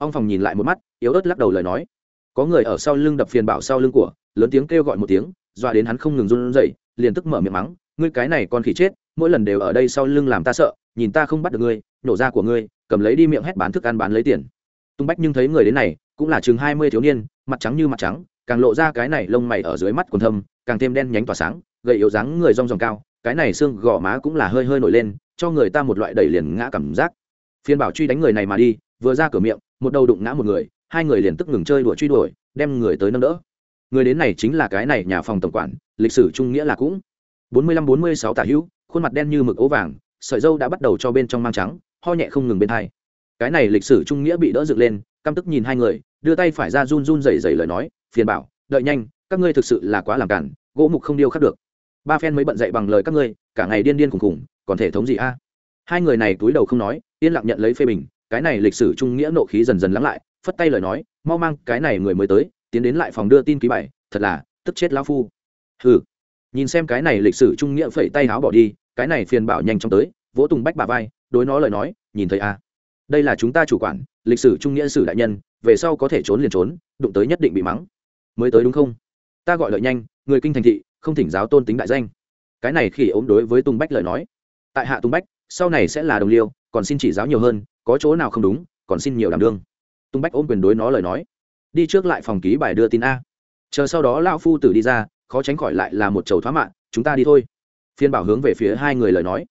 ong phòng nhìn lại một mắt, yếu ớt lắc đầu lời nói. Có người ở sau lưng đập phiền bảo sau lưng của, lớn tiếng kêu gọi một tiếng, dọa đến hắn không ngừng run rẩy, liền tức mở miệng mắng, ngươi cái này con khỉ chết, mỗi lần đều ở đây sau lưng làm ta sợ, nhìn ta không bắt được ngươi, nổ ra của ngươi, cầm lấy đi miệng hét bán thức ăn bán lấy tiền. Tung bách nhưng thấy người đến này, cũng là chừng hai mươi thiếu niên, mặt trắng như mặt trắng, càng lộ ra cái này lông mày ở dưới mắt còn thâm, càng thêm đen nhánh tỏa sáng, gầy yếu dáng người rong ròng cao, cái này xương gò má cũng là hơi hơi nổi lên, cho người ta một loại đẩy liền ngã cảm giác. Phiên bảo truy đánh người này mà đi, vừa ra cửa miệng một đầu đụng ngã một người, hai người liền tức ngừng chơi đuổi truy đuổi, đem người tới nâng đỡ. Người đến này chính là cái này nhà phòng tổng quản, lịch sử trung nghĩa là cũng. Bốn mươi lăm bốn mươi sáu tả hữu, khuôn mặt đen như mực ố vàng, sợi dâu đã bắt đầu cho bên trong mang trắng, ho nhẹ không ngừng bên thai. Cái này lịch sử trung nghĩa bị đỡ dựng lên, căm tức nhìn hai người, đưa tay phải ra run run rẩy rẩy lời nói, phiền bảo, đợi nhanh, các ngươi thực sự là quá làm cản, gỗ mục không điêu khắc được. Ba phen mới bận dậy bằng lời các ngươi, cả ngày điên điên khùng khùng, còn thể thống gì a? Hai người này túi đầu không nói, yên lặng nhận lấy phê bình cái này lịch sử trung nghĩa nộ khí dần dần lắng lại, phất tay lời nói, mau mang cái này người mới tới, tiến đến lại phòng đưa tin ký bài, thật là, tức chết lão phu. Hừ. Nhìn xem cái này lịch sử trung nghĩa phẩy tay háo bỏ đi, cái này phiền bảo nhanh chóng tới, vỗ tùng bách bà vai, đối nó lời nói, nhìn thấy a đây là chúng ta chủ quản, lịch sử trung nghĩa sử đại nhân, về sau có thể trốn liền trốn, đụng tới nhất định bị mắng. Mới tới đúng không? Ta gọi lợi nhanh, người kinh thành thị, không thỉnh giáo tôn tính đại danh. Cái này khi ốm đối với tùng bách lời nói. Tại hạ tùng bách, sau này sẽ là đồng liêu, còn xin chỉ giáo nhiều hơn có chỗ nào không đúng, còn xin nhiều đảm đương. Tung bách ôm quyền đối nó lời nói. Đi trước lại phòng ký bài đưa tin a. Chờ sau đó lão phu tử đi ra, khó tránh khỏi lại là một chầu thoá mạng chúng ta đi thôi. Phiên bảo hướng về phía hai người lời nói.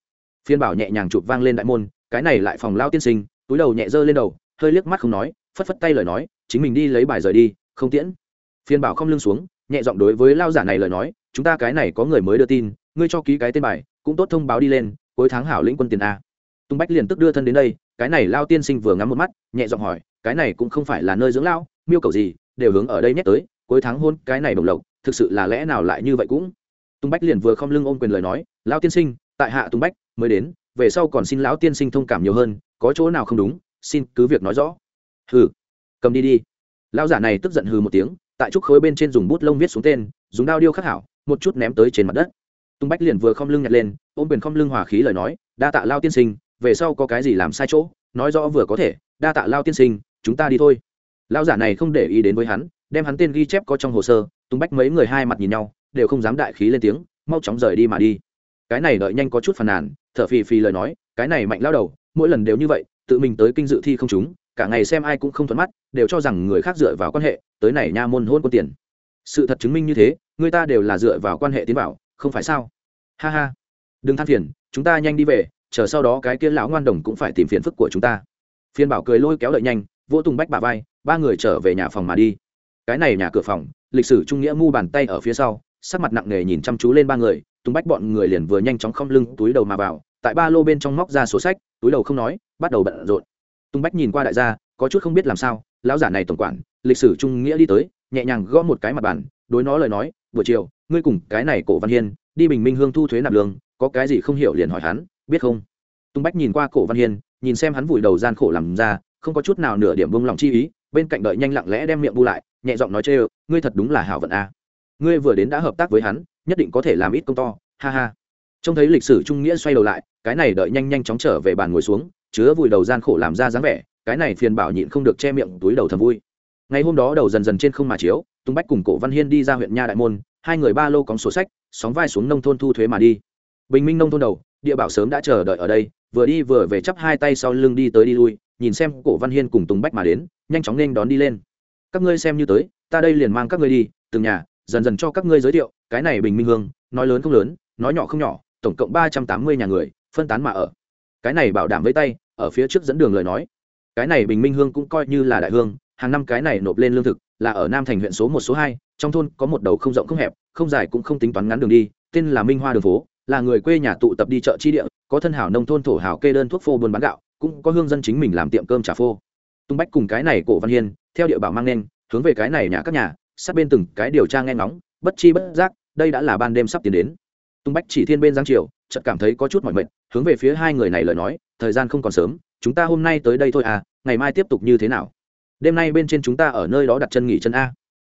Phiên bảo nhẹ nhàng chụp vang lên đại môn, cái này lại phòng lao tiên sinh, túi đầu nhẹ dơ lên đầu, hơi liếc mắt không nói, phất phất tay lời nói, chính mình đi lấy bài rời đi, không tiễn. Phiên bảo không lưng xuống, nhẹ giọng đối với lao giả này lời nói, chúng ta cái này có người mới đưa tin, ngươi cho ký cái tên bài, cũng tốt thông báo đi lên, cuối tháng hảo lĩnh quân tiền a. Tung bách liền tức đưa thân đến đây cái này lao tiên sinh vừa ngắm một mắt, nhẹ giọng hỏi, cái này cũng không phải là nơi dưỡng lao miêu cầu gì, đều hướng ở đây nhét tới, cuối tháng hôn cái này đồng lộc, thực sự là lẽ nào lại như vậy cũng? Tung bách liền vừa không lưng ôm quyền lời nói, lão tiên sinh, tại hạ tung bách mới đến, về sau còn xin lão tiên sinh thông cảm nhiều hơn, có chỗ nào không đúng, xin cứ việc nói rõ. Hừ, cầm đi đi. Lão giả này tức giận hừ một tiếng, tại trúc khối bên trên dùng bút lông viết xuống tên, dùng đao điêu khắc hảo, một chút ném tới trên mặt đất. Tung bách liền vừa không lưng nhặt lên, ôm quyền không lưng hòa khí lời nói, đa tạ lao tiên sinh về sau có cái gì làm sai chỗ, nói rõ vừa có thể, đa tạ lao tiên sinh, chúng ta đi thôi. Lao giả này không để ý đến với hắn, đem hắn tên ghi chép có trong hồ sơ, tung bách mấy người hai mặt nhìn nhau, đều không dám đại khí lên tiếng, mau chóng rời đi mà đi. Cái này đợi nhanh có chút phàn nàn, thở phì phì lời nói, cái này mạnh lao đầu, mỗi lần đều như vậy, tự mình tới kinh dự thi không chúng, cả ngày xem ai cũng không thuận mắt, đều cho rằng người khác dựa vào quan hệ, tới này nha môn hôn quân tiền. Sự thật chứng minh như thế, người ta đều là dựa vào quan hệ tiến bảo không phải sao? Ha ha. Đừng than phiền, chúng ta nhanh đi về chờ sau đó cái kia lão ngoan đồng cũng phải tìm phiền phức của chúng ta. Phiên bảo cười lôi kéo lợi nhanh, vỗ tung bách bà vai, ba người trở về nhà phòng mà đi. Cái này nhà cửa phòng, lịch sử trung nghĩa mu bàn tay ở phía sau, sắc mặt nặng nề nhìn chăm chú lên ba người, tung bách bọn người liền vừa nhanh chóng không lưng túi đầu mà vào, tại ba lô bên trong móc ra sổ sách, túi đầu không nói, bắt đầu bận rộn. Tung bách nhìn qua đại gia, có chút không biết làm sao, lão giả này tổng quản, lịch sử trung nghĩa đi tới, nhẹ nhàng gõ một cái mặt bàn, đối nó lời nói, buổi chiều, ngươi cùng cái này cổ văn hiên, đi bình minh hương thu thuế nạp lương, có cái gì không hiểu liền hỏi hắn biết không? Tung bách nhìn qua cổ văn hiên, nhìn xem hắn vùi đầu gian khổ làm ra, không có chút nào nửa điểm bông lòng chi ý, bên cạnh đợi nhanh lặng lẽ đem miệng bu lại, nhẹ giọng nói chê ngươi thật đúng là hảo vận a. Ngươi vừa đến đã hợp tác với hắn, nhất định có thể làm ít công to, ha ha. Trông thấy lịch sử trung nghĩa xoay đầu lại, cái này đợi nhanh nhanh chóng trở về bàn ngồi xuống, chứa vùi đầu gian khổ làm ra dáng vẻ, cái này phiền bảo nhịn không được che miệng túi đầu thầm vui. Ngày hôm đó đầu dần dần trên không mà chiếu, tung bách cùng cổ văn hiên đi ra huyện nha đại môn, hai người ba lô cóng sổ sách, sóng vai xuống nông thôn thu thuế mà đi. Bình minh nông thôn đầu địa bảo sớm đã chờ đợi ở đây, vừa đi vừa về chắp hai tay sau lưng đi tới đi lui, nhìn xem cổ văn hiên cùng tùng bách mà đến, nhanh chóng nên đón đi lên. Các ngươi xem như tới, ta đây liền mang các ngươi đi, từng nhà, dần dần cho các ngươi giới thiệu, cái này bình minh hương, nói lớn không lớn, nói nhỏ không nhỏ, tổng cộng ba trăm tám mươi nhà người, phân tán mà ở. Cái này bảo đảm với tay, ở phía trước dẫn đường lời nói. Cái này bình minh hương cũng coi như là đại hương, hàng năm cái này nộp lên lương thực, là ở nam thành huyện số một, số hai, trong thôn có một đầu không rộng không hẹp, không dài cũng không tính toán ngắn đường đi, tên là minh hoa đường phố là người quê nhà tụ tập đi chợ chi địa, có thân hảo nông thôn thổ hảo kê đơn thuốc phô buôn bán gạo, cũng có hương dân chính mình làm tiệm cơm trà phô. Tung bách cùng cái này cổ văn hiên, theo địa bảo mang nên hướng về cái này nhà các nhà, sát bên từng cái điều tra nghe ngóng, bất chi bất giác, đây đã là ban đêm sắp tiến đến. Tung bách chỉ thiên bên giang triều, chợt cảm thấy có chút mỏi mệt, hướng về phía hai người này lời nói, thời gian không còn sớm, chúng ta hôm nay tới đây thôi à ngày mai tiếp tục như thế nào? Đêm nay bên trên chúng ta ở nơi đó đặt chân nghỉ chân a.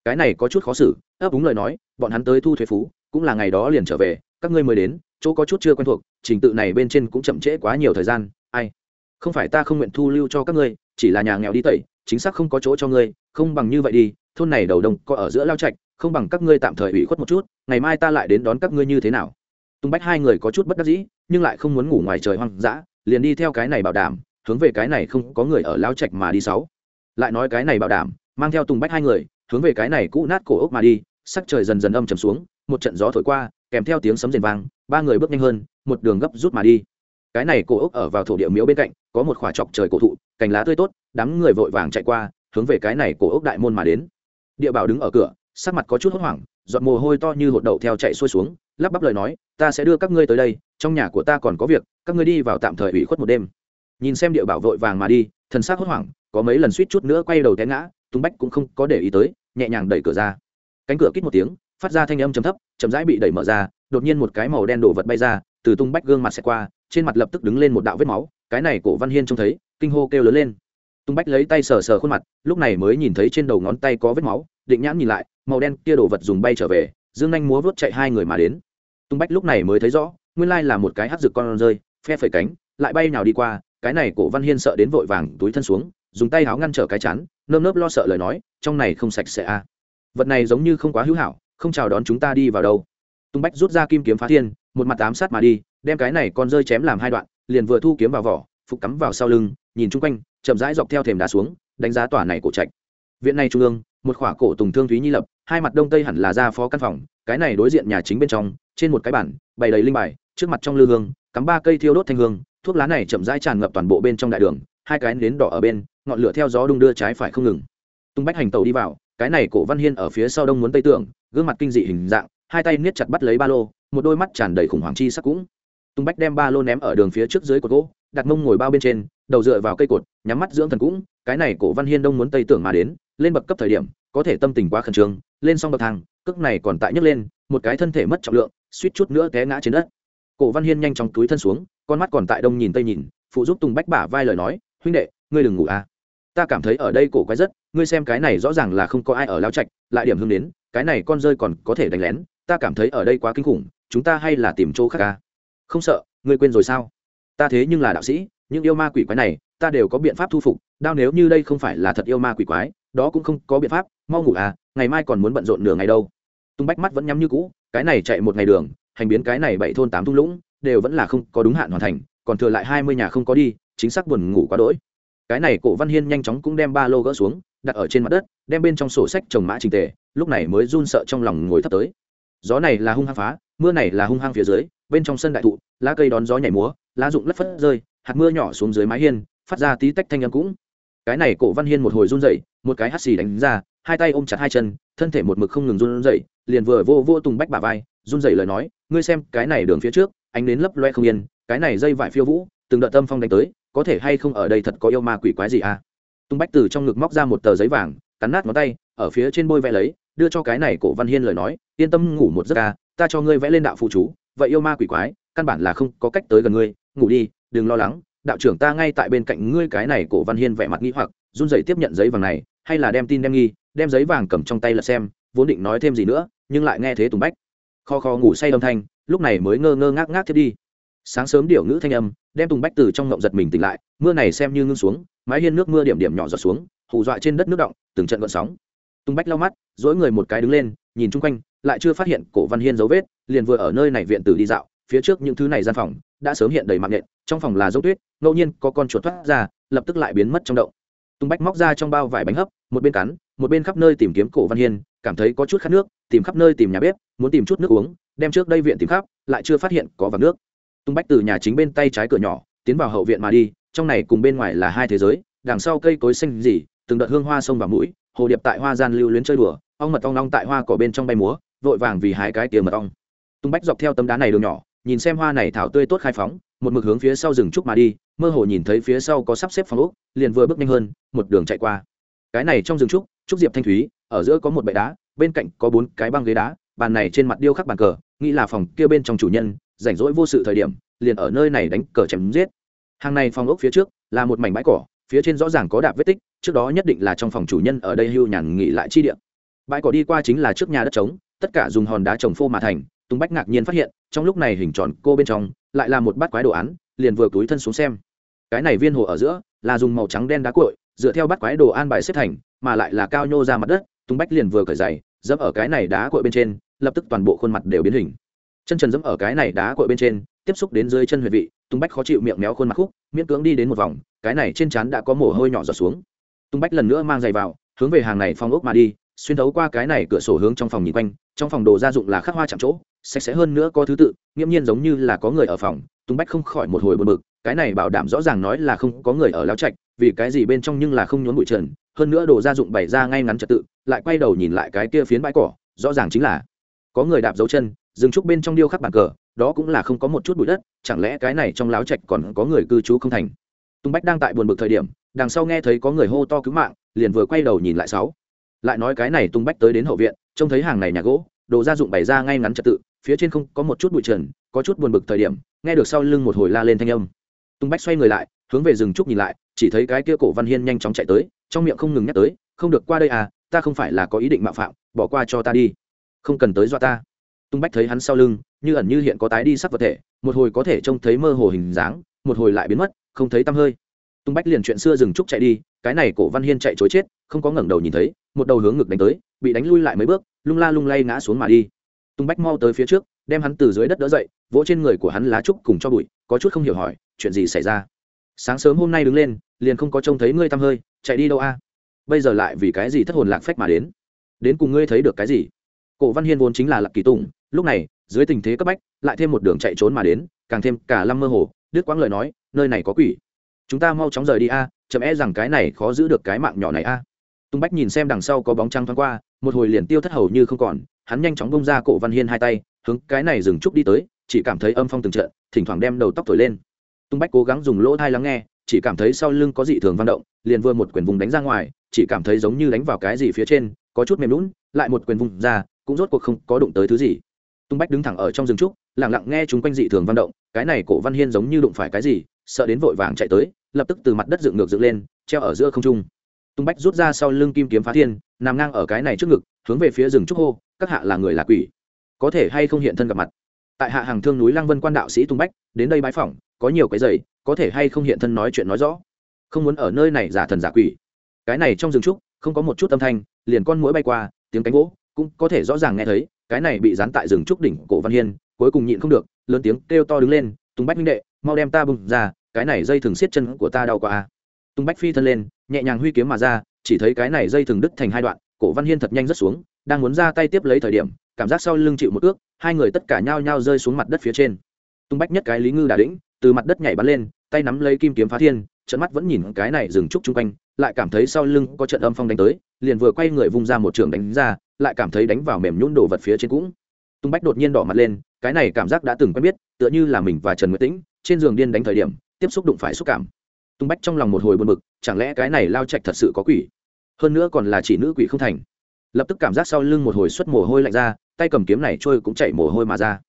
Cái này có chút khó xử, ấp úng lời nói, bọn hắn tới thu thuế phú, cũng là ngày đó liền trở về các ngươi mới đến, chỗ có chút chưa quen thuộc, trình tự này bên trên cũng chậm trễ quá nhiều thời gian, ai? Không phải ta không nguyện thu lưu cho các ngươi, chỉ là nhà nghèo đi tẩy, chính xác không có chỗ cho ngươi, không bằng như vậy đi, thôn này đầu đông có ở giữa lao trạch, không bằng các ngươi tạm thời ủy khuất một chút, ngày mai ta lại đến đón các ngươi như thế nào? Tung bách hai người có chút bất đắc dĩ, nhưng lại không muốn ngủ ngoài trời hoang dã, liền đi theo cái này bảo đảm, hướng về cái này không có người ở lao trạch mà đi sáu. Lại nói cái này bảo đảm, mang theo tùng bách hai người, hướng về cái này cũ nát cổ ốc mà đi, sắc trời dần dần âm trầm xuống, một trận gió thổi qua kèm theo tiếng sấm rền vang, ba người bước nhanh hơn, một đường gấp rút mà đi. Cái này cổ ốc ở vào thổ địa miếu bên cạnh, có một khỏa chọc trời cổ thụ, cành lá tươi tốt, đám người vội vàng chạy qua, hướng về cái này cổ ốc đại môn mà đến. Địa bảo đứng ở cửa, sắc mặt có chút hốt hoảng, giọt mồ hôi to như hột đậu theo chạy xuôi xuống, lắp bắp lời nói, ta sẽ đưa các ngươi tới đây, trong nhà của ta còn có việc, các ngươi đi vào tạm thời ủy khuất một đêm. Nhìn xem địa bảo vội vàng mà đi, thần sắc hốt hoảng, có mấy lần suýt chút nữa quay đầu té ngã tung bách cũng không có để ý tới, nhẹ nhàng đẩy cửa ra. Cánh cửa kít một tiếng phát ra thanh âm chấm thấp, chậm rãi bị đẩy mở ra, đột nhiên một cái màu đen đổ vật bay ra, từ tung bách gương mặt xẹt qua, trên mặt lập tức đứng lên một đạo vết máu, cái này cổ văn hiên trông thấy, kinh hô kêu lớn lên tung bách lấy tay sờ sờ khuôn mặt, lúc này mới nhìn thấy trên đầu ngón tay có vết máu, định nhãn nhìn lại, màu đen kia đổ vật dùng bay trở về, dương anh múa vớt chạy hai người mà đến tung bách lúc này mới thấy rõ, nguyên lai là một cái hát rực con rơi, phe phẩy cánh, lại bay nào đi qua, cái này cổ văn hiên sợ đến vội vàng túi thân xuống, dùng tay háo ngăn trở cái chắn nơm nớp lo sợ lời nói, trong này không sạch sẽ a à. vật này giống như không quá hữu hảo không chào đón chúng ta đi vào đâu. Tung bách rút ra kim kiếm phá thiên, một mặt ám sát mà đi, đem cái này con rơi chém làm hai đoạn, liền vừa thu kiếm vào vỏ, phục cắm vào sau lưng, nhìn chung quanh, chậm rãi dọc theo thềm đá xuống, đánh giá tòa này cổ trạch. Viện này trung ương, một khỏa cổ tùng thương thúy nhi lập, hai mặt đông tây hẳn là ra phó căn phòng, cái này đối diện nhà chính bên trong, trên một cái bản bày đầy linh bài, trước mặt trong lư hương, cắm ba cây thiêu đốt thanh hương, thuốc lá này chậm rãi tràn ngập toàn bộ bên trong đại đường, hai cái nến đỏ ở bên, ngọn lửa theo gió đung đưa trái phải không ngừng. Tung bách hành tàu đi vào cái này cổ văn hiên ở phía sau đông muốn tây tưởng, gương mặt kinh dị hình dạng, hai tay niết chặt bắt lấy ba lô, một đôi mắt tràn đầy khủng hoảng chi sắc cũng. Tung bách đem ba lô ném ở đường phía trước dưới cột gỗ, đặt mông ngồi bao bên trên, đầu dựa vào cây cột, nhắm mắt dưỡng thần cũng, cái này cổ văn hiên đông muốn tây tưởng mà đến, lên bậc cấp thời điểm, có thể tâm tình quá khẩn trương, lên xong bậc thang, cước này còn tại nhấc lên, một cái thân thể mất trọng lượng, suýt chút nữa té ngã trên đất. Cổ văn hiên nhanh chóng túi thân xuống, con mắt còn tại đông nhìn tây nhìn, phụ giúp tùng bách bả vai lời nói, huynh đệ, ngươi đừng ngủ à ta cảm thấy ở đây cổ quái rất, ngươi xem cái này rõ ràng là không có ai ở lao trạch, lại điểm hương đến, cái này con rơi còn có thể đánh lén, ta cảm thấy ở đây quá kinh khủng, chúng ta hay là tìm chỗ khác ca không sợ, ngươi quên rồi sao? Ta thế nhưng là đạo sĩ, những yêu ma quỷ quái này, ta đều có biện pháp thu phục, đao nếu như đây không phải là thật yêu ma quỷ quái, đó cũng không có biện pháp, mau ngủ à ngày mai còn muốn bận rộn nửa ngày đâu. Tung bách mắt vẫn nhắm như cũ, cái này chạy một ngày đường, hành biến cái này bảy thôn tám thung lũng, đều vẫn là không có đúng hạn hoàn thành, còn thừa lại hai mươi nhà không có đi, chính xác buồn ngủ quá đỗi cái này cổ văn hiên nhanh chóng cũng đem ba lô gỡ xuống, đặt ở trên mặt đất, đem bên trong sổ sách trồng mã trình tề, lúc này mới run sợ trong lòng ngồi thấp tới. Gió này là hung hăng phá, mưa này là hung hăng phía dưới, bên trong sân đại thụ, lá cây đón gió nhảy múa, lá rụng lất phất rơi, hạt mưa nhỏ xuống dưới mái hiên, phát ra tí tách thanh âm cũng. Cái này cổ văn hiên một hồi run dậy một cái hắt xì đánh ra, hai tay ôm chặt hai chân, thân thể một mực không ngừng run dậy liền vừa vô vô tùng bách bà vai, run dậy lời nói, ngươi xem, cái này đường phía trước, ánh đến lấp loe không yên, cái này dây vải phiêu vũ, từng đợt tâm phong đánh tới có thể hay không ở đây thật có yêu ma quỷ quái gì à? Tung bách từ trong ngực móc ra một tờ giấy vàng, cắn nát ngón tay, ở phía trên bôi vẽ lấy, đưa cho cái này cổ văn hiên lời nói, yên tâm ngủ một giấc ca ta cho ngươi vẽ lên đạo phụ chú, vậy yêu ma quỷ quái, căn bản là không có cách tới gần ngươi, ngủ đi, đừng lo lắng, đạo trưởng ta ngay tại bên cạnh ngươi cái này cổ văn hiên vẻ mặt nghĩ hoặc, run rẩy tiếp nhận giấy vàng này, hay là đem tin đem nghi, đem giấy vàng cầm trong tay là xem, vốn định nói thêm gì nữa, nhưng lại nghe thế tùng bách, kho kho ngủ say âm thanh, lúc này mới ngơ ngơ ngác ngác thiết đi. Sáng sớm điệu ngữ thanh âm đem tùng bách từ trong ngộng giật mình tỉnh lại, mưa này xem như ngưng xuống, mái hiên nước mưa điểm điểm nhỏ giọt xuống, hù dọa trên đất nước động, từng trận gợn sóng. Tùng bách lau mắt dỗi người một cái đứng lên, nhìn chung quanh, lại chưa phát hiện cổ văn hiên dấu vết, liền vừa ở nơi này viện tử đi dạo, phía trước những thứ này gian phòng, đã sớm hiện đầy mạng nhện trong phòng là dấu tuyết, ngẫu nhiên có con chuột thoát ra, lập tức lại biến mất trong động. Tùng bách móc ra trong bao vải bánh hấp, một bên cắn, một bên khắp nơi tìm kiếm cổ văn hiên, cảm thấy có chút khát nước, tìm khắp nơi tìm nhà bếp, muốn tìm chút nước uống, đem trước đây viện tìm khắp, lại chưa phát hiện có vạc nước tung bách từ nhà chính bên tay trái cửa nhỏ, tiến vào hậu viện mà đi, trong này cùng bên ngoài là hai thế giới, đằng sau cây cối xanh gì, từng đợt hương hoa sông vào mũi, hồ điệp tại hoa gian lưu luyến chơi đùa, ong mật ong long tại hoa cỏ bên trong bay múa, vội vàng vì hai cái tia mật ong. Tung bách dọc theo tấm đá này đường nhỏ, nhìn xem hoa này thảo tươi tốt khai phóng, một mực hướng phía sau rừng trúc mà đi, mơ hồ nhìn thấy phía sau có sắp xếp phòng úc liền vừa bước nhanh hơn, một đường chạy qua. Cái này trong rừng trúc trúc diệp thanh thúy, ở giữa có một bệ đá, bên cạnh có bốn cái băng ghế đá, bàn này trên mặt điêu khắc bàn cờ, nghĩ là phòng kia bên trong chủ nhân rảnh rỗi vô sự thời điểm, liền ở nơi này đánh cờ chém giết. Hàng này phòng ốc phía trước là một mảnh bãi cỏ, phía trên rõ ràng có đạp vết tích, trước đó nhất định là trong phòng chủ nhân ở đây hưu nhàn nghỉ lại chi điện bãi cỏ đi qua chính là trước nhà đất trống, tất cả dùng hòn đá trồng phô mà thành, tùng bách ngạc nhiên phát hiện, trong lúc này hình tròn cô bên trong lại là một bát quái đồ án, liền vừa túi thân xuống xem. Cái này viên hồ ở giữa là dùng màu trắng đen đá cội dựa theo bắt quái đồ an bài xếp thành, mà lại là cao nhô ra mặt đất tung bách liền vừa cởi giày, dẫm ở cái này đá cội bên trên, lập tức toàn bộ khuôn mặt đều biến hình chân trần dẫm ở cái này đá cội bên trên, tiếp xúc đến dưới chân huyệt vị tung bách khó chịu miệng méo khuôn mặt khúc, miễn cưỡng đi đến một vòng, cái này trên trán đã có mồ hôi nhỏ giọt xuống. Tung bách lần nữa mang giày vào, hướng về hàng này phong ốc mà đi, xuyên thấu qua cái này cửa sổ hướng trong phòng nhìn quanh, trong phòng đồ gia dụng là khắc hoa chạm chỗ, sạch sẽ hơn nữa có thứ tự, nghiễm nhiên giống như là có người ở phòng tung bách không khỏi một hồi buồn bực, cái này bảo đảm rõ ràng nói là không có người ở lao trạch, vì cái gì bên trong nhưng là không nhốn bụi trần, hơn nữa đồ gia dụng bày ra ngay ngắn trật tự, lại quay đầu nhìn lại cái kia phiến bãi cỏ, rõ ràng chính là có người đạp dấu chân dừng trúc bên trong điêu khắc bàn cờ, đó cũng là không có một chút bụi đất, chẳng lẽ cái này trong láo trạch còn có người cư trú không thành? Tung bách đang tại buồn bực thời điểm, đằng sau nghe thấy có người hô to cứu mạng, liền vừa quay đầu nhìn lại sáu. Lại nói cái này tung bách tới đến hậu viện, trông thấy hàng này nhà gỗ, đồ gia dụng bày ra ngay ngắn trật tự, phía trên không có một chút bụi trần, có chút buồn bực thời điểm, nghe được sau lưng một hồi la lên thanh âm. Tung bách xoay người lại, hướng về rừng trúc nhìn lại, chỉ thấy cái kia cổ văn hiên nhanh chóng chạy tới, trong miệng không ngừng nhắc tới, không được qua đây à ta không phải là có ý định mạo phạm, bỏ qua cho ta đi. Không cần tới dọa ta tung bách thấy hắn sau lưng, như ẩn như hiện có tái đi sắc vật thể, một hồi có thể trông thấy mơ hồ hình dáng, một hồi lại biến mất, không thấy tăm hơi. Tung bách liền chuyện xưa dừng trúc chạy đi, cái này cổ văn hiên chạy chối chết, không có ngẩng đầu nhìn thấy, một đầu hướng ngực đánh tới, bị đánh lui lại mấy bước, lung la lung lay ngã xuống mà đi. Tung bách mau tới phía trước, đem hắn từ dưới đất đỡ dậy, vỗ trên người của hắn lá trúc cùng cho bụi, có chút không hiểu hỏi, chuyện gì xảy ra? Sáng sớm hôm nay đứng lên, liền không có trông thấy ngươi tăm hơi, chạy đi đâu a? Bây giờ lại vì cái gì thất hồn lạc phách mà đến? Đến cùng ngươi thấy được cái gì? Cổ văn hiên vốn chính là lạc kỳ tùng lúc này, dưới tình thế cấp bách, lại thêm một đường chạy trốn mà đến, càng thêm cả lâm mơ hồ đứt quãng lời nói, nơi này có quỷ. Chúng ta mau chóng rời đi a, chậm e rằng cái này khó giữ được cái mạng nhỏ này a. Tung bách nhìn xem đằng sau có bóng trăng thoáng qua, một hồi liền tiêu thất hầu như không còn, hắn nhanh chóng bông ra cổ văn hiên hai tay, hướng cái này dừng chút đi tới, chỉ cảm thấy âm phong từng trận, thỉnh thoảng đem đầu tóc thổi lên. Tung bách cố gắng dùng lỗ thai lắng nghe, chỉ cảm thấy sau lưng có dị thường văn động, liền vừa một quyền vùng đánh ra ngoài, chỉ cảm thấy giống như đánh vào cái gì phía trên, có chút mềm lún lại một quyền vùng ra, cũng rốt cuộc không có đụng tới thứ gì tung bách đứng thẳng ở trong rừng trúc, lặng lặng nghe chúng quanh dị thường văn động, cái này cổ văn hiên giống như đụng phải cái gì, sợ đến vội vàng chạy tới, lập tức từ mặt đất dựng ngược dựng lên, treo ở giữa không trung. Tung bách rút ra sau lưng kim kiếm phá thiên, nằm ngang ở cái này trước ngực, hướng về phía rừng trúc hô, các hạ là người là quỷ? Có thể hay không hiện thân gặp mặt? Tại hạ hàng thương núi lăng vân quan đạo sĩ tung bách, đến đây bãi phỏng, có nhiều cái giày có thể hay không hiện thân nói chuyện nói rõ. Không muốn ở nơi này giả thần giả quỷ. Cái này trong rừng trúc, không có một chút âm thanh, liền con mũi bay qua, tiếng cánh gỗ cũng có thể rõ ràng nghe thấy cái này bị dán tại rừng trúc đỉnh cổ văn hiên, cuối cùng nhịn không được, lớn tiếng kêu to đứng lên tung bách minh đệ, mau đem ta bùng ra, cái này dây thừng xiết chân của ta đau quá tung bách phi thân lên, nhẹ nhàng huy kiếm mà ra, chỉ thấy cái này dây thừng đứt thành hai đoạn, cổ văn hiên thật nhanh rất xuống, đang muốn ra tay tiếp lấy thời điểm, cảm giác sau lưng chịu một ước hai người tất cả nhao nhao rơi xuống mặt đất phía trên. Tung bách nhất cái lý ngư đà đĩnh, từ mặt đất nhảy bắn lên, tay nắm lấy kim kiếm phá thiên trận mắt vẫn nhìn cái này dừng trúc chung quanh, lại cảm thấy sau lưng có trận âm phong đánh tới, liền vừa quay người vung ra một trường đánh ra lại cảm thấy đánh vào mềm nhún đổ vật phía trên cũng. Tung bách đột nhiên đỏ mặt lên, cái này cảm giác đã từng quen biết, tựa như là mình và trần nguyệt tĩnh, trên giường điên đánh thời điểm, tiếp xúc đụng phải xúc cảm. Tung bách trong lòng một hồi buồn bực, chẳng lẽ cái này lao trạch thật sự có quỷ? Hơn nữa còn là chỉ nữ quỷ không thành. Lập tức cảm giác sau lưng một hồi xuất mồ hôi lạnh ra, tay cầm kiếm này trôi cũng chạy mồ hôi mà ra.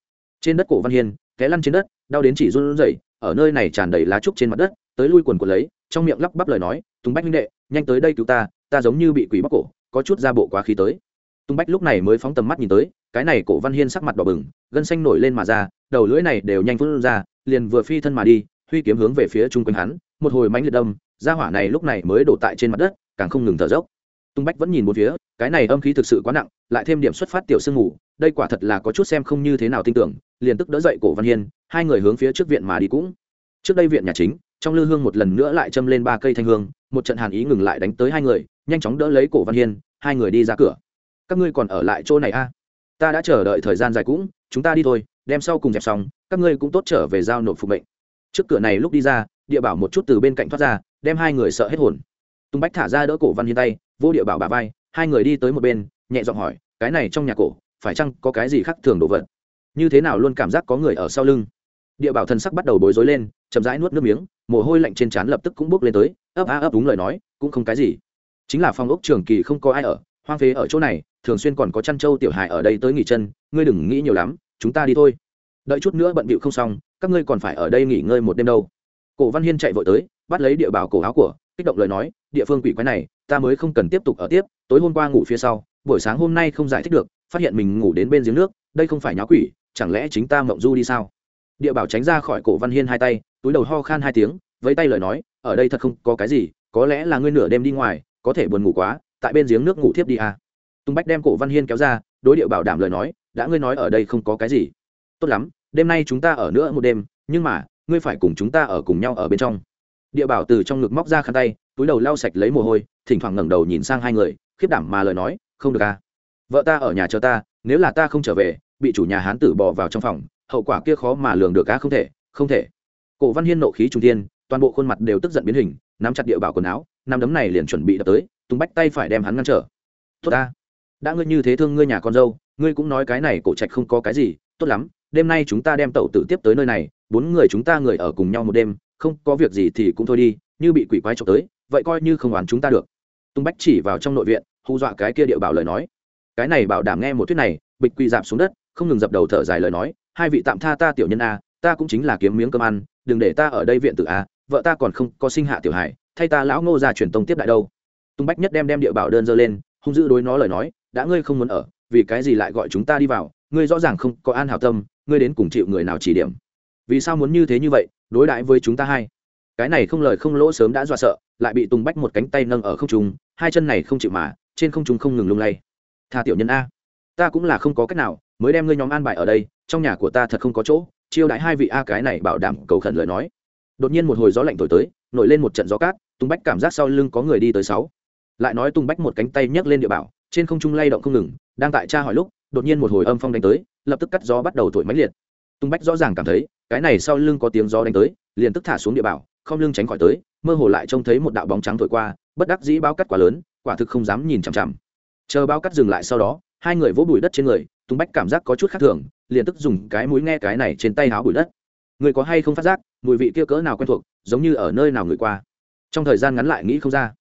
Trên đất cổ văn hiên, té lăn trên đất, đau đến chỉ run rẩy, ở nơi này tràn đầy lá trúc trên mặt đất, tới lui quần của lấy, trong miệng lắp bắp lời nói tùng bách minh đệ, nhanh tới đây cứu ta ta giống như bị quỷ bóc cổ, có chút ra bộ quá khí tới. Tung bách lúc này mới phóng tầm mắt nhìn tới, cái này cổ văn hiên sắc mặt đỏ bừng, gân xanh nổi lên mà ra, đầu lưỡi này đều nhanh phun ra, liền vừa phi thân mà đi, huy kiếm hướng về phía chung quanh hắn, một hồi mánh liệt đâm ra hỏa này lúc này mới đổ tại trên mặt đất, càng không ngừng thở dốc. Tung bách vẫn nhìn một phía, cái này âm khí thực sự quá nặng, lại thêm điểm xuất phát tiểu sương ngủ đây quả thật là có chút xem không như thế nào tin tưởng, liền tức đỡ dậy cổ văn hiên, hai người hướng phía trước viện mà đi cũng. Trước đây viện nhà chính, trong lư hương một lần nữa lại châm lên ba cây thanh hương, một trận hàn ý ngừng lại đánh tới hai người, nhanh chóng đỡ lấy cổ văn hiên, hai người đi ra cửa các ngươi còn ở lại chỗ này a? À? ta đã chờ đợi thời gian dài cũng, chúng ta đi thôi, đem sau cùng dẹp xong, các ngươi cũng tốt trở về giao nộp phục mệnh. Trước cửa này lúc đi ra, địa bảo một chút từ bên cạnh thoát ra, đem hai người sợ hết hồn. Tung bách thả ra đỡ cổ văn hiên tay, vô địa bảo bà vai, hai người đi tới một bên, nhẹ giọng hỏi, cái này trong nhà cổ, phải chăng có cái gì khác thường đồ vật? Như thế nào luôn cảm giác có người ở sau lưng? Địa bảo thần sắc bắt đầu bối rối lên, chậm rãi nuốt nước miếng, mồ hôi lạnh trên trán lập tức cũng bốc lên tới, ấp a ấp đúng lời nói, cũng không cái gì. Chính là phòng ốc trường kỳ không có ai ở hoang phế ở chỗ này, thường xuyên còn có chăn trâu tiểu hài ở đây tới nghỉ chân, ngươi đừng nghĩ nhiều lắm, chúng ta đi thôi. Đợi chút nữa bận bịu không xong, các ngươi còn phải ở đây nghỉ ngơi một đêm đâu. Cổ văn hiên chạy vội tới, bắt lấy địa bảo cổ áo của, kích động lời nói, địa phương quỷ quái này, ta mới không cần tiếp tục ở tiếp, tối hôm qua ngủ phía sau, buổi sáng hôm nay không giải thích được, phát hiện mình ngủ đến bên giếng nước, đây không phải nháo quỷ, chẳng lẽ chính ta mộng du đi sao? Địa bảo tránh ra khỏi cổ văn hiên hai tay, túi đầu ho khan hai tiếng, vẫy tay lời nói, ở đây thật không có cái gì, có lẽ là ngươi nửa đêm đi ngoài, có thể buồn ngủ quá tại bên giếng nước ngủ thiếp đi à. tung bách đem cổ văn hiên kéo ra, đối điệu bảo đảm lời nói, đã ngươi nói ở đây không có cái gì. Tốt lắm, đêm nay chúng ta ở nữa một đêm, nhưng mà, ngươi phải cùng chúng ta ở cùng nhau ở bên trong. Địa bảo từ trong ngực móc ra khăn tay, túi đầu lau sạch lấy mồ hôi, thỉnh thoảng ngẩng đầu nhìn sang hai người, khiếp đảm mà lời nói, không được à. Vợ ta ở nhà chờ ta, nếu là ta không trở về, bị chủ nhà hán tử bỏ vào trong phòng, hậu quả kia khó mà lường được á không thể không thể. Cổ văn hiên nộ khí trung tiên toàn bộ khuôn mặt đều tức giận biến hình, nắm chặt địa bảo quần áo, nắm đấm này liền chuẩn bị đập tới tung bách tay phải đem hắn ngăn trở. Tốt ta, đã ngươi như thế thương ngươi nhà con dâu, ngươi cũng nói cái này cổ trạch không có cái gì, tốt lắm, đêm nay chúng ta đem tẩu tử tiếp tới nơi này, bốn người chúng ta người ở cùng nhau một đêm, không có việc gì thì cũng thôi đi, như bị quỷ quái trộm tới, vậy coi như không oán chúng ta được. Tung bách chỉ vào trong nội viện, hù dọa cái kia địa bảo lời nói. Cái này bảo đảm nghe một thuyết này, bịch quỳ dạp xuống đất, không ngừng dập đầu thở dài lời nói, hai vị tạm tha ta tiểu nhân a, ta cũng chính là kiếm miếng cơm ăn, đừng để ta ở đây viện tử a, vợ ta còn không có sinh hạ tiểu hải thay ta lão ngô ra truyền tông tiếp đại đâu tung bách nhất đem đem địa bảo đơn dơ lên, hung dữ đối nó lời nói, đã ngươi không muốn ở, vì cái gì lại gọi chúng ta đi vào? Ngươi rõ ràng không có an hảo tâm, ngươi đến cùng chịu người nào chỉ điểm? Vì sao muốn như thế như vậy, đối đãi với chúng ta hai? Cái này không lời không lỗ sớm đã dọa sợ, lại bị tùng bách một cánh tay nâng ở không trung, hai chân này không chịu mà, trên không trung không ngừng lung lay. Tha tiểu nhân a, ta cũng là không có cách nào, mới đem ngươi nhóm an bài ở đây, trong nhà của ta thật không có chỗ, chiêu đãi hai vị a cái này bảo đảm cầu khẩn lời nói. Đột nhiên một hồi gió lạnh thổi tới, nổi lên một trận gió cát tùng bách cảm giác sau lưng có người đi tới sáu lại nói tung bách một cánh tay nhấc lên địa bảo, trên không trung lay động không ngừng, đang tại cha hỏi lúc, đột nhiên một hồi âm phong đánh tới, lập tức cắt gió bắt đầu thổi máy liệt. Tung bách rõ ràng cảm thấy, cái này sau lưng có tiếng gió đánh tới, liền tức thả xuống địa bảo, không lưng tránh khỏi tới, mơ hồ lại trông thấy một đạo bóng trắng thổi qua, bất đắc dĩ bao cắt quá lớn, quả thực không dám nhìn chằm chằm. Chờ bao cắt dừng lại sau đó, hai người vỗ bụi đất trên người tung bách cảm giác có chút khác thường, liền tức dùng cái mũi nghe cái này trên tay háo bụi đất. Người có hay không phát giác, mùi vị kia cỡ nào quen thuộc, giống như ở nơi nào người qua. Trong thời gian ngắn lại nghĩ không ra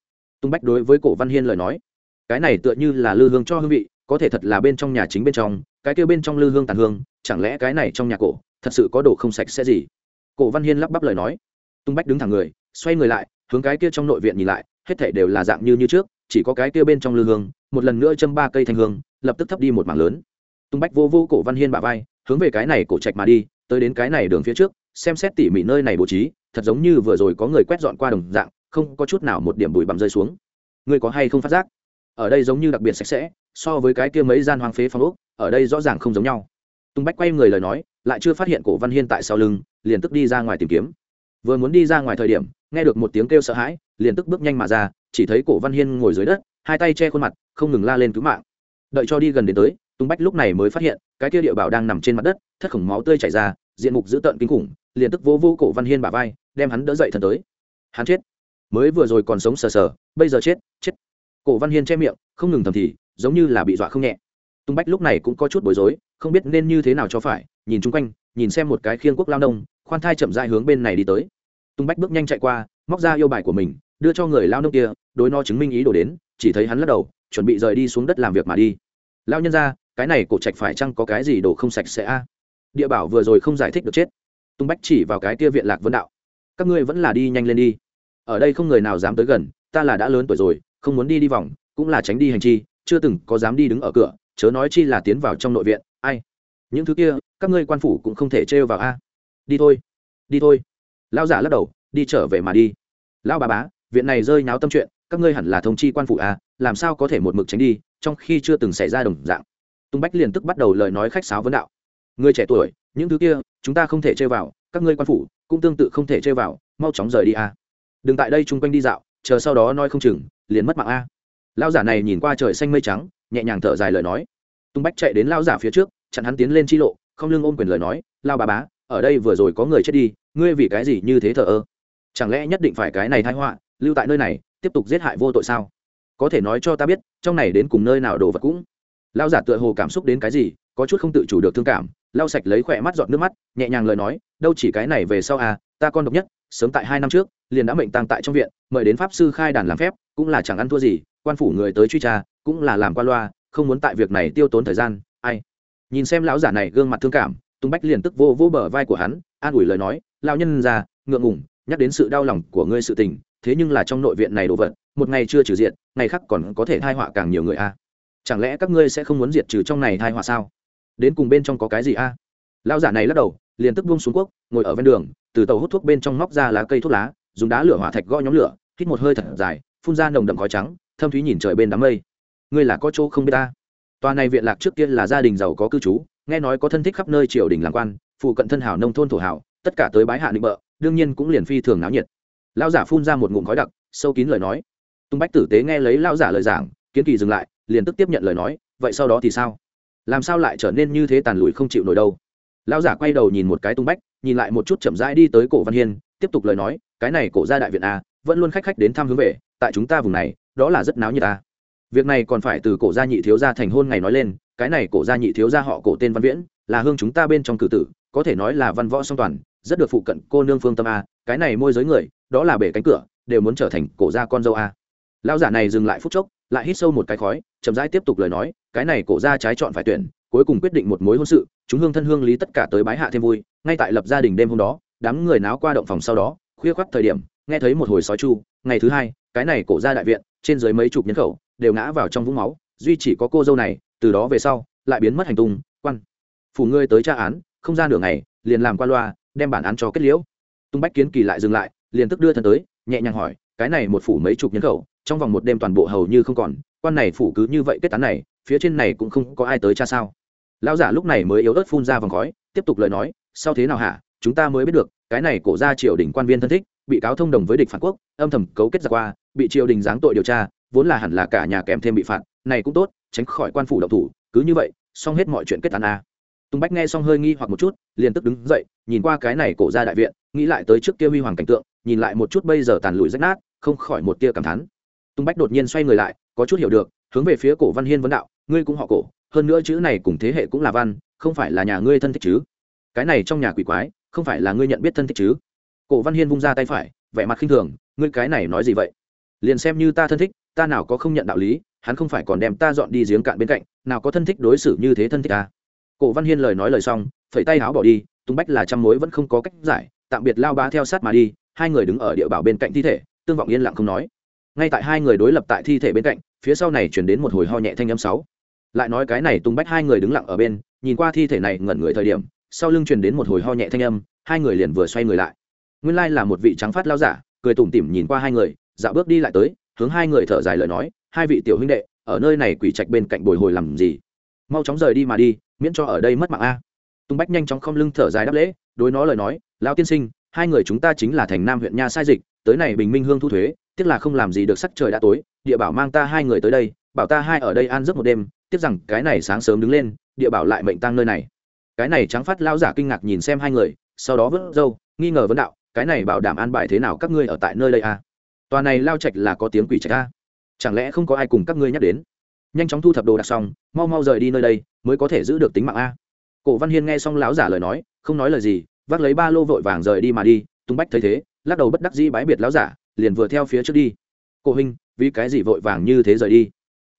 tung bách đối với cổ văn hiên lời nói, cái này tựa như là lư hương cho hương vị, có thể thật là bên trong nhà chính bên trong, cái kia bên trong lư hương tàn hương, chẳng lẽ cái này trong nhà cổ thật sự có đồ không sạch sẽ gì? Cổ văn hiên lắp bắp lời nói. Tung bách đứng thẳng người, xoay người lại, hướng cái kia trong nội viện nhìn lại, hết thảy đều là dạng như như trước, chỉ có cái kia bên trong lư hương, một lần nữa châm ba cây thanh hương, lập tức thấp đi một mảng lớn. Tung bách vô vô cổ văn hiên bả vai, hướng về cái này cổ trạch mà đi, tới đến cái này đường phía trước, xem xét tỉ mỉ nơi này bố trí, thật giống như vừa rồi có người quét dọn qua đồng dạng không có chút nào một điểm bụi bặm rơi xuống. Ngươi có hay không phát giác? Ở đây giống như đặc biệt sạch sẽ, so với cái kia mấy gian hoang phế phong ốc, ở đây rõ ràng không giống nhau. Tung bách quay người lời nói, lại chưa phát hiện cổ văn hiên tại sau lưng, liền tức đi ra ngoài tìm kiếm. Vừa muốn đi ra ngoài thời điểm, nghe được một tiếng kêu sợ hãi, liền tức bước nhanh mà ra, chỉ thấy cổ văn hiên ngồi dưới đất, hai tay che khuôn mặt, không ngừng la lên cứu mạng. Đợi cho đi gần đến tới, tung bách lúc này mới phát hiện, cái kia địa bảo đang nằm trên mặt đất, thất khổng máu tươi chảy ra, diện mục dữ tợn kinh khủng, liền tức vô vô cổ văn hiên bả vai, đem hắn đỡ dậy thần tới. Hắn chết mới vừa rồi còn sống sờ sờ, bây giờ chết chết. Cổ văn hiên che miệng, không ngừng thầm thì, giống như là bị dọa không nhẹ. Tung bách lúc này cũng có chút bối rối, không biết nên như thế nào cho phải, nhìn chung quanh, nhìn xem một cái khiêng quốc lao nông, khoan thai chậm dại hướng bên này đi tới. Tung bách bước nhanh chạy qua, móc ra yêu bài của mình, đưa cho người lao nông kia, đối no chứng minh ý đồ đến, chỉ thấy hắn lắc đầu, chuẩn bị rời đi xuống đất làm việc mà đi. Lao nhân ra, cái này cổ trạch phải chăng có cái gì đồ không sạch sẽ a? Địa bảo vừa rồi không giải thích được chết. Tung bách chỉ vào cái kia viện lạc vân đạo. Các ngươi vẫn là đi nhanh lên đi ở đây không người nào dám tới gần, ta là đã lớn tuổi rồi, không muốn đi đi vòng, cũng là tránh đi hành chi, chưa từng có dám đi đứng ở cửa, chớ nói chi là tiến vào trong nội viện, ai? Những thứ kia, các ngươi quan phủ cũng không thể trêu vào a. Đi thôi đi thôi. Lao giả lắc đầu, đi trở về mà đi. Lao bà bá, viện này rơi náo tâm chuyện, các ngươi hẳn là thông chi quan phủ a, làm sao có thể một mực tránh đi, trong khi chưa từng xảy ra đồng dạng. Tung bách liền tức bắt đầu lời nói khách sáo vấn đạo. Người trẻ tuổi, những thứ kia, chúng ta không thể chơi vào, các ngươi quan phủ cũng tương tự không thể chơi vào, mau chóng rời đi a đừng tại đây chung quanh đi dạo, chờ sau đó nói không chừng, liền mất mạng a. Lao giả này nhìn qua trời xanh mây trắng, nhẹ nhàng thở dài lời nói. Tung bách chạy đến lao giả phía trước, chặn hắn tiến lên chi lộ, không lương ôm quyền lời nói lao bà bá, ở đây vừa rồi có người chết đi, ngươi vì cái gì như thế thờ ơ? Chẳng lẽ nhất định phải cái này thai họa, lưu tại nơi này, tiếp tục giết hại vô tội sao? Có thể nói cho ta biết, trong này đến cùng nơi nào đồ vật cũng. Lao giả tựa hồ cảm xúc đến cái gì, có chút không tự chủ được thương cảm lau sạch lấy khỏe mắt giọt nước mắt, nhẹ nhàng lời nói, đâu chỉ cái này về sau à ta con độc nhất, sớm tại hai năm trước, liền đã mệnh tăng tại trong viện, mời đến pháp sư khai đàn làm phép, cũng là chẳng ăn thua gì, quan phủ người tới truy tra, cũng là làm qua loa, không muốn tại việc này tiêu tốn thời gian, ai? Nhìn xem lão giả này gương mặt thương cảm tung bách liền tức vô vô bờ vai của hắn, an ủi lời nói, lão nhân già, ngượng ngủng nhắc đến sự đau lòng của ngươi sự tình, thế nhưng là trong nội viện này đồ vật, một ngày chưa trừ diện ngày khác còn có thể thai họa càng nhiều người a chẳng lẽ các ngươi sẽ không muốn diệt trừ trong này thai họa sao? Đến cùng bên trong có cái gì a? Lão giả này lắc đầu, liền tức buông xuống quốc ngồi ở ven đường, từ tàu hút thuốc bên trong móc ra lá cây thuốc lá, dùng đá lửa hỏa thạch gõ nhóm lửa, hít một hơi thật dài, phun ra nồng đậm khói trắng, thâm thúy nhìn trời bên đám mây. Ngươi là có chỗ không biết ta? Tòa này viện lạc trước kia là gia đình giàu có cư trú, nghe nói có thân thích khắp nơi triều đình làm quan, phụ cận thân hảo nông thôn thổ hảo, tất cả tới bái hạ định bợ, đương nhiên cũng liền phi thường náo nhiệt. Lão giả phun ra một ngụm khói đặc, sâu kín lời nói. Tung bách tử tế nghe lấy lão giả lời giảng, kiến kỳ dừng lại, liền tức tiếp nhận lời nói, vậy sau đó thì sao? Làm sao lại trở nên như thế tàn lùi không chịu nổi đâu. Lão giả quay đầu nhìn một cái tung bách, nhìn lại một chút chậm rãi đi tới cổ văn hiên, tiếp tục lời nói, cái này cổ gia đại viện a, vẫn luôn khách khách đến thăm hướng về, tại chúng ta vùng này, đó là rất náo nhiệt a. Việc này còn phải từ cổ gia nhị thiếu gia thành hôn ngày nói lên, cái này cổ gia nhị thiếu gia họ cổ tên văn viễn, là hương chúng ta bên trong cử tử, có thể nói là văn võ song toàn, rất được phụ cận cô nương phương tâm a, cái này môi giới người, đó là bể cánh cửa, đều muốn trở thành cổ gia con dâu a. Lão giả này dừng lại phút chốc lại hít sâu một cái khói, chậm rãi tiếp tục lời nói, cái này cổ gia trái chọn phải tuyển, cuối cùng quyết định một mối hôn sự, chúng hương thân hương lý tất cả tới bái hạ thêm vui, ngay tại lập gia đình đêm hôm đó, đám người náo qua động phòng sau đó, khuya khoắt thời điểm, nghe thấy một hồi sói chu, ngày thứ hai, cái này cổ gia đại viện, trên dưới mấy chục nhân khẩu, đều ngã vào trong vũng máu, duy chỉ có cô dâu này, từ đó về sau, lại biến mất hành tung, quan. Phủ ngươi tới tra án, không ra nửa ngày, liền làm qua loa, đem bản án cho kết liễu. Tung bách kiến kỳ lại dừng lại, liền tức đưa thân tới, nhẹ nhàng hỏi cái này một phủ mấy chục nhân khẩu, trong vòng một đêm toàn bộ hầu như không còn, quan này phủ cứ như vậy kết án này, phía trên này cũng không có ai tới cha sao. Lão giả lúc này mới yếu ớt phun ra vòng khói, tiếp tục lời nói, sau thế nào hả? Chúng ta mới biết được, cái này cổ ra triều đình quan viên thân thích, bị cáo thông đồng với địch phản quốc, âm thầm cấu kết ra qua, bị triều đình giáng tội điều tra, vốn là hẳn là cả nhà kèm thêm bị phạt, này cũng tốt, tránh khỏi quan phủ động thủ, cứ như vậy, xong hết mọi chuyện kết án a. Tùng bách nghe xong hơi nghi hoặc một chút, liền tức đứng dậy, nhìn qua cái này cổ ra đại viện, nghĩ lại tới trước kia huy hoàng cảnh tượng, nhìn lại một chút bây giờ tàn lụi rách nát không khỏi một tia cảm thán. Tung bách đột nhiên xoay người lại, có chút hiểu được, hướng về phía cổ văn hiên vấn đạo, ngươi cũng họ cổ, hơn nữa chữ này cùng thế hệ cũng là văn, không phải là nhà ngươi thân thích chứ? Cái này trong nhà quỷ quái, không phải là ngươi nhận biết thân thích chứ? Cổ văn hiên vung ra tay phải, vẻ mặt khinh thường, ngươi cái này nói gì vậy? Liền xem như ta thân thích, ta nào có không nhận đạo lý, hắn không phải còn đem ta dọn đi giếng cạn bên cạnh, nào có thân thích đối xử như thế thân thích ta cổ văn hiên lời nói lời xong, phẩy tay áo bỏ đi, tung bách là trăm mối vẫn không có cách giải, tạm biệt lao bá theo sát mà đi, hai người đứng ở địa bảo bên cạnh thi thể tương vọng yên lặng không nói. Ngay tại hai người đối lập tại thi thể bên cạnh, phía sau này chuyển đến một hồi ho nhẹ thanh âm sáu. Lại nói cái này tung bách hai người đứng lặng ở bên, nhìn qua thi thể này ngẩn người thời điểm, sau lưng truyền đến một hồi ho nhẹ thanh âm, hai người liền vừa xoay người lại. Nguyên lai là một vị trắng phát lao giả, cười tủm tỉm nhìn qua hai người dạo bước đi lại tới, hướng hai người thở dài lời nói, hai vị tiểu huynh đệ, ở nơi này quỷ trạch bên cạnh bồi hồi làm gì? Mau chóng rời đi mà đi, miễn cho ở đây mất mạng a. Tung bách nhanh chóng không lưng thở dài đáp lễ, đối nó lời nói, lão tiên sinh hai người chúng ta chính là thành nam huyện nha sai dịch, tới này bình minh hương thu thuế, tiếc là không làm gì được sắc trời đã tối, địa bảo mang ta hai người tới đây, bảo ta hai ở đây an giấc một đêm, tiếc rằng cái này sáng sớm đứng lên, địa bảo lại mệnh tăng nơi này. Cái này trắng phát lão giả kinh ngạc nhìn xem hai người, sau đó vớt râu, nghi ngờ vấn đạo, cái này bảo đảm an bài thế nào các ngươi ở tại nơi đây à? Tòa này lao trạch là có tiếng quỷ trạch a chẳng lẽ không có ai cùng các ngươi nhắc đến? Nhanh chóng thu thập đồ đạc xong, mau mau rời đi nơi đây, mới có thể giữ được tính mạng a cổ văn hiên nghe xong lão giả lời nói, không nói lời gì vác lấy ba lô vội vàng rời đi mà đi, tung bách thấy thế, lắc đầu bất đắc dĩ bái biệt lão giả, liền vừa theo phía trước đi. Cổ huynh, vì cái gì vội vàng như thế rời đi?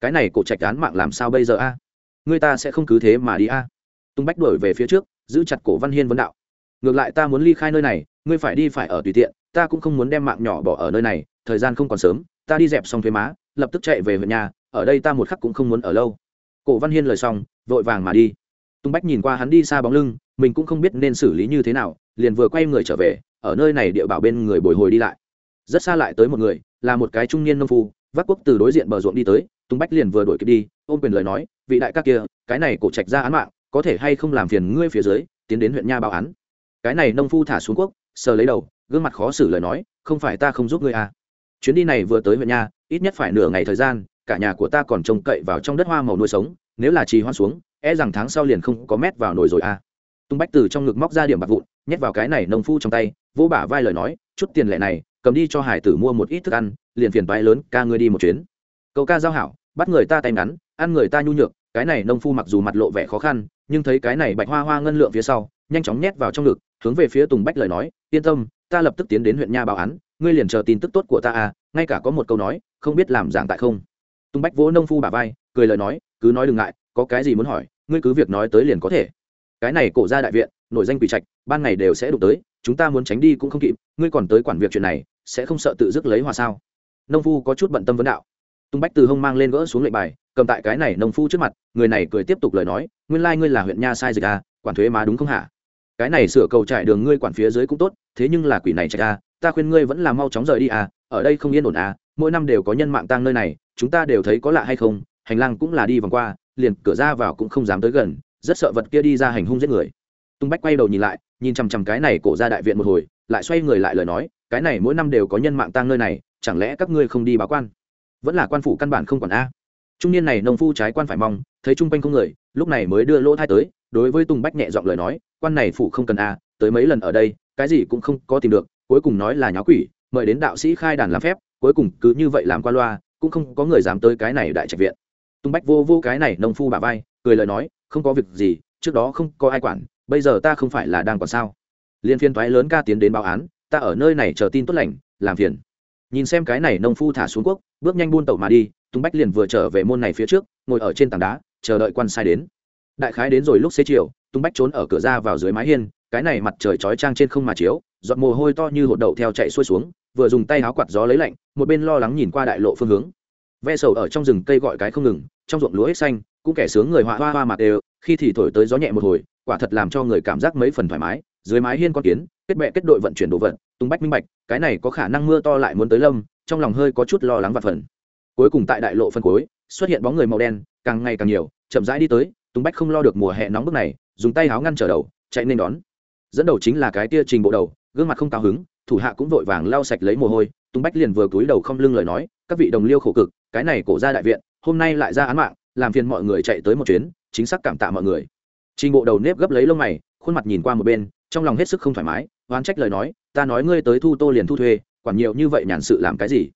Cái này cổ trạch án mạng làm sao bây giờ a? Người ta sẽ không cứ thế mà đi a? Tung bách đuổi về phía trước, giữ chặt cổ văn hiên vấn đạo. Ngược lại ta muốn ly khai nơi này, ngươi phải đi phải ở tùy tiện, ta cũng không muốn đem mạng nhỏ bỏ ở nơi này, thời gian không còn sớm, ta đi dẹp xong thuế má, lập tức chạy về huyện nhà, ở đây ta một khắc cũng không muốn ở lâu. Cổ văn hiên lời xong, vội vàng mà đi. Tung bách nhìn qua hắn đi xa bóng lưng mình cũng không biết nên xử lý như thế nào, liền vừa quay người trở về, ở nơi này địa bảo bên người bồi hồi đi lại. Rất xa lại tới một người, là một cái trung niên nông phu, vác quốc từ đối diện bờ ruộng đi tới tung bách liền vừa đuổi kịp đi, ôm quyền lời nói, vị đại các kia, cái này cổ trạch ra án mạng, có thể hay không làm phiền ngươi phía dưới, tiến đến huyện nha báo án. Cái này nông phu thả xuống quốc, sờ lấy đầu, gương mặt khó xử lời nói, không phải ta không giúp ngươi à. Chuyến đi này vừa tới huyện nha, ít nhất phải nửa ngày thời gian, cả nhà của ta còn trông cậy vào trong đất hoa màu nuôi sống, nếu là trì hoan xuống e rằng tháng sau liền không có mét vào nồi rồi à tung bách từ trong ngực móc ra điểm bạc vụn, nhét vào cái này nông phu trong tay, vỗ bả vai lời nói, chút tiền lệ này, cầm đi cho hải tử mua một ít thức ăn, liền phiền vai lớn, ca ngươi đi một chuyến. Cậu ca giao hảo, bắt người ta tay ngắn, ăn người ta nhu nhược, cái này nông phu mặc dù mặt lộ vẻ khó khăn, nhưng thấy cái này bạch hoa hoa ngân lượng phía sau, nhanh chóng nhét vào trong ngực, hướng về phía tùng bách lời nói, yên tâm, ta lập tức tiến đến huyện nha báo án, ngươi liền chờ tin tức tốt của ta à ngay cả có một câu nói, không biết làm giảng tại không. Tùng bách vỗ nông phu bà vai, cười lời nói, cứ nói đừng ngại, có cái gì muốn hỏi, ngươi cứ việc nói tới liền có thể cái này cổ ra đại viện, nổi danh quỷ trạch, ban ngày đều sẽ đụng tới, chúng ta muốn tránh đi cũng không kịp, ngươi còn tới quản việc chuyện này, sẽ không sợ tự dứt lấy hòa sao? Nông phu có chút bận tâm vấn đạo. Tung bách từ hông mang lên gỡ xuống lệnh bài, cầm tại cái này nông phu trước mặt, người này cười tiếp tục lời nói, nguyên lai、like、ngươi là huyện nha sai dịch à quản thuế má đúng không hả? Cái này sửa cầu trải đường ngươi quản phía dưới cũng tốt, thế nhưng là quỷ này chạy a à, ta khuyên ngươi vẫn là mau chóng rời đi à ở đây không yên ổn à mỗi năm đều có nhân mạng tang nơi này, chúng ta đều thấy có lạ hay không, hành lang cũng là đi vòng qua, liền cửa ra vào cũng không dám tới gần rất sợ vật kia đi ra hành hung giết người. Tung bách quay đầu nhìn lại, nhìn chằm chằm cái này cổ ra đại viện một hồi, lại xoay người lại lời nói, cái này mỗi năm đều có nhân mạng tang nơi này, chẳng lẽ các ngươi không đi báo quan? Vẫn là quan phủ căn bản không còn a. Trung niên này nông phu trái quan phải mong, thấy chung quanh không người, lúc này mới đưa lỗ thai tới, đối với tùng bách nhẹ giọng lời nói, quan này phủ không cần a, tới mấy lần ở đây, cái gì cũng không có tìm được, cuối cùng nói là nháo quỷ, mời đến đạo sĩ khai đàn làm phép, cuối cùng cứ như vậy làm qua loa, cũng không có người dám tới cái này đại trạch viện. Tung bách vô vô cái này nông phu bà vai, cười lời nói không có việc gì, trước đó không có ai quản, bây giờ ta không phải là đang còn sao? Liên phiên thoái lớn ca tiến đến báo án, ta ở nơi này chờ tin tốt lành, làm phiền. Nhìn xem cái này nông phu thả xuống quốc, bước nhanh buôn tẩu mà đi tung bách liền vừa trở về môn này phía trước, ngồi ở trên tảng đá, chờ đợi quan sai đến. Đại khái đến rồi lúc xế chiều tung bách trốn ở cửa ra vào dưới mái hiên, cái này mặt trời chói trang trên không mà chiếu, giọt mồ hôi to như hột đậu theo chạy xuôi xuống, vừa dùng tay háo quạt gió lấy lạnh, một bên lo lắng nhìn qua đại lộ phương hướng. Ve sầu ở trong rừng cây gọi cái không ngừng, trong ruộng lúa hết xanh cũng kẻ sướng người hoa hoa hoa mặt đều, khi thì thổi tới gió nhẹ một hồi, quả thật làm cho người cảm giác mấy phần thoải mái, dưới mái hiên con kiến, kết bệ kết đội vận chuyển đồ vật, tung bách minh bạch, cái này có khả năng mưa to lại muốn tới lâm, trong lòng hơi có chút lo lắng và phần cuối cùng tại đại lộ phân cuối, xuất hiện bóng người màu đen, càng ngày càng nhiều, chậm rãi đi tới, tung bách không lo được mùa hè nóng bức này, dùng tay háo ngăn trở đầu, chạy nên đón. Dẫn đầu chính là cái tia trình bộ đầu, gương mặt không cao hứng, thủ hạ cũng vội vàng lau sạch lấy mồ hôi, tung bách liền vừa cúi đầu không lưng lời nói, các vị đồng liêu khổ cực, cái này cổ ra đại viện, hôm nay lại ra án mạng làm phiền mọi người chạy tới một chuyến, chính xác cảm tạ mọi người. Trình bộ đầu nếp gấp lấy lông mày, khuôn mặt nhìn qua một bên, trong lòng hết sức không thoải mái, oán trách lời nói, ta nói ngươi tới thu tô liền thu thuê, quản nhiều như vậy nhàn sự làm cái gì?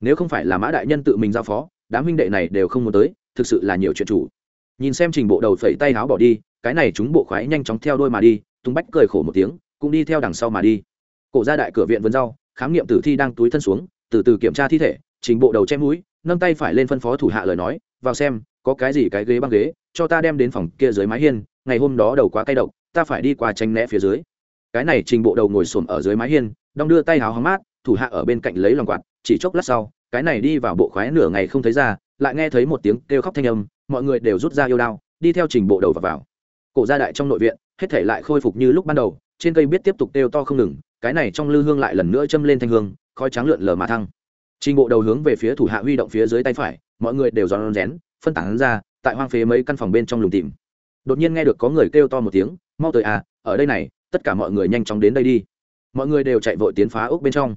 Nếu không phải là mã đại nhân tự mình giao phó, đám huynh đệ này đều không muốn tới, thực sự là nhiều chuyện chủ. Nhìn xem trình bộ đầu phẩy tay háo bỏ đi, cái này chúng bộ khoái nhanh chóng theo đôi mà đi tung bách cười khổ một tiếng, cũng đi theo đằng sau mà đi. Cổ ra đại cửa viện vườn rau, khám nghiệm tử thi đang túi thân xuống, từ từ kiểm tra thi thể, trình bộ đầu che mũi, nâng tay phải lên phân phó thủ hạ lời nói, vào xem có cái gì cái ghế băng ghế, cho ta đem đến phòng kia dưới mái hiên, ngày hôm đó đầu quá cay độc, ta phải đi qua tranh né phía dưới. Cái này trình bộ đầu ngồi xổm ở dưới mái hiên, đong đưa tay háo hóng mát, thủ hạ ở bên cạnh lấy lòng quạt, chỉ chốc lát sau, cái này đi vào bộ khoái nửa ngày không thấy ra, lại nghe thấy một tiếng kêu khóc thanh âm, mọi người đều rút ra yêu đao, đi theo trình bộ đầu và vào. Cổ gia đại trong nội viện, hết thể lại khôi phục như lúc ban đầu, trên cây biết tiếp tục kêu to không ngừng, cái này trong lư hương lại lần nữa châm lên thanh hương, khói trắng lượn lờ mà thăng. Trình bộ đầu hướng về phía thủ hạ huy động phía dưới tay phải mọi người đều giòn rén, phân tán ra, tại hoang phế mấy căn phòng bên trong lùng tìm. Đột nhiên nghe được có người kêu to một tiếng, mau tới à ở đây này, tất cả mọi người nhanh chóng đến đây đi. Mọi người đều chạy vội tiến phá ốc bên trong.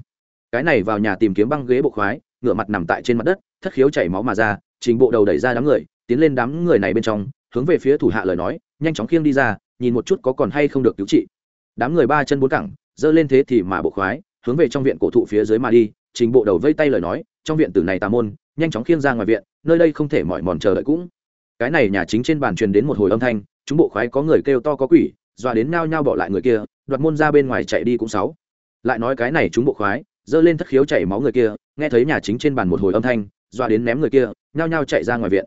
Cái này vào nhà tìm kiếm băng ghế bộ khoái, ngửa mặt nằm tại trên mặt đất, thất khiếu chảy máu mà ra, trình bộ đầu đẩy ra đám người, tiến lên đám người này bên trong, hướng về phía thủ hạ lời nói, nhanh chóng khiêng đi ra, nhìn một chút có còn hay không được cứu trị. Đám người ba chân bốn cẳng dơ lên thế thì mà bộ khoái, hướng về trong viện cổ thụ phía dưới mà đi, trình bộ đầu vây tay lời nói, trong viện tử này tà môn nhanh chóng khiêng ra ngoài viện, nơi đây không thể mỏi mòn chờ đợi cũng. Cái này nhà chính trên bàn truyền đến một hồi âm thanh, chúng bộ khoái có người kêu to có quỷ, dọa đến nao nhao bỏ lại người kia, đoạt môn ra bên ngoài chạy đi cũng sáu. Lại nói cái này chúng bộ khoái dơ lên thất khiếu chảy máu người kia, nghe thấy nhà chính trên bàn một hồi âm thanh, dọa đến ném người kia, nhao nhao chạy ra ngoài viện.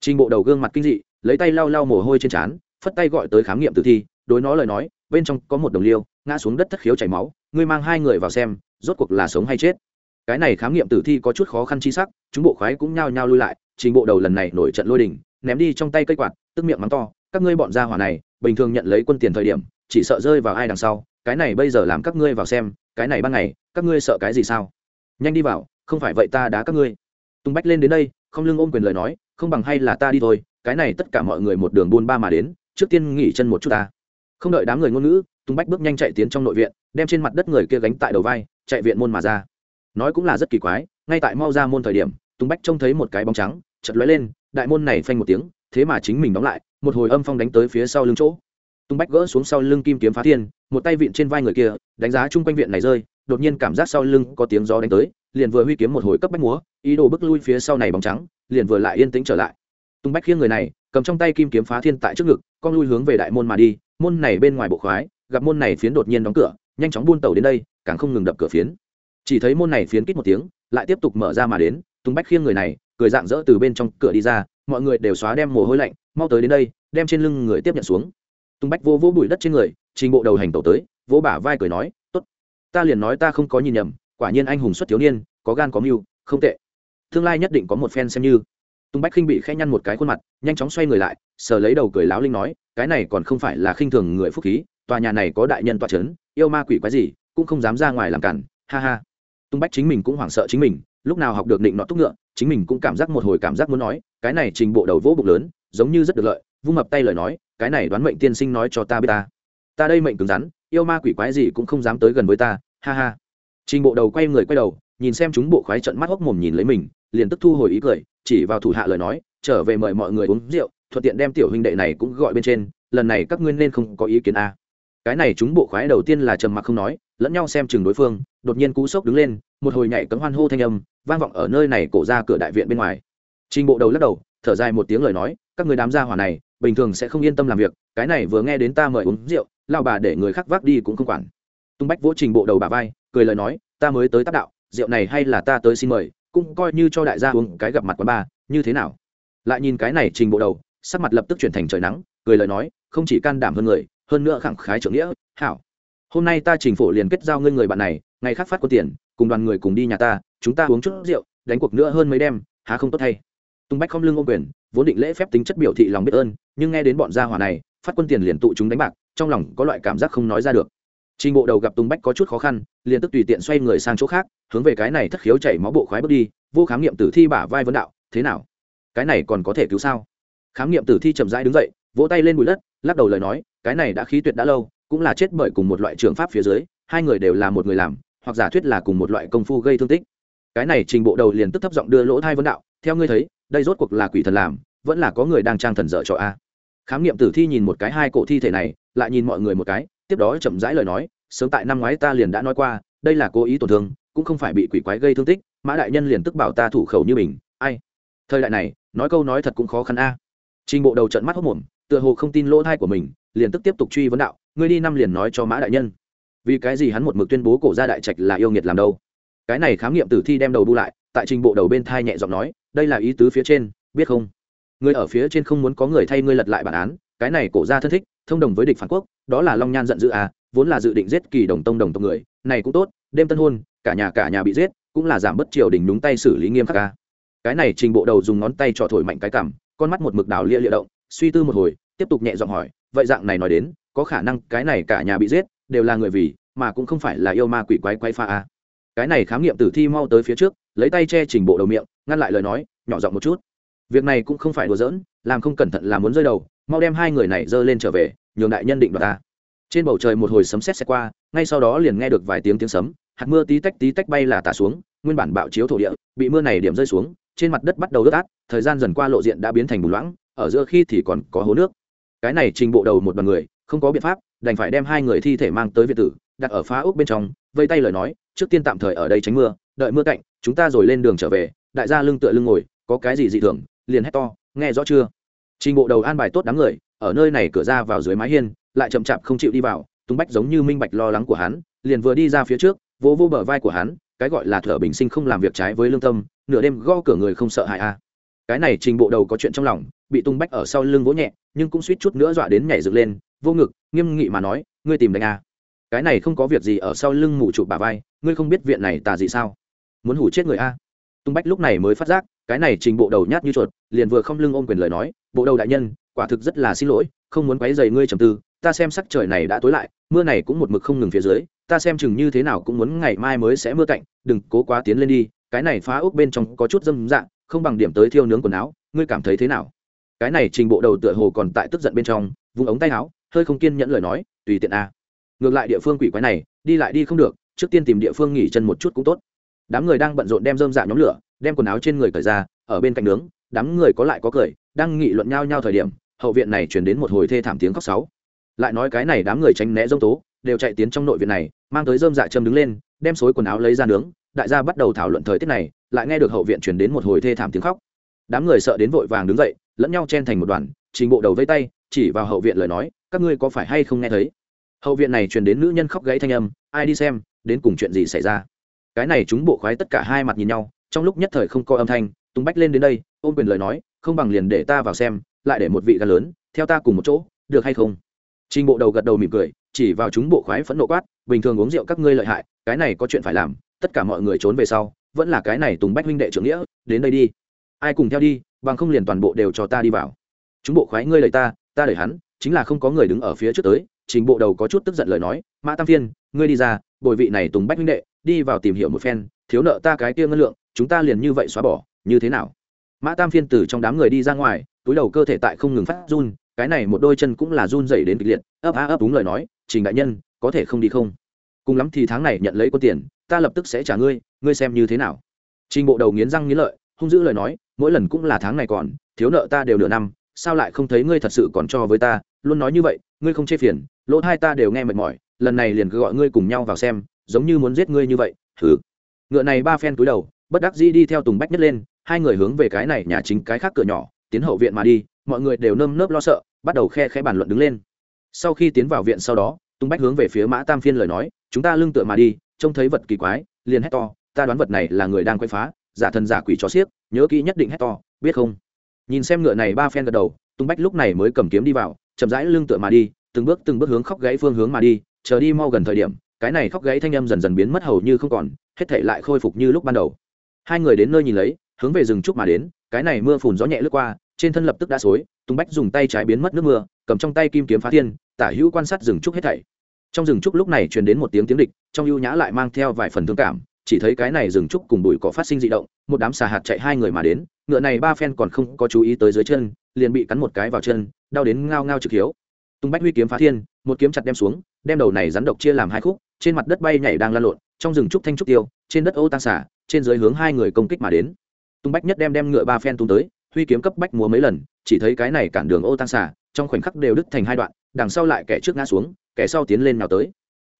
Trình bộ đầu gương mặt kinh dị, lấy tay lau lau mồ hôi trên trán, phất tay gọi tới khám nghiệm tử thi, đối nó lời nói, bên trong có một đồng liêu, ngã xuống đất thất khiếu chảy máu, ngươi mang hai người vào xem, rốt cuộc là sống hay chết cái này khám nghiệm tử thi có chút khó khăn chi sắc, chúng bộ khoái cũng nhao nhao lui lại, trình bộ đầu lần này nổi trận lôi đình, ném đi trong tay cây quạt, tức miệng mắng to, các ngươi bọn gia hỏa này, bình thường nhận lấy quân tiền thời điểm, chỉ sợ rơi vào ai đằng sau, cái này bây giờ làm các ngươi vào xem, cái này ban ngày, các ngươi sợ cái gì sao? Nhanh đi vào, không phải vậy ta đá các ngươi. Tung bách lên đến đây, không lưng ôm quyền lời nói, không bằng hay là ta đi thôi, cái này tất cả mọi người một đường buôn ba mà đến, trước tiên nghỉ chân một chút ta. Không đợi đám người ngôn ngữ tung bách bước nhanh chạy tiến trong nội viện, đem trên mặt đất người kia gánh tại đầu vai, chạy viện môn mà ra nói cũng là rất kỳ quái, ngay tại mau ra môn thời điểm tung bách trông thấy một cái bóng trắng chật lóe lên, đại môn này phanh một tiếng, thế mà chính mình đóng lại, một hồi âm phong đánh tới phía sau lưng chỗ. Tung bách gỡ xuống sau lưng kim kiếm phá thiên, một tay vịn trên vai người kia, đánh giá chung quanh viện này rơi, đột nhiên cảm giác sau lưng có tiếng gió đánh tới, liền vừa huy kiếm một hồi cấp bách múa, ý đồ bước lui phía sau này bóng trắng, liền vừa lại yên tĩnh trở lại. Tung bách khiêng người này, cầm trong tay kim kiếm phá thiên tại trước ngực, con lui hướng về đại môn mà đi, môn này bên ngoài bộ khoái, gặp môn này phiến đột nhiên đóng cửa, nhanh chóng buôn tàu đến đây, càng không ngừng đập cửa phiến chỉ thấy môn này phiến kít một tiếng, lại tiếp tục mở ra mà đến tung bách khiêng người này, cười dạng dỡ từ bên trong cửa đi ra, mọi người đều xóa đem mồ hôi lạnh, mau tới đến đây, đem trên lưng người tiếp nhận xuống. Tung bách vô vỗ bụi đất trên người, trình bộ đầu hành tẩu tới, vỗ bả vai cười nói, tốt, ta liền nói ta không có nhìn nhầm, quả nhiên anh hùng xuất thiếu niên, có gan có mưu, không tệ. Tương lai nhất định có một phen xem như. Tung bách khinh bị khẽ nhăn một cái khuôn mặt, nhanh chóng xoay người lại, sờ lấy đầu cười láo linh nói, cái này còn không phải là khinh thường người phúc khí, tòa nhà này có đại nhân tọa c h ấ n yêu ma quỷ quái gì, cũng không dám ra ngoài làm cản, ha ha tung bách chính mình cũng hoảng sợ chính mình, lúc nào học được định nọ túc ngựa, chính mình cũng cảm giác một hồi cảm giác muốn nói, cái này trình bộ đầu vỗ bụng lớn, giống như rất được lợi, vung mập tay lời nói, cái này đoán mệnh tiên sinh nói cho ta biết ta ta đây mệnh cứng rắn, yêu ma quỷ quái gì cũng không dám tới gần với ta, ha ha trình bộ đầu quay người quay đầu, nhìn xem chúng bộ khoái trận mắt hốc mồm nhìn lấy mình, liền tức thu hồi ý cười, chỉ vào thủ hạ lời nói, trở về mời mọi người uống rượu, thuận tiện đem tiểu huynh đệ này cũng gọi bên trên, lần này các ngươi nên không có ý kiến a à. cái này chúng bộ khoái đầu tiên là trầm mặc không nói lẫn nhau xem chừng đối phương, đột nhiên cú sốc đứng lên, một hồi nhảy cấm hoan hô thanh âm, vang vọng ở nơi này cổ ra cửa đại viện bên ngoài. Trình bộ đầu lắc đầu, thở dài một tiếng lời nói, các người đám gia hỏa này, bình thường sẽ không yên tâm làm việc, cái này vừa nghe đến ta mời uống rượu lao bà để người khác vác đi cũng không quản. Tung bách vỗ trình bộ đầu bà vai, cười lời nói, ta mới tới tác đạo, rượu này hay là ta tới xin mời, cũng coi như cho đại gia uống cái gặp mặt quán ba, như thế nào? Lại nhìn cái này trình bộ đầu, sắc mặt lập tức chuyển thành trời nắng, cười lời nói, không chỉ can đảm hơn người, hơn nữa khẳng khái trưởng nghĩa, hảo hôm nay ta trình phổ liền kết giao ngươi người bạn này, ngày khác phát quân tiền, cùng đoàn người cùng đi nhà ta, chúng ta uống chút rượu, đánh cuộc nữa hơn mấy đêm, há không tốt thay. Tung bách không lưng ô quyền, vốn định lễ phép tính chất biểu thị lòng biết ơn, nhưng nghe đến bọn gia hỏa này, phát quân tiền liền tụ chúng đánh bạc, trong lòng có loại cảm giác không nói ra được. Trình bộ đầu gặp tung bách có chút khó khăn, liền tức tùy tiện xoay người sang chỗ khác, hướng về cái này thất khiếu chảy máu bộ khoái bước đi, vô khám nghiệm tử thi bả vai vấn đạo, thế nào? Cái này còn có thể cứu sao? Khám nghiệm tử thi chậm rãi đứng dậy, vỗ tay lên bụi đất, lắc đầu lời nói, cái này đã khí tuyệt đã lâu cũng là chết bởi cùng một loại trường pháp phía dưới, hai người đều là một người làm, hoặc giả thuyết là cùng một loại công phu gây thương tích. Cái này trình bộ đầu liền tức thấp giọng đưa lỗ thai vấn đạo, theo ngươi thấy, đây rốt cuộc là quỷ thần làm, vẫn là có người đang trang thần dở cho a. Khám nghiệm tử thi nhìn một cái hai cổ thi thể này, lại nhìn mọi người một cái, tiếp đó chậm rãi lời nói, sớm tại năm ngoái ta liền đã nói qua, đây là cố ý tổn thương, cũng không phải bị quỷ quái gây thương tích, mã đại nhân liền tức bảo ta thủ khẩu như mình, ai? Thời đại này, nói câu nói thật cũng khó khăn a. Trình bộ đầu trận mắt hốc mồm, tựa hồ không tin lỗ thai của mình, liền tức tiếp tục truy vấn đạo ngươi đi năm liền nói cho mã đại nhân. Vì cái gì hắn một mực tuyên bố cổ gia đại trạch là yêu nghiệt làm đâu? Cái này khám nghiệm tử thi đem đầu bu lại tại trình bộ đầu bên thai nhẹ giọng nói đây là ý tứ phía trên biết không? Ngươi ở phía trên không muốn có người thay ngươi lật lại bản án cái này cổ gia thân thích thông đồng với địch phản quốc đó là long nhan giận dữ à vốn là dự định giết kỳ đồng tông đồng tộc người này cũng tốt đêm tân hôn cả nhà cả nhà bị giết cũng là giảm bất triều đình đúng tay xử lý nghiêm khắc ca cái này trình bộ đầu dùng ngón tay trò thổi mạnh cái cảm, con mắt một mực đảo lia lia động suy tư một hồi tiếp tục nhẹ giọng hỏi vậy dạng này nói đến có khả năng cái này cả nhà bị giết, đều là người vì, mà cũng không phải là yêu ma quỷ quái quái pha a. Cái này khám nghiệm tử thi mau tới phía trước, lấy tay che trình bộ đầu miệng, ngăn lại lời nói, nhỏ giọng một chút. Việc này cũng không phải đùa giỡn, làm không cẩn thận là muốn rơi đầu, mau đem hai người này dơ lên trở về, nhường đại nhân định đoạt ta. Trên bầu trời một hồi sấm sét xe qua, ngay sau đó liền nghe được vài tiếng tiếng sấm, hạt mưa tí tách tí tách bay là tả xuống, nguyên bản bạo chiếu thổ địa, bị mưa này điểm rơi xuống, trên mặt đất bắt đầu ướt át, thời gian dần qua lộ diện đã biến thành bùn loãng, ở giữa khi thì còn có hố nước. Cái này trình bộ đầu một đoàn người không có biện pháp, đành phải đem hai người thi thể mang tới việt tử, đặt ở phá ốc bên trong, vây tay lời nói, trước tiên tạm thời ở đây tránh mưa, đợi mưa cạnh, chúng ta rồi lên đường trở về, đại gia lưng tựa lưng ngồi, có cái gì dị thường, liền hét to, nghe rõ chưa? Trình bộ đầu an bài tốt đám người, ở nơi này cửa ra vào dưới mái hiên, lại chậm chạp không chịu đi vào tung bách giống như minh bạch lo lắng của hắn, liền vừa đi ra phía trước, vỗ vỗ bờ vai của hắn, cái gọi là thở bình sinh không làm việc trái với lương tâm, nửa đêm gõ cửa người không sợ hại a. Cái này trình bộ đầu có chuyện trong lòng, bị tung bách ở sau lưng vỗ nhẹ, nhưng cũng suýt chút nữa dọa đến nhảy dựng lên vô ngực, nghiêm nghị mà nói, ngươi tìm đánh a. Cái này không có việc gì ở sau lưng mù chụp bà vai, ngươi không biết viện này tà gì sao? Muốn hủ chết người a. Tung bách lúc này mới phát giác, cái này trình bộ đầu nhát như chuột, liền vừa không lưng ôm quyền lời nói, bộ đầu đại nhân, quả thực rất là xin lỗi, không muốn quấy dày ngươi trầm tư, ta xem sắc trời này đã tối lại, mưa này cũng một mực không ngừng phía dưới, ta xem chừng như thế nào cũng muốn ngày mai mới sẽ mưa cạnh, đừng cố quá tiến lên đi, cái này phá ốc bên trong có chút dâm dạng không bằng điểm tới thiêu nướng quần áo, ngươi cảm thấy thế nào? Cái này trình bộ đầu tựa hồ còn tại tức giận bên trong vùng ống tay áo hơi không kiên nhẫn lời nói, tùy tiện a. Ngược lại địa phương quỷ quái này, đi lại đi không được, trước tiên tìm địa phương nghỉ chân một chút cũng tốt. Đám người đang bận rộn đem dơm dạ nhóm lửa, đem quần áo trên người cởi ra, ở bên cạnh nướng, đám người có lại có cười, đang nghị luận nhau nhau thời điểm, hậu viện này chuyển đến một hồi thê thảm tiếng khóc sáu. Lại nói cái này đám người tránh né dông tố, đều chạy tiến trong nội viện này, mang tới dơm dạ châm đứng lên, đem xối quần áo lấy ra nướng, đại gia bắt đầu thảo luận thời tiết này, lại nghe được hậu viện chuyển đến một hồi thê thảm tiếng khóc. Đám người sợ đến vội vàng đứng dậy, lẫn nhau chen thành một đoàn, trình bộ đầu vây tay, chỉ vào hậu viện lời nói các ngươi có phải hay không nghe thấy? Hậu viện này truyền đến nữ nhân khóc gãy thanh âm, ai đi xem, đến cùng chuyện gì xảy ra? Cái này chúng bộ khoái tất cả hai mặt nhìn nhau, trong lúc nhất thời không có âm thanh, tùng bách lên đến đây, ôm quyền lời nói, không bằng liền để ta vào xem, lại để một vị gà lớn, theo ta cùng một chỗ, được hay không? Trình bộ đầu gật đầu mỉm cười, chỉ vào chúng bộ khoái phẫn nộ quát, bình thường uống rượu các ngươi lợi hại, cái này có chuyện phải làm, tất cả mọi người trốn về sau, vẫn là cái này tùng bách huynh đệ trưởng nghĩa, đến đây đi. Ai cùng theo đi, bằng không liền toàn bộ đều cho ta đi vào. Chúng bộ khoái ngươi lời ta ta đẩy hắn chính là không có người đứng ở phía trước tới, trình bộ đầu có chút tức giận lời nói, mã tam phiên, ngươi đi ra, bồi vị này tùng bách huynh đệ, đi vào tìm hiểu một phen, thiếu nợ ta cái kia ngân lượng, chúng ta liền như vậy xóa bỏ, như thế nào? Mã tam phiên từ trong đám người đi ra ngoài, túi đầu cơ thể tại không ngừng phát run, cái này một đôi chân cũng là run dày đến kịch liệt, ấp á ấp đúng lời nói, trình đại nhân, có thể không đi không? Cùng lắm thì tháng này nhận lấy có tiền, ta lập tức sẽ trả ngươi ngươi xem như thế nào? Trình bộ đầu nghiến răng nghiến lợi, hung dữ lời nói, mỗi lần cũng là tháng này còn, thiếu nợ ta đều nửa năm, sao lại không thấy ngươi thật sự còn cho với ta luôn nói như vậy, ngươi không chê phiền, lỗ hai ta đều nghe mệt mỏi, lần này liền cứ gọi ngươi cùng nhau vào xem, giống như muốn giết ngươi như vậy thử ngựa này ba phen túi đầu, bất đắc dĩ đi theo tùng bách nhất lên, hai người hướng về cái này nhà chính cái khác cửa nhỏ, tiến hậu viện mà đi, mọi người đều nơm nớp lo sợ, bắt đầu khe khẽ bàn luận đứng lên. Sau khi tiến vào viện sau đó, tùng bách hướng về phía mã tam phiên lời nói, chúng ta lưng tựa mà đi, trông thấy vật kỳ quái, liền hét to, ta đoán vật này là người đang quay phá, giả thần giả quỷ cho xiếc, nhớ kỹ nhất định hét to, biết không? Nhìn xem ngựa này ba phen gật đầu, tùng bách lúc này mới cầm kiếm đi vào chậm rãi lưng tựa mà đi, từng bước từng bước hướng khóc gãy phương hướng mà đi, chờ đi mau gần thời điểm, cái này khóc gãy thanh âm dần dần biến mất hầu như không còn, hết thể lại khôi phục như lúc ban đầu. Hai người đến nơi nhìn lấy, hướng về rừng trúc mà đến, cái này mưa phùn gió nhẹ lướt qua, trên thân lập tức đã xối, tùng bách dùng tay trái biến mất nước mưa, cầm trong tay kim kiếm phá thiên, tả hữu quan sát rừng trúc hết thảy. Trong rừng trúc lúc này truyền đến một tiếng tiếng địch, trong ưu nhã lại mang theo vài phần thương cảm, chỉ thấy cái này rừng trúc cùng bụi cỏ phát sinh dị động, một đám xà hạt chạy hai người mà đến ngựa này ba phen còn không có chú ý tới dưới chân, liền bị cắn một cái vào chân, đau đến ngao ngao trực hiếu. Tung bách huy kiếm phá thiên, một kiếm chặt đem xuống, đem đầu này rắn độc chia làm hai khúc, trên mặt đất bay nhảy đang lan lộn, trong rừng trúc thanh trúc tiêu, trên đất ô tăng xả, trên dưới hướng hai người công kích mà đến. Tung bách nhất đem đem ngựa ba phen tung tới, huy kiếm cấp bách múa mấy lần, chỉ thấy cái này cản đường ô tăng xả, trong khoảnh khắc đều đứt thành hai đoạn, đằng sau lại kẻ trước ngã xuống, kẻ sau tiến lên nào tới.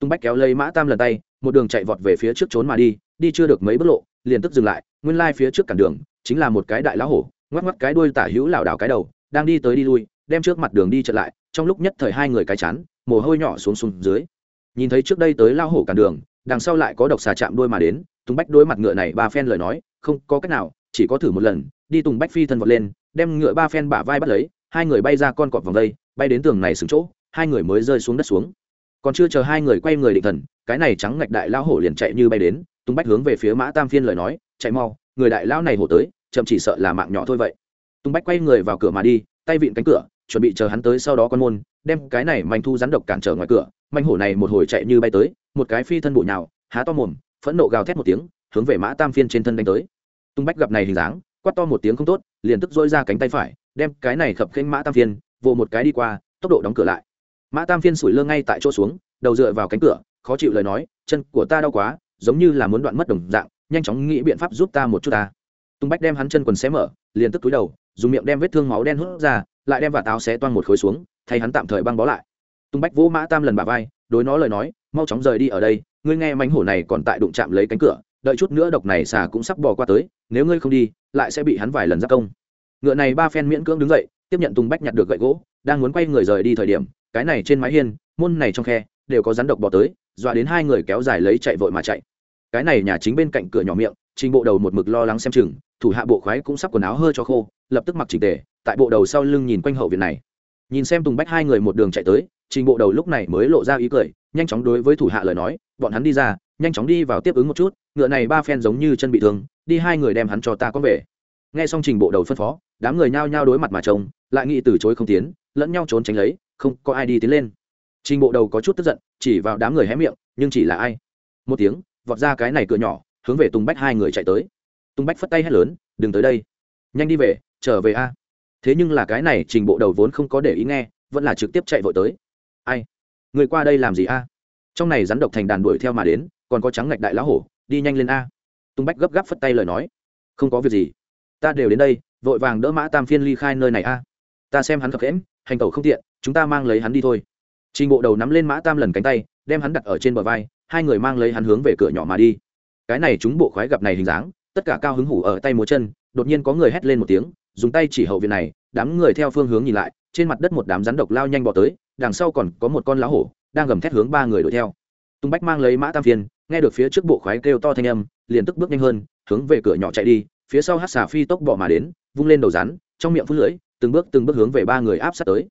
Tung bách kéo lấy mã tam lần tay, một đường chạy vọt về phía trước trốn mà đi đi chưa được mấy bước lộ liền tức dừng lại, nguyên lai phía trước cản đường chính là một cái đại lão hổ, ngoắc ngoắc cái đuôi tả hữu lảo đảo cái đầu, đang đi tới đi lui, đem trước mặt đường đi chợt lại, trong lúc nhất thời hai người cái chán, mồ hôi nhỏ xuống xuống dưới. Nhìn thấy trước đây tới lao hổ cản đường, đằng sau lại có độc xà chạm đuôi mà đến, tùng bách đối mặt ngựa này ba phen lời nói, không có cách nào, chỉ có thử một lần, đi tùng bách phi thân vọt lên, đem ngựa ba phen bả vai bắt lấy, hai người bay ra con cọp vòng đây, bay đến tường này xứng chỗ, hai người mới rơi xuống đất xuống. Còn chưa chờ hai người quay người định thần, cái này trắng ngạch đại lao hổ liền chạy như bay đến tung bách hướng về phía mã tam phiên lời nói, chạy mau, người đại lao này hổ tới, chậm chỉ sợ là mạng nhỏ thôi vậy. Tung bách quay người vào cửa mà đi, tay vịn cánh cửa, chuẩn bị chờ hắn tới sau đó con môn, đem cái này manh thu rắn độc cản trở ngoài cửa. Manh hổ này một hồi chạy như bay tới, một cái phi thân bụi nào há to mồm, phẫn nộ gào thét một tiếng, hướng về mã tam phiên trên thân đánh tới. Tung bách gặp này hình dáng, quát to một tiếng không tốt, liền tức dỗi ra cánh tay phải, đem cái này khập khênh mã tam phiên, vồ một cái đi qua, tốc độ đóng cửa lại. Mã tam phiên sủi lơ ngay tại chỗ xuống, đầu dựa vào cánh cửa, khó chịu lời nói, chân của ta đau quá giống như là muốn đoạn mất đồng dạng, nhanh chóng nghĩ biện pháp giúp ta một chút ta. Tung bách đem hắn chân quần xé mở, liền tức túi đầu, dùng miệng đem vết thương máu đen hút ra, lại đem vạt áo xé toan một khối xuống, thay hắn tạm thời băng bó lại. Tung bách vỗ mã tam lần bà vai, đối nó lời nói, mau chóng rời đi ở đây, ngươi nghe mánh hổ này còn tại đụng chạm lấy cánh cửa, đợi chút nữa độc này xà cũng sắp bò qua tới, nếu ngươi không đi, lại sẽ bị hắn vài lần giác công. Ngựa này ba phen miễn cưỡng đứng dậy, tiếp nhận tùng bách nhặt được gậy gỗ, đang muốn quay người rời đi thời điểm, cái này trên mái hiên, môn này trong khe, đều có rắn độc bò tới, dọa đến hai người kéo dài lấy chạy vội mà chạy cái này nhà chính bên cạnh cửa nhỏ miệng, trình bộ đầu một mực lo lắng xem chừng, thủ hạ bộ khoái cũng sắp quần áo hơi cho khô, lập tức mặc chỉnh tề, tại bộ đầu sau lưng nhìn quanh hậu viện này. Nhìn xem tùng bách hai người một đường chạy tới, trình bộ đầu lúc này mới lộ ra ý cười, nhanh chóng đối với thủ hạ lời nói, bọn hắn đi ra, nhanh chóng đi vào tiếp ứng một chút, ngựa này ba phen giống như chân bị thương, đi hai người đem hắn cho ta có về. Nghe xong trình bộ đầu phân phó, đám người nhao nhao đối mặt mà trông, lại nghĩ từ chối không tiến, lẫn nhau trốn tránh lấy, không có ai đi tiến lên. Trình bộ đầu có chút tức giận, chỉ vào đám người hé miệng, nhưng chỉ là ai? Một tiếng vọt ra cái này cửa nhỏ, hướng về tùng bách hai người chạy tới. Tùng bách phất tay hét lớn, đừng tới đây. Nhanh đi về, trở về a. Thế nhưng là cái này trình bộ đầu vốn không có để ý nghe, vẫn là trực tiếp chạy vội tới. Ai? Người qua đây làm gì a? Trong này rắn độc thành đàn đuổi theo mà đến, còn có trắng ngạch đại lão hổ, đi nhanh lên a. Tung bách gấp gáp phất tay lời nói, không có việc gì. Ta đều đến đây, vội vàng đỡ mã tam phiên ly khai nơi này a. Ta xem hắn khập khẽm, hành tẩu không tiện, chúng ta mang lấy hắn đi thôi. Trình bộ đầu nắm lên mã tam lần cánh tay, đem hắn đặt ở trên bờ vai hai người mang lấy hắn hướng về cửa nhỏ mà đi. Cái này chúng bộ khoái gặp này hình dáng, tất cả cao hứng hủ ở tay múa chân, đột nhiên có người hét lên một tiếng, dùng tay chỉ hậu viện này, đám người theo phương hướng nhìn lại, trên mặt đất một đám rắn độc lao nhanh bỏ tới, đằng sau còn có một con lá hổ, đang gầm thét hướng ba người đuổi theo. Tung bách mang lấy mã tam phiên, nghe được phía trước bộ khoái kêu to thanh âm, liền tức bước nhanh hơn, hướng về cửa nhỏ chạy đi, phía sau hát xà phi tốc bỏ mà đến, vung lên đầu rắn, trong miệng phút lưỡi, từng bước từng bước hướng về ba người áp sát tới.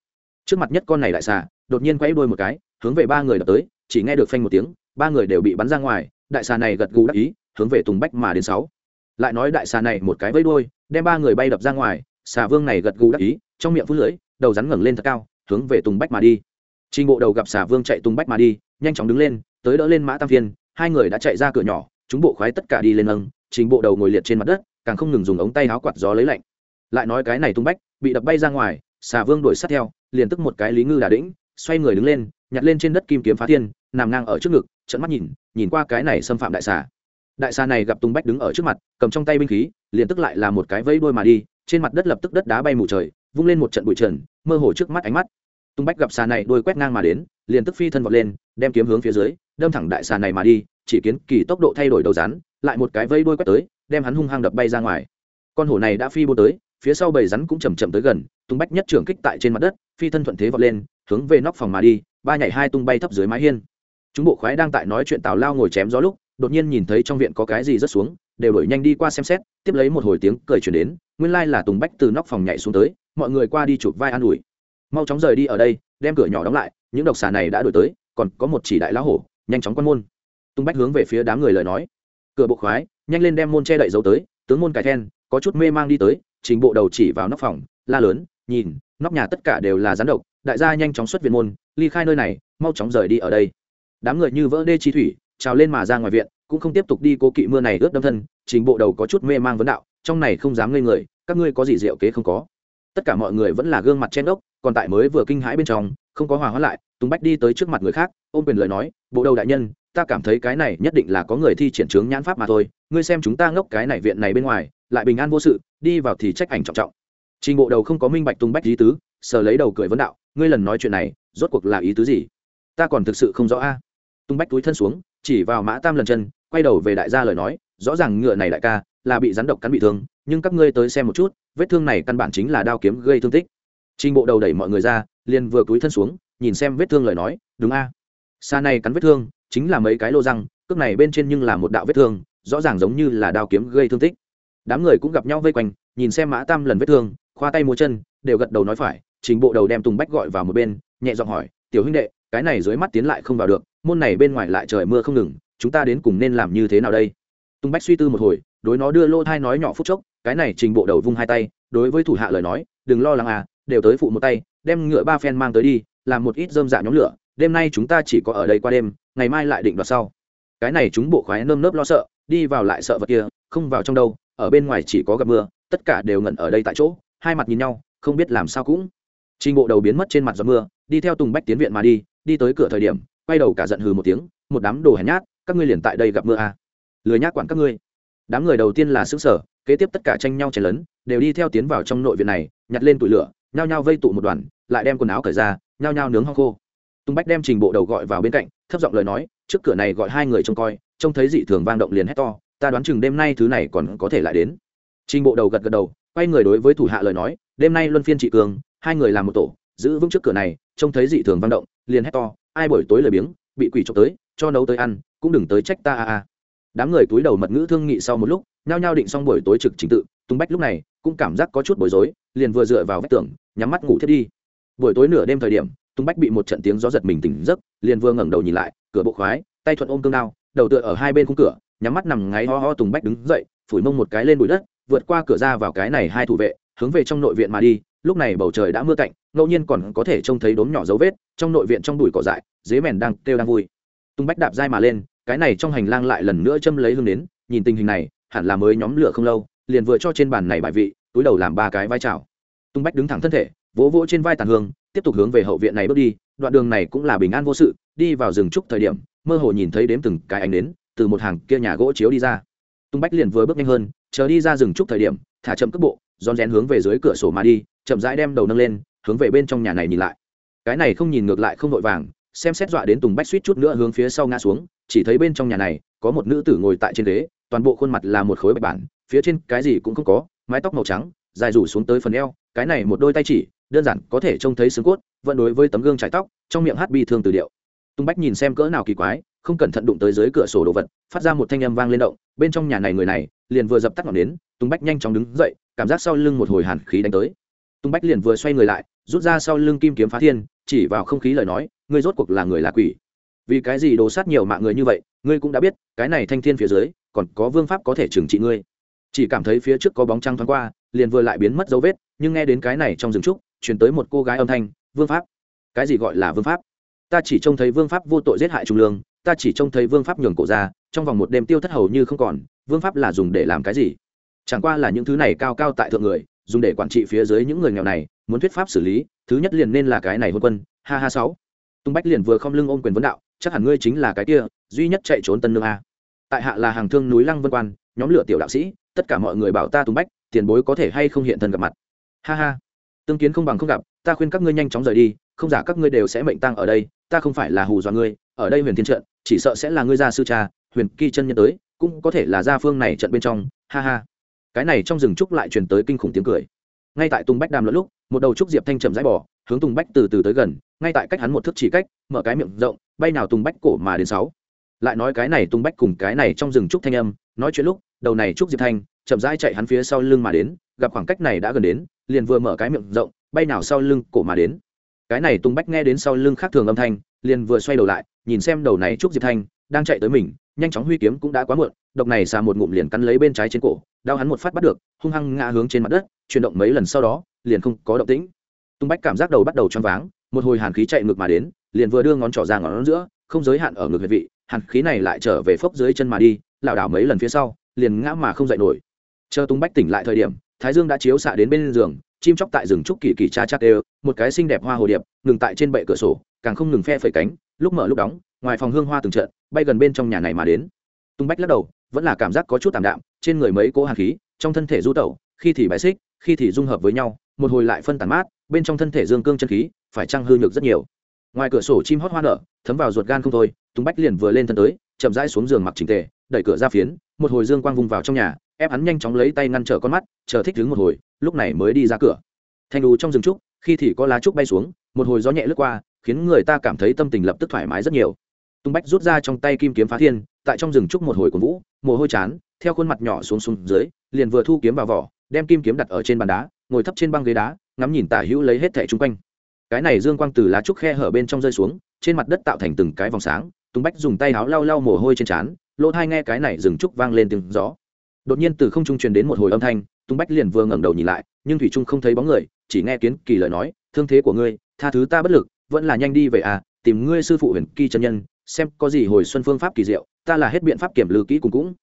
Trước mặt nhất con này lại xà, đột nhiên quay đuôi một cái, hướng về ba người đập tới, chỉ nghe được phanh một tiếng ba người đều bị bắn ra ngoài, đại xà này gật gù đắc ý, hướng về tùng bách mà đến sáu. Lại nói đại xà này một cái vây đuôi, đem ba người bay đập ra ngoài, xà vương này gật gù đắc ý, trong miệng phút lưỡi, đầu rắn ngẩng lên thật cao, hướng về tùng bách mà đi. Trình bộ đầu gặp xà vương chạy tung bách mà đi, nhanh chóng đứng lên, tới đỡ lên mã tam phiên, hai người đã chạy ra cửa nhỏ, chúng bộ khoái tất cả đi lên nâng, trình bộ đầu ngồi liệt trên mặt đất, càng không ngừng dùng ống tay áo quạt gió lấy lạnh. Lại nói cái này tung bách, bị đập bay ra ngoài, xà vương đuổi sát theo, liền tức một cái lý ngư đà đĩnh, xoay người đứng lên, nhặt lên trên đất kim kiếm phá thiên, nằm ngang ở trước ngực trận mắt nhìn nhìn qua cái này xâm phạm đại xà. Đại xà này gặp tung bách đứng ở trước mặt, cầm trong tay binh khí, liền tức lại là một cái vẫy đuôi mà đi, trên mặt đất lập tức đất đá bay mù trời, vung lên một trận bụi trần, mơ hồ trước mắt ánh mắt. Tung bách gặp xà này đuôi quét ngang mà đến, liền tức phi thân vọt lên, đem kiếm hướng phía dưới, đâm thẳng đại xà này mà đi, chỉ kiến kỳ tốc độ thay đổi đầu rắn, lại một cái vây đuôi quét tới, đem hắn hung hăng đập bay ra ngoài. Con hổ này đã phi bô tới, phía sau bầy rắn cũng chầm chậm tới gần tung bách nhất trưởng kích tại trên mặt đất, phi thân thuận thế vọt lên, hướng về nóc phòng mà đi, ba nhảy hai tung bay thấp dưới mái hiên chúng bộ khoái đang tại nói chuyện tào lao ngồi chém gió lúc, đột nhiên nhìn thấy trong viện có cái gì rất xuống, đều đổi nhanh đi qua xem xét, tiếp lấy một hồi tiếng cười chuyển đến, nguyên lai là tùng bách từ nóc phòng nhảy xuống tới, mọi người qua đi chụp vai an ủi. Mau chóng rời đi ở đây, đem cửa nhỏ đóng lại, những độc xà này đã đổi tới, còn có một chỉ đại lão hổ, nhanh chóng quan môn. Tùng bách hướng về phía đám người lời nói. Cửa bộ khoái, nhanh lên đem môn che đậy dấu tới, tướng môn cải then, có chút mê mang đi tới, trình bộ đầu chỉ vào nóc phòng, la lớn, nhìn, nóc nhà tất cả đều là rắn độc, đại gia nhanh chóng xuất viện môn, ly khai nơi này, mau chóng rời đi ở đây đám người như vỡ đê chi thủy, trào lên mà ra ngoài viện, cũng không tiếp tục đi cố kỵ mưa này ướt đâm thân, trình bộ đầu có chút mê mang vấn đạo, trong này không dám ngây người, các ngươi có gì diệu kế không có. Tất cả mọi người vẫn là gương mặt chen ốc còn tại mới vừa kinh hãi bên trong, không có hòa hóa lại, tùng bách đi tới trước mặt người khác, ôm quyền lời nói, bộ đầu đại nhân, ta cảm thấy cái này nhất định là có người thi triển trướng nhãn pháp mà thôi, ngươi xem chúng ta ngốc cái này viện này bên ngoài, lại bình an vô sự, đi vào thì trách ảnh trọng trọng. Trình bộ đầu không có minh bạch tung bách lý tứ, sờ lấy đầu cười vấn đạo, ngươi lần nói chuyện này, rốt cuộc là ý tứ gì? Ta còn thực sự không rõ a tung bách túi thân xuống, chỉ vào mã tam lần chân, quay đầu về đại gia lời nói, rõ ràng ngựa này đại ca là bị rắn độc cắn bị thương, nhưng các ngươi tới xem một chút, vết thương này căn bản chính là đao kiếm gây thương tích. Trình bộ đầu đẩy mọi người ra, liền vừa túi thân xuống, nhìn xem vết thương lời nói, đúng a. Xa này cắn vết thương, chính là mấy cái lô răng, cước này bên trên nhưng là một đạo vết thương, rõ ràng giống như là đao kiếm gây thương tích. Đám người cũng gặp nhau vây quanh, nhìn xem mã tam lần vết thương, khoa tay múa chân, đều gật đầu nói phải. Trình bộ đầu đem tùng bách gọi vào một bên, nhẹ giọng hỏi, tiểu huynh đệ cái này dưới mắt tiến lại không vào được, môn này bên ngoài lại trời mưa không ngừng, chúng ta đến cùng nên làm như thế nào đây? Tùng bách suy tư một hồi, đối nó đưa lô thai nói nhỏ phút chốc, cái này trình bộ đầu vung hai tay, đối với thủ hạ lời nói, đừng lo lắng à đều tới phụ một tay, đem ngựa ba phen mang tới đi, làm một ít dơm dạ nhóm lửa, đêm nay chúng ta chỉ có ở đây qua đêm, ngày mai lại định đoạt sau. Cái này chúng bộ khoái nơm nớp lo sợ, đi vào lại sợ vật kia, không vào trong đâu, ở bên ngoài chỉ có gặp mưa, tất cả đều ngẩn ở đây tại chỗ, hai mặt nhìn nhau, không biết làm sao cũng. Trình bộ đầu biến mất trên mặt gió mưa, đi theo tùng bách tiến viện mà đi đi tới cửa thời điểm, quay đầu cả giận hừ một tiếng, một đám đồ hèn nhát, các ngươi liền tại đây gặp mưa à. lười nhác quản các ngươi. Đám người đầu tiên là xứ sở, kế tiếp tất cả tranh nhau chảy lớn đều đi theo tiến vào trong nội viện này, nhặt lên tủi lửa, nhao nhao vây tụ một đoàn, lại đem quần áo cởi ra, nhao nhao nướng hong khô. Tung bách đem trình bộ đầu gọi vào bên cạnh, thấp giọng lời nói, trước cửa này gọi hai người trông coi, trông thấy dị thường vang động liền hét to, ta đoán chừng đêm nay thứ này còn có thể lại đến. Trình bộ đầu gật gật đầu, quay người đối với thủ hạ lời nói, đêm nay luân phiên trị cường, hai người làm một tổ, giữ vững trước cửa này, trông thấy dị thường vang động liền hét to, ai buổi tối lời biếng, bị quỷ trộm tới, cho nấu tới ăn, cũng đừng tới trách ta a a. Đám người túi đầu mật ngữ thương nghị sau một lúc, nhao nhao định xong buổi tối trực trình tự tung bách lúc này cũng cảm giác có chút bối rối, liền vừa dựa vào vách tường, nhắm mắt ngủ thiết đi. Buổi tối nửa đêm thời điểm tung bách bị một trận tiếng gió giật mình tỉnh giấc, liền vừa ngẩng đầu nhìn lại, cửa bộ khoái, tay thuận ôm cương đao, đầu tựa ở hai bên khung cửa, nhắm mắt nằm ngáy ho ho tùng bách đứng dậy, phủi mông một cái lên bụi đất, vượt qua cửa ra vào cái này hai thủ vệ, hướng về trong nội viện mà đi, lúc này bầu trời đã mưa cạnh ngẫu nhiên còn có thể trông thấy đốm nhỏ dấu vết, trong nội viện trong đùi cỏ dại, dế mèn đang kêu đang vui. Tung bách đạp dai mà lên, cái này trong hành lang lại lần nữa châm lấy hương đến nhìn tình hình này, hẳn là mới nhóm lửa không lâu, liền vừa cho trên bàn này bài vị, túi đầu làm ba cái vai trào tung bách đứng thẳng thân thể, vỗ vỗ trên vai tàn hương, tiếp tục hướng về hậu viện này bước đi, đoạn đường này cũng là bình an vô sự, đi vào rừng trúc thời điểm, mơ hồ nhìn thấy đếm từng cái ánh đến từ một hàng kia nhà gỗ chiếu đi ra. Tung bách liền vừa bước nhanh hơn, chờ đi ra rừng trúc thời điểm, thả chậm cước bộ, rón rén hướng về dưới cửa sổ mà đi, chậm rãi đem đầu nâng lên hướng về bên trong nhà này nhìn lại. Cái này không nhìn ngược lại không vội vàng, xem xét dọa đến tùng bách suýt chút nữa hướng phía sau ngã xuống, chỉ thấy bên trong nhà này, có một nữ tử ngồi tại trên ghế, toàn bộ khuôn mặt là một khối bạch bản, phía trên cái gì cũng không có, mái tóc màu trắng, dài rủ xuống tới phần eo, cái này một đôi tay chỉ, đơn giản có thể trông thấy xương cốt, vẫn đối với tấm gương trải tóc, trong miệng hát bi thương từ điệu. Tùng bách nhìn xem cỡ nào kỳ quái, không cẩn thận đụng tới dưới cửa sổ đồ vật, phát ra một thanh âm vang lên động, bên trong nhà này người này, liền vừa dập tắt ngọn nến, Tùng bách nhanh chóng đứng dậy, cảm giác sau lưng một hồi hàn khí đánh tới. Tùng bách liền vừa xoay người lại rút ra sau lưng kim kiếm phá thiên, chỉ vào không khí lời nói, ngươi rốt cuộc là người là quỷ. Vì cái gì đồ sát nhiều mạng người như vậy, ngươi cũng đã biết, cái này thanh thiên phía dưới, còn có vương pháp có thể trừng trị ngươi. Chỉ cảm thấy phía trước có bóng trăng thoáng qua, liền vừa lại biến mất dấu vết, nhưng nghe đến cái này trong rừng trúc chuyển tới một cô gái âm thanh, vương pháp. Cái gì gọi là vương pháp? Ta chỉ trông thấy vương pháp vô tội giết hại trung lương, ta chỉ trông thấy vương pháp nhường cổ ra, trong vòng một đêm tiêu thất hầu như không còn, vương pháp là dùng để làm cái gì? Chẳng qua là những thứ này cao cao tại thượng người dùng để quản trị phía dưới những người nghèo này, muốn thuyết pháp xử lý, thứ nhất liền nên là cái này hôn quân, ha ha sáu. Tung bách liền vừa không lưng ôm quyền vấn đạo, chắc hẳn ngươi chính là cái kia, duy nhất chạy trốn tân nương a. Tại hạ là hàng thương núi lăng vân quan, nhóm lửa tiểu đạo sĩ, tất cả mọi người bảo ta tung bách, tiền bối có thể hay không hiện thân gặp mặt. Ha ha. Tương kiến không bằng không gặp, ta khuyên các ngươi nhanh chóng rời đi, không giả các ngươi đều sẽ mệnh tăng ở đây, ta không phải là hù dọa ngươi, ở đây huyền thiên trận, chỉ sợ sẽ là ngươi gia sư cha, huyền kỳ chân nhân tới, cũng có thể là gia phương này trận bên trong, ha ha cái này trong rừng trúc lại truyền tới kinh khủng tiếng cười. Ngay tại tùng bách đàm lẫn lúc, một đầu trúc diệp thanh chậm rãi bỏ hướng tùng bách từ từ tới gần, ngay tại cách hắn một thước chỉ cách, mở cái miệng rộng, bay nào tùng bách cổ mà đến sáu. Lại nói cái này tùng bách cùng cái này trong rừng trúc thanh âm, nói chuyện lúc, đầu này trúc diệp thanh chậm rãi chạy hắn phía sau lưng mà đến, gặp khoảng cách này đã gần đến, liền vừa mở cái miệng rộng, bay nào sau lưng cổ mà đến. Cái này tùng bách nghe đến sau lưng khác thường âm thanh, liền vừa xoay đầu lại, nhìn xem đầu này trúc diệp thanh đang chạy tới mình, nhanh chóng huy kiếm cũng đã quá muộn độc này xà một ngụm liền cắn lấy bên trái trên cổ, đau hắn một phát bắt được, hung hăng ngã hướng trên mặt đất, chuyển động mấy lần sau đó, liền không có động tĩnh. Tung bách cảm giác đầu bắt đầu choáng váng, một hồi hàn khí chạy ngược mà đến, liền vừa đưa ngón trỏ ra ngón giữa, không giới hạn ở ngược huyệt vị, hàn khí này lại trở về phốc dưới chân mà đi, lảo đảo mấy lần phía sau, liền ngã mà không dậy nổi. Chờ tung bách tỉnh lại thời điểm, thái dương đã chiếu xạ đến bên giường, chim chóc tại rừng trúc kỳ kỳ cha chắc đều một cái xinh đẹp hoa hồ điệp, ngừng tại trên bệ cửa sổ, càng không ngừng phe phẩy cánh, lúc mở lúc đóng, ngoài phòng hương hoa từng trận, bay gần bên trong nhà này mà đến. Tung bách lắc đầu vẫn là cảm giác có chút tạm đạm, trên người mấy cỗ hàn khí, trong thân thể du tẩu, khi thì bài xích, khi thì dung hợp với nhau, một hồi lại phân tán mát, bên trong thân thể dương cương chân khí, phải trăng hư nhược rất nhiều. Ngoài cửa sổ chim hót hoa nở, thấm vào ruột gan không thôi tung bách liền vừa lên thân tới, chậm rãi xuống giường mặc chỉnh tề, đẩy cửa ra phiến, một hồi dương quang vùng vào trong nhà, ép hắn nhanh chóng lấy tay ngăn trở con mắt, chờ thích đứng một hồi, lúc này mới đi ra cửa. Thanh đù trong rừng trúc, khi thì có lá trúc bay xuống, một hồi gió nhẹ lướt qua, khiến người ta cảm thấy tâm tình lập tức thoải mái rất nhiều. Tung bách rút ra trong tay kim kiếm phá thiên, tại trong rừng trúc một hồi của vũ mồ hôi chán, theo khuôn mặt nhỏ xuống xuống dưới, liền vừa thu kiếm vào vỏ, đem kim kiếm đặt ở trên bàn đá, ngồi thấp trên băng ghế đá, ngắm nhìn tả hữu lấy hết thẻ chung quanh. Cái này dương quang từ lá trúc khe hở bên trong rơi xuống, trên mặt đất tạo thành từng cái vòng sáng, tùng bách dùng tay áo lau lau mồ hôi trên trán, lỗ thai nghe cái này rừng trúc vang lên tiếng gió. Đột nhiên từ không trung truyền đến một hồi âm thanh, tùng bách liền vừa ngẩng đầu nhìn lại, nhưng thủy trung không thấy bóng người, chỉ nghe kiến kỳ lời nói, thương thế của ngươi, tha thứ ta bất lực, vẫn là nhanh đi về à tìm ngươi sư phụ huyền kỳ chân nhân xem có gì hồi xuân phương pháp kỳ diệu, ta là hết biện pháp kiểm lư kỹ cùng cũng.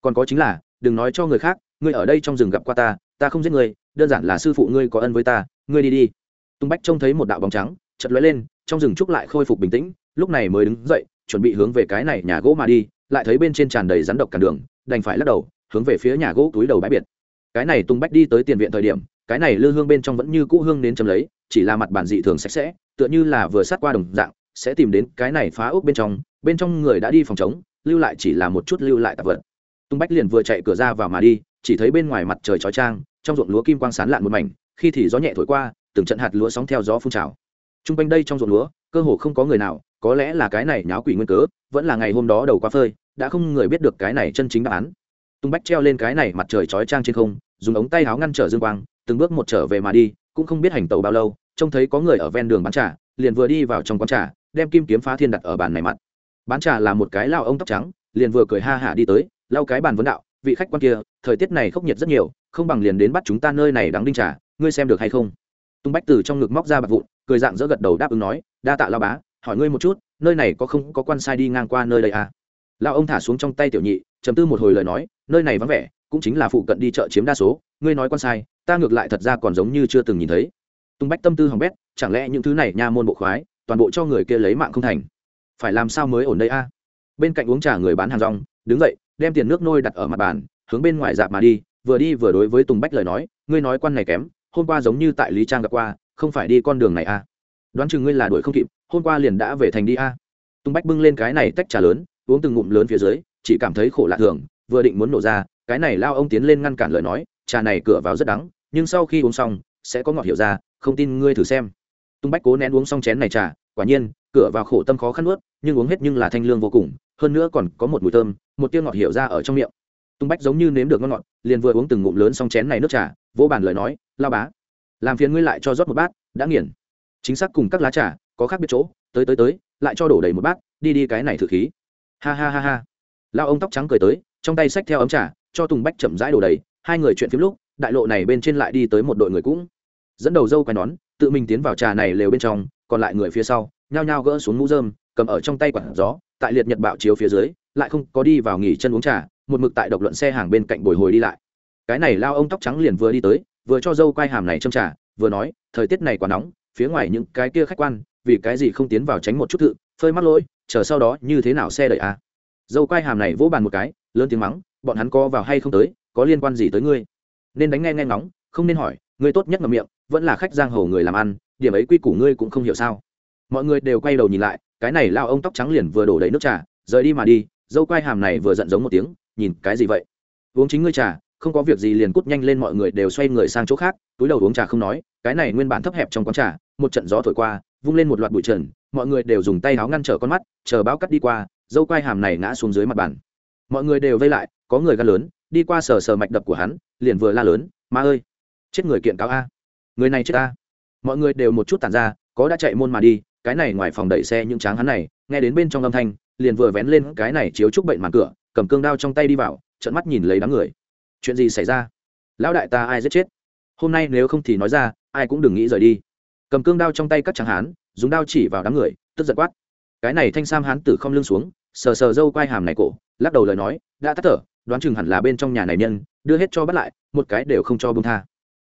Còn có chính là, đừng nói cho người khác, ngươi ở đây trong rừng gặp qua ta ta không giết ngươi, đơn giản là sư phụ ngươi có ân với ta, ngươi đi đi. Tung bách trông thấy một đạo bóng trắng chật lóe lên, trong rừng trúc lại khôi phục bình tĩnh, lúc này mới đứng dậy, chuẩn bị hướng về cái này nhà gỗ mà đi, lại thấy bên trên tràn đầy rắn độc cản đường, đành phải lắc đầu, hướng về phía nhà gỗ túi đầu bãi biệt. Cái này tung bách đi tới tiền viện thời điểm, cái này lư hương bên trong vẫn như cũ hương đến chấm lấy, chỉ là mặt bản dị thường sạch sẽ, tựa như là vừa sát qua đồng dạng sẽ tìm đến cái này phá ốc bên trong bên trong người đã đi phòng chống, lưu lại chỉ là một chút lưu lại tạp vật. Tung bách liền vừa chạy cửa ra vào mà đi, chỉ thấy bên ngoài mặt trời chói trang trong ruộng lúa kim quang sán lạn một mảnh, khi thì gió nhẹ thổi qua, từng trận hạt lúa sóng theo gió phun trào. T r u n g quanh đây trong ruộng lúa, cơ hồ không có người nào, có lẽ là cái này nháo quỷ nguyên cớ, vẫn là ngày hôm đó đầu quá phơi, đã không người biết được cái này chân chính đáp án. Tung bách treo lên cái này mặt trời chói trang trên không, dùng ống tay áo ngăn trở dương quang, từng bước một trở về mà đi, cũng không biết hành tàu bao lâu, trông thấy có người ở ven đường bán trà, liền vừa đi vào trong quán trà đem kim kiếm phá thiên đặt ở bàn này mặt. Bán trà là một cái lao ông tóc trắng, liền vừa cười ha hả đi tới, lau cái bàn vấn đạo, vị khách quan kia, thời tiết này khốc nhiệt rất nhiều, không bằng liền đến bắt chúng ta nơi này đắng đinh trà, ngươi xem được hay không? Tung bách từ trong ngực móc ra bạc vụn, cười dạng dỡ gật đầu đáp ứng nói, đa tạ lao bá, hỏi ngươi một chút, nơi này có không có quan sai đi ngang qua nơi đây à? Lao ông thả xuống trong tay tiểu nhị chấm tư một hồi lời nói, nơi này vắng vẻ, cũng chính là phụ cận đi chợ chiếm đa số, ngươi nói quan sai, ta ngược lại thật ra còn giống như chưa từng nhìn thấy. Tung bách tâm tư hỏng bét, chẳng lẽ những thứ này nha môn bộ khoái toàn bộ cho người kia lấy mạng không thành phải làm sao mới ổn đây a bên cạnh uống trà người bán hàng rong, đứng dậy, đem tiền nước nôi đặt ở mặt bàn, hướng bên ngoài dạp mà đi, vừa đi vừa đối với tùng bách lời nói, ngươi nói quan này kém, hôm qua giống như tại lý trang gặp qua, không phải đi con đường này à. đoán chừng ngươi là đuổi không kịp, hôm qua liền đã về thành đi à. tùng bách bưng lên cái này tách trà lớn, uống từng ngụm lớn phía dưới, chỉ cảm thấy khổ lạ thường, vừa định muốn nổ ra, cái này lao ông tiến lên ngăn cản lời nói, trà này cửa vào rất đắng, nhưng sau khi uống xong, sẽ có ngọt hiểu ra, không tin ngươi thử xem Tung bách cố nén uống xong chén này trà, quả nhiên, cửa vào khổ tâm khó khăn ướt nhưng uống hết nhưng là thanh lương vô cùng, hơn nữa còn có một mùi thơm, một tiêu ngọt hiểu ra ở trong miệng. Tung bách giống như nếm được ngon ngọt, liền vừa uống từng ngụm lớn xong chén này nước trà vỗ bàn lời nói lao bá, làm phiền ngươi lại cho rót một bát, đã nghiền. Chính xác cùng các lá trà, có khác biệt chỗ, tới tới tới, lại cho đổ đầy một bát, đi đi cái này thử khí. Ha ha ha ha. Lao ông tóc trắng cười tới, trong tay xách theo ấm trà, cho tùng bách chậm rãi đổ đầy, hai người chuyện phiếm lúc, đại lộ này bên trên lại đi tới một đội người cũng. Dẫn đầu dâu quai nón tự mình tiến vào trà này lều bên trong, còn lại người phía sau, nhao nhao gỡ xuống mũ dơm cầm ở trong tay quản gió, tại liệt nhật bạo chiếu phía dưới, lại không có đi vào nghỉ chân uống trà, một mực tại độc luận xe hàng bên cạnh bồi hồi đi lại. Cái này lao ông tóc trắng liền vừa đi tới, vừa cho dâu quai hàm này châm trà, vừa nói, thời tiết này quá nóng, phía ngoài những cái kia khách quan, vì cái gì không tiến vào tránh một chút thự, phơi mắc lỗi, chờ sau đó như thế nào xe đợi à? Dâu quai hàm này vỗ bàn một cái, lớn tiếng mắng, bọn hắn có vào hay không tới, có liên quan gì tới ngươi? Nên đánh nghe nghe ngóng, không nên hỏi, ngươi tốt nhất ngậm miệng vẫn là khách giang hồ người làm ăn, điểm ấy quy củ ngươi cũng không hiểu sao? Mọi người đều quay đầu nhìn lại, cái này lao ông tóc trắng liền vừa đổ đầy nước trà, rời đi mà đi, dâu quai hàm này vừa giận giống một tiếng, nhìn cái gì vậy? Uống chính ngươi trà, không có việc gì liền cút nhanh lên mọi người đều xoay người sang chỗ khác, túi đầu uống trà không nói, cái này nguyên bản thấp hẹp trong quán trà, một trận gió thổi qua, vung lên một loạt bụi trần, mọi người đều dùng tay áo ngăn trở con mắt, chờ báo cắt đi qua, dâu quai hàm này ngã xuống dưới mặt bàn. Mọi người đều vây lại, có người gan lớn, đi qua sờ sờ mạch đập của hắn, liền vừa la lớn, ma ơi, chết người kiện cáo a người này chết ta, mọi người đều một chút tản ra có đã chạy môn mà đi cái này ngoài phòng đẩy xe những tráng hắn này nghe đến bên trong âm thanh liền vừa vén lên cái này chiếu chúc bệnh màn cửa cầm cương đao trong tay đi vào trận mắt nhìn lấy đám người. Chuyện gì xảy ra? Lão đại ta ai giết chết? Hôm nay nếu không thì nói ra ai cũng đừng nghĩ rời đi. Cầm cương đao trong tay các tráng hán dùng đao chỉ vào đám người tức giật quát. Cái này thanh sam hán tử không lưng xuống sờ sờ dâu quai hàm này cổ lắc đầu lời nói đã tắt thở đoán chừng hẳn là bên trong nhà này nhân đưa hết cho bắt lại một cái đều không cho bông tha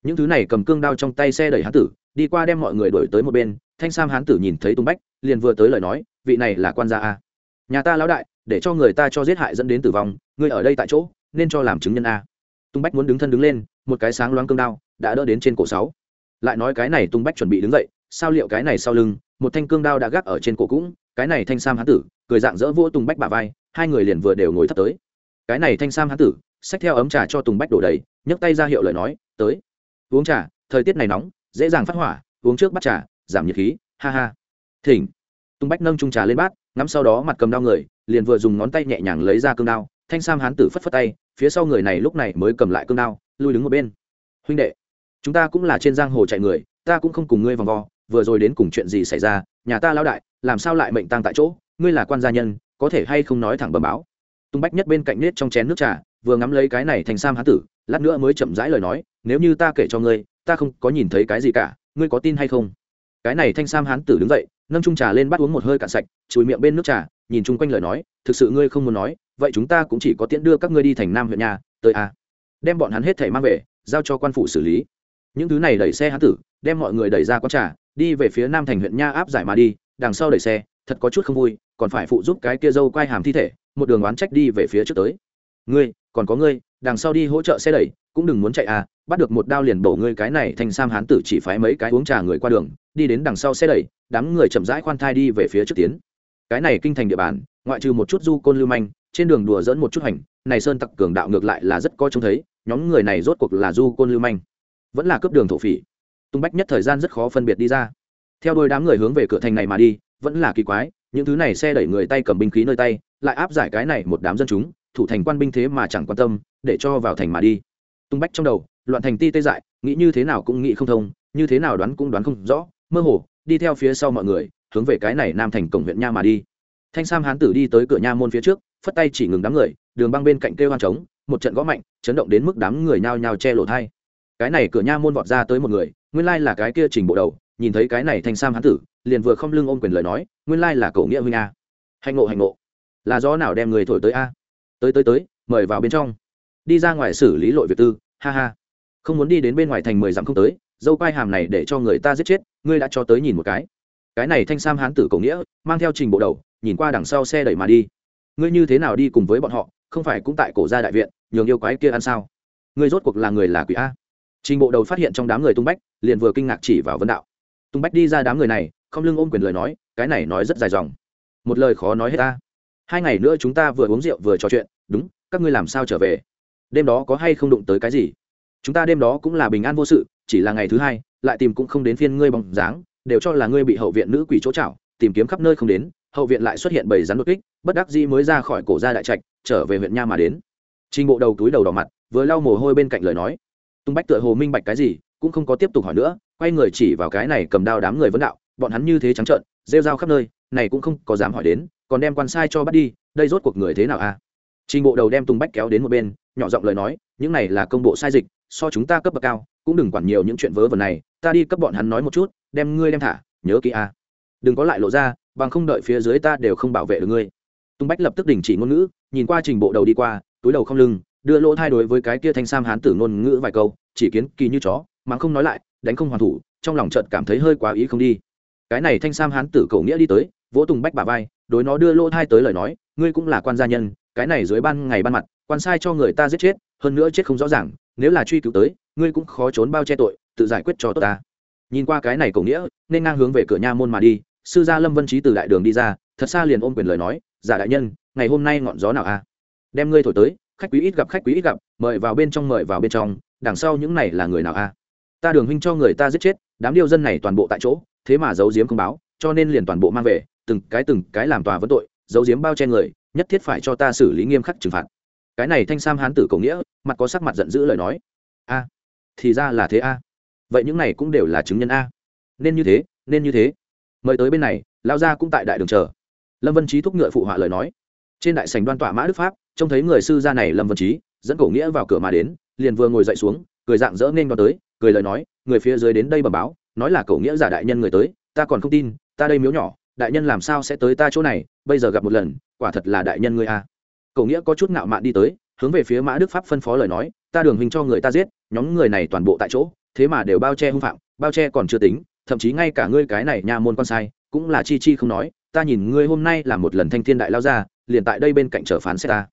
những thứ này cầm cương đao trong tay xe đẩy hán tử, đi qua đem mọi người đổi tới một bên, thanh sam hán tử nhìn thấy tung bách, liền vừa tới lời nói, vị này là quan gia a. Nhà ta lão đại, để cho người ta cho giết hại dẫn đến tử vong, ngươi ở đây tại chỗ, nên cho làm chứng nhân a. Tung bách muốn đứng thân đứng lên, một cái sáng loáng cương đao, đã đỡ đến trên cổ sáu. Lại nói cái này tung bách chuẩn bị đứng dậy, sao liệu cái này sau lưng, một thanh cương đao đã gác ở trên cổ cũng, cái này thanh sam hán tử, cười dạng dỡ vỗ tùng bách bà vai, hai người liền vừa đều ngồi thấp tới. Cái này thanh sam hán tử, xách theo ấm trà cho tùng bách đổ đầy, nhấc tay ra hiệu lời nói, tới uống trà, thời tiết này nóng, dễ dàng phát hỏa, uống trước bắt trà, giảm nhiệt khí, ha ha. Thỉnh. Tung bách nâng trung trà lên bát, ngắm sau đó mặt cầm đao người, liền vừa dùng ngón tay nhẹ nhàng lấy ra cương đao, thanh sam hán tử phất phất tay, phía sau người này lúc này mới cầm lại cương đao, lui đứng một bên. Huynh đệ, chúng ta cũng là trên giang hồ chạy người, ta cũng không cùng ngươi vòng vo, vừa rồi đến cùng chuyện gì xảy ra, nhà ta lão đại, làm sao lại mệnh tăng tại chỗ, ngươi là quan gia nhân, có thể hay không nói thẳng bẩm báo. Tung bách nhất bên cạnh nết trong chén nước trà, vừa ngắm lấy cái này thành sam hán tử lát nữa mới chậm rãi lời nói, nếu như ta kể cho ngươi, ta không có nhìn thấy cái gì cả, ngươi có tin hay không? Cái này thanh sam hán tử đứng dậy, nâng trung trà lên bắt uống một hơi cạn sạch, chùi miệng bên nước trà, nhìn chung quanh lời nói, thực sự ngươi không muốn nói, vậy chúng ta cũng chỉ có tiễn đưa các ngươi đi thành nam huyện nhà, tới a đem bọn hắn hết thảy mang về, giao cho quan phủ xử lý. Những thứ này đẩy xe hán tử, đem mọi người đẩy ra quán trà, đi về phía nam thành huyện nha áp giải mà đi, đằng sau đẩy xe, thật có chút không vui, còn phải phụ giúp cái kia dâu quai hàm thi thể, một đường oán trách đi về phía trước tới. Ngươi, còn có ngươi đằng sau đi hỗ trợ xe đẩy, cũng đừng muốn chạy à bắt được một đao liền bổ ngươi cái này thành sam hán tử chỉ phái mấy cái uống trà người qua đường, đi đến đằng sau xe đẩy, đám người chậm rãi khoan thai đi về phía trước tiến. Cái này kinh thành địa bàn, ngoại trừ một chút du côn lưu manh, trên đường đùa dẫn một chút hành, này sơn tặc cường đạo ngược lại là rất coi trông thấy, nhóm người này rốt cuộc là du côn lưu manh, vẫn là cướp đường thổ phỉ. Tung bách nhất thời gian rất khó phân biệt đi ra. Theo đôi đám người hướng về cửa thành này mà đi, vẫn là kỳ quái, những thứ này xe đẩy người tay cầm binh khí nơi tay, lại áp giải cái này một đám dân chúng, thủ thành quan binh thế mà chẳng quan tâm để cho vào thành mà đi. Tung bách trong đầu, loạn thành ti tê dại, nghĩ như thế nào cũng nghĩ không thông, như thế nào đoán cũng đoán không rõ, mơ hồ, đi theo phía sau mọi người, hướng về cái này nam thành cổng huyện nha mà đi. Thanh sam hán tử đi tới cửa nha môn phía trước, phất tay chỉ ngừng đám người, đường băng bên cạnh kêu hoang trống, một trận gõ mạnh, chấn động đến mức đám người nhao nhao che lộ thai cái này cửa nha môn vọt ra tới một người, nguyên lai là cái kia trình bộ đầu, nhìn thấy cái này thanh sam hán tử, liền vừa không lưng ôm quyền lời nói, nguyên lai là cậu nghĩa huynh a. Hạnh ngộ hạnh ngộ. Là do nào đem người thổi tới a? Tới tới tới, mời vào bên trong đi ra ngoài xử lý lội việc tư, ha ha. Không muốn đi đến bên ngoài thành mười dặm không tới, dâu quai hàm này để cho người ta giết chết, ngươi đã cho tới nhìn một cái. Cái này thanh sam hán tử cổ nghĩa, mang theo trình bộ đầu, nhìn qua đằng sau xe đẩy mà đi. Ngươi như thế nào đi cùng với bọn họ, không phải cũng tại cổ gia đại viện, nhường yêu quái kia ăn sao? Ngươi rốt cuộc là người là quỷ a? Trình bộ đầu phát hiện trong đám người tung bách, liền vừa kinh ngạc chỉ vào vấn đạo. Tung bách đi ra đám người này, không lưng ôm quyền lời nói, cái này nói rất dài dòng. Một lời khó nói hết ta. Hai ngày nữa chúng ta vừa uống rượu vừa trò chuyện, đúng, các ngươi làm sao trở về? Đêm đó có hay không đụng tới cái gì? Chúng ta đêm đó cũng là bình an vô sự, chỉ là ngày thứ hai, lại tìm cũng không đến phiên ngươi bằng dáng, đều cho là ngươi bị hậu viện nữ quỷ chỗ chảo, tìm kiếm khắp nơi không đến, hậu viện lại xuất hiện bầy rắn đột kích, bất đắc dĩ mới ra khỏi cổ gia đại trạch, trở về huyện nha mà đến. Trình bộ đầu túi đầu đỏ mặt, vừa lau mồ hôi bên cạnh lời nói. Tung bách tựa hồ minh bạch cái gì, cũng không có tiếp tục hỏi nữa, quay người chỉ vào cái này cầm đao đám người vấn đạo, bọn hắn như thế trắng trợn, rêu rao khắp nơi, này cũng không có dám hỏi đến, còn đem quan sai cho bắt đi, đây rốt cuộc người thế nào a à? trình bộ đầu đem tung bách kéo đến một bên nhỏ giọng lời nói, những này là công bộ sai dịch, so chúng ta cấp bậc cao, cũng đừng quản nhiều những chuyện vớ vẩn này, ta đi cấp bọn hắn nói một chút, đem ngươi đem thả, nhớ kỹ a. Đừng có lại lộ ra, bằng không đợi phía dưới ta đều không bảo vệ được ngươi. Tung bách lập tức đình chỉ ngôn ngữ, nhìn qua trình bộ đầu đi qua, túi đầu không lưng, đưa lỗ thay đối với cái kia thanh sam hán tử ngôn ngữ vài câu, chỉ kiến kỳ như chó mắng không nói lại, đánh không hoàn thủ, trong lòng chợt cảm thấy hơi quá ý không đi. Cái này thanh sam hán tử cầu nghĩa đi tới, vỗ tùng bách bà vai, đối nó đưa lỗ thai tới lời nói, ngươi cũng là quan gia nhân, cái này dưới ban ngày ban mặt quan sai cho người ta giết chết, hơn nữa chết không rõ ràng, nếu là truy cứu tới, ngươi cũng khó trốn bao che tội, tự giải quyết cho tốt ta. Nhìn qua cái này cổ nghĩa, nên ngang hướng về cửa nha môn mà đi, sư gia lâm vân trí từ đại đường đi ra, thật xa liền ôm quyền lời nói, giả đại nhân, ngày hôm nay ngọn gió nào a? Đem ngươi thổi tới, khách quý ít gặp, khách quý ít gặp, mời vào bên trong, mời vào bên trong, đằng sau những này là người nào a? Ta đường huynh cho người ta giết chết, đám điêu dân này toàn bộ tại chỗ, thế mà giấu giếm không báo, cho nên liền toàn bộ mang về, từng cái từng cái làm tòa vấn tội, giấu giếm bao che người, nhất thiết phải cho ta xử lý nghiêm khắc trừng phạt cái này thanh sam hán tử cổ nghĩa, mặt có sắc mặt giận dữ lời nói. A, thì ra là thế a. Vậy những này cũng đều là chứng nhân a. Nên như thế, nên như thế. Mời tới bên này lao ra cũng tại đại đường chờ. Lâm vân trí thúc ngựa phụ họa lời nói. Trên đại sành đoan tọa mã đức pháp, trông thấy người sư gia này lâm vân trí, dẫn cổ nghĩa vào cửa mà đến, liền vừa ngồi dậy xuống, cười dạng dỡ nên vào tới, cười lời nói, người phía dưới đến đây bẩm báo, nói là cổ nghĩa giả đại nhân người tới, ta còn không tin, ta đây miếu nhỏ, đại nhân làm sao sẽ tới ta chỗ này, bây giờ gặp một lần, quả thật là đại nhân ngươi a cổ nghĩa có chút ngạo mạn đi tới, hướng về phía mã đức pháp phân phó lời nói, ta đường hình cho người ta giết, nhóm người này toàn bộ tại chỗ, thế mà đều bao che hung phạm, bao che còn chưa tính, thậm chí ngay cả ngươi cái này nha môn con sai, cũng là chi chi không nói, ta nhìn ngươi hôm nay là một lần thanh thiên đại lao ra, liền tại đây bên cạnh chờ phán xét ta.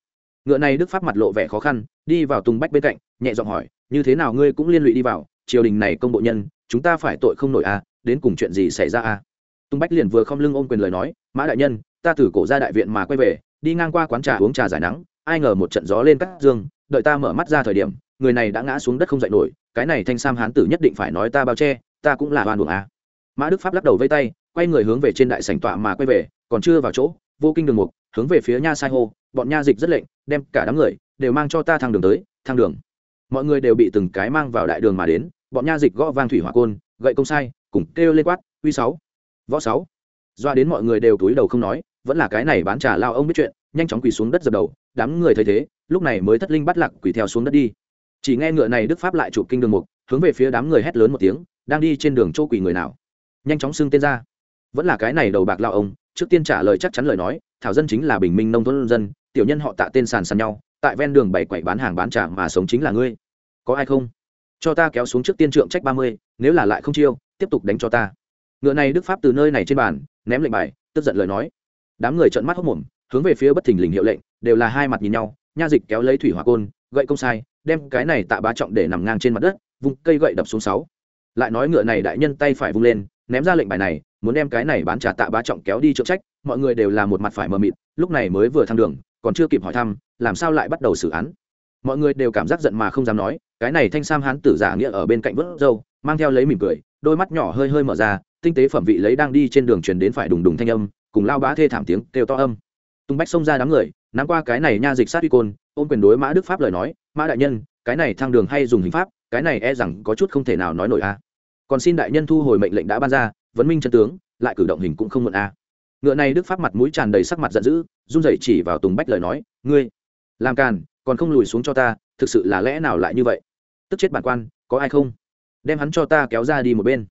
Ngựa này đức pháp mặt lộ vẻ khó khăn, đi vào tùng bách bên cạnh, nhẹ giọng hỏi, như thế nào ngươi cũng liên lụy đi vào, triều đình này công bộ nhân, chúng ta phải tội không nổi à đến cùng chuyện gì xảy ra à? Tùng bách liền vừa không lưng ôm quyền lời nói, mã đại nhân, ta từ cổ ra đại viện mà quay về đi ngang qua quán trà uống trà giải nắng, ai ngờ một trận gió lên cắt dương, đợi ta mở mắt ra thời điểm, người này đã ngã xuống đất không dậy nổi, cái này thanh sam hán tử nhất định phải nói ta bao che, ta cũng là oan buồng à. Mã đức pháp lắc đầu vây tay, quay người hướng về trên đại sảnh tọa mà quay về, còn chưa vào chỗ, vô kinh đường mục, hướng về phía nha sai hô, bọn nha dịch rất lệnh, đem cả đám người, đều mang cho ta thang đường tới, thang đường. Mọi người đều bị từng cái mang vào đại đường mà đến, bọn nha dịch gõ vang thủy hỏa côn, gậy công sai, cùng kêu lên quát, uy sáu, võ sáu. Doa đến mọi người đều túi đầu không nói vẫn là cái này bán trà lao ông biết chuyện, nhanh chóng quỳ xuống đất dập đầu, đám người thấy thế, lúc này mới thất linh bắt lạc quỳ theo xuống đất đi. Chỉ nghe ngựa này đức pháp lại chụp kinh đường mục, hướng về phía đám người hét lớn một tiếng, đang đi trên đường chỗ quỳ người nào. Nhanh chóng xưng tên ra. Vẫn là cái này đầu bạc lao ông, trước tiên trả lời chắc chắn lời nói, thảo dân chính là bình minh nông thôn dân, tiểu nhân họ tạ tên sàn sàn nhau, tại ven đường bảy quậy bán hàng bán trà mà sống chính là ngươi. Có ai không? Cho ta kéo xuống trước tiên trượng trách ba mươi, nếu là lại không chiêu, tiếp tục đánh cho ta. Ngựa này đức pháp từ nơi này trên bàn, ném lệnh bài, tức giận lời nói đám người trợn mắt hốc mồm, hướng về phía bất thình lình hiệu lệnh, đều là hai mặt nhìn nhau, nha dịch kéo lấy thủy hỏa côn, gậy công sai, đem cái này tạ bá trọng để nằm ngang trên mặt đất vung cây gậy đập xuống sáu. Lại nói ngựa này đại nhân tay phải vung lên, ném ra lệnh bài này, muốn đem cái này bán trà tạ bá trọng kéo đi trượng trách, mọi người đều là một mặt phải mờ mịt, lúc này mới vừa thăng đường, còn chưa kịp hỏi thăm, làm sao lại bắt đầu xử án. Mọi người đều cảm giác giận mà không dám nói, cái này thanh sam hán tử giả nghĩa ở bên cạnh vớt râu, mang theo lấy mỉm cười, đôi mắt nhỏ hơi hơi mở ra, tinh tế phẩm vị lấy đang đi trên đường truyền đến phải đùng đùng thanh âm cùng lao bá thê thảm tiếng kêu to âm. Tung bách xông ra đám người, nắm qua cái này nha dịch sát uy côn, ôm quyền đối mã đức pháp lời nói, mã đại nhân, cái này thăng đường hay dùng hình pháp, cái này e rằng có chút không thể nào nói nổi a. Còn xin đại nhân thu hồi mệnh lệnh đã ban ra, vấn minh chân tướng, lại cử động hình cũng không muộn a. Ngựa này đức pháp mặt mũi tràn đầy sắc mặt giận dữ, run rẩy chỉ vào tùng bách lời nói, ngươi, làm càn, còn không lùi xuống cho ta, thực sự là lẽ nào lại như vậy? Tức chết bản quan, có ai không? Đem hắn cho ta kéo ra đi một bên.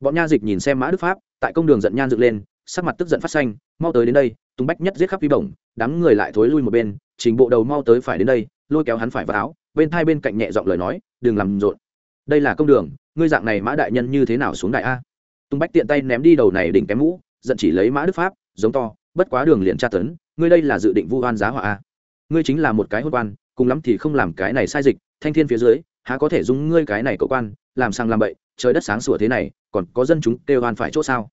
Bọn nha dịch nhìn xem mã đức pháp, tại công đường giận nhan dựng lên sắc mặt tức giận phát xanh, mau tới đến đây, tùng bách nhất giết khắp vi bổng, đám người lại thối lui một bên, trình bộ đầu mau tới phải đến đây, lôi kéo hắn phải vào áo, bên thai bên cạnh nhẹ giọng lời nói, đừng làm rộn. Đây là công đường, ngươi dạng này mã đại nhân như thế nào xuống đại a? Tùng bách tiện tay ném đi đầu này đỉnh kém mũ, giận chỉ lấy mã đức pháp, giống to, bất quá đường liền tra tấn, ngươi đây là dự định vu oan giá họa a. Ngươi chính là một cái hôn quan, cùng lắm thì không làm cái này sai dịch, thanh thiên phía dưới, há có thể dùng ngươi cái này cậu quan, làm sang làm bậy, trời đất sáng sủa thế này, còn có dân chúng kêu oan phải chỗ sao?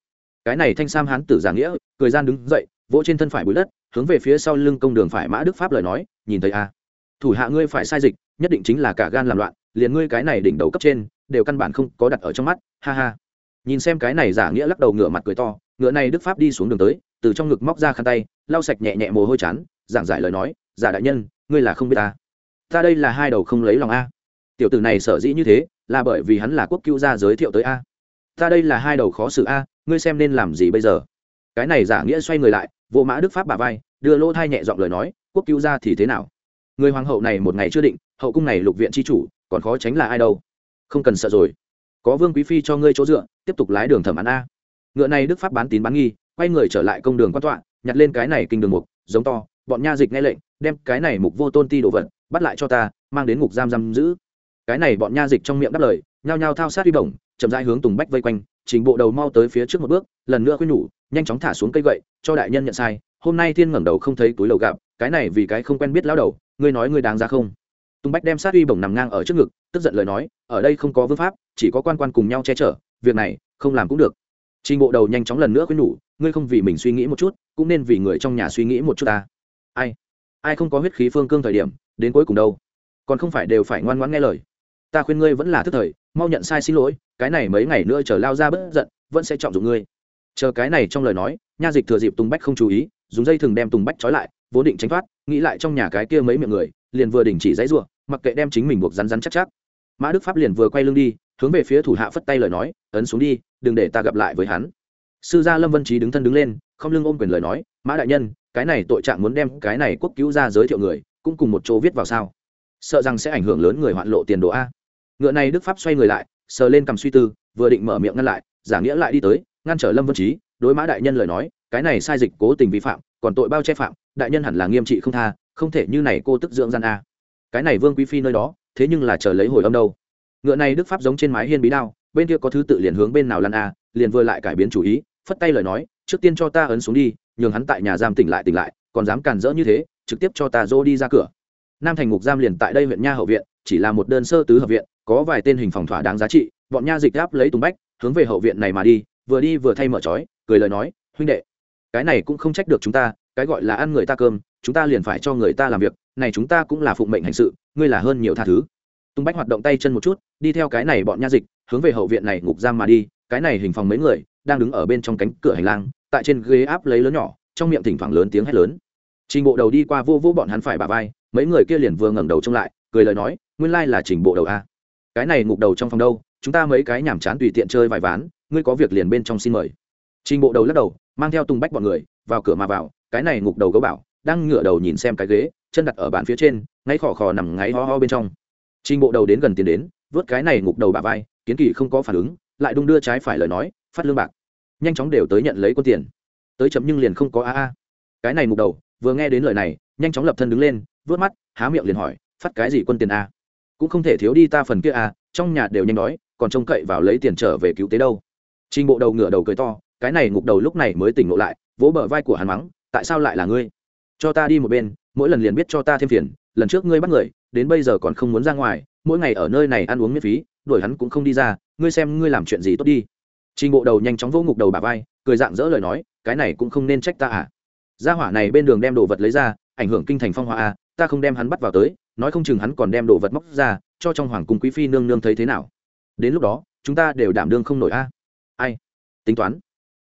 Cái này thanh sam hán tử giả nghĩa, cười gian đứng dậy, vỗ trên thân phải bụi đất, hướng về phía sau lưng công đường phải mã đức pháp lời nói, nhìn thấy a, thủ hạ ngươi phải sai dịch, nhất định chính là cả gan làm loạn, liền ngươi cái này đỉnh đầu cấp trên, đều căn bản không có đặt ở trong mắt, ha ha. Nhìn xem cái này giả nghĩa lắc đầu ngửa mặt cười to, ngựa này đức pháp đi xuống đường tới, từ trong ngực móc ra khăn tay, lau sạch nhẹ nhẹ mồ hôi chán, giảng giải lời nói, giả đại nhân, ngươi là không biết ta. Ta đây là hai đầu không lấy lòng a. Tiểu tử này sở dĩ như thế, là bởi vì hắn là quốc cứu gia giới thiệu tới a. Ta đây là hai đầu khó xử a ngươi xem nên làm gì bây giờ? Cái này giả nghĩa xoay người lại, vô mã đức pháp bà vai, đưa lỗ thai nhẹ giọng lời nói, quốc cứu ra thì thế nào? Người hoàng hậu này một ngày chưa định, hậu cung này lục viện tri chủ, còn khó tránh là ai đâu? Không cần sợ rồi. Có vương quý phi cho ngươi chỗ dựa, tiếp tục lái đường thẩm án a. Ngựa này đức pháp bán tín bán nghi, quay người trở lại công đường quan tọa, nhặt lên cái này kinh đường mục, giống to, bọn nha dịch nghe lệnh, đem cái này mục vô tôn ti đồ vật, bắt lại cho ta, mang đến ngục giam giam giữ cái này bọn nha dịch trong miệng đáp lời, nhao nhao thao sát huy bổng, chậm rãi hướng tùng bách vây quanh, trình bộ đầu mau tới phía trước một bước, lần nữa khuyên nhủ, nhanh chóng thả xuống cây gậy, cho đại nhân nhận sai, hôm nay thiên ngẩng đầu không thấy túi lầu gặp, cái này vì cái không quen biết lao đầu, ngươi nói ngươi đáng ra không? Tùng bách đem sát uy bổng nằm ngang ở trước ngực, tức giận lời nói, ở đây không có vương pháp, chỉ có quan quan cùng nhau che chở, việc này, không làm cũng được. Trình bộ đầu nhanh chóng lần nữa khuyên nhủ, ngươi không vì mình suy nghĩ một chút, cũng nên vì người trong nhà suy nghĩ một chút ta. Ai? Ai không có huyết khí phương cương thời điểm, đến cuối cùng đâu. Còn không phải đều phải ngoan ngoãn nghe lời ta khuyên ngươi vẫn là thức thời, mau nhận sai xin lỗi, cái này mấy ngày nữa chờ lao ra bất giận, vẫn sẽ trọng dụng ngươi. Chờ cái này trong lời nói, nha dịch thừa dịp tùng bách không chú ý, dùng dây thừng đem tùng bách trói lại, vốn định tránh thoát, nghĩ lại trong nhà cái kia mấy miệng người, liền vừa đình chỉ dãy ruộng mặc kệ đem chính mình buộc rắn rắn chắc chắc. Mã đức pháp liền vừa quay lưng đi, hướng về phía thủ hạ phất tay lời nói, ấn xuống đi, đừng để ta gặp lại với hắn. Sư gia lâm vân trí đứng thân đứng lên, không lưng ôm quyền lời nói, mã đại nhân, cái này tội trạng muốn đem cái này quốc cứu ra giới thiệu người, cũng cùng một chỗ viết vào sao? Sợ rằng sẽ ảnh hưởng lớn người hoạn lộ tiền đồ a ngựa này đức pháp xoay người lại, sờ lên cầm suy tư, vừa định mở miệng ngăn lại, giả nghĩa lại đi tới, ngăn trở lâm vân trí, đối mã đại nhân lời nói, cái này sai dịch cố tình vi phạm, còn tội bao che phạm, đại nhân hẳn là nghiêm trị không tha, không thể như này cô tức dưỡng gian a. Cái này vương quý phi nơi đó, thế nhưng là chờ lấy hồi âm đâu. Ngựa này đức pháp giống trên mái hiên bí đao, bên kia có thứ tự liền hướng bên nào lăn a, liền vừa lại cải biến chủ ý, phất tay lời nói, trước tiên cho ta ấn xuống đi, nhường hắn tại nhà giam tỉnh lại tỉnh lại, còn dám cản rỡ như thế, trực tiếp cho ta dô đi ra cửa nam thành ngục giam liền tại đây huyện nha hậu viện, chỉ là một đơn sơ tứ hợp viện, có vài tên hình phòng thỏa đáng giá trị, bọn nha dịch gáp lấy tùng bách, hướng về hậu viện này mà đi, vừa đi vừa thay mở trói, cười lời nói, huynh đệ, cái này cũng không trách được chúng ta, cái gọi là ăn người ta cơm, chúng ta liền phải cho người ta làm việc, này chúng ta cũng là phụng mệnh hành sự, ngươi là hơn nhiều tha thứ. Tùng bách hoạt động tay chân một chút, đi theo cái này bọn nha dịch, hướng về hậu viện này ngục giam mà đi, cái này hình phòng mấy người, đang đứng ở bên trong cánh cửa hành lang, tại trên ghế áp lấy lớn nhỏ, trong miệng thỉnh thoảng lớn tiếng hét lớn. Trình bộ đầu đi qua vô vô bọn hắn phải bà vai mấy người kia liền vừa ngẩng đầu trông lại, cười lời nói, nguyên lai là trình bộ đầu a. Cái này ngục đầu trong phòng đâu, chúng ta mấy cái nhàm chán tùy tiện chơi vài ván, ngươi có việc liền bên trong xin mời. Trình bộ đầu lắc đầu, mang theo tung bách bọn người, vào cửa mà vào, cái này ngục đầu gấu bảo, đang ngửa đầu nhìn xem cái ghế, chân đặt ở bàn phía trên ngay khò khò nằm ngáy ho ho bên trong. Trình bộ đầu đến gần tiền đến, vớt cái này ngục đầu bà vai, kiến kỳ không có phản ứng, lại đung đưa trái phải lời nói, phát lương bạc. Nhanh chóng đều tới nhận lấy quân tiền. Tới chấm nhưng liền không có a a. Cái này ngục đầu, vừa nghe đến lời này, nhanh chóng lập thân đứng lên vớt mắt, há miệng liền hỏi, phát cái gì quân tiền a? Cũng không thể thiếu đi ta phần kia a, trong nhà đều nhanh đói, còn trông cậy vào lấy tiền trở về cứu tế đâu. Trình bộ đầu ngửa đầu cười to, cái này ngục đầu lúc này mới tỉnh ngộ lại, vỗ bờ vai của hắn mắng, tại sao lại là ngươi? Cho ta đi một bên, mỗi lần liền biết cho ta thêm phiền, lần trước ngươi bắt người, đến bây giờ còn không muốn ra ngoài, mỗi ngày ở nơi này ăn uống miễn phí, đuổi hắn cũng không đi ra, ngươi xem ngươi làm chuyện gì tốt đi. Trình bộ đầu nhanh chóng vỗ ngục đầu bà vai, cười dạng dỡ lời nói, cái này cũng không nên trách ta à. Gia hỏa này bên đường đem đồ vật lấy ra, ảnh hưởng kinh thành phong hóa a à, ta không đem hắn bắt vào tới, nói không chừng hắn còn đem đồ vật móc ra, cho trong hoàng cung quý phi nương nương thấy thế nào. Đến lúc đó, chúng ta đều đảm đương không nổi a. Ai? Tính toán.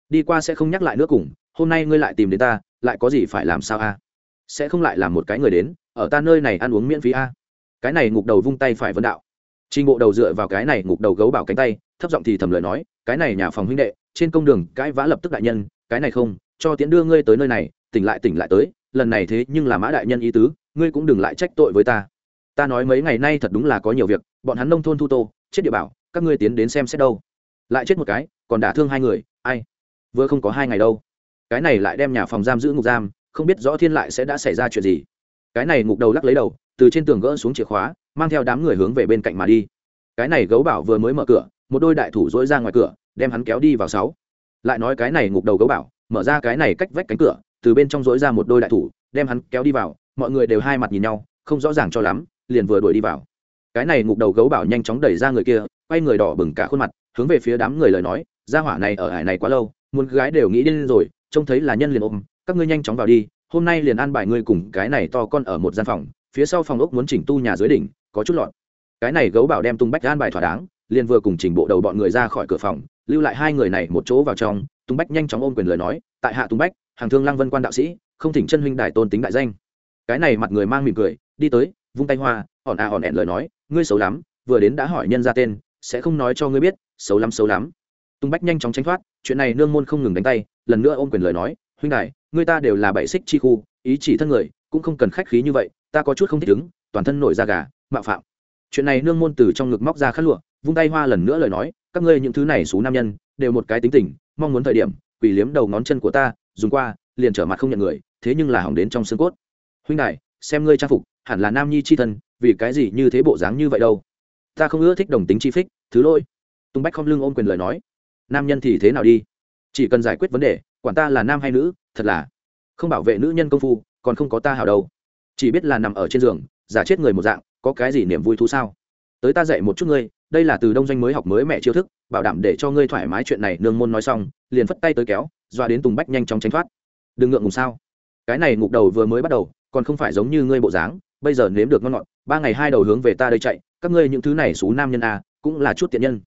Đi qua sẽ không nhắc lại nữa cùng, hôm nay ngươi lại tìm đến ta, lại có gì phải làm sao a? Sẽ không lại làm một cái người đến, ở ta nơi này ăn uống miễn phí a. Cái này ngục đầu vung tay phải vấn đạo. Trình bộ đầu dựa vào cái này ngục đầu gấu bảo cánh tay, thấp giọng thì thầm lời nói, cái này nhà phòng huynh đệ, trên công đường cãi vã lập tức đại nhân, cái này không, cho tiến đưa ngươi tới nơi này, tỉnh lại tỉnh lại tới, lần này thế nhưng là mã đại nhân ý tứ ngươi cũng đừng lại trách tội với ta. Ta nói mấy ngày nay thật đúng là có nhiều việc, bọn hắn nông thôn thu tô, chết địa bảo, các ngươi tiến đến xem xét đâu. Lại chết một cái, còn đả thương hai người, ai? Vừa không có hai ngày đâu. Cái này lại đem nhà phòng giam giữ ngục giam, không biết rõ thiên lại sẽ đã xảy ra chuyện gì. Cái này ngục đầu lắc lấy đầu, từ trên tường gỡ xuống chìa khóa, mang theo đám người hướng về bên cạnh mà đi. Cái này gấu bảo vừa mới mở cửa, một đôi đại thủ dỗi ra ngoài cửa, đem hắn kéo đi vào sáu. Lại nói cái này ngục đầu gấu bảo, mở ra cái này cách vách cánh cửa, từ bên trong dỗi ra một đôi đại thủ, đem hắn kéo đi vào mọi người đều hai mặt nhìn nhau, không rõ ràng cho lắm, liền vừa đuổi đi vào. Cái này ngục đầu gấu bảo nhanh chóng đẩy ra người kia, quay người đỏ bừng cả khuôn mặt, hướng về phía đám người lời nói ra hỏa này ở hải này quá lâu, muốn gái đều nghĩ đến rồi, trông thấy là nhân liền ôm, các ngươi nhanh chóng vào đi, hôm nay liền an bài ngươi cùng cái này to con ở một gian phòng, phía sau phòng ốc muốn chỉnh tu nhà dưới đỉnh, có chút lọt. Cái này gấu bảo đem tung bách an bài thỏa đáng, liền vừa cùng chỉnh bộ đầu bọn người ra khỏi cửa phòng, lưu lại hai người này một chỗ vào trong, tung bách nhanh chóng ôm quyền lời nói, tại hạ tung bách, hàng thương lăng vân quan đạo sĩ, không thỉnh chân huynh đại tôn tính đại danh cái này mặt người mang mỉm cười, đi tới, vung tay hoa hòn à hòn ẹn lời nói, ngươi xấu lắm, vừa đến đã hỏi nhân ra tên, sẽ không nói cho ngươi biết, xấu lắm xấu lắm. Tung bách nhanh chóng tránh thoát, chuyện này nương môn không ngừng đánh tay, lần nữa ôm quyền lời nói, huynh đại người ta đều là bảy xích chi khu, ý chỉ thân người, cũng không cần khách khí như vậy, ta có chút không thích ứng toàn thân nổi da gà, mạo phạm. Chuyện này nương môn từ trong ngực móc ra khát lụa, vung tay hoa lần nữa lời nói, các ngươi những thứ này xú nam nhân, đều một cái tính tình, mong muốn thời điểm quỷ liếm đầu ngón chân của ta, dùng qua, liền trở mặt không nhận người, thế nhưng là hỏng đến trong xương cốt huynh đại xem ngươi trang phục, hẳn là nam nhi c h i thân, vì cái gì như thế bộ dáng như vậy đâu? Ta không ưa thích đồng tính chi phích, thứ lỗi. Tung bách không lưng ôm quyền lời nói. Nam nhân thì thế nào đi? Chỉ cần giải quyết vấn đề, quản ta là nam hay nữ, thật là không bảo vệ nữ nhân công phu, còn không có ta hào đâu. Chỉ biết là nằm ở trên giường, giả chết người một dạng, có cái gì niềm vui thú sao? Tới ta dạy một chút ngươi, đây là từ đông doanh mới học mới mẹ chiêu thức, bảo đảm để cho ngươi thoải mái chuyện này nương môn nói xong, liền phất tay tới kéo, doa đến tùng bách nhanh chóng tránh thoát. Đừng ngượng ngùng sao? Cái này ngục đầu vừa mới bắt đầu còn không phải giống như ngươi bộ dáng, bây giờ nếm được ngon ngọt, ba ngày hai đầu hướng về ta đây chạy, các ngươi những thứ này xú nam nhân a, cũng là chút tiện nhân.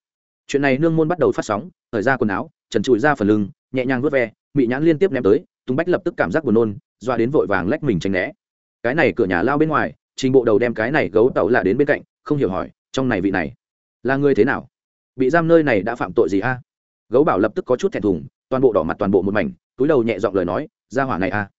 Chuyện này nương môn bắt đầu phát sóng, thời ra quần áo, trần trụi ra phần lưng, nhẹ nhàng vớt ve bị nhãn liên tiếp ném tới, tùng bách lập tức cảm giác buồn nôn, doa đến vội vàng lách mình tránh né. Cái này cửa nhà lao bên ngoài, trình bộ đầu đem cái này gấu tàu lạ đến bên cạnh, không hiểu hỏi, trong này vị này, là người thế nào? Bị giam nơi này đã phạm tội gì a? Gấu bảo lập tức có chút thẹn thùng, toàn bộ đỏ mặt toàn bộ một mảnh, túi đầu nhẹ giọng lời nói ra hỏa này a,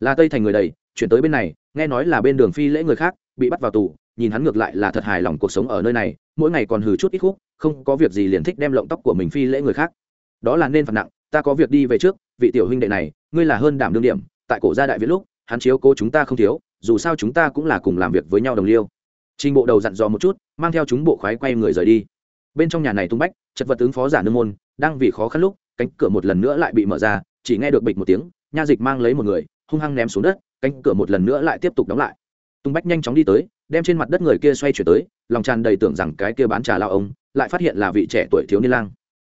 là tây thành người đầy chuyển tới bên này, nghe nói là bên đường phi lễ người khác, bị bắt vào tù, nhìn hắn ngược lại là thật hài lòng cuộc sống ở nơi này, mỗi ngày còn hừ chút ít khúc, không có việc gì liền thích đem lộng tóc của mình phi lễ người khác. Đó là nên phạt nặng, ta có việc đi về trước, vị tiểu huynh đệ này, ngươi là hơn đảm đương điểm, tại cổ gia đại viết lúc, hắn chiếu cố chúng ta không thiếu, dù sao chúng ta cũng là cùng làm việc với nhau đồng liêu. Trình bộ đầu dặn dò một chút, mang theo chúng bộ khoái quay người rời đi. Bên trong nhà này tung bách, chật vật ứng phó giả nương môn, đang vì khó khăn lúc, cánh cửa một lần nữa lại bị mở ra, chỉ nghe được bịch một tiếng, nha dịch mang lấy một người, hung hăng ném xuống đất cánh cửa một lần nữa lại tiếp tục đóng lại. Tung bách nhanh chóng đi tới, đem trên mặt đất người kia xoay chuyển tới, lòng tràn đầy tưởng rằng cái kia bán trà lao ông, lại phát hiện là vị trẻ tuổi thiếu niên lang.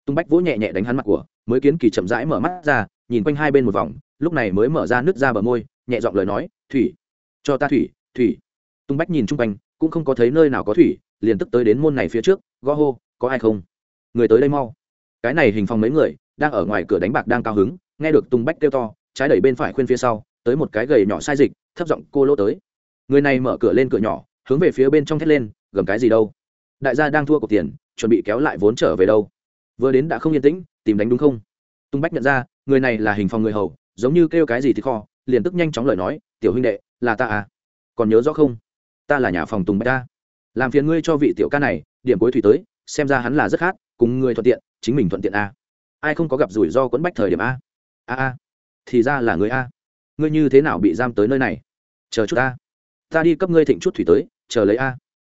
Tung bách vỗ nhẹ nhẹ đánh hắn mặt của, mới kiến kỳ chậm rãi mở mắt ra, nhìn quanh hai bên một vòng, lúc này mới mở ra nước ra bờ môi, nhẹ giọng lời nói, thủy, cho ta thủy thủy. Tung bách nhìn chung quanh, cũng không có thấy nơi nào có thủy, liền tức tới đến môn này phía trước gõ hô, có ai không? Người tới đây mau. Cái này hình phòng mấy người, đang ở ngoài cửa đánh bạc đang cao hứng, nghe được tung bách kêu to, trái đẩy bên phải khuyên phía sau tới một cái gầy nhỏ sai dịch, thấp giọng cô lỗ tới. Người này mở cửa lên cửa nhỏ, hướng về phía bên trong thét lên, gầm cái gì đâu? Đại gia đang thua cọc tiền, chuẩn bị kéo lại vốn trở về đâu? Vừa đến đã không yên tĩnh, tìm đánh đúng không? Tung bách nhận ra, người này là hình phòng người hầu, giống như kêu cái gì thì kho, liền tức nhanh chóng lời nói, tiểu huynh đệ, là ta à? Còn nhớ rõ không? Ta là nhà phòng tùng bách ta. Làm phiền ngươi cho vị tiểu ca này, điểm cuối thủy tới, xem ra hắn là rất khát, cùng người thuận tiện, chính mình thuận tiện a ai không có gặp rủi ro quẫn bách thời điểm a a a thì ra là người a ngươi như thế nào bị giam tới nơi này? Chờ chút a ta đi cấp ngươi thịnh chút thủy tới, chờ lấy a.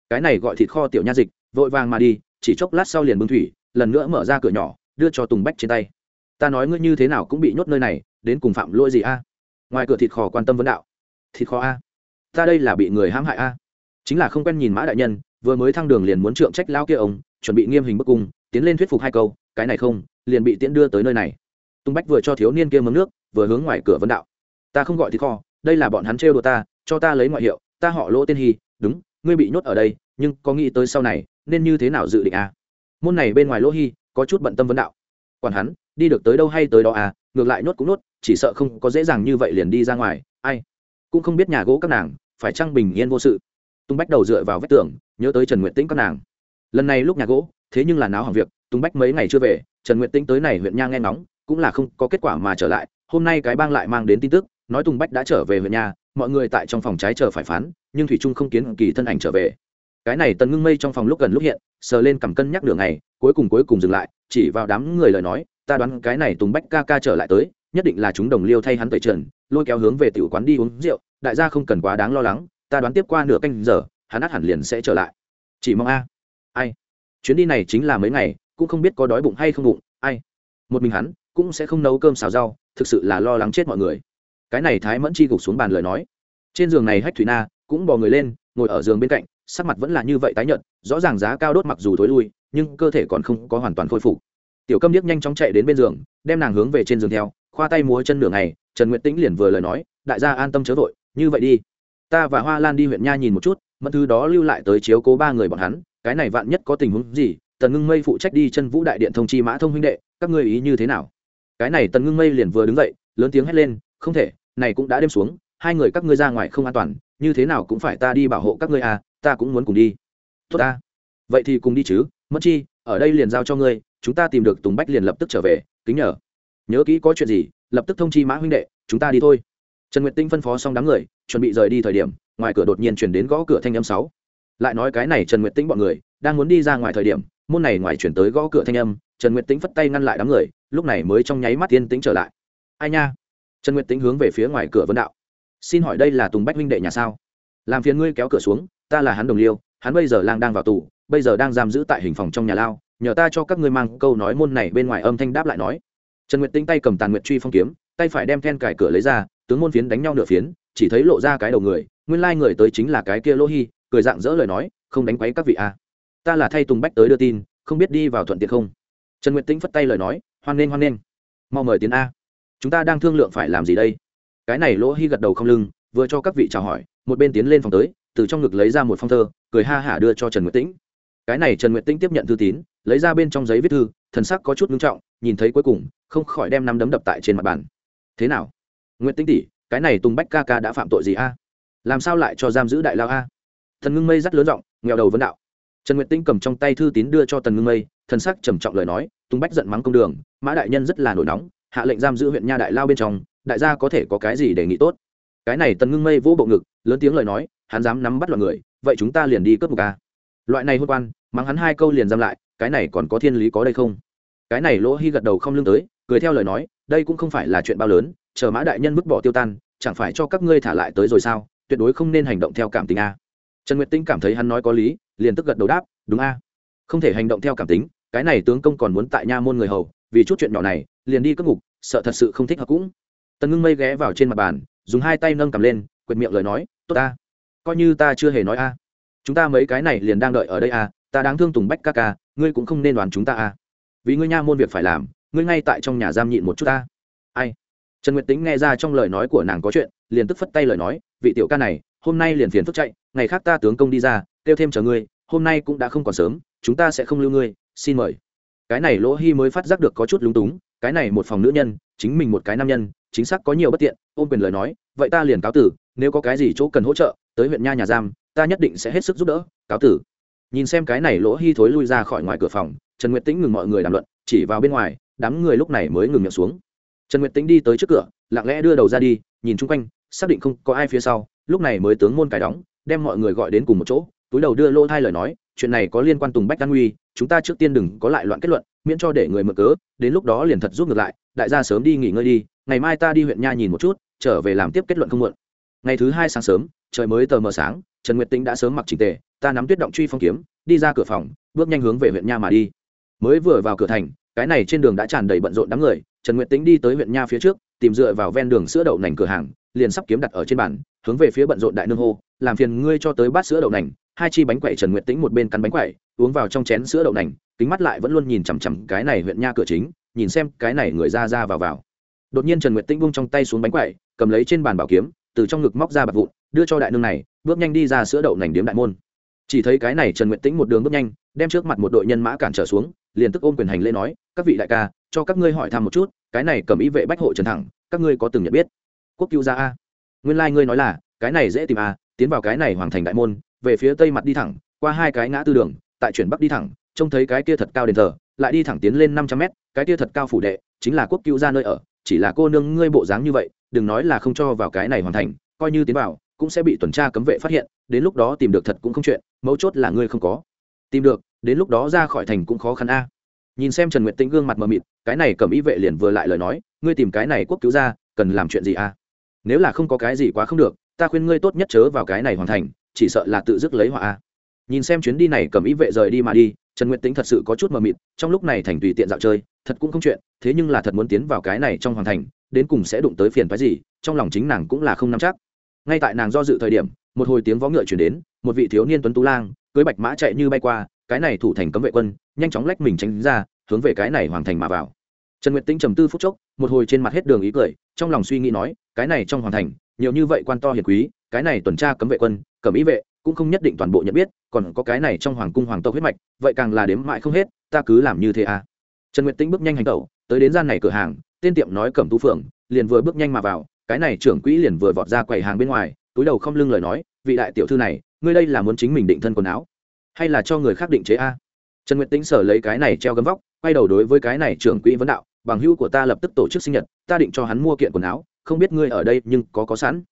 Cái này gọi thịt kho tiểu nha dịch, vội vàng mà đi, chỉ chốc lát sau liền bưng thủy, lần nữa mở ra cửa nhỏ, đưa cho tùng bách trên tay. Ta nói ngươi như thế nào cũng bị nhốt nơi này, đến cùng phạm lỗi gì a? Ngoài cửa thịt kho quan tâm vấn đạo. Thịt kho a? Ta đây là bị người hãm hại a. Chính là không quen nhìn mã đại nhân, vừa mới thăng đường liền muốn trượng trách lao kia ông, chuẩn bị nghiêm hình bức cung, tiến lên thuyết phục hai câu, cái này không, liền bị tiễn đưa tới nơi này. Tùng bách vừa cho thiếu niên kia mấm nước, vừa hướng ngoài cửa vấn đạo ta không gọi thì kho, đây là bọn hắn trêu đùa ta, cho ta lấy ngoại hiệu, ta họ lỗ tên hy, đúng, ngươi bị nhốt ở đây, nhưng có nghĩ tới sau này, nên như thế nào dự định à? môn này bên ngoài lỗ hy, có chút bận tâm vấn đạo. Còn hắn, đi được tới đâu hay tới đó à ngược lại nhốt cũng nhốt, chỉ sợ không có dễ dàng như vậy liền đi ra ngoài, ai? Cũng không biết nhà gỗ các nàng, phải trăng bình yên vô sự? Tung bách đầu dựa vào vách tường, nhớ tới trần nguyện tĩnh các nàng. Lần này lúc nhà gỗ, thế nhưng là náo hỏng việc, tung bách mấy ngày chưa về, trần nguyện tĩnh tới này huyện nha nghe ngóng, cũng là không có kết quả mà trở lại, hôm nay cái bang lại mang đến tin tức nói tùng bách đã trở về huyện nhà, mọi người tại trong phòng trái chờ phải phán nhưng thủy trung không kiến kỳ thân ảnh trở về. Cái này tần ngưng mây trong phòng lúc gần lúc hiện sờ lên cầm cân nhắc đường này cuối cùng cuối cùng dừng lại chỉ vào đám người lời nói ta đoán cái này tùng bách ca ca trở lại tới nhất định là chúng đồng liêu thay hắn tẩy trần lôi kéo hướng về tiểu quán đi uống rượu đại gia không cần quá đáng lo lắng ta đoán tiếp qua nửa canh giờ hắn át hẳn liền sẽ trở lại. Chỉ mong a. Ai? Chuyến đi này chính là mấy ngày cũng không biết có đói bụng hay không bụng ai? Một mình hắn cũng sẽ không nấu cơm xào rau thực sự là lo lắng chết mọi người cái này thái mẫn chi gục xuống bàn lời nói. Trên giường này hách thủy na cũng bò người lên, ngồi ở giường bên cạnh, sắc mặt vẫn là như vậy tái nhợt, rõ ràng giá cao đốt mặc dù thối lui, nhưng cơ thể còn không có hoàn toàn khôi phục. Tiểu câm điếc nhanh chóng chạy đến bên giường, đem nàng hướng về trên giường theo, khoa tay múa chân nửa ngày, trần nguyện tĩnh liền vừa lời nói, đại gia an tâm chớ vội, như vậy đi. Ta và hoa lan đi huyện nha nhìn một chút, mẫn thứ đó lưu lại tới chiếu cố ba người bọn hắn, cái này vạn nhất có tình huống gì, tần ngưng mây phụ trách đi chân vũ đại điện thông chi mã thông huynh đệ, các ngươi ý như thế nào? Cái này tần ngưng mây liền vừa đứng dậy, lớn tiếng hét lên không thể, này cũng đã đêm xuống, hai người các ngươi ra ngoài không an toàn, như thế nào cũng phải ta đi bảo hộ các ngươi à ta cũng muốn cùng đi. Tốt ta. Vậy thì cùng đi chứ mất chi, ở đây liền giao cho ngươi, chúng ta tìm được tùng bách liền lập tức trở về, kính nhờ. Nhớ kỹ có chuyện gì, lập tức thông chi mã huynh đệ, chúng ta đi thôi. Trần nguyệt tinh phân phó xong đám người, chuẩn bị rời đi thời điểm, ngoài cửa đột nhiên chuyển đến gõ cửa thanh âm sáu. Lại nói cái này trần nguyệt tinh bọn người, đang muốn đi ra ngoài thời điểm, môn này ngoài chuyển tới gõ cửa thanh âm, trần nguyệt tĩnh phất tay ngăn lại đám người, lúc này mới trong nháy mắt tiên tĩnh trở lại. Ai nha? Trần nguyệt tĩnh hướng về phía ngoài cửa vấn đạo. Xin hỏi đây là tùng bách Minh đệ nhà sao? Làm phiền ngươi kéo cửa xuống ta là hắn đồng liêu hắn bây giờ lang đang vào tù bây giờ đang giam giữ tại hình phòng trong nhà lao nhờ ta cho các ngươi mang câu nói môn này bên ngoài âm thanh đáp lại nói. Trần nguyệt tĩnh tay cầm tàn nguyệt truy phong kiếm tay phải đem then cải cửa lấy ra tướng môn phiến đánh nhau nửa phiến chỉ thấy lộ ra cái đầu người nguyên lai người tới chính là cái kia lỗ Hi, cười dạng dỡ lời nói không đánh quấy các vị a. À. ta là thay tùng bách tới đưa tin không biết đi vào thuận tiện không? Trần nguyệt tĩnh phất tay lời nói hoan nghênh hoan nghênh. Mau mời tiến a chúng ta đang thương lượng phải làm gì đây? Cái này lỗ hy gật đầu không lưng, vừa cho các vị chào hỏi, một bên tiến lên phòng tới, từ trong ngực lấy ra một phong thơ, cười ha hả đưa cho trần nguyệt tĩnh. Cái này trần nguyệt tĩnh tiếp nhận thư tín, lấy ra bên trong giấy viết thư, thần sắc có chút ngưng trọng, nhìn thấy cuối cùng, không khỏi đem nắm đấm đập tại trên mặt bàn. Thế nào? Nguyệt tĩnh tỷ, cái này tùng bách ca ca đã phạm tội gì a? Làm sao lại cho giam giữ đại lao a? Thần ngưng mây rất lớn giọng, nghèo đầu vấn đạo. Trần nguyệt tĩnh cầm trong tay thư tín đưa cho tần ngưng mây, thần sắc trầm trọng lời nói, tùng bách giận mắng công đường, mã đại nhân rất là nổi nóng hạ lệnh giam giữ huyện nha đại lao bên trong, đại gia có thể có cái gì đề nghị tốt? Cái này tần ngưng mây vỗ bộ ngực, lớn tiếng lời nói, hắn dám nắm bắt loạn người, vậy chúng ta liền đi cướp một ca. Loại này hôn quan, mắng hắn hai câu liền giam lại, cái này còn có thiên lý có đây không? Cái này lỗ hy gật đầu không lương tới, cười theo lời nói, đây cũng không phải là chuyện bao lớn, chờ mã đại nhân vứt bỏ tiêu tan, chẳng phải cho các ngươi thả lại tới rồi sao? Tuyệt đối không nên hành động theo cảm tình a. Trần nguyệt tinh cảm thấy hắn nói có lý, liền tức gật đầu đáp, đúng a. Không thể hành động theo cảm tính, cái này tướng công còn muốn tại nha môn người hầu, vì chút chuyện nhỏ này liền đi cất ngục, sợ thật sự không thích hợp cũng. Tần ngưng mây ghé vào trên mặt bàn, dùng hai tay nâng cầm lên, quệt miệng lời nói, tốt ta, coi như ta chưa hề nói a. Chúng ta mấy cái này liền đang đợi ở đây a, ta đáng thương tùng bách ca ca, ngươi cũng không nên đoán chúng ta a. Vì ngươi nha môn việc phải làm, ngươi ngay tại trong nhà giam nhịn một chút ta. Ai? Trần nguyệt tính nghe ra trong lời nói của nàng có chuyện, liền tức phất tay lời nói, vị tiểu ca này, hôm nay liền phiền phức chạy, ngày khác ta tướng công đi ra, kêu thêm chờ ngươi, hôm nay cũng đã không còn sớm, chúng ta sẽ không lưu ngươi, xin mời. Cái này lỗ hy mới phát giác được có chút lúng túng cái này một phòng nữ nhân, chính mình một cái nam nhân, chính xác có nhiều bất tiện, ôm quyền lời nói, vậy ta liền cáo tử, nếu có cái gì chỗ cần hỗ trợ, tới huyện nha nhà giam, ta nhất định sẽ hết sức giúp đỡ, cáo tử. Nhìn xem cái này lỗ hy thối lui ra khỏi ngoài cửa phòng, trần nguyệt tĩnh ngừng mọi người đàm luận, chỉ vào bên ngoài, đám người lúc này mới ngừng miệng xuống. Trần nguyệt tĩnh đi tới trước cửa, lặng lẽ đưa đầu ra đi, nhìn chung quanh, xác định không có ai phía sau, lúc này mới tướng môn cài đóng, đem mọi người gọi đến cùng một chỗ, túi đầu đưa lỗ thai lời nói, chuyện này có liên quan tùng bách an nguy chúng ta trước tiên đừng có lại loạn kết luận, miễn cho để người mở cớ, đến lúc đó liền thật giúp ngược lại, đại gia sớm đi nghỉ ngơi đi, ngày mai ta đi huyện nha nhìn một chút, trở về làm tiếp kết luận không muộn. Ngày thứ hai sáng sớm, trời mới tờ mờ sáng, trần nguyệt tĩnh đã sớm mặc trình tề, ta nắm tuyết động truy phong kiếm, đi ra cửa phòng, bước nhanh hướng về huyện nha mà đi. Mới vừa vào cửa thành, cái này trên đường đã tràn đầy bận rộn đám người, trần nguyệt tĩnh đi tới huyện nha phía trước, tìm dựa vào ven đường sữa đậu nành cửa hàng, liền sắp kiếm đặt ở trên bàn, hướng về phía bận rộn đại nương hô, làm phiền ngươi cho tới bát sữa đậu nành. Hai chi bánh quậy trần nguyệt tĩnh một bên cắn bánh quậy uống vào trong chén sữa đậu nành, kính mắt lại vẫn luôn nhìn chằm chằm cái này huyện nha cửa chính, nhìn xem cái này người ra ra vào vào. Đột nhiên trần nguyệt tĩnh bung trong tay xuống bánh quậy, cầm lấy trên bàn bảo kiếm, từ trong ngực móc ra bạc vụn, đưa cho đại nương này, bước nhanh đi ra sữa đậu nành điếm đại môn. Chỉ thấy cái này trần nguyệt tĩnh một đường bước nhanh, đem trước mặt một đội nhân mã cản trở xuống, liền tức ôm quyền hành lễ nói, các vị đại ca, cho các ngươi hỏi thăm một chút, cái này cầm ý vệ bách hộ trần thẳng, các ngươi có từng nhận biết? Quốc cứu gia a. Nguyên lai、like、ngươi nói là, cái này dễ tìm a tiến vào cái này hoàng thành đại môn, về phía tây mặt đi thẳng, qua hai cái ngã tư đường tại chuyển bắc đi thẳng, trông thấy cái kia thật cao đền thờ, lại đi thẳng tiến lên năm trăm mét, cái kia thật cao phủ đệ, chính là quốc cứu gia nơi ở, chỉ là cô nương ngươi bộ dáng như vậy, đừng nói là không cho vào cái này hoàn thành, coi như tiến vào, cũng sẽ bị tuần tra cấm vệ phát hiện, đến lúc đó tìm được thật cũng không chuyện, mấu chốt là ngươi không có. Tìm được, đến lúc đó ra khỏi thành cũng khó khăn a. Nhìn xem trần nguyệt tĩnh gương mặt mờ mịt, cái này cầm ý vệ liền vừa lại lời nói, ngươi tìm cái này quốc cứu ra, cần làm chuyện gì a? Nếu là không có cái gì quá không được, ta khuyên ngươi tốt nhất chớ vào cái này hoàn thành, chỉ sợ là tự dứt lấy họa a nhìn xem chuyến đi này cầm ý vệ rời đi mà đi, trần nguyệt tính thật sự có chút mờ mịt, trong lúc này thành tùy tiện dạo chơi, thật cũng không chuyện, thế nhưng là thật muốn tiến vào cái này trong hoàn thành, đến cùng sẽ đụng tới phiền phái gì, trong lòng chính nàng cũng là không nắm chắc. Ngay tại nàng do dự thời điểm, một hồi tiếng vó ngựa chuyển đến, một vị thiếu niên tuấn tú lang, cưới bạch mã chạy như bay qua, cái này thủ thành cấm vệ quân, nhanh chóng lách mình tránh ra, hướng về cái này hoàng thành mà vào. Trần nguyệt tính trầm tư phút chốc, một hồi trên mặt hết đường ý cười, trong lòng suy nghĩ nói, cái này trong hoàng thành, nhiều như vậy quan to hiền quý, cái này tuần tra cấm vệ quân, cấm ý vệ cũng không nhất định toàn bộ nhận biết, còn có cái này trong hoàng cung hoàng tộc huyết mạch, vậy càng là đếm mãi không hết, ta cứ làm như thế à? Trần nguyệt tĩnh bước nhanh hành tẩu, tới đến gian này cửa hàng, tên tiệm nói cẩm tú phượng, liền vừa bước nhanh mà vào, cái này trưởng quỹ liền vừa vọt ra quầy hàng bên ngoài, túi đầu không lưng lời nói, vị đại tiểu thư này, ngươi đây là muốn chính mình định thân quần áo, hay là cho người khác định chế a? Trần nguyệt Tĩnh sở lấy cái này treo gấm vóc, quay đầu đối với cái này trưởng quỹ vấn đạo, bằng hữu của ta lập tức tổ chức sinh nhật, ta định cho hắn mua kiện quần áo, không biết ngươi ở đây nhưng có có sẵn.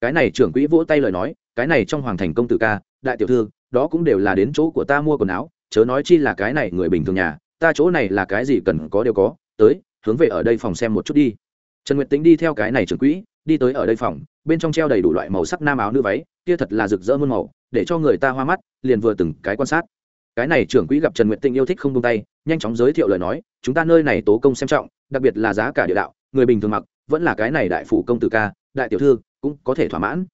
Cái này trưởng quỹ vỗ tay lời nói cái này trong hoàng thành công tử ca, đại tiểu thư, đó cũng đều là đến chỗ của ta mua quần áo, chớ nói chi là cái này người bình thường nhà, ta chỗ này là cái gì cần có đều có, tới, hướng về ở đây phòng xem một chút đi. Trần nguyệt tính đi theo cái này trưởng quỹ, đi tới ở đây phòng, bên trong treo đầy đủ loại màu sắc nam áo nữ váy, kia thật là rực rỡ muôn màu, để cho người ta hoa mắt, liền vừa từng cái quan sát. Cái này trưởng quỹ gặp trần nguyệt tinh yêu thích không tung tay, nhanh chóng giới thiệu lời nói, chúng ta nơi này tố công xem trọng, đặc biệt là giá cả địa đạo, người bình thường mặc, vẫn là cái này đại phủ công tử ca, đại tiểu thư, cũng có thể thỏa mãn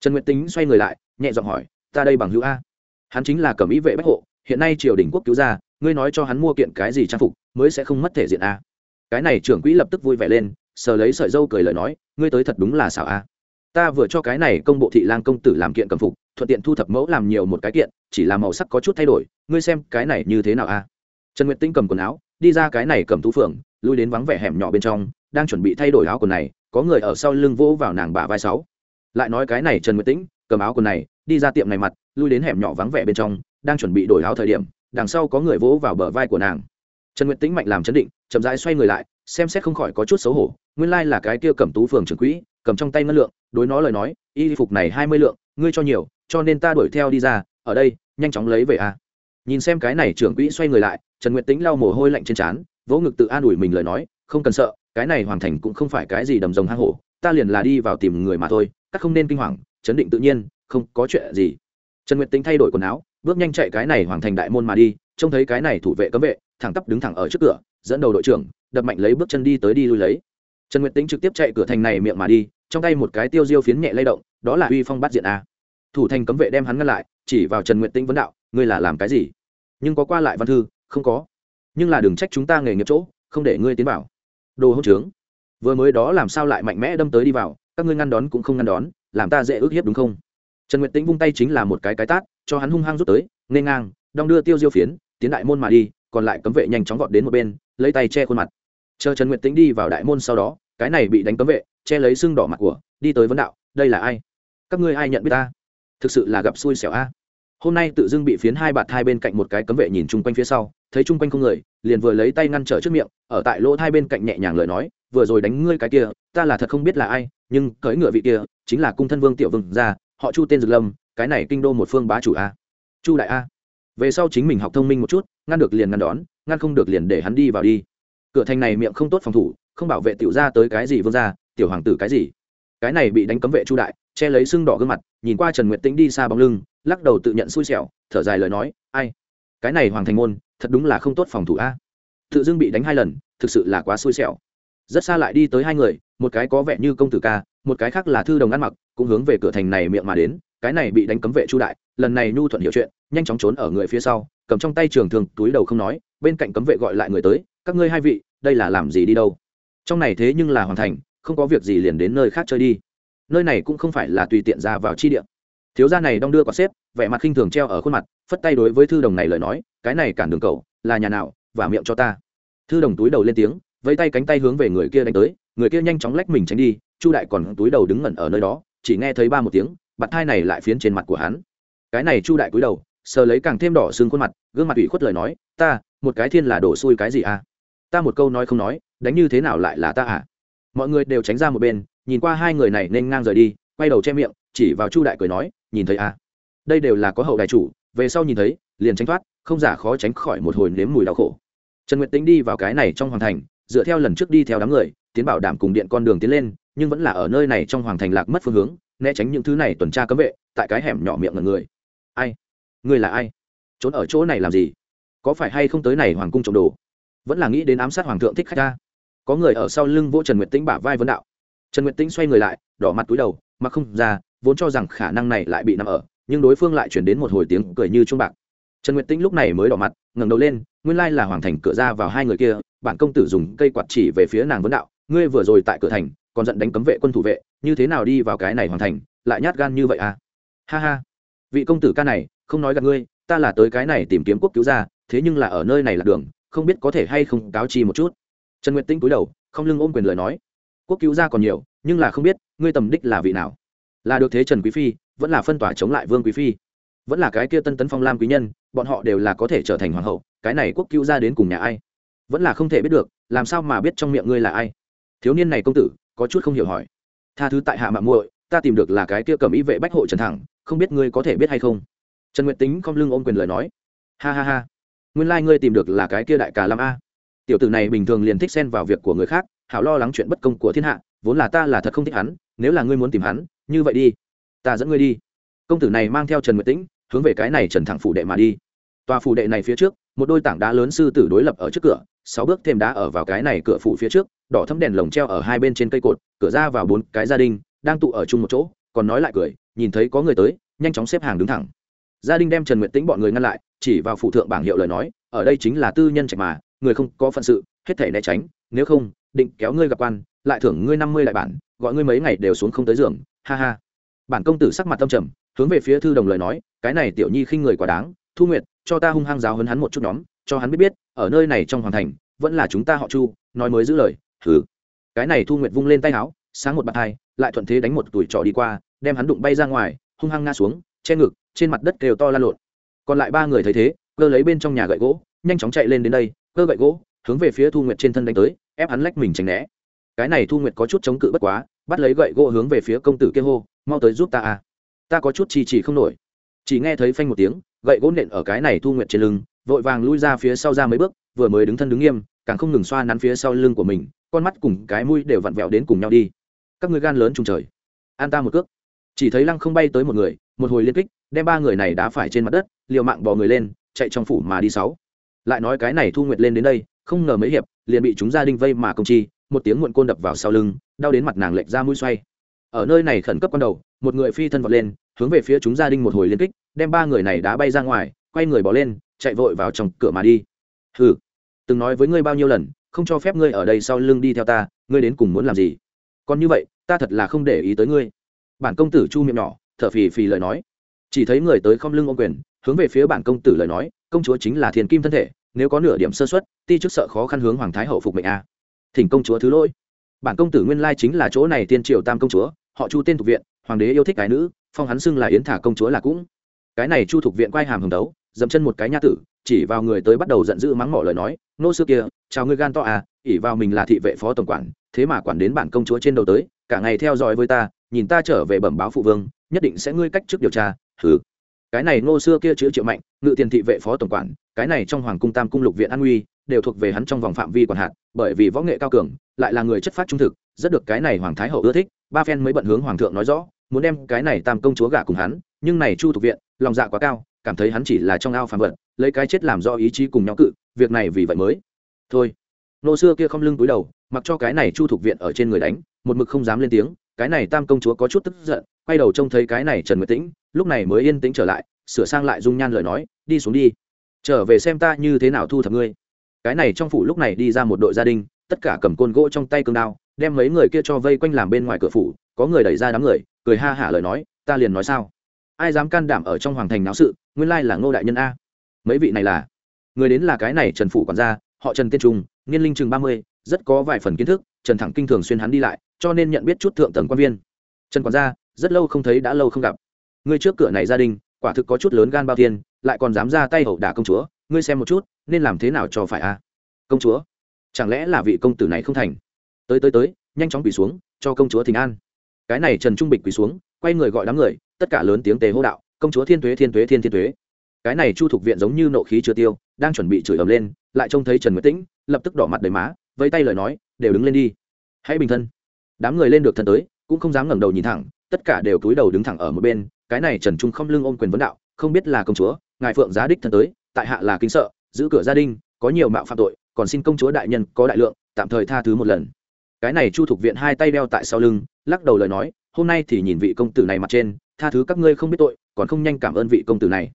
trần nguyệt tính xoay người lại nhẹ giọng hỏi ta đây bằng hữu a? Hắn chính là cẩm ý vệ bách hộ hiện nay triều đình quốc cứu ra, ngươi nói cho hắn mua kiện cái gì trang phục mới sẽ không mất thể diện a. Cái này trưởng quỹ lập tức vui vẻ lên sờ lấy sợi dâu cười lời nói ngươi tới thật đúng là xảo a. Ta vừa cho cái này công bộ thị lang công tử làm kiện cầm phục thuận tiện thu thập mẫu làm nhiều một cái kiện chỉ là màu sắc có chút thay đổi ngươi xem cái này như thế nào a? Trần nguyệt tinh cầm quần áo đi ra cái này cầm tú phường, lui đến vắng vẻ hẻm nhỏ bên trong đang chuẩn bị thay đổi áo quần này có người ở sau lưng vỗ vào nàng bả vai sáu lại nói cái này trần nguyệt tĩnh, cầm áo quần này, đi ra tiệm này mặt, lui đến hẻm nhỏ vắng vẻ bên trong, đang chuẩn bị đổi áo thời điểm, đằng sau có người vỗ vào bờ vai của nàng. Trần nguyệt tĩnh mạnh làm chấn định, chậm rãi xoay người lại, xem xét không khỏi có chút xấu hổ, nguyên lai là cái kia cầm tú phường trưởng quỹ, cầm trong tay ngân lượng, đối nó lời nói, y phục này hai mươi lượng, ngươi cho nhiều, cho nên ta đuổi theo đi ra, ở đây, nhanh chóng lấy về a. Nhìn xem cái này trưởng quỹ xoay người lại, trần nguyệt Tĩnh lau mồ hôi lạnh trên trán, vỗ ngực tự an ủi mình lời nói, không cần sợ, cái này hoàn thành cũng không phải cái gì đầm rồng hang hổ, ta liền là đi vào tìm người mà thôi các không nên kinh hoàng, chấn định tự nhiên, không có chuyện gì. Trần nguyệt tính thay đổi quần áo, bước nhanh chạy cái này hoàng thành đại môn mà đi, trông thấy cái này thủ vệ cấm vệ, thẳng tắp đứng thẳng ở trước cửa, dẫn đầu đội trưởng, đập mạnh lấy bước chân đi tới đi lui lấy. Trần nguyệt tính trực tiếp chạy cửa thành này miệng mà đi, trong tay một cái tiêu diêu phiến nhẹ lay động, đó là uy phong bắt diện a. Thủ thành cấm vệ đem hắn ngăn lại, chỉ vào trần nguyệt tính vấn đạo, ngươi là làm cái gì? Nhưng có qua lại văn thư, không có. Nhưng là đừng trách chúng ta nghề nghiệp chỗ, không để ngươi tiến vào. Đồ hỗn trướng. Vừa mới đó làm sao lại mạnh mẽ đâm tới đi vào các ngươi ngăn đón cũng không ngăn đón, làm ta dễ ước hiếp đúng không? Trần nguyệt tĩnh vung tay chính là một cái cái tát, cho hắn hung hăng rút tới nên ngang, đong đưa tiêu diêu phiến, tiến đại môn mà đi, còn lại cấm vệ nhanh chóng vọt đến một bên, lấy tay che khuôn mặt. Chờ trần nguyệt tĩnh đi vào đại môn sau đó, cái này bị đánh cấm vệ, che lấy xương đỏ mặt của, đi tới vấn đạo, đây là ai? Các ngươi ai nhận biết ta? Thực sự là gặp xui xẻo a. Hôm nay tự dưng bị phiến hai bạt hai bên cạnh một cái cấm vệ nhìn chung quanh phía sau, thấy chung quanh không người, liền vừa lấy tay ngăn trở trước miệng, ở tại lỗ hai bên cạnh nhẹ nhàng lời nói vừa rồi đánh ngươi cái kia, ta là thật không biết là ai, nhưng cưỡi ngựa vị kia chính là cung thân vương tiểu vương gia, họ chu tên dược lâm, cái này kinh đô một phương bá chủ a. Chu đại a. Về sau chính mình học thông minh một chút, ngăn được liền ngăn đón, ngăn không được liền để hắn đi vào đi. Cửa thành này miệng không tốt phòng thủ, không bảo vệ tiểu ra tới cái gì vương gia, tiểu hoàng tử cái gì. Cái này bị đánh cấm vệ chu đại, che lấy sưng đỏ gương mặt, nhìn qua trần nguyệt tĩnh đi xa bóng lưng, lắc đầu tự nhận xui xẻo, thở dài lời nói, ai? Cái này hoàng thành môn, thật đúng là không tốt phòng thủ a. Tự dưng bị đánh hai lần, thực sự là quá xui xẻo rất xa lại đi tới hai người, một cái có vẻ như công tử ca, một cái khác là thư đồng ăn mặc, cũng hướng về cửa thành này miệng mà đến, cái này bị đánh cấm vệ chu đại, lần này nhu thuận hiểu chuyện, nhanh chóng trốn ở người phía sau, cầm trong tay trường thường túi đầu không nói, bên cạnh cấm vệ gọi lại người tới, các ngươi hai vị, đây là làm gì đi đâu? Trong này thế nhưng là hoàn thành, không có việc gì liền đến nơi khác chơi đi. Nơi này cũng không phải là tùy tiện ra vào chi địa. Thiếu gia này đong đưa quả xếp, vẻ mặt khinh thường treo ở khuôn mặt, phất tay đối với thư đồng này lời nói, cái này cản đường cầu, là nhà nào, và miệng cho ta. Thư đồng túi đầu lên tiếng vẫy tay cánh tay hướng về người kia đánh tới, người kia nhanh chóng lách mình tránh đi, chu đại còn túi đầu đứng ngẩn ở nơi đó, chỉ nghe thấy ba một tiếng, bạt thai này lại phiến trên mặt của hắn. Cái này chu đại túi đầu, sờ lấy càng thêm đỏ xương khuôn mặt, gương mặt ủy khuất lời nói, ta, một cái thiên là đổ xui cái gì à? Ta một câu nói không nói, đánh như thế nào lại là ta à? Mọi người đều tránh ra một bên, nhìn qua hai người này nên ngang rời đi, quay đầu che miệng, chỉ vào chu đại cười nói, nhìn thấy à? Đây đều là có hậu đại chủ, về sau nhìn thấy, liền tránh thoát, không giả khó tránh khỏi một hồi nếm mùi đau khổ. Trần nguyệt tính đi vào cái này trong hoàng thành dựa theo lần trước đi theo đám người, tiến bảo đảm cùng điện con đường tiến lên, nhưng vẫn là ở nơi này trong hoàng thành lạc mất phương hướng, né tránh những thứ này tuần tra cấm vệ, tại cái hẻm nhỏ miệng ngần người. Ai? Người là ai? Trốn ở chỗ này làm gì? Có phải hay không tới này hoàng cung trộm đồ? Vẫn là nghĩ đến ám sát hoàng thượng thích khách ta. Có người ở sau lưng vỗ trần nguyệt tĩnh bả vai vấn đạo. Trần nguyệt tĩnh xoay người lại, đỏ mặt túi đầu, mà không ra, vốn cho rằng khả năng này lại bị nằm ở, nhưng đối phương lại chuyển đến một hồi tiếng cười như chuông bạc. Trần nguyệt tĩnh lúc này mới đỏ mặt ngẩng đầu lên, nguyên lai là hoàng thành cửa ra vào hai người kia, bản công tử dùng cây quạt chỉ về phía nàng vấn đạo, ngươi vừa rồi tại cửa thành, còn giận đánh cấm vệ quân thủ vệ, như thế nào đi vào cái này hoàng thành, lại nhát gan như vậy à? Ha ha. Vị công tử ca này, không nói gặp ngươi, ta là tới cái này tìm kiếm quốc cứu gia thế nhưng là ở nơi này là đường, không biết có thể hay không cáo chi một chút. Trần nguyệt tĩnh cúi đầu, không lưng ôm quyền lời nói. Quốc cứu gia còn nhiều, nhưng là không biết, ngươi tầm đích là vị nào? Là được thế trần quý phi, vẫn là phân tỏa chống lại vương quý phi vẫn là cái kia tân tấn phong lam quý nhân, bọn họ đều là có thể trở thành hoàng hậu, cái này quốc cứu gia đến cùng nhà ai? Vẫn là không thể biết được, làm sao mà biết trong miệng ngươi là ai? Thiếu niên này công tử, có chút không hiểu hỏi. Tha thứ tại hạ mạng muội, ta tìm được là cái kia cầm ý vệ bách hộ trần thẳng, không biết ngươi có thể biết hay không? Trần nguyệt tính không lưng ôm quyền lời nói. Ha ha ha. Nguyên lai、like、ngươi tìm được là cái kia đại cà lam a. Tiểu tử này bình thường liền thích xen vào việc của người khác, hảo lo lắng chuyện bất công của thiên hạ, vốn là ta là thật không thích hắn, nếu là ngươi muốn tìm hắn, như vậy đi. Ta dẫn ngươi đi. Công tử này mang theo trần nguyệt tĩnh hướng về cái này trần thẳng phủ đệ mà đi. Tòa phủ đệ này phía trước, một đôi tảng đá lớn sư tử đối lập ở trước cửa, sáu bước thêm đá ở vào cái này cửa phủ phía trước, đỏ thấm đèn lồng treo ở hai bên trên cây cột, cửa ra vào bốn cái gia đình, đang tụ ở chung một chỗ, còn nói lại cười, nhìn thấy có người tới, nhanh chóng xếp hàng đứng thẳng. Gia đình đem trần nguyện tĩnh bọn người ngăn lại, chỉ vào phụ thượng bảng hiệu lời nói, ở đây chính là tư nhân trạch mà, người không có phận sự, hết thể né tránh, nếu không, định kéo ngươi gặp quan, lại thưởng ngươi năm mươi lại bản, gọi ngươi mấy ngày đều xuống không tới giường, ha ha. Bản công tử sắc mặt tâm trầm hướng về phía thư đồng lời nói, cái này tiểu nhi khinh người quá đáng, thu nguyệt, cho ta hung hăng giáo hấn hắn một chút nhóm, cho hắn biết biết, ở nơi này trong hoàng thành, vẫn là chúng ta họ chu, nói mới giữ lời thử cái này thu nguyệt vung lên tay áo, sáng một bàn hai, lại thuận thế đánh một tuổi trò đi qua, đem hắn đụng bay ra ngoài, hung hăng ngã xuống, che ngực, trên mặt đất kêu to la lộn. Còn lại ba người thấy thế, cơ lấy bên trong nhà gậy gỗ, nhanh chóng chạy lên đến đây, cơ gậy gỗ, hướng về phía thu nguyệt trên thân đánh tới, ép hắn lách mình tránh né. Cái này thu nguyệt có chút chống cự bất quá, bắt lấy gậy gỗ hướng về phía công tử kia hô, mau tới giúp ta à ta có chút trì trì không nổi. Chỉ nghe thấy phanh một tiếng, gậy gỗ nện ở cái này thu nguyện trên lưng, vội vàng lui ra phía sau ra mấy bước, vừa mới đứng thân đứng nghiêm, càng không ngừng xoa nắn phía sau lưng của mình, con mắt cùng cái mũi đều vặn vẹo đến cùng nhau đi. Các người gan lớn trùng trời. An ta một cước. Chỉ thấy lăng không bay tới một người, một hồi liên kích, đem ba người này đá phải trên mặt đất, liều mạng bò người lên, chạy trong phủ mà đi sáu. Lại nói cái này thu nguyệt lên đến đây, không ngờ mấy hiệp, liền bị chúng gia đình vây mà công chi, một tiếng muộn côn đập vào sau lưng, đau đến mặt nàng lệch ra mũi xoay ở nơi này khẩn cấp con đầu, một người phi thân vọt lên, hướng về phía chúng gia đình một hồi liên kích, đem ba người này đá bay ra ngoài, quay người bỏ lên, chạy vội vào trong cửa mà đi. Hừ, từng nói với ngươi bao nhiêu lần, không cho phép ngươi ở đây sau lưng đi theo ta, ngươi đến cùng muốn làm gì? Còn như vậy, ta thật là không để ý tới ngươi. Bản công tử chu miệng nhỏ, thở phì phì lời nói. Chỉ thấy người tới không lưng ô quyền, hướng về phía bản công tử lời nói, công chúa chính là thiền kim thân thể, nếu có nửa điểm sơ xuất ti chức sợ khó khăn hướng hoàng thái hậu phục mệnh a. Thỉnh công chúa thứ lỗi bản công tử nguyên lai chính là chỗ này tiên triều tam công chúa, họ chu tên thuộc viện, hoàng đế yêu thích cái nữ, phong hắn xưng là yến thả công chúa là cũng. Cái này chu thuộc viện quay hàm hồng đấu, dậm chân một cái nha tử, chỉ vào người tới bắt đầu giận dữ mắng mỏ lời nói, nô xưa kia, chào ngươi gan to à ỉ vào mình là thị vệ phó tổng quản, thế mà quản đến bản công chúa trên đầu tới, cả ngày theo dõi với ta, nhìn ta trở về bẩm báo phụ vương, nhất định sẽ ngươi cách trước điều tra thử cái này nô xưa kia chữ triệu mạnh, ngự tiền thị vệ phó tổng quản, cái này trong hoàng cung tam cung lục viện an uy đều thuộc về hắn trong vòng phạm vi quản hạt, bởi vì võ nghệ cao cường, lại là người chất phát trung thực, rất được cái này hoàng thái hậu ưa thích. Ba phen mới bận hướng hoàng thượng nói rõ, muốn đem cái này tam công chúa gả cùng hắn, nhưng này chu thuộc viện, lòng dạ quá cao, cảm thấy hắn chỉ là trong ao phàm vật, lấy cái chết làm do ý chí cùng nhau cự, việc này vì vậy mới. Thôi. Nô xưa kia không lưng túi đầu, mặc cho cái này chu thuộc viện ở trên người đánh, một mực không dám lên tiếng, cái này tam công chúa có chút tức giận, quay đầu trông thấy cái này trần nguyệt tĩnh, lúc này mới yên tĩnh trở lại, sửa sang lại dung nhan lời nói, đi xuống đi, trở về xem ta như thế nào thu thập ngươi cái này trong phủ lúc này đi ra một đội gia đình, tất cả cầm côn gỗ trong tay cương đao, đem mấy người kia cho vây quanh làm bên ngoài cửa phủ, có người đẩy ra đám người, cười ha hả lời nói, ta liền nói sao? Ai dám can đảm ở trong hoàng thành náo sự, nguyên lai là ngô đại nhân a. Mấy vị này là? Người đến là cái này trần phủ quản gia, họ trần tiên trung niên linh chừng ba mươi, rất có vài phần kiến thức, trần thẳng kinh thường xuyên hắn đi lại, cho nên nhận biết chút thượng tầng quan viên. Trần quản gia rất lâu không thấy đã lâu không gặp. Ngươi trước cửa này gia đình, quả thực có chút lớn gan bao tiên lại còn dám ra tay hậu đả công chúa ngươi xem một chút, nên làm thế nào cho phải a công chúa, chẳng lẽ là vị công tử này không thành? Tới tới tới, nhanh chóng quỳ xuống, cho công chúa thỉnh an. Cái này trần trung bịch quỳ xuống, quay người gọi đám người, tất cả lớn tiếng tề hô đạo, công chúa thiên tuế thiên tuế, thiên thiên tuế. Cái này chu thục viện giống như nộ khí chưa tiêu, đang chuẩn bị chửi ầm lên, lại trông thấy trần nguyễn tĩnh, lập tức đỏ mặt đầy má, vẫy tay lời nói, đều đứng lên đi. Hãy bình thân. Đám người lên được thân tới, cũng không dám ngẩng đầu nhìn thẳng, tất cả đều cúi đầu đứng thẳng ở một bên. Cái này trần trung không lưng ôm quyền vấn đạo, không biết là công chúa, ngài phượng giá đích thân tới tại hạ là kính sợ, giữ cửa gia đình, có nhiều mạo phạm tội, còn xin công chúa đại nhân có đại lượng, tạm thời tha thứ một lần. Cái này chu thục viện hai tay đeo tại sau lưng, lắc đầu lời nói, hôm nay thì nhìn vị công tử này mặt trên, tha thứ các ngươi không biết tội, còn không nhanh cảm ơn vị công tử này.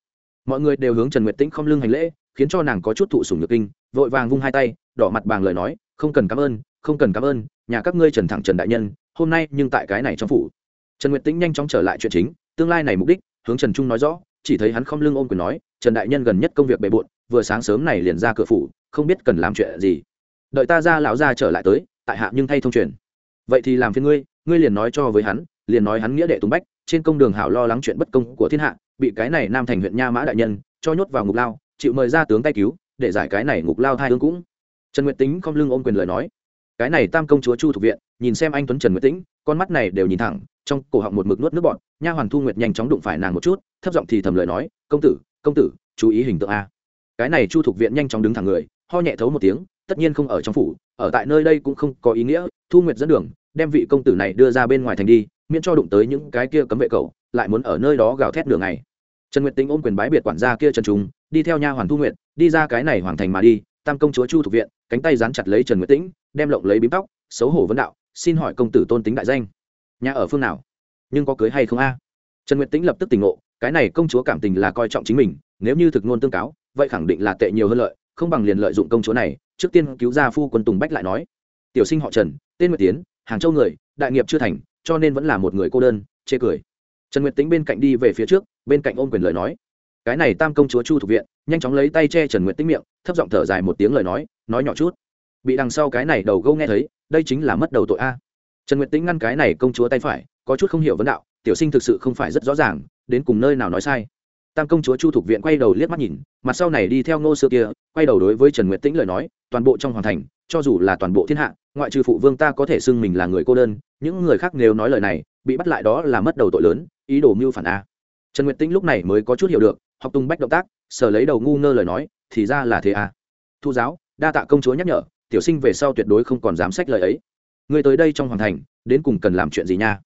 Mọi người đều hướng trần nguyệt tĩnh không lưng hành lễ, khiến cho nàng có chút thụ sủng nhược kinh, vội vàng vung hai tay, đỏ mặt bàng lời nói, không cần cảm ơn, không cần cảm ơn, nhà các ngươi trần thẳng trần đại nhân, hôm nay nhưng tại cái này trong phủ. Trần nguyệt tĩnh nhanh chóng trở lại chuyện chính, tương lai này mục đích, hướng trần trung nói rõ chỉ thấy hắn không lưng ôm quyền nói, trần đại nhân gần nhất công việc bề bộn, vừa sáng sớm này liền ra cửa phủ, không biết cần làm chuyện gì. Đợi ta ra lão ra trở lại tới, tại hạ nhưng thay thông truyền. Vậy thì làm phiên ngươi ngươi liền nói cho với hắn, liền nói hắn nghĩa đệ tùng bách, trên công đường hảo lo lắng chuyện bất công của thiên hạ, bị cái này nam thành huyện nha mã đại nhân cho nhốt vào ngục lao, chịu mời ra tướng tay cứu, để giải cái này ngục lao thai hương cũng. Trần nguyệt tính không lưng ôm quyền lời nói, cái này tam công chúa chu thuộc viện, nhìn xem anh tuấn trần nguyệt tĩnh, con mắt này đều nhìn thẳng trong cổ họng một mực nuốt nước bọn nha hoàn thu nguyệt nhanh chóng đụng phải nàng một chút, thấp giọng thì thầm lời nói, công tử công tử, chú ý hình tượng a. Cái này chu thục viện nhanh chóng đứng thẳng người, ho nhẹ thấu một tiếng, tất nhiên không ở trong phủ, ở tại nơi đây cũng không có ý nghĩa, thu nguyệt dẫn đường, đem vị công tử này đưa ra bên ngoài thành đi, miễn cho đụng tới những cái kia cấm vệ cầu lại muốn ở nơi đó gào thét đường này trần nguyệt tính ôm quyền bái biệt quản gia kia trần trung, đi theo nha hoàn thu nguyệt, đi ra cái này hoàng thành mà đi, tam công chúa chu thục viện, cánh tay dán chặt lấy trần nguyệt tĩnh, đem lộng lấy bím tóc, xấu hổ vấn đạo, xin hỏi công tử tôn tính đại danh nhà ở phương nào? Nhưng có cưới hay không a? Trần nguyệt tĩnh lập tức tỉnh ngộ, cái này công chúa cảm tình là coi trọng chính mình, nếu như thực ngôn tương cáo, vậy khẳng định là tệ nhiều hơn lợi, không bằng liền lợi dụng công chúa này, trước tiên cứu ra phu quân tùng bách lại nói. Tiểu sinh họ trần, tên nguyệt tiến, hàng châu người, đại nghiệp chưa thành, cho nên vẫn là một người cô đơn, chê cười. Trần nguyệt tính bên cạnh đi về phía trước, bên cạnh ôm quyền lời nói. Cái này tam công chúa chu thuộc viện, nhanh chóng lấy tay che trần nguyệt tính miệng, thấp giọng thở dài một tiếng lời nói nói nhỏ chút. Bị đằng sau cái này đầu gâu nghe thấy, đây chính là mất đầu tội a trần nguyệt Tĩnh ngăn cái này công chúa tay phải, có chút không hiểu vấn đạo, tiểu sinh thực sự không phải rất rõ ràng, đến cùng nơi nào nói sai. Tam công chúa chu thục viện quay đầu liếc mắt nhìn, mặt sau này đi theo ngô xưa kia, quay đầu đối với trần nguyệt tĩnh lời nói, toàn bộ trong hoàng thành, cho dù là toàn bộ thiên hạ, ngoại trừ phụ vương ta có thể xưng mình là người cô đơn, những người khác nếu nói lời này, bị bắt lại đó là mất đầu tội lớn, ý đồ mưu phản a. Trần nguyệt tĩnh lúc này mới có chút hiểu được, học tung bách động tác, sở lấy đầu ngu ngơ lời nói, thì ra là thế a. Thu giáo, đa tạ công chúa nhắc nhở, tiểu sinh về sau tuyệt đối không còn dám sách lời ấy. Ngươi tới đây trong hoàng thành đến cùng cần làm chuyện gì nha?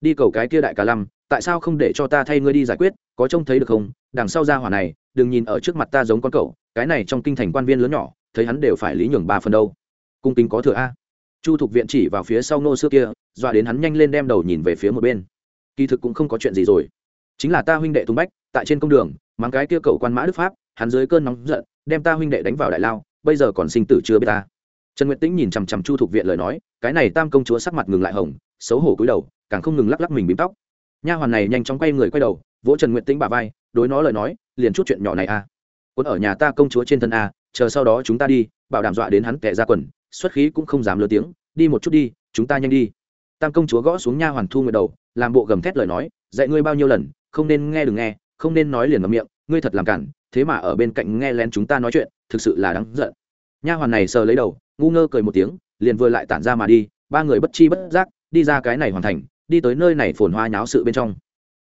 Đi cầu cái kia đại cả lăng, tại sao không để cho ta thay ngươi đi giải quyết có trông thấy được không? Đằng sau ra hỏa này đừng nhìn ở trước mặt ta giống con cậu cái này trong kinh thành quan viên lớn nhỏ thấy hắn đều phải lý nhường ba phần đâu. Cung kính có thừa a. Chu thục viện chỉ vào phía sau nô xưa kia dọa đến hắn nhanh lên đem đầu nhìn về phía một bên. Kỳ thực cũng không có chuyện gì rồi. Chính là ta huynh đệ tung bách tại trên công đường mang cái kia cậu quan mã đức pháp hắn dưới cơn nóng giận đem ta huynh đệ đánh vào đại lao bây giờ còn sinh tử chưa biết ta. Trần nguyệt tĩnh nhìn chằm chằm chu thục viện lời nói cái này tam công chúa sắc mặt ngừng lại hồng, xấu hổ cúi đầu, càng không ngừng lắc lắc mình bím tóc. Nha hoàn này nhanh chóng quay người quay đầu, vỗ trần nguyện tĩnh bà vai, đối nó lời nói, liền chút chuyện nhỏ này a à. quân ở nhà ta công chúa trên thân a chờ sau đó chúng ta đi, bảo đảm dọa đến hắn kẻ ra quần, xuất khí cũng không dám lớn tiếng, đi một chút đi, chúng ta nhanh đi. Tam công chúa gõ xuống nha hoàn thu nguyệt đầu, làm bộ gầm thét lời nói, dạy ngươi bao nhiêu lần, không nên nghe đừng nghe, không nên nói liền ngậm miệng, ngươi thật làm cản, thế mà ở bên cạnh nghe lén chúng ta nói chuyện, thực sự là đáng giận. Nha hoàn này sờ lấy đầu, ngu ngơ cười một tiếng liền vừa lại tản ra mà đi, ba người bất chi bất giác đi ra cái này hoàn thành, đi tới nơi này phồn hoa nháo sự bên trong.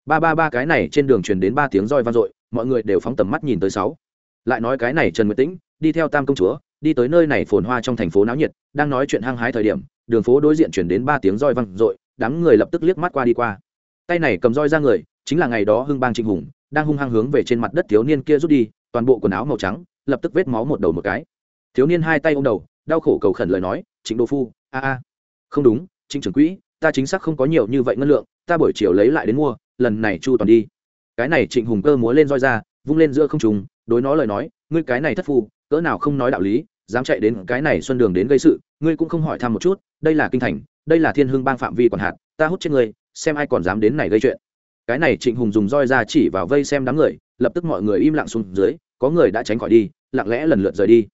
Ba ba ba cái này trên đường truyền đến ba tiếng roi vang dội, mọi người đều phóng tầm mắt nhìn tới sáu. Lại nói cái này trần nguyệt tĩnh, đi theo tam công chúa, đi tới nơi này phồn hoa trong thành phố náo nhiệt, đang nói chuyện hăng hái thời điểm, đường phố đối diện chuyển đến ba tiếng roi vang dội, đám người lập tức liếc mắt qua đi qua. Tay này cầm roi ra người, chính là ngày đó hưng bang trịnh hùng, đang hung hăng hướng về trên mặt đất thiếu niên kia rút đi, toàn bộ quần áo màu trắng, lập tức vết máu một đầu một cái. Thiếu niên hai tay ôm đầu, đau khổ cầu khẩn lời nói trịnh đô phu, a a. Không đúng, trịnh trưởng quỹ, ta chính xác không có nhiều như vậy ngân lượng, ta buổi chiều lấy lại đến mua, lần này chu toàn đi. Cái này trịnh hùng cơ múa lên roi ra, vung lên giữa không trùng đối nó lời nói, ngươi cái này thất phu, cỡ nào không nói đạo lý, dám chạy đến cái này xuân đường đến gây sự, ngươi cũng không hỏi thăm một chút, đây là kinh thành, đây là thiên hương bang phạm vi còn hạt ta hút chết ngươi, xem ai còn dám đến này gây chuyện. Cái này trịnh hùng dùng roi ra chỉ vào vây xem đám người, lập tức mọi người im lặng xuống dưới, có người đã tránh khỏi đi, lặng lẽ lần lượt rời đi.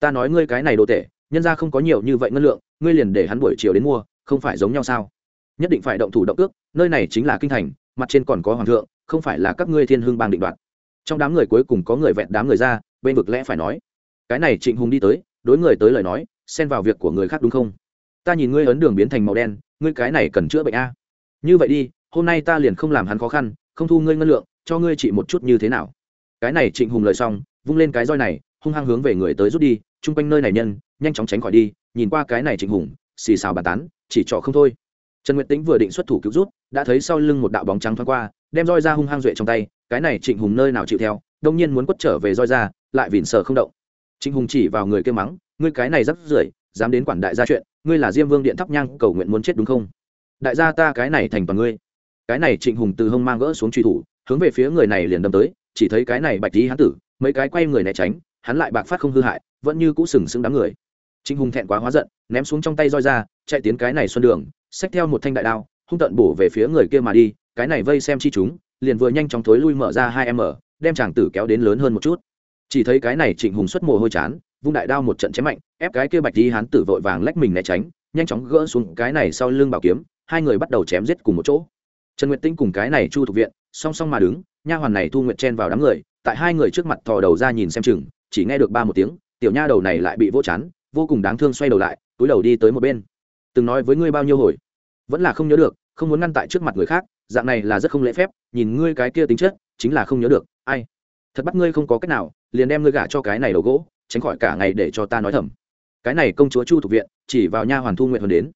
Ta nói ngươi cái này đồ tệ nhân ra không có nhiều như vậy ngân lượng, ngươi liền để hắn buổi chiều đến mua, không phải giống nhau sao? Nhất định phải động thủ động ước nơi này chính là kinh thành, mặt trên còn có hoàng thượng, không phải là các ngươi thiên hương bang định đoạt. Trong đám người cuối cùng có người vẹn đám người ra, bên vực lẽ phải nói, cái này trịnh hùng đi tới, đối người tới lời nói, xen vào việc của người khác đúng không? Ta nhìn ngươi ấn đường biến thành màu đen, ngươi cái này cần chữa bệnh a. Như vậy đi, hôm nay ta liền không làm hắn khó khăn, không thu ngươi ngân lượng, cho ngươi trị một chút như thế nào? Cái này trịnh hùng lời xong, vung lên cái roi này, hung hăng hướng về người tới rút đi chung quanh nơi này nhân, nhanh chóng tránh khỏi đi, nhìn qua cái này trịnh hùng, xì xào bàn tán, chỉ trỏ không thôi. Trần nguyệt tĩnh vừa định xuất thủ cứu rút đã thấy sau lưng một đạo bóng trắng thoáng qua, đem roi ra hung hăng duệ trong tay, cái này trịnh hùng nơi nào chịu theo, đông nhiên muốn quất trở về roi ra, lại vỉn sờ không động. Trịnh hùng chỉ vào người kêu mắng, ngươi cái này rắc rưởi, dám đến quản đại gia chuyện, ngươi là diêm vương điện thắp nhang, cầu nguyện muốn chết đúng không? Đại gia ta cái này thành toàn ngươi. Cái này trịnh hùng từ hông mang gỡ xuống truy thủ, hướng về phía người này liền đâm tới, chỉ thấy cái này bạch tí hắn tử, mấy cái quay người né tránh hắn lại bạc phát không hư hại, vẫn như cũ sừng sững đám người. Trịnh hùng thẹn quá hóa giận, ném xuống trong tay roi ra, chạy tiến cái này xuân đường, xách theo một thanh đại đao, hung tận bổ về phía người kia mà đi, cái này vây xem chi chúng, liền vừa nhanh chóng thối lui mở ra hai em mở, đem chàng tử kéo đến lớn hơn một chút. Chỉ thấy cái này trịnh hùng xuất mồ hôi chán, vung đại đao một trận chém mạnh, ép cái kia bạch đi hán tử vội vàng lách mình né tránh, nhanh chóng gỡ xuống cái này sau lưng bảo kiếm, hai người bắt đầu chém giết cùng một chỗ. Trần nguyệt tinh cùng cái này chu thuộc viện, song song mà đứng, nha hoàn này thu nguyệt chen vào đám người, tại hai người trước mặt thò đầu ra nhìn xem chừng chỉ nghe được ba một tiếng, tiểu nha đầu này lại bị vô chán, vô cùng đáng thương xoay đầu lại, túi đầu đi tới một bên. Từng nói với ngươi bao nhiêu hồi? Vẫn là không nhớ được, không muốn ngăn tại trước mặt người khác, dạng này là rất không lễ phép, nhìn ngươi cái kia tính chất, chính là không nhớ được, ai? Thật bắt ngươi không có cách nào, liền đem ngươi gả cho cái này đầu gỗ, tránh khỏi cả ngày để cho ta nói thầm. Cái này công chúa chu thuộc viện, chỉ vào nha hoàn thu nguyện hơn đến.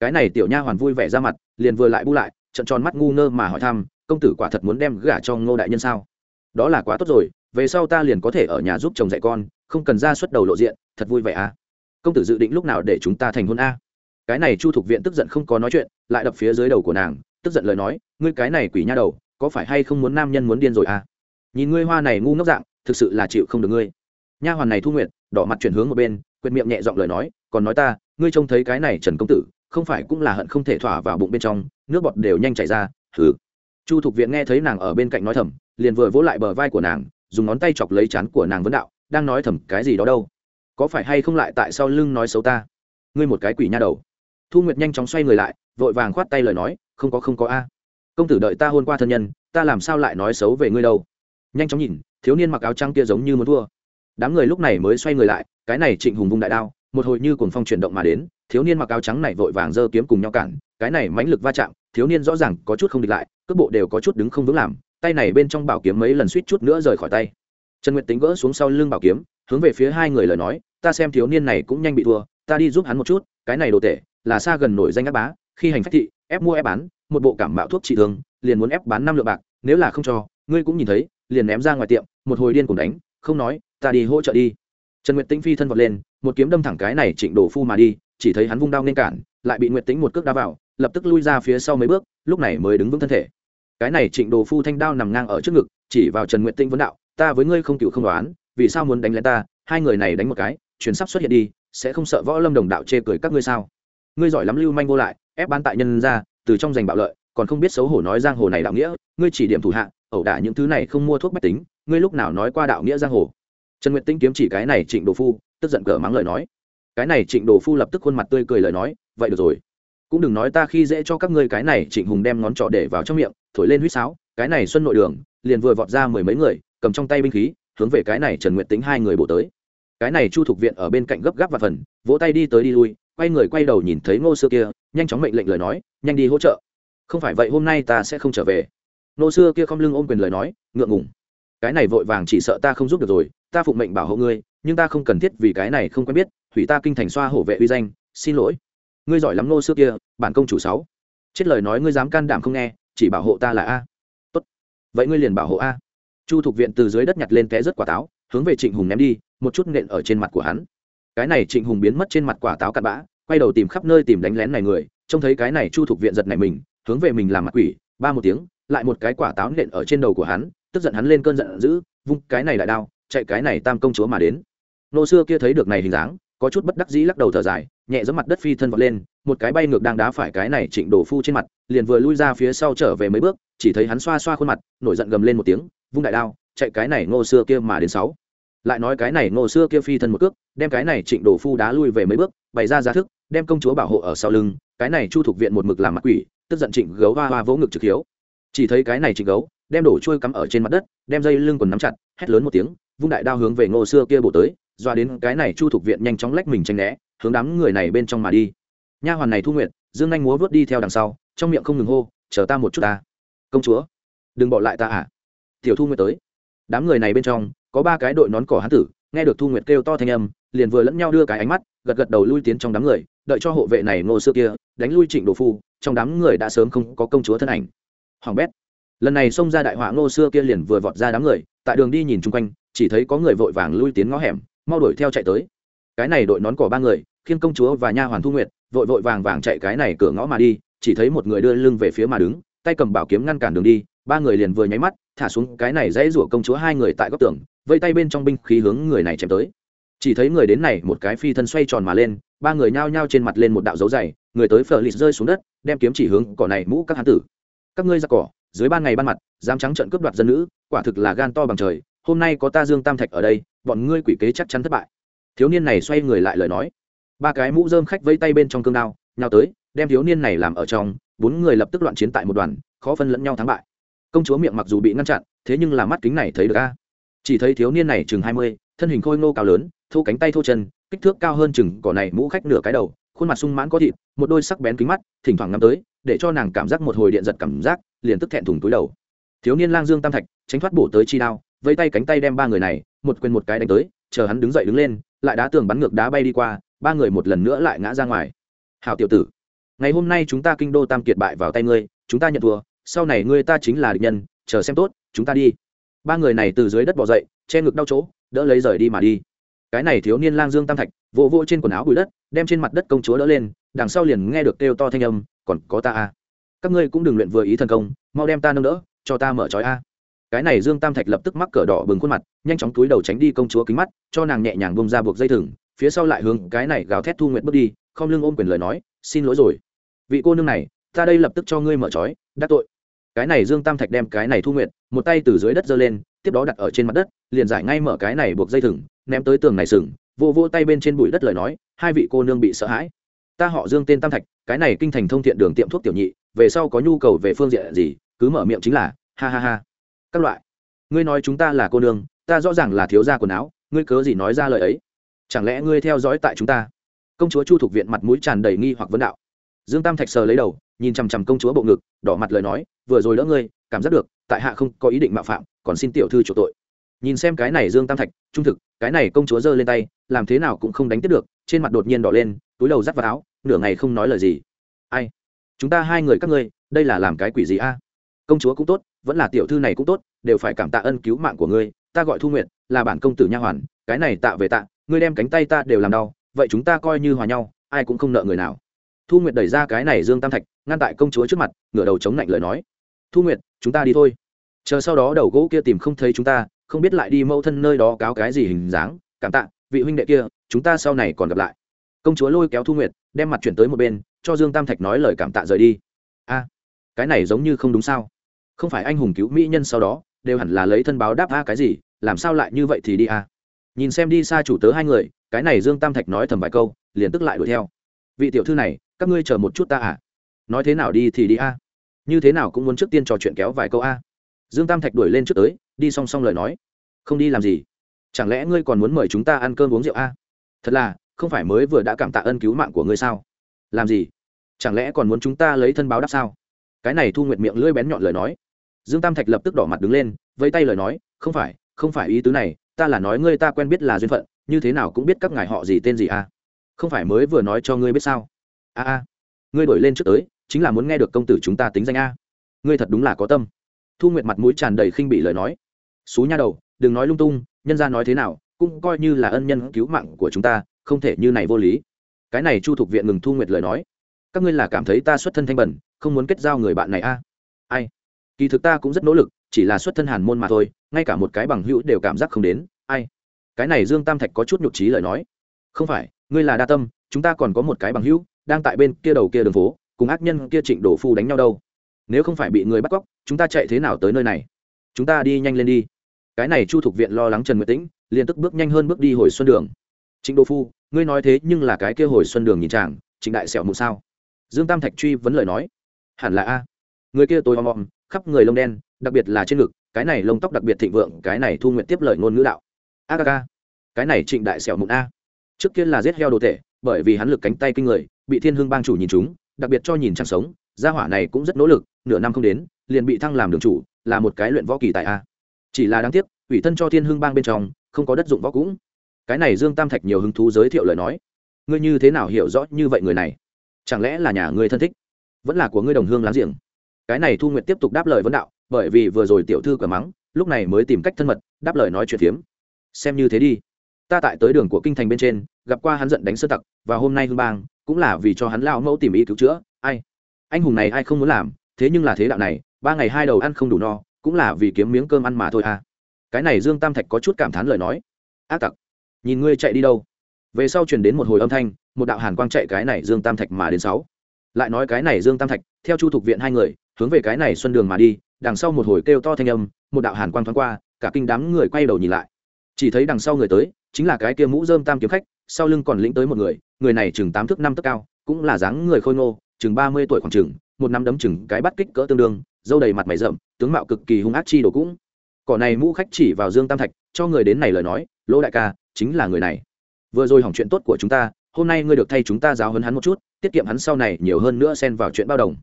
Cái này tiểu nha hoàn vui vẻ ra mặt, liền vừa lại bu lại trận tròn mắt ngu ngơ mà hỏi thăm, công tử quả thật muốn đem gả cho ngô đại nhân sao? Đó là quá tốt rồi về sau ta liền có thể ở nhà giúp chồng dạy con, không cần ra suất đầu lộ diện, thật vui vẻ à. Công tử dự định lúc nào để chúng ta thành hôn a? Cái này chu thục viện tức giận không có nói chuyện, lại đập phía dưới đầu của nàng, tức giận lời nói, ngươi cái này quỷ nha đầu, có phải hay không muốn nam nhân muốn điên rồi à? Nhìn ngươi hoa này ngu ngốc dạng, thực sự là chịu không được ngươi. Nha hoàn này thu nguyện đỏ mặt chuyển hướng một bên, quyệt miệng nhẹ giọng lời nói, còn nói ta, ngươi trông thấy cái này trần công tử, không phải cũng là hận không thể thỏa vào bụng bên trong, nước bọt đều nhanh chảy ra thử chu thục viện nghe thấy nàng ở bên cạnh nói thầm, liền vừa vỗ lại bờ vai của nàng dùng ngón tay chọc lấy chán của nàng vấn đạo, đang nói thầm, cái gì đó đâu? Có phải hay không lại tại sao lưng nói xấu ta? Ngươi một cái quỷ nha đầu. Thu nguyệt nhanh chóng xoay người lại, vội vàng khoát tay lời nói, không có không có a. Công tử đợi ta hôn qua thân nhân, ta làm sao lại nói xấu về ngươi đâu? Nhanh chóng nhìn, thiếu niên mặc áo trắng kia giống như muốn thua. Đám người lúc này mới xoay người lại, cái này trịnh hùng vung đại đao, một hồi như cuồng phong chuyển động mà đến, thiếu niên mặc áo trắng này vội vàng giơ kiếm cùng nhau cản, cái này mãnh lực va chạm, thiếu niên rõ ràng có chút không địch lại, cước bộ đều có chút đứng không vững làm tay này bên trong bảo kiếm mấy lần suýt chút nữa rời khỏi tay. Trần nguyệt tính gỡ xuống sau lưng bảo kiếm, hướng về phía hai người lời nói, ta xem thiếu niên này cũng nhanh bị thua, ta đi giúp hắn một chút, cái này đồ tệ, là xa gần nổi danh ác bá, khi hành phách thị, ép mua ép bán, một bộ cảm bạo thuốc trị thương, liền muốn ép bán năm lượng bạc, nếu là không cho, ngươi cũng nhìn thấy, liền ném ra ngoài tiệm, một hồi điên cùng đánh, không nói, ta đi hỗ trợ đi. Trần nguyệt tĩnh phi thân vọt lên, một kiếm đâm thẳng cái này trịnh đổ phu mà đi, chỉ thấy hắn vung đao nên cản, lại bị nguyệt tĩnh một cước đá vào, lập tức lui ra phía sau mấy bước, lúc này mới đứng vững thân thể cái này trịnh đồ phu thanh đao nằm ngang ở trước ngực, chỉ vào trần nguyệt tinh vấn đạo, ta với ngươi không cựu không đoán, vì sao muốn đánh lên ta? Hai người này đánh một cái, chuyển sắp xuất hiện đi, sẽ không sợ võ lâm đồng đạo chê cười các ngươi sao? Ngươi giỏi lắm lưu manh vô lại, ép bán tại nhân ra, từ trong giành bạo lợi, còn không biết xấu hổ nói giang hồ này đạo nghĩa, ngươi chỉ điểm thủ hạ, ẩu đả những thứ này không mua thuốc bách tính, ngươi lúc nào nói qua đạo nghĩa giang hồ? Trần nguyệt tinh kiếm chỉ cái này trịnh đồ phu, tức giận cờ mắng lời nói. Cái này trịnh đồ phu lập tức khuôn mặt tươi cười lời nói, vậy được rồi cũng đừng nói ta khi dễ cho các ngươi cái này, trịnh hùng đem ngón trỏ để vào trong miệng, thổi lên huýt sáo, cái này xuân nội đường, liền vừa vọt ra mười mấy người, cầm trong tay binh khí, hướng về cái này trần nguyệt tính hai người bổ tới. Cái này chu thục viện ở bên cạnh gấp gáp và phần, vỗ tay đi tới đi lui, quay người quay đầu nhìn thấy ngô xưa kia, nhanh chóng mệnh lệnh lời nói, nhanh đi hỗ trợ. Không phải vậy hôm nay ta sẽ không trở về. Ngô xưa kia không lưng ôm quyền lời nói, ngượng ngùng. Cái này vội vàng chỉ sợ ta không giúp được rồi, ta phụng mệnh bảo hộ ngươi, nhưng ta không cần thiết vì cái này không quen biết hủy ta kinh thành xoa hổ vệ uy danh, xin lỗi ngươi giỏi lắm nô xưa kia, bản công chủ sáu. Chết lời nói ngươi dám can đảm không nghe, chỉ bảo hộ ta là a. Tốt. Vậy ngươi liền bảo hộ a. Chu thục viện từ dưới đất nhặt lên té rất quả táo, hướng về trịnh hùng ném đi, một chút nện ở trên mặt của hắn. Cái này trịnh hùng biến mất trên mặt quả táo cặn bã, quay đầu tìm khắp nơi tìm đánh lén này người, trông thấy cái này chu thục viện giật này mình, hướng về mình làm mặt quỷ, ba một tiếng, lại một cái quả táo nện ở trên đầu của hắn, tức giận hắn lên cơn giận dữ, vung cái này lại đao, chạy cái này tam công chúa mà đến. Nô xưa kia thấy được này hình dáng có chút bất đắc dĩ lắc đầu thở dài, nhẹ giẫm mặt đất phi thân vọt lên, một cái bay ngược đang đá phải cái này trịnh đổ phu trên mặt, liền vừa lui ra phía sau trở về mấy bước, chỉ thấy hắn xoa xoa khuôn mặt, nổi giận gầm lên một tiếng, vung đại đao, chạy cái này ngô xưa kia mà đến sáu. Lại nói cái này ngô xưa kia phi thân một cước, đem cái này trịnh đổ phu đá lui về mấy bước, bày ra giá thức, đem công chúa bảo hộ ở sau lưng, cái này chu thuộc viện một mực làm mặt quỷ, tức giận trịnh gấu hoa hoa vỗ ngực trực hiếu. Chỉ thấy cái này trịnh gấu, đem đổ trôi cắm ở trên mặt đất, đem dây lưng còn nắm chặt, hét lớn một tiếng, vung đại đao hướng về ngô xưa kia bổ tới doa đến cái này chu thuộc viện nhanh chóng lách mình tranh né, hướng đám người này bên trong mà đi. Nha hoàn này thu nguyện dương anh múa vớt đi theo đằng sau, trong miệng không ngừng hô, chờ ta một chút ta. Công chúa, đừng bỏ lại ta à? Tiểu thu nguyện tới. Đám người này bên trong, có ba cái đội nón cỏ hán tử, nghe được thu nguyệt kêu to thanh âm, liền vừa lẫn nhau đưa cái ánh mắt, gật gật đầu lui tiến trong đám người, đợi cho hộ vệ này ngô xưa kia, đánh lui trịnh đồ phu, trong đám người đã sớm không có công chúa thân ảnh. Hoàng bét. Lần này xông ra đại họa ngô xưa kia liền vừa vọt ra đám người, tại đường đi nhìn chung quanh, chỉ thấy có người vội vàng lui tiến ngõ hẻm mau đuổi theo chạy tới. Cái này đội nón cỏ ba người khiên công chúa và nha hoàn thu nguyệt, vội vội vàng vàng chạy cái này cửa ngõ mà đi, chỉ thấy một người đưa lưng về phía mà đứng, tay cầm bảo kiếm ngăn cản đường đi, ba người liền vừa nháy mắt, thả xuống cái này dãy rủa công chúa hai người tại góc tường, vây tay bên trong binh khí hướng người này chém tới. Chỉ thấy người đến này một cái phi thân xoay tròn mà lên, ba người nhao nhao trên mặt lên một đạo dấu dày, người tới phở lịt rơi xuống đất, đem kiếm chỉ hướng cỏ này mũ các hán tử. Các ngươi ra cỏ, dưới ban ngày ban mặt, dám trắng trận cướp đoạt dân nữ, quả thực là gan to bằng trời hôm nay có ta dương tam thạch ở đây, bọn ngươi quỷ kế chắc chắn thất bại. Thiếu niên này xoay người lại lời nói. Ba cái mũ dơm khách vây tay bên trong cương đao, nhào tới, đem thiếu niên này làm ở trong, bốn người lập tức loạn chiến tại một đoàn, khó phân lẫn nhau thắng bại. Công chúa miệng mặc dù bị ngăn chặn, thế nhưng là mắt kính này thấy được a. Chỉ thấy thiếu niên này chừng hai mươi, thân hình khôi ngô cao lớn, thô cánh tay thô chân, kích thước cao hơn chừng cỏ này mũ khách nửa cái đầu, khuôn mặt sung mãn có thịt, một đôi sắc bén kính mắt, thỉnh thoảng ngắm tới, để cho nàng cảm giác một hồi điện giật cảm giác, liền tức thẹn thùng túi đầu. Thiếu niên lang dương tam thạch, tránh thoát bổ tới chi đao vây tay cánh tay đem ba người này, một quyền một cái đánh tới, chờ hắn đứng dậy đứng lên, lại đá tường bắn ngược đá bay đi qua, ba người một lần nữa lại ngã ra ngoài. Hảo tiểu tử, ngày hôm nay chúng ta kinh đô tam kiệt bại vào tay ngươi, chúng ta nhận thua, sau này ngươi ta chính là địch nhân, chờ xem tốt, chúng ta đi. Ba người này từ dưới đất bỏ dậy, che ngực đau chỗ, đỡ lấy rời đi mà đi. Cái này thiếu niên lang dương tam thạch, vỗ vỗ trên quần áo bụi đất, đem trên mặt đất công chúa đỡ lên, đằng sau liền nghe được kêu to thanh âm, còn có ta a à. các ngươi cũng đừng luyện vừa ý thần công, mau đem ta nâng đỡ, cho ta mở trói a cái này dương tam thạch lập tức mắc cờ đỏ bừng khuôn mặt, nhanh chóng túi đầu tránh đi công chúa kính mắt, cho nàng nhẹ nhàng bông ra buộc dây thừng, phía sau lại hướng cái này gào thét thu nguyện bước đi, không lưng ôm quyền lời nói, xin lỗi rồi. Vị cô nương này, ta đây lập tức cho ngươi mở trói, đắc tội. Cái này dương tam thạch đem cái này thu nguyện, một tay từ dưới đất giơ lên, tiếp đó đặt ở trên mặt đất, liền giải ngay mở cái này buộc dây thừng, ném tới tường này sừng, vô vô tay bên trên bụi đất lời nói, hai vị cô nương bị sợ hãi. Ta họ dương tên tam thạch, cái này kinh thành thông thiện đường tiệm thuốc tiểu nhị, về sau có nhu cầu về phương diện gì, cứ mở miệng chính là, ha ha ha các loại. Ngươi nói chúng ta là cô nương, ta rõ ràng là thiếu gia quần áo, ngươi cớ gì nói ra lời ấy? Chẳng lẽ ngươi theo dõi tại chúng ta? Công chúa chu thuộc viện mặt mũi tràn đầy nghi hoặc vấn đạo. Dương tam thạch sờ lấy đầu, nhìn chằm chằm công chúa bộ ngực, đỏ mặt lời nói, vừa rồi đỡ ngươi, cảm giác được, tại hạ không có ý định mạo phạm, còn xin tiểu thư chủ tội. Nhìn xem cái này dương tam thạch, trung thực, cái này công chúa giơ lên tay, làm thế nào cũng không đánh tiếp được, trên mặt đột nhiên đỏ lên, túi đầu dắt vào áo, nửa ngày không nói lời gì. Ai? Chúng ta hai người các ngươi, đây là làm cái quỷ gì a? Công chúa cũng tốt vẫn là tiểu thư này cũng tốt, đều phải cảm tạ ân cứu mạng của ngươi, ta gọi thu nguyện là bản công tử nha hoàn, cái này tạ về tạ, ngươi đem cánh tay ta đều làm đau, vậy chúng ta coi như hòa nhau, ai cũng không nợ người nào. Thu nguyệt đẩy ra cái này dương tam thạch, ngăn tại công chúa trước mặt, ngửa đầu chống lạnh lời nói. Thu nguyệt, chúng ta đi thôi. Chờ sau đó đầu gỗ kia tìm không thấy chúng ta, không biết lại đi mẫu thân nơi đó cáo cái gì hình dáng, cảm tạ, vị huynh đệ kia, chúng ta sau này còn gặp lại. Công chúa lôi kéo thu nguyệt, đem mặt chuyển tới một bên, cho dương tam thạch nói lời cảm tạ rời đi. A, cái này giống như không đúng sao? Không phải anh hùng cứu mỹ nhân sau đó, đều hẳn là lấy thân báo đáp a cái gì, làm sao lại như vậy thì đi a? Nhìn xem đi xa chủ tớ hai người, cái này dương tam thạch nói thầm vài câu, liền tức lại đuổi theo. Vị tiểu thư này, các ngươi chờ một chút ta à? Nói thế nào đi thì đi a? Như thế nào cũng muốn trước tiên trò chuyện kéo vài câu a? Dương tam thạch đuổi lên trước tới, đi song song lời nói. Không đi làm gì? Chẳng lẽ ngươi còn muốn mời chúng ta ăn cơm uống rượu a? Thật là, không phải mới vừa đã cảm tạ ân cứu mạng của ngươi sao? Làm gì? Chẳng lẽ còn muốn chúng ta lấy thân báo đáp sao? Cái này thu nguyệt miệng lưỡi bén nhọn lời nói dương tam thạch lập tức đỏ mặt đứng lên, vẫy tay lời nói, không phải không phải ý tứ này, ta là nói ngươi ta quen biết là duyên phận, như thế nào cũng biết các ngài họ gì tên gì à? Không phải mới vừa nói cho ngươi biết sao? A a, ngươi đổi lên trước tới, chính là muốn nghe được công tử chúng ta tính danh a. Ngươi thật đúng là có tâm. Thu nguyệt mặt mũi tràn đầy khinh bị lời nói. Xú nha đầu, đừng nói lung tung, nhân ra nói thế nào, cũng coi như là ân nhân cứu mạng của chúng ta, không thể như này vô lý. Cái này chu thục viện ngừng thu nguyệt lời nói. Các ngươi là cảm thấy ta xuất thân thanh bẩn không muốn kết giao người bạn này a? Ai? Kỳ thực ta cũng rất nỗ lực, chỉ là xuất thân hàn môn mà thôi, ngay cả một cái bằng hữu đều cảm giác không đến. Ai? Cái này dương tam thạch có chút nhục trí lời nói. Không phải, ngươi là đa tâm, chúng ta còn có một cái bằng hữu, đang tại bên kia đầu kia đường phố, cùng ác nhân kia trịnh đổ phu đánh nhau đâu. Nếu không phải bị người bắt cóc, chúng ta chạy thế nào tới nơi này? Chúng ta đi nhanh lên đi. Cái này chu thuộc viện lo lắng trần nguyệt tĩnh, liền tức bước nhanh hơn bước đi hồi xuân đường. Trịnh đô phu, ngươi nói thế nhưng là cái kia hồi xuân đường nhìn chàng, trịnh đại sẹo mụ sao? Dương tam thạch truy vấn lời nói. Hẳn là a. Người kia tôi om om khắp người lông đen, đặc biệt là trên ngực, cái này lông tóc đặc biệt thịnh vượng, cái này thu nguyện tiếp lời ngôn ngữ đạo. A ca ca, cái này trịnh đại sẹo mụn a. Trước kia là giết heo đồ tệ bởi vì hắn lực cánh tay kinh người, bị thiên hương bang chủ nhìn chúng, đặc biệt cho nhìn chẳng sống, gia hỏa này cũng rất nỗ lực, nửa năm không đến, liền bị thăng làm đường chủ, là một cái luyện võ kỳ tại a. Chỉ là đáng tiếc, ủy thân cho thiên hương bang bên trong, không có đất dụng võ cũng. Cái này dương tam thạch nhiều hứng thú giới thiệu lời nói. Ngươi như thế nào hiểu rõ như vậy người này? Chẳng lẽ là nhà ngươi thân thích? Vẫn là của ngươi đồng hương láng giềng? Cái này thu nguyệt tiếp tục đáp lời vấn đạo, bởi vì vừa rồi tiểu thư cửa mắng, lúc này mới tìm cách thân mật, đáp lời nói chuyện phiếm. Xem như thế đi. Ta tại tới đường của kinh thành bên trên, gặp qua hắn giận đánh sơ tặc, và hôm nay hương bang, cũng là vì cho hắn lao mẫu tìm ý cứu chữa. Ai? Anh hùng này ai không muốn làm, thế nhưng là thế đạo này, ba ngày hai đầu ăn không đủ no, cũng là vì kiếm miếng cơm ăn mà thôi à. Cái này dương tam thạch có chút cảm thán lời nói. Ác tặc. Nhìn ngươi chạy đi đâu? Về sau truyền đến một hồi âm thanh, một đạo hàn quang chạy cái này dương tam thạch mà đến sáu. Lại nói cái này dương tam thạch, theo chu thục viện hai người hướng về cái này xuân đường mà đi, đằng sau một hồi kêu to thanh âm, một đạo hàn quang thoáng qua, cả kinh đám người quay đầu nhìn lại. Chỉ thấy đằng sau người tới, chính là cái kia mũ dơm tam kiếm khách, sau lưng còn lĩnh tới một người người này chừng tám thước năm tấc cao, cũng là dáng người khôi ngô, chừng ba mươi tuổi khoảng chừng, một năm đấm chừng cái bắt kích cỡ tương đương, dâu đầy mặt mày rậm, tướng mạo cực kỳ hung ác chi đồ cũng. Cỏ này mũ khách chỉ vào dương tam thạch, cho người đến này lời nói, lỗ đại ca, chính là người này. Vừa rồi hỏng chuyện tốt của chúng ta, hôm nay ngươi được thay chúng ta giáo hấn hắn một chút, tiết kiệm hắn sau này nhiều hơn nữa xen vào chuyện bao đồng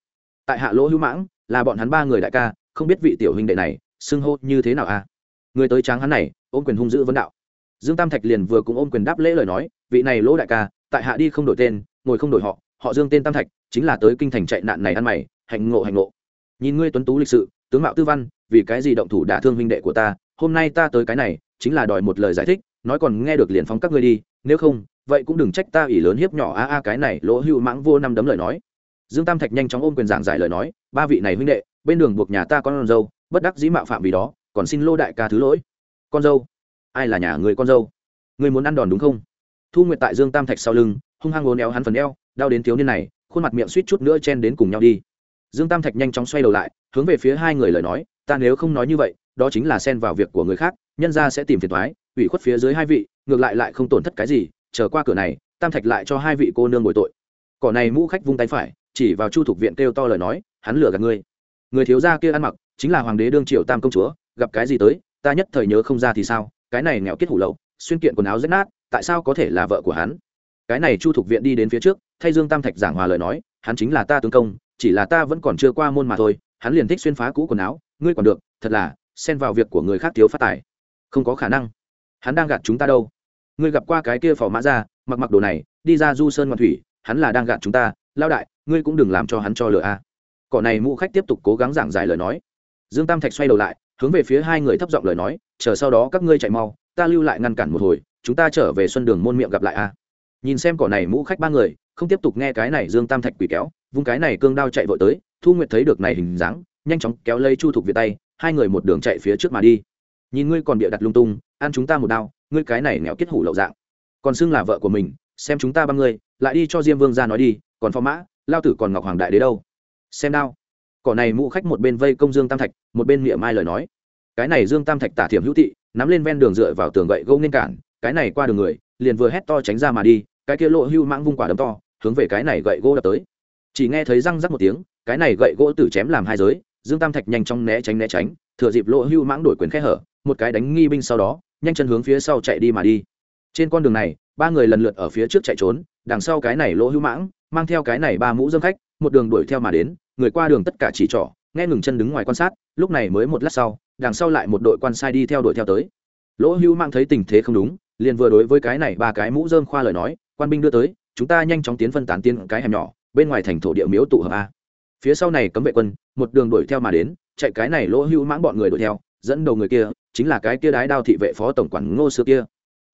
tại hạ lỗ hữu mãng, là bọn hắn ba người đại ca, không biết vị tiểu huynh đệ này xưng hô như thế nào a người tới tráng hắn này, ôm quyền hung dữ vấn đạo. Dương tam thạch liền vừa cùng ôm quyền đáp lễ lời nói, vị này lỗ đại ca, tại hạ đi không đổi tên, ngồi không đổi họ họ dương tên tam thạch, chính là tới kinh thành chạy nạn này ăn mày hạnh ngộ hạnh ngộ. Nhìn ngươi tuấn tú lịch sự, tướng mạo tư văn, vì cái gì động thủ đả thương huynh đệ của ta, hôm nay ta tới cái này, chính là đòi một lời giải thích, nói còn nghe được liền phóng các ngươi đi, nếu không, vậy cũng đừng trách ta ỷ lớn hiếp nhỏ a a cái này, lỗ hưu mãng vô năm đấm lời nói dương tam thạch nhanh chóng ôm quyền giảng giải lời nói, ba vị này huynh đệ, bên đường buộc nhà ta con dâu, bất đắc dĩ mạo phạm vì đó, còn xin lô đại ca thứ lỗi. Con dâu? Ai là nhà người con dâu? Người muốn ăn đòn đúng không? Thu nguyệt tại dương tam thạch sau lưng, hung hăng uốn éo hắn phần eo, đau đến thiếu niên này, khuôn mặt miệng suýt chút nữa chen đến cùng nhau đi. Dương tam thạch nhanh chóng xoay đầu lại, hướng về phía hai người lời nói, ta nếu không nói như vậy, đó chính là xen vào việc của người khác, nhân ra sẽ tìm phiền thoái ủy khuất phía dưới hai vị, ngược lại lại không tổn thất cái gì, chờ qua cửa này, tam thạch lại cho hai vị cô nương ngồi tội. Cỏ này mũ khách vung tay phải chỉ vào chu thục viện kêu to lời nói, hắn lừa gạt ngươi. Người thiếu gia kia ăn mặc, chính là hoàng đế đương triều tam công chúa, gặp cái gì tới, ta nhất thời nhớ không ra thì sao, cái này nghèo kết hủ lậu, xuyên kiện quần áo rách nát, tại sao có thể là vợ của hắn? Cái này chu thục viện đi đến phía trước, thay dương tam thạch giảng hòa lời nói, hắn chính là ta tướng công, chỉ là ta vẫn còn chưa qua môn mà thôi, hắn liền thích xuyên phá cũ quần áo, ngươi còn được, thật là, xen vào việc của người khác thiếu phát tài. Không có khả năng. Hắn đang gạt chúng ta đâu. Ngươi gặp qua cái kia phò mã ra, mặc mặc đồ này, đi ra du sơn ngoan thủy, hắn là đang gạt chúng ta lao đại, ngươi cũng đừng làm cho hắn cho lửa a. À. cỏ này mụ khách tiếp tục cố gắng giảng giải lời nói. Dương tam thạch xoay đầu lại, hướng về phía hai người thấp giọng lời nói, chờ sau đó các ngươi chạy mau, ta lưu lại ngăn cản một hồi, chúng ta trở về xuân đường môn miệng gặp lại a. Nhìn xem cỏ này mũ khách ba người, không tiếp tục nghe cái này dương tam thạch quỷ kéo, vung cái này cương đao chạy vội tới, thu nguyệt thấy được này hình dáng, nhanh chóng kéo lây chu thục việt tay, hai người một đường chạy phía trước mà đi. Nhìn ngươi còn bịa đặt lung tung, ăn chúng ta một đao, ngươi cái này nghèo kết hủ lậu dạng. Còn xưng là vợ của mình, xem chúng ta ba ngươi lại đi cho diêm vương ra nói đi còn phò mã, lao tử còn ngọc hoàng đại đế đâu? Xem đao cỏ này mũ khách một bên vây công dương tam thạch, một bên miệng mai lời nói. Cái này dương tam thạch tả thiểm hữu thị, nắm lên ven đường dựa vào tường gậy gỗ nên cản, cái này qua đường người, liền vừa hét to tránh ra mà đi, cái kia lộ hưu mãng vung quả đấm to, hướng về cái này gậy gỗ đập tới. Chỉ nghe thấy răng rắc một tiếng, cái này gậy gỗ tử chém làm hai giới, dương tam thạch nhanh chóng né tránh né tránh, thừa dịp lộ hưu mãng đổi quyền khe hở, một cái đánh nghi binh sau đó, nhanh chân hướng phía sau chạy đi mà đi. Trên con đường này, ba người lần lượt ở phía trước chạy trốn đằng sau cái này lỗ hưu mãng, mang theo cái này ba mũ dâm khách, một đường đuổi theo mà đến, người qua đường tất cả chỉ trỏ, nghe ngừng chân đứng ngoài quan sát, lúc này mới một lát sau, đằng sau lại một đội quan sai đi theo đuổi theo tới. Lỗ hưu mãng thấy tình thế không đúng, liền vừa đối với cái này ba cái mũ dơm khoa lời nói, quan binh đưa tới, chúng ta nhanh chóng tiến phân tán tiến cái hẻm nhỏ, bên ngoài thành thổ địa miếu tụ hợp a. Phía sau này cấm vệ quân, một đường đuổi theo mà đến, chạy cái này lỗ hưu mãng bọn người đuổi theo, dẫn đầu người kia, chính là cái kia đái đao thị vệ phó tổng quản ngô xưa kia.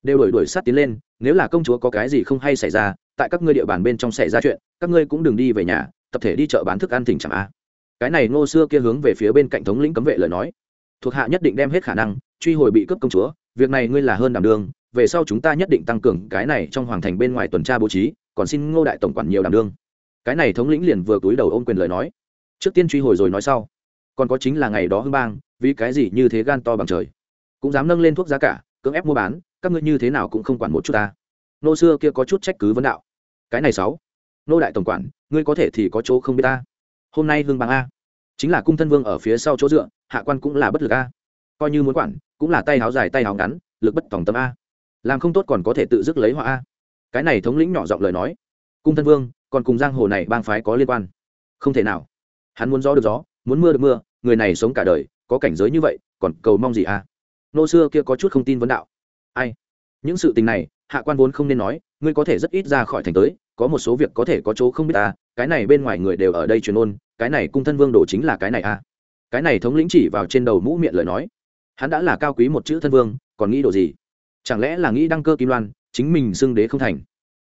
Đều đuổi đuổi sát tiến lên, nếu là công chúa có cái gì không hay xảy ra tại các ngươi địa bàn bên trong xảy ra chuyện, các ngươi cũng đừng đi về nhà, tập thể đi chợ bán thức ăn thỉnh chẳng a. Cái này ngô xưa kia hướng về phía bên cạnh thống lĩnh cấm vệ lời nói. Thuộc hạ nhất định đem hết khả năng, truy hồi bị cướp công chúa, việc này ngươi là hơn đảm đương, về sau chúng ta nhất định tăng cường cái này trong hoàng thành bên ngoài tuần tra bố trí, còn xin ngô đại tổng quản nhiều đảm đương. Cái này thống lĩnh liền vừa túi đầu ôm quyền lời nói. Trước tiên truy hồi rồi nói sau. Còn có chính là ngày đó hưng bang, vì cái gì như thế gan to bằng trời. Cũng dám nâng lên thuốc giá cả, cưỡng ép mua bán, các ngươi như thế nào cũng không quản một chút ta nô xưa kia có chút trách cứ vấn đạo. Cái này sáu. Nô đại tổng quản, ngươi có thể thì có chỗ không biết ta. Hôm nay hương bang a. Chính là cung thân vương ở phía sau chỗ dựa, hạ quan cũng là bất lực a. Coi như muốn quản, cũng là tay háo dài tay háo ngắn, lực bất tòng tâm a. Làm không tốt còn có thể tự dứt lấy họa a. Cái này thống lĩnh nhỏ giọng lời nói. Cung thân vương, còn cùng giang hồ này bang phái có liên quan. Không thể nào. Hắn muốn gió được gió, muốn mưa được mưa, người này sống cả đời, có cảnh giới như vậy, còn cầu mong gì a? Nô xưa kia có chút không tin vấn đạo. Ai? Những sự tình này hạ quan vốn không nên nói, ngươi có thể rất ít ra khỏi thành tới, có một số việc có thể có chỗ không biết ta, cái này bên ngoài người đều ở đây truyền ôn, cái này cung thân vương đồ chính là cái này a cái này thống lĩnh chỉ vào trên đầu mũ miệng lời nói. Hắn đã là cao quý một chữ thân vương, còn nghĩ đồ gì? Chẳng lẽ là nghĩ đăng cơ kim loan, chính mình xưng đế không thành?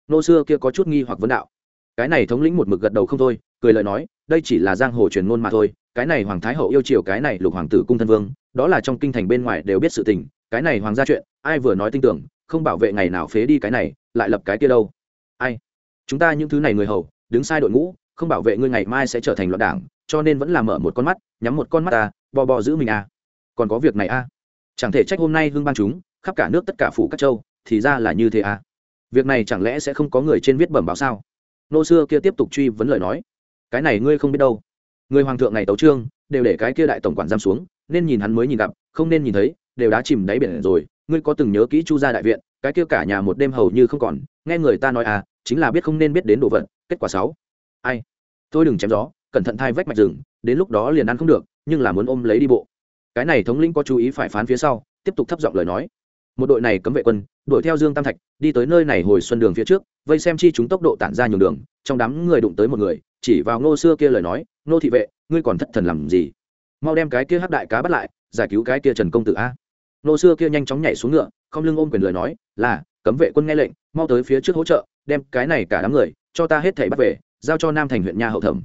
Nô xưa kia có chút nghi hoặc vấn đạo. Cái này thống lĩnh một mực gật đầu không thôi, cười lời nói, đây chỉ là giang hồ truyền ngôn mà thôi, cái này hoàng thái hậu yêu chiều cái này lục hoàng tử cung thân vương, đó là trong kinh thành bên ngoài đều biết sự tình, cái này hoàng gia chuyện, ai vừa nói tin tưởng không bảo vệ ngày nào phế đi cái này, lại lập cái kia đâu. Ai? Chúng ta những thứ này người hầu, đứng sai đội ngũ, không bảo vệ ngươi ngày mai sẽ trở thành loạn đảng, cho nên vẫn là mở một con mắt, nhắm một con mắt ta, bò bò giữ mình à. Còn có việc này à? Chẳng thể trách hôm nay hương ban chúng, khắp cả nước tất cả phủ các châu, thì ra là như thế à? Việc này chẳng lẽ sẽ không có người trên viết bẩm báo sao? Nô xưa kia tiếp tục truy vấn lời nói. Cái này ngươi không biết đâu. Người hoàng thượng này tấu trương, đều để cái kia đại tổng quản giam xuống, nên nhìn hắn mới nhìn gặp, không nên nhìn thấy, đều đã chìm đáy biển rồi ngươi có từng nhớ kỹ chu gia đại viện, cái kia cả nhà một đêm hầu như không còn, nghe người ta nói à chính là biết không nên biết đến đồ vật, kết quả sáu. Ai? Tôi đừng chém gió, cẩn thận thai vách mạch rừng, đến lúc đó liền ăn không được, nhưng là muốn ôm lấy đi bộ. Cái này thống lĩnh có chú ý phải phán phía sau, tiếp tục thấp giọng lời nói. Một đội này cấm vệ quân, đuổi theo dương tam thạch, đi tới nơi này hồi xuân đường phía trước, vây xem chi chúng tốc độ tản ra nhường đường, trong đám người đụng tới một người, chỉ vào ngô xưa kia lời nói, ngô thị vệ, ngươi còn thất thần làm gì? Mau đem cái kia hắc đại cá bắt lại, giải cứu cái kia trần công tử a. Nô xưa kia nhanh chóng nhảy xuống ngựa, không lưng ôm quyền lời nói, là, cấm vệ quân nghe lệnh, mau tới phía trước hỗ trợ, đem cái này cả đám người, cho ta hết thảy bắt về, giao cho nam thành huyện nha hậu thẩm.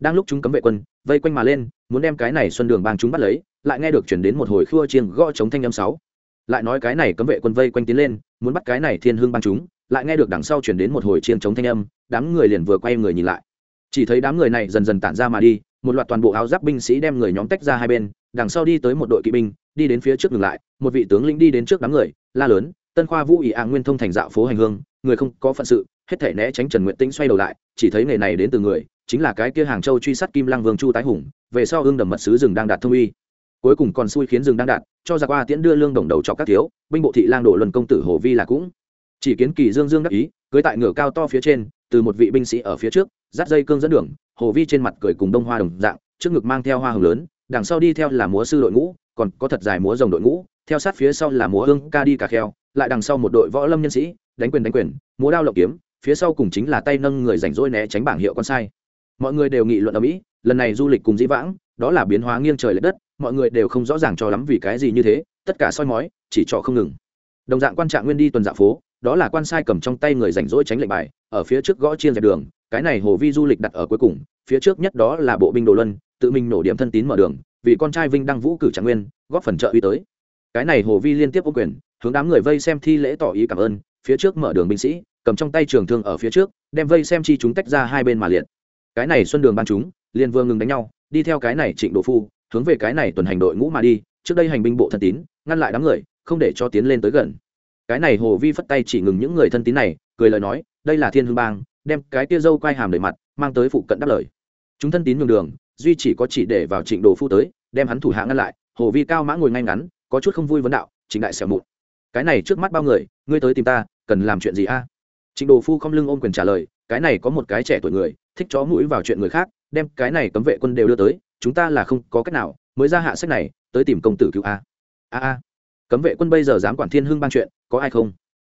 Đang lúc chúng cấm vệ quân vây quanh mà lên, muốn đem cái này xuân đường bang chúng bắt lấy, lại nghe được chuyển đến một hồi khua chiêng gõ chống thanh âm sáu. Lại nói cái này cấm vệ quân vây quanh tiến lên, muốn bắt cái này thiên hương bang chúng, lại nghe được đằng sau chuyển đến một hồi chiêng chống thanh âm, đám người liền vừa quay người nhìn lại. Chỉ thấy đám người này dần dần tản ra mà đi, một loạt toàn bộ áo giáp binh sĩ đem người nhóm tách ra hai bên đằng sau đi tới một đội kỵ binh, đi đến phía trước ngừng lại, một vị tướng lĩnh đi đến trước đám người, la lớn, tân khoa vũ ỷ ạ, nguyên thông thành dạo phố hành hương, người không có phận sự, hết thể né tránh trần nguyện tĩnh xoay đầu lại, chỉ thấy nghề này đến từ người, chính là cái kia hàng châu truy sát kim lăng vương chu tái hùng, về sau hương đầm mật sứ rừng đang đạt thông uy. Cuối cùng còn xui khiến rừng đang đạt, cho ra qua tiễn đưa lương đồng đầu cho các thiếu, binh bộ thị lang đổ luân công tử hồ vi là cũng. Chỉ kiến kỳ dương dương đắc ý cưới tại ngựa cao to phía trên, từ một vị binh sĩ ở phía trước, dắt dây cương dẫn đường, hồ vi trên mặt cười cùng đông hoa đồng dạng, trước ngực mang theo hoa hồng lớn đằng sau đi theo là múa sư đội ngũ, còn có thật dài múa rồng đội ngũ, theo sát phía sau là múa hương ca đi cà kheo, lại đằng sau một đội võ lâm nhân sĩ, đánh quyền đánh quyền, múa đao lộng kiếm, phía sau cùng chính là tay nâng người rảnh rỗi né tránh bảng hiệu con sai. Mọi người đều nghị luận ở mỹ, lần này du lịch cùng dĩ vãng, đó là biến hóa nghiêng trời l ệ đất, mọi người đều không rõ ràng cho lắm vì cái gì như thế, tất cả soi mói, chỉ trọ không ngừng. Đồng dạng quan trạng nguyên đi tuần dạ phố, đó là quan sai cầm trong tay người rảnh rỗi tránh lệnh bài, ở phía trước gõ chiên dẹp đường, cái này hồ vi du lịch đặt ở cuối cùng, phía trước nhất đó là bộ binh đồ luân tự mình nổ điểm thân tín mở đường, vì con trai vinh đăng vũ cử trạng nguyên, góp phần trợ uy tới. Cái này hồ vi liên tiếp ô quyền, hướng đám người vây xem thi lễ tỏ ý cảm ơn, phía trước mở đường binh sĩ, cầm trong tay trường thương ở phía trước, đem vây xem chi chúng tách ra hai bên mà liệt. Cái này xuân đường ban chúng, liền vương ngừng đánh nhau, đi theo cái này trịnh độ phu, hướng về cái này tuần hành đội ngũ mà đi, trước đây hành binh bộ thân tín, ngăn lại đám người, không để cho tiến lên tới gần. Cái này hồ vi phất tay chỉ ngừng những người thân tín này, cười lời nói, đây là thiên hương bang, đem cái tia dâu quai hàm đầy mặt, mang tới phụ cận đáp lời. Chúng thân tín nhường đường duy chỉ có chỉ để vào trịnh đồ phu tới, đem hắn thủ hạ ngăn lại, hồ vi cao mã ngồi ngay ngắn, có chút không vui vấn đạo, trịnh đại xẻo mụn. Cái này trước mắt bao người, ngươi tới tìm ta, cần làm chuyện gì a? Trịnh đồ phu không lưng ôm quyền trả lời, cái này có một cái trẻ tuổi người, thích chó mũi vào chuyện người khác, đem cái này cấm vệ quân đều đưa tới, chúng ta là không có cách nào, mới ra hạ sách này, tới tìm công tử cứu a. A a. Cấm vệ quân bây giờ dám quản thiên hưng ban chuyện, có ai không?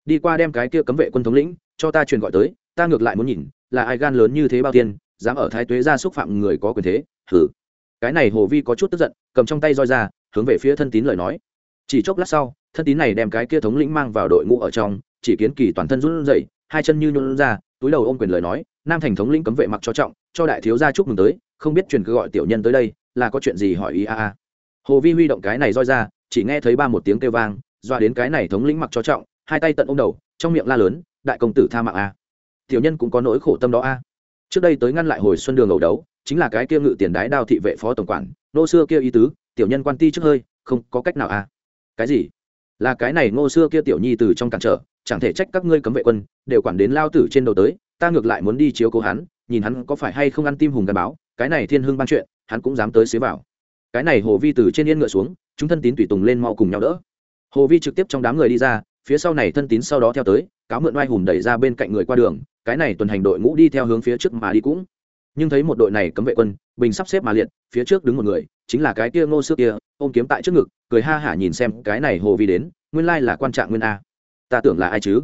Đi qua đem cái kia cấm vệ quân thống lĩnh, cho ta truyền gọi tới, ta ngược lại muốn nhìn, là ai gan lớn như thế bao tiên dám ở thái tuế ra xúc phạm người có quyền thế hử cái này hồ vi có chút tức giận, cầm trong tay roi ra, hướng về phía thân tín lời nói. Chỉ chốc lát sau, thân tín này đem cái kia thống lĩnh mang vào đội ngũ ở trong, chỉ kiến kỳ toàn thân run rẩy, hai chân như nhún ra, túi đầu ôm quyền lời nói, nam thành thống lĩnh cấm vệ mặc cho trọng, cho đại thiếu gia chúc mừng tới, không biết truyền cứ gọi tiểu nhân tới đây, là có chuyện gì hỏi ý a a. Hồ vi huy động cái này roi ra, chỉ nghe thấy ba một tiếng kêu vang doa đến cái này thống lĩnh mặc cho trọng, hai tay tận ôm đầu, trong miệng la lớn, đại công tử tha mạng a. Tiểu nhân cũng có nỗi khổ tâm đó a trước đây tới ngăn lại hồi xuân đường ẩu đấu, chính là cái kia ngự tiền đái đao thị vệ phó tổng quản nô xưa kia ý tứ, tiểu nhân quan ti trước hơi, không có cách nào a cái gì? Là cái này ngô xưa kia tiểu nhi từ trong cản trở, chẳng thể trách các ngươi cấm vệ quân, đều quản đến lao tử trên đầu tới, ta ngược lại muốn đi chiếu cố hắn, nhìn hắn có phải hay không ăn tim hùng gắn báo, cái này thiên hương ban chuyện, hắn cũng dám tới xế vào. Cái này hồ vi từ trên yên ngựa xuống, chúng thân tín tùy tùng lên mau cùng nhau đỡ. Hồ vi trực tiếp trong đám người đi ra, phía sau này thân tín sau đó theo tới, cáo mượn oai hùng đẩy ra bên cạnh người qua đường cái này tuần hành đội ngũ đi theo hướng phía trước mà đi cũng. Nhưng thấy một đội này cấm vệ quân, bình sắp xếp mà liệt, phía trước đứng một người, chính là cái kia ngô xưa kia, ôm kiếm tại trước ngực, cười ha hả nhìn xem cái này hồ vi đến, nguyên lai là quan trạng nguyên a. Ta tưởng là ai chứ?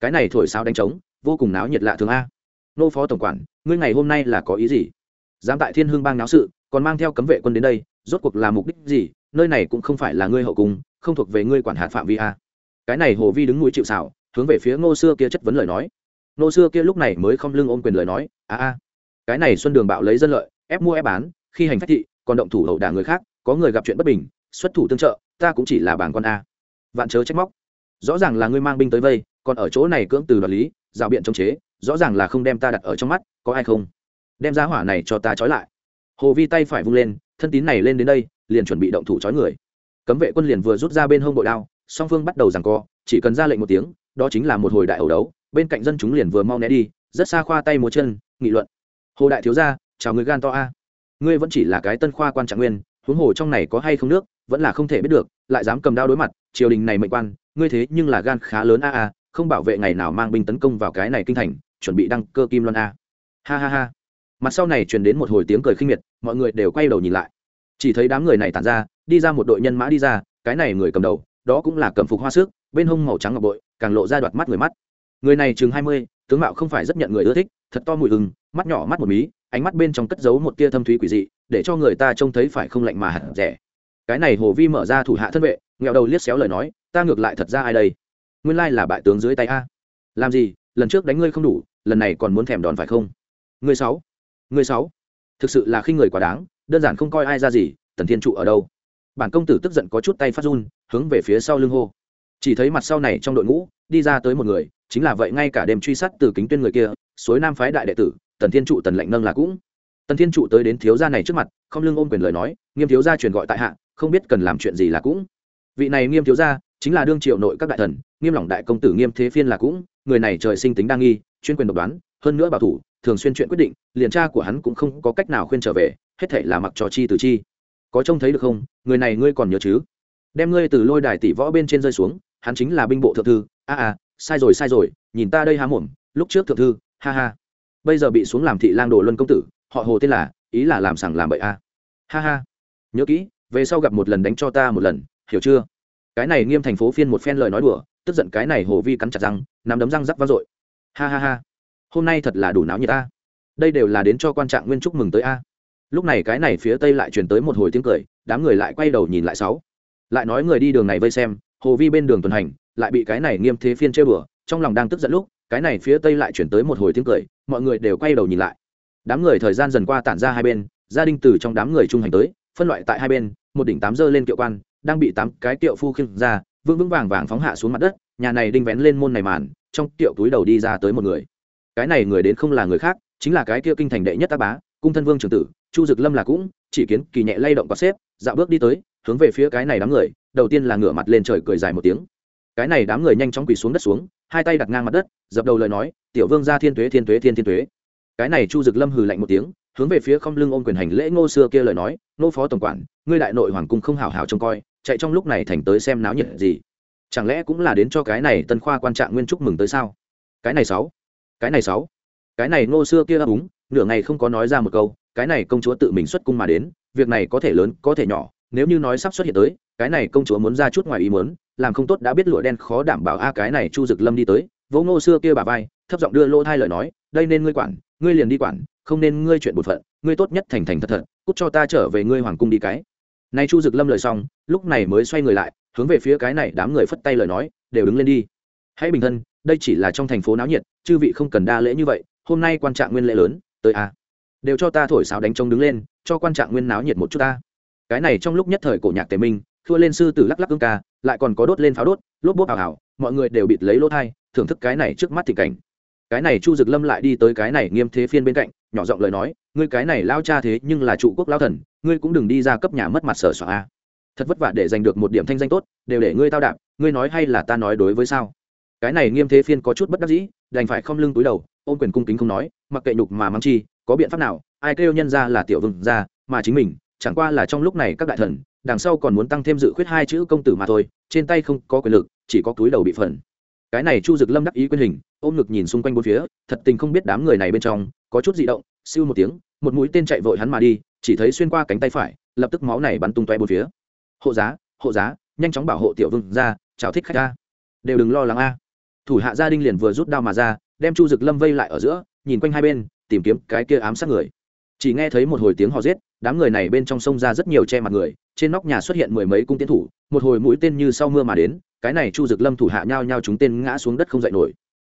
Cái này thổi sao đánh trống, vô cùng náo nhiệt lạ thường a. Nô phó tổng quản, ngươi ngày hôm nay là có ý gì? Dám tại thiên hương bang náo sự, còn mang theo cấm vệ quân đến đây, rốt cuộc là mục đích gì? Nơi này cũng không phải là ngươi hậu cung, không thuộc về ngươi quản hạt phạm vi a. Cái này hồ vi đứng mũi chịu xảo hướng về phía ngô xưa kia chất vấn lời nói nô xưa kia lúc này mới không lưng ôm quyền lời nói, a a, cái này xuân đường bạo lấy dân lợi, ép mua ép bán, khi hành phách thị, còn động thủ hậu đả người khác, có người gặp chuyện bất bình, xuất thủ tương trợ, ta cũng chỉ là bảng con a. Vạn chớ trách móc. Rõ ràng là ngươi mang binh tới vây, còn ở chỗ này cưỡng từ đoạt lý, rào biện chống chế, rõ ràng là không đem ta đặt ở trong mắt, có ai không? Đem giá hỏa này cho ta trói lại. Hồ vi tay phải vung lên, thân tín này lên đến đây, liền chuẩn bị động thủ trói người. Cấm vệ quân liền vừa rút ra bên hông bội đao, song phương bắt đầu giằng co, chỉ cần ra lệnh một tiếng, đó chính là một hồi đại ẩu đấu bên cạnh dân chúng liền vừa mau né đi, rất xa khoa tay múa chân, nghị luận. Hồ đại thiếu gia, chào người gan to a. Ngươi vẫn chỉ là cái tân khoa quan trạng nguyên, huống hồ trong này có hay không nước, vẫn là không thể biết được, lại dám cầm đao đối mặt, triều đình này mệnh quan, ngươi thế nhưng là gan khá lớn a a, không bảo vệ ngày nào mang binh tấn công vào cái này kinh thành, chuẩn bị đăng cơ kim loan a. Ha ha ha. Mặt sau này truyền đến một hồi tiếng cười khinh miệt, mọi người đều quay đầu nhìn lại. Chỉ thấy đám người này tản ra, đi ra một đội nhân mã đi ra, cái này người cầm đầu, đó cũng là cầm phục hoa sức, bên hông màu trắng ngọc bội, càng lộ ra đoạt mắt người mắt người này chừng hai mươi, tướng mạo không phải rất nhận người ưa thích, thật to mùi ưng mắt nhỏ mắt một mí, ánh mắt bên trong cất giấu một tia thâm thúy quỷ dị, để cho người ta trông thấy phải không lạnh mà hẳn rẻ. Cái này hồ vi mở ra thủ hạ thân vệ, nghẹo đầu liếc xéo lời nói, ta ngược lại thật ra ai đây? Nguyên lai là bại tướng dưới tay a. Làm gì? Lần trước đánh ngươi không đủ, lần này còn muốn thèm đòn phải không? Người sáu người sáu. Thực sự là khi người quá đáng, đơn giản không coi ai ra gì, tần thiên trụ ở đâu? Bản công tử tức giận có chút tay phát run, hướng về phía sau lưng hô. Chỉ thấy mặt sau này trong đội ngũ, đi ra tới một người chính là vậy ngay cả đêm truy sát từ kính tuyên người kia, suối nam phái đại đệ tử, tần thiên trụ tần lệnh nâng là cũng. Tần thiên trụ tới đến thiếu gia này trước mặt, không lưng ôm quyền lời nói, nghiêm thiếu gia truyền gọi tại hạ, không biết cần làm chuyện gì là cũng. Vị này nghiêm thiếu gia, chính là đương triệu nội các đại thần, nghiêm lỏng đại công tử nghiêm thế phiên là cũng, người này trời sinh tính đa nghi, chuyên quyền độc đoán, hơn nữa bảo thủ, thường xuyên chuyện quyết định, liền cha của hắn cũng không có cách nào khuyên trở về, hết thể là mặc trò chi từ chi. Có trông thấy được không? Người này ngươi còn nhớ chứ? Đem ngươi từ lôi đài tỷ võ bên trên rơi xuống, hắn chính là binh bộ thượng thư. A a sai rồi sai rồi, nhìn ta đây há mồm, lúc trước thượng thư, ha ha. Bây giờ bị xuống làm thị lang đồ luân công tử, họ hồ tên là, ý là làm sằng làm bậy a. Ha ha. Nhớ kỹ, về sau gặp một lần đánh cho ta một lần, hiểu chưa? Cái này nghiêm thành phố phiên một phen lời nói đùa, tức giận cái này hồ vi cắn chặt răng, nắm đấm răng rắc vang dội. Ha ha ha, hôm nay thật là đủ náo nhiệt a. Đây đều là đến cho quan trạng nguyên chúc mừng tới a. Lúc này cái này phía tây lại chuyển tới một hồi tiếng cười, đám người lại quay đầu nhìn lại sáu. Lại nói người đi đường này vây xem, hồ vi bên đường tuần hành lại bị cái này nghiêm thế phiên chơi bừa, trong lòng đang tức giận lúc, cái này phía tây lại chuyển tới một hồi tiếng cười, mọi người đều quay đầu nhìn lại. Đám người thời gian dần qua tản ra hai bên, gia đình từ trong đám người trung hành tới, phân loại tại hai bên, một đỉnh tám dơ lên kiệu quan, đang bị tám cái kiệu phu khiêng ra, vững vững vàng vàng phóng hạ xuống mặt đất, nhà này đinh vén lên môn này màn, trong kiệu túi đầu đi ra tới một người. Cái này người đến không là người khác, chính là cái kia kinh thành đệ nhất tá bá, cung thân vương trường tử, chu dực lâm là cũng, chỉ kiến kỳ nhẹ lay động có xếp, dạo bước đi tới, hướng về phía cái này đám người, đầu tiên là ngửa mặt lên trời cười dài một tiếng cái này đám người nhanh chóng quỳ xuống đất xuống, hai tay đặt ngang mặt đất, dập đầu lời nói, tiểu vương ra thiên tuế thiên tuế, thiên thiên tuế. Cái này chu dực lâm hừ lạnh một tiếng, hướng về phía không lưng ôm quyền hành lễ ngô xưa kia lời nói nô phó tổng quản, ngươi đại nội hoàng cung không hảo hảo trông coi, chạy trong lúc này thành tới xem náo nhiệt gì? Chẳng lẽ cũng là đến cho cái này tân khoa quan trạng nguyên chúc mừng tới sao? Cái này sáu, cái này sáu. Cái này ngô xưa kia ấp úng, nửa ngày không có nói ra một câu, cái này công chúa tự mình xuất cung mà đến, việc này có thể lớn, có thể nhỏ, nếu như nói sắp xuất hiện tới, cái này công chúa muốn ra chút ngoài ý muốn làm không tốt đã biết lụa đen khó đảm bảo a, cái này chu dực lâm đi tới, vỗ ngô xưa kia bà vai, thấp giọng đưa lô thai lời nói, đây nên ngươi quản, ngươi liền đi quản, không nên ngươi chuyện bột phận, ngươi tốt nhất thành thành thật thật, cút cho ta trở về ngươi hoàng cung đi cái. Nay chu dực lâm lời xong, lúc này mới xoay người lại, hướng về phía cái này đám người phất tay lời nói, đều đứng lên đi. Hãy bình thân, đây chỉ là trong thành phố náo nhiệt, chư vị không cần đa lễ như vậy, hôm nay quan trạng nguyên lễ lớn, tới a. Đều cho ta thổi sáo đánh trống đứng lên, cho quan trạng nguyên náo nhiệt một chút ta. Cái này trong lúc nhất thời cổ nhạc tề minh thua lên sư tử lắc lắc cương ca, lại còn có đốt lên pháo đốt, lốp bốp hào hào, mọi người đều bịt lấy lỗ thai, thưởng thức cái này trước mắt thì cảnh. Cái này chu dực lâm lại đi tới cái này nghiêm thế phiên bên cạnh, nhỏ giọng lời nói, ngươi cái này lao cha thế, nhưng là trụ quốc lao thần, ngươi cũng đừng đi ra cấp nhà mất mặt sở soạn a. Thật vất vả để giành được một điểm thanh danh tốt, đều để ngươi tao đạp, ngươi nói hay là ta nói đối với sao? Cái này nghiêm thế phiên có chút bất đắc dĩ, đành phải không lưng túi đầu, ôm quyền cung kính không nói, mặc kệ nhục mà mắng chi, có biện pháp nào, ai kêu nhân ra là tiểu vương ra mà chính mình, chẳng qua là trong lúc này các đại thần đằng sau còn muốn tăng thêm dự khuyết hai chữ công tử mà thôi, trên tay không có quyền lực, chỉ có túi đầu bị phần. Cái này chu dực lâm đắc ý quyền hình, ôm ngực nhìn xung quanh bốn phía, thật tình không biết đám người này bên trong, có chút di động, siêu một tiếng, một mũi tên chạy vội hắn mà đi, chỉ thấy xuyên qua cánh tay phải, lập tức máu này bắn tung toe bốn phía. Hộ giá hộ giá, nhanh chóng bảo hộ tiểu vương ra chào thích khách ra đều đừng lo lắng a. Thủ hạ gia đình liền vừa rút đao mà ra, đem chu dực lâm vây lại ở giữa, nhìn quanh hai bên, tìm kiếm cái kia ám sát người. Chỉ nghe thấy một hồi tiếng hò giết, đám người này bên trong sông ra rất nhiều che mặt người trên nóc nhà xuất hiện mười mấy cung tiến thủ, một hồi mũi tên như sau mưa mà đến, cái này chu dực lâm thủ hạ nhao nhao chúng tên ngã xuống đất không dậy nổi.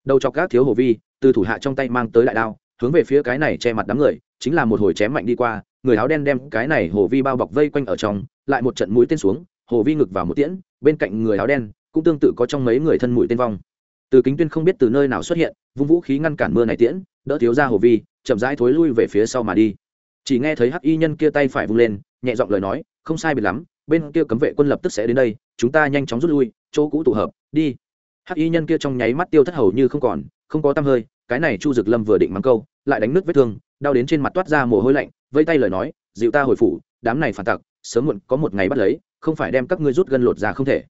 Đầu chọc các thiếu hồ vi, từ thủ hạ trong tay mang tới đại đao, hướng về phía cái này che mặt đám người, chính là một hồi chém mạnh đi qua, người áo đen đem cái này hồ vi bao bọc vây quanh ở trong, lại một trận mũi tên xuống, hồ vi ngực vào một tiễn, bên cạnh người áo đen cũng tương tự có trong mấy người thân mũi tên vong. Từ kính tuyên không biết từ nơi nào xuất hiện, vung vũ khí ngăn cản mưa này tiễn, đỡ thiếu ra hồ vi, chậm rãi thối lui về phía sau mà đi chỉ nghe thấy hắc y nhân kia tay phải vung lên, nhẹ giọng lời nói, không sai biệt lắm, bên kia cấm vệ quân lập tức sẽ đến đây, chúng ta nhanh chóng rút lui, chỗ cũ tụ hợp, đi. Hắc y nhân kia trong nháy mắt tiêu thất hầu như không còn, không có tăm hơi, cái này chu dực lâm vừa định mắng câu, lại đánh nước vết thương, đau đến trên mặt toát ra mồ hôi lạnh vây tay lời nói, dịu ta hồi phủ, đám này phản tặc, sớm muộn có một ngày bắt lấy, không phải đem các ngươi rút gân lột ra không thể.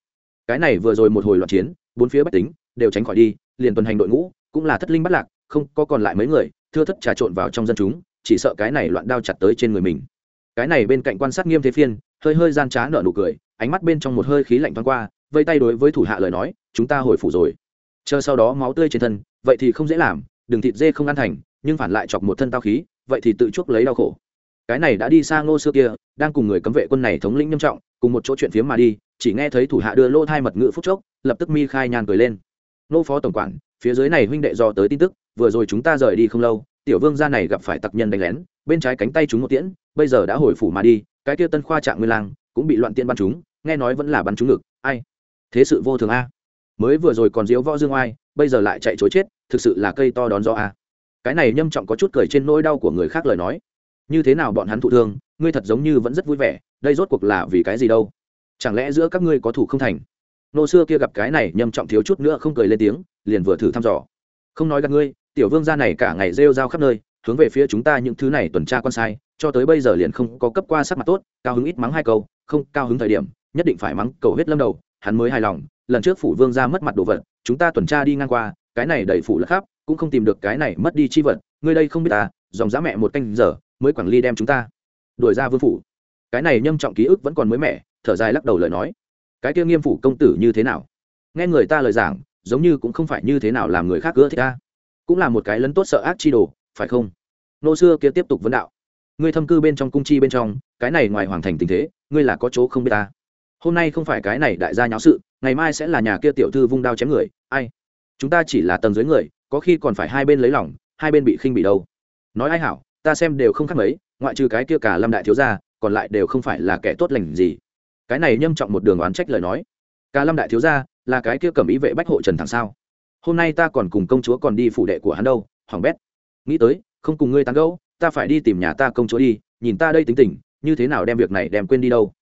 Cái này vừa rồi một hồi loạn chiến, bốn phía bách tính đều tránh khỏi đi, liền tuần hành đội ngũ, cũng là thất linh bắt lạc, không có còn lại mấy người, thưa thất trà trộn vào trong dân chúng chỉ sợ cái này loạn đao chặt tới trên người mình. Cái này bên cạnh quan sát nghiêm thế phiên, hơi hơi gian trá nở nụ cười, ánh mắt bên trong một hơi khí lạnh thoáng qua, vây tay đối với thủ hạ lời nói, chúng ta hồi phủ rồi. Chờ sau đó máu tươi trên thân, vậy thì không dễ làm đừng thịt dê không ăn thành, nhưng phản lại chọc một thân tao khí, vậy thì tự chuốc lấy đau khổ. Cái này đã đi xa ngô xưa kia, đang cùng người cấm vệ quân này thống lĩnh nghiêm trọng, cùng một chỗ chuyện phía mà đi, chỉ nghe thấy thủ hạ đưa lô thai mật ngữ phúc chốc, lập tức mi khai nhàn cười lên. Nô phó tổng quản, phía dưới này huynh đệ do tới tin tức vừa rồi chúng ta rời đi không lâu, tiểu vương gia này gặp phải tặc nhân đánh lén, bên trái cánh tay chúng một tiễn, bây giờ đã hồi phủ mà đi, cái kia tân khoa trạng nguyên lang cũng bị loạn tiện bắn chúng nghe nói vẫn là bắn chúng ngực, ai? Thế sự vô thường a. Mới vừa rồi còn diếu võ dương oai, bây giờ lại chạy chối chết, thực sự là cây to đón gió a. Cái này nhâm trọng có chút cười trên nỗi đau của người khác lời nói. Như thế nào bọn hắn thụ thương, ngươi thật giống như vẫn rất vui vẻ, đây rốt cuộc là vì cái gì đâu? Chẳng lẽ giữa các ngươi có thủ không thành? Nô xưa kia gặp cái này nhâm trọng thiếu chút nữa không cười lên tiếng, liền vừa thử thăm dò. Không nói gặp ngươi tiểu vương gia này cả ngày rêu rao khắp nơi, hướng về phía chúng ta những thứ này tuần tra quan sai, cho tới bây giờ liền không có cấp qua sắc mặt tốt, cao hứng ít mắng hai câu, không, cao hứng thời điểm, nhất định phải mắng cầu hết lâm đầu, hắn mới hài lòng, lần trước phủ vương ra mất mặt đồ vật, chúng ta tuần tra đi ngang qua, cái này đầy phủ lật khắp, cũng không tìm được cái này mất đi chi vật, ngươi đây không biết ta, dòng giá mẹ một canh giờ, mới quản ly đem chúng ta. Đuổi ra vương phủ. Cái này nhâm trọng ký ức vẫn còn mới mẻ, thở dài lắc đầu lời nói. Cái kia nghiêm phủ công tử như thế nào? Nghe người ta lời giảng, giống như cũng không phải như thế nào làm người khác gỡ thích ta cũng là một cái lấn tốt sợ ác chi đồ, phải không? Nô xưa kia tiếp tục vấn đạo. Ngươi thâm cư bên trong cung chi bên trong, cái này ngoài hoàng thành tình thế, ngươi là có chỗ không biết ta. Hôm nay không phải cái này đại gia nháo sự, ngày mai sẽ là nhà kia tiểu thư vung đao chém người, ai? Chúng ta chỉ là tầng dưới người, có khi còn phải hai bên lấy lòng, hai bên bị khinh bị đâu. Nói ai hảo, ta xem đều không khác mấy, ngoại trừ cái kia cả lâm đại thiếu gia, còn lại đều không phải là kẻ tốt lành gì. Cái này nhâm trọng một đường oán trách lời nói. Cả lâm đại thiếu gia, là cái kia cầm ý vệ bách hộ trần thẳng sao? Hôm nay ta còn cùng công chúa còn đi phủ đệ của hắn đâu, hoàng bét. Nghĩ tới, không cùng ngươi tán gẫu, ta phải đi tìm nhà ta công chúa đi, nhìn ta đây tính tình, như thế nào đem việc này đem quên đi đâu.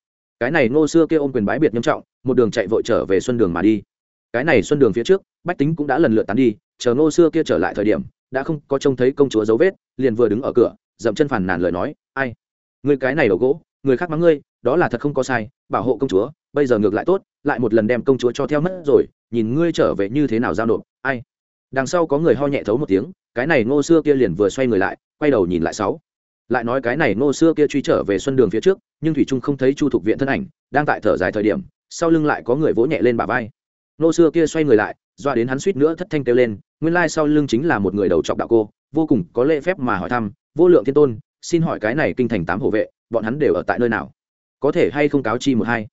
Cái này ngô xưa kia ôm quyền bái biệt nghiêm trọng, một đường chạy vội trở về xuân đường mà đi. Cái này xuân đường phía trước, bách tính cũng đã lần lượt tán đi, chờ ngô xưa kia trở lại thời điểm, đã không có trông thấy công chúa dấu vết, liền vừa đứng ở cửa, dậm chân phản nàn lời nói, ai? Người cái này đầu gỗ, người khác mắng ngươi, đó là thật không có sai, bảo hộ công chúa, bây giờ ngược lại tốt, lại một lần đem công chúa cho theo mất rồi nhìn ngươi trở về như thế nào giao nộp, ai? Đằng sau có người ho nhẹ thấu một tiếng, cái này ngô xưa kia liền vừa xoay người lại, quay đầu nhìn lại sáu. Lại nói cái này ngô xưa kia truy trở về xuân đường phía trước, nhưng thủy trung không thấy chu thục viện thân ảnh, đang tại thở dài thời điểm, sau lưng lại có người vỗ nhẹ lên bả vai. Ngô xưa kia xoay người lại, doa đến hắn suýt nữa thất thanh kêu lên, nguyên lai sau lưng chính là một người đầu trọc đạo cô, vô cùng có lễ phép mà hỏi thăm, vô lượng thiên tôn, xin hỏi cái này kinh thành tám hộ vệ, bọn hắn đều ở tại nơi nào? Có thể hay không cáo chi một hai?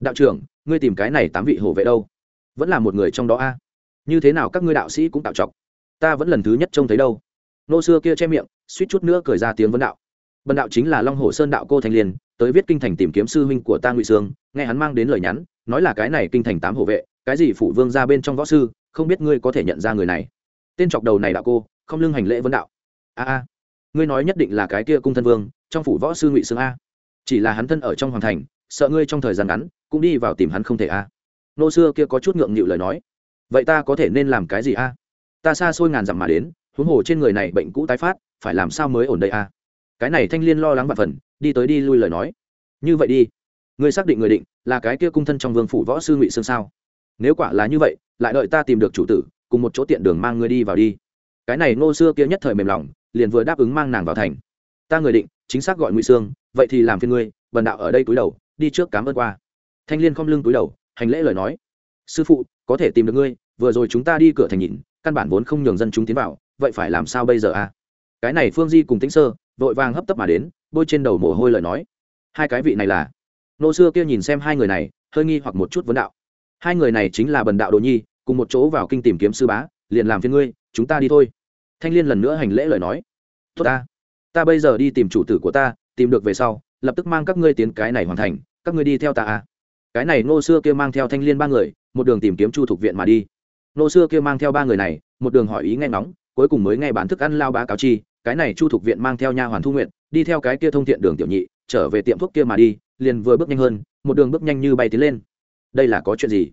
Đạo trưởng, ngươi tìm cái này tám vị hộ vệ đâu? Vẫn là một người trong đó a. Như thế nào các ngươi đạo sĩ cũng tạo trọc ta vẫn lần thứ nhất trông thấy đâu. Nô xưa kia che miệng, suýt chút nữa cười ra tiếng vấn đạo. Bần đạo chính là long hồ sơn đạo cô thanh liên, tới viết kinh thành tìm kiếm sư huynh của ta ngụy sương, nghe hắn mang đến lời nhắn, nói là cái này kinh thành tám hộ vệ, cái gì phụ vương ra bên trong võ sư, không biết ngươi có thể nhận ra người này. Tên chọc đầu này đạo cô, không lưng hành lễ vấn đạo. A a, ngươi nói nhất định là cái kia cung thân vương, trong phủ võ sư ngụy sương a. Chỉ là hắn thân ở trong hoàng thành, sợ ngươi trong thời gian ngắn, cũng đi vào tìm hắn không thể a nô xưa kia có chút ngượng nghịu lời nói. Vậy ta có thể nên làm cái gì a? Ta xa xôi ngàn dặm mà đến, huống hồ trên người này bệnh cũ tái phát, phải làm sao mới ổn đây a? Cái này thanh liên lo lắng vạn phần, đi tới đi lui lời nói. Như vậy đi. Ngươi xác định người định là cái kia cung thân trong vương phủ võ sư ngụy sương sao? Nếu quả là như vậy, lại đợi ta tìm được chủ tử, cùng một chỗ tiện đường mang ngươi đi vào đi. Cái này ngô xưa kia nhất thời mềm lòng, liền vừa đáp ứng mang nàng vào thành. Ta người định, chính xác gọi ngụy sương, vậy thì làm phiên ngươi, bần đạo ở đây túi đầu, đi trước cám ơn qua. Thanh liên không lưng túi đầu hành lễ lời nói. Sư phụ, có thể tìm được ngươi, vừa rồi chúng ta đi cửa thành nhìn, căn bản vốn không nhường dân chúng tiến vào, vậy phải làm sao bây giờ a cái này phương di cùng tĩnh sơ, vội vàng hấp tấp mà đến, bôi trên đầu mồ hôi lời nói. Hai cái vị này là? Nô xưa kia nhìn xem hai người này, hơi nghi hoặc một chút vấn đạo. Hai người này chính là bần đạo đồ nhi, cùng một chỗ vào kinh tìm kiếm sư bá, liền làm phiên ngươi, chúng ta đi thôi. Thanh liên lần nữa hành lễ lời nói. Tốt ta. Ta bây giờ đi tìm chủ tử của ta, tìm được về sau, lập tức mang các ngươi tiến cái này hoàn thành, các ngươi đi theo ta à? Cái này ngô xưa kia mang theo thanh liên ba người, một đường tìm kiếm chu thuộc viện mà đi. Ngô xưa kia mang theo ba người này, một đường hỏi ý nghe ngóng, cuối cùng mới nghe bán thức ăn lao bá cáo chi, cái này chu thuộc viện mang theo nha hoàn thu nguyện đi theo cái kia thông thiện đường tiểu nhị, trở về tiệm thuốc kia mà đi, liền vừa bước nhanh hơn, một đường bước nhanh như bay tiến lên. Đây là có chuyện gì?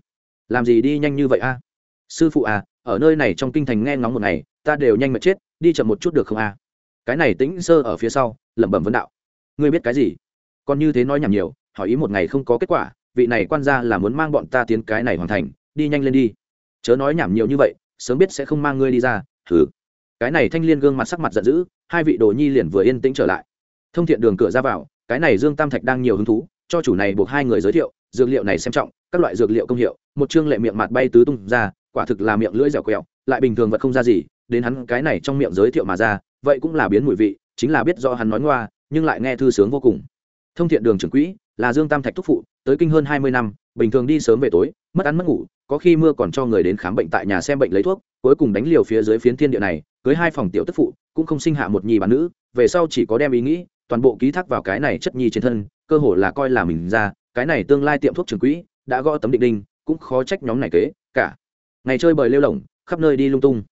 Làm gì đi nhanh như vậy a? Sư phụ à ở nơi này trong kinh thành nghe ngóng một ngày, ta đều nhanh mệt chết, đi chậm một chút được không a? Cái này tĩnh sơ ở phía sau, lẩm bẩm vấn đạo. Ngươi biết cái gì? Còn như thế nói nhảm nhiều, hỏi ý một ngày không có kết quả vị này quan gia là muốn mang bọn ta tiến cái này hoàn thành, đi nhanh lên đi. Chớ nói nhảm nhiều như vậy, sớm biết sẽ không mang ngươi đi ra thử cái này thanh liên gương mặt sắc mặt giận dữ, hai vị đồ nhi liền vừa yên tĩnh trở lại. Thông thiện đường cửa ra vào, cái này dương tam thạch đang nhiều hứng thú, cho chủ này buộc hai người giới thiệu, dược liệu này xem trọng, các loại dược liệu công hiệu, một chương lệ miệng mặt bay tứ tung ra, quả thực là miệng lưỡi dẻo quẹo, lại bình thường vật không ra gì, đến hắn cái này trong miệng giới thiệu mà ra, vậy cũng là biến mùi vị, chính là biết do hắn nói ngoa, nhưng lại nghe thư sướng vô cùng. Thông thiện đường trưởng quỹ, là dương tam thạch thúc phụ tới kinh hơn hai mươi năm, bình thường đi sớm về tối, mất ăn mất ngủ, có khi mưa còn cho người đến khám bệnh tại nhà xem bệnh lấy thuốc, cuối cùng đánh liều phía dưới phiến thiên địa này, cưới hai phòng tiểu tức phụ, cũng không sinh hạ một nhi bản nữ, về sau chỉ có đem ý nghĩ, toàn bộ ký thác vào cái này chất nhi trên thân, cơ hồ là coi là mình ra, cái này tương lai tiệm thuốc trường quỹ, đã gõ tấm định đinh, cũng khó trách nhóm này kế, cả. Ngày chơi bời lêu lỏng, khắp nơi đi lung tung.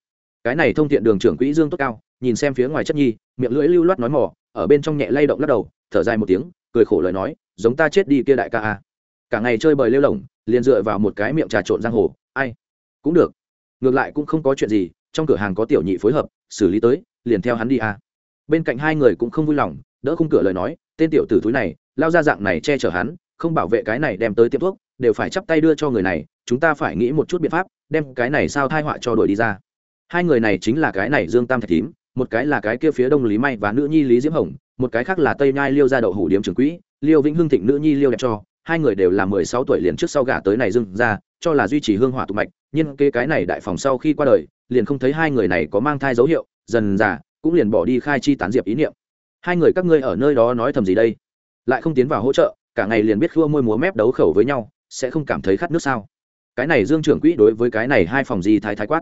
Cái này thông thiện đường trưởng quỹ dương tốt cao, nhìn xem phía ngoài chất nhi, miệng lưỡi lưu loát nói mỏ, ở bên trong nhẹ lay động lắc đầu, thở dài một tiếng cười khổ lời nói, giống ta chết đi kia đại ca a. Cả ngày chơi bời lêu lỏng liền dựa vào một cái miệng trà trộn giang hồ, ai? Cũng được. Ngược lại cũng không có chuyện gì, trong cửa hàng có tiểu nhị phối hợp, xử lý tới, liền theo hắn đi a. Bên cạnh hai người cũng không vui lòng, đỡ khung cửa lời nói, tên tiểu tử thúi này, lao ra dạng này che chở hắn, không bảo vệ cái này đem tới tiệm thuốc, đều phải chắp tay đưa cho người này, chúng ta phải nghĩ một chút biện pháp, đem cái này sao thai họa cho đuổi đi ra. Hai người này chính là cái này dương tam thạch tím một cái là cái kia phía đông lý may và nữ nhi lý diễm hồng, một cái khác là tây nhai liêu gia đậu hủ điếm trường quỹ, liêu vĩnh hưng thịnh nữ nhi liêu đẹp cho, hai người đều là mười sáu tuổi liền trước sau gả tới này dưng ra, cho là duy trì hương hỏa tụ mạch, nhưng kê cái này đại phòng sau khi qua đời, liền không thấy hai người này có mang thai dấu hiệu, dần già, cũng liền bỏ đi khai chi tán diệp ý niệm. Hai người các ngươi ở nơi đó nói thầm gì đây? Lại không tiến vào hỗ trợ, cả ngày liền biết khua môi múa mép đấu khẩu với nhau, sẽ không cảm thấy khát nước sao? Cái này dương trưởng quỹ đối với cái này hai phòng gì thái thái quát.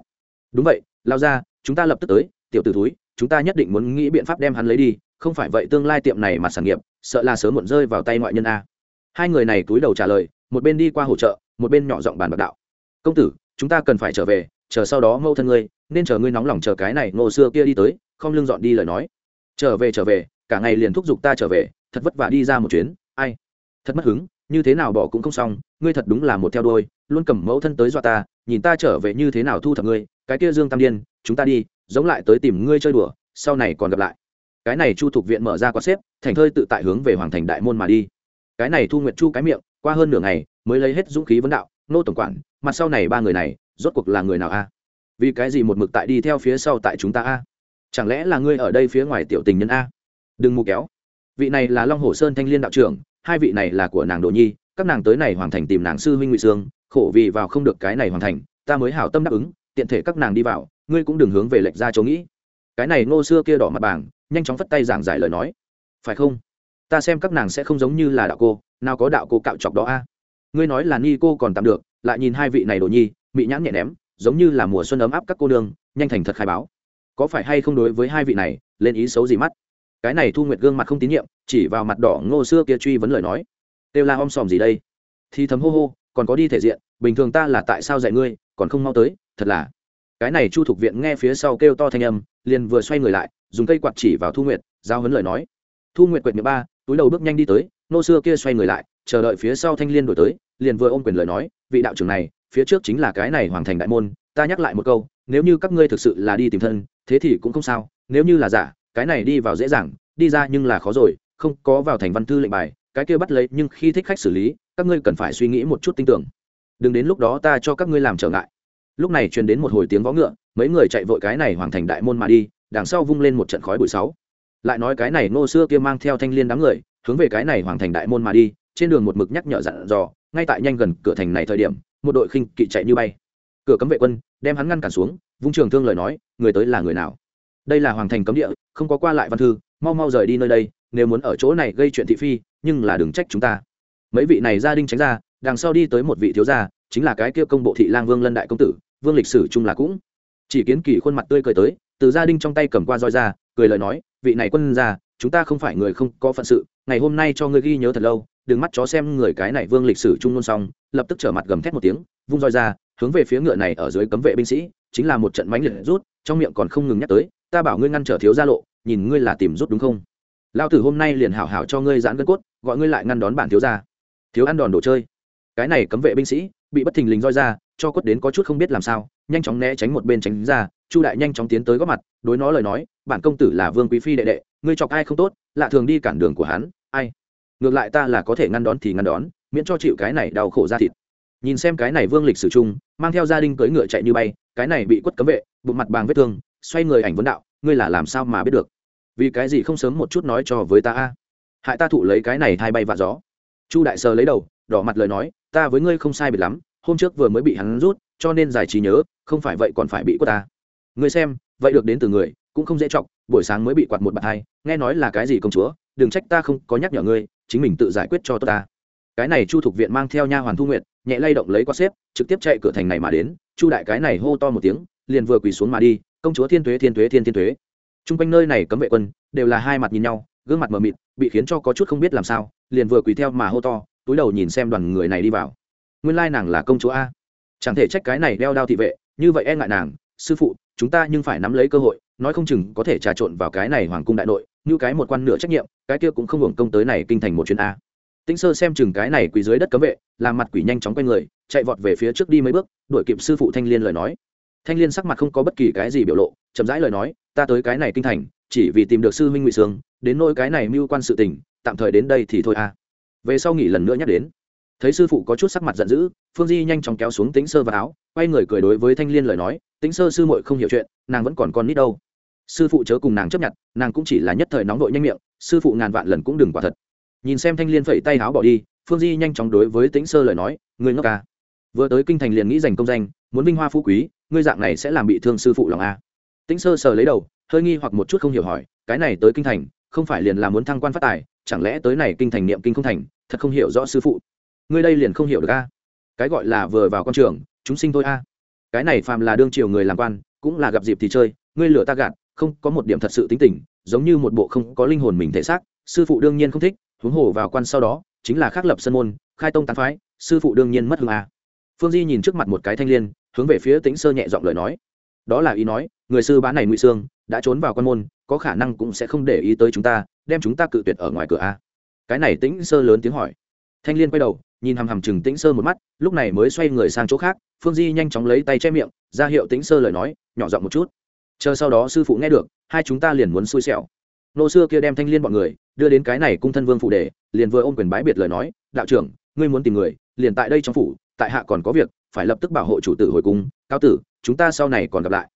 Đúng vậy, lao ra, chúng ta lập tức tới tiểu t ử túi chúng ta nhất định muốn nghĩ biện pháp đem hắn lấy đi, không phải vậy tương lai tiệm này mà sản nghiệp, sợ là sớm muộn rơi vào tay ngoại nhân a. Hai người này túi đầu trả lời, một bên đi qua hỗ trợ, một bên nhỏ giọng bàn bạc đạo. Công tử, chúng ta cần phải trở về, chờ sau đó mâu thân ngươi, nên chờ ngươi nóng lòng chờ cái này ngô xưa kia đi tới, không lưng dọn đi lời nói. Trở về trở về, cả ngày liền thúc giục ta trở về, thật vất vả đi ra một chuyến, ai, thật mất hứng, như thế nào bỏ cũng không xong, ngươi thật đúng là một theo đôi luôn cầm mẫu thân tới dọa ta, nhìn ta trở về như thế nào thu thập ngươi, cái kia dương tam điên, chúng ta đi giống lại tới tìm ngươi chơi đùa, sau này còn gặp lại. Cái này chu thuộc viện mở ra quạt xếp, thành thơi tự tại hướng về hoàng thành đại môn mà đi. Cái này thu nguyệt chu cái miệng, qua hơn nửa ngày mới lấy hết dũng khí vấn đạo, nô tổng quản, mặt sau này ba người này, rốt cuộc là người nào a? Vì cái gì một mực tại đi theo phía sau tại chúng ta a? Chẳng lẽ là ngươi ở đây phía ngoài tiểu tình nhân a? Đừng mù kéo. Vị này là long hồ sơn thanh liên đạo trưởng, hai vị này là của nàng đồ nhi, các nàng tới này hoàn thành tìm nàng sư huynh ngụy sương, khổ vì vào không được cái này hoàn thành, ta mới hảo tâm đáp ứng tiện thể các nàng đi vào, ngươi cũng đừng hướng về lệch ra chỗ nghĩ. Cái này ngô xưa kia đỏ mặt bảng nhanh chóng phất tay giảng giải lời nói. Phải không? Ta xem các nàng sẽ không giống như là đạo cô, nào có đạo cô cạo chọc đó a. Ngươi nói là ni cô còn tạm được, lại nhìn hai vị này đồ nhi bị nhãn nhẹ ném, giống như là mùa xuân ấm áp các cô nương, nhanh thành thật khai báo. Có phải hay không đối với hai vị này, lên ý xấu gì mắt? Cái này thu nguyệt gương mặt không tín nhiệm, chỉ vào mặt đỏ ngô xưa kia truy vấn lời nói. Têu la om sòm gì đây? Thì thấm hô hô, còn có đi thể diện, bình thường ta là tại sao dạy ngươi, còn không mau tới? Thật là. Cái này chu thục viện nghe phía sau kêu to thanh âm, liền vừa xoay người lại, dùng cây quạt chỉ vào thu nguyệt, giao hấn lời nói. Thu nguyệt quệt miệng ba, túi đầu bước nhanh đi tới, nô xưa kia xoay người lại, chờ đợi phía sau thanh liên đổi tới, liền vừa ôm quyền lời nói, vị đạo trưởng này, phía trước chính là cái này hoàng thành đại môn, ta nhắc lại một câu, nếu như các ngươi thực sự là đi tìm thân, thế thì cũng không sao, nếu như là giả, cái này đi vào dễ dàng, đi ra nhưng là khó rồi, không có vào thành văn thư lệnh bài, cái kia bắt lấy, nhưng khi thích khách xử lý, các ngươi cần phải suy nghĩ một chút tin tưởng. Đừng đến lúc đó ta cho các ngươi làm trở ngại lúc này truyền đến một hồi tiếng vó ngựa, mấy người chạy vội cái này hoàng thành đại môn mà đi, đằng sau vung lên một trận khói bụi sáu. Lại nói cái này nô xưa kia mang theo thanh liên đám người, hướng về cái này hoàng thành đại môn mà đi, trên đường một mực nhắc nhở dặn dò, ngay tại nhanh gần cửa thành này thời điểm, một đội khinh kỵ chạy như bay. Cửa cấm vệ quân, đem hắn ngăn cản xuống, vung trường thương lời nói, người tới là người nào? Đây là hoàng thành cấm địa, không có qua lại văn thư, mau mau rời đi nơi đây, nếu muốn ở chỗ này gây chuyện thị phi, nhưng là đừng trách chúng ta. Mấy vị này gia đình tránh ra, đằng sau đi tới một vị thiếu gia, chính là cái kia công bộ thị lang vương lân đại công tử vương lịch sử chung là cũng. Chỉ kiến kỳ khuôn mặt tươi cười tới, từ gia đình trong tay cầm qua roi ra, cười lời nói, vị này quân gia, chúng ta không phải người không có phận sự, ngày hôm nay cho ngươi ghi nhớ thật lâu, đừng mắt chó xem người cái này vương lịch sử trung luôn xong, lập tức trở mặt gầm thét một tiếng, vung roi ra, hướng về phía ngựa này ở dưới cấm vệ binh sĩ, chính là một trận mãnh liệt rút, trong miệng còn không ngừng nhắc tới, ta bảo ngươi ngăn trở thiếu gia lộ, nhìn ngươi là tìm rút đúng không? Lao tử hôm nay liền hảo hảo cho ngươi giãn gân cốt, gọi ngươi lại ngăn đón bản thiếu gia. Thiếu ăn đòn đồ chơi. Cái này cấm vệ binh sĩ bị bất thình lình roi ra, cho quất đến có chút không biết làm sao, nhanh chóng né tránh một bên tránh ra, chu đại nhanh chóng tiến tới góp mặt, đối nó lời nói, bản công tử là vương quý phi đệ đệ, ngươi chọc ai không tốt, lạ thường đi cản đường của hắn, ai? Ngược lại ta là có thể ngăn đón thì ngăn đón, miễn cho chịu cái này đau khổ ra thịt. Nhìn xem cái này vương lịch sử chung, mang theo gia đình cưỡi ngựa chạy như bay, cái này bị quất cấm vệ, bụng mặt bàng vết thương, xoay người ảnh vấn đạo, ngươi là làm sao mà biết được? Vì cái gì không sớm một chút nói cho với ta a? Hại ta thụ lấy cái này thay bay và gió. Chu đại sờ lấy đầu đỏ mặt lời nói, ta với ngươi không sai biệt lắm, hôm trước vừa mới bị hắn rút, cho nên giải trí nhớ, không phải vậy còn phải bị quất ta. Ngươi xem, vậy được đến từ người, cũng không dễ chọc, buổi sáng mới bị quạt một bạt hai, nghe nói là cái gì công chúa, đừng trách ta không có nhắc nhở ngươi, chính mình tự giải quyết cho tôi ta. Cái này chu thuộc viện mang theo nha hoàn thu nguyện nhẹ lay động lấy qua xếp, trực tiếp chạy cửa thành này mà đến, chu đại cái này hô to một tiếng, liền vừa quỳ xuống mà đi, công chúa thiên tuế thiên tuế, thiên thiên tuế. T r u n g quanh nơi này cấm vệ quân, đều là hai mặt nhìn nhau, gương mặt mờ mịt, bị khiến cho có chút không biết làm sao, liền vừa quỳ theo mà hô to túi đầu nhìn xem đoàn người này đi vào. Nguyên lai nàng là công chúa a. Chẳng thể trách cái này đeo đao thị vệ, như vậy e ngại nàng, sư phụ, chúng ta nhưng phải nắm lấy cơ hội, nói không chừng có thể trà trộn vào cái này hoàng cung đại nội, như cái một quan nửa trách nhiệm, cái kia cũng không hưởng công tới này kinh thành một chuyến a. Tĩnh sơ xem chừng cái này quỳ dưới đất cấm vệ, làm mặt quỷ nhanh chóng quay người, chạy vọt về phía trước đi mấy bước, đuổi kịp sư phụ thanh liên lời nói. Thanh liên sắc mặt không có bất kỳ cái gì biểu lộ, chậm rãi lời nói, ta tới cái này kinh thành, chỉ vì tìm được sư huynh ngụy sương, đến nỗi cái này mưu quan sự tình, tạm thời đến đây thì thôi a về sau nghỉ lần nữa nhắc đến. Thấy sư phụ có chút sắc mặt giận dữ, phương di nhanh chóng kéo xuống tĩnh sơ vào áo, quay người cười đối với thanh liên lời nói, tĩnh sơ sư muội không hiểu chuyện, nàng vẫn còn con nít đâu. Sư phụ chớ cùng nàng chấp nhận, nàng cũng chỉ là nhất thời nóng vội nhanh miệng, sư phụ ngàn vạn lần cũng đừng quả thật. Nhìn xem thanh liên phẩy tay áo bỏ đi, phương di nhanh chóng đối với tĩnh sơ lời nói người ngốc ca vừa tới kinh thành liền nghĩ giành công danh, muốn vinh hoa phú quý, ngươi dạng này sẽ làm bị thương sư phụ lòng a tĩnh sơ sờ lấy đầu, hơi nghi hoặc một chút không hiểu hỏi, cái này tới kinh thành, không phải liền là muốn thăng quan phát tài chẳng lẽ tới này kinh thành niệm kinh không thành, thật không hiểu rõ sư phụ? Ngươi đây liền không hiểu được a. Cái gọi là vừa vào con trường, chúng sinh thôi a. Cái này phàm là đương triều người làm quan, cũng là gặp dịp thì chơi, ngươi lửa ta gạt, không, có một điểm thật sự tính tình, giống như một bộ không có linh hồn mình thể xác, sư phụ đương nhiên không thích, huống hồ vào quan sau đó, chính là khắc lập sân môn, khai tông tán phái, sư phụ đương nhiên mất hương a. Phương di nhìn trước mặt một cái thanh liên, hướng về phía tĩnh sơ nhẹ giọng lời nói. Đó là ý nói, người sư bá này ngụy sương đã trốn vào quan môn, có khả năng cũng sẽ không để ý tới chúng ta, đem chúng ta cự tuyệt ở ngoài cửa a. Cái này tĩnh sơ lớn tiếng hỏi. Thanh liên quay đầu, nhìn hằm hằm chừng tĩnh sơ một mắt, lúc này mới xoay người sang chỗ khác, phương di nhanh chóng lấy tay che miệng, ra hiệu tĩnh sơ lời nói, nhỏ giọng một chút. Chờ sau đó sư phụ nghe được, hai chúng ta liền muốn xui xẻo. Nô xưa kia đem thanh liên bọn người, đưa đến cái này cung thân vương phụ đề liền vừa ôm quyền bái biệt lời nói, đạo trưởng, ngươi muốn tìm người, liền tại đây trong phủ, tại hạ còn có việc, phải lập tức bảo hộ chủ tử hồi cung. Cao tử, chúng ta sau này còn gặp lại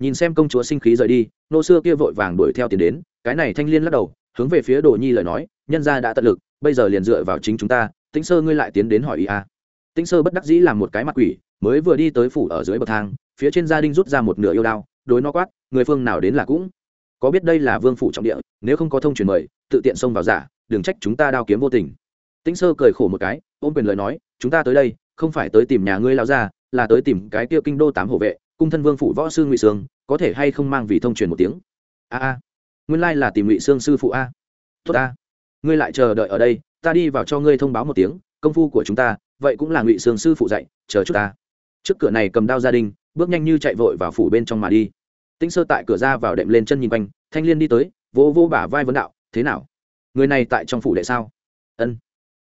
nhìn xem công chúa sinh khí rời đi, nô xưa kia vội vàng đuổi theo tiền đến, cái này thanh liên lắc đầu, hướng về phía đồ nhi lời nói, nhân gia đã tận lực, bây giờ liền dựa vào chính chúng ta, tĩnh sơ ngươi lại tiến đến hỏi ý a à. tĩnh sơ bất đắc dĩ làm một cái mặt quỷ, mới vừa đi tới phủ ở dưới bậc thang, phía trên gia đình rút ra một nửa yêu đao, đối nó quát, người phương nào đến là cũng có biết đây là vương phủ trọng địa, nếu không có thông truyền mời, tự tiện xông vào giả, đừng trách chúng ta đao kiếm vô tình tĩnh sơ cười khổ một cái, ôm quyền lời nói, chúng ta tới đây, không phải tới tìm nhà ngươi lao ra là tới tìm cái tiêu kinh đô tám hộ vệ cung thân vương phủ võ sư ngụy sương có thể hay không mang vì thông truyền một tiếng? A a, nguyên lai là tìm ngụy sương sư phụ a. Tốt a ngươi lại chờ đợi ở đây, ta đi vào cho ngươi thông báo một tiếng, công phu của chúng ta, vậy cũng là ngụy sương sư phụ dạy, chờ chút ta. Trước cửa này cầm đao gia đình, bước nhanh như chạy vội vào phủ bên trong mà đi. Tĩnh sơ tại cửa ra vào đệm lên chân nhìn quanh, thanh liên đi tới vô vô bả vai vấn đạo, thế nào? Người này tại trong phủ đệ sao? Ân,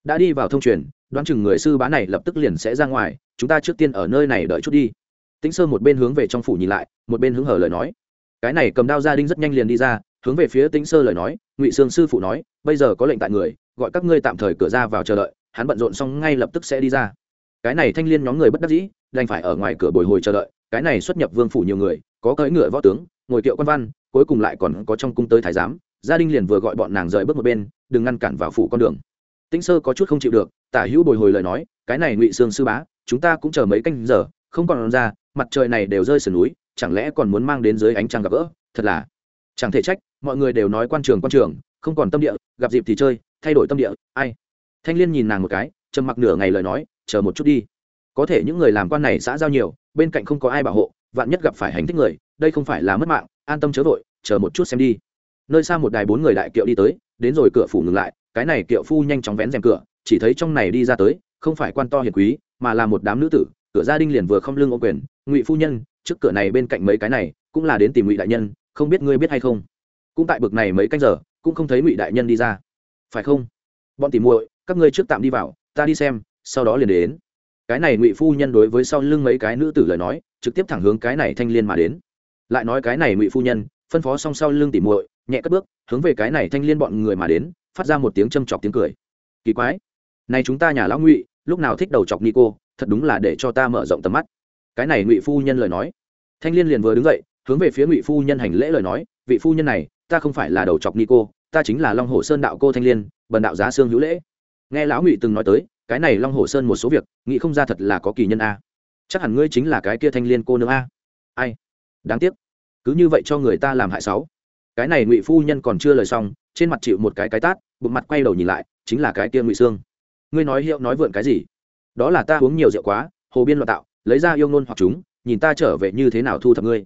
đã đi vào thông truyền, đoán chừng người sư bá này lập tức liền sẽ ra ngoài, chúng ta trước tiên ở nơi này đợi chút đi tĩnh sơ một bên hướng về trong phủ nhìn lại, một bên hướng hở lời nói. Cái này cầm đao gia đinh rất nhanh liền đi ra, hướng về phía tĩnh sơ lời nói, ngụy sương sư phụ nói, bây giờ có lệnh tại người, gọi các ngươi tạm thời cửa ra vào chờ đợi, hắn bận rộn xong ngay lập tức sẽ đi ra. Cái này thanh liên nhóm người bất đắc dĩ, đành phải ở ngoài cửa bồi hồi chờ đợi, cái này xuất nhập vương phủ nhiều người, có cưỡi ngựa võ tướng, ngồi kiệu quan văn, cuối cùng lại còn có trong cung tới thái giám, gia đình liền vừa gọi bọn nàng rời bước một bên, đừng ngăn cản vào phủ con đường. Tĩnh sơ có chút không chịu được, tả hữu bồi hồi lời nói, cái này ngụy sương sư bá, chúng ta cũng chờ mấy canh giờ, không còn ra mặt trời này đều rơi sườn núi, chẳng lẽ còn muốn mang đến dưới ánh trăng gặp gỡ? Thật là, chẳng thể trách, mọi người đều nói quan trường quan trường, không còn tâm địa, gặp dịp thì chơi, thay đổi tâm địa, ai? Thanh liên nhìn nàng một cái, trầm mặc nửa ngày lời nói, chờ một chút đi. Có thể những người làm quan này xã giao nhiều, bên cạnh không có ai bảo hộ, vạn nhất gặp phải hành thích người, đây không phải là mất mạng, an tâm chớ vội, chờ một chút xem đi. Nơi xa một đài bốn người đại kiệu đi tới, đến rồi cửa phủ ngừng lại, cái này kiệu phu nhanh chóng vén rèm cửa, chỉ thấy trong này đi ra tới, không phải quan to hiền quý, mà là một đám nữ tử, cửa gia đình liền vừa không lưng ô quyền ngụy phu nhân, trước cửa này bên cạnh mấy cái này, cũng là đến tìm ngụy đại nhân, không biết ngươi biết hay không? Cũng tại bực này mấy canh giờ, cũng không thấy ngụy đại nhân đi ra. Phải không? Bọn tìm muội, các ngươi trước tạm đi vào, ta đi xem, sau đó liền đến. Cái này ngụy phu nhân đối với sau lưng mấy cái nữ tử lời nói, trực tiếp thẳng hướng cái này thanh liên mà đến. Lại nói cái này ngụy phu nhân, phân phó xong sau lưng tỉ muội, nhẹ cất bước, hướng về cái này thanh liên bọn người mà đến, phát ra một tiếng châm chọc tiếng cười. Kỳ quái. Này chúng ta nhà lão ngụy, lúc nào thích đầu chọc ni cô thật đúng là để cho ta mở rộng tầm mắt cái này ngụy phu nhân lời nói. Thanh liên liền vừa đứng dậy, hướng về phía ngụy phu nhân hành lễ lời nói, vị phu nhân này, ta không phải là đầu chọc ni cô ta chính là long hồ sơn đạo cô thanh liên, bần đạo giá xương hữu lễ. Nghe lão ngụy từng nói tới, cái này long hồ sơn một số việc, nghĩ không ra thật là có kỳ nhân a. Chắc hẳn ngươi chính là cái kia thanh liên cô nương a. Ai? Đáng tiếc. Cứ như vậy cho người ta làm hại sáu cái này ngụy phu nhân còn chưa lời xong, trên mặt chịu một cái cái tát, bụng mặt quay đầu nhìn lại, chính là cái kia ngụy sương ngươi nói hiệu nói vượn cái gì? Đó là ta uống nhiều rượu quá, hồ biên loạn tạo lấy ra yêu ngôn hoặc chúng, nhìn ta trở về như thế nào thu thập ngươi.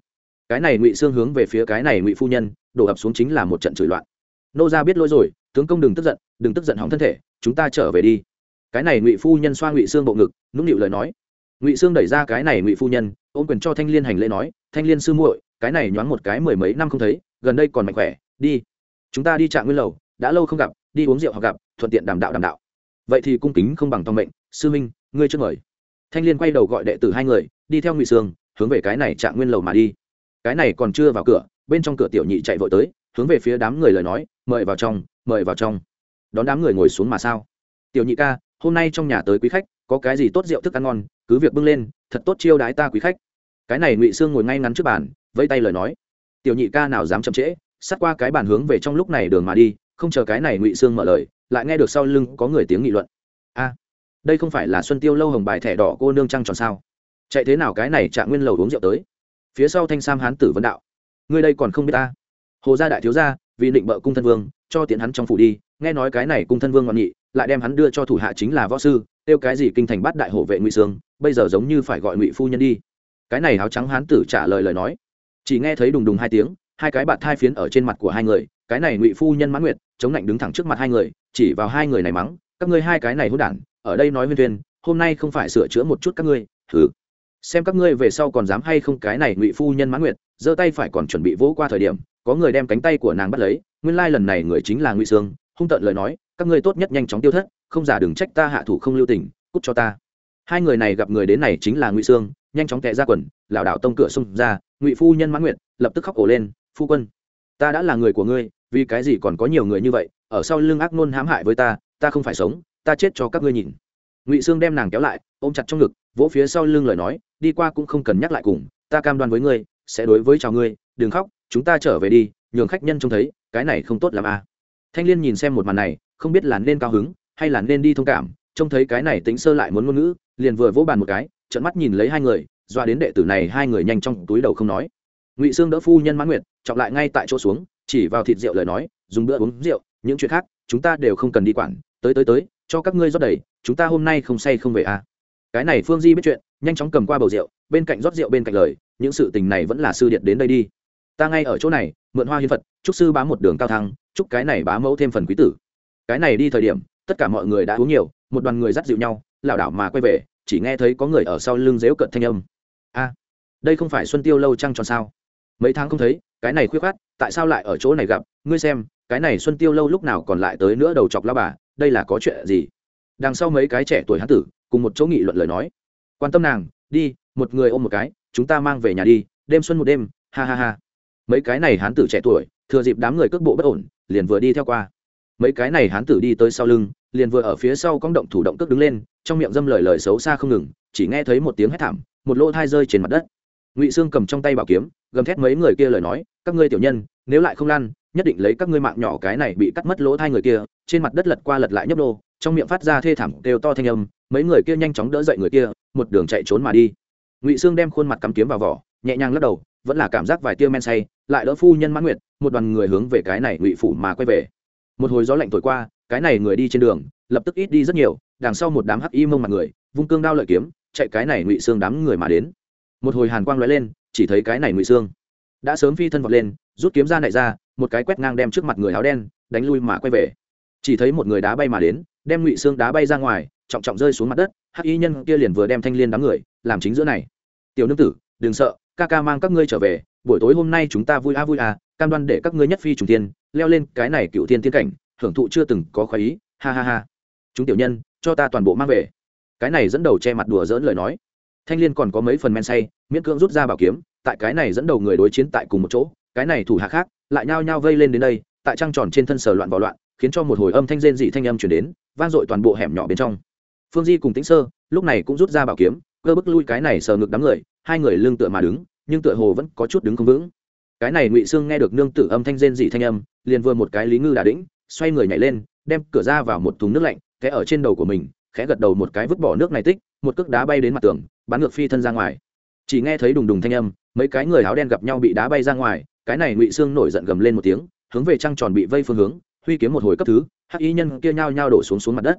Cái này ngụy sương hướng về phía cái này ngụy phu nhân, đổ ập xuống chính là một trận chửi loạn. Nô ra biết lỗi rồi, tướng công đừng tức giận, đừng tức giận hỏng thân thể, chúng ta trở về đi. Cái này ngụy phu nhân xoa ngụy sương bộ ngực, nũng nịu lời nói. Ngụy sương đẩy ra cái này ngụy phu nhân, ôm quyền cho thanh liên hành lễ nói, thanh liên sư muội, cái này nhoáng một cái mười mấy năm không thấy, gần đây còn mạnh khỏe, đi. Chúng ta đi trạng nguyên lầu, đã lâu không gặp, đi uống rượu hoặc gặp, thuận tiện đàm đạo đàm đạo. Vậy thì cung kính không bằng tòng mệnh, sư minh, ngươi chưa mời thanh liên quay đầu gọi đệ tử hai người, đi theo ngụy sương, hướng về cái này trạng nguyên lầu mà đi. Cái này còn chưa vào cửa, bên trong cửa tiểu nhị chạy vội tới, hướng về phía đám người lời nói, mời vào trong, mời vào trong. Đón đám người ngồi xuống mà sao? Tiểu nhị ca, hôm nay trong nhà tới quý khách, có cái gì tốt rượu thức ăn ngon, cứ việc bưng lên, thật tốt chiêu đái ta quý khách. Cái này ngụy sương ngồi ngay ngắn trước bàn, vẫy tay lời nói. Tiểu nhị ca nào dám chậm trễ sát qua cái bàn hướng về trong lúc này đường mà đi, không chờ cái này ngụy sương mở lời, lại nghe được sau lưng có người tiếng nghị luận. A đây không phải là xuân tiêu lâu hồng bài thẻ đỏ cô nương trăng tròn sao? Chạy thế nào cái này trạng nguyên lầu uống rượu tới? Phía sau thanh sam hán tử vấn đạo. Ngươi đây còn không biết ta? Hồ gia đại thiếu gia, vì định bợ cung thân vương, cho tiện hắn trong phủ đi, nghe nói cái này cung thân vương ngọn nhị, lại đem hắn đưa cho thủ hạ chính là võ sư, tiêu cái gì kinh thành bắt đại hộ vệ ngụy sương, bây giờ giống như phải gọi ngụy phu nhân đi. Cái này áo trắng hán tử trả lời lời nói. Chỉ nghe thấy đùng đùng hai tiếng, hai cái bạt thai phiến ở trên mặt của hai người, cái này ngụy phu nhân mãn nguyệt, chống lạnh đứng thẳng trước mặt hai người, chỉ vào hai người này mắng, các ngươi hai cái này hôn đản ở đây nói nguyên tuyên hôm nay không phải sửa chữa một chút các ngươi, thử. Xem các ngươi về sau còn dám hay không cái này ngụy phu nhân mãn nguyệt, giơ tay phải còn chuẩn bị vỗ qua thời điểm, có người đem cánh tay của nàng bắt lấy, nguyên lai lần này người chính là ngụy sương, hung tợn lời nói, các ngươi tốt nhất nhanh chóng tiêu thất, không giả đừng trách ta hạ thủ không lưu tình, cút cho ta. Hai người này gặp người đến này chính là ngụy sương, nhanh chóng tệ ra quần, lảo đảo tông cửa xông ra, ngụy phu nhân mãn nguyệt, lập tức khóc ổ lên, phu quân, ta đã là người của ngươi, vì cái gì còn có nhiều người như vậy, ở sau lưng ác nôn hãm hại với ta ta không phải sống ta chết cho các ngươi nhìn ngụy sương đem nàng kéo lại, ôm chặt trong ngực, vỗ phía sau lưng lời nói, đi qua cũng không cần nhắc lại cùng, ta cam đoan với ngươi, sẽ đối với chào ngươi, đừng khóc, chúng ta trở về đi, nhường khách nhân trông thấy, cái này không tốt làm a à. thanh liên nhìn xem một màn này, không biết là nên cao hứng, hay là nên đi thông cảm, trông thấy cái này tính sơ lại muốn ngôn ngữ, liền vừa vỗ bàn một cái trận mắt nhìn lấy hai người doa đến đệ tử này hai người nhanh trong túi đầu không nói ngụy sương đỡ phu nhân mãn nguyệt, chọc lại ngay tại chỗ xuống, chỉ vào thịt rượu lời nói, dùng bữa uống rượu, những chuyện khác, chúng ta đều không cần đi quản, tới tới tới cho các ngươi rót đầy, chúng ta hôm nay không say không về à. cái này phương di biết chuyện, nhanh chóng cầm qua bầu rượu, bên cạnh rót rượu bên cạnh lời, những sự tình này vẫn là sư điện đến đây đi. Ta ngay ở chỗ này, mượn hoa hiến phật, chúc sư bám một đường cao thăng, chúc cái này bá mẫu thêm phần quý tử. Cái này đi thời điểm, tất cả mọi người đã uống nhiều, một đoàn người dắt dịu nhau, lảo đảo mà quay về, chỉ nghe thấy có người ở sau lưng dếu cận thanh âm. A, đây không phải xuân tiêu lâu trăng tròn sao? Mấy tháng không thấy, cái này khuyết khát tại sao lại ở chỗ này gặp? Ngươi xem cái này xuân tiêu lâu lúc nào còn lại tới nữa đầu chọc la bà, đây là có chuyện gì? Đằng sau mấy cái trẻ tuổi hán tử, cùng một chỗ nghị luận lời nói. Quan tâm nàng, đi, một người ôm một cái, chúng ta mang về nhà đi, đêm xuân một đêm, ha ha ha. Mấy cái này hán tử trẻ tuổi, thừa dịp đám người cước bộ bất ổn, liền vừa đi theo qua. Mấy cái này hán tử đi tới sau lưng, liền vừa ở phía sau cong động thủ động cước đứng lên, trong miệng dâm lời lời xấu xa không ngừng, chỉ nghe thấy một tiếng hét thảm, một lỗ thai rơi trên mặt đất. Ngụy sương cầm trong tay bảo kiếm, gầm thét mấy người kia lời nói, các ngươi tiểu nhân, nếu lại không lăn nhất định lấy các ngươi mạng nhỏ cái này bị cắt mất lỗ thai người kia, trên mặt đất lật qua lật lại nhấp đô trong miệng phát ra thê thảm đều to thanh âm, mấy người kia nhanh chóng đỡ dậy người kia, một đường chạy trốn mà đi. Ngụy sương đem khuôn mặt cắm kiếm vào vỏ, nhẹ nhàng lắc đầu, vẫn là cảm giác vài tia men say, lại đỡ phu nhân mãn nguyệt, một đoàn người hướng về cái này ngụy phủ mà quay về. Một hồi gió lạnh thổi qua, cái này người đi trên đường, lập tức ít đi rất nhiều, đằng sau một đám hắc y mông mặt người, vung cương đao lợi kiếm, chạy cái này ngụy xương đám người mà đến. Một hồi hàn quang lóe lên, chỉ thấy cái này ngụy xương đã sớm phi thân vọt lên, rút kiếm ra nại ra, một cái quét ngang đem trước mặt người áo đen, đánh lui mà quay về. Chỉ thấy một người đá bay mà đến, đem ngụy xương đá bay ra ngoài, trọng trọng rơi xuống mặt đất, hắc y nhân kia liền vừa đem thanh liên đám người, làm chính giữa này. Tiểu nương tử, đừng sợ, ca ca mang các ngươi trở về, buổi tối hôm nay chúng ta vui a vui a, cam đoan để các ngươi nhất phi trùng tiên leo lên cái này cựu tiên tiên cảnh, hưởng thụ chưa từng có khoái ý, ha ha ha. Chúng tiểu nhân, cho ta toàn bộ mang về. Cái này dẫn đầu che mặt đùa dỡn lời nói. Thanh liên còn có mấy phần men say, miễn cưỡng rút ra bảo kiếm tại cái này dẫn đầu người đối chiến tại cùng một chỗ, cái này thủ hạ khác lại nhao nhao vây lên đến đây, tại trăng tròn trên thân sở loạn vào loạn, khiến cho một hồi âm thanh rên dị thanh âm chuyển đến, vang dội toàn bộ hẻm nhỏ bên trong. Phương di cùng tĩnh sơ, lúc này cũng rút ra bảo kiếm, cơ bức lui cái này sờ ngực đám người, hai người lưng tựa mà đứng, nhưng tựa hồ vẫn có chút đứng không vững. Cái này ngụy sương nghe được nương tử âm thanh rên dị thanh âm, liền vừa một cái lý ngư đà đĩnh, xoay người nhảy lên, đem cửa ra vào một thùng nước lạnh, té ở trên đầu của mình, khẽ gật đầu một cái vứt bỏ nước này tích, một cước đá bay đến mặt tường, bắn ngược phi thân ra ngoài chỉ nghe thấy đùng đùng thanh âm, mấy cái người áo đen gặp nhau bị đá bay ra ngoài, cái này ngụy xương nổi giận gầm lên một tiếng, hướng về trăng tròn bị vây phương hướng, huy kiếm một hồi cấp thứ, hắc y nhân kia nhao nhao đổ xuống xuống mặt đất.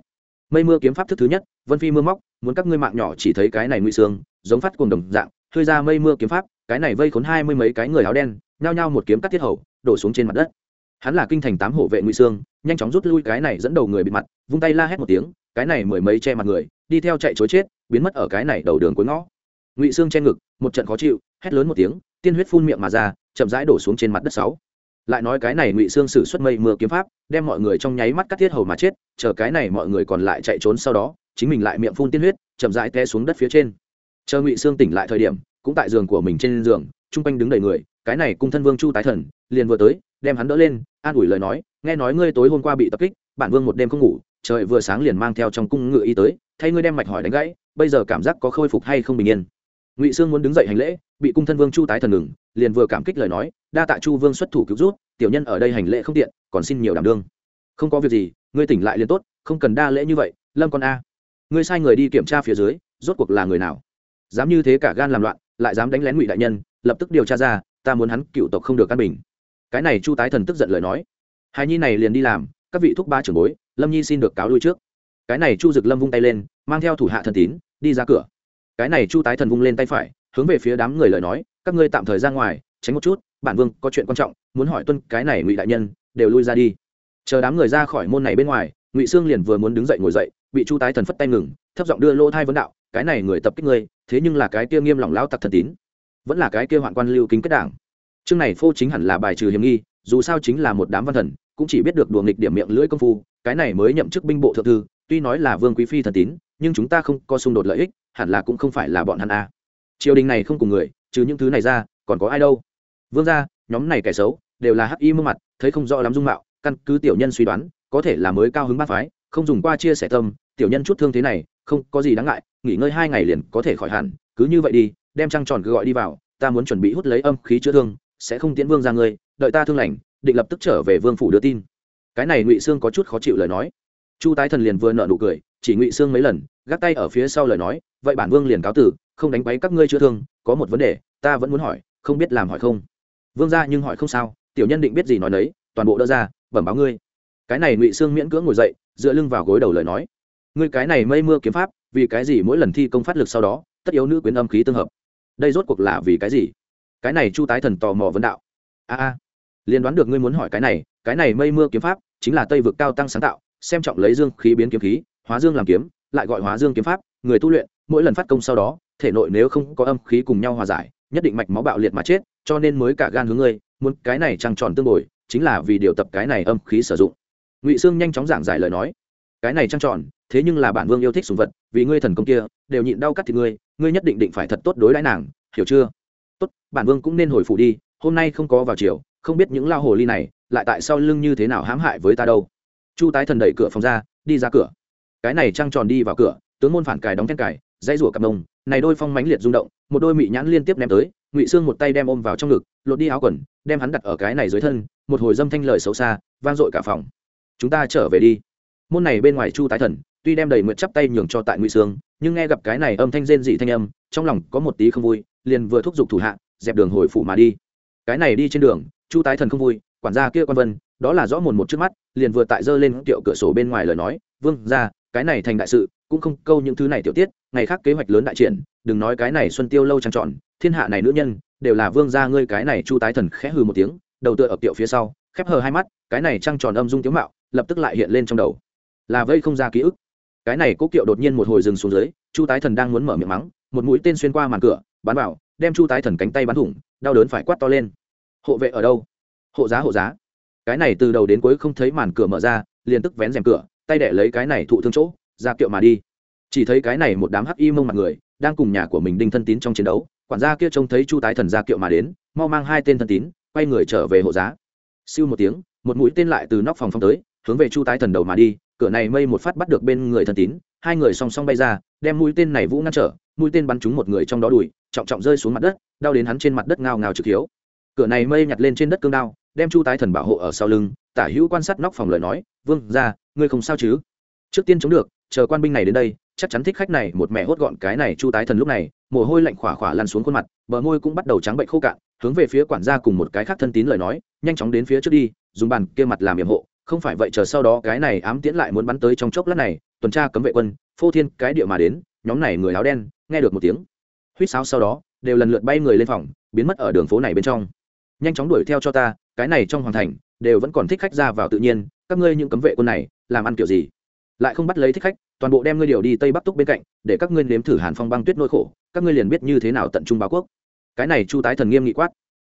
Mây mưa kiếm pháp thức thứ nhất, vân phi mưa móc, muốn các ngươi mạng nhỏ chỉ thấy cái này ngụy xương giống phát cùng đồng dạng hơi ra mây mưa kiếm pháp, cái này vây khốn hai mươi mấy cái người áo đen, nhao nhao một kiếm cắt thiết hầu, đổ xuống trên mặt đất. Hắn là kinh thành tám hộ vệ ngụy xương nhanh chóng rút lui cái này dẫn đầu người bị mặt, vung tay la hét một tiếng, cái này mười mấy che mặt người, đi theo chạy chối chết, biến mất ở cái này đầu đường cuối ngõ ngụy xương che ngực, một trận khó chịu, hét lớn một tiếng, tiên huyết phun miệng mà ra, chậm rãi đổ xuống trên mặt đất sáu. Lại nói cái này ngụy xương sử xuất mây mưa kiếm pháp, đem mọi người trong nháy mắt cắt thiết hầu mà chết, chờ cái này mọi người còn lại chạy trốn sau đó, chính mình lại miệng phun tiên huyết, chậm rãi té xuống đất phía trên. Chờ ngụy xương tỉnh lại thời điểm, cũng tại giường của mình trên giường, chung quanh đứng đầy người, cái này cung thân vương chu tái thần, liền vừa tới, đem hắn đỡ lên, an ủi lời nói, nghe nói ngươi tối hôm qua bị tập kích, bản vương một đêm không ngủ, trời vừa sáng liền mang theo trong cung ngựa y tới, thay ngươi đem mạch hỏi đánh gãy, bây giờ cảm giác có khôi phục hay không bình yên? Ngụy sương muốn đứng dậy hành lễ, bị cung thân vương chu tái thần ngừng, liền vừa cảm kích lời nói, đa tạ chu vương xuất thủ cứu rút tiểu nhân ở đây hành lễ không tiện, còn xin nhiều đảm đương. Không có việc gì, ngươi tỉnh lại liền tốt, không cần đa lễ như vậy, lâm con a. Ngươi sai người đi kiểm tra phía dưới, rốt cuộc là người nào? Dám như thế cả gan làm loạn, lại dám đánh lén ngụy đại nhân, lập tức điều tra ra, ta muốn hắn cựu tộc không được căn bình. Cái này chu tái thần tức giận lời nói. Hài nhi này liền đi làm, các vị thúc ba trưởng bối, lâm nhi xin được cáo lui trước. Cái này chu dực lâm vung tay lên, mang theo thủ hạ thần tín, đi ra cửa cái này chu tái thần vung lên tay phải, hướng về phía đám người lời nói, các ngươi tạm thời ra ngoài, tránh một chút, bản vương có chuyện quan trọng, muốn hỏi tuân cái này ngụy đại nhân, đều lui ra đi. Chờ đám người ra khỏi môn này bên ngoài, ngụy sương liền vừa muốn đứng dậy ngồi dậy, bị chu tái thần phất tay ngừng, thấp giọng đưa lỗ thai vấn đạo, cái này người tập kích ngươi, thế nhưng là cái kia nghiêm lỏng lão tặc thần tín, vẫn là cái kia hoạn quan lưu kính kết đảng. Chương này phô chính hẳn là bài trừ hiểm nghi, dù sao chính là một đám văn thần, cũng chỉ biết được đùa nghịch điểm miệng lưỡi công phu, cái này mới nhậm chức binh bộ thượng thư, tuy nói là vương quý phi thần tín nhưng chúng ta không có xung đột lợi ích, hẳn là cũng không phải là bọn hắn a triều đình này không cùng người, trừ những thứ này ra, còn có ai đâu? Vương gia, nhóm này kẻ xấu, đều là hắc y mơ mặt, thấy không rõ lắm dung mạo, căn cứ tiểu nhân suy đoán, có thể là mới cao hứng bác phái, không dùng qua chia sẻ tâm, tiểu nhân chút thương thế này, không có gì đáng ngại, nghỉ ngơi hai ngày liền có thể khỏi hẳn, cứ như vậy đi, đem trăng tròn cứ gọi đi vào, ta muốn chuẩn bị hút lấy âm khí chữa thương, sẽ không tiễn vương ra ngươi, đợi ta thương lành, định lập tức trở về vương phủ đưa tin. Cái này ngụy sương có chút khó chịu lời nói. Chu tái thần liền vừa nợ nụ cười chỉ ngụy xương mấy lần, gác tay ở phía sau lời nói, vậy bản vương liền cáo tử, không đánh báy các ngươi chữa thương, có một vấn đề, ta vẫn muốn hỏi, không biết làm hỏi không? Vương ra nhưng hỏi không sao, tiểu nhân định biết gì nói nấy, toàn bộ đỡ ra, bẩm báo ngươi. Cái này ngụy xương miễn cưỡng ngồi dậy, dựa lưng vào gối đầu lời nói, ngươi cái này mây mưa kiếm pháp, vì cái gì mỗi lần thi công phát lực sau đó, tất yếu nữ quyến âm khí tương hợp? Đây rốt cuộc là vì cái gì? Cái này chu tái thần tò mò vấn đạo. A a liên đoán được ngươi muốn hỏi cái này cái này mây mưa kiếm pháp, chính là tây vực cao tăng sáng tạo, xem trọng lấy dương khí biến kiếm khí hóa dương làm kiếm, lại gọi hóa dương kiếm pháp, người tu luyện, mỗi lần phát công sau đó, thể nội nếu không có âm khí cùng nhau hòa giải, nhất định mạch máu bạo liệt mà chết, cho nên mới cả gan hướng ngươi, muốn cái này trăng tròn tương bồi, chính là vì điều tập cái này âm khí sử dụng. Ngụy sương nhanh chóng giảng giải lời nói. Cái này trăng tròn, thế nhưng là bản vương yêu thích sùng vật, vì ngươi thần công kia, đều nhịn đau cắt thì ngươi ngươi nhất định định phải thật tốt đối đãi nàng, hiểu chưa? Tốt, bản vương cũng nên hồi phủ đi, hôm nay không có vào chiều không biết những lao hồ ly này, lại tại sao lưng như thế nào hãm hại với ta đâu. Chu tái thần đẩy cửa phòng ra, đi ra cửa cái này trăng tròn đi vào cửa, tướng môn phản cài đóng then cài, dãy rủa cặp mông, này đôi phong mánh liệt rung động, một đôi mị nhãn liên tiếp ném tới, ngụy xương một tay đem ôm vào trong ngực, lột đi áo quần, đem hắn đặt ở cái này dưới thân, một hồi dâm thanh lời xấu xa, vang dội cả phòng. Chúng ta trở về đi. Môn này bên ngoài chu tái thần, tuy đem đầy nguyệt chắp tay nhường cho tại ngụy sương, nhưng nghe gặp cái này âm thanh rên dị thanh âm, trong lòng có một tí không vui, liền vừa thúc giục thủ hạ, dẹp đường hồi phủ mà đi. Cái này đi trên đường, chu tái thần không vui, quản gia kia quan vân, đó là rõ mồn một trước mắt, liền vừa tại giơ lên tiệu cửa sổ bên ngoài lời nói, vương ra cái này thành đại sự, cũng không câu những thứ này tiểu tiết, ngày khác kế hoạch lớn đại triển, đừng nói cái này xuân tiêu lâu trang trọn, thiên hạ này nữ nhân, đều là vương gia ngươi cái này chu tái thần khẽ hừ một tiếng, đầu tựa ở tiệu phía sau, khép hờ hai mắt, cái này trăng tròn âm dung tiếng mạo, lập tức lại hiện lên trong đầu. Là vây không ra ký ức. Cái này cố kiệu đột nhiên một hồi dừng xuống dưới, chu tái thần đang muốn mở miệng mắng, một mũi tên xuyên qua màn cửa, bắn vào, đem chu tái thần cánh tay bắn thủng, đau đớn phải quát to lên. Hộ vệ ở đâu? Hộ giá hộ giá. Cái này từ đầu đến cuối không thấy màn cửa mở ra, liền tức vén rèm cửa tay đẻ lấy cái này thụ thương chỗ, ra kiệu mà đi. Chỉ thấy cái này một đám hắc y mông mặt người, đang cùng nhà của mình đinh thân tín trong chiến đấu, quản gia kia trông thấy chu tái thần ra kiệu mà đến, mau mang hai tên thân tín, quay người trở về hộ giá. Siêu một tiếng, một mũi tên lại từ nóc phòng phong tới, hướng về chu tái thần đầu mà đi, cửa này mây một phát bắt được bên người thân tín, hai người song song bay ra, đem mũi tên này vũ ngăn trở, mũi tên bắn trúng một người trong đó đùi, trọng trọng rơi xuống mặt đất, đau đến hắn trên mặt đất ngao ngao trực hiếu. Cửa này mây nhặt lên trên đất cương đao, đem chu tái thần bảo hộ ở sau lưng, tả hữu quan sát nóc phòng lời nói, vương ra ngươi không sao chứ? Trước tiên chống được, chờ quan binh này đến đây, chắc chắn thích khách này một mẹ hốt gọn cái này chu tái thần lúc này, mồ hôi lạnh khỏa khỏa lăn xuống khuôn mặt, bờ môi cũng bắt đầu trắng bệnh khô cạn, hướng về phía quản gia cùng một cái khác thân tín lời nói, nhanh chóng đến phía trước đi, dùng bàn kia mặt làm nhiệm hộ, không phải vậy chờ sau đó cái này ám tiễn lại muốn bắn tới trong chốc lát này, tuần tra cấm vệ quân, phô thiên cái địa mà đến, nhóm này người áo đen, nghe được một tiếng, huýt sáo sau đó, đều lần lượt bay người lên phòng, biến mất ở đường phố này bên trong. Nhanh chóng đuổi theo cho ta, cái này trong hoàng thành, đều vẫn còn thích khách ra vào tự nhiên, các ngươi những cấm vệ quân này làm ăn kiểu gì? Lại không bắt lấy thích khách, toàn bộ đem ngươi điều đi tây bắc túc bên cạnh, để các ngươi nếm thử hàn phong băng tuyết nỗi khổ, các ngươi liền biết như thế nào tận trung báo quốc. Cái này chu tái thần nghiêm nghị quát.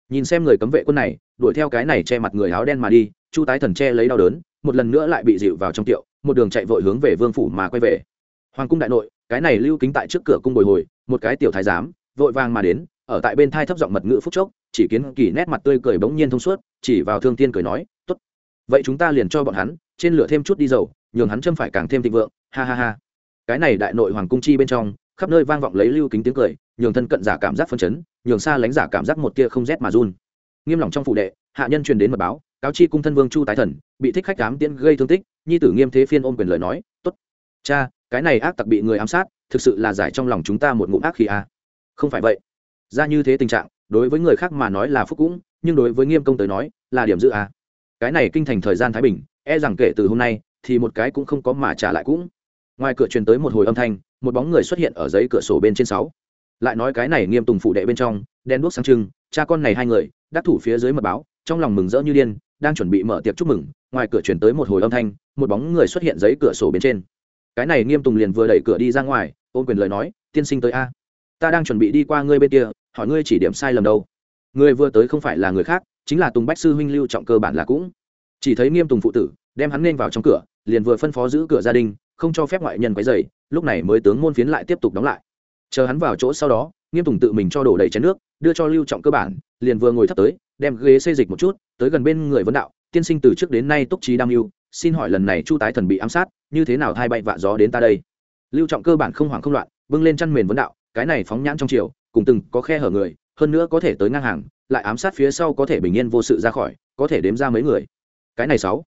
Nhìn xem người cấm vệ quân này, đuổi theo cái này che mặt người áo đen mà đi, chu tái thần che lấy đau đớn, một lần nữa lại bị dịu vào trong tiệu, một đường chạy vội hướng về vương phủ mà quay về. Hoàng cung đại nội, cái này lưu kính tại trước cửa cung bồi hồi, một cái tiểu thái giám, vội vàng mà đến, ở tại bên thai thấp giọng mật ngữ phúc chốc, chỉ kiến kỳ nét mặt tươi cười bỗng nhiên thông suốt, chỉ vào thương tiên cười nói, tốt, vậy chúng ta liền cho bọn hắn trên lửa thêm chút đi dầu, nhường hắn châm phải càng thêm thịnh vượng, ha ha ha cái này đại nội hoàng cung chi bên trong, khắp nơi vang vọng lấy lưu kính tiếng cười, nhường thân cận giả cảm giác phân chấn, nhường xa lánh giả cảm giác một tia không rét mà run nghiêm lòng trong phụ đệ, hạ nhân truyền đến mật báo, cáo chi cung thân vương chu tái thần, bị thích khách ám tiễn gây thương tích, nhi tử nghiêm thế phiên ôm quyền lời nói, tốt, cha, cái này ác tặc bị người ám sát, thực sự là giải trong lòng chúng ta một ngụm ác khí a à. không phải vậy ra như thế tình trạng, đối với người khác mà nói là phúc cũng, nhưng đối với nghiêm công tới nói, là điểm dự a à. cái này kinh thành thời gian thái bình e rằng kể từ hôm nay, thì một cái cũng không có mà trả lại cũng. Ngoài cửa truyền tới một hồi âm thanh, một bóng người xuất hiện ở giấy cửa sổ bên trên sáu. Lại nói cái này nghiêm tùng phụ đệ bên trong, đen đuốc sáng trưng, cha con này hai người, đắc thủ phía dưới mật báo, trong lòng mừng rỡ như điên, đang chuẩn bị mở tiệc chúc mừng, ngoài cửa chuyển tới một hồi âm thanh, một bóng người xuất hiện giấy cửa sổ bên trên. Cái này nghiêm tùng liền vừa đẩy cửa đi ra ngoài ôm quyền lời nói, tiên sinh tới a. Ta đang chuẩn bị đi qua ngươi bên kia, hỏi ngươi chỉ điểm sai lầm đâu. Người vừa tới không phải là người khác, chính là tùng bách sư huynh lưu trọng cơ bản là cũng chỉ thấy nghiêm tùng phụ tử, đem hắn nên vào trong cửa, liền vừa phân phó giữ cửa gia đình, không cho phép ngoại nhân quấy dày lúc này mới tướng môn phiến lại tiếp tục đóng lại. Chờ hắn vào chỗ sau đó, nghiêm tùng tự mình cho đổ đầy chén nước, đưa cho lưu trọng cơ bản, liền vừa ngồi thấp tới, đem ghế xê dịch một chút, tới gần bên người vấn đạo, tiên sinh từ trước đến nay túc trí đam mưu, xin hỏi lần này chu tái thần bị ám sát, như thế nào thay bay vạ gió đến ta đây? Lưu trọng cơ bản không hoảng không loạn, bưng lên chăn mền vấn đạo, cái này phóng nhãn trong chiều cùng từng có khe hở người, hơn nữa có thể tới ngang hàng, lại ám sát phía sau có thể bình yên vô sự ra khỏi, có thể đếm ra mấy người cái này sáu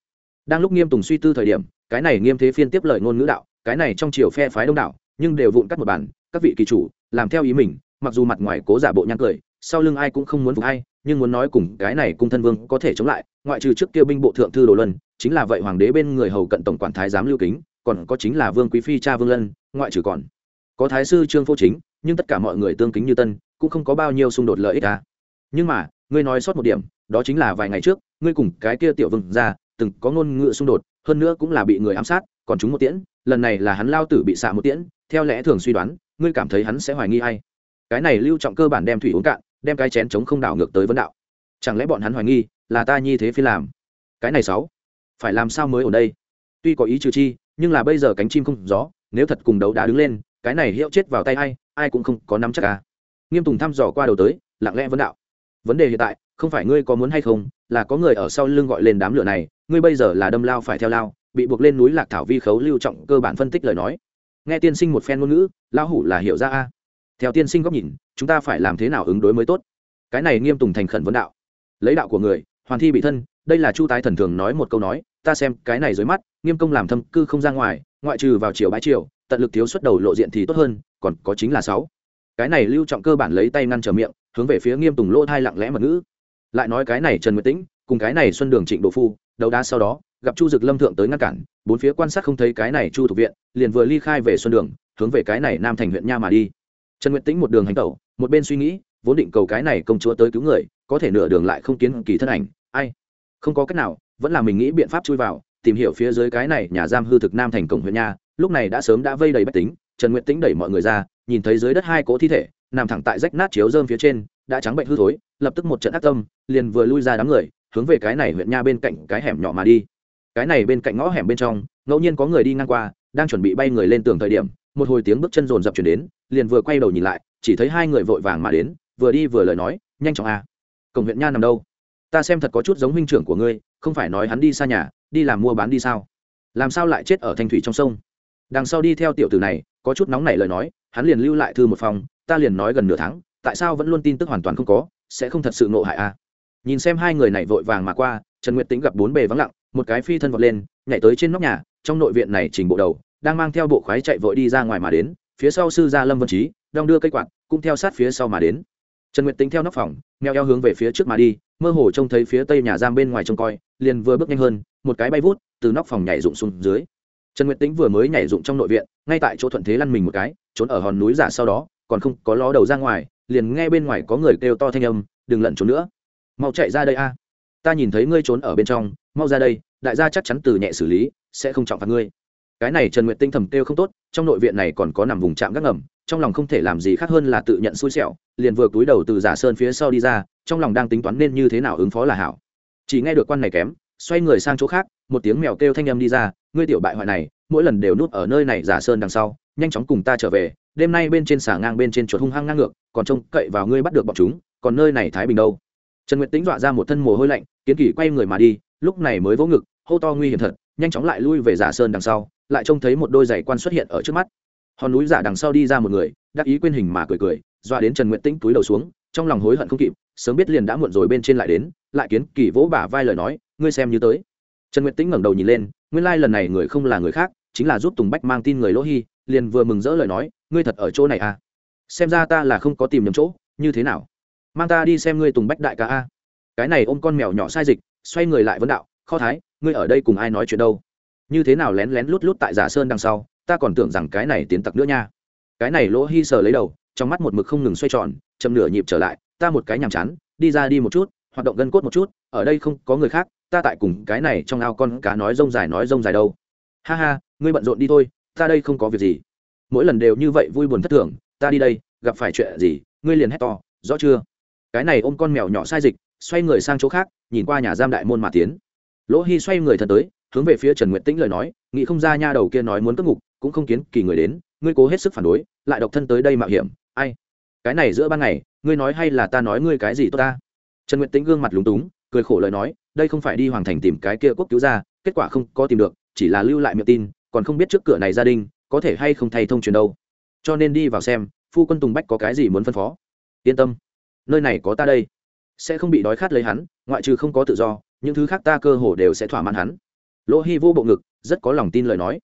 đang lúc nghiêm tùng suy tư thời điểm, cái này nghiêm thế phiên tiếp lời ngôn ngữ đạo, cái này trong chiều phe phái đông đảo, nhưng đều vụn cắt một bản các vị kỳ chủ, làm theo ý mình, mặc dù mặt ngoài cố giả bộ nhăn cười, sau lưng ai cũng không muốn phục ai, nhưng muốn nói cùng cái này cung thân vương có thể chống lại, ngoại trừ trước kia binh bộ thượng thư đồ luân, chính là vậy hoàng đế bên người hầu cận tổng quản thái giám lưu kính, còn có chính là vương quý phi cha vương lân, ngoại trừ còn có thái sư trương phô chính, nhưng tất cả mọi người tương kính như tân, cũng không có bao nhiêu xung đột lợi ích à. nhưng mà, ngươi nói sót một điểm, đó chính là vài ngày trước ngươi cùng cái kia tiểu vương ra từng có ngôn ngữ xung đột, hơn nữa cũng là bị người ám sát, còn chúng một tiễn, lần này là hắn lao tử bị xạ một tiễn, theo lẽ thường suy đoán, ngươi cảm thấy hắn sẽ hoài nghi hay cái này lưu trọng cơ bản đem thủy uống cạn, đem cái chén chống không đảo ngược tới vấn đạo. Chẳng lẽ bọn hắn hoài nghi, là ta nhi thế phi làm? Cái này sáu, phải làm sao mới ở đây? Tuy có ý trừ chi, nhưng là bây giờ cánh chim không gió, nếu thật cùng đấu đá đứng lên, cái này hiệu chết vào tay ai ai cũng không có nắm chắc cả nghiêm tùng thăm dò qua đầu tới, lặng lẽ vấn đạo. Vấn đề hiện tại, không phải ngươi có muốn hay không là có người ở sau lưng gọi lên đám lửa này, ngươi bây giờ là đâm lao phải theo lao, bị buộc lên núi lạc thảo vi khấu lưu trọng cơ bản phân tích lời nói. Nghe tiên sinh một phen ngôn ngữ lao hủ là hiểu ra a. Theo tiên sinh góc nhìn, chúng ta phải làm thế nào ứng đối mới tốt? Cái này nghiêm tùng thành khẩn vấn đạo. Lấy đạo của người, hoàn thi bị thân, đây là chu tái thần thường nói một câu nói, ta xem cái này dưới mắt, nghiêm công làm thâm cư không ra ngoài, ngoại trừ vào chiều bãi chiều tận lực thiếu xuất đầu lộ diện thì tốt hơn, còn có chính là sáu. Cái này lưu trọng cơ bản lấy tay ngăn trở miệng, hướng về phía nghiêm tùng lỗ thai lặng lẽ mật ngữ lại nói cái này trần nguyệt tĩnh, cùng cái này xuân đường trịnh Đỗ phu đầu đá sau đó, gặp chu dực lâm thượng tới ngăn cản, bốn phía quan sát không thấy cái này chu thuộc viện, liền vừa ly khai về xuân đường, hướng về cái này nam thành huyện nha mà đi. Trần nguyệt tĩnh một đường hành tẩu, một bên suy nghĩ, vốn định cầu cái này công chúa tới cứu người, có thể nửa đường lại không kiến kỳ thân ảnh, ai? Không có cách nào, vẫn là mình nghĩ biện pháp chui vào, tìm hiểu phía dưới cái này nhà giam hư thực nam thành cổng huyện nha, lúc này đã sớm đã vây đầy bách tính, trần nguyệt tĩnh đẩy mọi người ra, nhìn thấy dưới đất hai cỗ thi thể, nằm thẳng tại rách nát chiếu dơm phía trên đã trắng bệnh hư thối, lập tức một trận ác tâm, liền vừa lui ra đám người, hướng về cái này huyện nha bên cạnh cái hẻm nhỏ mà đi. Cái này bên cạnh ngõ hẻm bên trong, ngẫu nhiên có người đi ngang qua, đang chuẩn bị bay người lên tường thời điểm, một hồi tiếng bước chân rồn rập chuyển đến, liền vừa quay đầu nhìn lại, chỉ thấy hai người vội vàng mà đến, vừa đi vừa lời nói, nhanh chóng a à. cổng huyện nha nằm đâu? Ta xem thật có chút giống huynh trưởng của ngươi, không phải nói hắn đi xa nhà, đi làm mua bán đi sao? Làm sao lại chết ở thanh thủy trong sông? Đằng sau đi theo tiểu tử này, có chút nóng nảy lời nói, hắn liền lưu lại thư một phòng, ta liền nói gần nửa tháng tại sao vẫn luôn tin tức hoàn toàn không có, sẽ không thật sự nộ hại a nhìn xem hai người này vội vàng mà qua, trần nguyệt tính gặp bốn bề vắng lặng, một cái phi thân vọt lên, nhảy tới trên nóc nhà, trong nội viện này chỉnh bộ đầu, đang mang theo bộ khoái chạy vội đi ra ngoài mà đến, phía sau sư gia lâm vân trí, đong đưa cây quạt, cũng theo sát phía sau mà đến. Trần nguyệt tính theo nóc phòng neo eo hướng về phía trước mà đi, mơ hồ trông thấy phía tây nhà giam bên ngoài trông coi, liền vừa bước nhanh hơn, một cái bay vút, từ nóc phòng nhảy rụng xuống dưới. Trần nguyệt tính vừa mới nhảy rụng trong nội viện, ngay tại chỗ thuận thế lăn mình một cái, trốn ở hòn núi giả sau đó, còn không có ló đầu ra ngoài liền nghe bên ngoài có người kêu to thanh âm, đừng lẩn trốn nữa. Mau chạy ra đây a. Ta nhìn thấy ngươi trốn ở bên trong, mau ra đây, đại gia chắc chắn từ nhẹ xử lý, sẽ không trọng phạt ngươi. Cái này trần nguyệt tinh thầm kêu không tốt, trong nội viện này còn có nằm vùng trạm gác ngầm, trong lòng không thể làm gì khác hơn là tự nhận xui xẻo, liền vừa túi đầu từ giả sơn phía sau đi ra, trong lòng đang tính toán nên như thế nào ứng phó là hảo. Chỉ nghe được quan này kém, xoay người sang chỗ khác, một tiếng mèo kêu thanh âm đi ra, ngươi tiểu bại hoại này, mỗi lần đều núp ở nơi này giả sơn đằng sau nhanh chóng cùng ta trở về, đêm nay bên trên xả ngang bên trên chuột hung hăng ngang ngược, còn trông cậy vào ngươi bắt được bọn chúng, còn nơi này thái bình đâu? Trần nguyệt tính dọa ra một thân mồ hôi lạnh, kiến kỳ quay người mà đi, lúc này mới vỗ ngực, hô to nguy hiểm thật, nhanh chóng lại lui về giả sơn đằng sau, lại trông thấy một đôi giày quan xuất hiện ở trước mắt. Hòn núi giả đằng sau đi ra một người, đắc ý quên hình mà cười cười, dọa đến trần nguyệt tĩnh túi đầu xuống, trong lòng hối hận không kịp, sớm biết liền đã muộn rồi bên trên lại đến, lại kiến kỳ vỗ bả vai lời nói, ngươi xem như tới. Trần nguyệt tĩnh ngẩng đầu nhìn lên, nguyên lai lần này người không là người khác, chính là giúp tùng bách mang tin người lỗ hy liền vừa mừng rỡ lời nói, ngươi thật ở chỗ này à? Xem ra ta là không có tìm nhầm chỗ, như thế nào? Mang ta đi xem ngươi tùng bách đại ca a. Cái này ôm con mèo nhỏ sai dịch, xoay người lại vấn đạo, kho thái, ngươi ở đây cùng ai nói chuyện đâu? Như thế nào lén lén lút lút tại giả sơn đằng sau, ta còn tưởng rằng cái này tiến tặc nữa nha. Cái này lỗ hy sờ lấy đầu, trong mắt một mực không ngừng xoay tròn, chậm nửa nhịp trở lại, ta một cái nhàm chán, đi ra đi một chút, hoạt động gân cốt một chút, ở đây không có người khác, ta tại cùng cái này trong ao con cá nói rông dài nói rông dài đâu. Ha ha, ngươi bận rộn đi thôi ta đây không có việc gì. Mỗi lần đều như vậy vui buồn thất thường, ta đi đây, gặp phải chuyện gì, ngươi liền hét to, rõ chưa? Cái này ôm con mèo nhỏ sai dịch, xoay người sang chỗ khác, nhìn qua nhà giam đại môn mà tiến. Lỗ hy xoay người thật tới, hướng về phía trần nguyệt tĩnh lời nói, nghĩ không ra nha đầu kia nói muốn cất ngục, cũng không kiến kỳ người đến, ngươi cố hết sức phản đối, lại độc thân tới đây mạo hiểm, ai? Cái này giữa ban ngày, ngươi nói hay là ta nói ngươi cái gì tốt ta? Trần nguyệt tĩnh gương mặt lúng túng, cười khổ lời nói, đây không phải đi hoàng thành tìm cái kia quốc cứu ra, kết quả không có tìm được, chỉ là lưu lại miệng tin còn không biết trước cửa này gia đình có thể hay không thay thông truyền đâu. Cho nên đi vào xem, phu quân tùng bách có cái gì muốn phân phó. Yên tâm, nơi này có ta đây. Sẽ không bị đói khát lấy hắn, ngoại trừ không có tự do, những thứ khác ta cơ hồ đều sẽ thỏa mãn hắn. Lỗ hy vô bộ ngực, rất có lòng tin lời nói.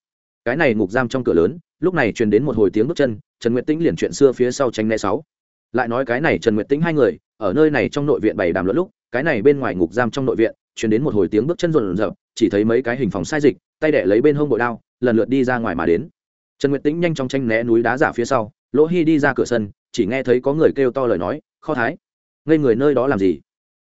Cái này ngục giam trong cửa lớn, lúc này truyền đến một hồi tiếng bước chân, trần nguyệt tĩnh liền chuyện xưa phía sau tranh né sáu. Lại nói cái này trần nguyệt tĩnh hai người, ở nơi này trong nội viện bày đàm luận lúc, cái này bên ngoài ngục giam trong nội viện, truyền đến một hồi tiếng bước chân rộn rộn, chỉ thấy mấy cái hình phòng sai dịch, tay đẻ lấy bên hông bội đao lần lượt đi ra ngoài mà đến. Trần nguyệt tĩnh nhanh chóng tranh né núi đá giả phía sau, lỗ hy đi ra cửa sân, chỉ nghe thấy có người kêu to lời nói, kho thái ngây người nơi đó làm gì?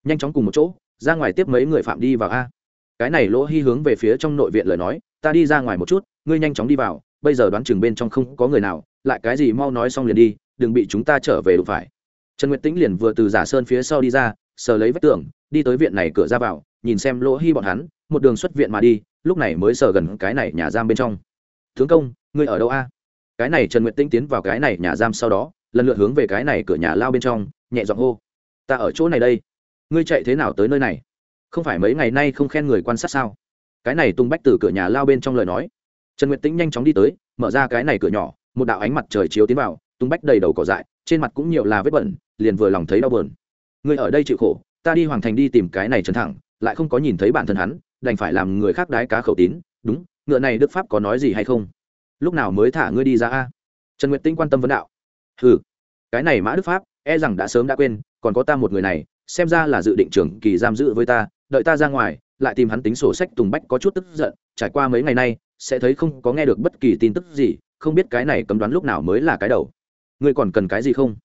Nhanh chóng cùng một chỗ, ra ngoài tiếp mấy người phạm đi vào a. Cái này lỗ hy hướng về phía trong nội viện lời nói, ta đi ra ngoài một chút, ngươi nhanh chóng đi vào, bây giờ đoán chừng bên trong không có người nào, lại cái gì mau nói xong liền đi, đừng bị chúng ta trở về đụng phải. Trần nguyệt tĩnh liền vừa từ giả sơn phía sau đi ra, sờ lấy vách tường, đi tới viện này cửa ra vào, nhìn xem lỗ hy bọn hắn một đường xuất viện mà đi, lúc này mới sờ gần cái này nhà giam bên trong. Tướng công, ngươi ở đâu a? Cái này trần nguyệt tĩnh tiến vào cái này nhà giam sau đó, lần lượt hướng về cái này cửa nhà lao bên trong, nhẹ giọng hô, ta ở chỗ này đây. Ngươi chạy thế nào tới nơi này? Không phải mấy ngày nay không khen người quan sát sao? Cái này tung bách từ cửa nhà lao bên trong lời nói. Trần nguyệt tĩnh nhanh chóng đi tới, mở ra cái này cửa nhỏ, một đạo ánh mặt trời chiếu tiến vào, tung bách đầy đầu cỏ dại, trên mặt cũng nhiều là vết bẩn, liền vừa lòng thấy đau bờn người ở đây chịu khổ, ta đi hoàng thành đi tìm cái này trần thẳng, lại không có nhìn thấy bản thân hắn đành phải làm người khác đái cá khẩu tín, đúng, ngựa này đức pháp có nói gì hay không? Lúc nào mới thả ngươi đi ra a? Trần nguyệt tinh quan tâm vấn đạo. Ừ cái này mã đức pháp e rằng đã sớm đã quên, còn có ta một người này, xem ra là dự định trưởng kỳ giam giữ với ta, đợi ta ra ngoài, lại tìm hắn tính sổ sách tùng bách có chút tức giận, trải qua mấy ngày nay, sẽ thấy không có nghe được bất kỳ tin tức gì, không biết cái này cấm đoán lúc nào mới là cái đầu. Ngươi còn cần cái gì không?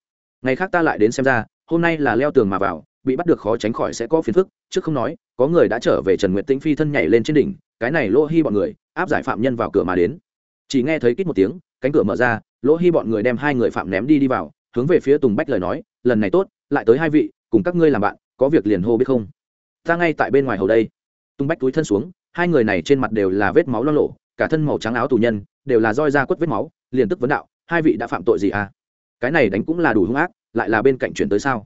Ngày khác ta lại đến xem ra, hôm nay là leo tường mà vào bị bắt được khó tránh khỏi sẽ có phiền phức, trước không nói, có người đã trở về trần nguyện tĩnh phi thân nhảy lên trên đỉnh, cái này lỗ hy bọn người, áp giải phạm nhân vào cửa mà đến. Chỉ nghe thấy kít một tiếng, cánh cửa mở ra, lỗ hy bọn người đem hai người phạm ném đi đi vào, hướng về phía tùng bách lời nói, lần này tốt, lại tới hai vị, cùng các ngươi làm bạn, có việc liền hô biết không? Ta ngay tại bên ngoài hầu đây. Tùng bách túi thân xuống, hai người này trên mặt đều là vết máu lo lộ, cả thân màu trắng áo tù nhân, đều là roi ra quất vết máu, liền tức vấn đạo, hai vị đã phạm tội gì à? Cái này đánh cũng là đủ hung ác, lại là bên cạnh chuyển tới sao?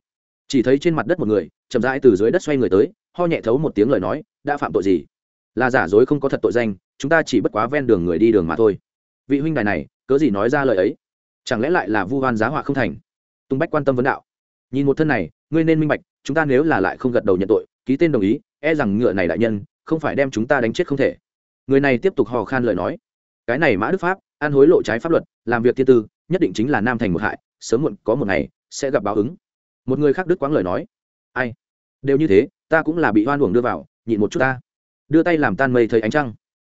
Chỉ thấy trên mặt đất một người, chậm rãi từ dưới đất xoay người tới, ho nhẹ thấu một tiếng lời nói, đã phạm tội gì? Là giả dối không có thật tội danh, chúng ta chỉ bất quá ven đường người đi đường mà thôi. Vị huynh đài này, cớ gì nói ra lời ấy? Chẳng lẽ lại là vu hoan giá họa không thành? Tung bách quan tâm vấn đạo. Nhìn một thân này, ngươi nên minh bạch, chúng ta nếu là lại không gật đầu nhận tội, ký tên đồng ý e rằng ngựa này đại nhân, không phải đem chúng ta đánh chết không thể. Người này tiếp tục hò khan lời nói. Cái này mã đức pháp ăn hối lộ trái pháp luật, làm việc thiên tư, nhất định chính là nam thành một hại, sớm muộn có một ngày, sẽ gặp báo ứng một người khác đứt quãng lời nói. Ai? Đều như thế, ta cũng là bị hoan uổng đưa vào, nhịn một chút ta. Đưa tay làm tan mây thấy ánh trăng.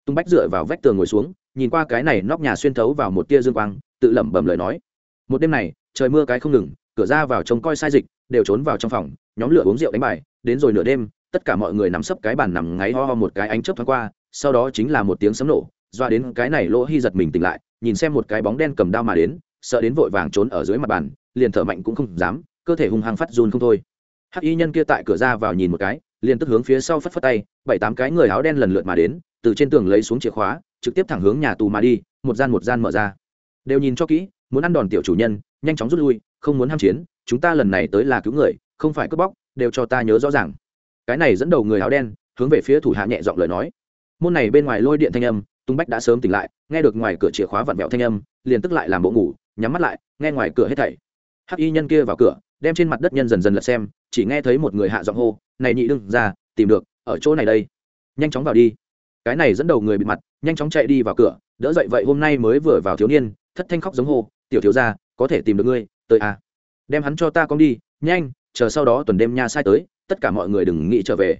Tung bách dựa vào vách tường ngồi xuống, nhìn qua cái này nóc nhà xuyên thấu vào một tia dương quang, tự lẩm bẩm lời nói. Một đêm này, trời mưa cái không ngừng, cửa ra vào trông coi sai dịch, đều trốn vào trong phòng, nhóm lửa uống rượu đánh bài, đến rồi nửa đêm, tất cả mọi người nằm sấp cái bàn nằm ngáy ho ho một cái ánh chớp thoáng qua, sau đó chính là một tiếng sấm nổ, doa đến cái này lỗ hy giật mình tỉnh lại, nhìn xem một cái bóng đen cầm đao mà đến, sợ đến vội vàng trốn ở dưới mặt bàn, liền thở mạnh cũng không dám cơ thể hung hăng phát run không thôi. Hắc y nhân kia tại cửa ra vào nhìn một cái, liền tức hướng phía sau phất phất tay, bảy tám cái người áo đen lần lượt mà đến, từ trên tường lấy xuống chìa khóa, trực tiếp thẳng hướng nhà tù mà đi, một gian một gian mở ra. Đều nhìn cho kỹ, muốn ăn đòn tiểu chủ nhân, nhanh chóng rút lui, không muốn ham chiến, chúng ta lần này tới là cứu người, không phải cướp bóc, đều cho ta nhớ rõ ràng. Cái này dẫn đầu người áo đen, hướng về phía thủ hạ nhẹ giọng lời nói. Môn này bên ngoài lôi điện thanh âm, tung bách đã sớm tỉnh lại, nghe được ngoài cửa chìa khóa vặn vẹo thanh âm, liền tức lại làm bộ ngủ, nhắm mắt lại, nghe ngoài cửa hết thảy. Hắc y nhân kia vào cửa đem trên mặt đất nhân dần dần lật xem, chỉ nghe thấy một người hạ giọng hô, này nhị đương ra tìm được, ở chỗ này đây. Nhanh chóng vào đi. Cái này dẫn đầu người bị mặt, nhanh chóng chạy đi vào cửa, đỡ dậy vậy hôm nay mới vừa vào thiếu niên, thất thanh khóc giống hô, tiểu thiếu gia, có thể tìm được ngươi, tới à. Đem hắn cho ta con đi, nhanh, chờ sau đó tuần đêm nha sai tới, tất cả mọi người đừng nghĩ trở về.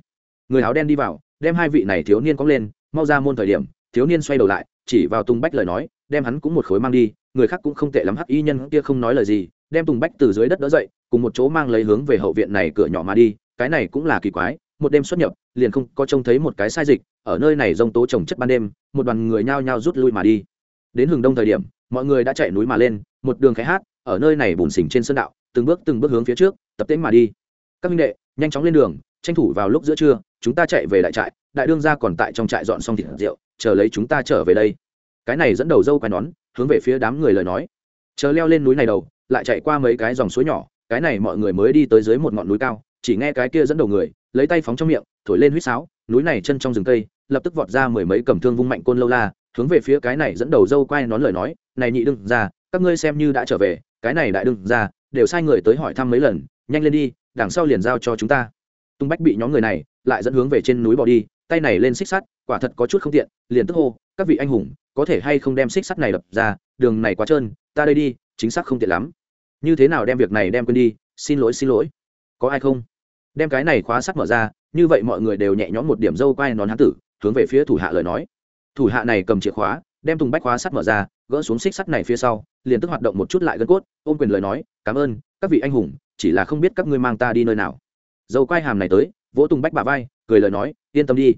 Người áo đen đi vào, đem hai vị này thiếu niên cóng lên, mau ra môn thời điểm, thiếu niên xoay đầu lại, chỉ vào tung bách lời nói đem hắn cũng một khối mang đi, người khác cũng không tệ lắm, hắc y nhân kia không nói lời gì, đem tùng bách từ dưới đất đỡ dậy, cùng một chỗ mang lấy hướng về hậu viện này cửa nhỏ mà đi, cái này cũng là kỳ quái, một đêm xuất nhập, liền không có trông thấy một cái sai dịch, ở nơi này rông tố trồng chất ban đêm, một đoàn người nhao nhao rút lui mà đi. Đến hừng đông thời điểm, mọi người đã chạy núi mà lên, một đường khai hát, ở nơi này bùn xỉnh trên sân đạo, từng bước từng bước hướng phía trước, tập tễnh mà đi. Các minh đệ, nhanh chóng lên đường, tranh thủ vào lúc giữa trưa, chúng ta chạy về đại trại, đại đương gia còn tại trong trại dọn xong thịt rượu, chờ lấy chúng ta trở về đây cái này dẫn đầu dâu quai nón, hướng về phía đám người lời nói. Chờ leo lên núi này đầu, lại chạy qua mấy cái dòng suối nhỏ, cái này mọi người mới đi tới dưới một ngọn núi cao, chỉ nghe cái kia dẫn đầu người, lấy tay phóng trong miệng, thổi lên huýt sáo, núi này chân trong rừng cây, lập tức vọt ra mười mấy cầm thương vung mạnh côn lâu la, hướng về phía cái này dẫn đầu dâu quai nón lời nói, này nhị đừng ra, các ngươi xem như đã trở về, cái này đại đừng ra, đều sai người tới hỏi thăm mấy lần, nhanh lên đi, đằng sau liền giao cho chúng ta. Tung bách bị nhóm người này lại dẫn hướng về trên núi bỏ đi tay này lên xích sắt, quả thật có chút không tiện, liền tức hô, các vị anh hùng, có thể hay không đem xích sắt này đập ra? Đường này quá trơn, ta đây đi, chính xác không tiện lắm. Như thế nào đem việc này đem quên đi? Xin lỗi xin lỗi. Có ai không? Đem cái này khóa sắt mở ra, như vậy mọi người đều nhẹ nhõm một điểm dâu quai nón hán tử, hướng về phía thủ hạ lời nói. Thủ hạ này cầm chìa khóa, đem tùng bách khóa sắt mở ra, gỡ xuống xích sắt này phía sau, liền tức hoạt động một chút lại gân cốt, ôm quyền lời nói, cảm ơn, các vị anh hùng, chỉ là không biết các ngươi mang ta đi nơi nào. Dâu quai hàm này tới vỗ tùng bách bà vai, cười lời nói, yên tâm đi.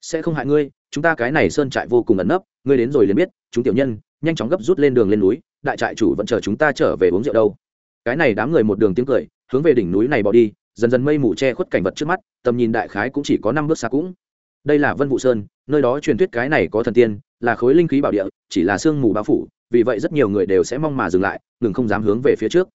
Sẽ không hại ngươi, chúng ta cái này sơn trại vô cùng ẩn nấp, ngươi đến rồi liền biết, chúng tiểu nhân, nhanh chóng gấp rút lên đường lên núi, đại trại chủ vẫn chờ chúng ta trở về uống rượu đâu. Cái này đám người một đường tiếng cười, hướng về đỉnh núi này bỏ đi, dần dần mây mù che khuất cảnh vật trước mắt, tầm nhìn đại khái cũng chỉ có năm bước xa cũng. Đây là vân vụ sơn, nơi đó truyền thuyết cái này có thần tiên, là khối linh khí bảo địa, chỉ là sương mù bao phủ, vì vậy rất nhiều người đều sẽ mong mà dừng lại, ngừng không dám hướng về phía trước.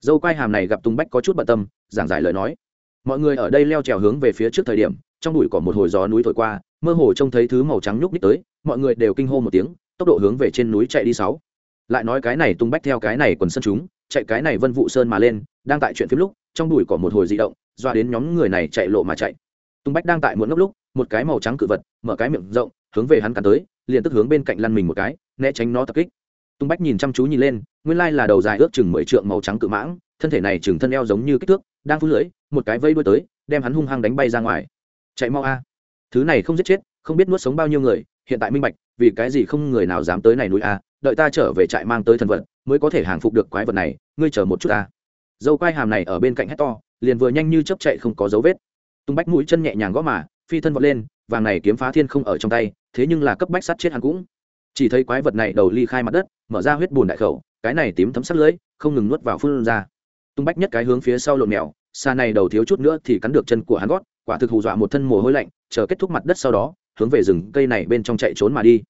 Dâu quai hàm này gặp tùng bách có chút bận tâm, giảng giải lời nói mọi người ở đây leo trèo hướng về phía trước thời điểm, trong bụi có một hồi gió núi thổi qua, mơ hồ trông thấy thứ màu trắng nhúc nhích tới, mọi người đều kinh hô một tiếng, tốc độ hướng về trên núi chạy đi sáu. Lại nói cái này tung bách theo cái này quần sân chúng, chạy cái này vân vụ sơn mà lên, đang tại chuyện phim lúc, trong bụi có một hồi di động doa đến nhóm người này chạy lộ mà chạy. Tung bách đang tại muộn ngốc lúc, một cái màu trắng cự vật, mở cái miệng rộng, hướng về hắn cắn tới, liền tức hướng bên cạnh lăn mình một cái, né tránh nó tập kích. Tung bách nhìn chăm chú nhìn lên, nguyên lai là đầu dài ước chừng mười trượng màu trắng cự mãng, thân thể này chừng thân eo giống như kích thước đang phun lưỡi, một cái vây đuôi tới, đem hắn hung hăng đánh bay ra ngoài. Chạy mau a. Thứ này không giết chết, không biết nuốt sống bao nhiêu người, hiện tại minh bạch, vì cái gì không người nào dám tới này núi a, đợi ta trở về trại mang tới thần vật, mới có thể hàng phục được quái vật này, ngươi chờ một chút a. Dâu quai hàm này ở bên cạnh hét to, liền vừa nhanh như chấp chạy không có dấu vết. Tung bách mũi chân nhẹ nhàng gõ mà, phi thân vọt lên, vàng này kiếm phá thiên không ở trong tay, thế nhưng là cấp bách sắt chết hắn cũng. Chỉ thấy quái vật này đầu ly khai mặt đất, mở ra huyết bùn đại khẩu, cái này tím thấm sắt lưỡi không ngừng nuốt vào phun ra tung bách nhất cái hướng phía sau lộn mèo, xa này đầu thiếu chút nữa thì cắn được chân của hắn gót, quả thực hù dọa một thân mồ hôi lạnh, chờ kết thúc mặt đất sau đó, hướng về rừng cây này bên trong chạy trốn mà đi.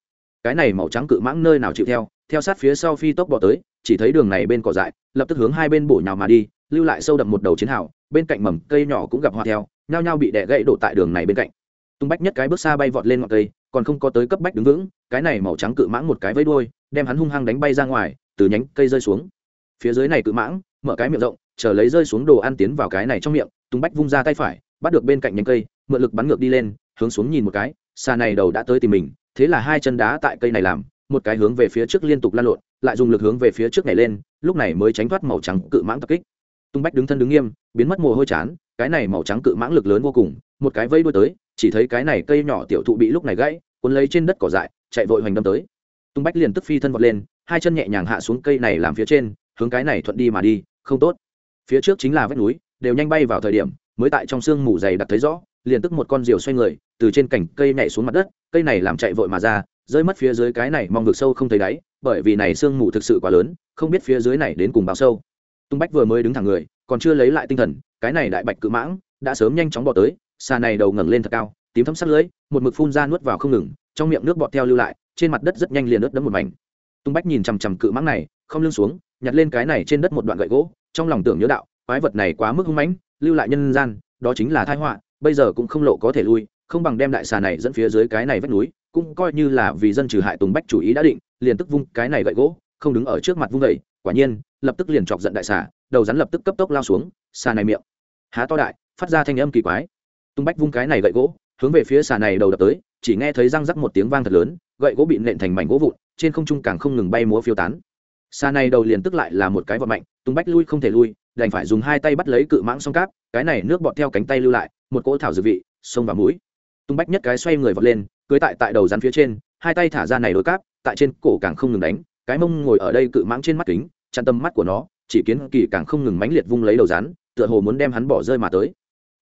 Cái này màu trắng cự mãng nơi nào chịu theo theo sát phía sau phi tốc bỏ tới, chỉ thấy đường này bên cỏ dại, lập tức hướng hai bên bổ nhào mà đi, lưu lại sâu đậm một đầu chiến hào, bên cạnh mầm cây nhỏ cũng gặp hoa theo, nhao nhao bị đẻ gãy đổ tại đường này bên cạnh. Tung bách nhất cái bước xa bay vọt lên ngọn cây, còn không có tới cấp bách đứng vững, cái này màu trắng cự mãng một cái với đuôi, đem hắn hung hăng đánh bay ra ngoài, từ nhánh cây rơi xuống. Phía dưới này cự mãng mở cái miệng rộng, chờ lấy rơi xuống đồ ăn tiến vào cái này trong miệng tung bách vung ra tay phải, bắt được bên cạnh nhánh cây, mượn lực bắn ngược đi lên, hướng xuống nhìn một cái xa này đầu đã tới tìm mình, thế là hai chân đá tại cây này làm, một cái hướng về phía trước liên tục lan lộn, lại dùng lực hướng về phía trước này lên, lúc này mới tránh thoát màu trắng cự mãng tập kích. Tung bách đứng thân đứng nghiêm, biến mất mồ hôi chán, cái này màu trắng cự mãng lực lớn vô cùng, một cái vây đuôi tới, chỉ thấy cái này cây nhỏ tiểu thụ bị lúc này gãy, cuốn lấy trên đất cỏ dại, chạy vội hoành đâm tới. Tung bách liền tức phi thân vọt lên, hai chân nhẹ nhàng hạ xuống cây này làm phía trên hướng cái này thuận đi mà đi, không tốt. Phía trước chính là vách núi, đều nhanh bay vào thời điểm, mới tại trong sương mù dày đặc thấy rõ, liền tức một con diều xoay người, từ trên cành cây nhảy xuống mặt đất, cây này làm chạy vội mà ra, rơi mất phía dưới cái này mong vực sâu không thấy đáy, bởi vì này sương mù thực sự quá lớn, không biết phía dưới này đến cùng bao sâu. Tung bách vừa mới đứng thẳng người, còn chưa lấy lại tinh thần, cái này đại bạch cự mãng đã sớm nhanh chóng bỏ tới, xà này đầu ngẩng lên thật cao, tím thấm sắt lưới, một mực phun ra nuốt vào không ngừng, trong miệng nước bọt theo lưu lại, trên mặt đất rất nhanh liền ướt đẫm một mảnh. Tung bách nhìn chằm chằm cự mãng này không lưng xuống, nhặt lên cái này trên đất một đoạn gậy gỗ, trong lòng tưởng nhớ đạo, quái vật này quá mức hung mãnh, lưu lại nhân gian, đó chính là tai họa, bây giờ cũng không lộ có thể lui, không bằng đem đại xà này dẫn phía dưới cái này vách núi, cũng coi như là vì dân trừ hại tùng bách chủ ý đã định, liền tức vung cái này gậy gỗ, không đứng ở trước mặt vung vẩy quả nhiên, lập tức liền chọc giận đại xà, đầu rắn lập tức cấp tốc lao xuống, xà này miệng, há to đại, phát ra thanh âm kỳ quái. Tung bách vung cái này gậy gỗ, hướng về phía xà này đầu đập tới, chỉ nghe thấy răng rắc một tiếng vang thật lớn, gậy gỗ bị nện thành mảnh gỗ vụn, trên không trung càng không ngừng bay múa phiêu tán xa này đầu liền tức lại là một cái vật mạnh tung bách lui không thể lui, đành phải dùng hai tay bắt lấy cự mãng song cáp, cái này nước bọt theo cánh tay lưu lại, một cỗ thảo dược vị, xông vào mũi. Tung bách nhất cái xoay người vọt lên, cưới tại tại đầu rắn phía trên, hai tay thả ra này đôi cáp, tại trên cổ càng không ngừng đánh, cái mông ngồi ở đây cự mãng trên mắt kính, chặn tâm mắt của nó, chỉ kiến kỳ càng không ngừng mãnh liệt vung lấy đầu rắn, tựa hồ muốn đem hắn bỏ rơi mà tới.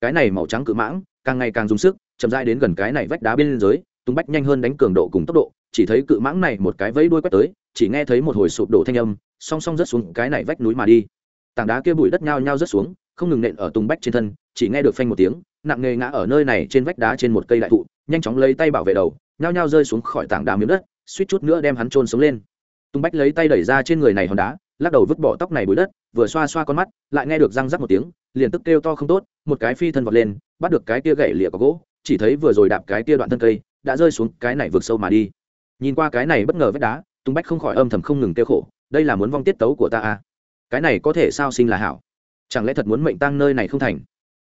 Cái này màu trắng cự mãng, càng ngày càng dùng sức, chậm rãi đến gần cái này vách đá bên dưới tung bách nhanh hơn đánh cường độ cùng tốc độ, chỉ thấy cự mãng này một cái vẫy đuôi quét tới, chỉ nghe thấy một hồi sụp đổ thanh âm, song song rớt xuống cái này vách núi mà đi. Tảng đá kia bụi đất nhao nhao rớt xuống, không ngừng nện ở tung bách trên thân, chỉ nghe được phanh một tiếng, nặng nề ngã ở nơi này trên vách đá trên một cây đại thụ, nhanh chóng lấy tay bảo vệ đầu, nhao nhao rơi xuống khỏi tảng đá miếng đất, suýt chút nữa đem hắn trôn sống lên. Tung bách lấy tay đẩy ra trên người này hòn đá, lắc đầu vứt bỏ tóc này bụi đất, vừa xoa xoa con mắt, lại nghe được răng rắc một tiếng, liền tức kêu to không tốt, một cái phi thân vọt lên, bắt được cái kia gậy lịa có gỗ, chỉ thấy vừa rồi đạp cái kia đoạn thân cây đã rơi xuống cái này vượt sâu mà đi. Nhìn qua cái này bất ngờ vách đá tung bách không khỏi âm thầm không ngừng kêu khổ, đây là muốn vong tiết tấu của ta à? Cái này có thể sao sinh là hảo? Chẳng lẽ thật muốn mệnh tăng nơi này không thành?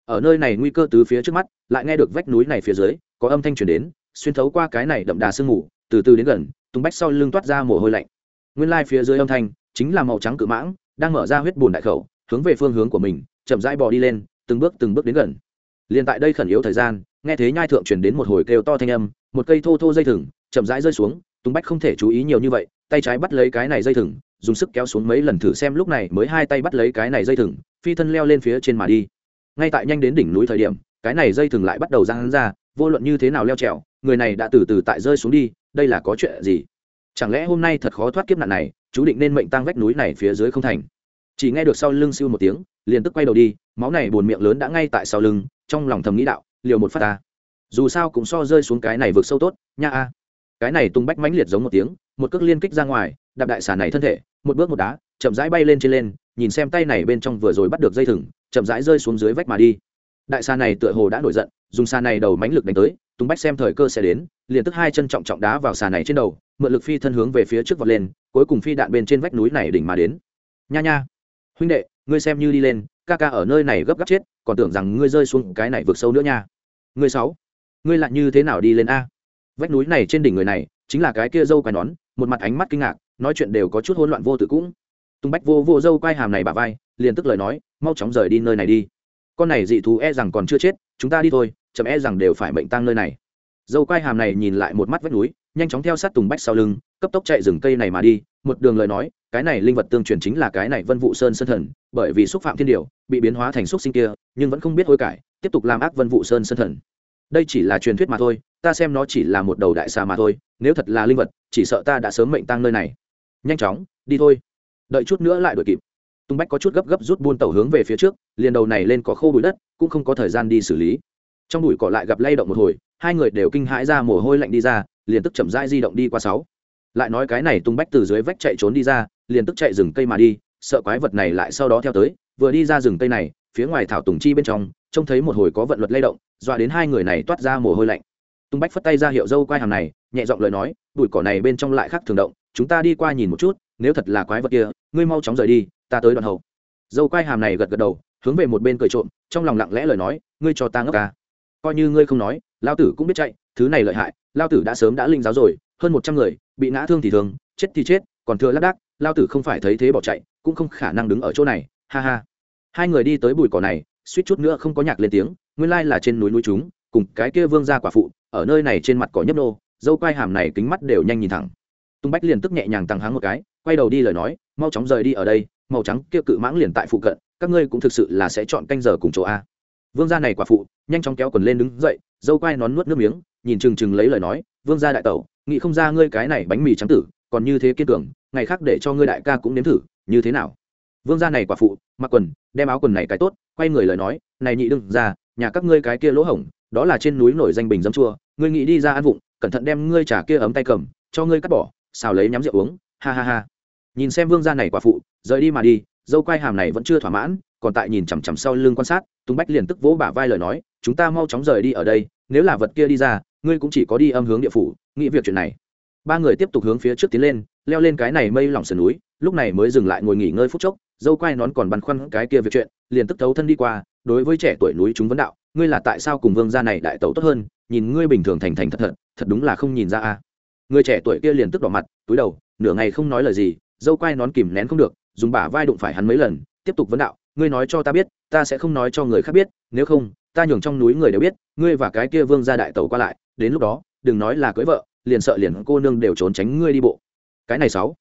Ở nơi này nguy cơ từ phía trước mắt, lại nghe được vách núi này phía dưới, có âm thanh truyền đến, xuyên thấu qua cái này đậm đà sương mù, từ từ đến gần tung bách sau lưng toát ra mồ hôi lạnh. Nguyên lai phía dưới âm thanh, chính là màu trắng cự mãng, đang mở ra huyết bùn đại khẩu, hướng về phương hướng của mình, chậm rãi bò đi lên, từng bước từng bước đến gần. Liền tại đây khẩn yếu thời gian nghe thế nhai thượng truyền đến một hồi kêu to thanh âm, một cây thô thô dây thừng, chậm rãi rơi xuống tung bách không thể chú ý nhiều như vậy, tay trái bắt lấy cái này dây thừng, dùng sức kéo xuống mấy lần thử xem lúc này mới hai tay bắt lấy cái này dây thừng, phi thân leo lên phía trên mà đi. Ngay tại nhanh đến đỉnh núi thời điểm, cái này dây thừng lại bắt đầu giang ra, vô luận như thế nào leo trèo, người này đã từ từ tại rơi xuống đi, đây là có chuyện gì? Chẳng lẽ hôm nay thật khó thoát kiếp nạn này, chú định nên mệnh tăng vách núi này phía dưới không thành? Chỉ nghe được sau lưng siêu một tiếng, liền tức quay đầu đi, máu này buồn miệng lớn đã ngay tại sau lưng, trong lòng thầm nghĩ đạo liều một phát ta. Dù sao cũng so rơi xuống cái này vượt sâu tốt, nha a. Cái này tung bách mãnh liệt giống một tiếng, một cước liên kích ra ngoài, đạp đại xà này thân thể, một bước một đá, chậm rãi bay lên trên lên, nhìn xem tay này bên trong vừa rồi bắt được dây thừng, chậm rãi rơi xuống dưới vách mà đi. Đại xà này tựa hồ đã nổi giận, dùng xà này đầu mãnh lực đánh tới, tung bách xem thời cơ sẽ đến, liền tức hai chân trọng trọng đá vào xà này trên đầu, mượn lực phi thân hướng về phía trước vọt lên, cuối cùng phi đạn bên trên vách núi này đỉnh mà đến. Nha nha. Huynh đệ, ngươi xem như đi lên ca ca ở nơi này gấp gáp chết, còn tưởng rằng ngươi rơi xuống cái này vượt sâu nữa nha. Ngươi sáu, ngươi lại như thế nào đi lên a? Vách núi này trên đỉnh người này, chính là cái kia dâu quai nón, một mặt ánh mắt kinh ngạc, nói chuyện đều có chút hỗn loạn vô tự cũng. Tung bách vô vô dâu quai hàm này bà vai, liền tức lời nói, mau chóng rời đi nơi này đi. Con này dị thú e rằng còn chưa chết, chúng ta đi thôi, chậm e rằng đều phải mệnh tang nơi này. Dâu quai hàm này nhìn lại một mắt vách núi, nhanh chóng theo sát tùng bách sau lưng, cấp tốc chạy rừng cây này mà đi, một đường lời nói cái này linh vật tương truyền chính là cái này vân vụ sơn sơn thần, bởi vì xúc phạm thiên điều, bị biến hóa thành xúc sinh kia, nhưng vẫn không biết hối cải, tiếp tục làm ác vân vụ sơn sơn thần. Đây chỉ là truyền thuyết mà thôi, ta xem nó chỉ là một đầu đại xà mà thôi, nếu thật là linh vật, chỉ sợ ta đã sớm mệnh tăng nơi này. Nhanh chóng, đi thôi. Đợi chút nữa lại đuổi kịp. Tung bách có chút gấp gấp rút buôn tàu hướng về phía trước, liền đầu này lên có khô bụi đất, cũng không có thời gian đi xử lý. Trong bụi cỏ lại gặp lay động một hồi, hai người đều kinh hãi ra mồ hôi lạnh đi ra, liền tức chậm rãi di động đi qua sáu lại nói cái này tung bách từ dưới vách chạy trốn đi ra, liền tức chạy rừng cây mà đi, sợ quái vật này lại sau đó theo tới, vừa đi ra rừng cây này, phía ngoài thảo tùng chi bên trong, trông thấy một hồi có vận luật lay động, dọa đến hai người này toát ra mồ hôi lạnh. Tung bách phất tay ra hiệu dâu quai hàm này, nhẹ giọng lời nói, bụi cỏ này bên trong lại khác thường động, chúng ta đi qua nhìn một chút, nếu thật là quái vật kia, ngươi mau chóng rời đi, ta tới đoạn hậu. Dâu quai hàm này gật gật đầu, hướng về một bên cười trộm, trong lòng lặng lẽ lời nói, ngươi cho ta ngốc ca. Coi như ngươi không nói, lao tử cũng biết chạy, thứ này lợi hại, lao tử đã sớm đã linh giáo rồi hơn một trăm người, bị ngã thương thì thương, chết thì chết, còn thừa lác đác, lao tử không phải thấy thế bỏ chạy, cũng không khả năng đứng ở chỗ này, ha ha. Hai người đi tới bụi cỏ này, suýt chút nữa không có nhạc lên tiếng, nguyên lai là trên núi núi chúng, cùng cái kia vương gia quả phụ, ở nơi này trên mặt cỏ nhấp nô, dâu quai hàm này kính mắt đều nhanh nhìn thẳng. Tung bách liền tức nhẹ nhàng tăng háng một cái, quay đầu đi lời nói, mau chóng rời đi ở đây, màu trắng kia cự mãng liền tại phụ cận, các ngươi cũng thực sự là sẽ chọn canh giờ cùng chỗ a. Vương gia này quả phụ, nhanh chóng kéo quần lên đứng dậy, dâu quai nón nuốt nước miếng, nhìn chừng chừng lấy lời nói, vương gia đại tẩu nghĩ không ra ngươi cái này bánh mì trắng tử, còn như thế kiên cường, ngày khác để cho ngươi đại ca cũng nếm thử, như thế nào? Vương gia này quả phụ, mặc quần, đem áo quần này cái tốt, quay người lời nói, này nhị đừng ra nhà các ngươi cái kia lỗ hổng, đó là trên núi nổi danh bình dấm chua, ngươi nghĩ đi ra ăn vụng, cẩn thận đem ngươi trà kia ấm tay cầm, cho ngươi cắt bỏ, xào lấy nhắm rượu uống, ha ha ha. Nhìn xem vương gia này quả phụ, rời đi mà đi, dâu quai hàm này vẫn chưa thỏa mãn, còn tại nhìn chằm chằm sau lưng quan sát tung bách liền tức vỗ bả vai lời nói, chúng ta mau chóng rời đi ở đây, nếu là vật kia đi ra ngươi cũng chỉ có đi âm hướng địa phủ, nghĩ việc chuyện này. Ba người tiếp tục hướng phía trước tiến lên, leo lên cái này mây lỏng sườn núi, lúc này mới dừng lại ngồi nghỉ ngơi phút chốc, dâu quai nón còn băn khoăn cái kia việc chuyện, liền tức thấu thân đi qua, đối với trẻ tuổi núi chúng vấn đạo, ngươi là tại sao cùng vương gia này đại tẩu tốt hơn, nhìn ngươi bình thường thành thành thật thật thật đúng là không nhìn ra a. À. Người trẻ tuổi kia liền tức đỏ mặt, túi đầu, nửa ngày không nói lời gì, dâu quai nón kìm nén không được, dùng bả vai đụng phải hắn mấy lần, tiếp tục vấn đạo, ngươi nói cho ta biết, ta sẽ không nói cho người khác biết, nếu không ta nhường trong núi người đều biết, ngươi và cái kia vương gia đại tẩu qua lại, đến lúc đó, đừng nói là cưới vợ, liền sợ liền cô nương đều trốn tránh ngươi đi bộ. Cái này sáu,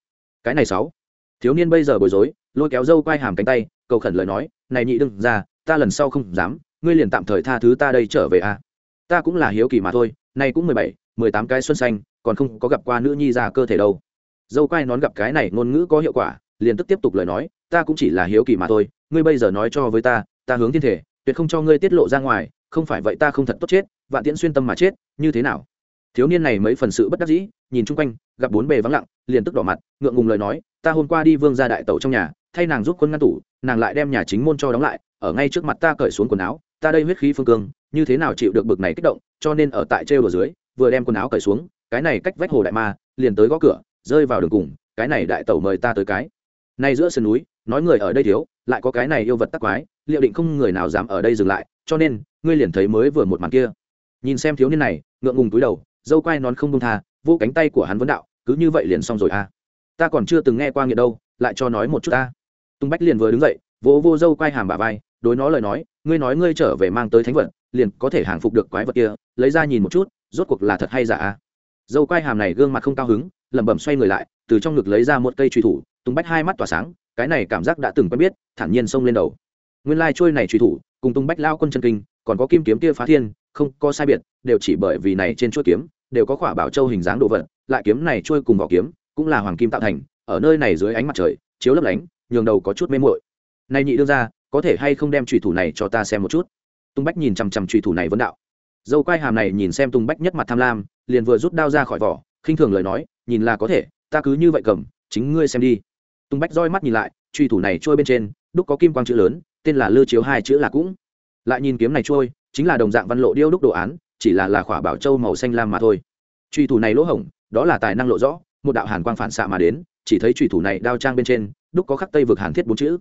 cái này sáu. Thiếu niên bây giờ bối rối, lôi kéo dâu quai hàm cánh tay, cầu khẩn lời nói, này nhị đừng ra ta lần sau không dám, ngươi liền tạm thời tha thứ ta đây trở về a. Ta cũng là hiếu kỳ mà thôi, nay cũng mười bảy, mười tám cái xuân xanh, còn không có gặp qua nữ nhi ra cơ thể đâu. Dâu quai nón gặp cái này ngôn ngữ có hiệu quả, liền tức tiếp tục lời nói, ta cũng chỉ là hiếu kỳ mà thôi, ngươi bây giờ nói cho với ta ta hướng thiên thể tuyệt không cho ngươi tiết lộ ra ngoài, không phải vậy ta không thật tốt chết, vạn tiễn xuyên tâm mà chết, như thế nào? Thiếu niên này mấy phần sự bất đắc dĩ, nhìn chung quanh, gặp bốn bề vắng lặng, liền tức đỏ mặt, ngượng ngùng lời nói, ta hôm qua đi vương ra đại tẩu trong nhà, thay nàng giúp quân ngăn tủ, nàng lại đem nhà chính môn cho đóng lại, ở ngay trước mặt ta cởi xuống quần áo, ta đây huyết khí phương cương, như thế nào chịu được bực này kích động, cho nên ở tại trêu ở dưới, vừa đem quần áo cởi xuống, cái này cách vách hồ đại ma, liền tới gõ cửa, rơi vào đường cùng, cái này đại tẩu mời ta tới cái. Này giữa sườn núi, nói người ở đây thiếu, lại có cái này yêu vật tắc quái liệu định không người nào dám ở đây dừng lại, cho nên, ngươi liền thấy mới vừa một màn kia. Nhìn xem thiếu niên này, ngượng ngùng túi đầu, dâu quai nón không đông tha, vô cánh tay của hắn vấn đạo, cứ như vậy liền xong rồi à. Ta còn chưa từng nghe qua nghiện đâu, lại cho nói một chút ta. Tung bách liền vừa đứng dậy, vỗ vô dâu quai hàm bà vai, đối nó lời nói, ngươi nói ngươi trở về mang tới thánh vật, liền có thể hàng phục được quái vật kia, lấy ra nhìn một chút, rốt cuộc là thật hay giả à. Dâu quai hàm này gương mặt không cao hứng, lẩm bẩm xoay người lại, từ trong ngực lấy ra một cây truy thủ, tung bách hai mắt tỏa sáng, cái này cảm giác đã từng quen biết, thản nhiên xông lên đầu nguyên lai trôi này truy thủ, cùng tung bách lao quân chân kinh, còn có kim kiếm kia phá thiên, không có sai biệt, đều chỉ bởi vì này trên chuôi kiếm, đều có khỏa bảo châu hình dáng đồ vật, lại kiếm này trôi cùng vỏ kiếm, cũng là hoàng kim tạo thành, ở nơi này dưới ánh mặt trời, chiếu lấp lánh, nhường đầu có chút mê muội. Này nhị đương ra có thể hay không đem trùy thủ này cho ta xem một chút? Tung bách nhìn chằm chằm trùy thủ này vấn đạo. Dâu quai hàm này nhìn xem tung bách nhất mặt tham lam, liền vừa rút đao ra khỏi vỏ, khinh thường lời nói, nhìn là có thể, ta cứ như vậy cầm, chính ngươi xem đi. Tung bách roi mắt nhìn lại, truy thủ này trôi bên trên, đúc có kim quang chữ lớn tên là lư chiếu hai chữ là cũng. Lại nhìn kiếm này trôi, chính là đồng dạng văn lộ điêu đúc đồ án, chỉ là là khỏa bảo châu màu xanh lam mà thôi. Truy thủ này lỗ hổng, đó là tài năng lộ rõ, một đạo hàn quang phản xạ mà đến, chỉ thấy truy thủ này đao trang bên trên, đúc có khắc tây vực hàn thiết bốn chữ.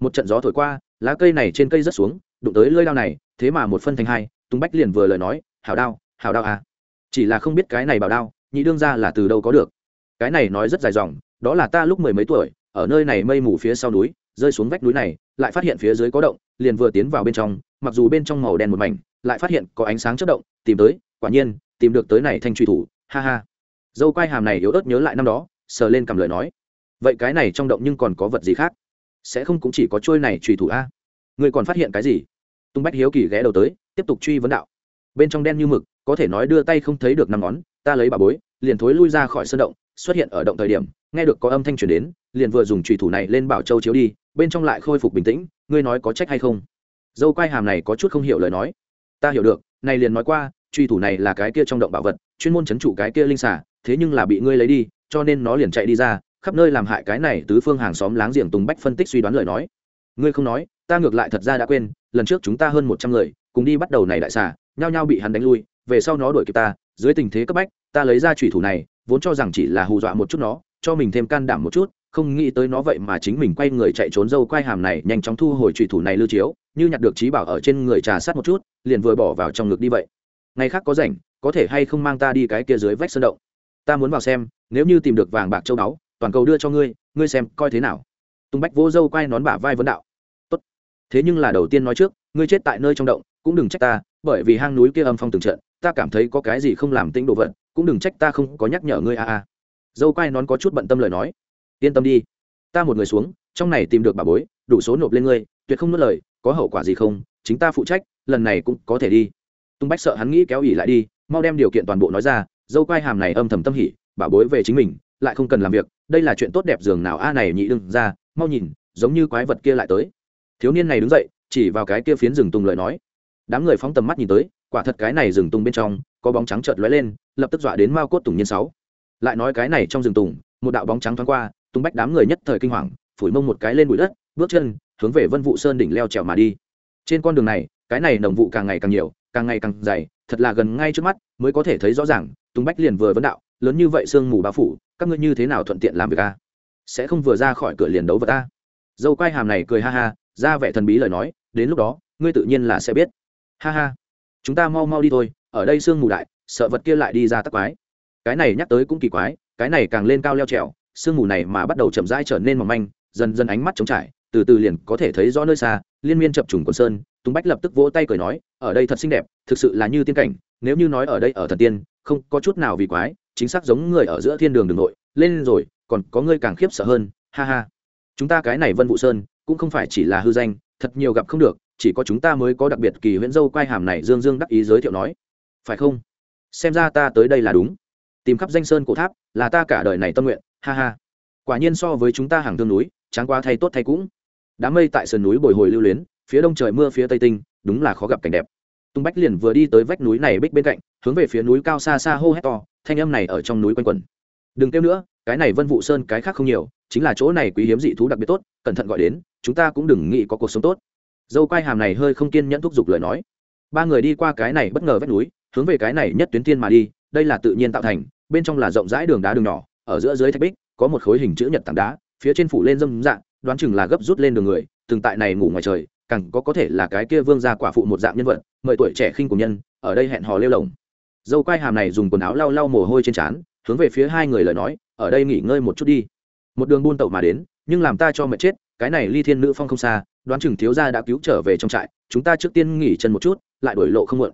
Một trận gió thổi qua, lá cây này trên cây rất xuống, đụng tới lưỡi đao này, thế mà một phân thành hai tung bách liền vừa lời nói hào đao hào đao à. Chỉ là không biết cái này bảo đao, nhị đương ra là từ đâu có được. Cái này nói rất dài dòng, đó là ta lúc mười mấy tuổi, ở nơi này mây mù phía sau núi rơi xuống vách núi này, lại phát hiện phía dưới có động, liền vừa tiến vào bên trong, mặc dù bên trong màu đen một mảnh, lại phát hiện có ánh sáng chất động, tìm tới, quả nhiên, tìm được tới này thanh truy thủ, ha ha. Dâu quai hàm này yếu ớt nhớ lại năm đó, sờ lên cầm lời nói. Vậy cái này trong động nhưng còn có vật gì khác? Sẽ không cũng chỉ có trôi này truy thủ a? Người còn phát hiện cái gì? Tung bách hiếu kỳ ghé đầu tới, tiếp tục truy vấn đạo. Bên trong đen như mực, có thể nói đưa tay không thấy được năm ngón, ta lấy bà bối, liền thối lui ra khỏi sân động, xuất hiện ở động thời điểm, nghe được có âm thanh truyền đến, liền vừa dùng trùy thủ này lên bảo châu chiếu đi bên trong lại khôi phục bình tĩnh, ngươi nói có trách hay không? Dâu quai hàm này có chút không hiểu lời nói. Ta hiểu được, này liền nói qua, truy thủ này là cái kia trong động bảo vật, chuyên môn chấn trụ cái kia linh xả thế nhưng là bị ngươi lấy đi, cho nên nó liền chạy đi ra, khắp nơi làm hại cái này tứ phương hàng xóm láng giềng tùng bách phân tích suy đoán lời nói. Ngươi không nói, ta ngược lại thật ra đã quên, lần trước chúng ta hơn một trăm người, cùng đi bắt đầu này đại xả nhao nhao bị hắn đánh lui, về sau nó đuổi kịp ta, dưới tình thế cấp bách, ta lấy ra trùy thủ này, vốn cho rằng chỉ là hù dọa một chút nó, cho mình thêm can đảm một chút không nghĩ tới nó vậy mà chính mình quay người chạy trốn dâu quai hàm này, nhanh chóng thu hồi trùy thủ này lưu chiếu, như nhặt được trí bảo ở trên người trà sát một chút, liền vừa bỏ vào trong ngực đi vậy. Ngày khác có rảnh, có thể hay không mang ta đi cái kia dưới vách sơn động? Ta muốn vào xem, nếu như tìm được vàng bạc châu báu, toàn cầu đưa cho ngươi ngươi xem coi thế nào? Tung bách vô dâu quay nón bả vai vấn đạo. Tốt. thế nhưng là đầu tiên nói trước, ngươi chết tại nơi trong động, cũng đừng trách ta, bởi vì hang núi kia âm phong từng trận, ta cảm thấy có cái gì không làm tĩnh đồ vật, cũng đừng trách ta không có nhắc nhở ngươi a a. Dâu quay nón có chút bận tâm lời nói yên tâm đi. Ta một người xuống, trong này tìm được bà bối, đủ số nộp lên ngươi, tuyệt không nuốt lời, có hậu quả gì không, chính ta phụ trách, lần này cũng có thể đi. Tung bách sợ hắn nghĩ kéo ỉ lại đi, mau đem điều kiện toàn bộ nói ra, dâu quai hàm này âm thầm tâm hỉ, bà bối về chính mình, lại không cần làm việc, đây là chuyện tốt đẹp giường nào a này nhị đừng ra, mau nhìn, giống như quái vật kia lại tới. Thiếu niên này đứng dậy, chỉ vào cái kia phiến rừng tùng lợi nói. Đám người phóng tầm mắt nhìn tới, quả thật cái này rừng tùng bên trong, có bóng trắng chợt lóe lên, lập tức dọa đến mao cốt tùng nhiên sáu. Lại nói cái này trong rừng tùng, một đạo bóng trắng thoáng qua tung bách đám người nhất thời kinh hoàng, phủi mông một cái lên bụi đất, bước chân, hướng về vân vụ sơn đỉnh leo trèo mà đi. Trên con đường này, cái này nồng vụ càng ngày càng nhiều, càng ngày càng dày, thật là gần ngay trước mắt, mới có thể thấy rõ ràng, tung bách liền vừa vấn đạo, lớn như vậy sương mù bao phủ, các ngươi như thế nào thuận tiện làm việc a? Sẽ không vừa ra khỏi cửa liền đấu vật a? Dâu quai hàm này cười ha ha, ra vẻ thần bí lời nói, đến lúc đó, ngươi tự nhiên là sẽ biết. Ha ha. Chúng ta mau mau đi thôi, ở đây sương mù đại, sợ vật kia lại đi ra tắc quái. Cái này nhắc tới cũng kỳ quái, cái này càng lên cao leo trèo sương mù này mà bắt đầu chậm rãi trở nên mỏng manh, dần dần ánh mắt trống trải, từ từ liền có thể thấy rõ nơi xa, liên miên chập trùng quần sơn, tùng bách lập tức vỗ tay cười nói, ở đây thật xinh đẹp, thực sự là như tiên cảnh, nếu như nói ở đây ở thần tiên, không có chút nào vì quái, chính xác giống người ở giữa thiên đường đường nội, lên rồi, còn có ngươi càng khiếp sợ hơn, ha ha. Chúng ta cái này vân vụ sơn, cũng không phải chỉ là hư danh, thật nhiều gặp không được, chỉ có chúng ta mới có đặc biệt kỳ huyễn dâu quai hàm này dương dương đắc ý giới thiệu nói. Phải không? Xem ra ta tới đây là đúng. Tìm khắp danh sơn cổ tháp, là ta cả đời này tâm nguyện ha ha. Quả nhiên so với chúng ta hàng thương núi, tráng qua thay tốt thay cũng. Đám mây tại sườn núi bồi hồi lưu luyến, phía đông trời mưa phía tây tinh, đúng là khó gặp cảnh đẹp. Tung bách liền vừa đi tới vách núi này bích bên cạnh, hướng về phía núi cao xa xa hô hét to, thanh âm này ở trong núi quanh quẩn. Đừng kêu nữa, cái này vân vụ sơn cái khác không nhiều, chính là chỗ này quý hiếm dị thú đặc biệt tốt, cẩn thận gọi đến, chúng ta cũng đừng nghĩ có cuộc sống tốt. Dâu quai hàm này hơi không kiên nhẫn thúc giục lời nói. Ba người đi qua cái này bất ngờ vách núi, hướng về cái này nhất tuyến tiên mà đi, đây là tự nhiên tạo thành, bên trong là rộng rãi đường đá đường nhỏ ở giữa dưới thạch bích, có một khối hình chữ nhật tảng đá, phía trên phủ lên dâm dạng đoán chừng là gấp rút lên đường người, từng tại này ngủ ngoài trời, càng có có thể là cái kia vương gia quả phụ một dạng nhân vật, mời tuổi trẻ khinh cùng nhân, ở đây hẹn hò lêu lồng. Dâu quai hàm này dùng quần áo lau lau mồ hôi trên trán, hướng về phía hai người lời nói, ở đây nghỉ ngơi một chút đi. Một đường buôn tẩu mà đến, nhưng làm ta cho mệt chết, cái này ly thiên nữ phong không xa, đoán chừng thiếu gia đã cứu trở về trong trại, chúng ta trước tiên nghỉ chân một chút, lại đổi lộ không muộn.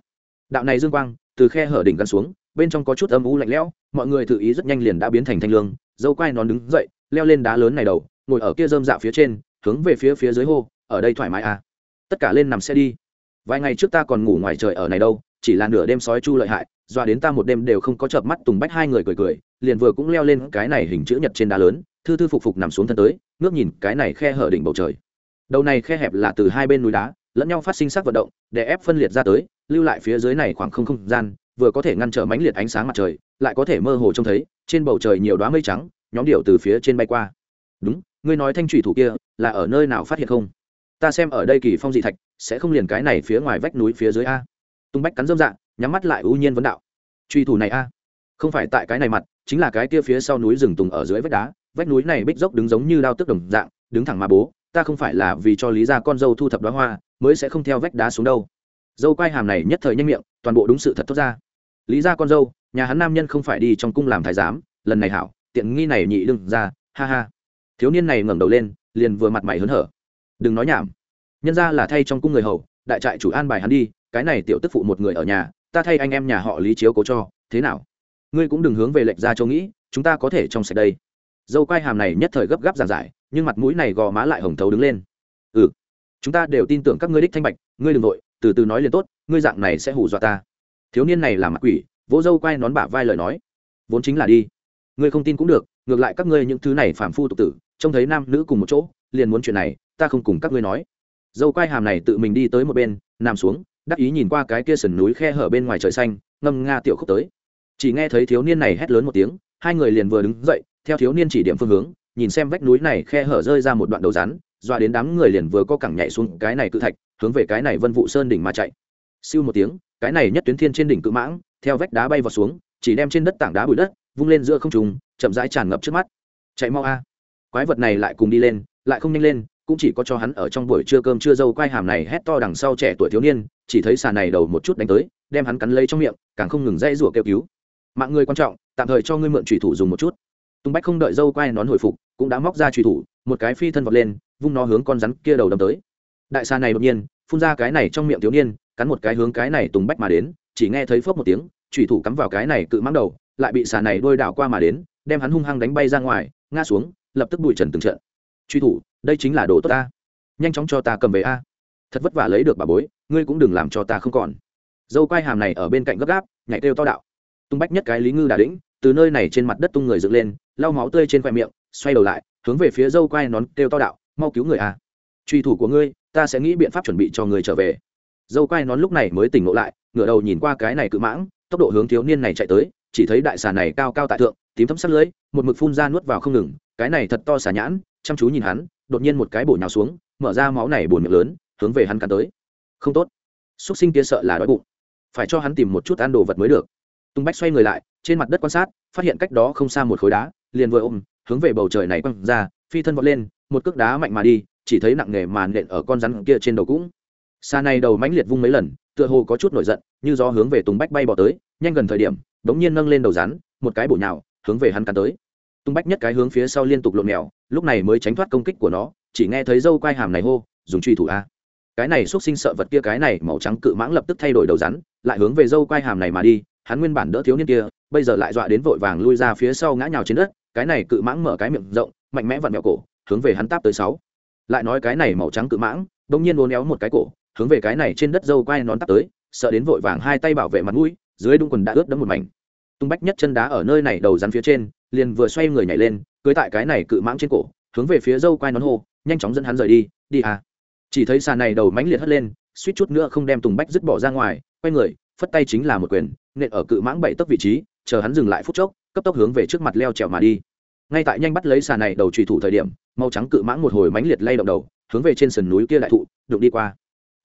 Đạo này dương quang, từ khe hở đỉnh gắn xuống bên trong có chút âm u lạnh lẽo, mọi người tự ý rất nhanh liền đã biến thành thanh lương, dâu quai nón đứng dậy, leo lên đá lớn này đầu, ngồi ở kia dơm dạo phía trên, hướng về phía phía dưới hô, ở đây thoải mái à? Tất cả lên nằm xe đi. Vài ngày trước ta còn ngủ ngoài trời ở này đâu, chỉ là nửa đêm sói chu lợi hại, dọa đến ta một đêm đều không có chợp mắt tùng bách hai người cười cười, liền vừa cũng leo lên cái này hình chữ nhật trên đá lớn, thư thư phục phục nằm xuống thân tới, ngước nhìn cái này khe hở đỉnh bầu trời. Đầu này khe hẹp là từ hai bên núi đá, lẫn nhau phát sinh sắc vận động để ép phân liệt ra tới, lưu lại phía dưới này khoảng không không gian vừa có thể ngăn trở mãnh liệt ánh sáng mặt trời, lại có thể mơ hồ trông thấy, trên bầu trời nhiều đoá mây trắng, nhóm điệu từ phía trên bay qua. Đúng, ngươi nói thanh thủy thủ kia, là ở nơi nào phát hiện không? Ta xem ở đây kỳ phong dị thạch, sẽ không liền cái này phía ngoài vách núi phía dưới a. Tung bách cắn dâm dạng nhắm mắt lại ưu nhiên vấn đạo. Truy thủ này a? Không phải tại cái này mặt, chính là cái kia phía sau núi rừng tùng ở dưới vách đá, vách núi này bích dốc đứng giống như đao tức đồng dạng, đứng thẳng mà bố, ta không phải là vì cho lý ra con dâu thu thập đoá hoa, mới sẽ không theo vách đá xuống đâu. Dâu quai hàm này nhất thời nhanh miệng, toàn bộ đúng sự thật thốt ra lý ra con dâu, nhà hắn nam nhân không phải đi trong cung làm thái giám, lần này hảo, tiện nghi này nhị đừng ra, ha ha. Thiếu niên này ngẩng đầu lên, liền vừa mặt mày hớn hở. Đừng nói nhảm. Nhân ra là thay trong cung người hầu, đại trại chủ an bài hắn đi, cái này tiểu tức phụ một người ở nhà, ta thay anh em nhà họ lý chiếu cố cho, thế nào? Ngươi cũng đừng hướng về lệnh ra châu nghĩ, chúng ta có thể trong sạch đây. Dâu quai hàm này nhất thời gấp gáp giàn giải, nhưng mặt mũi này gò má lại hồng thấu đứng lên. Ừ chúng ta đều tin tưởng các ngươi đích thanh bạch, ngươi đ ừ n g nội từ từ nói liền tốt, ngươi dạng này sẽ hù dọa ta thiếu niên này là mặt quỷ, vỗ dâu quay nón bả vai lời nói. Vốn chính là đi. Ngươi không tin cũng được, ngược lại các ngươi những thứ này phản phu tục tử, trông thấy nam nữ cùng một chỗ, liền muốn chuyện này, ta không cùng các ngươi nói. Dâu quai hàm này tự mình đi tới một bên, nằm xuống, đắc ý nhìn qua cái kia sườn núi khe hở bên ngoài trời xanh, ngâm nga tiểu khúc tới. Chỉ nghe thấy thiếu niên này hét lớn một tiếng, hai người liền vừa đứng dậy, theo thiếu niên chỉ điểm phương hướng, nhìn xem vách núi này khe hở rơi ra một đoạn đầu rắn dọa đến đám người liền vừa có cẳng nhảy xuống cái này cự thạch, hướng về cái này vân vụ sơn đỉnh mà chạy siêu một tiếng, cái này nhất tuyến thiên trên đỉnh cự mãng, theo vách đá bay vào xuống, chỉ đem trên đất tảng đá bụi đất vung lên giữa không trùng chậm rãi tràn ngập trước mắt. Chạy mau a. Quái vật này lại cùng đi lên, lại không nhanh lên, cũng chỉ có cho hắn ở trong buổi trưa cơm trưa dâu quai hàm này hét to đằng sau trẻ tuổi thiếu niên, chỉ thấy xà này đầu một chút đánh tới, đem hắn cắn lấy trong miệng, càng không ngừng dây rủa kêu cứu. Mạng người quan trọng, tạm thời cho ngươi mượn trùy thủ dùng một chút. Tùng bách không đợi dâu quai nón hồi phục, cũng đã móc ra trùy thủ, một cái phi thân vọt lên, vung nó hướng con rắn kia đầu đâm tới. Đại xà này đột nhiên, phun ra cái này trong miệng thiếu niên cắn một cái hướng cái này tùng bách mà đến, chỉ nghe thấy phớp một tiếng thủy thủ cắm vào cái này cự mãng đầu, lại bị xà này đôi đảo qua mà đến, đem hắn hung hăng đánh bay ra ngoài, ngã xuống, lập tức bụi trần từng trận. Truy thủ, đây chính là đồ tốt ta. Nhanh chóng cho ta cầm về a. Thật vất vả lấy được bà bối, ngươi cũng đừng làm cho ta không còn. Dâu quai hàm này ở bên cạnh gấp gáp, nhảy kêu to đạo. Tung bách nhất cái lý ngư đà đĩnh, từ nơi này trên mặt đất tung người dựng lên, lau máu tươi trên khoe miệng, xoay đầu lại, hướng về phía dâu quai nón kêu to đạo, mau cứu người a. Truy thủ của ngươi, ta sẽ nghĩ biện pháp chuẩn bị cho người trở về dâu quai nón lúc này mới tỉnh ngộ lại, ngửa đầu nhìn qua cái này cự mãng, tốc độ hướng thiếu niên này chạy tới, chỉ thấy đại xà này cao cao tại thượng, tím thấm sắt lưới, một mực phun ra nuốt vào không ngừng, cái này thật to xà nhãn, chăm chú nhìn hắn, đột nhiên một cái bổ nhào xuống, mở ra máu này bổn miệng lớn, hướng về hắn cắn tới. Không tốt. Xúc sinh kia sợ là đói bụng. Phải cho hắn tìm một chút ăn đồ vật mới được. Tung bách xoay người lại, trên mặt đất quan sát, phát hiện cách đó không xa một khối đá, liền vừa ôm, hướng về bầu trời này quăng ra, phi thân vọt lên, một cước đá mạnh mà đi, chỉ thấy nặng nề màn nện ở con rắn kia trên đầu cũng xa này đầu mãnh liệt vung mấy lần, tựa hồ có chút nổi giận, như gió hướng về tùng bách bay bỏ tới, nhanh gần thời điểm bỗng nhiên nâng lên đầu rắn, một cái bổ nhào, hướng về hắn cắn tới. Tung bách nhất cái hướng phía sau liên tục lộn mèo, lúc này mới tránh thoát công kích của nó, chỉ nghe thấy dâu quai hàm này hô, dùng truy thủ a. Cái này x sinh sợ vật kia, cái này màu trắng cự mãng lập tức thay đổi đầu rắn, lại hướng về dâu quai hàm này mà đi, hắn nguyên bản đỡ thiếu niên kia, bây giờ lại dọa đến vội vàng lui ra phía sau ngã nhào trên đất, cái này cự mãng mở cái miệng rộng, mạnh mẽ vặn mẹo cổ, hướng về hắn táp tới sáu. Lại nói cái này màu trắng cự mãng bỗng nhiên uốn éo một cái cổ hướng về cái này trên đất dâu quai nón tắt tới, sợ đến vội vàng hai tay bảo vệ mặt mũi, dưới đung quần đã ướt đẫm một mảnh. Tung bách nhất chân đá ở nơi này đầu rắn phía trên, liền vừa xoay người nhảy lên, cưới tại cái này cự mãng trên cổ, hướng về phía dâu quai nón hô, nhanh chóng dẫn hắn rời đi đi à. Chỉ thấy sàn này đầu mãnh liệt hất lên, suýt chút nữa không đem tùng bách dứt bỏ ra ngoài, quay người, phất tay chính là một quyền, nện ở cự mãng bảy tấc vị trí, chờ hắn dừng lại phút chốc, cấp tốc hướng về trước mặt leo trèo mà đi. Ngay tại nhanh bắt lấy sàn này đầu trùy thủ thời điểm, màu trắng cự mãng một hồi mãnh liệt lay động đầu, hướng về trên sườn núi kia đại thụ, đụng đi qua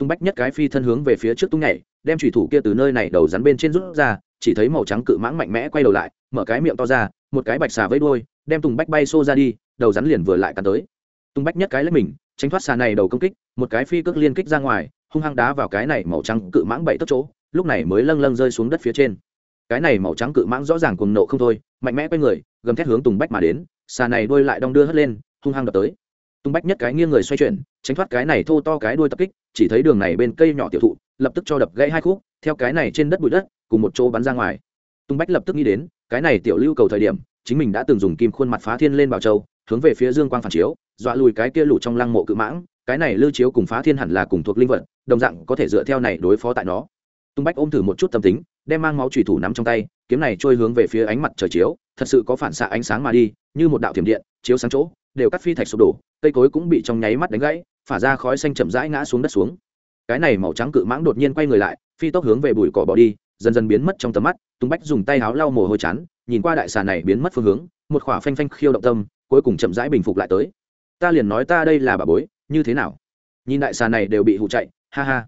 tung bách nhất cái phi thân hướng về phía trước tung nhảy, đem thủy thủ kia từ nơi này đầu rắn bên trên rút ra, chỉ thấy màu trắng cự mãng mạnh mẽ quay đầu lại, mở cái miệng to ra, một cái bạch xà với đuôi, đem tùng bách bay xô ra đi, đầu rắn liền vừa lại cắn tới. Tùng bách nhất cái lấy mình, tránh thoát xà này đầu công kích, một cái phi cước liên kích ra ngoài, hung hăng đá vào cái này màu trắng cự mãng bảy tấc chỗ, lúc này mới lâng lâng rơi xuống đất phía trên. Cái này màu trắng cự mãng rõ ràng cuồng nộ không thôi, mạnh mẽ quay người, gầm thét hướng tùng bách mà đến, xà này đuôi lại đong đưa hất lên, hung hăng đập tới. Tùng bách nhất cái nghiêng người xoay chuyển, tránh thoát cái này thô to cái đuôi tập kích chỉ thấy đường này bên cây nhỏ tiểu thụ, lập tức cho đập gãy hai khúc, theo cái này trên đất bụi đất, cùng một chỗ bắn ra ngoài. Tung bách lập tức nghĩ đến, cái này tiểu lưu cầu thời điểm, chính mình đã từng dùng kim khuôn mặt phá thiên lên bảo châu, hướng về phía dương quang phản chiếu, dọa lùi cái kia lũ trong lăng mộ cự mãng, cái này lưu chiếu cùng phá thiên hẳn là cùng thuộc linh vật, đồng dạng có thể dựa theo này đối phó tại nó. Tung bách ôm thử một chút tâm tính, đem mang máu trùy thủ nắm trong tay, kiếm này trôi hướng về phía ánh mặt trời chiếu, thật sự có phản xạ ánh sáng mà đi, như một đạo thiểm điện, chiếu sáng chỗ, đều cắt phi thạch sụp đổ, cây cối cũng bị trong nháy mắt đánh gãy phả ra khói xanh chậm rãi ngã xuống đất xuống. Cái này màu trắng cự mãng đột nhiên quay người lại, phi tốc hướng về bụi cỏ bỏ đi, dần dần biến mất trong tầm mắt tung bách dùng tay áo lau mồ hôi chán, nhìn qua đại xà này biến mất phương hướng, một khỏa phanh phanh khiêu động tâm, cuối cùng chậm rãi bình phục lại tới. Ta liền nói ta đây là bà bối, như thế nào? Nhìn đại xà này đều bị hụ chạy, ha ha.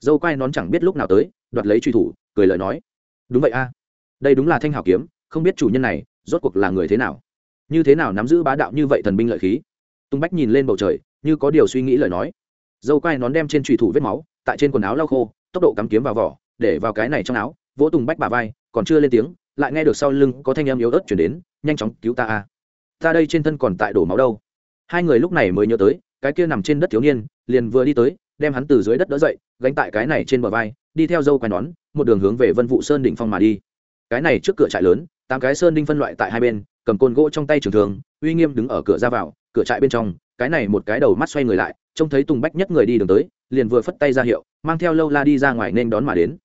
Dâu quai nón chẳng biết lúc nào tới, đoạt lấy truy thủ, cười lời nói. Đúng vậy a. Đây đúng là thanh hảo kiếm, không biết chủ nhân này, rốt cuộc là người thế nào? Như thế nào nắm giữ bá đạo như vậy thần binh lợi khí? Tung bách nhìn lên bầu trời như có điều suy nghĩ lời nói. Dâu quai nón đem trên trùy thủ vết máu, tại trên quần áo lau khô, tốc độ cắm kiếm vào vỏ, để vào cái này trong áo, vỗ tùng bách bà vai, còn chưa lên tiếng, lại nghe được sau lưng có thanh âm yếu ớt chuyển đến, nhanh chóng cứu ta a. Ta đây trên thân còn tại đổ máu đâu. Hai người lúc này mới nhớ tới, cái kia nằm trên đất thiếu niên, liền vừa đi tới, đem hắn từ dưới đất đỡ dậy, gánh tại cái này trên bờ vai, đi theo dâu quai nón, một đường hướng về vân vụ sơn đỉnh phong mà đi. Cái này trước cửa trại lớn, tám cái sơn đinh phân loại tại hai bên, cầm côn gỗ trong tay trường thường, uy nghiêm đứng ở cửa ra vào, cửa trại bên trong cái này một cái đầu mắt xoay người lại, trông thấy tùng bách nhất người đi đường tới, liền vừa phất tay ra hiệu, mang theo lâu la đi ra ngoài nên đón mà đến.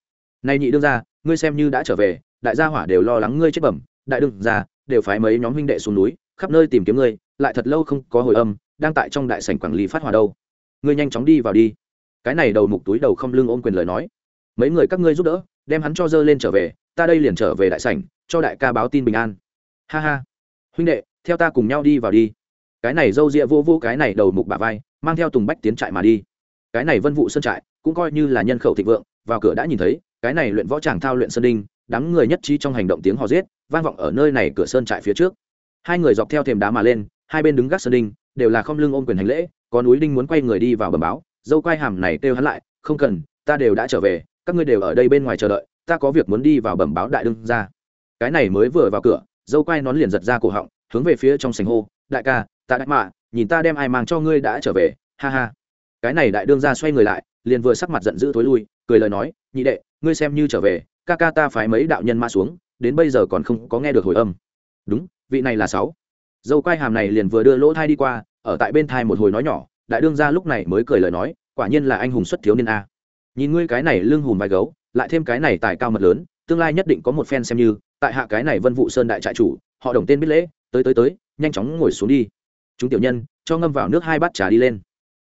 Nay nhị đương ra ngươi xem như đã trở về, đại gia hỏa đều lo lắng ngươi chết bẩm, đại đương ra đều phái mấy nhóm huynh đệ xuống núi, khắp nơi tìm kiếm ngươi, lại thật lâu không có hồi âm, đang tại trong đại sảnh quản lý phát hòa đâu. Ngươi nhanh chóng đi vào đi. Cái này đầu mục túi đầu không lưng ôm quyền lời nói. Mấy người các ngươi giúp đỡ, đem hắn cho dơ lên trở về, ta đây liền trở về đại sảnh, cho đại ca báo tin bình an. Ha ha. Huynh đệ, theo ta cùng nhau đi vào đi cái này dâu ria vô vô cái này đầu mục bà vai, mang theo tùng bách tiến trại mà đi. Cái này vân vụ sơn trại, cũng coi như là nhân khẩu thịnh vượng, vào cửa đã nhìn thấy, cái này luyện võ tràng thao luyện sơn đinh, đám người nhất trí trong hành động tiếng hò giết, vang vọng ở nơi này cửa sơn trại phía trước. Hai người dọc theo thềm đá mà lên, hai bên đứng gác sơn đinh, đều là không lưng ôm quyền hành lễ, có núi đinh muốn quay người đi vào bầm báo, dâu quai hàm này kêu hắn lại, không cần, ta đều đã trở về, các ngươi đều ở đây bên ngoài chờ đợi, ta có việc muốn đi vào bẩm báo đại đương ra cái này mới vừa vào cửa, dâu quai nón liền giật ra cổ họng, hướng về phía trong sành hô, đại ca tạ đại mạ nhìn ta đem ai mang cho ngươi đã trở về, ha ha. Cái này đại đương ra xoay người lại, liền vừa sắc mặt giận dữ thối lui, cười lời nói, nhị đệ, ngươi xem như trở về, ca ca ta phái mấy đạo nhân ma xuống, đến bây giờ còn không có nghe được hồi âm. Đúng, vị này là sáu. Dâu quai hàm này liền vừa đưa lỗ thai đi qua, ở tại bên thai một hồi nói nhỏ, đại đương ra lúc này mới cười lời nói, quả nhiên là anh hùng xuất thiếu niên a. Nhìn ngươi cái này lưng hùm vai gấu, lại thêm cái này tài cao mật lớn, tương lai nhất định có một phen xem như, tại hạ cái này vân vụ sơn đại trại chủ, họ đồng tên biết lễ, tới tới tới, nhanh chóng ngồi xuống đi chúng tiểu nhân, cho ngâm vào nước hai bát trà đi lên.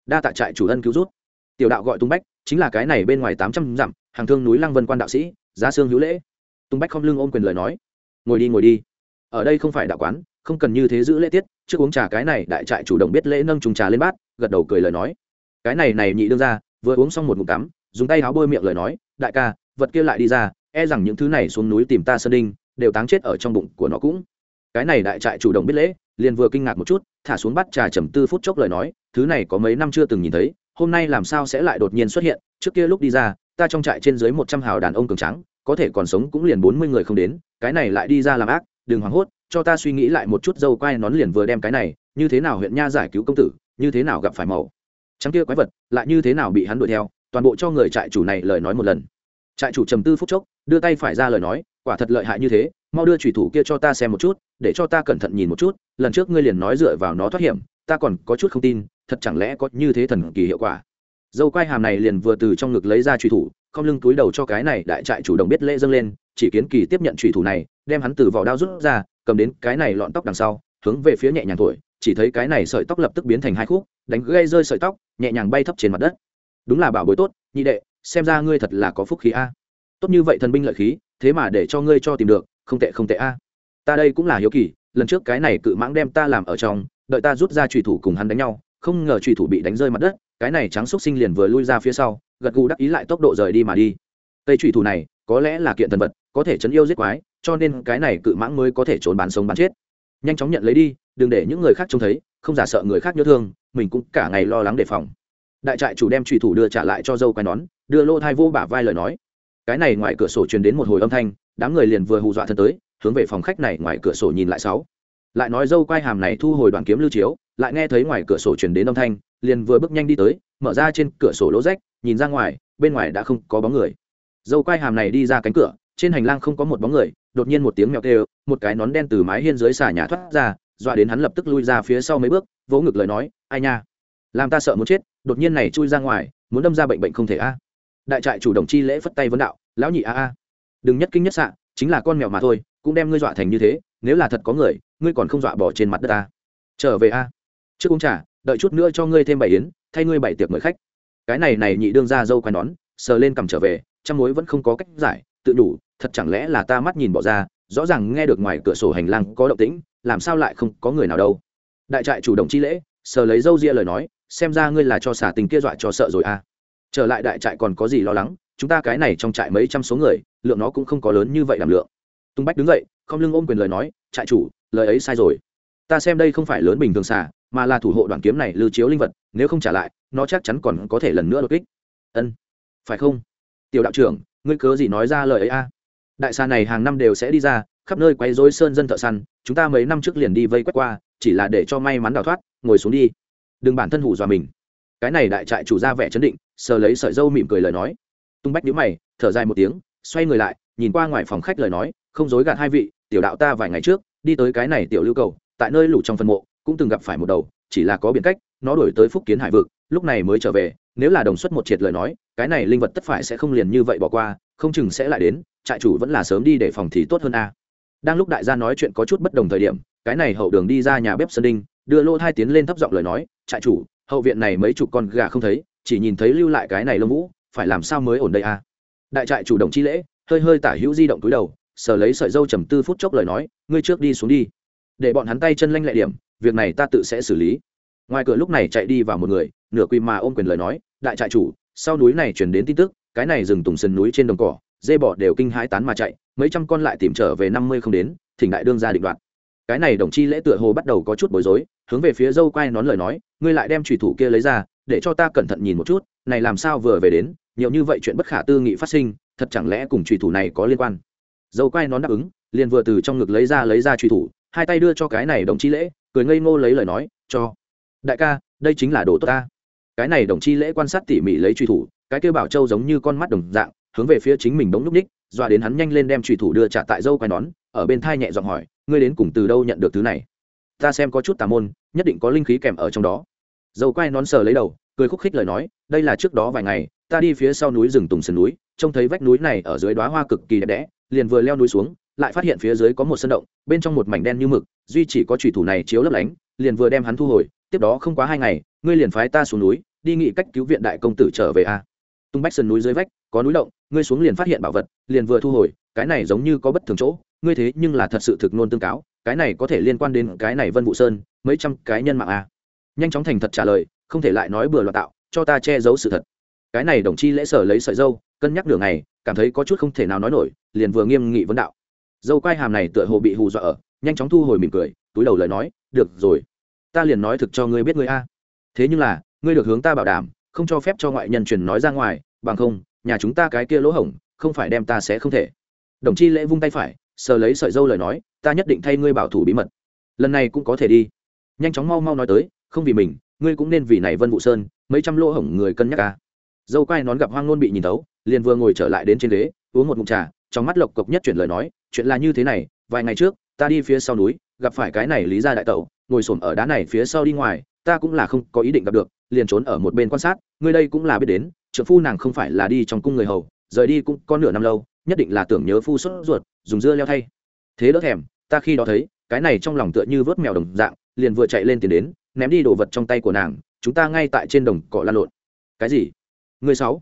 Đa tạ trại chủ ân cứu rút tiểu đạo gọi tung bách, chính là cái này bên ngoài tám trăm dặm, hàng thương núi lăng vân quan đạo sĩ, giá xương hữu lễ. Tung bách không lưng ôm quyền lời nói. Ngồi đi ngồi đi. Ở đây không phải đạo quán, không cần như thế giữ lễ tiết, trước uống trà cái này, đại trại chủ động biết lễ nâng trùng trà lên bát, gật đầu cười lời nói. Cái này này nhị đương ra, vừa uống xong một ngụm tắm, dùng tay áo bôi miệng lời nói, đại ca, vật kia lại đi ra e rằng những thứ này xuống núi tìm ta sơn đinh, đều táng chết ở trong bụng của nó cũng. Cái này đại trại chủ động biết lễ liền vừa kinh ngạc một chút, thả xuống bắt trà trầm tư phút chốc lời nói, thứ này có mấy năm chưa từng nhìn thấy, hôm nay làm sao sẽ lại đột nhiên xuất hiện? Trước kia lúc đi ra, ta trong trại trên dưới một trăm hào đàn ông cường trắng có thể còn sống cũng liền bốn mươi người không đến, cái này lại đi ra làm ác, đừng hoảng hốt, cho ta suy nghĩ lại một chút dâu quai nón liền vừa đem cái này, như thế nào huyện nha giải cứu công tử, như thế nào gặp phải màu. Trắng kia quái vật, lại như thế nào bị hắn đuổi theo, toàn bộ cho người trại chủ này lời nói một lần. Trại chủ trầm tư phút chốc, đưa tay phải ra lời nói, quả thật lợi hại như thế mau đưa thủy thủ kia cho ta xem một chút, để cho ta cẩn thận nhìn một chút, lần trước ngươi liền nói dựa vào nó thoát hiểm, ta còn có chút không tin, thật chẳng lẽ có như thế thần kỳ hiệu quả. Dâu quai hàm này liền vừa từ trong ngực lấy ra truy thủ, không lưng túi đầu cho cái này đại trại chủ động biết lễ dâng lên, chỉ kiến kỳ tiếp nhận truy thủ này, đem hắn từ vỏ đao rút ra, cầm đến cái này lọn tóc đằng sau, hướng về phía nhẹ nhàng thổi, chỉ thấy cái này sợi tóc lập tức biến thành hai khúc, đánh gây rơi sợi tóc, nhẹ nhàng bay thấp trên mặt đất. Đúng là bảo bối tốt, nhị đệ, xem ra ngươi thật là có phúc khí a. Tốt như vậy thần binh lợi khí, thế mà để cho ngươi cho tìm được không tệ không tệ a. Ta đây cũng là hiếu kỳ, lần trước cái này cự mãng đem ta làm ở trong, đợi ta rút ra trùy thủ cùng hắn đánh nhau, không ngờ trùy thủ bị đánh rơi mặt đất, cái này trắng xúc sinh liền vừa lui ra phía sau, gật gù đắc ý lại tốc độ rời đi mà đi. Cây trùy thủ này, có lẽ là kiện thần vật, có thể chấn yêu giết quái, cho nên cái này cự mãng mới có thể trốn bán sống bán chết. Nhanh chóng nhận lấy đi, đừng để những người khác trông thấy, không giả sợ người khác nhớ thương, mình cũng cả ngày lo lắng đề phòng. Đại trại chủ đem trùy thủ đưa trả lại cho dâu quai nón, đưa lô thai vô bả vai lời nói. Cái này ngoài cửa sổ truyền đến một hồi âm thanh đám người liền vừa hù dọa thân tới, hướng về phòng khách này ngoài cửa sổ nhìn lại sáu. Lại nói dâu quai hàm này thu hồi đoàn kiếm lưu chiếu, lại nghe thấy ngoài cửa sổ truyền đến âm thanh, liền vừa bước nhanh đi tới, mở ra trên cửa sổ lỗ rách, nhìn ra ngoài, bên ngoài đã không có bóng người. Dâu quai hàm này đi ra cánh cửa, trên hành lang không có một bóng người, đột nhiên một tiếng mèo kêu, một cái nón đen từ mái hiên dưới xà nhà thoát ra, dọa đến hắn lập tức lui ra phía sau mấy bước, vỗ ngực lời nói, ai nha, làm ta sợ muốn chết, đột nhiên này chui ra ngoài, muốn đâm ra bệnh bệnh không thể a. Đại trại chủ đồng chi lễ phất tay vấn đạo, lão nhị a a đừng nhất kinh nhất xạ, chính là con mèo mà thôi, cũng đem ngươi dọa thành như thế, nếu là thật có người, ngươi còn không dọa bỏ trên mặt đất ta. Trở về a. Trước uống trà, đợi chút nữa cho ngươi thêm bảy yến, thay ngươi bảy tiệc mời khách. Cái này này nhị đương ra dâu quai nón sờ lên cầm trở về trong mối vẫn không có cách giải, tự đủ, thật chẳng lẽ là ta mắt nhìn bỏ ra, rõ ràng nghe được ngoài cửa sổ hành lang có động tĩnh, làm sao lại không có người nào đâu. Đại trại chủ động chi lễ, sờ lấy dâu ria lời nói, xem ra ngươi là cho xả tình kia dọa cho sợ rồi a. Trở lại đại trại còn có gì lo lắng, chúng ta cái này trong trại mấy trăm số người lượng nó cũng không có lớn như vậy đảm lượng. Tung bách đứng dậy, không lưng ôm quyền lời nói, trại chủ, lời ấy sai rồi. Ta xem đây không phải lớn bình thường xả mà là thủ hộ đoàn kiếm này lưu chiếu linh vật, nếu không trả lại, nó chắc chắn còn có thể lần nữa đột kích. Ân, phải không? Tiểu đạo trưởng, ngươi cớ gì nói ra lời ấy a? Đại xa này hàng năm đều sẽ đi ra, khắp nơi quay dối sơn dân thợ săn, chúng ta mấy năm trước liền đi vây quét qua, chỉ là để cho may mắn đào thoát, ngồi xuống đi. Đừng bản thân hủ dọa mình. Cái này đại trại chủ ra vẻ chấn định, sờ lấy sợi dâu mỉm cười lời nói. Tung bách nhíu mày, thở dài một tiếng xoay người lại, nhìn qua ngoài phòng khách lời nói, không dối gạt hai vị, tiểu đạo ta vài ngày trước, đi tới cái này tiểu lưu cầu, tại nơi lũ trong phân mộ, cũng từng gặp phải một đầu, chỉ là có biện cách, nó đổi tới phúc kiến hải vực, lúc này mới trở về, nếu là đồng xuất một triệt lời nói, cái này linh vật tất phải sẽ không liền như vậy bỏ qua, không chừng sẽ lại đến, trại chủ vẫn là sớm đi để phòng thì tốt hơn a. Đang lúc đại gia nói chuyện có chút bất đồng thời điểm, cái này hậu đường đi ra nhà bếp sơn đinh, đưa lô thai tiến lên thấp giọng lời nói, trại chủ, hậu viện này mấy chục con gà không thấy, chỉ nhìn thấy lưu lại cái này lông vũ, phải làm sao mới ổn đây a? Đại trại chủ động chi lễ, hơi hơi tả hữu di động túi đầu, sờ lấy sợi dâu trầm tư phút chốc lời nói, ngươi trước đi xuống đi, để bọn hắn tay chân lanh lẹ điểm, việc này ta tự sẽ xử lý. Ngoài cửa lúc này chạy đi vào một người, nửa quỳ mà ôm quyền lời nói, đại trại chủ, sau núi này chuyển đến tin tức, cái này rừng tùng sân núi trên đồng cỏ, dê bỏ đều kinh hãi tán mà chạy, mấy trăm con lại tìm trở về năm mươi không đến, thỉnh đại đương ra định đoạn cái này đồng chi lễ tựa hồ bắt đầu có chút bối rối, hướng về phía dâu quay nón lời nói, ngươi lại đem thủy thủ kia lấy ra, để cho ta cẩn thận nhìn một chút, này làm sao vừa về đến nhiều như vậy chuyện bất khả tư nghị phát sinh, thật chẳng lẽ cùng trùy thủ này có liên quan? Dâu quay nón đáp ứng, liền vừa từ trong ngực lấy ra lấy ra truy thủ, hai tay đưa cho cái này đồng chi lễ, cười ngây ngô lấy lời nói, cho, đại ca, đây chính là đồ tốt ta. Cái này đồng chi lễ quan sát tỉ mỉ lấy truy thủ, cái kêu bảo châu giống như con mắt đồng dạng, hướng về phía chính mình bỗng núp ních, dọa đến hắn nhanh lên đem truy thủ đưa trả tại dâu quai nón, ở bên thai nhẹ giọng hỏi, ngươi đến cùng từ đâu nhận được thứ này? Ta xem có chút tà môn, nhất định có linh khí kèm ở trong đó. Dâu quai nón sờ lấy đầu, cười khúc khích lời nói, đây là trước đó vài ngày ta đi phía sau núi rừng tùng sườn núi, trông thấy vách núi này ở dưới đoá hoa cực kỳ đẹp đẽ, liền vừa leo núi xuống, lại phát hiện phía dưới có một sân động, bên trong một mảnh đen như mực, duy chỉ có thủy thủ này chiếu lấp lánh, liền vừa đem hắn thu hồi, tiếp đó không quá hai ngày, ngươi liền phái ta xuống núi, đi nghị cách cứu viện đại công tử trở về a. À. Tung bách sườn núi dưới vách, có núi động, ngươi xuống liền phát hiện bảo vật, liền vừa thu hồi, cái này giống như có bất thường chỗ, ngươi thế nhưng là thật sự thực nôn tương cáo, cái này có thể liên quan đến cái này vân vũ sơn, mấy trăm cái nhân mạng a. Nhanh chóng thành thật trả lời, không thể lại nói bừa loạn tạo, cho ta che giấu sự thật cái này đồng chi lễ sở lấy sợi dâu, cân nhắc đường này cảm thấy có chút không thể nào nói nổi, liền vừa nghiêm nghị vấn đạo. Dâu quai hàm này tựa hồ bị hù dọa ở, nhanh chóng thu hồi mỉm cười, túi đầu lời nói, được rồi, ta liền nói thực cho ngươi biết ngươi a. Thế nhưng là, ngươi được hướng ta bảo đảm, không cho phép cho ngoại nhân truyền nói ra ngoài, bằng không, nhà chúng ta cái kia lỗ hổng, không phải đem ta sẽ không thể. Đồng chi lễ vung tay phải, sờ lấy sợi dâu lời nói, ta nhất định thay ngươi bảo thủ bí mật. Lần này cũng có thể đi. Nhanh chóng mau mau nói tới, không vì mình, ngươi cũng nên vì này vân vụ sơn, mấy trăm lỗ hổng người cân nhắc ca dâu quai nón gặp hoang nôn bị nhìn tấu liền vừa ngồi trở lại đến trên ghế, uống một mụn trà, trong mắt lộc cộc nhất chuyển lời nói, chuyện là như thế này, vài ngày trước, ta đi phía sau núi, gặp phải cái này lý gia đại tẩu, ngồi xổm ở đá này phía sau đi ngoài, ta cũng là không có ý định gặp được, liền trốn ở một bên quan sát, ngươi đây cũng là biết đến trợ phu nàng không phải là đi trong cung người hầu, rời đi cũng có nửa năm lâu, nhất định là tưởng nhớ phu sốt ruột, dùng dưa leo thay. Thế đỡ thèm, ta khi đó thấy, cái này trong lòng tựa như vớt mèo đồng dạng, liền vừa chạy lên tiền đến, ném đi đồ vật trong tay của nàng, chúng ta ngay tại trên đồng cỏ lan lộn. Cái gì? Ngươi sáu.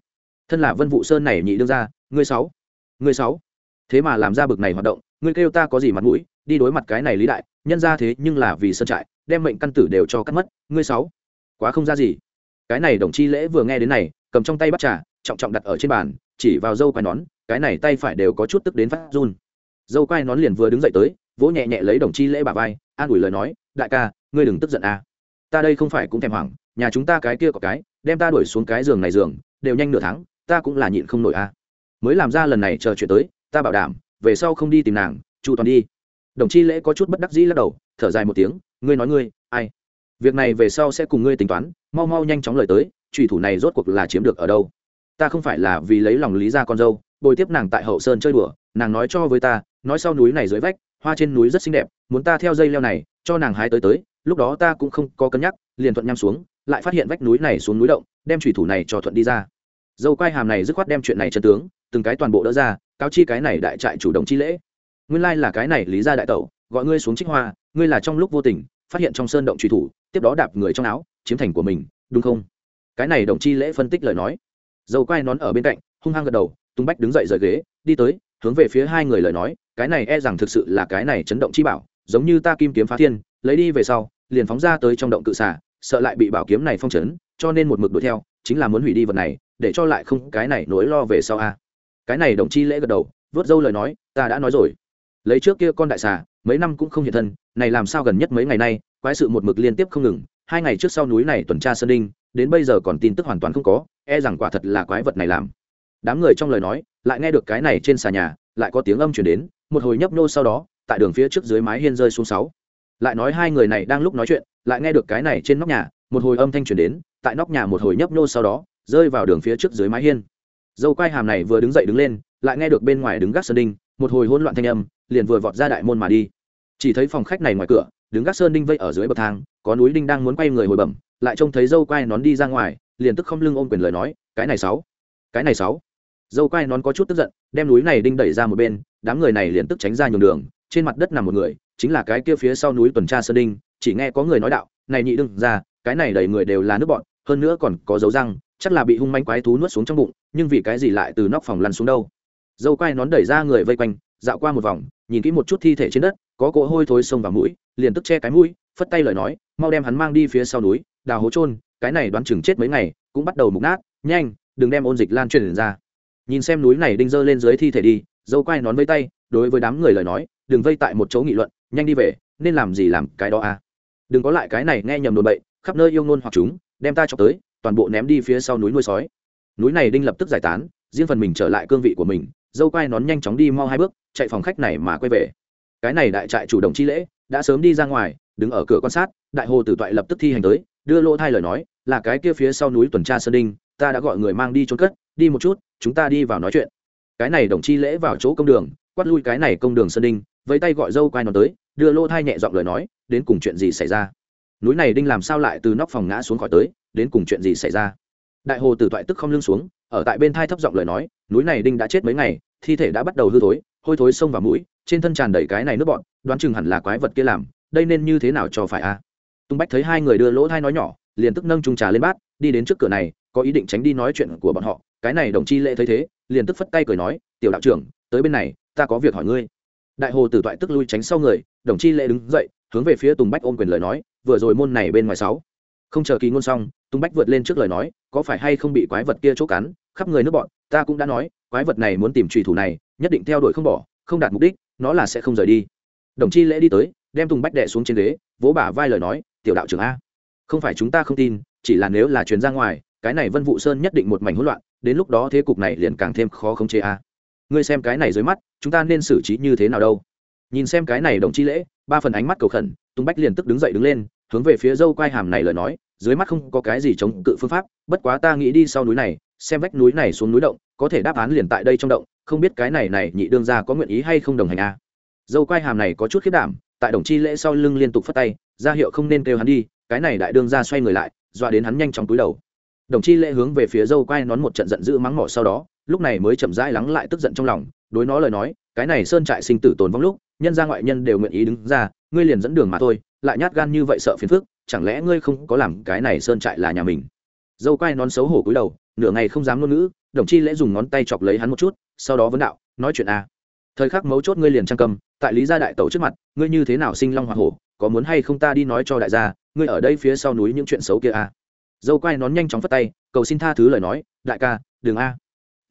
Thân là vân vụ sơn này nhị đương ra ngươi sáu. Ngươi sáu. Thế mà làm ra bực này hoạt động, ngươi kêu ta có gì mặt mũi, đi đối mặt cái này lý đại, nhân ra thế nhưng là vì sơn trại, đem mệnh căn tử đều cho cắt mất, ngươi sáu. Quá không ra gì. Cái này đồng chi lễ vừa nghe đến này, cầm trong tay bắt trà, trọng trọng đặt ở trên bàn, chỉ vào dâu quai nón, cái này tay phải đều có chút tức đến phát run. Dâu quai nón liền vừa đứng dậy tới, vỗ nhẹ nhẹ lấy đồng chi lễ bà vai, an ủi lời nói, đại ca, ngươi đừng tức giận à. ta đây không phải cũng thèm hoảng, nhà chúng ta cái kia có cái, đem ta đuổi xuống cái giường này giường đều nhanh nửa tháng, ta cũng là nhịn không nổi à. mới làm ra lần này chờ chuyện tới, ta bảo đảm, về sau không đi tìm nàng, chu toàn đi. Đồng chi lễ có chút bất đắc dĩ lắc đầu, thở dài một tiếng, ngươi nói ngươi, ai? Việc này về sau sẽ cùng ngươi tính toán, mau mau nhanh chóng lời tới, trùy thủ này rốt cuộc là chiếm được ở đâu? Ta không phải là vì lấy lòng lý ra con dâu, bồi tiếp nàng tại hậu sơn chơi đùa, nàng nói cho với ta, nói sau núi này dưới vách, hoa trên núi rất xinh đẹp, muốn ta theo dây leo này, cho nàng hái tới tới, lúc đó ta cũng không có cân nhắc, liền thuận nhăm xuống lại phát hiện vách núi này xuống núi động, đem thủy thủ này cho thuận đi ra. Dâu quai hàm này dứt khoát đem chuyện này chân tướng, từng cái toàn bộ đỡ ra, cáo chi cái này đại trại chủ động chi lễ. Nguyên lai là cái này lý ra đại tẩu, gọi ngươi xuống trích hoa, ngươi là trong lúc vô tình, phát hiện trong sơn động truy thủ, tiếp đó đạp người trong áo, chiếm thành của mình, đúng không? Cái này đồng chi lễ phân tích lời nói. Dâu quai nón ở bên cạnh, hung hăng gật đầu, tung bách đứng dậy rời ghế, đi tới, hướng về phía hai người lời nói, cái này e rằng thực sự là cái này chấn động chi bảo, giống như ta kim kiếm phá thiên, lấy đi về sau, liền phóng ra tới trong động cự xả sợ lại bị bảo kiếm này phong chấn, cho nên một mực đuổi theo, chính là muốn hủy đi vật này, để cho lại không cái này nỗi lo về sau a. Cái này đồng chi lễ gật đầu, vớt dâu lời nói, ta đã nói rồi. Lấy trước kia con đại xà, mấy năm cũng không hiện thân, này làm sao gần nhất mấy ngày nay, quái sự một mực liên tiếp không ngừng, hai ngày trước sau núi này tuần tra sơn đinh, đến bây giờ còn tin tức hoàn toàn không có e rằng quả thật là quái vật này làm. Đám người trong lời nói, lại nghe được cái này trên xà nhà, lại có tiếng âm chuyển đến, một hồi nhấp nô sau đó, tại đường phía trước dưới mái hiên rơi xuống sáu. Lại nói hai người này đang lúc nói chuyện lại nghe được cái này trên nóc nhà, một hồi âm thanh chuyển đến, tại nóc nhà một hồi nhấp nô sau đó, rơi vào đường phía trước dưới mái hiên. Dâu quai hàm này vừa đứng dậy đứng lên, lại nghe được bên ngoài đứng gác sơn đinh, một hồi hỗn loạn thanh âm, liền vừa vọt ra đại môn mà đi. Chỉ thấy phòng khách này ngoài cửa, đứng gác sơn đinh vây ở dưới bậc thang, có núi đinh đang muốn quay người hồi bẩm, lại trông thấy dâu quai nón đi ra ngoài, liền tức không lưng ôm quyền lời nói, cái này sáu, cái này sáu. Dâu quai nón có chút tức giận, đem núi này đinh đẩy ra một bên, đám người này liền tức tránh ra nhường đường, trên mặt đất nằm một người, chính là cái kia phía sau núi tuần tra sơn đinh chỉ nghe có người nói đạo, này nhị đừng ra cái này đầy người đều là nước bọn hơn nữa còn có dấu răng, chắc là bị hung manh quái thú nuốt xuống trong bụng, nhưng vì cái gì lại từ nóc phòng lăn xuống đâu? Dâu quai nón đẩy ra người vây quanh, dạo qua một vòng, nhìn kỹ một chút thi thể trên đất, có cỗ hôi thối xông vào mũi, liền tức che cái mũi, phất tay lời nói, mau đem hắn mang đi phía sau núi, đào hố trôn cái này đoán chừng chết mấy ngày, cũng bắt đầu mục nát, nhanh, đừng đem ôn dịch lan truyền ra. Nhìn xem núi này đinh dơ lên dưới thi thể đi, dâu quai nón vây tay, đối với đám người lời nói, đừng vây tại một chỗ nghị luận, nhanh đi về, nên làm gì làm cái đó à? Đừng có lại cái này nghe nhầm đồn bậy, khắp nơi yêu ngôn hoặc chúng, đem ta cho tới, toàn bộ ném đi phía sau núi nuôi sói. Núi này đinh lập tức giải tán, riêng phần mình trở lại cương vị của mình, dâu quai nón nhanh chóng đi mau hai bước, chạy phòng khách này mà quay về. Cái này đại trại chủ động chi lễ, đã sớm đi ra ngoài, đứng ở cửa quan sát, đại hồ tử toại lập tức thi hành tới, đưa lỗ thai lời nói, là cái kia phía sau núi tuần tra sơn đinh, ta đã gọi người mang đi trốn cất, đi một chút, chúng ta đi vào nói chuyện. Cái này đồng chi lễ vào chỗ công đường, quát lui cái này công đường sơn đinh với tay gọi dâu quai nón tới đưa lô thai nhẹ giọng lời nói, đến cùng chuyện gì xảy ra? Núi này đinh làm sao lại từ nóc phòng ngã xuống khỏi tới? Đến cùng chuyện gì xảy ra? Đại hồ tử toại tức không lưng xuống, ở tại bên thai thấp giọng lời nói, núi này đinh đã chết mấy ngày, thi thể đã bắt đầu hư thối, hôi thối sông vào mũi, trên thân tràn đầy cái này nước bọn đoán chừng hẳn là quái vật kia làm, đây nên như thế nào cho phải a? À? tung bách thấy hai người đưa lỗ thai nói nhỏ, liền tức nâng trung trà lên bát, đi đến trước cửa này, có ý định tránh đi nói chuyện của bọn họ. Cái này đồng chi lễ thấy thế, liền tức phất tay cười nói, tiểu đạo trưởng, tới bên này, ta có việc hỏi ngươi đại hồ tử toại tức lui tránh sau người, đồng chi lễ đứng dậy, hướng về phía tùng bách ôm quyền lời nói, vừa rồi môn này bên ngoài sáu. Không chờ kỳ ngôn xong, tùng bách vượt lên trước lời nói, có phải hay không bị quái vật kia chỗ cắn, khắp người nước bọn, ta cũng đã nói, quái vật này muốn tìm trùy thủ này, nhất định theo đuổi không bỏ, không đạt mục đích, nó là sẽ không rời đi. Đồng chi lễ đi tới, đem tùng bách đệ xuống trên ghế, vỗ bả vai lời nói, tiểu đạo trưởng a, không phải chúng ta không tin, chỉ là nếu là chuyến ra ngoài, cái này vân vụ sơn nhất định một mảnh hỗn loạn, đến lúc đó thế cục này liền càng thêm khó khống chế a ngươi xem cái này dưới mắt, chúng ta nên xử trí như thế nào đâu nhìn xem cái này đồng chi lễ, ba phần ánh mắt cầu khẩn, tùng bách liền tức đứng dậy đứng lên, hướng về phía dâu quai hàm này lời nói, dưới mắt không có cái gì chống cự phương pháp, bất quá ta nghĩ đi sau núi này, xem vách núi này xuống núi động, có thể đáp án liền tại đây trong động, không biết cái này này nhị đương ra có nguyện ý hay không đồng hành à? dâu quai hàm này có chút khiết đảm, tại đồng chi lễ sau lưng liên tục phất tay, ra hiệu không nên kêu hắn đi, cái này đại đương ra xoay người lại, dọa đến hắn nhanh chóng túi đầu đồng chi lễ hướng về phía dâu quai nón một trận giận dữ mắng mỏ sau đó lúc này mới chậm rãi lắng lại tức giận trong lòng, đối nó lời nói, cái này sơn trại sinh tử tồn vong lúc, nhân gia ngoại nhân đều nguyện ý đứng ra, ngươi liền dẫn đường mà thôi, lại nhát gan như vậy sợ phiền phức, chẳng lẽ ngươi không có làm cái này sơn trại là nhà mình dâu quai nón xấu hổ cúi đầu, nửa ngày không dám ngôn ngữ, đồng chi lễ dùng ngón tay chọc lấy hắn một chút, sau đó vấn đạo, nói chuyện a à. thời khắc mấu chốt ngươi liền trang cầm, tại lý gia đại tẩu trước mặt, ngươi như thế nào sinh long hoa hổ, có muốn hay không ta đi nói cho đại gia, ngươi ở đây phía sau núi những chuyện xấu kia a à. dâu quai nón nhanh chóng phất tay, cầu xin tha thứ lời nói, đại ca đường a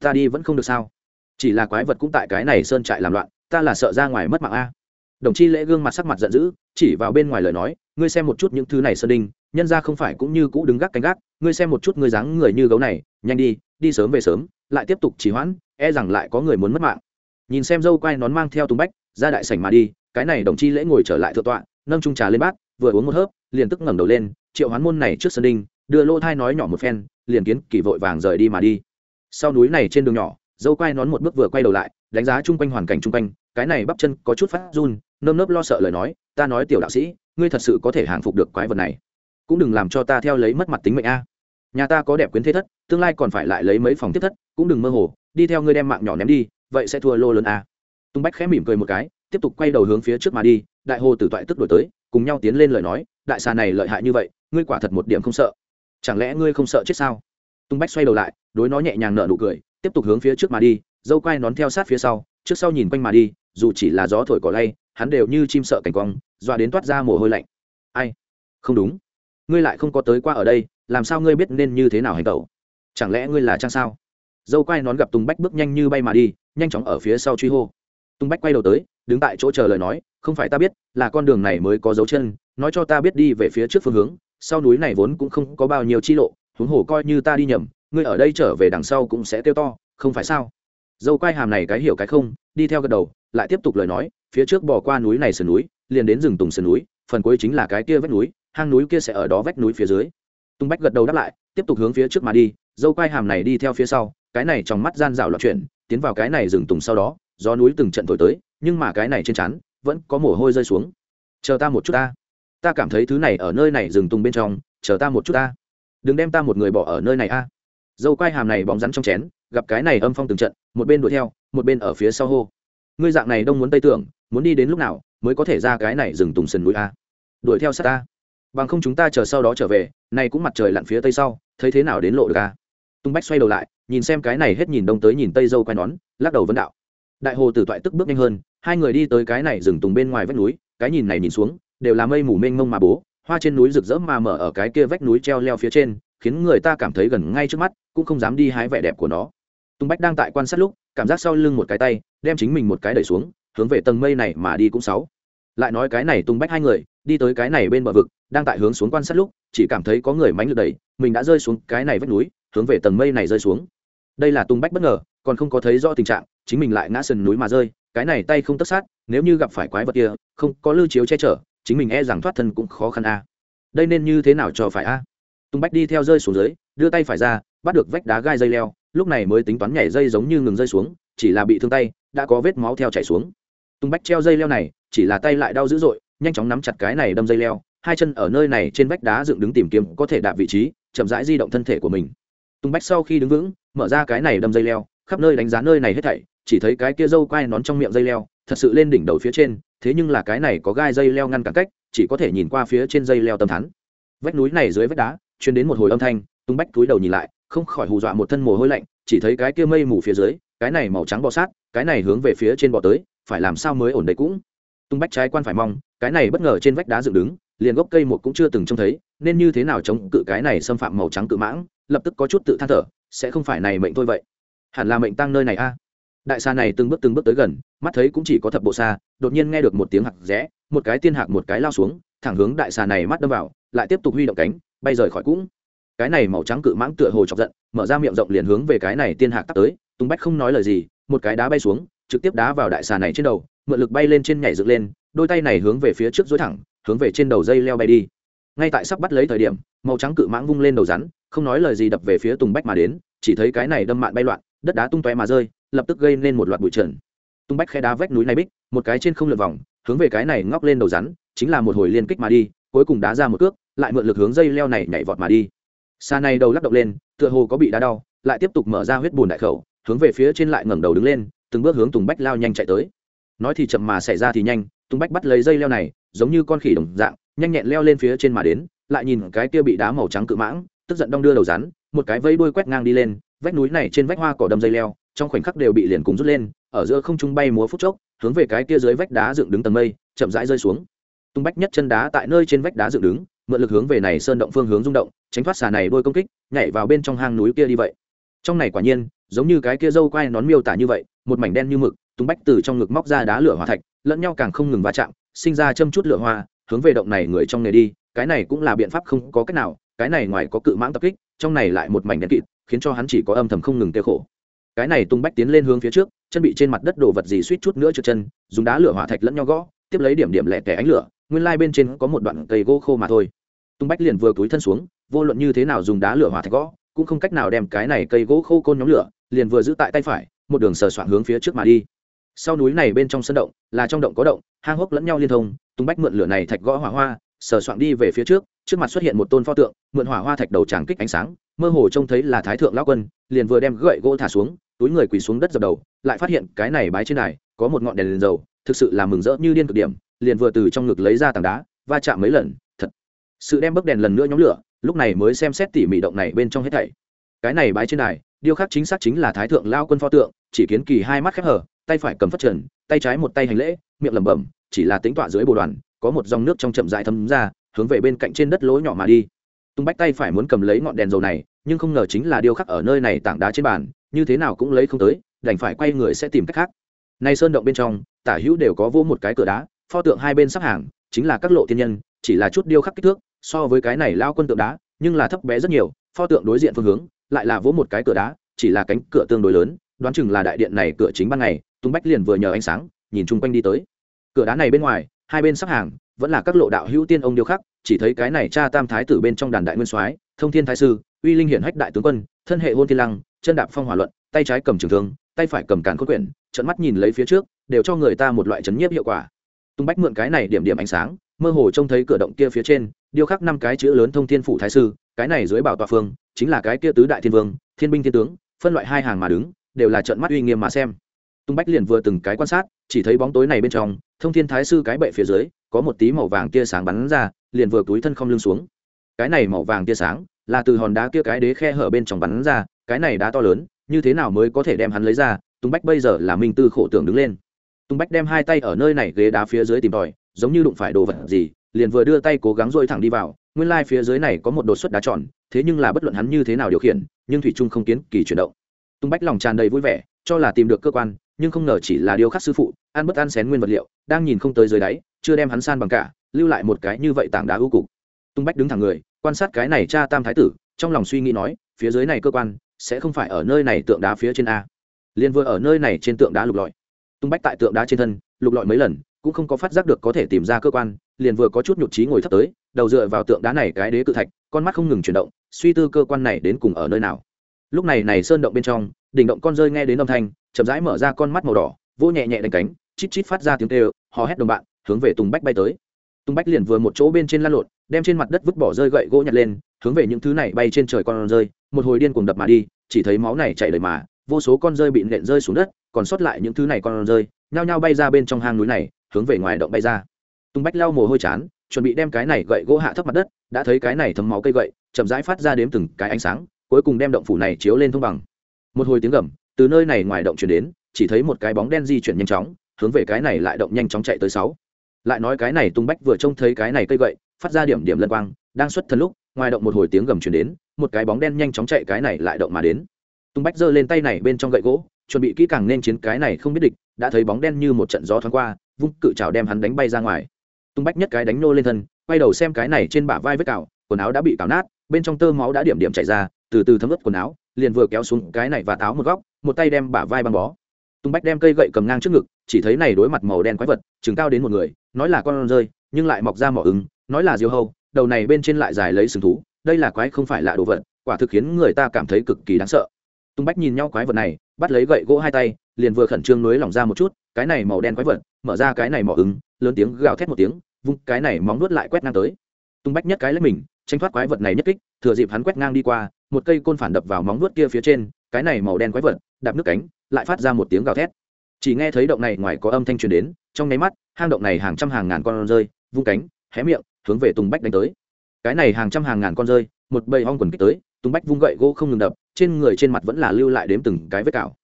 ta đi vẫn không được sao? Chỉ là quái vật cũng tại cái này sơn trại làm loạn, ta là sợ ra ngoài mất mạng a. Đồng chi lễ gương mặt sắc mặt giận dữ, chỉ vào bên ngoài lời nói, ngươi xem một chút những thứ này sơn đinh, nhân ra không phải cũng như cũ đứng gác canh gác, ngươi xem một chút ngươi dáng người như gấu này, nhanh đi đi sớm về sớm, lại tiếp tục trì hoãn e rằng lại có người muốn mất mạng. Nhìn xem dâu quai nón mang theo tùng bách, ra đại sảnh mà đi, cái này đồng chi lễ ngồi trở lại thượng tọa, nâng trung trà lên bát, vừa uống một hớp, liền tức ngẩng đầu lên, triệu hoán môn này trước sân đinh, đưa lô thai nói nhỏ một phen, liền kiến kỳ vội vàng rời đi mà đi sau núi này trên đường nhỏ, dâu quai nón một bước vừa quay đầu lại, đánh giá chung quanh hoàn cảnh chung quanh, cái này bắp chân có chút phát run, nơm nớp lo sợ lời nói, ta nói tiểu đạo sĩ, ngươi thật sự có thể hàng phục được quái vật này. Cũng đừng làm cho ta theo lấy mất mặt tính mệnh a. Nhà ta có đẹp quyến thế thất, tương lai còn phải lại lấy mấy phòng tiếp thất, cũng đừng mơ hồ, đi theo ngươi đem mạng nhỏ ném đi, vậy sẽ thua lô lớn a. Tung bách khẽ mỉm cười một cái, tiếp tục quay đầu hướng phía trước mà đi, đại hồ tử toại tức đổi tới, cùng nhau tiến lên lời nói, đại xà này lợi hại như vậy, ngươi quả thật một điểm không sợ. Chẳng lẽ ngươi không sợ chết sao? Tung bách xoay đầu lại, đối nó nhẹ nhàng nở nụ cười, tiếp tục hướng phía trước mà đi, dâu quai nón theo sát phía sau, trước sau nhìn quanh mà đi, dù chỉ là gió thổi cỏ lay, hắn đều như chim sợ cảnh quang, dọa đến toát ra mồ hôi lạnh. Ai? Không đúng. Ngươi lại không có tới qua ở đây, làm sao ngươi biết nên như thế nào hành tẩu? Chẳng lẽ ngươi là trang sao? Dâu quai nón gặp tùng bách bước nhanh như bay mà đi, nhanh chóng ở phía sau truy hô. Tùng bách quay đầu tới, đứng tại chỗ chờ lời nói, không phải ta biết, là con đường này mới có dấu chân, nói cho ta biết đi về phía trước phương hướng, sau núi này vốn cũng không có bao nhiêu chi lộ huống hồ coi như ta đi nhầm, ngươi ở đây trở về đằng sau cũng sẽ kêu to, không phải sao? Dâu quai hàm này cái hiểu cái không, đi theo gật đầu, lại tiếp tục lời nói, phía trước bỏ qua núi này sườn núi, liền đến rừng tùng sườn núi, phần cuối chính là cái kia vách núi, hang núi kia sẽ ở đó vách núi phía dưới. Tung bách gật đầu đáp lại, tiếp tục hướng phía trước mà đi, dâu quai hàm này đi theo phía sau, cái này trong mắt gian rào loạn chuyển, tiến vào cái này rừng tùng sau đó, gió núi từng trận thổi tới, nhưng mà cái này trên chắn vẫn có mồ hôi rơi xuống. Chờ ta một chút ta. Ta cảm thấy thứ này ở nơi này rừng tùng bên trong, chờ ta một chút ta đừng đem ta một người bỏ ở nơi này a. Dâu quai hàm này bóng rắn trong chén, gặp cái này âm phong từng trận, một bên đuổi theo, một bên ở phía sau hô. Ngươi dạng này đông muốn tây tưởng, muốn đi đến lúc nào mới có thể ra cái này rừng tùng sườn núi a? Đuổi theo sát ta. Bằng không chúng ta chờ sau đó trở về, nay cũng mặt trời lặn phía tây sau, thấy thế nào đến lộ được a? Tung bách xoay đầu lại, nhìn xem cái này hết nhìn đông tới nhìn tây dâu quai nón, lắc đầu vấn đạo. Đại hồ tử toại tức bước nhanh hơn, hai người đi tới cái này rừng tùng bên ngoài vách núi, cái nhìn này nhìn xuống, đều là mây mù mênh mông mà bố hoa trên núi rực rỡ mà mở ở cái kia vách núi treo leo phía trên, khiến người ta cảm thấy gần ngay trước mắt, cũng không dám đi hái vẻ đẹp của nó. Tùng bách đang tại quan sát lúc, cảm giác sau lưng một cái tay, đem chính mình một cái đẩy xuống, hướng về tầng mây này mà đi cũng sáu. Lại nói cái này tung bách hai người, đi tới cái này bên bờ vực, đang tại hướng xuống quan sát lúc, chỉ cảm thấy có người mánh lực đẩy, mình đã rơi xuống cái này vách núi, hướng về tầng mây này rơi xuống. Đây là tung bách bất ngờ, còn không có thấy rõ tình trạng, chính mình lại ngã sườn núi mà rơi, cái này tay không tất sát, nếu như gặp phải quái vật kia, không có lưu chiếu che chở chính mình e rằng thoát thân cũng khó khăn a. Đây nên như thế nào cho phải a? Tung bách đi theo rơi xuống dưới, đưa tay phải ra, bắt được vách đá gai dây leo, lúc này mới tính toán nhảy dây giống như ngừng rơi xuống, chỉ là bị thương tay, đã có vết máu theo chảy xuống. Tung bách treo dây leo này, chỉ là tay lại đau dữ dội, nhanh chóng nắm chặt cái này đâm dây leo, hai chân ở nơi này trên vách đá dựng đứng tìm kiếm có thể đạp vị trí, chậm rãi di động thân thể của mình. Tung bách sau khi đứng vững, mở ra cái này đâm dây leo, khắp nơi đánh giá nơi này hết thảy chỉ thấy cái kia dâu quai nón trong miệng dây leo, thật sự lên đỉnh đầu phía trên, thế nhưng là cái này có gai dây leo ngăn cản cách, chỉ có thể nhìn qua phía trên dây leo tâm thắn. Vách núi này dưới vách đá chuyên đến một hồi âm thanh tung bách túi đầu nhìn lại, không khỏi hù dọa một thân mồ hôi lạnh, chỉ thấy cái kia mây mù phía dưới, cái này màu trắng bọ sát, cái này hướng về phía trên bọ tới, phải làm sao mới ổn đấy cũng? Tung bách trái quan phải mong, cái này bất ngờ trên vách đá dựng đứng, liền gốc cây một cũng chưa từng trông thấy, nên như thế nào chống cự cái này xâm phạm màu trắng cự mãng, lập tức có chút tự than thở, sẽ không phải này mệnh thôi vậy. Hẳn là mệnh tăng nơi này a đại xa này từng bước từng bước tới gần, mắt thấy cũng chỉ có thập bộ xa, đột nhiên nghe được một tiếng hạc rẽ, một cái tiên hạc một cái lao xuống, thẳng hướng đại xà này mắt đâm vào, lại tiếp tục huy động cánh, bay rời khỏi cũng. Cái này màu trắng cự mãng tựa hồ chọc giận, mở ra miệng rộng liền hướng về cái này tiên hạc tắt tới, Tùng bách không nói lời gì, một cái đá bay xuống, trực tiếp đá vào đại xà này trên đầu, mượn lực bay lên trên nhảy dựng lên, đôi tay này hướng về phía trước dối thẳng, hướng về trên đầu dây leo bay đi. Ngay tại sắp bắt lấy thời điểm, màu trắng cự mãng vung lên đầu rắn, không nói lời gì đập về phía tùng bách mà đến, chỉ thấy cái này đâm mạn bay loạn đất đá tung tóe mà rơi, lập tức gây nên một loạt bụi trần. Tung bách khe đá vách núi này bích, một cái trên không lượt vòng, hướng về cái này ngóc lên đầu rắn, chính là một hồi liên kích mà đi, cuối cùng đá ra một cước, lại mượn lực hướng dây leo này nhảy vọt mà đi. Xa này đầu lắc động lên, tựa hồ có bị đá đau, lại tiếp tục mở ra huyết bùn đại khẩu, hướng về phía trên lại ngẩng đầu đứng lên, từng bước hướng tùng bách lao nhanh chạy tới. Nói thì chậm mà xảy ra thì nhanh, tùng bách bắt lấy dây leo này, giống như con khỉ đồng dạng, nhanh nhẹn leo lên phía trên mà đến, lại nhìn cái kia bị đá màu trắng cự mãng, tức giận đong đưa đầu rắn, một cái vây đuôi quét ngang đi lên vách núi này trên vách hoa cỏ đâm dây leo, trong khoảnh khắc đều bị liền cùng rút lên, ở giữa không trung bay múa phút chốc, hướng về cái kia dưới vách đá dựng đứng tầng mây, chậm rãi rơi xuống. Tung bách nhất chân đá tại nơi trên vách đá dựng đứng, mượn lực hướng về này sơn động phương hướng rung động, tránh thoát xà này đôi công kích, nhảy vào bên trong hang núi kia đi vậy. Trong này quả nhiên, giống như cái kia dâu quai nón miêu tả như vậy, một mảnh đen như mực, tung bách từ trong ngực móc ra đá lửa hỏa thạch, lẫn nhau càng không ngừng va chạm, sinh ra châm chút lửa hoa, hướng về động này người trong nghề đi, cái này cũng là biện pháp không có cách nào, cái này ngoài có cự mãng tập kích trong này lại một mảnh đen kịt, khiến cho hắn chỉ có âm thầm không ngừng tiêu khổ. Cái này tung bách tiến lên hướng phía trước, chân bị trên mặt đất đổ vật gì suýt chút nữa trượt chân, dùng đá lửa hỏa thạch lẫn nhau gõ, tiếp lấy điểm điểm lẻ tẻ ánh lửa, nguyên lai bên trên có một đoạn cây gỗ khô mà thôi. Tung bách liền vừa túi thân xuống, vô luận như thế nào dùng đá lửa hỏa thạch gõ, cũng không cách nào đem cái này cây gỗ khô côn nhóm lửa, liền vừa giữ tại tay phải, một đường sờ soạn hướng phía trước mà đi. Sau núi này bên trong sân động, là trong động có động, hang hốc lẫn nhau liên thông, tung bách mượn lửa này thạch gõ hỏa hoa, sờ soạn đi về phía trước trước mặt xuất hiện một tôn pho tượng, mượn hỏa hoa thạch đầu tràng kích ánh sáng, mơ hồ trông thấy là thái thượng lão quân, liền vừa đem gậy gỗ thả xuống, túi người quỳ xuống đất dập đầu, lại phát hiện cái này bái trên này có một ngọn đèn liền dầu, thực sự là mừng rỡ như điên cực điểm, liền vừa từ trong ngực lấy ra tảng đá, va chạm mấy lần, thật. Sự đem bấc đèn lần nữa nhóm lửa, lúc này mới xem xét tỉ mỉ động này bên trong hết thảy. Cái này bái trên này điêu khắc chính xác chính là thái thượng lao quân pho tượng, chỉ kiến kỳ hai mắt khép hở tay phải cầm phất trần, tay trái một tay hành lễ, miệng lẩm bẩm, chỉ là tính tọa dưới bồ đoàn, có một dòng nước trong chậm dài thấm ra hướng về bên cạnh trên đất lỗ nhỏ mà đi. Tung bách tay phải muốn cầm lấy ngọn đèn dầu này, nhưng không ngờ chính là điêu khắc ở nơi này tảng đá trên bàn, như thế nào cũng lấy không tới, đành phải quay người sẽ tìm cách khác. Nay sơn động bên trong, tả hữu đều có vô một cái cửa đá, pho tượng hai bên sắp hàng, chính là các lộ thiên nhân, chỉ là chút điêu khắc kích thước, so với cái này lao quân tượng đá, nhưng là thấp bé rất nhiều, pho tượng đối diện phương hướng, lại là vỗ một cái cửa đá, chỉ là cánh cửa tương đối lớn, đoán chừng là đại điện này cửa chính ban ngày, tung bách liền vừa nhờ ánh sáng, nhìn chung quanh đi tới. Cửa đá này bên ngoài, hai bên sắp hàng vẫn là các lộ đạo hữu tiên ông điêu khắc, chỉ thấy cái này cha tam thái tử bên trong đàn đại nguyên soái, thông thiên thái sư, uy linh hiển hách đại tướng quân, thân hệ hôn thiên lăng, chân đạp phong hỏa luận, tay trái cầm trường thương, tay phải cầm càn khôn quyển trận mắt nhìn lấy phía trước, đều cho người ta một loại chấn nhiếp hiệu quả. Tung bách mượn cái này điểm điểm ánh sáng, mơ hồ trông thấy cửa động kia phía trên, điêu khắc năm cái chữ lớn thông thiên phủ thái sư, cái này dưới bảo tọa phương, chính là cái kia tứ đại thiên vương, thiên binh thiên tướng, phân loại hai hàng mà đứng, đều là trận mắt uy nghiêm mà xem. Tung bách liền vừa từng cái quan sát, chỉ thấy bóng tối này bên trong, thông thiên thái sư cái bệ phía dưới có một tí màu vàng tia sáng bắn ra, liền vừa túi thân không lưng xuống. Cái này màu vàng tia sáng là từ hòn đá kia cái đế khe hở bên trong bắn ra, cái này đá to lớn, như thế nào mới có thể đem hắn lấy ra? Tung bách bây giờ là minh tư khổ tưởng đứng lên. Tung bách đem hai tay ở nơi này ghế đá phía dưới tìm tòi, giống như đụng phải đồ vật gì, liền vừa đưa tay cố gắng dội thẳng đi vào. Nguyên lai phía dưới này có một đột xuất đá tròn, thế nhưng là bất luận hắn như thế nào điều khiển, nhưng thủy trung không kiến kỳ chuyển động. Tung bách lòng tràn đầy vui vẻ, cho là tìm được cơ quan, nhưng không ngờ chỉ là điều khắc sư phụ, ăn bất ăn xén nguyên vật liệu, đang nhìn không tới dưới đáy chưa đem hắn san bằng cả lưu lại một cái như vậy tảng đá ưu cục. Tung bách đứng thẳng người quan sát cái này cha tam thái tử trong lòng suy nghĩ nói phía dưới này cơ quan sẽ không phải ở nơi này tượng đá phía trên a. Liền vừa ở nơi này trên tượng đá lục lọi. Tung bách tại tượng đá trên thân lục lọi mấy lần cũng không có phát giác được có thể tìm ra cơ quan liền vừa có chút nhụt trí ngồi thấp tới đầu dựa vào tượng đá này cái đế cự thạch con mắt không ngừng chuyển động suy tư cơ quan này đến cùng ở nơi nào. Lúc này này sơn động bên trong đỉnh động con rơi nghe đến âm thanh chậm rãi mở ra con mắt màu đỏ vỗ nhẹ nhẹ đánh cánh chít chít phát ra tiếng tê, hò hét đồng bạn hướng về tùng bách bay tới. Tùng bách liền vừa một chỗ bên trên lăn lộn, đem trên mặt đất vứt bỏ rơi gậy gỗ nhặt lên, hướng về những thứ này bay trên trời con rơi, một hồi điên cuồng đập mà đi, chỉ thấy máu này chảy đầy mà, vô số con rơi bị nện rơi xuống đất, còn sót lại những thứ này con rơi, nhao nhao bay ra bên trong hang núi này, hướng về ngoài động bay ra. Tùng bách lau mồ hôi chán, chuẩn bị đem cái này gậy gỗ hạ thấp mặt đất, đã thấy cái này thấm máu cây gậy, chậm rãi phát ra đếm từng cái ánh sáng, cuối cùng đem động phủ này chiếu lên thông bằng. Một hồi tiếng gầm, từ nơi này ngoài động chuyển đến, chỉ thấy một cái bóng đen di chuyển nhanh chóng, hướng về cái này lại động nhanh chóng chạy tới sáu lại nói cái này tung bách vừa trông thấy cái này cây gậy, phát ra điểm điểm lân quang, đang xuất thần lúc, ngoài động một hồi tiếng gầm chuyển đến, một cái bóng đen nhanh chóng chạy cái này lại động mà đến. Tung bách giơ lên tay này bên trong gậy gỗ, chuẩn bị kỹ càng nên chiến cái này không biết địch, đã thấy bóng đen như một trận gió thoáng qua, vung cự trào đem hắn đánh bay ra ngoài. Tung bách nhất cái đánh nô lên thân, quay đầu xem cái này trên bả vai vết cào, quần áo đã bị cào nát, bên trong tơ máu đã điểm điểm chảy ra, từ từ thấm ướt quần áo, liền vừa kéo xuống cái này và táo một góc, một tay đem bả vai băng bó. Tung bách đem cây gậy cầm ngang trước ngực, chỉ thấy này đối mặt màu đen quái vật, chừng cao đến một người nói là con rơi, nhưng lại mọc ra mỏ ứng, nói là diều hâu, đầu này bên trên lại dài lấy sừng thú, đây là quái không phải là đồ vật, quả thực khiến người ta cảm thấy cực kỳ đáng sợ. Tung bách nhìn nhau quái vật này, bắt lấy gậy gỗ hai tay, liền vừa khẩn trương nối lỏng ra một chút, cái này màu đen quái vật, mở ra cái này mỏ ứng, lớn tiếng gào thét một tiếng, vung, cái này móng nuốt lại quét ngang tới. Tung bách nhất cái lấy mình tranh thoát quái vật này nhất kích, thừa dịp hắn quét ngang đi qua, một cây côn phản đập vào móng nuốt kia phía trên, cái này màu đen quái vật, đạp nước cánh, lại phát ra một tiếng gào thét. Chỉ nghe thấy động này ngoài có âm thanh truyền đến trong nháy mắt, hang động này hàng trăm hàng ngàn con rơi, vung cánh, hé miệng, hướng về tùng bách đánh tới. Cái này hàng trăm hàng ngàn con rơi, một bầy hong quần kích tới, tùng bách vung gậy gỗ không ngừng đập, trên người trên mặt vẫn là lưu lại đếm từng cái vết cào.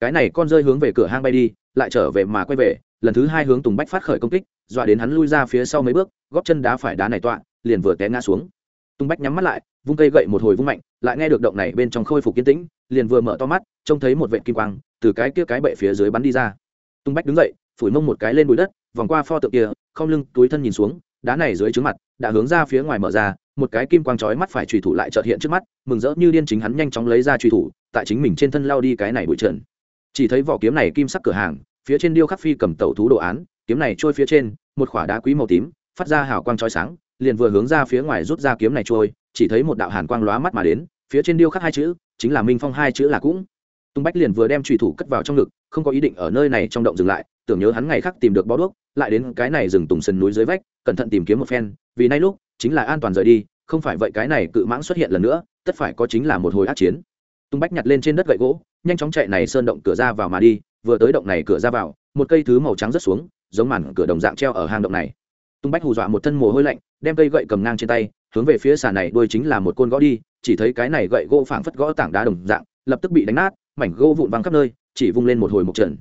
Cái này con rơi hướng về cửa hang bay đi, lại trở về mà quay về, lần thứ hai hướng tùng bách phát khởi công kích, dọa đến hắn lui ra phía sau mấy bước, góp chân đá phải đá này tọa, liền vừa té ngã xuống. Tùng bách nhắm mắt lại, vung cây gậy một hồi vung mạnh, lại nghe được động này bên trong khôi phục kiên tĩnh, liền vừa mở to mắt, trông thấy một vệ kim quang từ cái kia cái bệ phía dưới bắn đi ra. Tung bách đứng dậy phủi mông một cái lên bụi đất, vòng qua pho tượng kia, không lưng, túi thân nhìn xuống, đá này dưới trướng mặt, đã hướng ra phía ngoài mở ra, một cái kim quang chói mắt phải trùy thủ lại trợt hiện trước mắt, mừng rỡ như điên chính hắn nhanh chóng lấy ra trùy thủ, tại chính mình trên thân lao đi cái này bụi trần. Chỉ thấy vỏ kiếm này kim sắc cửa hàng, phía trên điêu khắc phi cầm tẩu thú đồ án, kiếm này trôi phía trên, một khỏa đá quý màu tím, phát ra hào quang chói sáng, liền vừa hướng ra phía ngoài rút ra kiếm này trôi, chỉ thấy một đạo hàn quang lóa mắt mà đến, phía trên điêu khắc hai chữ, chính là minh phong hai chữ là cũng tung bách liền vừa đem trùy thủ cất vào trong ngực, không có ý định ở nơi này trong động dừng lại, tưởng nhớ hắn ngày khác tìm được bó đuốc, lại đến cái này rừng tùng sân núi dưới vách, cẩn thận tìm kiếm một phen, vì nay lúc, chính là an toàn rời đi, không phải vậy cái này cự mãng xuất hiện lần nữa, tất phải có chính là một hồi ác chiến. Tung bách nhặt lên trên đất gậy gỗ, nhanh chóng chạy này sơn động cửa ra vào mà đi, vừa tới động này cửa ra vào, một cây thứ màu trắng rớt xuống, giống màn cửa đồng dạng treo ở hang động này. Tung bách hù dọa một thân mồ hôi lạnh, đem cây gậy cầm ngang trên tay, hướng về phía xà này đuôi chính là một côn gõ đi, chỉ thấy cái này gậy gỗ phảng phất gõ tảng đá đồng dạng, lập tức bị đánh nát mảnh gỗ vụn văng khắp nơi, chỉ vung lên một hồi một trận.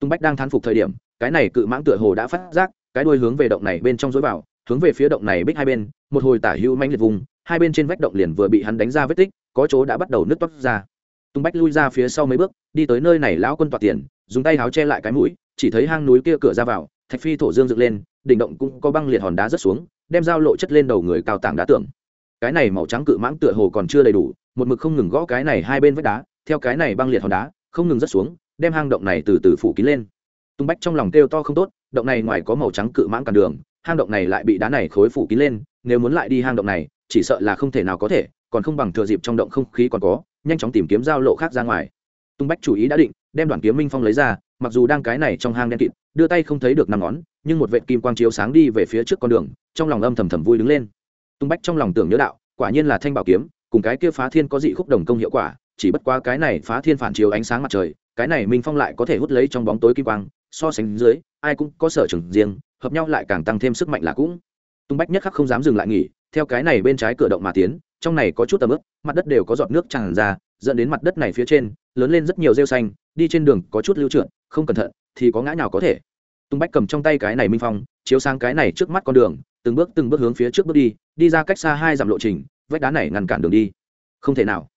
Tung bách đang thán phục thời điểm, cái này cự mãng tựa hồ đã phát giác, cái đuôi hướng về động này bên trong dối vào, hướng về phía động này bích hai bên, một hồi tả hữu manh liệt vùng, hai bên trên vách động liền vừa bị hắn đánh ra vết tích, có chỗ đã bắt đầu nứt toát ra. Tung bách lui ra phía sau mấy bước, đi tới nơi này lão quân tọa tiền, dùng tay háo che lại cái mũi, chỉ thấy hang núi kia cửa ra vào, thạch phi thổ dương dựng lên, đỉnh động cũng có băng liệt hòn đá rớt xuống, đem dao lộ chất lên đầu người cao tảng đá tưởng cái này màu trắng cự mãng tựa hồ còn chưa đầy đủ, một mực không ngừng gõ cái này hai bên vách đá theo cái này băng liệt hòn đá, không ngừng rớt xuống, đem hang động này từ từ phủ kín lên. Tung bách trong lòng kêu to không tốt, động này ngoài có màu trắng cự mãng cản đường, hang động này lại bị đá này khối phủ kín lên, nếu muốn lại đi hang động này, chỉ sợ là không thể nào có thể, còn không bằng thừa dịp trong động không khí còn có, nhanh chóng tìm kiếm giao lộ khác ra ngoài. Tung bách chủ ý đã định, đem đoàn kiếm minh phong lấy ra, mặc dù đang cái này trong hang đen kịt, đưa tay không thấy được năm ngón, nhưng một vệ kim quang chiếu sáng đi về phía trước con đường, trong lòng âm thầm thầm vui đứng lên. Tung bách trong lòng tưởng nhớ đạo, quả nhiên là thanh bảo kiếm, cùng cái kia phá thiên có dị khúc đồng công hiệu quả chỉ bất quá cái này phá thiên phản chiếu ánh sáng mặt trời, cái này minh phong lại có thể hút lấy trong bóng tối kim quang, so sánh dưới, ai cũng có sở trường riêng, hợp nhau lại càng tăng thêm sức mạnh là cũng. Tung bách nhất khắc không dám dừng lại nghỉ, theo cái này bên trái cửa động mà tiến, trong này có chút tầm ướp mặt đất đều có giọt nước tràn ra, dẫn đến mặt đất này phía trên, lớn lên rất nhiều rêu xanh, đi trên đường có chút lưu trượt, không cẩn thận thì có ngã nào có thể. Tung bách cầm trong tay cái này minh phong, chiếu sang cái này trước mắt con đường, từng bước từng bước hướng phía trước bước đi đi ra cách xa hai dặm lộ trình, vách đá này ngăn cản đường đi. Không thể nào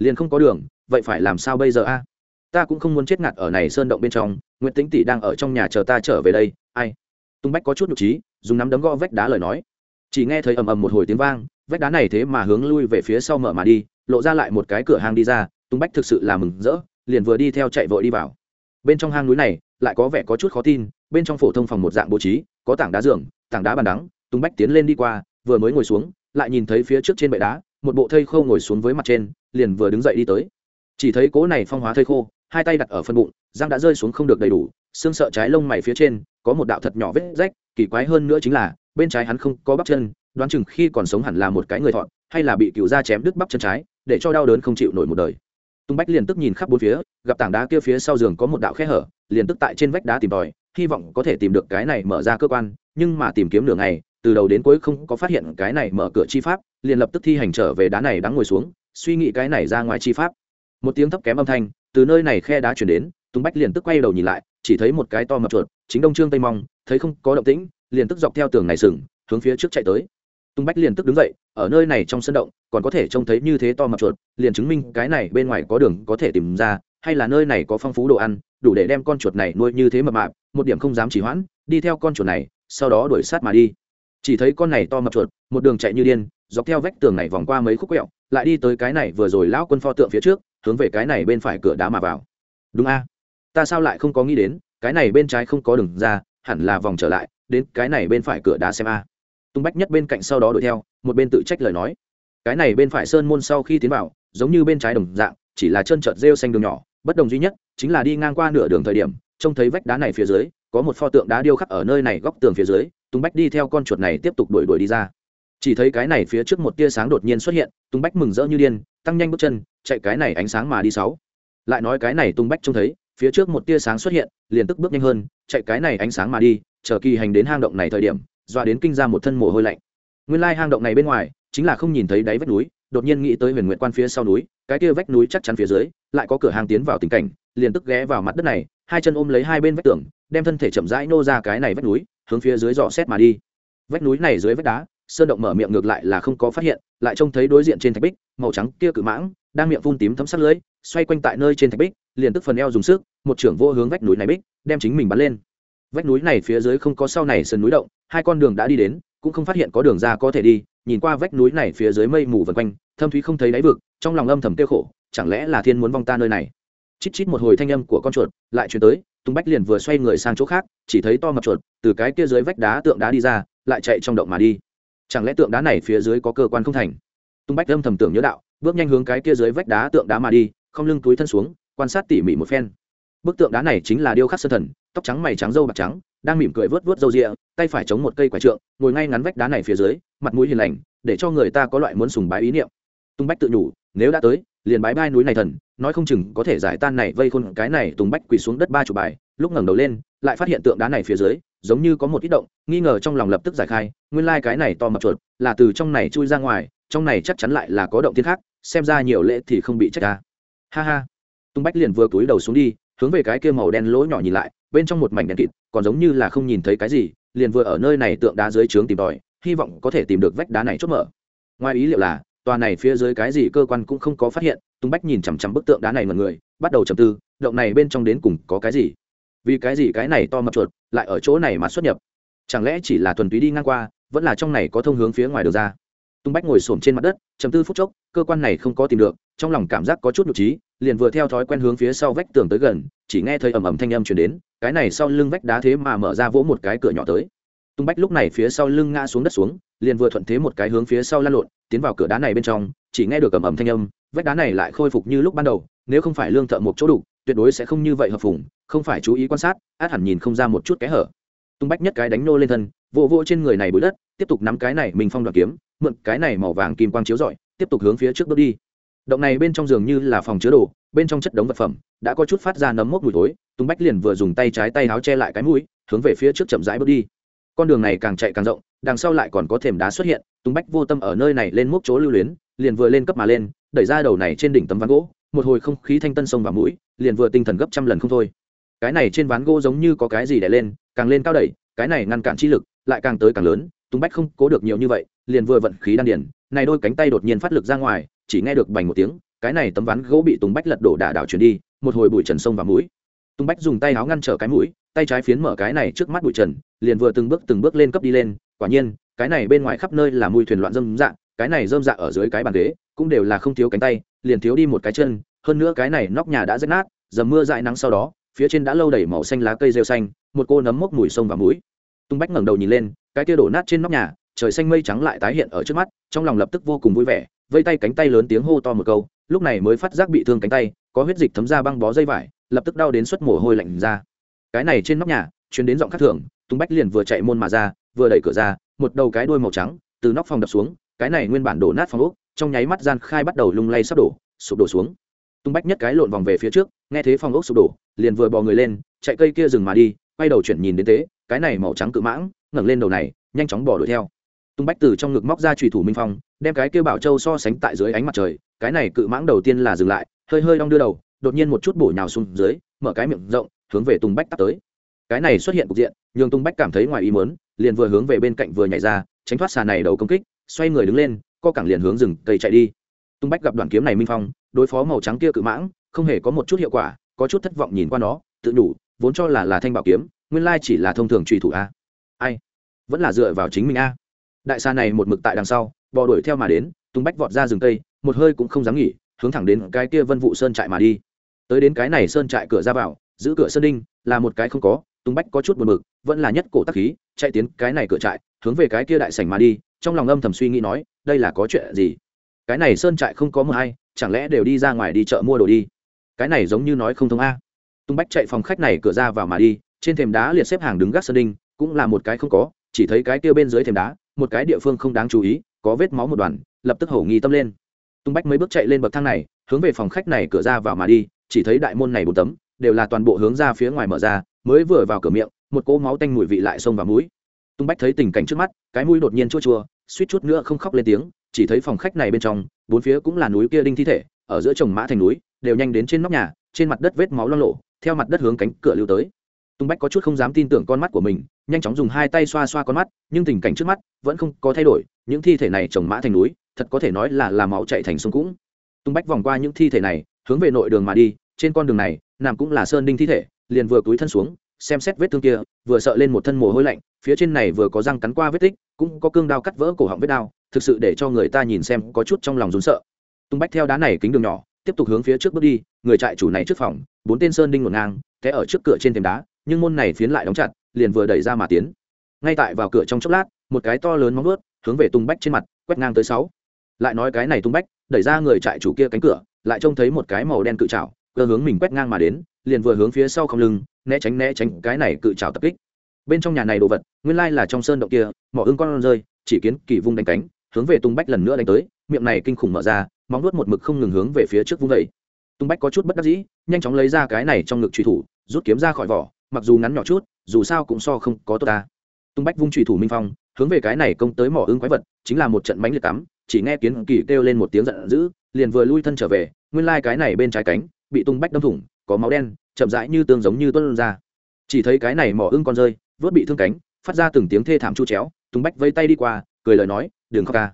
liền không có đường, vậy phải làm sao bây giờ a? Ta cũng không muốn chết ngạt ở này sơn động bên trong nguyễn tĩnh tỷ đang ở trong nhà chờ ta trở về đây, ai? Tung bách có chút nhục trí dùng nắm đấm gõ vách đá lời nói. Chỉ nghe thấy ầm ầm một hồi tiếng vang, vách đá này thế mà hướng lui về phía sau mở mà đi, lộ ra lại một cái cửa hang đi ra, tung bách thực sự là mừng rỡ, liền vừa đi theo chạy vội đi vào. Bên trong hang núi này, lại có vẻ có chút khó tin, bên trong phổ thông phòng một dạng bố trí, có tảng đá giường, tảng đá bàn đắng, tung bách tiến lên đi qua, vừa mới ngồi xuống, lại nhìn thấy phía trước trên bệ đá một bộ thây khô ngồi xuống với mặt trên, liền vừa đứng dậy đi tới. Chỉ thấy cố này phong hóa thây khô, hai tay đặt ở phân bụng, răng đã rơi xuống không được đầy đủ, xương sợ trái lông mày phía trên có một đạo thật nhỏ vết rách, kỳ quái hơn nữa chính là, bên trái hắn không có bắp chân, đoán chừng khi còn sống hẳn là một cái người thọn, hay là bị cựu da chém đứt bắp chân trái, để cho đau đớn không chịu nổi một đời. Tung bách liền tức nhìn khắp bốn phía, gặp tảng đá kia phía sau giường có một đạo khe hở, liền tức tại trên vách đá tìm tòi, hy vọng có thể tìm được cái này mở ra cơ quan, nhưng mà tìm kiếm nửa ngày, từ đầu đến cuối không có phát hiện cái này mở cửa chi pháp liền lập tức thi hành trở về đá này đáng ngồi xuống, suy nghĩ cái này ra ngoài chi pháp. Một tiếng thấp kém âm thanh, từ nơi này khe đá chuyển đến tung bách liền tức quay đầu nhìn lại, chỉ thấy một cái to mập chuột, chính đông trương tây mong, thấy không có động tĩnh, liền tức dọc theo tường này sừng, hướng phía trước chạy tới. Tung bách liền tức đứng dậy, ở nơi này trong sân động, còn có thể trông thấy như thế to mập chuột, liền chứng minh cái này bên ngoài có đường có thể tìm ra, hay là nơi này có phong phú đồ ăn, đủ để đem con chuột này nuôi như thế mập mạp, một điểm không dám chỉ hoãn, đi theo con chuột này, sau đó đuổi sát mà đi chỉ thấy con này to mập chuột, một đường chạy như điên, dọc theo vách tường này vòng qua mấy khúc quẹo, lại đi tới cái này vừa rồi lão quân pho tượng phía trước, hướng về cái này bên phải cửa đá mà vào. Đúng a. Ta sao lại không có nghĩ đến, cái này bên trái không có đường ra, hẳn là vòng trở lại, đến cái này bên phải cửa đá xem a. Tung bách nhất bên cạnh sau đó đuổi theo, một bên tự trách lời nói. Cái này bên phải sơn môn sau khi tiến vào, giống như bên trái đồng dạng, chỉ là chân trợt rêu xanh đường nhỏ, bất đồng duy nhất, chính là đi ngang qua nửa đường thời điểm, trông thấy vách đá này phía dưới có một pho tượng đá điêu khắc ở nơi này góc tường phía dưới tung bách đi theo con chuột này tiếp tục đuổi đuổi đi ra. Chỉ thấy cái này phía trước một tia sáng đột nhiên xuất hiện tung bách mừng rỡ như điên, tăng nhanh bước chân, chạy cái này ánh sáng mà đi sáu. Lại nói cái này tung bách trông thấy, phía trước một tia sáng xuất hiện, liền tức bước nhanh hơn, chạy cái này ánh sáng mà đi, chờ kỳ hành đến hang động này thời điểm, dọa đến kinh ra một thân mồ hôi lạnh. Nguyên lai hang động này bên ngoài, chính là không nhìn thấy đáy vách núi, đột nhiên nghĩ tới huyền nguyện quan phía sau núi, cái kia vách núi chắc chắn phía dưới, lại có cửa hàng tiến vào tình cảnh, liền tức ghé vào mặt đất này, hai chân ôm lấy hai bên vách tường đem thân thể chậm rãi nô ra cái này vách núi, hướng phía dưới dò xét mà đi. Vách núi này dưới vách đá, sơn động mở miệng ngược lại là không có phát hiện, lại trông thấy đối diện trên thạch bích, màu trắng kia cự mãng, đang miệng phun tím thấm sắt lưới, xoay quanh tại nơi trên thạch bích, liền tức phần eo dùng sức, một trưởng vô hướng vách núi này bích, đem chính mình bắn lên. Vách núi này phía dưới không có sau này sườn núi động, hai con đường đã đi đến, cũng không phát hiện có đường ra có thể đi, nhìn qua vách núi này phía dưới mây mù vần quanh, thâm thúy không thấy đáy vực, trong lòng âm thầm tiêu khổ, chẳng lẽ là thiên muốn vong ta nơi này? Chít chít một hồi thanh âm của con chuột lại chuyển tới tung bách liền vừa xoay người sang chỗ khác, chỉ thấy to mập chuột, từ cái kia dưới vách đá tượng đá đi ra, lại chạy trong động mà đi. Chẳng lẽ tượng đá này phía dưới có cơ quan không thành? Tung bách âm thầm tưởng nhớ đạo, bước nhanh hướng cái kia dưới vách đá tượng đá mà đi, không lưng túi thân xuống, quan sát tỉ mỉ một phen. Bức tượng đá này chính là điêu khắc sơn thần, tóc trắng mày trắng râu bạc trắng, đang mỉm cười vớt vớt râu rịa tay phải chống một cây quả trượng, ngồi ngay ngắn vách đá này phía dưới, mặt mũi hiền lành, để cho người ta có loại muốn sùng bái ý niệm. Tung bách tự nhủ, nếu đã tới liền bái bai núi này thần, nói không chừng có thể giải tan này vây khôn cái này tùng bách quỳ xuống đất ba chục bài. Lúc ngẩng đầu lên, lại phát hiện tượng đá này phía dưới, giống như có một ít động, nghi ngờ trong lòng lập tức giải khai, nguyên lai cái này to mập chuột, là từ trong này chui ra ngoài, trong này chắc chắn lại là có động tiên khác, xem ra nhiều lễ thì không bị trách ta. Ha ha. Tùng bách liền vừa cúi đầu xuống đi, hướng về cái kia màu đen lỗ nhỏ nhìn lại, bên trong một mảnh đen kịt, còn giống như là không nhìn thấy cái gì, liền vừa ở nơi này tượng đá dưới trướng tìm tòi, hy vọng có thể tìm được vách đá này chốt mở. Ngoài ý liệu là tòa này phía dưới cái gì cơ quan cũng không có phát hiện tung bách nhìn chằm chằm bức tượng đá này mọi người, bắt đầu trầm tư, động này bên trong đến cùng có cái gì? Vì cái gì cái này to mập chuột lại ở chỗ này mà xuất nhập? Chẳng lẽ chỉ là thuần túy đi ngang qua, vẫn là trong này có thông hướng phía ngoài đường ra? Tung bách ngồi xổm trên mặt đất chầm tư phút chốc, cơ quan này không có tìm được, trong lòng cảm giác có chút nhục trí, liền vừa theo thói quen hướng phía sau vách tường tới gần, chỉ nghe thấy ầm ầm thanh âm chuyển đến, cái này sau lưng vách đá thế mà mở ra vỗ một cái cửa nhỏ tới tung bách lúc này phía sau lưng ngã xuống đất xuống, liền vừa thuận thế một cái hướng phía sau lăn lộn, tiến vào cửa đá này bên trong, chỉ nghe được ầm ầm thanh âm, vách đá này lại khôi phục như lúc ban đầu, nếu không phải lương thợ một chỗ đủ, tuyệt đối sẽ không như vậy hợp phùng, không phải chú ý quan sát, át hẳn nhìn không ra một chút kẽ hở. Tung bách nhất cái đánh nô lên thân, vỗ vỗ trên người này bụi đất, tiếp tục nắm cái này mình phong đoạt kiếm, mượn cái này màu vàng kim quang chiếu rọi, tiếp tục hướng phía trước bước đi. Động này bên trong giường như là phòng chứa đồ, bên trong chất đống vật phẩm, đã có chút phát ra nấm mốc mùi thối, tung bách liền vừa dùng tay trái tay áo che lại cái mũi, hướng về phía trước chậm rãi bước đi con đường này càng chạy càng rộng, đằng sau lại còn có thềm đá xuất hiện tung bách vô tâm ở nơi này lên mốc chỗ lưu luyến, liền vừa lên cấp mà lên, đẩy ra đầu này trên đỉnh tấm ván gỗ, một hồi không khí thanh tân sông vào mũi, liền vừa tinh thần gấp trăm lần không thôi. Cái này trên ván gỗ giống như có cái gì đè lên, càng lên cao đẩy, cái này ngăn cản chi lực lại càng tới càng lớn tung bách không cố được nhiều như vậy, liền vừa vận khí đan điển này đôi cánh tay đột nhiên phát lực ra ngoài, chỉ nghe được bành một tiếng, cái này tấm ván gỗ bị tùng bách lật đổ đả đảo chuyển đi, một hồi bụi trần sông vào mũi. Tùng bách dùng tay áo ngăn trở cái mũi tay trái phiến mở cái này trước mắt bụi trần, liền vừa từng bước từng bước lên cấp đi lên, quả nhiên, cái này bên ngoài khắp nơi là mùi thuyền loạn dâm dạng, cái này dâm dạ ở dưới cái bàn ghế, cũng đều là không thiếu cánh tay, liền thiếu đi một cái chân, hơn nữa cái này nóc nhà đã rách nát, dầm mưa dại nắng sau đó, phía trên đã lâu đầy màu xanh lá cây rêu xanh, một cô nấm mốc mùi sông và mũi. Tung bách ngẩng đầu nhìn lên, cái kia đổ nát trên nóc nhà, trời xanh mây trắng lại tái hiện ở trước mắt, trong lòng lập tức vô cùng vui vẻ, vây tay cánh tay lớn tiếng hô to một câu, lúc này mới phát giác bị thương cánh tay, có huyết dịch thấm ra băng bó dây vải, lập tức đau đến suất mồ hôi lạnh ra cái này trên nóc nhà chuyến đến giọng khắc thường tung bách liền vừa chạy môn mà ra, vừa đẩy cửa ra, một đầu cái đuôi màu trắng, từ nóc phòng đập xuống, cái này nguyên bản đổ nát phòng úc trong nháy mắt gian khai bắt đầu lung lay sắp đổ, sụp đổ xuống. Tung bách nhất cái lộn vòng về phía trước, nghe thấy phòng ốc sụp đổ, liền vừa bò người lên, chạy cây kia dừng mà đi, quay đầu chuyển nhìn đến tế cái này màu trắng cự mãng, ngẩng lên đầu này, nhanh chóng bỏ đuổi theo. Tung bách từ trong ngực móc ra trùy thủ minh phong, đem cái kia bảo châu so sánh tại dưới ánh mặt trời, cái này cự mãng đầu tiên là dừng lại, hơi hơi đong đưa đầu, đột nhiên một chút bổ nhào xuống dưới, mở cái miệng rộng hướng về tung bách tắt tới. Cái này xuất hiện cục diện, nhường tung bách cảm thấy ngoài ý mớn liền vừa hướng về bên cạnh vừa nhảy ra, tránh thoát xà này đầu công kích, xoay người đứng lên, co cẳng liền hướng rừng cây chạy đi. Tung bách gặp đoàn kiếm này minh phong, đối phó màu trắng kia cự mãng, không hề có một chút hiệu quả, có chút thất vọng nhìn qua nó, tự đủ vốn cho là là thanh bảo kiếm, nguyên lai chỉ là thông thường trùy thủ a. Ai? Vẫn là dựa vào chính mình a. Đại xa này một mực tại đằng sau, bò đuổi theo mà đến tung bách vọt ra rừng cây, một hơi cũng không dám nghỉ, hướng thẳng đến cái kia vân vụ sơn trại mà đi. Tới đến cái này sơn trại cửa ra vào giữ cửa sơn đinh là một cái không có tung bách có chút buồn bực, vẫn là nhất cổ tắc khí, chạy tiến cái này cửa trại, hướng về cái kia đại sảnh mà đi, trong lòng âm thầm suy nghĩ nói, đây là có chuyện gì? Cái này sơn trại không có mờ hay, chẳng lẽ đều đi ra ngoài đi chợ mua đồ đi? Cái này giống như nói không thông a. Tung bách chạy phòng khách này cửa ra vào mà đi, trên thềm đá liệt xếp hàng đứng gác sơn đinh, cũng là một cái không có, chỉ thấy cái kia bên dưới thềm đá, một cái địa phương không đáng chú ý, có vết máu một đoàn, lập tức hổ nghi tâm lên. Tung bách mấy bước chạy lên bậc thang này, hướng về phòng khách này cửa ra vào mà đi, chỉ thấy đại môn này bốn tấm đều là toàn bộ hướng ra phía ngoài mở ra, mới vừa vào cửa miệng, một cỗ máu tanh mùi vị lại xông vào mũi. Tung bách thấy tình cảnh trước mắt, cái mũi đột nhiên chua chua, suýt chút nữa không khóc lên tiếng, chỉ thấy phòng khách này bên trong, bốn phía cũng là núi kia đinh thi thể, ở giữa chồng mã thành núi, đều nhanh đến trên nóc nhà, trên mặt đất vết máu lo lộ theo mặt đất hướng cánh cửa lưu tới. Tung bách có chút không dám tin tưởng con mắt của mình, nhanh chóng dùng hai tay xoa xoa con mắt, nhưng tình cảnh trước mắt vẫn không có thay đổi, những thi thể này chồng mã thành núi, thật có thể nói là làm máu chạy thành sông cũng. Tung bách vòng qua những thi thể này, hướng về nội đường mà đi trên con đường này, nằm cũng là sơn đinh thi thể, liền vừa cúi thân xuống, xem xét vết thương kia, vừa sợ lên một thân mồ hôi lạnh, phía trên này vừa có răng cắn qua vết tích, cũng có cương đao cắt vỡ cổ họng vết đao, thực sự để cho người ta nhìn xem có chút trong lòng rốn sợ. Tung bách theo đá này kính đường nhỏ, tiếp tục hướng phía trước bước đi, người trại chủ này trước phòng, bốn tên sơn đinh ngổn ngang, té ở trước cửa trên thềm đá, nhưng môn này phiến lại đóng chặt, liền vừa đẩy ra mà tiến. Ngay tại vào cửa trong chốc lát, một cái to lớn móng vuốt, hướng về tung bách trên mặt, quét ngang tới sáu. Lại nói cái này tung bách, đẩy ra người trại chủ kia cánh cửa, lại trông thấy một cái màu đen cự trào cơ hướng mình quét ngang mà đến liền vừa hướng phía sau không lưng né tránh né tránh cái này cự chảo tập kích. Bên trong nhà này đồ vật nguyên lai là trong sơn động kia mỏ ưng con rơi chỉ kiến kỳ vung đánh cánh hướng về tung bách lần nữa đánh tới miệng này kinh khủng mở ra móng nuốt một mực không ngừng hướng về phía trước vung vẩy tung bách có chút bất đắc dĩ nhanh chóng lấy ra cái này trong ngực truy thủ rút kiếm ra khỏi vỏ mặc dù ngắn nhỏ chút dù sao cũng so không có tốt ta. Tung bách vung truy thủ minh phong hướng về cái này công tới mỏ ưng quái vật chính là một trận mánh liệt tắm, chỉ nghe kiến kỳ kêu lên một tiếng giận dữ liền vừa lui thân trở về nguyên lai cái này bên trái cánh bị tung bách đâm thủng, có máu đen, chậm rãi như tương giống như tuân ra. Chỉ thấy cái này mỏ ưng con rơi, vớt bị thương cánh, phát ra từng tiếng thê thảm chu chéo, tung bách vây tay đi qua, cười lời nói, đừng khóc ca.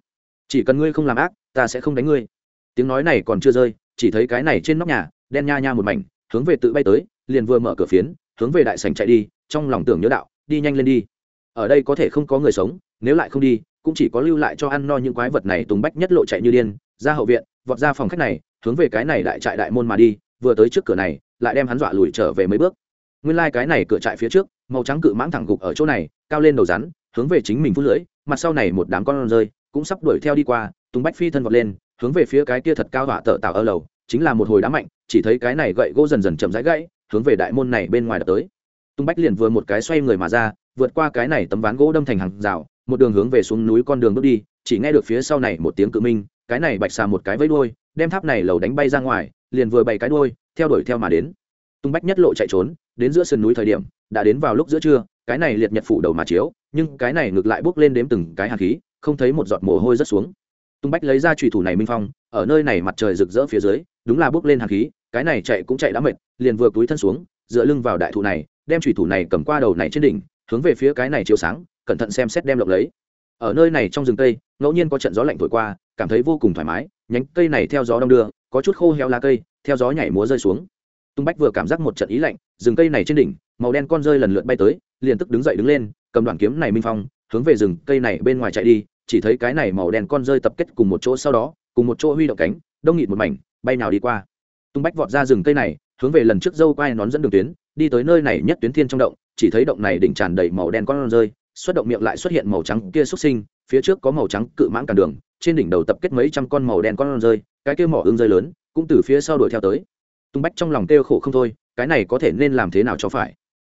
Chỉ cần ngươi không làm ác, ta sẽ không đánh ngươi. Tiếng nói này còn chưa rơi, chỉ thấy cái này trên nóc nhà, đen nha nha một mảnh, hướng về tự bay tới, liền vừa mở cửa phiến, hướng về đại sành chạy đi, trong lòng tưởng nhớ đạo, đi nhanh lên đi. Ở đây có thể không có người sống, nếu lại không đi, cũng chỉ có lưu lại cho ăn no những quái vật này tùng bách nhất lộ chạy như điên, ra hậu viện, vọt ra phòng khách này, hướng về cái này đại trại đại môn mà đi vừa tới trước cửa này, lại đem hắn dọa lùi trở về mấy bước. Nguyên lai、like、cái này cửa trại phía trước, màu trắng cự mãng thẳng gục ở chỗ này, cao lên đầu rắn, hướng về chính mình phút lưỡi, mặt sau này một đám con rơi, cũng sắp đuổi theo đi qua, tùng bách phi thân vọt lên, hướng về phía cái kia thật cao họa tợ tạo ở lầu, chính là một hồi đá mạnh, chỉ thấy cái này gậy gỗ dần dần chậm rãi gãy, hướng về đại môn này bên ngoài đập tới. Tung bách liền vừa một cái xoay người mà ra, vượt qua cái này tấm ván gỗ đâm thành hàng rào, một đường hướng về xuống núi con đường bước đi, chỉ nghe được phía sau này một tiếng cự minh, cái này bạch xà một cái vẫy đuôi đem tháp này lầu đánh bay ra ngoài, liền vừa bày cái đuôi, theo đuổi theo mà đến. Tung bách nhất lộ chạy trốn, đến giữa sườn núi thời điểm, đã đến vào lúc giữa trưa, cái này liệt nhật phủ đầu mà chiếu, nhưng cái này ngược lại bước lên đếm từng cái hạt khí, không thấy một giọt mồ hôi rớt xuống. Tung bách lấy ra trùy thủ này minh phong, ở nơi này mặt trời rực rỡ phía dưới, đúng là bước lên hạt khí, cái này chạy cũng chạy đã mệt, liền vừa túi thân xuống, dựa lưng vào đại thụ này, đem trùy thủ này cầm qua đầu này trên đỉnh, hướng về phía cái này chiếu sáng, cẩn thận xem xét đem lộng lấy ở nơi này trong rừng cây, ngẫu nhiên có trận gió lạnh thổi qua, cảm thấy vô cùng thoải mái, nhánh cây này theo gió đông đưa, có chút khô heo lá cây, theo gió nhảy múa rơi xuống. Tung bách vừa cảm giác một trận ý lạnh, rừng cây này trên đỉnh, màu đen con rơi lần lượt bay tới, liền tức đứng dậy đứng lên, cầm đoạn kiếm này minh phong, hướng về rừng cây này bên ngoài chạy đi, chỉ thấy cái này màu đen con rơi tập kết cùng một chỗ sau đó, cùng một chỗ huy động cánh, đông nghịt một mảnh, bay nào đi qua. Tung bách vọt ra rừng cây này, hướng về lần trước dâu quai nón dẫn đường tuyến, đi tới nơi này nhất tuyến thiên trong động, chỉ thấy động này đỉnh tràn đầy màu đen con rơi xuất động miệng lại xuất hiện màu trắng kia xuất sinh, phía trước có màu trắng cự mãng cản đường, trên đỉnh đầu tập kết mấy trăm con màu đen con rơi, cái kia mỏ ương rơi lớn, cũng từ phía sau đuổi theo tới. Tung bách trong lòng kêu khổ không thôi, cái này có thể nên làm thế nào cho phải?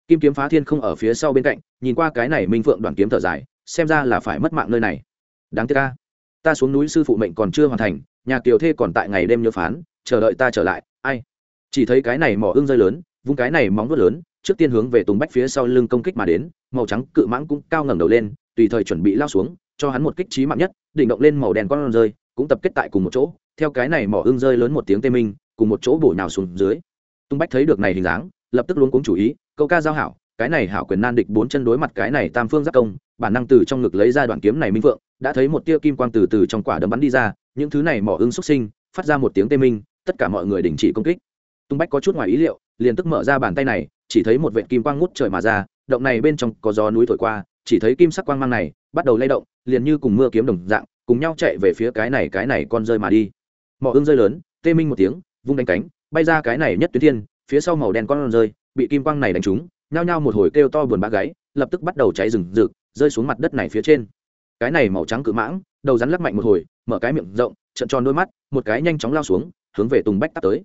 Kim kiếm phá thiên không ở phía sau bên cạnh, nhìn qua cái này minh phượng đoàn kiếm thở dài, xem ra là phải mất mạng nơi này. Đáng tiếc ca ta xuống núi sư phụ mệnh còn chưa hoàn thành, nhà kiều thê còn tại ngày đêm nhớ phán, chờ đợi ta trở lại, ai? Chỉ thấy cái này mỏ ương rơi lớn, vung cái này móng vuốt lớn trước tiên hướng về tùng bách phía sau lưng công kích mà đến, màu trắng cự mãng cũng cao ngẩng đầu lên, tùy thời chuẩn bị lao xuống, cho hắn một kích trí mạng nhất, đỉnh động lên màu đen con rơi, cũng tập kết tại cùng một chỗ, theo cái này mỏ ương rơi lớn một tiếng tê minh, cùng một chỗ bổ nhào xuống dưới. Tung bách thấy được này hình dáng, lập tức luôn cuống chủ ý, câu ca giao hảo, cái này hảo quyền nan địch bốn chân đối mặt cái này tam phương giác công, bản năng từ trong ngực lấy ra đoạn kiếm này minh vượng, đã thấy một tia kim quang từ từ trong quả đấm bắn đi ra, những thứ này mỏ ưng xuất sinh, phát ra một tiếng tê minh, tất cả mọi người đình chỉ công kích. Tung bách có chút ngoài ý liệu, liền tức mở ra bàn tay này chỉ thấy một vệt kim quang ngút trời mà ra, động này bên trong có gió núi thổi qua, chỉ thấy kim sắc quang mang này bắt đầu lay động, liền như cùng mưa kiếm đồng dạng, cùng nhau chạy về phía cái này cái này con rơi mà đi. Mỏ ưng rơi lớn, tê minh một tiếng, vung đánh cánh, bay ra cái này nhất tuyến thiên, phía sau màu đen con rơi, bị kim quang này đánh trúng, nhao nhao một hồi kêu to buồn bã gáy, lập tức bắt đầu cháy rừng rực, rơi xuống mặt đất này phía trên. Cái này màu trắng cự mãng, đầu rắn lắc mạnh một hồi, mở cái miệng rộng trận tròn đôi mắt, một cái nhanh chóng lao xuống, hướng về tùng bách tắt tới.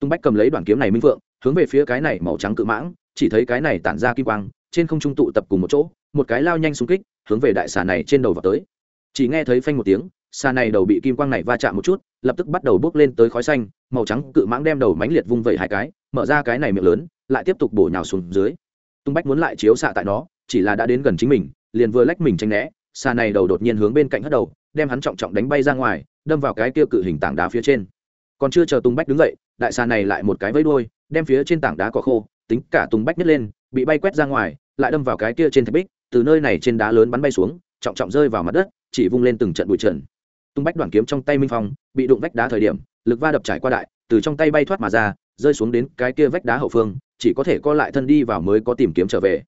Tùng bách cầm lấy đoạn kiếm này minh phượng hướng về phía cái này màu trắng cự mãng, chỉ thấy cái này tản ra kim quang, trên không trung tụ tập cùng một chỗ, một cái lao nhanh xung kích, hướng về đại xà này trên đầu vào tới. Chỉ nghe thấy phanh một tiếng, xà này đầu bị kim quang này va chạm một chút, lập tức bắt đầu bước lên tới khói xanh, màu trắng cự mãng đem đầu mánh liệt vung vẩy hai cái, mở ra cái này miệng lớn, lại tiếp tục bổ nhào xuống dưới. Tung bách muốn lại chiếu xạ tại nó, chỉ là đã đến gần chính mình, liền vừa lách mình tranh né, xà này đầu đột nhiên hướng bên cạnh hất đầu, đem hắn trọng trọng đánh bay ra ngoài, đâm vào cái kia cự hình tảng đá phía trên còn chưa chờ tung bách đứng dậy, đại xà này lại một cái vẫy đuôi, đem phía trên tảng đá cỏ khô, tính cả tung bách nhấc lên, bị bay quét ra ngoài, lại đâm vào cái kia trên thạch bích, từ nơi này trên đá lớn bắn bay xuống, trọng trọng rơi vào mặt đất, chỉ vung lên từng trận bụi trần. Tung bách đoàn kiếm trong tay minh phong, bị đụng vách đá thời điểm, lực va đập trải qua đại, từ trong tay bay thoát mà ra, rơi xuống đến cái kia vách đá hậu phương, chỉ có thể co lại thân đi vào mới có tìm kiếm trở về.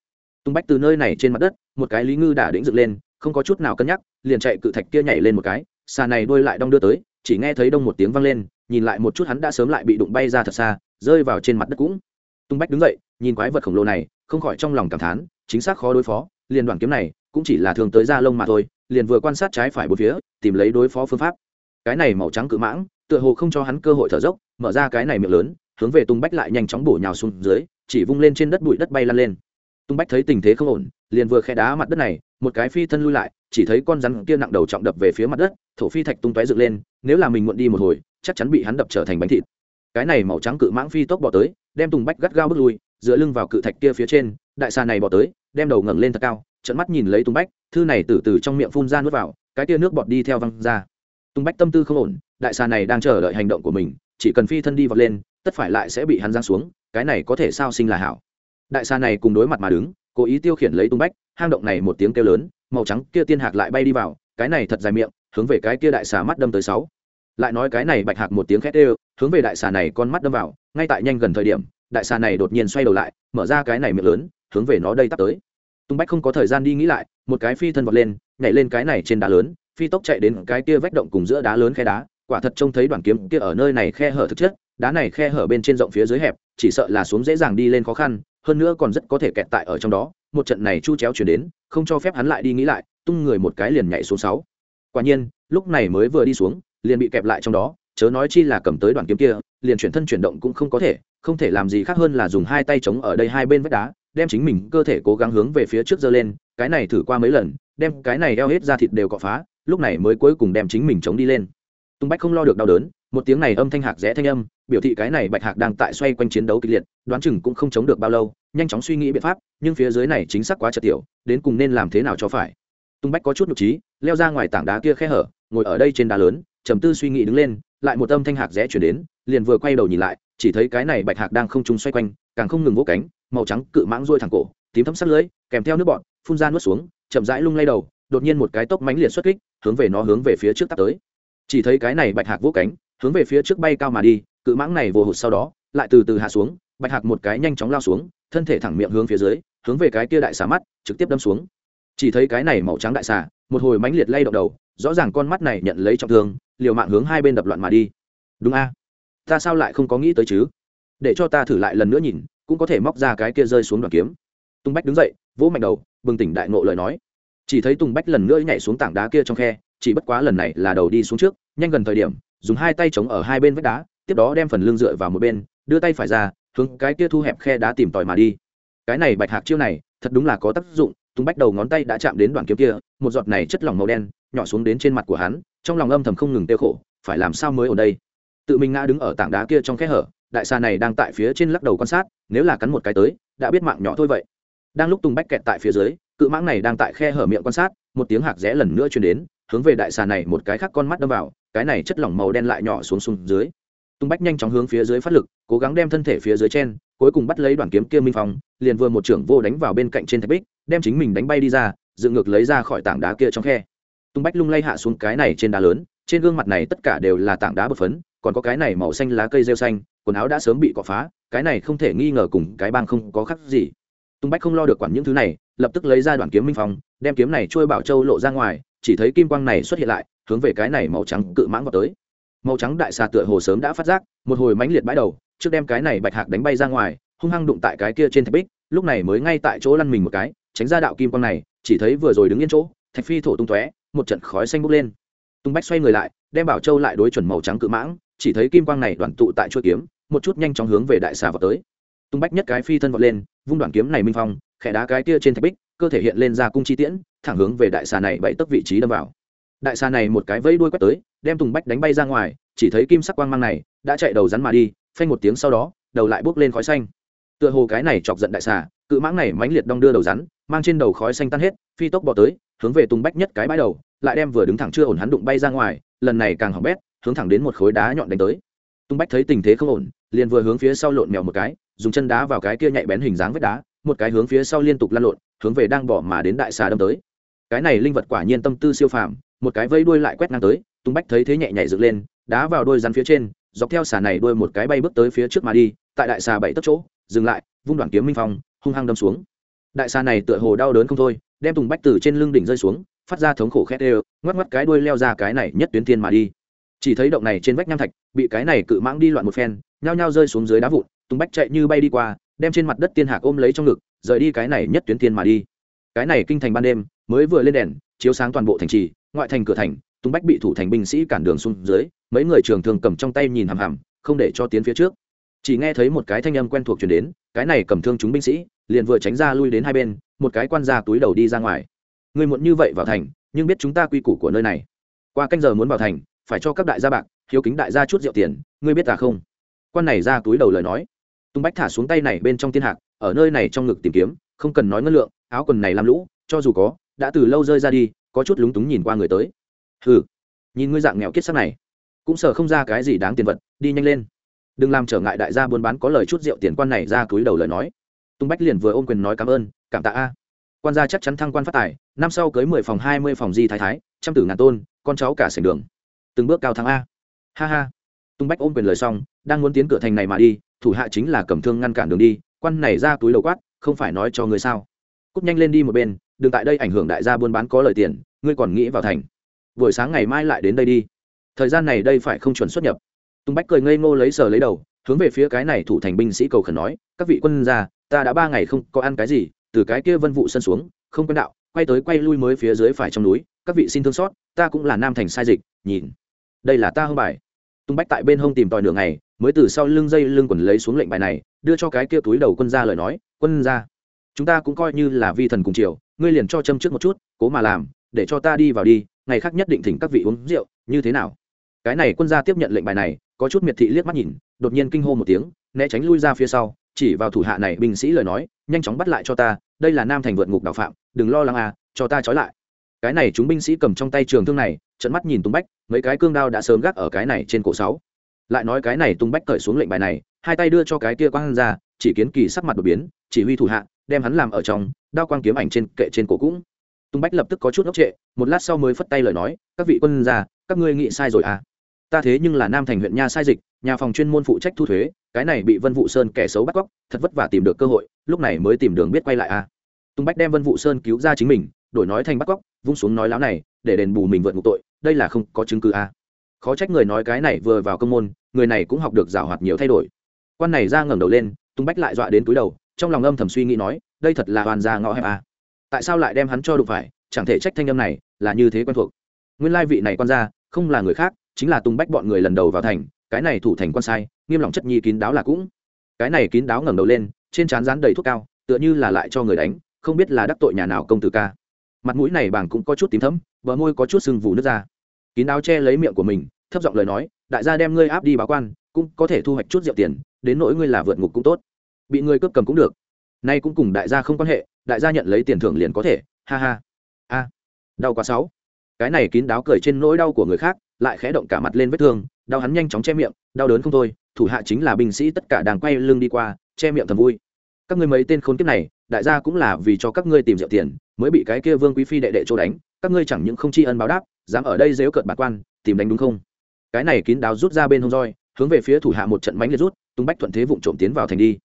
Tung bách từ nơi này trên mặt đất, một cái lý ngư đã đĩnh dựng lên, không có chút nào cân nhắc, liền chạy cự thạch kia nhảy lên một cái, xà này đôi lại đong đưa tới chỉ nghe thấy đông một tiếng vang lên, nhìn lại một chút hắn đã sớm lại bị đụng bay ra thật xa, rơi vào trên mặt đất cũng. Tung bách đứng dậy, nhìn quái vật khổng lồ này, không khỏi trong lòng cảm thán, chính xác khó đối phó, liền đoàn kiếm này cũng chỉ là thường tới da lông mà thôi, liền vừa quan sát trái phải bốn phía, tìm lấy đối phó phương pháp. Cái này màu trắng cự mãng, tựa hồ không cho hắn cơ hội thở dốc, mở ra cái này miệng lớn, hướng về tung bách lại nhanh chóng bổ nhào xuống dưới, chỉ vung lên trên đất bụi đất bay lan lên. Tung bách thấy tình thế không ổn, liền vừa khe đá mặt đất này một cái phi thân lui lại, chỉ thấy con rắn kia nặng đầu trọng đập về phía mặt đất, thổ phi thạch tung tóe dựng lên, nếu là mình muộn đi một hồi, chắc chắn bị hắn đập trở thành bánh thịt. Cái này màu trắng cự mãng phi tốc bỏ tới, đem tùng bách gắt gao bước lui, dựa lưng vào cự thạch kia phía trên, đại xà này bỏ tới, đem đầu ngẩng lên thật cao trận mắt nhìn lấy tùng bách, thư này từ từ trong miệng phun ra nuốt vào, cái tia nước bọt đi theo văng ra. Tùng bách tâm tư không ổn, đại xà này đang chờ đợi hành động của mình, chỉ cần phi thân đi vọt lên, tất phải lại sẽ bị hắn giang xuống, cái này có thể sao sinh là hảo. Đại xà này cùng đối mặt mà đứng, cố ý tiêu khiển lấy tung bách hang động này một tiếng kêu lớn, màu trắng kia tiên hạc lại bay đi vào, cái này thật dài miệng, hướng về cái kia đại xà mắt đâm tới sáu. Lại nói cái này bạch hạc một tiếng khét ê hướng về đại xà này con mắt đâm vào, ngay tại nhanh gần thời điểm, đại xà này đột nhiên xoay đầu lại, mở ra cái này miệng lớn, hướng về nó đây tắt tới. Tung bách không có thời gian đi nghĩ lại, một cái phi thân vọt lên, nhảy lên cái này trên đá lớn, phi tốc chạy đến cái kia vách động cùng giữa đá lớn khe đá, quả thật trông thấy đoàn kiếm kia ở nơi này khe hở thực chất, đá này khe hở bên trên rộng phía dưới hẹp, chỉ sợ là xuống dễ dàng đi lên khó khăn, hơn nữa còn rất có thể kẹt tại ở trong đó một trận này chu chéo chuyển đến, không cho phép hắn lại đi nghĩ lại, tung người một cái liền nhảy xuống sáu. Quả nhiên, lúc này mới vừa đi xuống, liền bị kẹp lại trong đó, chớ nói chi là cầm tới đoàn kiếm kia, liền chuyển thân chuyển động cũng không có thể, không thể làm gì khác hơn là dùng hai tay chống ở đây hai bên vách đá, đem chính mình cơ thể cố gắng hướng về phía trước giơ lên, cái này thử qua mấy lần, đem cái này eo hết ra thịt đều cọ phá, lúc này mới cuối cùng đem chính mình chống đi lên. Tung bách không lo được đau đớn, một tiếng này âm thanh hạc rẽ thanh âm biểu thị cái này bạch hạc đang tại xoay quanh chiến đấu kịch liệt, đoán chừng cũng không chống được bao lâu, nhanh chóng suy nghĩ biện pháp, nhưng phía dưới này chính xác quá chật tiểu, đến cùng nên làm thế nào cho phải. Tung bách có chút nhục trí, leo ra ngoài tảng đá kia khe hở, ngồi ở đây trên đá lớn, trầm tư suy nghĩ đứng lên, lại một âm thanh hạc rẽ chuyển đến, liền vừa quay đầu nhìn lại, chỉ thấy cái này bạch hạc đang không trúng xoay quanh, càng không ngừng vỗ cánh, màu trắng cự mãng rôi thẳng cổ, tím thấm sắt lưới, kèm theo nước bọt, phun ra nuốt xuống, chậm rãi lung lay đầu, đột nhiên một cái tốc mánh liệt xuất kích, hướng về nó hướng về phía trước tắt tới. Chỉ thấy cái này bạch hạc vỗ cánh, hướng về phía trước bay cao mà đi cự mãng này vồ hụt sau đó, lại từ từ hạ xuống, bạch hạc một cái nhanh chóng lao xuống, thân thể thẳng miệng hướng phía dưới, hướng về cái kia đại xà mắt, trực tiếp đâm xuống. Chỉ thấy cái này màu trắng đại xà, một hồi mãnh liệt lay động đầu, rõ ràng con mắt này nhận lấy trọng thương, liều mạng hướng hai bên đập loạn mà đi. Đúng a? Ta sao lại không có nghĩ tới chứ? Để cho ta thử lại lần nữa nhìn, cũng có thể móc ra cái kia rơi xuống đoạn kiếm. Tùng bách đứng dậy, vỗ mạnh đầu, bừng tỉnh đại ngộ lời nói. Chỉ thấy tùng bách lần nữa nhảy xuống tảng đá kia trong khe, chỉ bất quá lần này là đầu đi xuống trước, nhanh gần thời điểm, dùng hai tay chống ở hai bên vách đá tiếp đó đem phần lưng dựa vào một bên, đưa tay phải ra, hướng cái kia thu hẹp khe đá tìm tòi mà đi. Cái này bạch hạc chiêu này, thật đúng là có tác dụng, tung bách đầu ngón tay đã chạm đến đoạn kiếm kia, một giọt này chất lỏng màu đen, nhỏ xuống đến trên mặt của hắn, trong lòng âm thầm không ngừng tiêu khổ, phải làm sao mới ở đây? Tự mình ngã đứng ở tảng đá kia trong khe hở, đại xa này đang tại phía trên lắc đầu quan sát, nếu là cắn một cái tới, đã biết mạng nhỏ thôi vậy. Đang lúc tùng bách kẹt tại phía dưới, cự mãng này đang tại khe hở miệng quan sát, một tiếng hạc rẽ lần nữa chuyển đến, hướng về đại xà này một cái khác con mắt đâm vào, cái này chất lỏng màu đen lại nhỏ xuống xuống dưới tung bách nhanh chóng hướng phía dưới phát lực cố gắng đem thân thể phía dưới chen, cuối cùng bắt lấy đoàn kiếm kia minh phong liền vừa một trưởng vô đánh vào bên cạnh trên thạch bích đem chính mình đánh bay đi ra dựng ngược lấy ra khỏi tảng đá kia trong khe. Tung bách lung lay hạ xuống cái này trên đá lớn trên gương mặt này tất cả đều là tảng đá bột phấn còn có cái này màu xanh lá cây rêu xanh quần áo đã sớm bị cọ phá cái này không thể nghi ngờ cùng cái bang không có khác gì. Tung bách không lo được quản những thứ này lập tức lấy ra đoàn kiếm minh phong đem kiếm này trôi bảo châu lộ ra ngoài chỉ thấy kim quang này xuất hiện lại hướng về cái này màu trắng cự mãng vào tới màu trắng đại xà tựa hồ sớm đã phát giác, một hồi mãnh liệt bãi đầu, trước đem cái này bạch hạc đánh bay ra ngoài, hung hăng đụng tại cái kia trên thạch bích, lúc này mới ngay tại chỗ lăn mình một cái, tránh ra đạo kim quang này, chỉ thấy vừa rồi đứng yên chỗ, thạch phi thổ tung tóe, một trận khói xanh bốc lên. Tung bách xoay người lại, đem bảo châu lại đối chuẩn màu trắng cự mãng, chỉ thấy kim quang này đoàn tụ tại chuôi kiếm, một chút nhanh chóng hướng về đại xà vào tới. Tung bách nhất cái phi thân vọt lên, vung đoạn kiếm này minh phong, khẽ đá cái kia trên thạch bích, cơ thể hiện lên ra cung chi tiễn, thẳng hướng về đại xà này bảy tấc vị trí đâm vào đại xà này một cái vẫy đuôi quét tới, đem tùng bách đánh bay ra ngoài, chỉ thấy kim sắc quang mang này đã chạy đầu rắn mà đi, phanh một tiếng sau đó, đầu lại bốc lên khói xanh. Tựa hồ cái này chọc giận đại xà, cự mãng này mãnh liệt đong đưa đầu rắn, mang trên đầu khói xanh tan hết, phi tốc bỏ tới, hướng về tùng bách nhất cái bãi đầu, lại đem vừa đứng thẳng chưa ổn hắn đụng bay ra ngoài, lần này càng hỏng bét, hướng thẳng đến một khối đá nhọn đánh tới. Tung bách thấy tình thế không ổn, liền vừa hướng phía sau lộn mèo một cái, dùng chân đá vào cái kia nhạy bén hình dáng vết đá, một cái hướng phía sau liên tục lăn lộn, hướng về đang bỏ mà đến đại xà đâm tới. Cái này linh vật quả nhiên tâm tư siêu phàm một cái vây đuôi lại quét ngang tới tung bách thấy thế nhẹ nhảy dựng lên, đá vào đuôi rắn phía trên, dọc theo xà này đuôi một cái bay bước tới phía trước mà đi, tại đại xà bảy tấc chỗ, dừng lại, vung đoạn kiếm minh phong, hung hăng đâm xuống. Đại xà này tựa hồ đau đớn không thôi, đem tùng bách từ trên lưng đỉnh rơi xuống, phát ra thống khổ khét đều, ngoắc ngoắc cái đuôi leo ra cái này nhất tuyến thiên mà đi. Chỉ thấy động này trên vách nham thạch, bị cái này cự mãng đi loạn một phen, nhao nhao rơi xuống dưới đá vụn, tùng bách chạy như bay đi qua, đem trên mặt đất tiên hạc ôm lấy trong ngực, rời đi cái này nhất tuyến thiên mà đi. Cái này kinh thành ban đêm, mới vừa lên đèn, chiếu sáng toàn bộ thành trì ngoại thành cửa thành, tùng bách bị thủ thành binh sĩ cản đường xuống dưới, mấy người trường thường cầm trong tay nhìn hằm hằm, không để cho tiến phía trước. Chỉ nghe thấy một cái thanh âm quen thuộc chuyển đến, cái này cầm thương chúng binh sĩ, liền vừa tránh ra lui đến hai bên, một cái quan ra túi đầu đi ra ngoài. Người muộn như vậy vào thành, nhưng biết chúng ta quy củ của nơi này. Qua canh giờ muốn vào thành, phải cho các đại gia bạc, hiếu kính đại gia chút rượu tiền, ngươi biết ta không? Quan này ra túi đầu lời nói. Tung bách thả xuống tay này bên trong thiên hạc, ở nơi này trong ngực tìm kiếm, không cần nói ngân lượng, áo quần này làm lũ, cho dù có, đã từ lâu rơi ra đi có chút lúng túng nhìn qua người tới. Hừ, nhìn ngươi dạng nghèo kiết sắc này, cũng sợ không ra cái gì đáng tiền vật, đi nhanh lên. Đừng làm trở ngại đại gia buôn bán có lời chút rượu tiền quan này ra túi đầu lời nói. Tung bách liền vừa ôm quyền nói cảm ơn, cảm tạ a. Quan gia chắc chắn thăng quan phát tài, năm sau cưới mười phòng, hai mươi phòng di thái thái, trăm tử ngàn tôn, con cháu cả sành đường. Từng bước cao thắng a. Ha ha. Tung bách ôm quyền lời xong, đang muốn tiến cửa thành này mà đi, thủ hạ chính là cầm thương ngăn cản đường đi, quan này ra túi đầu quát, không phải nói cho người sao. Cút nhanh lên đi một bên đừng tại đây ảnh hưởng đại gia buôn bán có lời tiền, ngươi còn nghĩ vào thành. Buổi sáng ngày mai lại đến đây đi. Thời gian này đây phải không chuẩn xuất nhập. Tung bách cười ngây ngô lấy sờ lấy đầu, hướng về phía cái này thủ thành binh sĩ cầu khẩn nói, các vị quân gia, ta đã ba ngày không có ăn cái gì, từ cái kia vân vụ sân xuống, không quân đạo, quay tới quay lui mới phía dưới phải trong núi, các vị xin thương xót, ta cũng là nam thành sai dịch, nhìn. Đây là ta hông bài. Tung bách tại bên hông tìm tòi nửa ngày, mới từ sau lưng dây lưng quần lấy xuống lệnh bài này, đưa cho cái kia túi đầu quân gia lời nói, quân gia, chúng ta cũng coi như là vi thần cùng chiều ngươi liền cho châm trước một chút, cố mà làm, để cho ta đi vào đi, ngày khác nhất định thỉnh các vị uống rượu, như thế nào? Cái này quân gia tiếp nhận lệnh bài này, có chút miệt thị liếc mắt nhìn, đột nhiên kinh hô một tiếng, né tránh lui ra phía sau, chỉ vào thủ hạ này binh sĩ lời nói, nhanh chóng bắt lại cho ta, đây là nam thành vượt ngục đạo phạm, đừng lo lắng à cho ta trói lại. Cái này chúng binh sĩ cầm trong tay trường thương này trận mắt nhìn tung bách, mấy cái cương đao đã sớm gác ở cái này trên cổ sáu. Lại nói cái này tung bách cởi xuống lệnh bài này, hai tay đưa cho cái kia quang ra chỉ kiến kỳ sắc mặt đột biến, chỉ huy thủ hạ đem hắn làm ở trong, đao quang kiếm ảnh trên kệ trên cổ cũng. Tung bách lập tức có chút ngốc trệ, một lát sau mới phất tay lời nói, các vị quân gia, các ngươi nghĩ sai rồi à? Ta thế nhưng là nam thành huyện nha sai dịch, nhà phòng chuyên môn phụ trách thu thuế, cái này bị vân vụ sơn kẻ xấu bắt cóc, thật vất vả tìm được cơ hội, lúc này mới tìm đường biết quay lại à? Tung bách đem vân vụ sơn cứu ra chính mình, đổi nói thành bắt cóc, vung xuống nói láo này, để đền bù mình vượt ngục tội, đây là không có chứng cứ à? Khó trách người nói cái này vừa vào công môn, người này cũng học được giảo hoạt nhiều thay đổi. Quan này ra ngẩng đầu lên, tung bách lại dọa đến túi đầu trong lòng âm thầm suy nghĩ nói, đây thật là hoàn gia ngõ hẹp à. tại sao lại đem hắn cho đụng phải? Chẳng thể trách thanh âm này, là như thế quen thuộc. Nguyên lai vị này quan gia, không là người khác, chính là tung bách bọn người lần đầu vào thành, cái này thủ thành quan sai, nghiêm lòng chất nhi kín đáo là cũng. Cái này kín đáo ngẩng đầu lên, trên trán rán đầy thuốc cao, tựa như là lại cho người đánh, không biết là đắc tội nhà nào công tử ca. Mặt mũi này bảng cũng có chút tím thấm bờ môi có chút sưng vù nước ra. Kín đáo che lấy miệng của mình, thấp giọng lời nói, đại gia đem ngươi áp đi báo quan, cũng có thể thu hoạch chút rượu tiền, đến nỗi ngươi là vượt ngục cũng tốt bị người cướp cầm cũng được. Nay cũng cùng đại gia không quan hệ, đại gia nhận lấy tiền thưởng liền có thể, ha ha. A, đau quá sáu. Cái này kín đáo cười trên nỗi đau của người khác, lại khẽ động cả mặt lên vết thương, đau hắn nhanh chóng che miệng, đau đớn không thôi, thủ hạ chính là binh sĩ tất cả đang quay lưng đi qua, che miệng thầm vui. Các ngươi mấy tên khốn kiếp này, đại gia cũng là vì cho các ngươi tìm rượu tiền, mới bị cái kia vương quý phi đệ đệ chỗ đánh, các ngươi chẳng những không tri ân báo đáp, dám ở đây dếu cợt bạc quan, tìm đánh đúng không? Cái này kín đáo rút ra bên hông roi, hướng về phía thủ hạ một trận mánh liệt rút, tung bách thuận thế vụng trộm tiến vào thành đi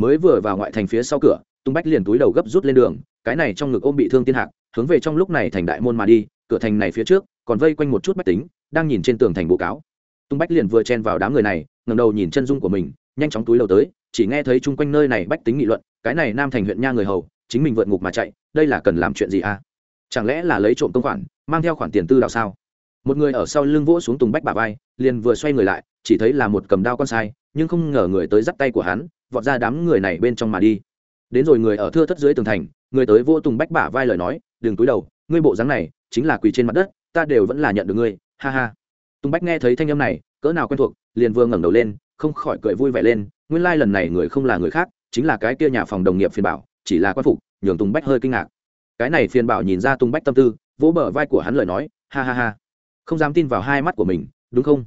mới vừa vào ngoại thành phía sau cửa, tung bách liền túi đầu gấp rút lên đường, cái này trong ngực ôm bị thương tiên hạc, hướng về trong lúc này thành đại môn mà đi, cửa thành này phía trước, còn vây quanh một chút bách tính, đang nhìn trên tường thành bố cáo. Tung bách liền vừa chen vào đám người này ngầm đầu nhìn chân dung của mình, nhanh chóng túi đầu tới, chỉ nghe thấy chung quanh nơi này bách tính nghị luận, cái này nam thành huyện nha người hầu, chính mình vượt ngục mà chạy, đây là cần làm chuyện gì à? Chẳng lẽ là lấy trộm công khoản, mang theo khoản tiền tư đạo sao? Một người ở sau lưng vỗ xuống tùng bách bà vai, liền vừa xoay người lại, chỉ thấy là một cầm đao con sai, nhưng không ngờ người tới dắt tay của hắn vọt ra đám người này bên trong mà đi. Đến rồi người ở thưa thất dưới tường thành, người tới vô tùng bách bả vai lời nói, đừng túi đầu, ngươi bộ dáng này chính là quỳ trên mặt đất, ta đều vẫn là nhận được ngươi, ha ha. Tùng bách nghe thấy thanh âm này, cỡ nào quen thuộc, liền vừa ngẩng đầu lên, không khỏi cười vui vẻ lên, nguyên lai lần này người không là người khác, chính là cái kia nhà phòng đồng nghiệp phiền bảo, chỉ là quan phục, nhường tùng bách hơi kinh ngạc. Cái này phiền bảo nhìn ra tùng bách tâm tư, vỗ bờ vai của hắn lời nói, ha ha ha, không dám tin vào hai mắt của mình, đúng không?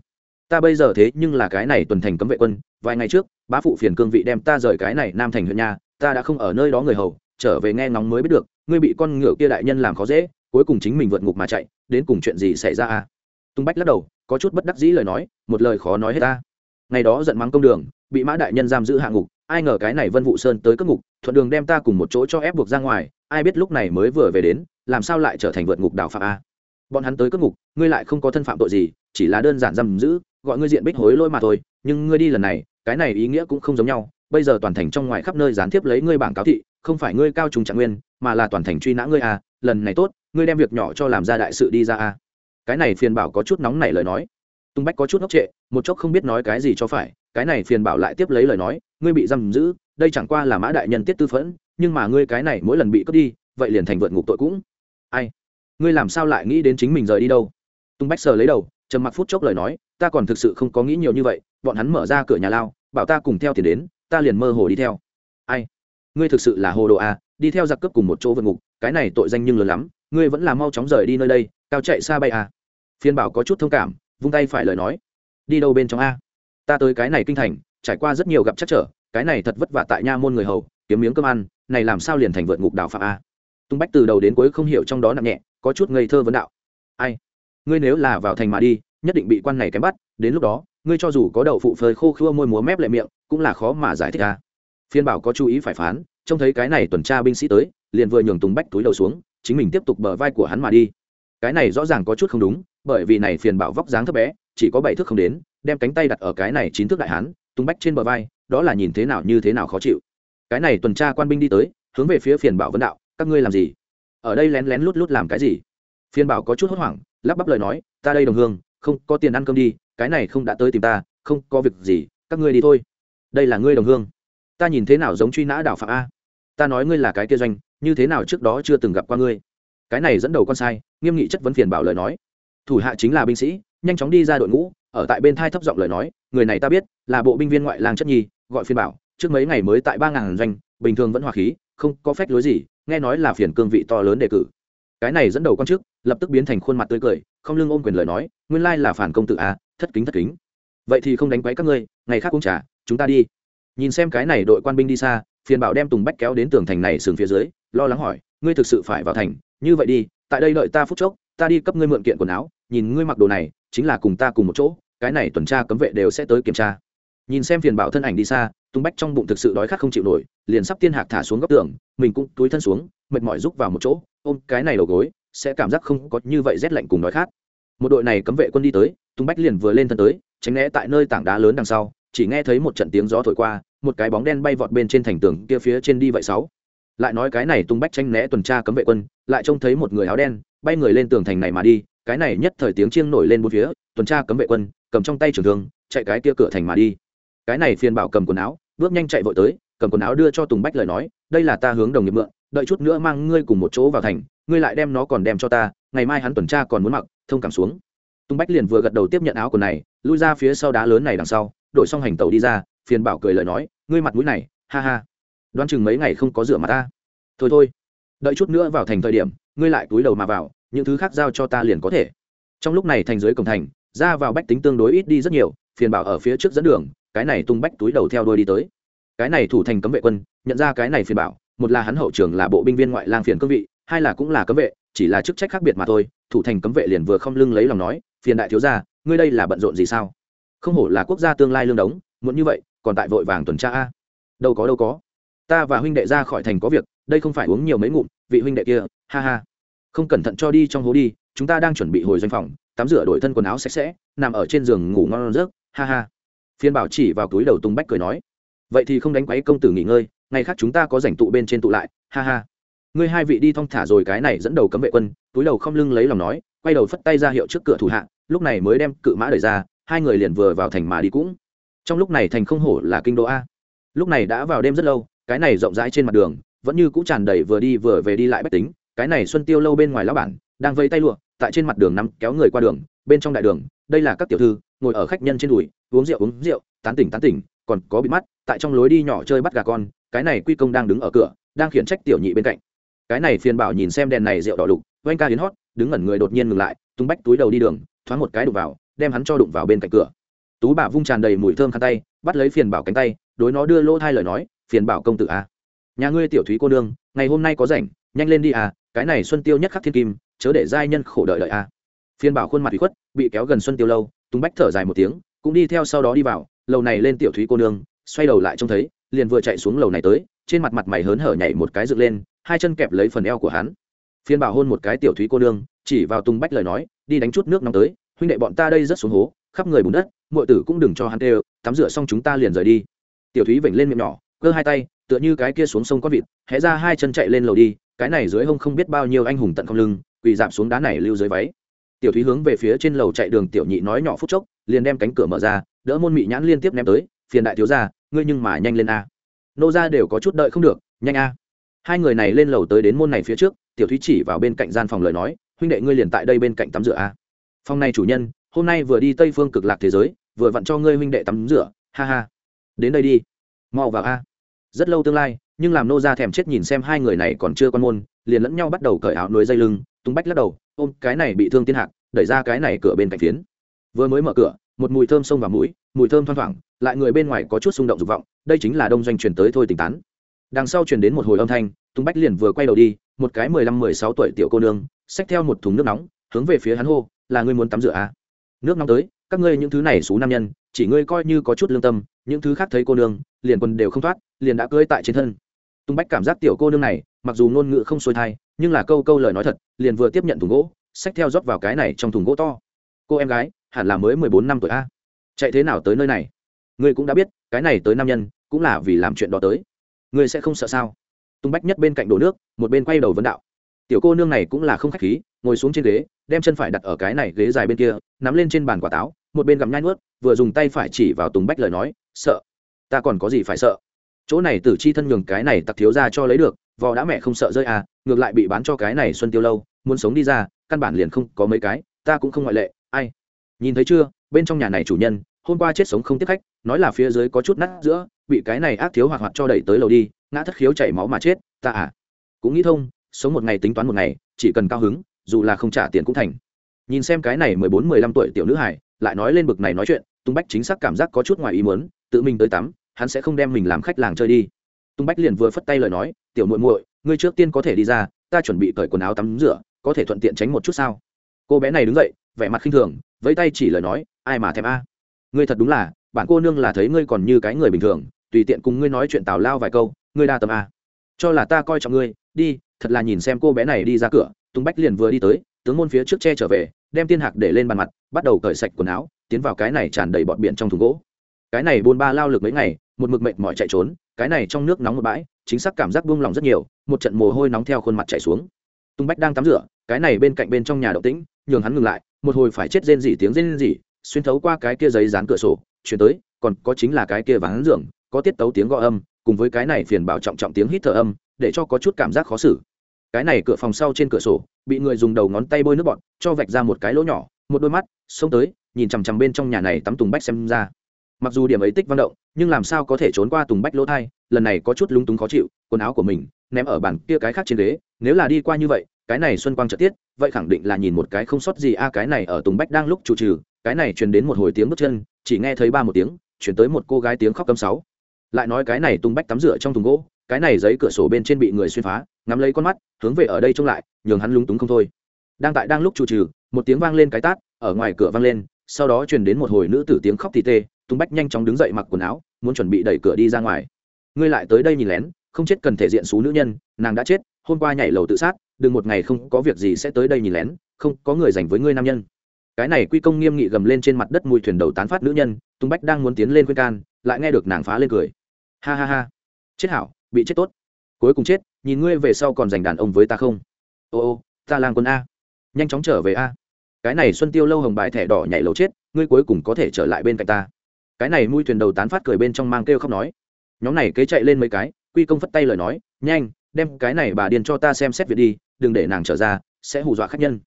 Ta bây giờ thế nhưng là cái này tuần thành cấm vệ quân, vài ngày trước bá phụ phiền cương vị đem ta rời cái này nam thành huyện nhà, ta đã không ở nơi đó người hầu, trở về nghe ngóng mới biết được, ngươi bị con ngựa kia đại nhân làm khó dễ, cuối cùng chính mình vượt ngục mà chạy, đến cùng chuyện gì xảy ra à? Tung bách lắc đầu, có chút bất đắc dĩ lời nói, một lời khó nói hết ta. Ngày đó giận mắng công đường, bị mã đại nhân giam giữ hạ ngục, ai ngờ cái này vân vụ sơn tới cất ngục, thuận đường đem ta cùng một chỗ cho ép buộc ra ngoài, ai biết lúc này mới vừa về đến, làm sao lại trở thành vượt ngục đào phạm a? Bọn hắn tới cất ngục, ngươi lại không có thân phạm tội gì, chỉ là đơn giản giam giữ, gọi ngươi diện bích hối lỗi mà thôi, nhưng ngươi đi lần này cái này ý nghĩa cũng không giống nhau. Bây giờ toàn thành trong ngoài khắp nơi gián tiếp lấy ngươi bảng cáo thị, không phải ngươi cao trùng trạng nguyên, mà là toàn thành truy nã ngươi à lần này tốt, ngươi đem việc nhỏ cho làm ra đại sự đi ra à. Cái này phiền bảo có chút nóng nảy lời nói. Tung bách có chút ngốc trệ, một chốc không biết nói cái gì cho phải, cái này phiền bảo lại tiếp lấy lời nói, ngươi bị giam giữ, đây chẳng qua là mã đại nhân tiết tư phẫn, nhưng mà ngươi cái này mỗi lần bị cướp đi, vậy liền thành vượt ngục tội cũng. Ai? Ngươi làm sao lại nghĩ đến chính mình rời đi đâu? Tung bách sờ lấy đầu, trầm mặc phút chốc lời nói, ta còn thực sự không có nghĩ nhiều như vậy bọn hắn mở ra cửa nhà lao, bảo ta cùng theo tiền đến, ta liền mơ hồ đi theo. Ai? Ngươi thực sự là hồ đồ à đi theo giặc cướp cùng một chỗ vượt ngục, cái này tội danh nhưng lớn lắm, ngươi vẫn là mau chóng rời đi nơi đây, cao chạy xa bay à. Phiên bảo có chút thông cảm, vung tay phải lời nói. Đi đâu bên trong a? Ta tới cái này kinh thành, trải qua rất nhiều gặp chắc trở, cái này thật vất vả tại nha môn người hầu, kiếm miếng cơm ăn, này làm sao liền thành vượt ngục đào phạm a? Tung bách từ đầu đến cuối không hiểu trong đó nặng nhẹ, có chút ngây thơ vấn đạo. Ai? Ngươi nếu là vào thành mà đi, nhất định bị quan này kém bắt, đến lúc đó ngươi cho dù có đậu phụ phơi khô khua môi múa mép lại miệng, cũng là khó mà giải thích a phiên bảo có chú ý phải phán, trông thấy cái này tuần tra binh sĩ tới, liền vừa nhường tùng bách túi đầu xuống, chính mình tiếp tục bờ vai của hắn mà đi. Cái này rõ ràng có chút không đúng, bởi vì này phiền bảo vóc dáng thấp bé, chỉ có bảy thước không đến, đem cánh tay đặt ở cái này chín thước đại hán tung bách trên bờ vai, đó là nhìn thế nào như thế nào khó chịu. Cái này tuần tra quan binh đi tới, hướng về phía phiền bảo vấn đạo, các ngươi làm gì? Ở đây lén lén lút lút làm cái gì? Phiền bảo có chút hốt hoảng, lắp bắp lời nói, ta đây đồng hương, không có tiền ăn cơm đi cái này không đã tới tìm ta, không có việc gì, các ngươi đi thôi. Đây là ngươi đồng hương. Ta nhìn thế nào giống truy nã đảo phạm a. Ta nói ngươi là cái kia doanh, như thế nào trước đó chưa từng gặp qua ngươi. Cái này dẫn đầu con sai, nghiêm nghị chất vấn phiền bảo lời nói. Thủ hạ chính là binh sĩ, nhanh chóng đi ra đội ngũ, ở tại bên thai thấp giọng lời nói, người này ta biết, là bộ binh viên ngoại lang chất nhi, gọi phiên bảo, trước mấy ngày mới tại ba ngàn doanh, bình thường vẫn hòa khí, không có phép lối gì, nghe nói là phiền cương vị to lớn đề cử. Cái này dẫn đầu con trước, lập tức biến thành khuôn mặt tươi cười, không lưng ôm quyền lời nói, nguyên lai là phản công tử à thất kính thất kính. Vậy thì không đánh quấy các ngươi, ngày khác cũng trà, chúng ta đi. Nhìn xem cái này đội quan binh đi xa, phiền bảo đem tùng bách kéo đến tường thành này sườn phía dưới, lo lắng hỏi, ngươi thực sự phải vào thành, như vậy đi, tại đây đợi ta phút chốc, ta đi cấp ngươi mượn kiện quần áo, nhìn ngươi mặc đồ này, chính là cùng ta cùng một chỗ, cái này tuần tra cấm vệ đều sẽ tới kiểm tra. Nhìn xem phiền bảo thân ảnh đi xa tung bách trong bụng thực sự đói khát không chịu nổi, liền sắp tiên hạc thả xuống góc tường, mình cũng túi thân xuống, mệt mỏi rúc vào một chỗ, ôm cái này đầu gối, sẽ cảm giác không có như vậy rét lạnh cùng đói khát. Một đội này cấm vệ quân đi tới Tùng bách liền vừa lên thân tới, tránh né tại nơi tảng đá lớn đằng sau, chỉ nghe thấy một trận tiếng gió thổi qua, một cái bóng đen bay vọt bên trên thành tường kia phía trên đi vậy sáu. Lại nói cái này tung bách tranh né tuần tra cấm vệ quân, lại trông thấy một người áo đen, bay người lên tường thành này mà đi, cái này nhất thời tiếng chiêng nổi lên bốn phía, tuần tra cấm vệ quân, cầm trong tay trường thương, chạy cái kia cửa thành mà đi. Cái này phiền bảo cầm quần áo, bước nhanh chạy vội tới, cầm quần áo đưa cho tùng bách lời nói, đây là ta hướng đồng nghiệp mượn, đợi chút nữa mang ngươi cùng một chỗ vào thành, ngươi lại đem nó còn đem cho ta, ngày mai hắn tuần tra còn muốn mặc, thông cảm xuống tùng bách liền vừa gật đầu tiếp nhận áo quần này, lui ra phía sau đá lớn này đằng sau, đội xong hành tàu đi ra, phiền bảo cười lời nói, ngươi mặt mũi này, ha ha. Đoán chừng mấy ngày không có rửa mặt ta. Thôi thôi. Đợi chút nữa vào thành thời điểm, ngươi lại túi đầu mà vào, những thứ khác giao cho ta liền có thể. Trong lúc này thành dưới cổng thành, ra vào bách tính tương đối ít đi rất nhiều, phiền bảo ở phía trước dẫn đường, cái này tung bách túi đầu theo đuôi đi tới. Cái này thủ thành cấm vệ quân, nhận ra cái này phiền bảo, một là hắn hậu trường là bộ binh viên ngoại lang phiền cương vị, hai là cũng là cấm vệ, chỉ là chức trách khác biệt mà thôi, thủ thành cấm vệ liền vừa không lưng lấy lòng nói phiền đại thiếu gia, ngươi đây là bận rộn gì sao? Không hổ là quốc gia tương lai lương đống, muốn như vậy, còn tại vội vàng tuần tra a. Đâu có đâu có. Ta và huynh đệ ra khỏi thành có việc, đây không phải uống nhiều mấy ngụm, vị huynh đệ kia, ha ha. Không cẩn thận cho đi trong hố đi, chúng ta đang chuẩn bị hồi doanh phòng, tắm rửa đổi thân quần áo sạch sẽ, nằm ở trên giường ngủ ngon rớt ha ha. Phiên bảo chỉ vào túi đầu tung bách cười nói, vậy thì không đánh quấy công tử nghỉ ngơi, ngày khác chúng ta có rảnh tụ bên trên tụ lại, ha ha. Ngươi hai vị đi thong thả rồi cái này dẫn đầu cấm vệ quân, túi đầu không lưng lấy lòng nói, quay đầu phất tay ra hiệu trước cửa thủ hạ lúc này mới đem cự mã đẩy ra, hai người liền vừa vào thành mà đi cũng. Trong lúc này thành không hổ là kinh đô a. Lúc này đã vào đêm rất lâu, cái này rộng rãi trên mặt đường, vẫn như cũ tràn đầy vừa đi vừa về đi lại bách tính, cái này xuân tiêu lâu bên ngoài lão bản, đang vây tay lụa, tại trên mặt đường nắm kéo người qua đường, bên trong đại đường, đây là các tiểu thư, ngồi ở khách nhân trên đùi, uống rượu uống rượu, tán tỉnh tán tỉnh, còn có bị mắt, tại trong lối đi nhỏ chơi bắt gà con, cái này quy công đang đứng ở cửa, đang khiển trách tiểu nhị bên cạnh. Cái này phiền bảo nhìn xem đèn này rượu đỏ lục, oanh ca hiến hót, đứng ngẩn người đột nhiên ngừng lại, tung bách túi đầu đi đường thoáng một cái đụng vào, đem hắn cho đụng vào bên cạnh cửa. Tú bà vung tràn đầy mùi thơm khăn tay, bắt lấy phiền bảo cánh tay, đối nó đưa lỗ thai lời nói, phiền bảo công tử a nhà ngươi tiểu thúy cô nương, ngày hôm nay có rảnh, nhanh lên đi à cái này xuân tiêu nhất khắc thiên kim, chớ để giai nhân khổ đợi đợi a phiền bảo khuôn mặt bị khuất, bị kéo gần xuân tiêu lâu túng bách thở dài một tiếng, cũng đi theo sau đó đi vào, lầu này lên tiểu thúy cô nương, xoay đầu lại trông thấy, liền vừa chạy xuống lầu này tới, trên mặt mặt mày hớn hở nhảy một cái dựng lên, hai chân kẹp lấy phần eo của hắn. Phiền bảo hôn một cái tiểu thúy cô nương chỉ vào tung bách lời nói, đi đánh chút nước nóng tới, huynh đệ bọn ta đây rất xuống hố, khắp người bùn đất mọi tử cũng đừng cho hắn tê tắm rửa xong chúng ta liền rời đi. Tiểu thúy vểnh lên miệng nhỏ, cơ hai tay, tựa như cái kia xuống sông con vịt, hé ra hai chân chạy lên lầu đi, cái này dưới hông không biết bao nhiêu anh hùng tận không lưng, quỳ dạp xuống đá này lưu dưới váy. Tiểu thúy hướng về phía trên lầu chạy đường tiểu nhị nói nhỏ phút chốc, liền đem cánh cửa mở ra, đỡ môn mị nhãn liên tiếp ném tới, phiền đại thiếu ra ngươi nhưng mà nhanh lên a. Nô ra đều có chút đợi không được, nhanh a. Hai người này lên lầu tới đến môn này phía trước, tiểu thúy chỉ vào bên cạnh gian phòng lời nói huynh đệ ngươi liền tại đây bên cạnh tắm rửa a phòng này chủ nhân, hôm nay vừa đi tây phương cực lạc thế giới, vừa vặn cho ngươi huynh đệ tắm rửa, ha ha. Đến đây đi. Mau vào a. Rất lâu tương lai, nhưng làm nô ra thèm chết nhìn xem hai người này còn chưa quan môn, liền lẫn nhau bắt đầu cởi áo nuôi dây lưng, tung bách lắc đầu, ôm cái này bị thương tiên hạc, đẩy ra cái này cửa bên cạnh phiến. Vừa mới mở cửa, một mùi thơm xông vào mũi, mùi thơm thoang thoảng, lại người bên ngoài có chút xung động dục vọng, đây chính là đông doanh truyền tới thôi tỉnh tán. Đằng sau truyền đến một hồi âm thanh, tung bách liền vừa quay đầu đi, một cái mười lăm mười sáu tuổi tiểu cô nương xách theo một thùng nước nóng, hướng về phía hắn hô, là ngươi muốn tắm rửa à? nước nóng tới, các ngươi những thứ này xú nam nhân, chỉ ngươi coi như có chút lương tâm, những thứ khác thấy cô nương, liền quần đều không thoát, liền đã cưỡi tại trên thân. Tung bách cảm giác tiểu cô nương này, mặc dù ngôn ngữ không xuôi thai, nhưng là câu câu lời nói thật, liền vừa tiếp nhận thùng gỗ, xách theo rót vào cái này trong thùng gỗ to. Cô em gái, hẳn là mới mười bốn năm tuổi a. Chạy thế nào tới nơi này? Ngươi cũng đã biết, cái này tới nam nhân, cũng là vì làm chuyện đó tới. Ngươi sẽ không sợ sao? Tung bách nhất bên cạnh đổ nước, một bên quay đầu vấn đạo tiểu cô nương này cũng là không khách khí, ngồi xuống trên ghế, đem chân phải đặt ở cái này ghế dài bên kia, nắm lên trên bàn quả táo, một bên gặm nhai nuốt, vừa dùng tay phải chỉ vào tùng bách lời nói, sợ, ta còn có gì phải sợ? Chỗ này tử chi thân nhường cái này tặc thiếu ra cho lấy được, vò đã mẹ không sợ rơi à ngược lại bị bán cho cái này xuân tiêu lâu, muốn sống đi ra, căn bản liền không có mấy cái, ta cũng không ngoại lệ, ai? Nhìn thấy chưa, bên trong nhà này chủ nhân, hôm qua chết sống không tiếp khách, nói là phía dưới có chút nát giữa, bị cái này ác thiếu hoạt hoạt cho đẩy tới lầu đi, ngã thất khiếu chảy máu mà chết, ta à. Cũng nghĩ thông sống một ngày tính toán một ngày, chỉ cần cao hứng, dù là không trả tiền cũng thành. Nhìn xem cái này mười bốn, mười lăm tuổi tiểu nữ hải lại nói lên bực này nói chuyện, tung bách chính xác cảm giác có chút ngoài ý muốn, tự mình tới tắm, hắn sẽ không đem mình làm khách làng chơi đi. Tung bách liền vừa phất tay lời nói, tiểu muội muội, ngươi trước tiên có thể đi ra, ta chuẩn bị cởi quần áo tắm rửa, có thể thuận tiện tránh một chút sao? Cô bé này đứng dậy, vẻ mặt khinh thường với tay chỉ lời nói, ai mà thèm a? Ngươi thật đúng là bản cô nương là thấy ngươi còn như cái người bình thường, tùy tiện cùng ngươi nói chuyện tào lao vài câu, ngươi đa tâm a. Cho là ta coi trọng ngươi, đi thật là nhìn xem cô bé này đi ra cửa tung bách liền vừa đi tới, tướng môn phía trước che trở về, đem tiên hạc để lên bàn mặt, bắt đầu cởi sạch quần áo, tiến vào cái này tràn đầy bọt biển trong thùng gỗ. Cái này bôn ba lao lực mấy ngày, một mực mệt mỏi chạy trốn, cái này trong nước nóng một bãi, chính xác cảm giác buông lỏng rất nhiều, một trận mồ hôi nóng theo khuôn mặt chảy xuống. Tung bách đang tắm rửa, cái này bên cạnh bên trong nhà động tĩnh, nhường hắn ngừng lại, một hồi phải chết rên rỉ tiếng rên rỉ, xuyên thấu qua cái kia giấy dán cửa sổ, chuyển tới, còn có chính là cái kia ván giường, có tiết tấu tiếng gõ âm, cùng với cái này phiền bảo trọng trọng tiếng hít thở âm, để cho có chút cảm giác khó xử cái này cửa phòng sau trên cửa sổ, bị người dùng đầu ngón tay bôi nước bọt, cho vạch ra một cái lỗ nhỏ, một đôi mắt, xông tới, nhìn chằm chằm bên trong nhà này tắm tùng bách xem ra. Mặc dù điểm ấy tích văn động, nhưng làm sao có thể trốn qua tùng bách lỗ thai, lần này có chút lúng túng khó chịu, quần áo của mình, ném ở bàn kia cái khác trên ghế, nếu là đi qua như vậy, cái này xuân quang trợ tiết, vậy khẳng định là nhìn một cái không sót gì, a, cái này ở tùng bách đang lúc chủ trừ, cái này truyền đến một hồi tiếng bước chân, chỉ nghe thấy ba một tiếng, chuyển tới một cô gái tiếng khóc câm sáu. Lại nói cái này tùng bách tắm rửa trong thùng gỗ cái này giấy cửa sổ bên trên bị người xuyên phá, ngắm lấy con mắt, hướng về ở đây trông lại, nhường hắn lúng túng không thôi. Đang tại đang lúc chủ trừ, một tiếng vang lên cái tát, ở ngoài cửa vang lên, sau đó truyền đến một hồi nữ tử tiếng khóc thì tê, tung bách nhanh chóng đứng dậy mặc quần áo, muốn chuẩn bị đẩy cửa đi ra ngoài. Ngươi lại tới đây nhìn lén, không chết cần thể diện xú nữ nhân, nàng đã chết, hôm qua nhảy lầu tự sát, đừng một ngày không có việc gì sẽ tới đây nhìn lén, không có người dành với ngươi nam nhân. Cái này quy công nghiêm nghị gầm lên trên mặt đất mùi thuyền đầu tán phát nữ nhân, tung bách đang muốn tiến lên khuyên can, lại nghe được nàng phá lên cười. Ha ha ha. Chết hảo bị chết tốt. Cuối cùng chết, nhìn ngươi về sau còn giành đàn ông với ta không? Ô ô, ta lang quân a. Nhanh chóng trở về a. Cái này xuân tiêu lâu hồng bại thẻ đỏ nhảy lầu chết, ngươi cuối cùng có thể trở lại bên cạnh ta. Cái này mui thuyền đầu tán phát cười bên trong mang kêu khóc nói. Nhóm này kế chạy lên mấy cái, quy công phất tay lời nói, nhanh, đem cái này bà điên cho ta xem xét việc đi, đừng để nàng trở ra, sẽ hù dọa khách nhân.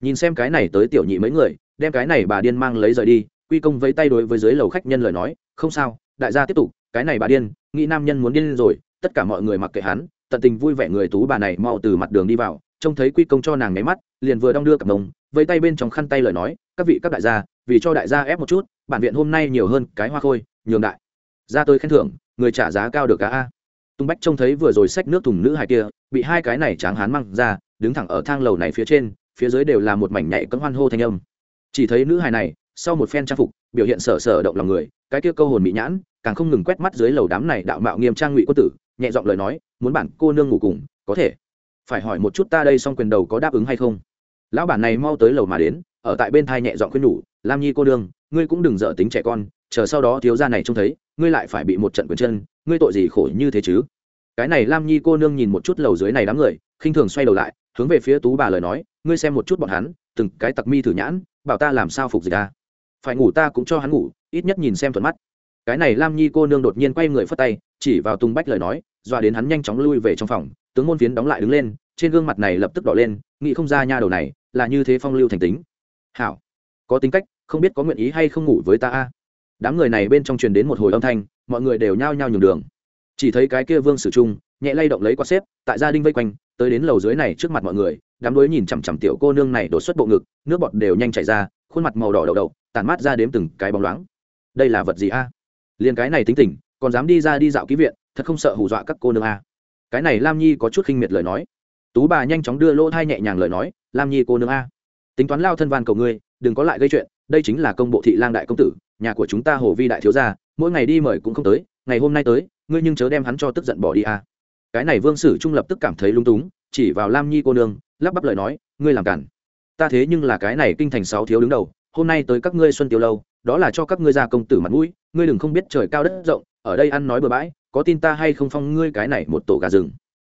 Nhìn xem cái này tới tiểu nhị mấy người, đem cái này bà điên mang lấy rời đi, quy công vẫy tay đối với dưới lầu khách nhân lời nói, không sao, đại gia tiếp tục, cái này bà điên, nghĩ nam nhân muốn điên rồi tất cả mọi người mặc kệ hắn, tận tình vui vẻ người tú bà này mau từ mặt đường đi vào, trông thấy quy công cho nàng nháy mắt, liền vừa đong đưa cặp mông vây tay bên trong khăn tay lời nói, các vị, các đại gia, vì cho đại gia ép một chút, bản viện hôm nay nhiều hơn cái hoa khôi, nhường đại ra tôi khen thưởng, người trả giá cao được cả a. Tung bách trông thấy vừa rồi xách nước thùng nữ hài kia, bị hai cái này tráng hán mang ra, đứng thẳng ở thang lầu này phía trên, phía dưới đều là một mảnh nhạy cấm hoan hô thanh âm. Chỉ thấy nữ hài này, sau một phen trang phục, biểu hiện sở sở động lòng người, cái kia câu hồn mỹ nhãn, càng không ngừng quét mắt dưới lầu đám này đạo mạo nghiêm trang ngụy quân tử nhẹ giọng lời nói, muốn bản cô nương ngủ cùng, có thể. Phải hỏi một chút ta đây xong quyền đầu có đáp ứng hay không? Lão bản này mau tới lầu mà đến, ở tại bên thai nhẹ giọng khuyên nhủ, lam nhi cô nương, ngươi cũng đừng dở tính trẻ con, chờ sau đó thiếu gia này trông thấy, ngươi lại phải bị một trận quyền chân, ngươi tội gì khổ như thế chứ? Cái này lam nhi cô nương nhìn một chút lầu dưới này đám người, khinh thường xoay đầu lại, hướng về phía tú bà lời nói, ngươi xem một chút bọn hắn, từng cái tặc mi thử nhãn, bảo ta làm sao phục dịch ta? Phải ngủ ta cũng cho hắn ngủ, ít nhất nhìn xem thuận mắt. Cái này lam nhi cô nương đột nhiên quay người phất tay, chỉ vào tung bách lời nói dọa đến hắn nhanh chóng lui về trong phòng, tướng môn phiến đóng lại đứng lên, trên gương mặt này lập tức đỏ lên, nghĩ không ra nha đầu này là như thế phong lưu thành tính. Hảo, có tính cách, không biết có nguyện ý hay không ngủ với ta a. Đám người này bên trong truyền đến một hồi âm thanh, mọi người đều nhao nhao nhường đường. Chỉ thấy cái kia vương sử trung, nhẹ lay động lấy quạt xếp, tại gia đình vây quanh, tới đến lầu dưới này trước mặt mọi người, đám đối nhìn chằm chằm tiểu cô nương này đột xuất bộ ngực, nước bọt đều nhanh chảy ra, khuôn mặt màu đỏ đậu đậu, tản mát ra đếm từng cái bóng loáng. Đây là vật gì a? Liền cái này tính tình, còn dám đi ra đi dạo ký viện thật không sợ hù dọa các cô nương a. Cái này lam nhi có chút khinh miệt lời nói. Tú bà nhanh chóng đưa lỗ thai nhẹ nhàng lời nói, lam nhi cô nương a, tính toán lao thân van cầu ngươi, đừng có lại gây chuyện, đây chính là công bộ thị lang đại công tử, nhà của chúng ta hồ vi đại thiếu gia, mỗi ngày đi mời cũng không tới, ngày hôm nay tới, ngươi nhưng chớ đem hắn cho tức giận bỏ đi a. Cái này vương sử trung lập tức cảm thấy lung túng, chỉ vào lam nhi cô nương, lắp bắp lời nói, ngươi làm cản. Ta thế nhưng là cái này kinh thành sáu thiếu đứng đầu, hôm nay tới các ngươi xuân tiêu lâu, đó là cho các ngươi ra công tử mặt mũi, ngươi đừng không biết trời cao đất rộng, ở đây ăn nói bừa bãi có tin ta hay không phong ngươi cái này một tổ gà rừng?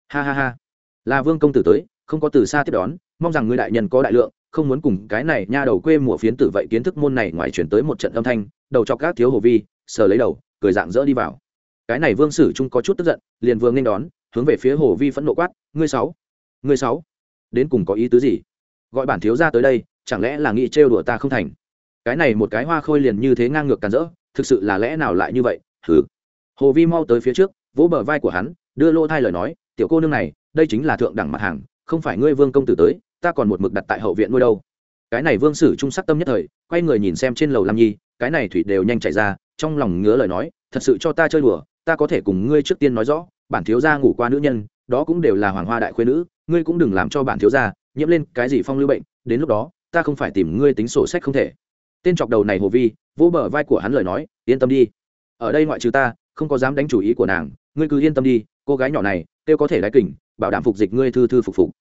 Ha ha ha. Là vương công tử tới, không có từ xa tiếp đón, mong rằng ngươi đại nhân có đại lượng, không muốn cùng cái này nha đầu quê mùa phiến tử vậy kiến thức môn này ngoài chuyển tới một trận âm thanh, đầu cho các thiếu hồ vi, sờ lấy đầu, cười dạng dỡ đi vào. Cái này vương sử trung có chút tức giận, liền vương nên đón, hướng về phía hồ vi phẫn nộ quát, ngươi sáu ngươi sáu, đến cùng có ý tứ gì? Gọi bản thiếu ra tới đây, chẳng lẽ là nghĩ trêu đùa ta không thành? Cái này một cái hoa khôi liền như thế ngang ngược càn rỡ, thực sự là lẽ nào lại như vậy? Hừ hồ vi mau tới phía trước, vỗ bờ vai của hắn, đưa lô thai lời nói, tiểu cô nương này, đây chính là thượng đẳng mặt hàng, không phải ngươi vương công tử tới, ta còn một mực đặt tại hậu viện nuôi đâu. Cái này vương sử trung sắc tâm nhất thời, quay người nhìn xem trên lầu lam nhi, cái này thủy đều nhanh chạy ra, trong lòng ngứa lời nói, thật sự cho ta chơi đùa, ta có thể cùng ngươi trước tiên nói rõ, bản thiếu gia ngủ qua nữ nhân, đó cũng đều là hoàng hoa đại khuê nữ, ngươi cũng đừng làm cho bản thiếu gia nhiễm lên cái gì phong lưu bệnh, đến lúc đó, ta không phải tìm ngươi tính sổ sách không thể. Tên chọc đầu này hồ vi, vỗ bờ vai của hắn lời nói, yên tâm đi, ở đây ngoại trừ ta không có dám đánh chủ ý của nàng, ngươi cứ yên tâm đi, cô gái nhỏ này, kêu có thể đái kỉnh bảo đảm phục dịch ngươi thư thư phục phục.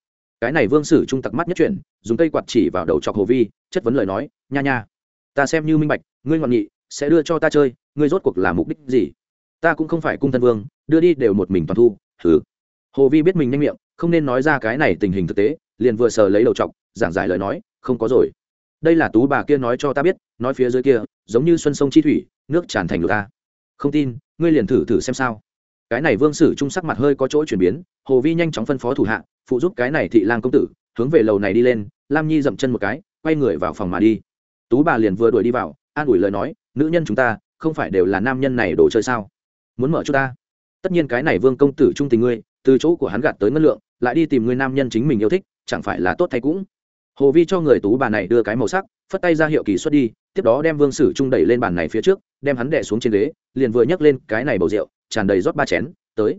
Cái này vương sử trung tặc mắt nhất chuyển dùng cây quạt chỉ vào đầu chọc hồ vi, chất vấn lời nói, nha nha, ta xem như minh bạch, ngươi ngọn nghị, sẽ đưa cho ta chơi, ngươi rốt cuộc là mục đích gì? Ta cũng không phải cung thân vương, đưa đi đều một mình toàn thu thử hồ vi biết mình nhanh miệng, không nên nói ra cái này tình hình thực tế, liền vừa sờ lấy đầu chọc, giảng giải lời nói, không có rồi. Đây là tú bà kia nói cho ta biết, nói phía dưới kia, giống như xuân sông chi thủy, nước tràn thành lục ta. Không tin ngươi liền thử thử xem sao. Cái này vương sử trung sắc mặt hơi có chỗ chuyển biến, hồ vi nhanh chóng phân phó thủ hạ, phụ giúp cái này thị lang công tử, hướng về lầu này đi lên, lam nhi dậm chân một cái, quay người vào phòng mà đi. Tú bà liền vừa đuổi đi vào, an ủi lời nói, nữ nhân chúng ta, không phải đều là nam nhân này đồ chơi sao? Muốn mở cho ta? Tất nhiên cái này vương công tử trung tình ngươi, từ chỗ của hắn gạt tới ngân lượng, lại đi tìm người nam nhân chính mình yêu thích, chẳng phải là tốt thay cũng? Hồ vi cho người tú bà này đưa cái màu sắc, phất tay ra hiệu kỳ xuất đi, tiếp đó đem vương sử trung đẩy lên bàn này phía trước đem hắn đè xuống trên ghế, liền vừa nhấc lên cái này bầu rượu, tràn đầy rót ba chén, tới,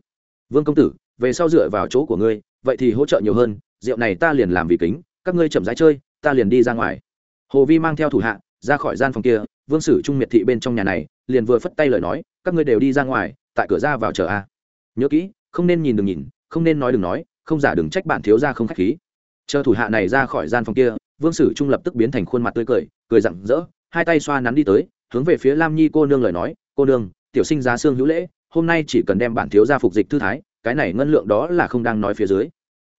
vương công tử, về sau dựa vào chỗ của ngươi, vậy thì hỗ trợ nhiều hơn, rượu này ta liền làm vì kính, các ngươi chậm rãi chơi, ta liền đi ra ngoài. Hồ vi mang theo thủ hạ, ra khỏi gian phòng kia, vương sử trung miệt thị bên trong nhà này, liền vừa phất tay lời nói, các ngươi đều đi ra ngoài, tại cửa ra vào chờ a. Nhớ kỹ, không nên nhìn đừng nhìn, không nên nói đừng nói, không giả đừng trách bạn thiếu ra không khách khí. Chờ thủ hạ này ra khỏi gian phòng kia, vương sử trung lập tức biến thành khuôn mặt tươi cười cười rặng rỡ, hai tay xoa nắn đi tới hướng về phía lam nhi cô nương lời nói, cô nương, tiểu sinh giá xương hữu lễ, hôm nay chỉ cần đem bản thiếu ra phục dịch thư thái, cái này ngân lượng đó là không đang nói phía dưới.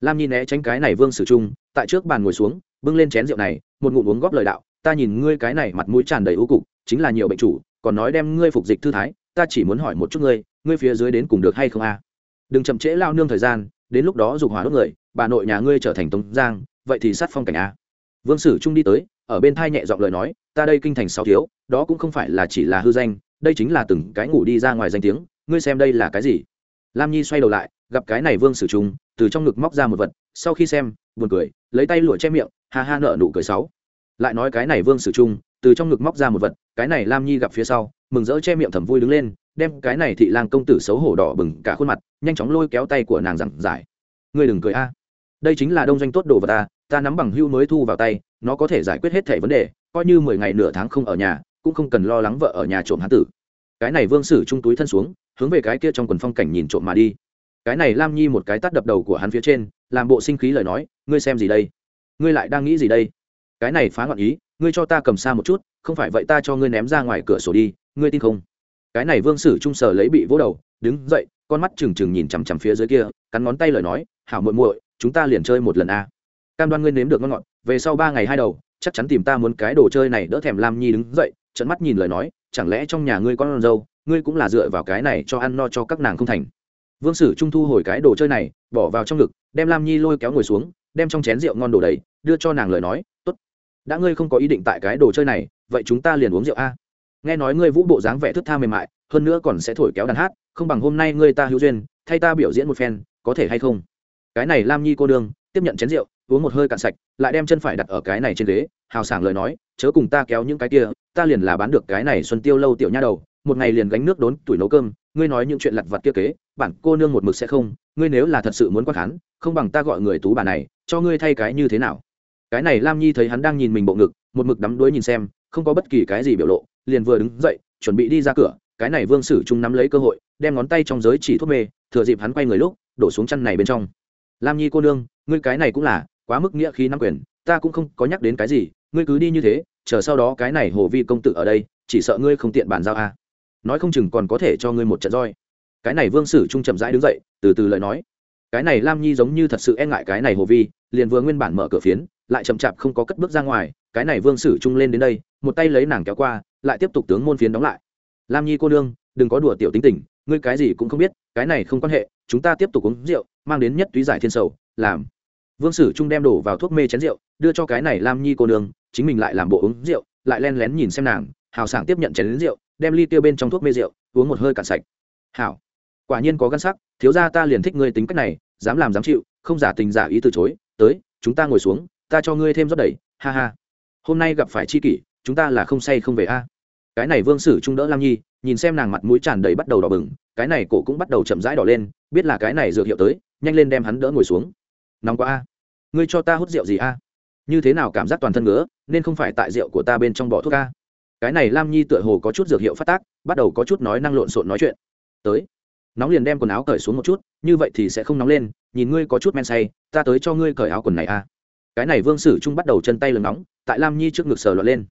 Lam nhi né tránh cái này vương sử trung, tại trước bàn ngồi xuống, bưng lên chén rượu này, một ngụm uống góp lời đạo, ta nhìn ngươi cái này mặt mũi tràn đầy ưu cục, chính là nhiều bệnh chủ, còn nói đem ngươi phục dịch thư thái, ta chỉ muốn hỏi một chút ngươi ngươi phía dưới đến cùng được hay không a? Đừng chậm trễ lao nương thời gian, đến lúc đó dục hỏa đốt người, bà nội nhà ngươi trở thành tống giang, vậy thì sát phong cảnh a. Vương sử trung đi tới ở bên thai nhẹ giọng lời nói, ta đây kinh thành sáu thiếu, đó cũng không phải là chỉ là hư danh, đây chính là từng cái ngủ đi ra ngoài danh tiếng, ngươi xem đây là cái gì? Lam nhi xoay đầu lại, gặp cái này vương sử trung, từ trong ngực móc ra một vật, sau khi xem, buồn cười, lấy tay lụa che miệng, ha ha nợ nụ cười sáu. Lại nói cái này vương sử trung, từ trong ngực móc ra một vật, cái này lam nhi gặp phía sau, mừng rỡ che miệng thầm vui đứng lên, đem cái này thị lang công tử xấu hổ đỏ bừng cả khuôn mặt, nhanh chóng lôi kéo tay của nàng giảng giải. Ngươi đừng cười a, đây chính là đông doanh tốt đồ vật ta ta nắm bằng hưu mới thu vào tay, nó có thể giải quyết hết thẻ vấn đề, coi như mười ngày nửa tháng không ở nhà, cũng không cần lo lắng vợ ở nhà trộm hán tử. Cái này vương sử trung túi thân xuống, hướng về cái kia trong quần phong cảnh nhìn trộm mà đi. Cái này lam nhi một cái tắt đập đầu của hắn phía trên, làm bộ sinh khí lời nói, ngươi xem gì đây? Ngươi lại đang nghĩ gì đây? Cái này phá loạn ý, ngươi cho ta cầm xa một chút, không phải vậy ta cho ngươi ném ra ngoài cửa sổ đi, ngươi tin không? Cái này vương sử trung sở lấy bị vỗ đầu, đứng dậy, con mắt trừng trừng nhìn chằm chằm phía dưới kia, cắn ngón tay lời nói, hảo muội muội, chúng ta liền chơi một lần a cam đoan ngươi nếm được ngon ngọt, về sau ba ngày hai đầu, chắc chắn tìm ta muốn cái đồ chơi này đỡ thèm lam nhi đứng dậy trận mắt nhìn lời nói, chẳng lẽ trong nhà ngươi con dâu, ngươi cũng là dựa vào cái này cho ăn no cho các nàng không thành. Vương sử trung thu hồi cái đồ chơi này, bỏ vào trong ngực, đem lam nhi lôi kéo ngồi xuống, đem trong chén rượu ngon đồ đầy, đưa cho nàng lời nói, tốt, đã ngươi không có ý định tại cái đồ chơi này, vậy chúng ta liền uống rượu a. Nghe nói ngươi vũ bộ dáng vẻ thức tha mềm mại, hơn nữa còn sẽ thổi kéo đàn hát, không bằng hôm nay ngươi ta hữu duyên, thay ta biểu diễn một phen, có thể hay không? Cái này lam nhi cô đương tiếp nhận chén rượu, uống một hơi cạn sạch, lại đem chân phải đặt ở cái này trên ghế, hào sảng lời nói, chớ cùng ta kéo những cái kia, ta liền là bán được cái này xuân tiêu lâu tiểu nha đầu, một ngày liền gánh nước đốn tuổi nấu cơm, ngươi nói những chuyện lặt vặt kia kế, bản cô nương một mực sẽ không, ngươi nếu là thật sự muốn quan khán, không bằng ta gọi người tú bà này, cho ngươi thay cái như thế nào? Cái này lam nhi thấy hắn đang nhìn mình bộ ngực, một mực đắm đuối nhìn xem, không có bất kỳ cái gì biểu lộ, liền vừa đứng dậy, chuẩn bị đi ra cửa, cái này vương sử trung nắm lấy cơ hội, đem ngón tay trong giới chỉ thuốc mê, thừa dịp hắn quay người lúc, đổ xuống chăn này bên trong lam nhi cô nương, ngươi cái này cũng là quá mức nghĩa khí nắm quyền, ta cũng không có nhắc đến cái gì, ngươi cứ đi như thế, chờ sau đó cái này hồ vi công tử ở đây, chỉ sợ ngươi không tiện bàn giao a. Nói không chừng còn có thể cho ngươi một trận roi. Cái này vương sử trung chậm rãi đứng dậy, từ từ lời nói. Cái này lam nhi giống như thật sự e ngại cái này hồ vi, liền vừa nguyên bản mở cửa phiến, lại chậm chạp không có cất bước ra ngoài, cái này vương sử trung lên đến đây, một tay lấy nàng kéo qua, lại tiếp tục tướng môn phiến đóng lại. Lam nhi cô nương đừng có đùa tiểu tính tình, ngươi cái gì cũng không biết, cái này không quan hệ, chúng ta tiếp tục uống rượu, mang đến nhất túy giải thiên sầu, làm. Vương sử trung đem đổ vào thuốc mê chén rượu, đưa cho cái này lam nhi cô nương, chính mình lại làm bộ uống rượu, lại len lén nhìn xem nàng, hào sảng tiếp nhận chén rượu, đem ly tiêu bên trong thuốc mê rượu, uống một hơi cạn sạch. Hảo. Quả nhiên có gắn sắc, thiếu gia ta liền thích ngươi tính cách này, dám làm dám chịu, không giả tình giả ý từ chối, tới, chúng ta ngồi xuống, ta cho ngươi thêm rót đầy, ha ha. Hôm nay gặp phải chi kỷ, chúng ta là không say không về a cái này vương sử trung đỡ lam nhi, nhìn xem nàng mặt mũi tràn đầy bắt đầu đỏ bừng, cái này cổ cũng bắt đầu chậm rãi đỏ lên, biết là cái này dược hiệu tới, nhanh lên đem hắn đỡ ngồi xuống. Nóng quá a. Ngươi cho ta hút rượu gì a? Như thế nào cảm giác toàn thân ngứa, nên không phải tại rượu của ta bên trong bỏ thuốc a? Cái này lam nhi tựa hồ có chút dược hiệu phát tác, bắt đầu có chút nói năng lộn xộn nói chuyện. Tới. Nóng liền đem quần áo cởi xuống một chút, như vậy thì sẽ không nóng lên, nhìn ngươi có chút men say, ta tới cho ngươi cởi áo quần này a. Cái này vương sử trung bắt đầu chân tay lừng nóng, tại lam nhi trước ngực sờ lọt lên.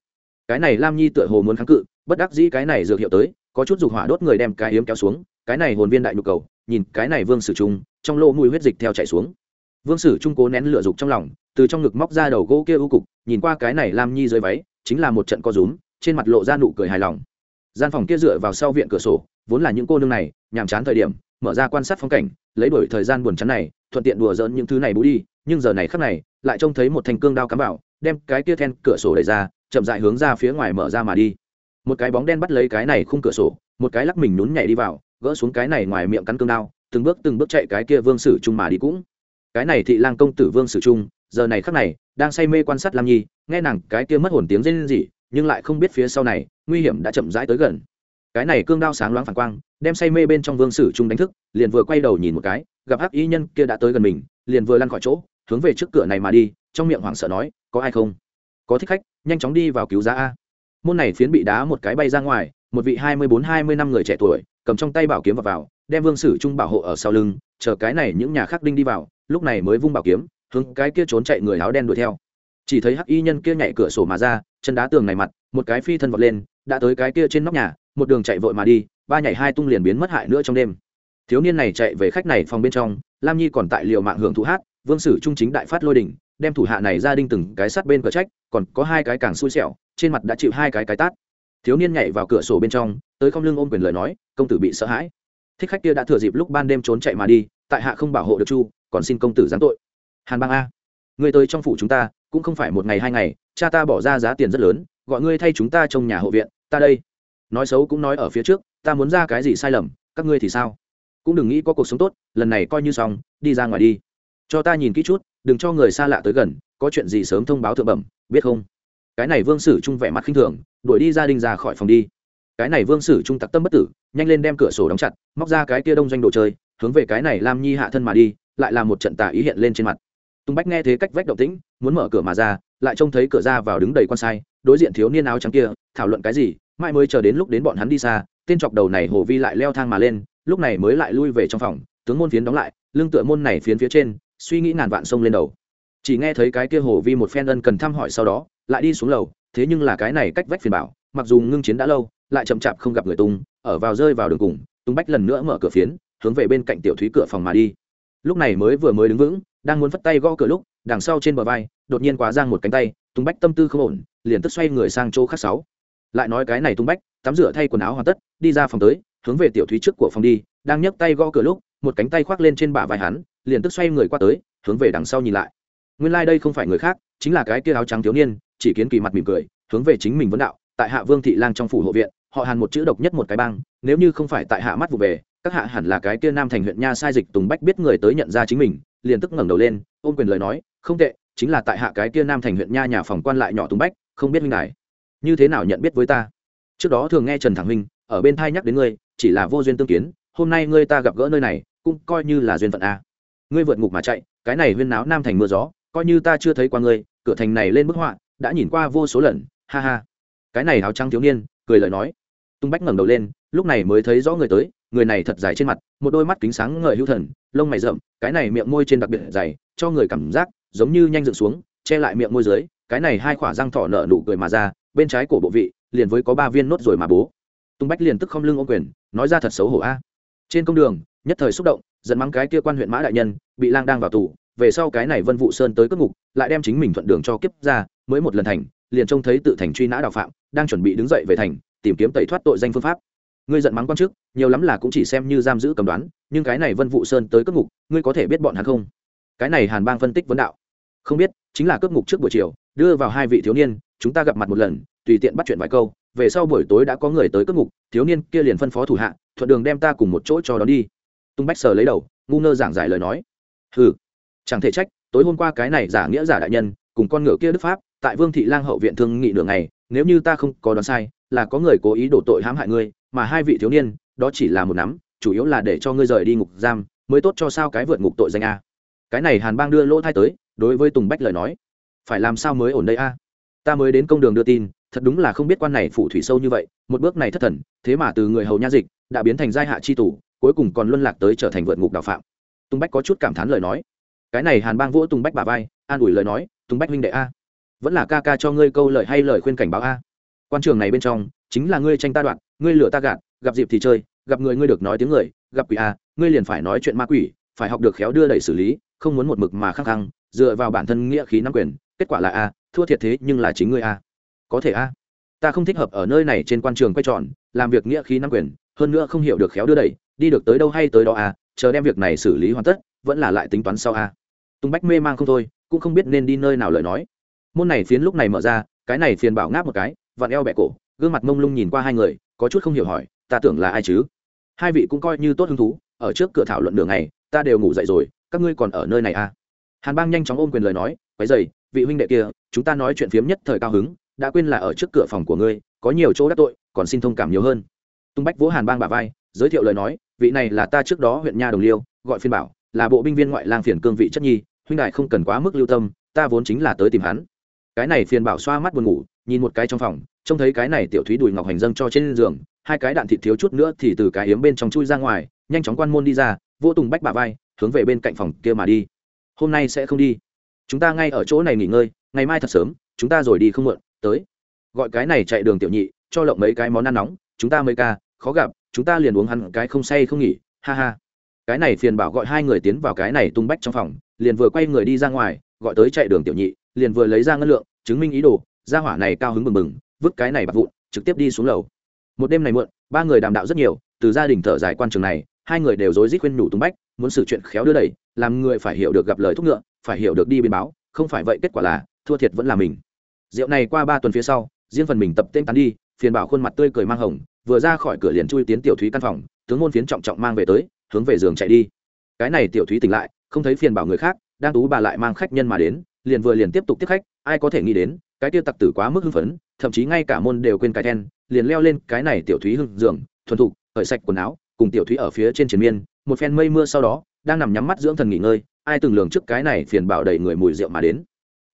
Cái này lam nhi tựa hồ muốn kháng cự bất đắc dĩ cái này dược hiệu tới, có chút dục hỏa đốt người đem cái hiếm kéo xuống, cái này hồn viên đại nhu cầu, nhìn cái này vương sử trung, trong lỗ mùi huyết dịch theo chạy xuống. Vương sử trung cố nén lửa dục trong lòng, từ trong ngực móc ra đầu gỗ kia ưu cục, nhìn qua cái này lam nhi dưới váy, chính là một trận co rúm, trên mặt lộ ra nụ cười hài lòng. Gian phòng kia dựa vào sau viện cửa sổ, vốn là những cô nương này, nhàm chán thời điểm, mở ra quan sát phong cảnh, lấy đổi thời gian buồn chán này, thuận tiện đùa dỡn những thứ này bú đi, nhưng giờ này khắc này, lại trông thấy một thanh cương đao cắm vào, đem cái kia then cửa sổ đẩy ra, chậm dại hướng ra phía ngoài mở ra mà đi một cái bóng đen bắt lấy cái này khung cửa sổ, một cái lắc mình nhún nhảy đi vào, gỡ xuống cái này ngoài miệng cắn cương đao, từng bước từng bước chạy cái kia vương sử trung mà đi cũng. Cái này thị lang công tử vương sử trung, giờ này khắc này, đang say mê quan sát lam nhi, nghe nàng cái kia mất hồn tiếng rên rỉ, nhưng lại không biết phía sau này, nguy hiểm đã chậm rãi tới gần. Cái này cương đao sáng loáng phản quang, đem say mê bên trong vương sử trung đánh thức, liền vừa quay đầu nhìn một cái, gặp hắc y nhân kia đã tới gần mình, liền vừa lăn khỏi chỗ, hướng về trước cửa này mà đi, trong miệng hoảng sợ nói, có ai không? Có thích khách, nhanh chóng đi vào cứu giá a môn này phiến bị đá một cái bay ra ngoài một vị hai mươi bốn hai mươi năm người trẻ tuổi cầm trong tay bảo kiếm vào, vào đem vương sử trung bảo hộ ở sau lưng chờ cái này những nhà khác đinh đi vào lúc này mới vung bảo kiếm hướng cái kia trốn chạy người áo đen đuổi theo. Chỉ thấy hắc y nhân kia nhảy cửa sổ mà ra chân đá tường này mặt một cái phi thân vọt lên đã tới cái kia trên nóc nhà một đường chạy vội mà đi ba nhảy hai tung liền biến mất hại nữa trong đêm. Thiếu niên này chạy về khách này phòng bên trong lam nhi còn tại liều mạng hưởng thụ hát vương sử trung chính đại phát lôi đỉnh đem thủ hạ này ra đinh từng cái sắt bên cửa trách, còn có hai cái càng xui xẻo, trên mặt đã chịu hai cái cái tát. Thiếu niên nhảy vào cửa sổ bên trong, tới không lưng ôm quyền lời nói, công tử bị sợ hãi. Thích khách kia đã thừa dịp lúc ban đêm trốn chạy mà đi, tại hạ không bảo hộ được chu, còn xin công tử giáng tội. Hàn bang a, người tới trong phủ chúng ta, cũng không phải một ngày hai ngày, cha ta bỏ ra giá tiền rất lớn, gọi ngươi thay chúng ta trong nhà hộ viện, ta đây. Nói xấu cũng nói ở phía trước, ta muốn ra cái gì sai lầm, các ngươi thì sao? Cũng đừng nghĩ có cuộc sống tốt, lần này coi như xong, đi ra ngoài đi. Cho ta nhìn kỹ chút đừng cho người xa lạ tới gần, có chuyện gì sớm thông báo thượng bẩm, biết không? Cái này vương sử trung vẻ mặt khinh thường, đuổi đi gia đình ra khỏi phòng đi. Cái này vương sử trung tặc tâm bất tử, nhanh lên đem cửa sổ đóng chặt, móc ra cái kia đông doanh đồ chơi, hướng về cái này lam nhi hạ thân mà đi, lại là một trận tà ý hiện lên trên mặt. Tùng bách nghe thế cách vách động tĩnh, muốn mở cửa mà ra, lại trông thấy cửa ra vào đứng đầy quan sai, đối diện thiếu niên áo trắng kia, thảo luận cái gì, mãi mới chờ đến lúc đến bọn hắn đi xa, tên chọc đầu này hồ vi lại leo thang mà lên, lúc này mới lại lui về trong phòng, tướng môn phiến đóng lại, lưng tựa môn này phiến phía trên suy nghĩ ngàn vạn sông lên đầu. Chỉ nghe thấy cái kia hồ vi một phen ân cần thăm hỏi sau đó, lại đi xuống lầu, thế nhưng là cái này cách vách phiền bảo, mặc dù ngưng chiến đã lâu, lại chậm chạp không gặp người tung, ở vào rơi vào đường cùng, tung bách lần nữa mở cửa phiến, hướng về bên cạnh tiểu thúy cửa phòng mà đi. Lúc này mới vừa mới đứng vững, đang muốn phất tay gõ cửa lúc, đằng sau trên bờ vai, đột nhiên quá giang một cánh tay, tung bách tâm tư không ổn, liền tức xoay người sang chỗ khác sáu. Lại nói cái này tung bách, tắm rửa thay quần áo hoàn tất, đi ra phòng tới, hướng về tiểu thúy trước của phòng đi, đang nhấc tay gõ cửa lúc, một cánh tay khoác lên trên bả vai hắn liền tức xoay người qua tới hướng về đằng sau nhìn lại. Nguyên lai、like、đây không phải người khác chính là cái kia áo trắng thiếu niên chỉ kiến kỳ mặt mỉm cười hướng về chính mình vấn đạo tại hạ vương thị lang trong phủ hộ viện họ hàn một chữ độc nhất một cái bang, nếu như không phải tại hạ mắt vụ về các hạ hẳn là cái kia nam thành huyện nha sai dịch tùng bách biết người tới nhận ra chính mình liền tức ngẩng đầu lên ôm quyền lời nói không tệ chính là tại hạ cái kia nam thành huyện nha nhà phòng quan lại nhỏ tùng bách không biết huynh ngài như thế nào nhận biết với ta? Trước đó thường nghe trần thẳng huynh ở bên thai nhắc đến ngươi chỉ là vô duyên tương kiến hôm nay ngươi ta gặp gỡ nơi này cũng coi như là duyên phận a ngươi vượt ngục mà chạy, cái này huyên náo nam thành mưa gió, coi như ta chưa thấy qua ngươi, cửa thành này lên bức họa, đã nhìn qua vô số lần, ha ha. Cái này áo trắng thiếu niên, cười lời nói. Tung bách ngẩng đầu lên, lúc này mới thấy rõ người tới, người này thật dài trên mặt, một đôi mắt kính sáng ngời hữu thần, lông mày rậm, cái này miệng môi trên đặc biệt dày, cho người cảm giác giống như nhanh dựng xuống, che lại miệng môi dưới, cái này hai khỏa răng thỏ nở nụ cười mà ra, bên trái cổ bộ vị, liền với có ba viên nốt rồi mà bố. Tung bách liền tức không lưng ô quyền, nói ra thật xấu hổ a. Trên công đường, nhất thời xúc động dẫn mắng cái kia quan huyện mã đại nhân, bị lang đang vào tù, về sau cái này vân vụ sơn tới cất ngục, lại đem chính mình thuận đường cho kiếp ra, mới một lần thành, liền trông thấy tự thành truy nã đạo phạm, đang chuẩn bị đứng dậy về thành, tìm kiếm tẩy thoát tội danh phương pháp. Ngươi giận mắng quan chức, nhiều lắm là cũng chỉ xem như giam giữ cầm đoán, nhưng cái này vân vụ sơn tới cất ngục, ngươi có thể biết bọn hắn không? Cái này hàn bang phân tích vấn đạo. Không biết, chính là cướp ngục trước buổi chiều, đưa vào hai vị thiếu niên, chúng ta gặp mặt một lần, tùy tiện bắt chuyện vài câu, về sau buổi tối đã có người tới cướp ngục, thiếu niên kia liền phân phó thủ hạ, thuận đường đem ta cùng một chỗ cho đón đi tung bách sờ lấy đầu, ngu ngơ giảng giải lời nói. Ừ chẳng thể trách, tối hôm qua cái này giả nghĩa giả đại nhân, cùng con ngựa kia đức pháp, tại vương thị lang hậu viện thương nghị đường này nếu như ta không có đoán sai, là có người cố ý đổ tội hãm hại ngươi, mà hai vị thiếu niên, đó chỉ là một nắm, chủ yếu là để cho ngươi rời đi ngục giam, mới tốt cho sao cái vượt ngục tội danh a. Cái này hàn bang đưa lỗ thai tới, đối với tùng bách lời nói. Phải làm sao mới ổn đây a? Ta mới đến công đường đưa tin, thật đúng là không biết quan này phủ thủy sâu như vậy, một bước này thất thần, thế mà từ người hầu nha dịch, đã biến thành giai hạ chi tủ cuối cùng còn luân lạc tới trở thành vượt ngục đạo phạm. Tùng bách có chút cảm thán lời nói. Cái này hàn bang vỗ tùng bách bà vai, an ủi lời nói tùng bách huynh đệ a, vẫn là ca ca cho ngươi câu lời hay lời khuyên cảnh báo a. Quan trường này bên trong, chính là ngươi tranh ta đoạn ngươi lửa ta gạt, gặp dịp thì chơi, gặp người ngươi được nói tiếng người, gặp quỷ a, ngươi liền phải nói chuyện ma quỷ, phải học được khéo đưa đẩy xử lý, không muốn một mực mà khăng khăng, dựa vào bản thân nghĩa khí nắm quyền, kết quả là a, thua thiệt thế nhưng là chính ngươi a. Có thể a, ta không thích hợp ở nơi này trên quan trường quay tròn, làm việc nghĩa khí nắm quyền hơn nữa không hiểu được khéo đưa đẩy, đi được tới đâu hay tới đó à chờ đem việc này xử lý hoàn tất, vẫn là lại tính toán sau à. a tung bách mê mang không thôi, cũng không biết nên đi nơi nào lời nói. Môn này phiến lúc này mở ra, cái này phiền bảo ngáp một cái, vặn eo bẹ cổ, gương mặt mông lung nhìn qua hai người, có chút không hiểu hỏi, ta tưởng là ai chứ? Hai vị cũng coi như tốt hứng thú, ở trước cửa thảo luận đường này ta đều ngủ dậy rồi, các ngươi còn ở nơi này à? Hàn bang nhanh chóng ôm quyền lời nói, quấy dày vị huynh đệ kia, chúng ta nói chuyện phiếm nhất thời cao hứng, đã quên là ở trước cửa phòng của ngươi, có nhiều chỗ đắc tội, còn xin thông cảm nhiều hơn tung bách vỗ hàn bang bà vai, giới thiệu lời nói, vị này là ta trước đó huyện nha đồng liêu, gọi phiên bảo, là bộ binh viên ngoại lang phiền cương vị chất nhi, huynh đại không cần quá mức lưu tâm, ta vốn chính là tới tìm hắn. Cái này phiền bảo xoa mắt buồn ngủ, nhìn một cái trong phòng, trông thấy cái này tiểu thúy đùi ngọc hành dâng cho trên giường, hai cái đạn thịt thiếu chút nữa thì từ cái yếm bên trong chui ra ngoài, nhanh chóng quan môn đi ra vô tùng bách bà vai, hướng về bên cạnh phòng kia mà đi. Hôm nay sẽ không đi. Chúng ta ngay ở chỗ này nghỉ ngơi, ngày mai thật sớm, chúng ta rồi đi không muộn, tới. Gọi cái này chạy đường tiểu nhị, cho lộng mấy cái món ăn nóng, chúng ta mới ca khó gặp, chúng ta liền uống hẳn cái không say không nghỉ, ha ha. Cái này phiền bảo gọi hai người tiến vào cái này tung bách trong phòng, liền vừa quay người đi ra ngoài, gọi tới chạy đường tiểu nhị, liền vừa lấy ra ngân lượng, chứng minh ý đồ ra hỏa này cao hứng mừng mừng, vứt cái này bạc vụn, trực tiếp đi xuống lầu. Một đêm này muộn, ba người đàm đạo rất nhiều, từ gia đình thở dài quan trường này, hai người đều rối rít khuyên nhủ tung bách, muốn xử chuyện khéo đưa đẩy, làm người phải hiểu được gặp lời thúc ngựa, phải hiểu được đi biên báo, không phải vậy kết quả là, thua thiệt vẫn là mình. Rượu này qua ba tuần phía sau, riêng phần mình tập tên tán đi, phiền bảo khuôn mặt tươi cười mang hồng vừa ra khỏi cửa liền chui tiến tiểu thúy căn phòng, tướng môn phiến trọng trọng mang về tới, hướng về giường chạy đi. Cái này tiểu thúy tỉnh lại, không thấy phiền bảo người khác, đang tú bà lại mang khách nhân mà đến, liền vừa liền tiếp tục tiếp khách, ai có thể nghĩ đến, cái tiêu tặc tử quá mức hưng phấn, thậm chí ngay cả môn đều quên cái then, liền leo lên cái này tiểu thúy hưng giường, thuần thục khởi sạch quần áo, cùng tiểu thúy ở phía trên triền miên, một phen mây mưa sau đó, đang nằm nhắm mắt dưỡng thần nghỉ ngơi, ai từng lường trước cái này phiền bảo đầy người mùi rượu mà đến.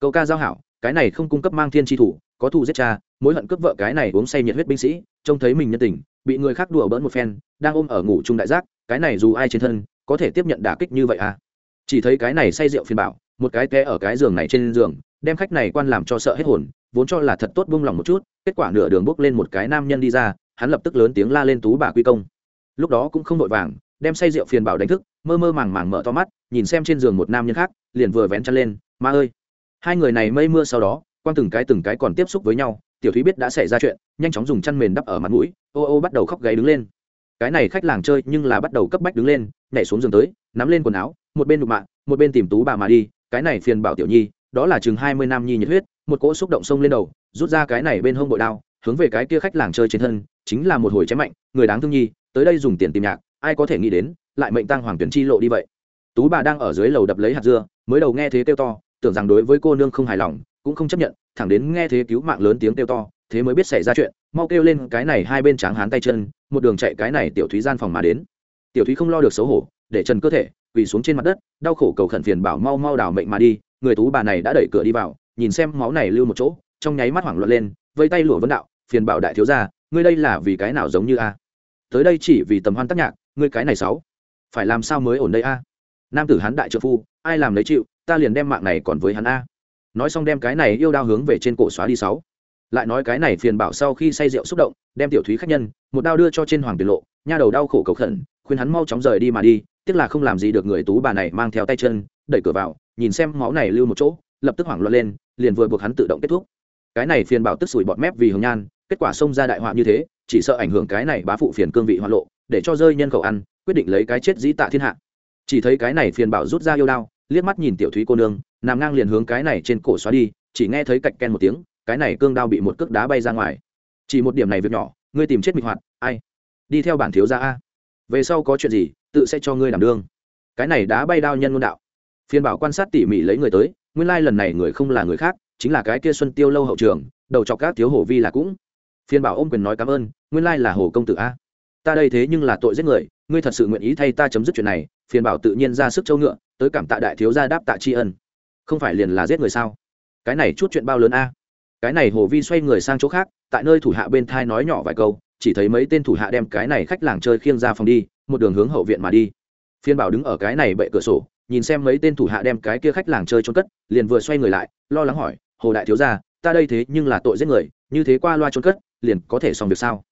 Câu ca giao hảo, cái này không cung cấp mang thiên tri thủ, có thù giết cha mối hận cướp vợ cái này uống say nhiệt huyết binh sĩ, trông thấy mình nhân tình, bị người khác đùa bỡn một phen, đang ôm ở ngủ chung đại giác, cái này dù ai trên thân, có thể tiếp nhận đả kích như vậy à? Chỉ thấy cái này say rượu phiền bảo, một cái té ở cái giường này trên giường, đem khách này quan làm cho sợ hết hồn, vốn cho là thật tốt buông lòng một chút, kết quả nửa đường bước lên một cái nam nhân đi ra, hắn lập tức lớn tiếng la lên tú bà quy công. Lúc đó cũng không vội vàng, đem say rượu phiền bảo đánh thức, mơ mơ màng màng mở to mắt, nhìn xem trên giường một nam nhân khác, liền vừa vén chăn lên, ma ơi! Hai người này mây mưa sau đó quang từng cái từng cái còn tiếp xúc với nhau tiểu thúy biết đã xảy ra chuyện, nhanh chóng dùng chăn mền đắp ở mặt mũi, ô ô bắt đầu khóc gáy đứng lên. Cái này khách làng chơi nhưng là bắt đầu cấp bách đứng lên, nhảy xuống giường tới, nắm lên quần áo, một bên đục mạng, một bên tìm tú bà mà đi, cái này phiền bảo tiểu nhi, đó là chừng hai mươi nam nhi nhiệt huyết, một cỗ xúc động sông lên đầu, rút ra cái này bên hông bội đao, hướng về cái kia khách làng chơi trên thân, chính là một hồi chém mạnh, người đáng thương nhi, tới đây dùng tiền tìm nhạc, ai có thể nghĩ đến, lại mệnh tăng hoàng tuyển chi lộ đi vậy. Tú bà đang ở dưới lầu đập lấy hạt dưa, mới đầu nghe thế kêu to, tưởng rằng đối với cô nương không hài lòng, cũng không chấp nhận thẳng đến nghe thế cứu mạng lớn tiếng kêu to, thế mới biết xảy ra chuyện, mau kêu lên cái này hai bên tráng hán tay chân, một đường chạy cái này tiểu thúy gian phòng mà đến. Tiểu thúy không lo được xấu hổ, để trần cơ thể, quỳ xuống trên mặt đất, đau khổ cầu khẩn phiền bảo mau mau đảo mệnh mà đi, người tú bà này đã đẩy cửa đi vào, nhìn xem máu này lưu một chỗ, trong nháy mắt hoảng loạn lên, vây tay lụa vấn đạo, phiền bảo đại thiếu gia, ngươi đây là vì cái nào giống như a? Tới đây chỉ vì tầm hoan tác nhạc, ngươi cái này sáu phải làm sao mới ổn đây a? Nam tử hắn đại trợ phu, ai làm lấy chịu, ta liền đem mạng này còn với hắn a nói xong đem cái này yêu đao hướng về trên cổ xóa đi sáu. Lại nói cái này phiền bảo sau khi say rượu xúc động, đem tiểu thúy khách nhân, một đao đưa cho trên hoàng tiền lộ, nha đầu đau khổ cầu khẩn, khuyên hắn mau chóng rời đi mà đi, tiếc là không làm gì được người tú bà này mang theo tay chân, đẩy cửa vào, nhìn xem máu này lưu một chỗ, lập tức hoảng loạn lên, liền vừa buộc hắn tự động kết thúc. Cái này phiền bảo tức sủi bọt mép vì hồng nhan, kết quả xông ra đại họa như thế, chỉ sợ ảnh hưởng cái này bá phụ phiền cương vị hoạn lộ, để cho rơi nhân khẩu ăn, quyết định lấy cái chết dĩ tạ thiên hạ. Chỉ thấy cái này phiền bảo rút ra yêu đao liếc mắt nhìn tiểu thúy cô nương, nằm ngang liền hướng cái này trên cổ xóa đi, chỉ nghe thấy cạch ken một tiếng, cái này cương đao bị một cước đá bay ra ngoài. Chỉ một điểm này việc nhỏ, ngươi tìm chết mịch hoạt, ai? Đi theo bản thiếu gia a. Về sau có chuyện gì, tự sẽ cho ngươi đảm đương. Cái này đá bay đao nhân ngôn đạo. Phiên bảo quan sát tỉ mỉ lấy người tới, nguyên lai lần này người không là người khác, chính là cái kia xuân tiêu lâu hậu trường, đầu chọc các thiếu hổ vi là cũng. Phiên bảo ôm quyền nói cảm ơn, nguyên lai là hồ công tử a. Ta đây thế nhưng là tội giết người ngươi thật sự nguyện ý thay ta chấm dứt chuyện này, phiền bảo tự nhiên ra sức châu ngựa, tới cảm tạ đại thiếu gia đáp tạ tri ân. Không phải liền là giết người sao? Cái này chút chuyện bao lớn a? Cái này hồ vi xoay người sang chỗ khác, tại nơi thủ hạ bên thai nói nhỏ vài câu, chỉ thấy mấy tên thủ hạ đem cái này khách làng chơi khiêng ra phòng đi, một đường hướng hậu viện mà đi. Phiên bảo đứng ở cái này bệ cửa sổ, nhìn xem mấy tên thủ hạ đem cái kia khách làng chơi trốn cất, liền vừa xoay người lại, lo lắng hỏi, hồ đại thiếu gia, ta đây thế nhưng là tội giết người, như thế qua loa trốn cất, liền có thể xong việc sao?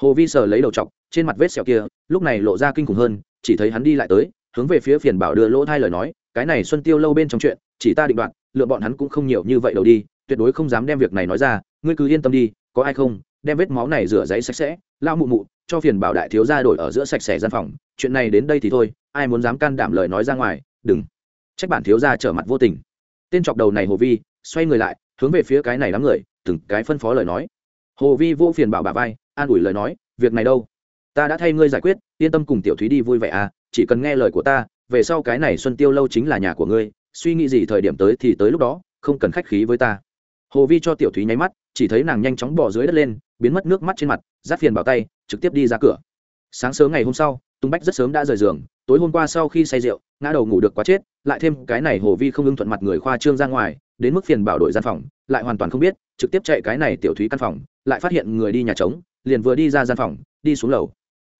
Hồ vi sờ lấy đầu chọc trên mặt vết sẹo kia, lúc này lộ ra kinh khủng hơn, chỉ thấy hắn đi lại tới, hướng về phía phiền bảo đưa lỗ thai lời nói, cái này xuân tiêu lâu bên trong chuyện, chỉ ta định đoạt, lựa bọn hắn cũng không nhiều như vậy đâu đi, tuyệt đối không dám đem việc này nói ra, ngươi cứ yên tâm đi, có ai không, đem vết máu này rửa giấy sạch sẽ lao mụ mụ, cho phiền bảo đại thiếu ra đổi ở giữa sạch sẽ gian phòng, chuyện này đến đây thì thôi, ai muốn dám can đảm lời nói ra ngoài, đừng. Trách bản thiếu ra trở mặt vô tình. Tên chọc đầu này hồ vi, xoay người lại, hướng về phía cái này đám người, từng cái phân phó lời nói. Hồ vi vô phiền bảo bà vai, an ủi lời nói, việc này đâu? Ta đã thay ngươi giải quyết, yên tâm cùng tiểu thúy đi vui vẻ à chỉ cần nghe lời của ta, về sau cái này xuân tiêu lâu chính là nhà của ngươi, suy nghĩ gì thời điểm tới thì tới lúc đó, không cần khách khí với ta. Hồ vi cho tiểu thúy nháy mắt, chỉ thấy nàng nhanh chóng bỏ dưới đất lên, biến mất nước mắt trên mặt, giáp phiền bảo tay, trực tiếp đi ra cửa. Sáng sớm ngày hôm sau tung bách rất sớm đã rời giường, tối hôm qua sau khi say rượu, ngã đầu ngủ được quá chết, lại thêm cái này hồ vi không ưng thuận mặt người khoa trương ra ngoài, đến mức phiền bảo đội gian phòng, lại hoàn toàn không biết, trực tiếp chạy cái này tiểu thúy căn phòng, lại phát hiện người đi nhà trống, liền vừa đi ra gian phòng, đi xuống lầu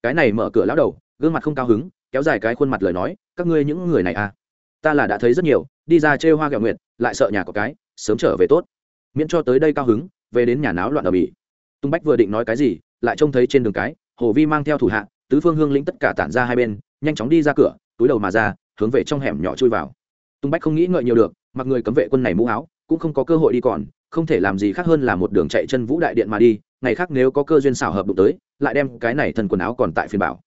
cái này mở cửa lão đầu, gương mặt không cao hứng, kéo dài cái khuôn mặt lời nói, các ngươi những người này à ta là đã thấy rất nhiều, đi ra chơi hoa gạo nguyệt, lại sợ nhà có cái, sớm trở về tốt. Miễn cho tới đây cao hứng, về đến nhà náo loạn ở bỉ. Tung bách vừa định nói cái gì, lại trông thấy trên đường cái, hồ vi mang theo thủ hạ, tứ phương hương lĩnh tất cả tản ra hai bên, nhanh chóng đi ra cửa, túi đầu mà ra, hướng về trong hẻm nhỏ chui vào. Tung bách không nghĩ ngợi nhiều được, mặc người cấm vệ quân này mũ áo, cũng không có cơ hội đi còn không thể làm gì khác hơn là một đường chạy chân vũ đại điện mà đi, ngày khác nếu có cơ duyên xảo hợp đụng tới, lại đem cái này thân quần áo còn tại phiên bảo.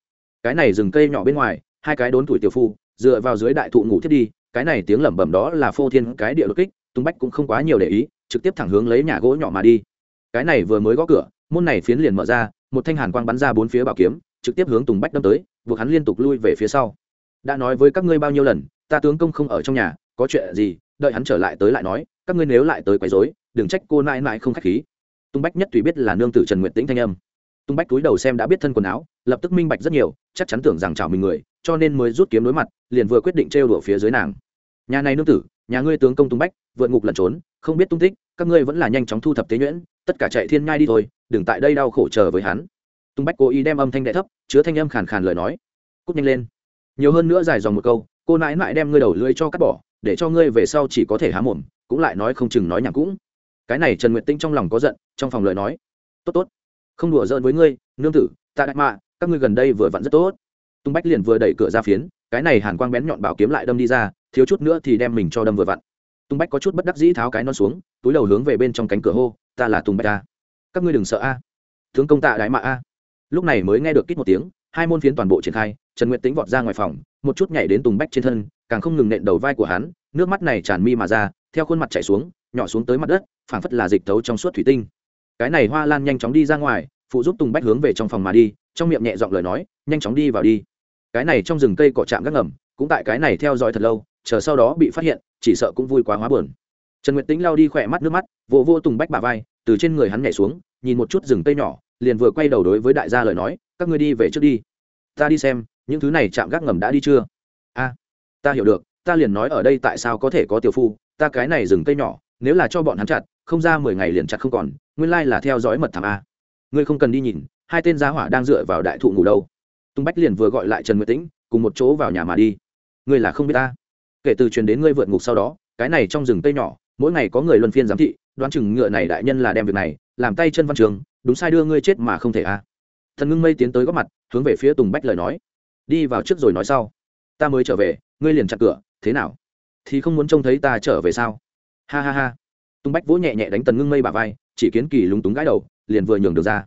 Cái này rừng cây nhỏ bên ngoài, hai cái đốn tuổi tiểu phu, dựa vào dưới đại thụ ngủ thiết đi, cái này tiếng lẩm bẩm đó là phô thiên cái địa đột kích, tung bách cũng không quá nhiều để ý, trực tiếp thẳng hướng lấy nhà gỗ nhỏ mà đi. Cái này vừa mới gõ cửa, môn này phiến liền mở ra, một thanh hàn quang bắn ra bốn phía bảo kiếm, trực tiếp hướng tùng bách đâm tới, buộc hắn liên tục lui về phía sau. Đã nói với các ngươi bao nhiêu lần, ta tướng công không ở trong nhà, có chuyện gì, đợi hắn trở lại tới lại nói các ngươi nếu lại tới quấy rối, đừng trách cô nãi nãi không khách khí. Tung bách nhất tùy biết là nương tử trần nguyện tĩnh thanh âm. Tung bách túi đầu xem đã biết thân quần áo, lập tức minh bạch rất nhiều, chắc chắn tưởng rằng chào mình người, cho nên mới rút kiếm đối mặt, liền vừa quyết định trêu đùa phía dưới nàng. Nhà này nương tử, nhà ngươi tướng công tung bách, vượt ngục lẩn trốn, không biết tung tích, các ngươi vẫn là nhanh chóng thu thập tế nhuyễn, tất cả chạy thiên nhai đi thôi, đừng tại đây đau khổ chờ với hắn. Tung bách cố ý đem âm thanh đệ thấp, chứa thanh âm khàn khàn lời nói. Cút nhanh lên. Nhiều hơn nữa dài dòng một câu, cô nãi nãi đem ngươi đầu lưỡi cho cắt bỏ, để cho ngươi về sau chỉ có thể há mồm cũng lại nói không chừng nói nhảm cũng. Cái này trần nguyệt tinh trong lòng có giận, trong phòng lời nói. Tốt tốt, không đùa giỡn với ngươi, nương tử, ta đại mạ, các ngươi gần đây vừa vặn rất tốt. Tung bách liền vừa đẩy cửa ra phiến, cái này hàn quang bén nhọn bảo kiếm lại đâm đi ra, thiếu chút nữa thì đem mình cho đâm vừa vặn. Tung bách có chút bất đắc dĩ tháo cái non xuống, túi đầu hướng về bên trong cánh cửa hô, ta là tùng bách a. Các ngươi đừng sợ a. À. tướng công tạ đại mạ a. Lúc này mới nghe được kít một tiếng, hai môn phiến toàn bộ triển khai, trần nguyệt tính vọt ra ngoài phòng, một chút nhảy đến tùng bách trên thân, càng không ngừng nện đầu vai của hắn nước mắt này tràn mi mà ra, theo khuôn mặt chảy xuống, nhỏ xuống tới mặt đất, phảng phất là dịch thấu trong suốt thủy tinh. Cái này hoa lan nhanh chóng đi ra ngoài, phụ giúp tùng bách hướng về trong phòng mà đi, trong miệng nhẹ giọng lời nói, nhanh chóng đi vào đi. Cái này trong rừng cây cọ chạm gác ngầm, cũng tại cái này theo dõi thật lâu, chờ sau đó bị phát hiện, chỉ sợ cũng vui quá hóa buồn. Trần nguyệt tĩnh lao đi khỏe mắt nước mắt vô vô tùng bách bà vai, từ trên người hắn nhảy xuống, nhìn một chút rừng cây nhỏ, liền vừa quay đầu đối với đại gia lời nói, các ngươi đi về trước đi. Ta đi xem, những thứ này chạm gác ngầm đã đi chưa? A, ta hiểu được ta liền nói ở đây tại sao có thể có tiểu phu, ta cái này rừng cây nhỏ, nếu là cho bọn hắn chặt, không ra mười ngày liền chặt không còn, nguyên lai là theo dõi mật thảm a. Ngươi không cần đi nhìn, hai tên giá hỏa đang dựa vào đại thụ ngủ đâu. Tùng bách liền vừa gọi lại trần nguyệt tĩnh, cùng một chỗ vào nhà mà đi. Ngươi là không biết ta. Kể từ truyền đến ngươi vượt ngục sau đó, cái này trong rừng cây nhỏ, mỗi ngày có người luân phiên giám thị, đoán chừng ngựa này đại nhân là đem việc này, làm tay chân văn trường, đúng sai đưa ngươi chết mà không thể a. Thần ngưng mây tiến tới góp mặt, hướng về phía tùng bách lời nói. Đi vào trước rồi nói sau. Ta mới trở về, ngươi liền chặt cửa thế nào? Thì không muốn trông thấy ta trở về sao? Ha ha ha. Tung bách vỗ nhẹ nhẹ đánh tần ngưng mây bà vai, chỉ kiến kỳ lúng túng gãi đầu, liền vừa nhường được ra.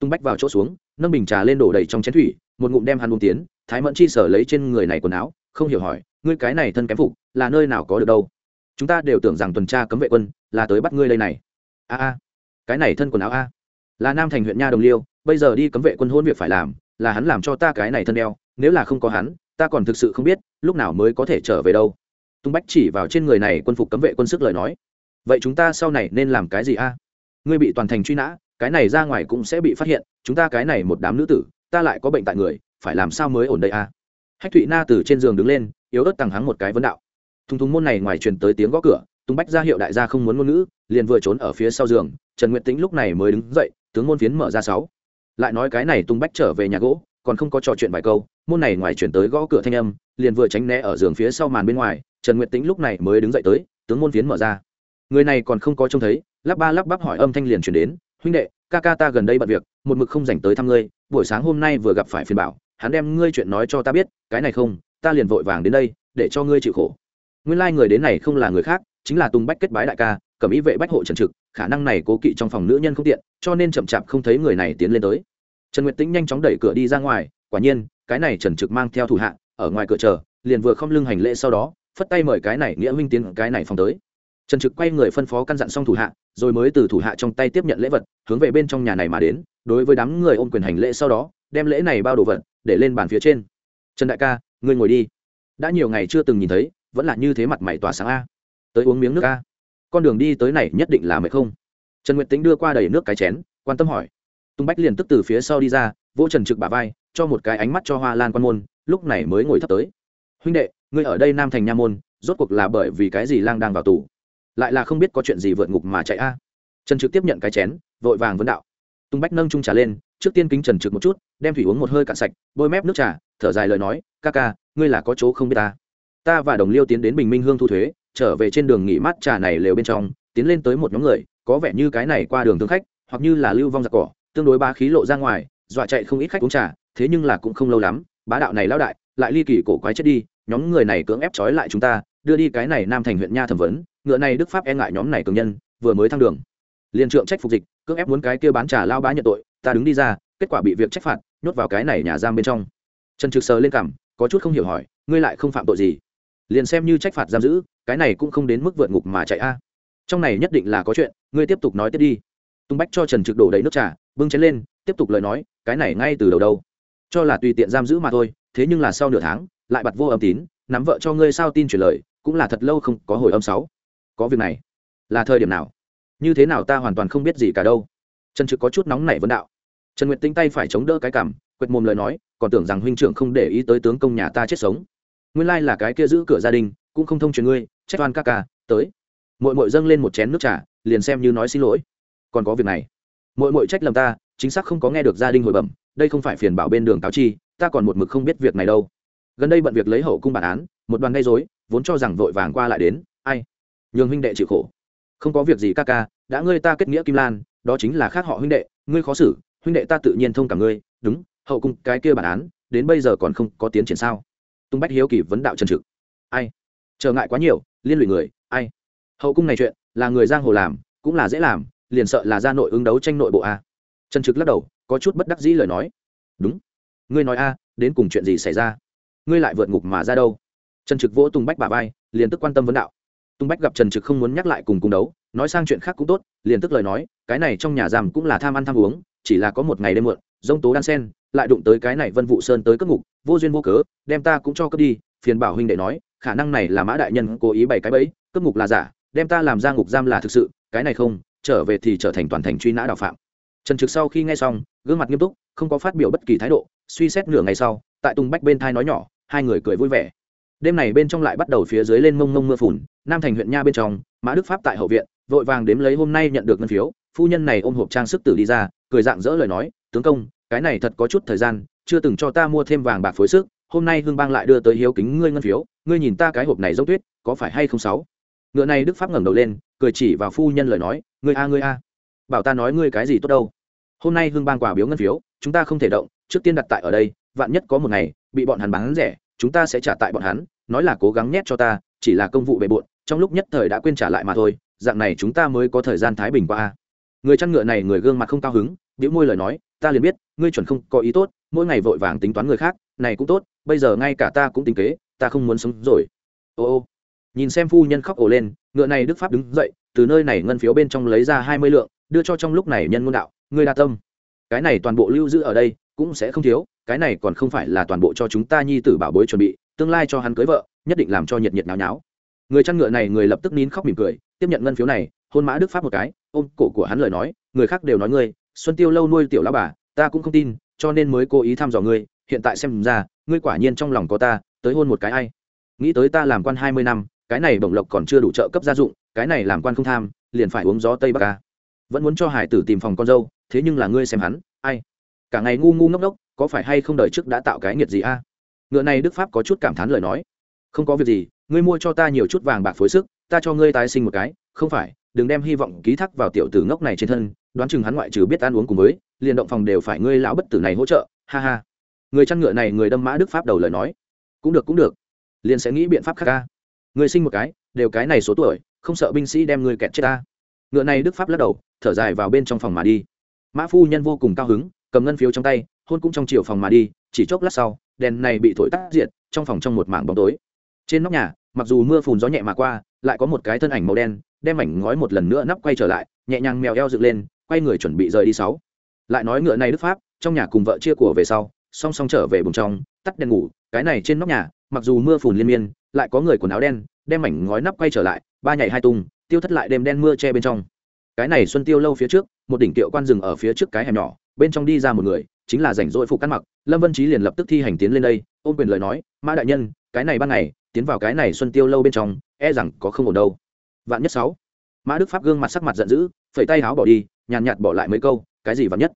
Tung bách vào chỗ xuống, nâng bình trà lên đổ đầy trong chén thủy, một ngụm đem hắn uống tiến, thái mẫn chi sở lấy trên người này quần áo, không hiểu hỏi, ngươi cái này thân kém phục, là nơi nào có được đâu? Chúng ta đều tưởng rằng tuần tra cấm vệ quân là tới bắt ngươi đây này. A a, cái này thân quần áo a? Là nam thành huyện nha đồng liêu, bây giờ đi cấm vệ quân hôn việc phải làm, là hắn làm cho ta cái này thân đeo, nếu là không có hắn ta còn thực sự không biết, lúc nào mới có thể trở về đâu. Tung bách chỉ vào trên người này quân phục cấm vệ quân sức lời nói. Vậy chúng ta sau này nên làm cái gì a? Ngươi bị toàn thành truy nã, cái này ra ngoài cũng sẽ bị phát hiện, chúng ta cái này một đám nữ tử, ta lại có bệnh tại người, phải làm sao mới ổn đây a? Hách thụy na từ trên giường đứng lên, yếu ớt tằng hắng một cái vấn đạo. Thùng thùng môn này ngoài truyền tới tiếng gõ cửa, tung bách ra hiệu đại gia không muốn ngôn ngữ, liền vừa trốn ở phía sau giường, trần Nguyện tĩnh lúc này mới đứng dậy, tướng môn phiến mở ra sáu. Lại nói cái này tung bách trở về nhà gỗ, còn không có trò chuyện vài câu môn này ngoài chuyển tới gõ cửa thanh âm, liền vừa tránh né ở giường phía sau màn bên ngoài, trần nguyệt tĩnh lúc này mới đứng dậy tới, tướng môn phiến mở ra. Người này còn không có trông thấy, lắp ba lắp bắp hỏi âm thanh liền chuyển đến, huynh đệ, ca ca ta gần đây bận việc, một mực không dành tới thăm ngươi, buổi sáng hôm nay vừa gặp phải phiền bảo, hắn đem ngươi chuyện nói cho ta biết, cái này không, ta liền vội vàng đến đây, để cho ngươi chịu khổ. Nguyên lai、like、người đến này không là người khác, chính là tùng bách kết bái đại ca, cầm ý vệ bách hộ trần trực, khả năng này cố kỵ trong phòng nữ nhân không tiện, cho nên chậm chạp không thấy người này tiến lên tới. Trần nguyệt tĩnh nhanh chóng đẩy cửa đi ra ngoài, quả nhiên cái này trần trực mang theo thủ hạ, ở ngoài cửa chờ, liền vừa không lưng hành lễ sau đó, phất tay mời cái này nghĩa minh tiến, cái này phòng tới. Trần trực quay người phân phó căn dặn xong thủ hạ, rồi mới từ thủ hạ trong tay tiếp nhận lễ vật, hướng về bên trong nhà này mà đến, đối với đám người ôm quyền hành lễ sau đó, đem lễ này bao đồ vật, để lên bàn phía trên. Trần đại ca, ngươi ngồi đi. Đã nhiều ngày chưa từng nhìn thấy, vẫn là như thế mặt mày tỏa sáng a. Tới uống miếng nước a. Con đường đi tới này nhất định là mệt không? Trần nguyệt tính đưa qua đầy nước cái chén, quan tâm hỏi tung bách liền tức từ phía sau đi ra, vỗ trần trực bà vai, cho một cái ánh mắt cho hoa lan quan môn, lúc này mới ngồi thấp tới. Huynh đệ, ngươi ở đây nam thành nha môn, rốt cuộc là bởi vì cái gì lang đang vào tù? Lại là không biết có chuyện gì vượt ngục mà chạy a? Trần trực tiếp nhận cái chén, vội vàng vấn đạo. Tung bách nâng trung trà lên, trước tiên kính trần trực một chút, đem thủy uống một hơi cạn sạch, bôi mép nước trà, thở dài lời nói, ca ca, ngươi là có chỗ không biết ta. Ta và đồng liêu tiến đến bình minh hương thu thuế, trở về trên đường nghỉ mát trà này lều bên trong, tiến lên tới một nhóm người, có vẻ như cái này qua đường thương khách, hoặc như là lưu vong giặc cỏ tương đối ba khí lộ ra ngoài, dọa chạy không ít khách uống trà, thế nhưng là cũng không lâu lắm, bá đạo này lao đại, lại ly kỳ cổ quái chết đi, nhóm người này cưỡng ép trói lại chúng ta, đưa đi cái này nam thành huyện nha thẩm vấn, ngựa này đức pháp e ngại nhóm này cường nhân, vừa mới thăng đường. Liền trượng trách phục dịch, cưỡng ép muốn cái kia bán trà lao bá nhận tội, ta đứng đi ra, kết quả bị việc trách phạt, nhốt vào cái này nhà giam bên trong. Trần trực sờ lên cảm, có chút không hiểu hỏi, ngươi lại không phạm tội gì? Liền xem như trách phạt giam giữ, cái này cũng không đến mức vượt ngục mà chạy a. Trong này nhất định là có chuyện, ngươi tiếp tục nói tiếp đi tung bách cho trần trực đổ đầy nước trà, bưng chén lên, tiếp tục lời nói, cái này ngay từ đầu đâu. Cho là tùy tiện giam giữ mà thôi, thế nhưng là sau nửa tháng, lại bật vô âm tín, nắm vợ cho ngươi sao tin chuyển lời, cũng là thật lâu không có hồi âm sáu. Có việc này. Là thời điểm nào? Như thế nào ta hoàn toàn không biết gì cả đâu. Trần trực có chút nóng nảy vấn đạo. Trần nguyệt tinh tay phải chống đỡ cái cảm quệt mồm lời nói, còn tưởng rằng huynh trưởng không để ý tới tướng công nhà ta chết sống. Nguyên lai là cái kia giữ cửa gia đình, cũng không thông truyền ngươi, trách oan ca ca, tới. Mội mội dâng lên một chén nước trà, liền xem như nói xin lỗi còn có việc này. Mỗi mỗi trách lầm ta, chính xác không có nghe được gia đình hồi bẩm, đây không phải phiền bảo bên đường cáo chi, ta còn một mực không biết việc này đâu. Gần đây bận việc lấy hậu cung bản án, một đoàn gây dối vốn cho rằng vội vàng qua lại đến, ai? Nhường huynh đệ chịu khổ. Không có việc gì ca ca, đã ngươi ta kết nghĩa kim lan, đó chính là khác họ huynh đệ, ngươi khó xử, huynh đệ ta tự nhiên thông cả ngươi, đúng, hậu cung cái kia bản án, đến bây giờ còn không có tiến triển sao? Tung bách hiếu kỳ vấn đạo trần trực. Ai? Trở ngại quá nhiều, liên lụy người, ai? Hậu cung này chuyện, là người giang hồ làm, cũng là dễ làm liền sợ là ra nội ứng đấu tranh nội bộ a. Trần trực lắc đầu, có chút bất đắc dĩ lời nói. Đúng. Ngươi nói a, đến cùng chuyện gì xảy ra? Ngươi lại vượt ngục mà ra đâu? Trần trực vỗ tùng bách bà vai, liền tức quan tâm vấn đạo. Tùng bách gặp trần trực không muốn nhắc lại cùng cung đấu, nói sang chuyện khác cũng tốt, liền tức lời nói, cái này trong nhà giam cũng là tham ăn tham uống, chỉ là có một ngày đêm muộn dông tố đan sen, lại đụng tới cái này vân vụ sơn tới cất ngục, vô duyên vô cớ, đem ta cũng cho cấp đi, phiền bảo huynh đệ nói, khả năng này là mã đại nhân cố ý bày cái bẫy cướp ngục là giả, đem ta làm ra ngục giam là thực sự, cái này không trở về thì trở thành toàn thành truy nã đạo phạm. Trần trực sau khi nghe xong, gương mặt nghiêm túc, không có phát biểu bất kỳ thái độ, suy xét nửa ngày sau, tại tùng bách bên thai nói nhỏ, hai người cười vui vẻ. Đêm này bên trong lại bắt đầu phía dưới lên mông mông mưa phùn, nam thành huyện nha bên trong, mã đức pháp tại hậu viện, vội vàng đếm lấy hôm nay nhận được ngân phiếu, phu nhân này ôm hộp trang sức tử đi ra, cười dạng dỡ lời nói, tướng công, cái này thật có chút thời gian, chưa từng cho ta mua thêm vàng bạc phối sức, hôm nay hương bang lại đưa tới hiếu kính ngươi ngân phiếu, ngươi nhìn ta cái hộp này giống tuyết, có phải hay không sáu? Ngựa này đức pháp ngẩng đầu lên cười chỉ vào phu nhân lời nói, ngươi a ngươi a, bảo ta nói ngươi cái gì tốt đâu. Hôm nay hương bang quả biếu ngân phiếu, chúng ta không thể động, trước tiên đặt tại ở đây, vạn nhất có một ngày, bị bọn hắn bán rẻ, chúng ta sẽ trả tại bọn hắn, nói là cố gắng nhét cho ta, chỉ là công vụ bề bộn, trong lúc nhất thời đã quên trả lại mà thôi, dạng này chúng ta mới có thời gian thái bình qua người chăn ngựa này người gương mặt không cao hứng biểu môi lời nói, ta liền biết, ngươi chuẩn không có ý tốt, mỗi ngày vội vàng tính toán người khác, này cũng tốt, bây giờ ngay cả ta cũng tính kế, ta không muốn sống rồi. Ô ô nhìn xem phu nhân khóc ổ lên, ngựa này đức pháp đứng dậy, từ nơi này ngân phiếu bên trong lấy ra hai mươi lượng, đưa cho trong lúc này nhân ngôn đạo, ngươi đa tâm. Cái này toàn bộ lưu giữ ở đây cũng sẽ không thiếu, cái này còn không phải là toàn bộ cho chúng ta nhi tử bảo bối chuẩn bị, tương lai cho hắn cưới vợ, nhất định làm cho nhiệt nhiệt náo nháo. Người chăn ngựa này người lập tức nín khóc mỉm cười, tiếp nhận ngân phiếu này, hôn mã đức pháp một cái, ôm cổ của hắn lời nói, người khác đều nói ngươi, xuân tiêu lâu nuôi tiểu lão bà, ta cũng không tin, cho nên mới cố ý thăm dò ngươi, hiện tại xem ra, ngươi quả nhiên trong lòng có ta, tới hôn một cái ai? Nghĩ tới ta làm quan hai mươi năm cái này bổng lộc còn chưa đủ trợ cấp gia dụng, cái này làm quan không tham, liền phải uống gió tây bắc ca. Vẫn muốn cho hải tử tìm phòng con dâu, thế nhưng là ngươi xem hắn, ai? Cả ngày ngu ngu ngốc ngốc, có phải hay không đời trước đã tạo cái nghiệt gì a? Ngựa này đức pháp có chút cảm thán lời nói. Không có việc gì, ngươi mua cho ta nhiều chút vàng bạc phối sức, ta cho ngươi tái sinh một cái, không phải, đừng đem hy vọng ký thác vào tiểu tử ngốc này trên thân, đoán chừng hắn ngoại trừ biết ăn uống cùng với, liền động phòng đều phải ngươi lão bất tử này hỗ trợ, ha ha. Người chăn ngựa này người đâm mã đức pháp đầu lời nói. Cũng được cũng được. Liền sẽ nghĩ biện pháp khác ca người sinh một cái, đều cái này số tuổi, không sợ binh sĩ đem người kẹt chết ta. Ngựa này đức pháp lắc đầu, thở dài vào bên trong phòng mà đi. Mã phu nhân vô cùng cao hứng, cầm ngân phiếu trong tay, hôn cũng trong chiều phòng mà đi, chỉ chốc lát sau, đèn này bị thổi tắt diệt, trong phòng trong một mảng bóng tối. Trên nóc nhà, mặc dù mưa phùn gió nhẹ mà qua, lại có một cái thân ảnh màu đen, đem ảnh ngói một lần nữa nắp quay trở lại, nhẹ nhàng mèo eo dựng lên, quay người chuẩn bị rời đi sáu. Lại nói ngựa này đức pháp, trong nhà cùng vợ chia của về sau, song song trở về bùng trong, tắt đèn ngủ, cái này trên nóc nhà, mặc dù mưa phùn liên miên lại có người quần áo đen, đem mảnh ngói nắp quay trở lại, ba nhảy hai tung, tiêu thất lại đêm đen mưa che bên trong. Cái này xuân tiêu lâu phía trước, một đỉnh tiệu quan rừng ở phía trước cái hẻm nhỏ, bên trong đi ra một người, chính là rảnh rỗi phục cắt mặc. Lâm vân trí liền lập tức thi hành tiến lên đây, ôm quyền lời nói, mã đại nhân, cái này ban ngày, tiến vào cái này xuân tiêu lâu bên trong e rằng có không ổn đâu. Vạn nhất sáu. Mã đức pháp gương mặt sắc mặt giận dữ, phẩy tay háo bỏ đi, nhàn nhạt bỏ lại mấy câu, cái gì vạn nhất?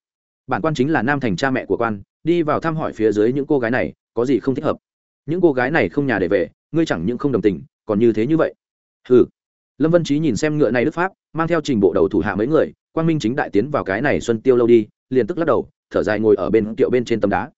Bản quan chính là nam thành cha mẹ của quan, đi vào thăm hỏi phía dưới những cô gái này, có gì không thích hợp? Những cô gái này không nhà để về, ngươi chẳng những không đồng tình, còn như thế như vậy. Ừ lâm vân trí nhìn xem ngựa này đức pháp, mang theo trình bộ đầu thủ hạ mấy người quan minh chính đại tiến vào cái này xuân tiêu lâu đi, liền tức lắc đầu, thở dài ngồi ở bên kiệu bên trên tấm đá.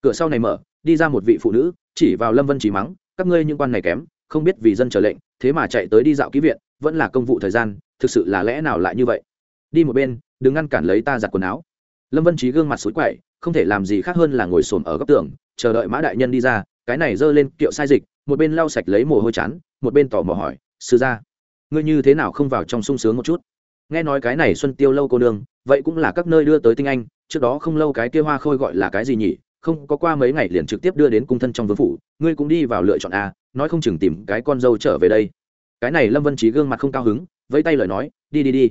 Cửa sau này mở, đi ra một vị phụ nữ, chỉ vào lâm vân trí mắng, các ngươi những quan này kém, không biết vì dân trở lệnh, thế mà chạy tới đi dạo ký viện, vẫn là công vụ thời gian, thực sự là lẽ nào lại như vậy? Đi một bên, đừng ngăn cản lấy ta giặt quần áo. Lâm vân trí gương mặt sủi quậy, không thể làm gì khác hơn là ngồi xổm ở góc tường, chờ đợi mã đại nhân đi ra cái này giơ lên kiệu sai dịch, một bên lau sạch lấy mồ hôi chán, một bên tỏ mò hỏi, sư gia, ngươi như thế nào không vào trong sung sướng một chút? Nghe nói cái này xuân tiêu lâu cô nương, vậy cũng là các nơi đưa tới tinh anh, trước đó không lâu cái kia hoa khôi gọi là cái gì nhỉ? Không, có qua mấy ngày liền trực tiếp đưa đến cung thân trong vương phủ, ngươi cũng đi vào lựa chọn a, nói không chừng tìm cái con dâu trở về đây. Cái này lâm vân trí gương mặt không cao hứng, vẫy tay lời nói, đi đi đi.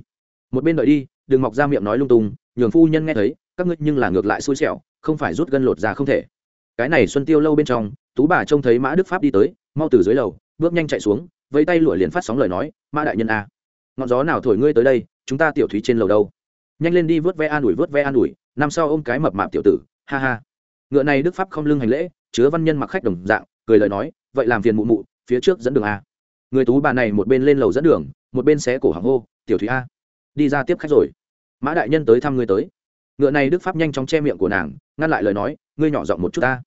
Một bên đợi đi, đừng mọc ra miệng nói lung tung, nhường phu nhân nghe thấy, các ngươi nhưng là ngược lại xui xẻo, không phải rút gân lột ra không thể. Cái này xuân tiêu lâu bên trong tú bà trông thấy mã đức pháp đi tới, mau từ dưới lầu, bước nhanh chạy xuống, vẫy tay lụa liền phát sóng lời nói, mã đại nhân a, ngọn gió nào thổi ngươi tới đây, chúng ta tiểu thúy trên lầu đâu? Nhanh lên đi vớt ve an ủi, vớt ve an ủi, năm sau ôm cái mập mạp tiểu tử, ha ha. Ngựa này đức pháp không lưng hành lễ, chứa văn nhân mặc khách đồng dạng, cười lời nói, vậy làm phiền mụ mụ, phía trước dẫn đường a. Người tú bà này một bên lên lầu dẫn đường, một bên xé cổ hàng hô, tiểu thúy a, đi ra tiếp khách rồi. Mã đại nhân tới thăm ngươi tới. Ngựa này đức pháp nhanh chóng che miệng của nàng, ngăn lại lời nói, ngươi nhỏ giọng một chút ta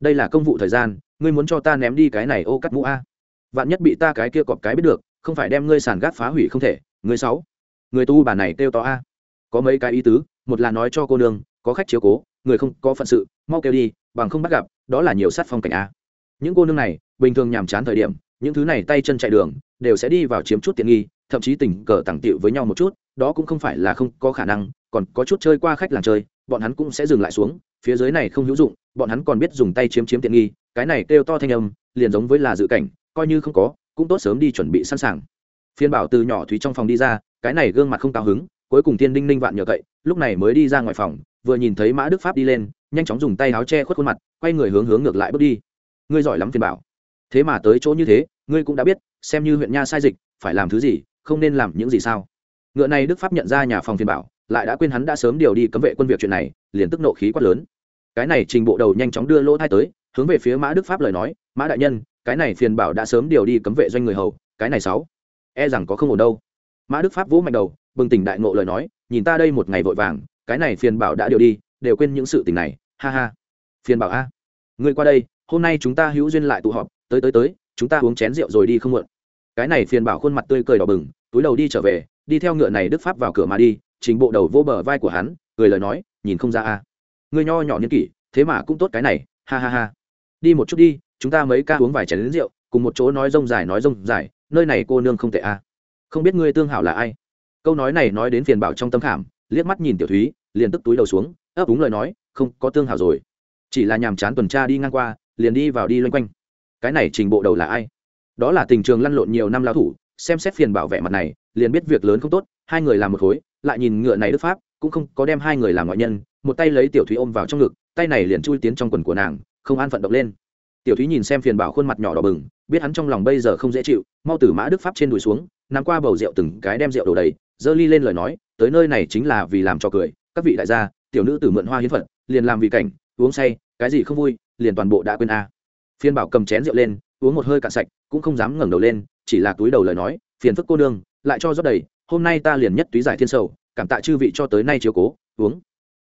đây là công vụ thời gian, ngươi muốn cho ta ném đi cái này ô cắt mũ a? Vạn nhất bị ta cái kia cọp cái biết được, không phải đem ngươi sàn gác phá hủy không thể. Ngươi sáu, người tu bà này kêu to a. Có mấy cái ý tứ, một là nói cho cô nương, có khách chiếu cố, người không có phận sự, mau kêu đi, bằng không bắt gặp, đó là nhiều sát phong cảnh a. Những cô nương này, bình thường nhàm chán thời điểm, những thứ này tay chân chạy đường, đều sẽ đi vào chiếm chút tiện nghi, thậm chí tình cờ tặng tiệu với nhau một chút, đó cũng không phải là không có khả năng còn có chút chơi qua khách làng chơi, bọn hắn cũng sẽ dừng lại xuống, phía dưới này không hữu dụng, bọn hắn còn biết dùng tay chiếm chiếm tiện nghi, cái này kêu to thanh âm, liền giống với là dự cảnh, coi như không có, cũng tốt sớm đi chuẩn bị sẵn sàng. Phiên bảo từ nhỏ thúy trong phòng đi ra, cái này gương mặt không cao hứng, cuối cùng thiên đinh ninh vạn nhờ cậy, lúc này mới đi ra ngoài phòng, vừa nhìn thấy mã đức pháp đi lên, nhanh chóng dùng tay áo che khuất khuôn mặt, quay người hướng hướng ngược lại bước đi. Ngươi giỏi lắm phiên bảo. Thế mà tới chỗ như thế, ngươi cũng đã biết, xem như huyện nha sai dịch, phải làm thứ gì, không nên làm những gì sao? Ngựa này đức pháp nhận ra nhà phòng phiên bảo lại đã quên hắn đã sớm điều đi cấm vệ quân việc chuyện này, liền tức nộ khí quát lớn. Cái này trình bộ đầu nhanh chóng đưa lỗ thai tới, hướng về phía mã đức pháp lời nói, mã đại nhân, cái này phiền bảo đã sớm điều đi cấm vệ doanh người hầu, cái này sáu e rằng có không ổn đâu. Mã đức pháp vỗ mạnh đầu, bừng tỉnh đại ngộ lời nói, nhìn ta đây một ngày vội vàng, cái này phiền bảo đã điều đi, đều quên những sự tình này, ha ha. Phiền bảo a? Ngươi qua đây, hôm nay chúng ta hữu duyên lại tụ họp, tới tới tới, chúng ta uống chén rượu rồi đi không muộn. Cái này phiền bảo khuôn mặt tươi cười đỏ bừng, túi đầu đi trở về, đi theo ngựa này đức pháp vào cửa mà đi trình bộ đầu vô bờ vai của hắn, cười lời nói, nhìn không ra a. Ngươi nho nhỏ nhân kỷ, thế mà cũng tốt cái này, ha ha ha. Đi một chút đi, chúng ta mấy ca uống vài chén lính rượu, cùng một chỗ nói rông dài nói rông dài, nơi này cô nương không tệ a. Không biết ngươi tương hảo là ai? Câu nói này nói đến phiền bảo trong tâm khảm, liếc mắt nhìn tiểu thúy, liền tức túi đầu xuống, ấp úng lời nói, không, có tương hảo rồi. Chỉ là nhàm chán tuần tra đi ngang qua, liền đi vào đi loanh quanh. Cái này trình bộ đầu là ai? Đó là tình trường lăn lộn nhiều năm lao thủ, xem xét phiền bảo vệ mặt này, liền biết việc lớn không tốt, hai người làm một khối lại nhìn ngựa này đức pháp, cũng không có đem hai người làm ngoại nhân, một tay lấy tiểu thúy ôm vào trong ngực, tay này liền chui tiến trong quần của nàng, không an phận động lên. Tiểu thúy nhìn xem phiền bảo khuôn mặt nhỏ đỏ bừng, biết hắn trong lòng bây giờ không dễ chịu, mau từ mã đức pháp trên đùi xuống, nằm qua bầu rượu từng cái đem rượu đổ đầy dơ ly lên lời nói, tới nơi này chính là vì làm cho cười, các vị đại gia, tiểu nữ tử mượn hoa hiến phật liền làm vì cảnh, uống say, cái gì không vui, liền toàn bộ đã quên a. Phiên bảo cầm chén rượu lên, uống một hơi cạn sạch, cũng không dám ngẩng đầu lên, chỉ là túi đầu lời nói, phiền phức cô nương, lại cho rót đầy hôm nay ta liền nhất túy giải thiên sầu, cảm tạ chư vị cho tới nay chiếu cố, uống.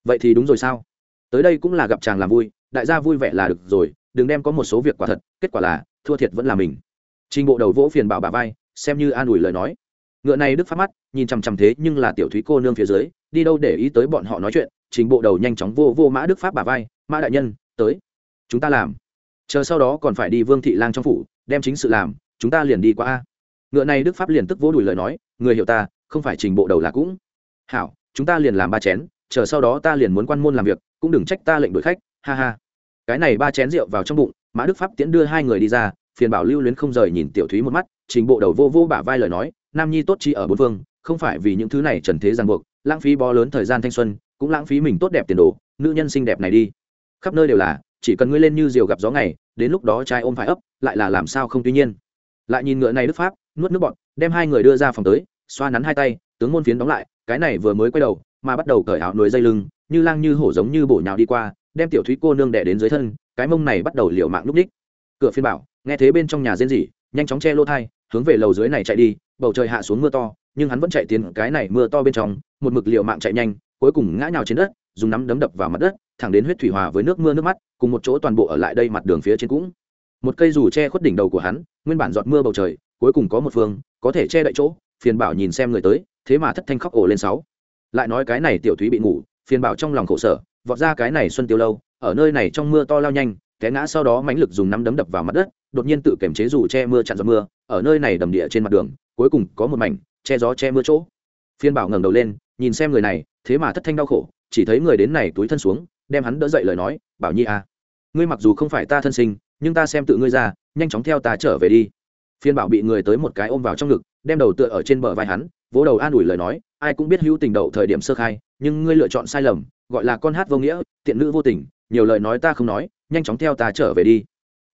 Vậy thì đúng rồi sao? Tới đây cũng là gặp chàng làm vui, đại gia vui vẻ là được rồi, đừng đem có một số việc quả thật, kết quả là, thua thiệt vẫn là mình. Trình bộ đầu vỗ phiền bảo bà vai, xem như an ủi lời nói. Ngựa này đức phát mắt, nhìn chằm chằm thế nhưng là tiểu thúy cô nương phía dưới, đi đâu để ý tới bọn họ nói chuyện, trình bộ đầu nhanh chóng vô vô mã đức pháp bà vai, mã đại nhân, tới. Chúng ta làm. Chờ sau đó còn phải đi vương thị lang trong phủ, đem chính sự làm, chúng ta liền đi qua a ngựa này đức pháp liền tức vỗ đùi lời nói, người hiểu ta, không phải trình bộ đầu là cũng. Hảo, chúng ta liền làm ba chén, chờ sau đó ta liền muốn quan môn làm việc, cũng đừng trách ta lệnh đuổi khách, ha ha. Cái này ba chén rượu vào trong bụng, mã đức pháp tiễn đưa hai người đi ra, phiền bảo lưu luyến không rời nhìn tiểu thúy một mắt, trình bộ đầu vô vô bả vai lời nói, nam nhi tốt chi ở bốn phương, không phải vì những thứ này trần thế ràng buộc, lãng phí bó lớn thời gian thanh xuân, cũng lãng phí mình tốt đẹp tiền đồ, nữ nhân xinh đẹp này đi. Khắp nơi đều là, chỉ cần ngươi lên như diều gặp gió ngày, đến lúc đó trai ôm phải ấp, lại là làm sao không tuy nhiên. Lại nhìn ngựa này đức pháp nuốt nước bọt, đem hai người đưa ra phòng tới, xoa nắn hai tay, tướng môn phiến đóng lại, cái này vừa mới quay đầu, mà bắt đầu cởi áo núi dây lưng, như lang như hổ giống như bổ nhào đi qua, đem tiểu thúy cô nương đẻ đến dưới thân, cái mông này bắt đầu liều mạng lúc đích. Cửa phiên bảo, nghe thế bên trong nhà rên rỉ, nhanh chóng che lô thai, hướng về lầu dưới này chạy đi, bầu trời hạ xuống mưa to, nhưng hắn vẫn chạy tiến cái này mưa to bên trong, một mực liều mạng chạy nhanh, cuối cùng ngã nhào trên đất, dùng nắm đấm đập vào mặt đất, thẳng đến huyết thủy hòa với nước mưa nước mắt, cùng một chỗ toàn bộ ở lại đây mặt đường phía trên cũng. Một cây dù che khuất đỉnh đầu của hắn, nguyên bản giọt mưa bầu trời cuối cùng có một phương, có thể che đậy chỗ, phiền bảo nhìn xem người tới, thế mà thất thanh khóc ổ lên sáu. Lại nói cái này tiểu thúy bị ngủ, phiền bảo trong lòng khổ sở, vọt ra cái này xuân tiêu lâu, ở nơi này trong mưa to lao nhanh, té ngã sau đó mãnh lực dùng nắm đấm đập vào mặt đất, đột nhiên tự kiểm chế dù che mưa chặn giọt mưa, ở nơi này đầm địa trên mặt đường, cuối cùng có một mảnh, che gió che mưa chỗ. Phiên bảo ngẩng đầu lên, nhìn xem người này, thế mà thất thanh đau khổ, chỉ thấy người đến này túi thân xuống, đem hắn đỡ dậy lời nói, bảo nhi à ngươi mặc dù không phải ta thân sinh, nhưng ta xem tự ngươi ra, nhanh chóng theo ta trở về đi phiên bảo bị người tới một cái ôm vào trong ngực, đem đầu tựa ở trên bờ vai hắn, vỗ đầu an ủi lời nói, ai cũng biết hữu tình đậu thời điểm sơ khai, nhưng ngươi lựa chọn sai lầm, gọi là con hát vô nghĩa, tiện nữ vô tình, nhiều lời nói ta không nói, nhanh chóng theo ta trở về đi.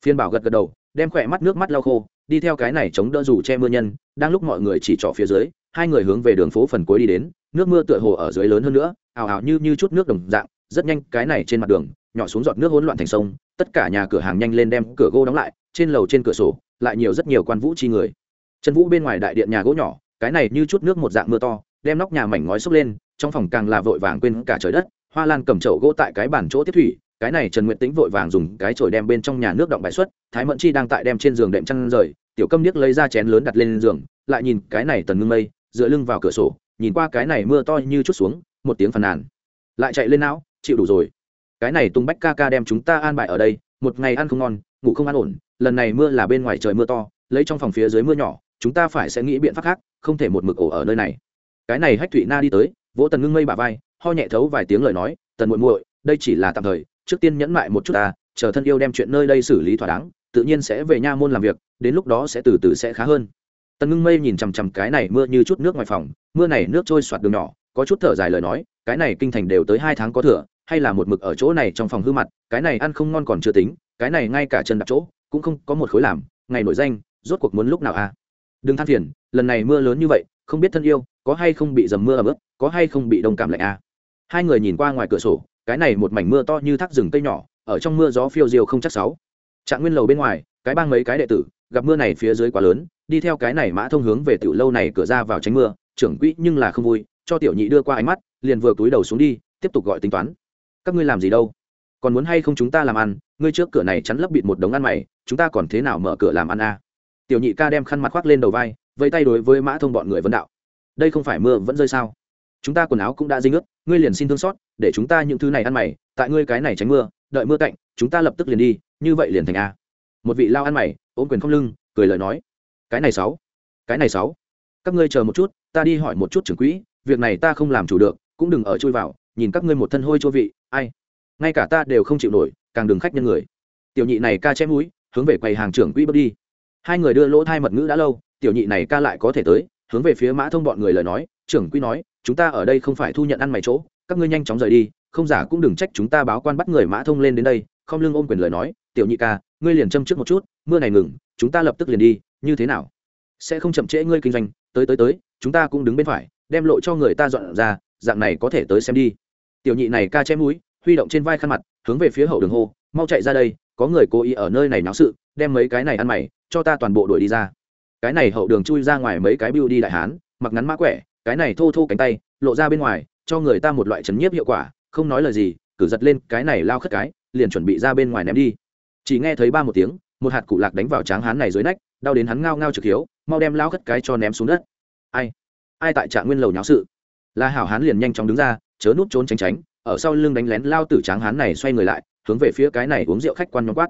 Phiên bảo gật gật đầu, đem khỏe mắt nước mắt lau khô, đi theo cái này chống đỡ dù che mưa nhân, đang lúc mọi người chỉ trỏ phía dưới, hai người hướng về đường phố phần cuối đi đến, nước mưa tựa hồ ở dưới lớn hơn nữa, ào ào như như chút nước đồng dạng, rất nhanh cái này trên mặt đường, nhỏ xuống giọt nước hỗn loạn thành sông, tất cả nhà cửa hàng nhanh lên đem cửa gỗ đóng lại, trên lầu trên cửa sổ lại nhiều rất nhiều quan vũ chi người. Trần vũ bên ngoài đại điện nhà gỗ nhỏ, cái này như chút nước một dạng mưa to, đem nóc nhà mảnh ngói xốc lên, trong phòng càng là vội vàng quên cả trời đất, hoa lan cầm chậu gỗ tại cái bàn chỗ tiếp thủy, cái này trần nguyện tĩnh vội vàng dùng cái chổi đem bên trong nhà nước động bài xuất, thái mẫn chi đang tại đem trên giường đệm chăn rời, tiểu câm điếc lấy ra chén lớn đặt lên giường, lại nhìn cái này tần ngưng mây, dựa lưng vào cửa sổ, nhìn qua cái này mưa to như chút xuống, một tiếng phàn nàn. Lại chạy lên não, chịu đủ rồi. Cái này tung bách ca ca đem chúng ta an bài ở đây một ngày ăn không ngon, ngủ không an ổn, lần này mưa là bên ngoài trời mưa to, lấy trong phòng phía dưới mưa nhỏ, chúng ta phải sẽ nghĩ biện pháp khác, không thể một mực ổ ở nơi này. Cái này hách thụy na đi tới, vỗ tần ngưng mây bà vai, ho nhẹ thấu vài tiếng lời nói, tần muội muội, đây chỉ là tạm thời, trước tiên nhẫn mại một chút ta, chờ thân yêu đem chuyện nơi đây xử lý thỏa đáng, tự nhiên sẽ về nha môn làm việc, đến lúc đó sẽ từ từ sẽ khá hơn. Tần ngưng mây nhìn chằm chằm cái này mưa như chút nước ngoài phòng, mưa này nước trôi soạt đường nhỏ, có chút thở dài lời nói, cái này kinh thành đều tới hai tháng có thừa hay là một mực ở chỗ này trong phòng hư mặt, cái này ăn không ngon còn chưa tính, cái này ngay cả chân đặt chỗ, cũng không có một khối làm, ngày nổi danh, rốt cuộc muốn lúc nào à? Đừng than phiền, lần này mưa lớn như vậy, không biết thân yêu, có hay không bị dầm mưa ở ướt, có hay không bị đông cảm lạnh à? Hai người nhìn qua ngoài cửa sổ, cái này một mảnh mưa to như thác rừng cây nhỏ, ở trong mưa gió phiêu diêu không chắc sáu. Trạng nguyên lầu bên ngoài, cái bang mấy cái đệ tử, gặp mưa này phía dưới quá lớn, đi theo cái này mã thông hướng về tiểu lâu này cửa ra vào tránh mưa, trưởng quỹ nhưng là không vui, cho tiểu nhị đưa qua ánh mắt, liền vừa túi đầu xuống đi, tiếp tục gọi tính toán các ngươi làm gì đâu? Còn muốn hay không chúng ta làm ăn? Ngươi trước cửa này chắn lấp bịt một đống ăn mày, chúng ta còn thế nào mở cửa làm ăn à? tiểu nhị ca đem khăn mặt khoác lên đầu vai vây tay đối với mã thông bọn người vấn đạo. Đây không phải mưa vẫn rơi sao? Chúng ta quần áo cũng đã dinh ướt, ngươi liền xin thương xót, để chúng ta những thứ này ăn mày, tại ngươi cái này tránh mưa, đợi mưa cạnh, chúng ta lập tức liền đi, như vậy liền thành a. Một vị lao ăn mày, ôm quyền không lưng, cười lời nói. Cái này sáu, cái này sáu. Các ngươi chờ một chút, ta đi hỏi một chút trưởng quỹ, việc này ta không làm chủ được, cũng đừng ở chui vào, nhìn các ngươi một thân hôi chua vị ai? Ngay cả ta đều không chịu nổi, càng đừng khách nhân người. Tiểu nhị này ca chém mũi, hướng về quầy hàng trưởng quỹ bước đi. Hai người đưa lỗ thai mật ngữ đã lâu, tiểu nhị này ca lại có thể tới, hướng về phía mã thông bọn người lời nói, trưởng quỹ nói, chúng ta ở đây không phải thu nhận ăn mày chỗ, các ngươi nhanh chóng rời đi, không giả cũng đừng trách chúng ta báo quan bắt người mã thông lên đến đây. Không lương ôm quyền lời nói, tiểu nhị ca, ngươi liền châm trước một chút, mưa này ngừng, chúng ta lập tức liền đi, như thế nào? Sẽ không chậm trễ ngươi kinh doanh, tới tới tới, chúng ta cũng đứng bên phải, đem lộ cho người ta dọn ra, dạng này có thể tới xem đi tiểu nhị này ca che mũi, huy động trên vai khăn mặt, hướng về phía hậu đường hô, mau chạy ra đây, có người cố ý ở nơi này náo sự, đem mấy cái này ăn mày, cho ta toàn bộ đuổi đi ra. Cái này hậu đường chui ra ngoài mấy cái bưu đi đại hán, mặc ngắn mã quẻ, cái này thô thô cánh tay, lộ ra bên ngoài, cho người ta một loại chấn nhiếp hiệu quả, không nói lời gì, cử giật lên, cái này lao khất cái, liền chuẩn bị ra bên ngoài ném đi. Chỉ nghe thấy ba một tiếng, một hạt cụ lạc đánh vào tráng hán này dưới nách, đau đến hắn ngao ngao trực hiếu, mau đem lao khất cái cho ném xuống đất. Ai? Ai tại trạng nguyên lầu nháo sự? La hảo hán liền nhanh chóng đứng ra chớ nút trốn tránh tránh, ở sau lưng đánh lén lao tử tráng hán này xoay người lại, hướng về phía cái này uống rượu khách quan nhóm quát.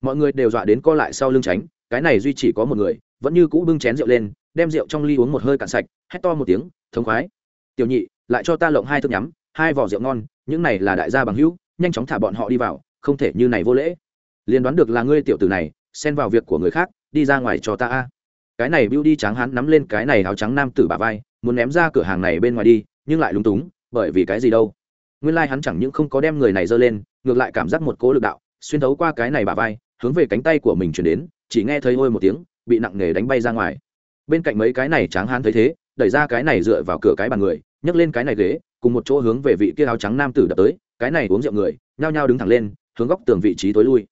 Mọi người đều dọa đến co lại sau lưng tránh, cái này duy chỉ có một người, vẫn như cũ bưng chén rượu lên, đem rượu trong ly uống một hơi cạn sạch, hét to một tiếng, thống khoái! Tiểu nhị, lại cho ta lộng hai thức nhắm, hai vỏ rượu ngon, những này là đại gia bằng hữu, nhanh chóng thả bọn họ đi vào, không thể như này vô lễ. Liền đoán được là ngươi tiểu tử này, xen vào việc của người khác, đi ra ngoài cho ta a. Cái này bưu đi trắng hắn nắm lên cái này áo trắng nam tử bà vai, muốn ném ra cửa hàng này bên ngoài đi, nhưng lại lúng túng bởi vì cái gì đâu? Nguyên lai、like、hắn chẳng những không có đem người này giơ lên, ngược lại cảm giác một cố lực đạo xuyên thấu qua cái này bà vai, hướng về cánh tay của mình chuyển đến, chỉ nghe thấy ôi một tiếng, bị nặng nề đánh bay ra ngoài. Bên cạnh mấy cái này tráng hán thấy thế, đẩy ra cái này dựa vào cửa cái bàn người, nhấc lên cái này ghế, cùng một chỗ hướng về vị kia áo trắng nam tử đập tới, cái này uống rượu người, nhao nhao đứng thẳng lên, hướng góc tường vị trí tối lui.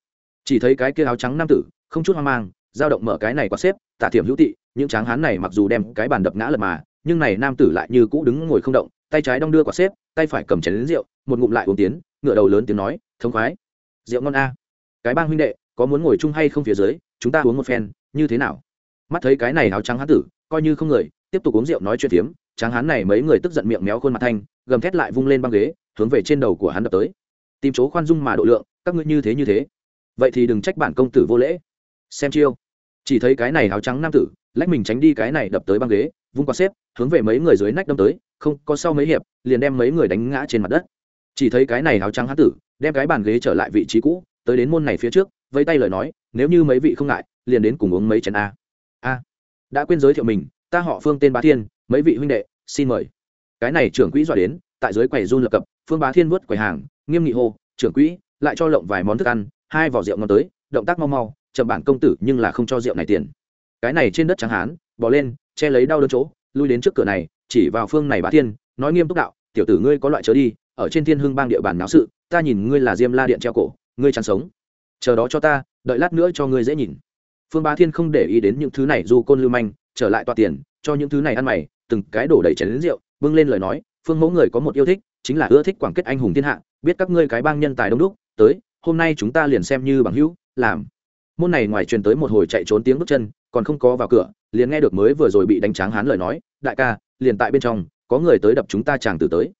Chỉ thấy cái kia áo trắng nam tử, không chút hoang mang, dao động mở cái này quạt xếp tạ thiểm hữu tị, những tráng hán này mặc dù đem cái bàn đập ngã lật mà nhưng này nam tử lại như cũ đứng ngồi không động tay trái đong đưa quả xếp tay phải cầm chén đến rượu một ngụm lại uống tiến ngựa đầu lớn tiếng nói thống khoái rượu ngon a. Cái bang huynh đệ có muốn ngồi chung hay không phía dưới chúng ta uống một phen như thế nào? Mắt thấy cái này áo trắng hán tử coi như không người tiếp tục uống rượu nói chuyện tiếm, tráng hán này mấy người tức giận miệng méo khuôn mặt thanh gầm thét lại vung lên băng ghế hướng về trên đầu của hắn đập tới. Tìm chỗ khoan dung mà độ lượng các ngươi như thế như thế. Vậy thì đừng trách bản công tử vô lễ. Xem chiêu. Chỉ thấy cái này áo trắng nam tử lách mình tránh đi cái này đập tới băng ghế, vung qua xếp, hướng về mấy người dưới nách đâm tới, không, có sau mấy hiệp, liền đem mấy người đánh ngã trên mặt đất. Chỉ thấy cái này áo trắng hán tử, đem cái bàn ghế trở lại vị trí cũ, tới đến môn này phía trước vây tay lời nói, nếu như mấy vị không ngại, liền đến cùng uống mấy chén a. A, đã quên giới thiệu mình, ta họ phương tên bá thiên, mấy vị huynh đệ, xin mời. Cái này trưởng quỹ dọa đến, tại dưới quầy run lập cập, phương bá thiên vớt quầy hàng, nghiêm nghị hô, trưởng quỹ, lại cho lộng vài món thức ăn, hai vỏ rượu ngon tới, động tác mau mau, chậm bản công tử nhưng là không cho rượu này tiền cái này trên đất trắng hán bỏ lên, che lấy đau đớn chỗ, lui đến trước cửa này, chỉ vào phương này bá thiên, nói nghiêm túc đạo, tiểu tử ngươi có loại chớ đi, ở trên thiên hương bang địa bàn náo sự, ta nhìn ngươi là diêm la điện treo cổ, ngươi chẳng sống. Chờ đó cho ta, đợi lát nữa cho ngươi dễ nhìn. Phương bá thiên không để ý đến những thứ này, dù côn lưu manh, trở lại toa tiền, cho những thứ này ăn mày, từng cái đổ đầy chén đến rượu, bưng lên lời nói, phương mẫu người có một yêu thích, chính là ưa thích quảng kết anh hùng thiên hạ, biết các ngươi cái bang nhân tài đông đúc, tới, hôm nay chúng ta liền xem như bằng hữu, làm. Môn này ngoài truyền tới một hồi chạy trốn tiếng bước chân còn không có vào cửa, liền nghe được mới vừa rồi bị đánh tráng hán lời nói, đại ca, liền tại bên trong, có người tới đập chúng ta chàng tử tới.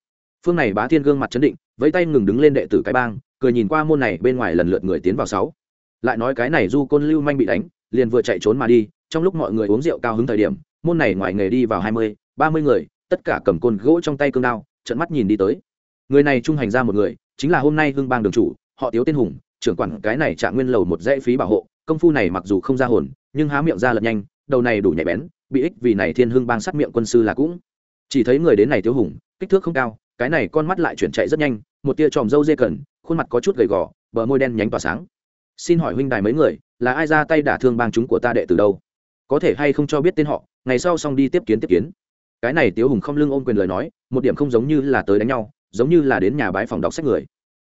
Phương này bá thiên gương mặt chấn định, vẫy tay ngừng đứng lên đệ tử cái bang, cười nhìn qua môn này bên ngoài lần lượt người tiến vào sáu. Lại nói cái này du côn lưu manh bị đánh, liền vừa chạy trốn mà đi, trong lúc mọi người uống rượu cao hứng thời điểm, môn này ngoài nghề đi vào hai mươi, ba mươi người, tất cả cầm côn gỗ trong tay cương đao trận mắt nhìn đi tới. Người này trung hành ra một người, chính là hôm nay hưng bang đường chủ, họ tiếu tên hùng, trưởng quản cái này trạng nguyên lầu một dãy phí bảo hộ, công phu này mặc dù không ra hồn nhưng há miệng ra lật nhanh, đầu này đủ nhạy bén, bị ích vì này thiên hưng bang sát miệng quân sư là cũng. Chỉ thấy người đến này tiếu hùng, kích thước không cao, cái này con mắt lại chuyển chạy rất nhanh, một tia tròm râu dê cần khuôn mặt có chút gầy gò, bờ môi đen nhánh tỏa sáng. Xin hỏi huynh đài mấy người, là ai ra tay đả thương bang chúng của ta đệ từ đâu? Có thể hay không cho biết tên họ, ngày sau xong đi tiếp kiến tiếp kiến. Cái này tiếu hùng không lưng ôm quyền lời nói, một điểm không giống như là tới đánh nhau, giống như là đến nhà bái phòng đọc sách người.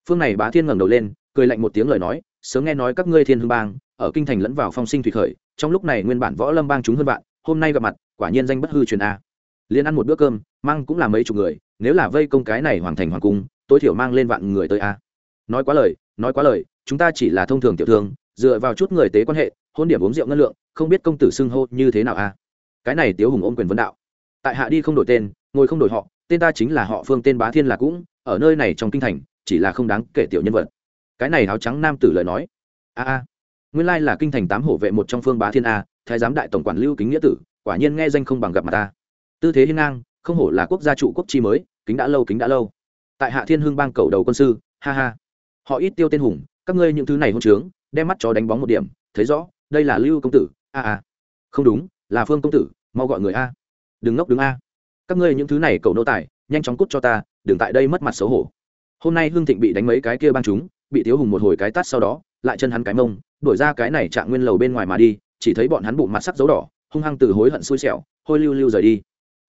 Phương này bá thiên ngẩng đầu lên, cười lạnh một tiếng lời nói, sớm nghe nói các ngươi thiên hương bang, ở kinh thành lẫn vào phong sinh thủy khởi trong lúc này nguyên bản võ lâm bang chúng hơn bạn hôm nay gặp mặt, quả nhiên danh bất hư truyền a. Liên ăn một bữa cơm, mang cũng là mấy chục người, nếu là vây công cái này hoàn thành hoàng cung, tối thiểu mang lên vạn người tới a. Nói quá lời, nói quá lời, chúng ta chỉ là thông thường tiểu thương, dựa vào chút người tế quan hệ, hôn điểm uống rượu ngân lượng, không biết công tử xưng hô như thế nào a. Cái này tiếu hùng ôm quyền vấn đạo. Tại hạ đi không đổi tên, ngồi không đổi họ, tên ta chính là họ phương tên bá thiên là cũng, ở nơi này trong kinh thành, chỉ là không đáng kể tiểu nhân vật. Cái này áo trắng nam tử lời nói. A a nguyên lai là kinh thành tám hổ vệ một trong phương bá thiên a, thái giám đại tổng quản lưu kính nghĩa tử, quả nhiên nghe danh không bằng gặp mặt ta tư thế hiên ngang, không hổ là quốc gia trụ quốc chi mới, kính đã lâu, kính đã lâu. Tại hạ thiên hương bang cầu đầu quân sư, ha ha. Họ ít tiêu tên hùng, các ngươi những thứ này hôn trướng, đem mắt chó đánh bóng một điểm, thấy rõ, đây là lưu công tử, a a. Không đúng, là phương công tử, mau gọi người a. Đừng ngốc đứng a. Các ngươi những thứ này cầu nô tài, nhanh chóng cút cho ta, đừng tại đây mất mặt xấu hổ. Hôm nay hương thịnh bị đánh mấy cái kia bang chúng bị tiếu hùng một hồi cái tát sau đó, lại chân hắn cái mông, đuổi ra cái này trạng nguyên lầu bên ngoài mà đi, chỉ thấy bọn hắn bụng mặt sắc dấu đỏ, hung hăng từ hối hận xui xẻo, hôi lưu lưu rời đi.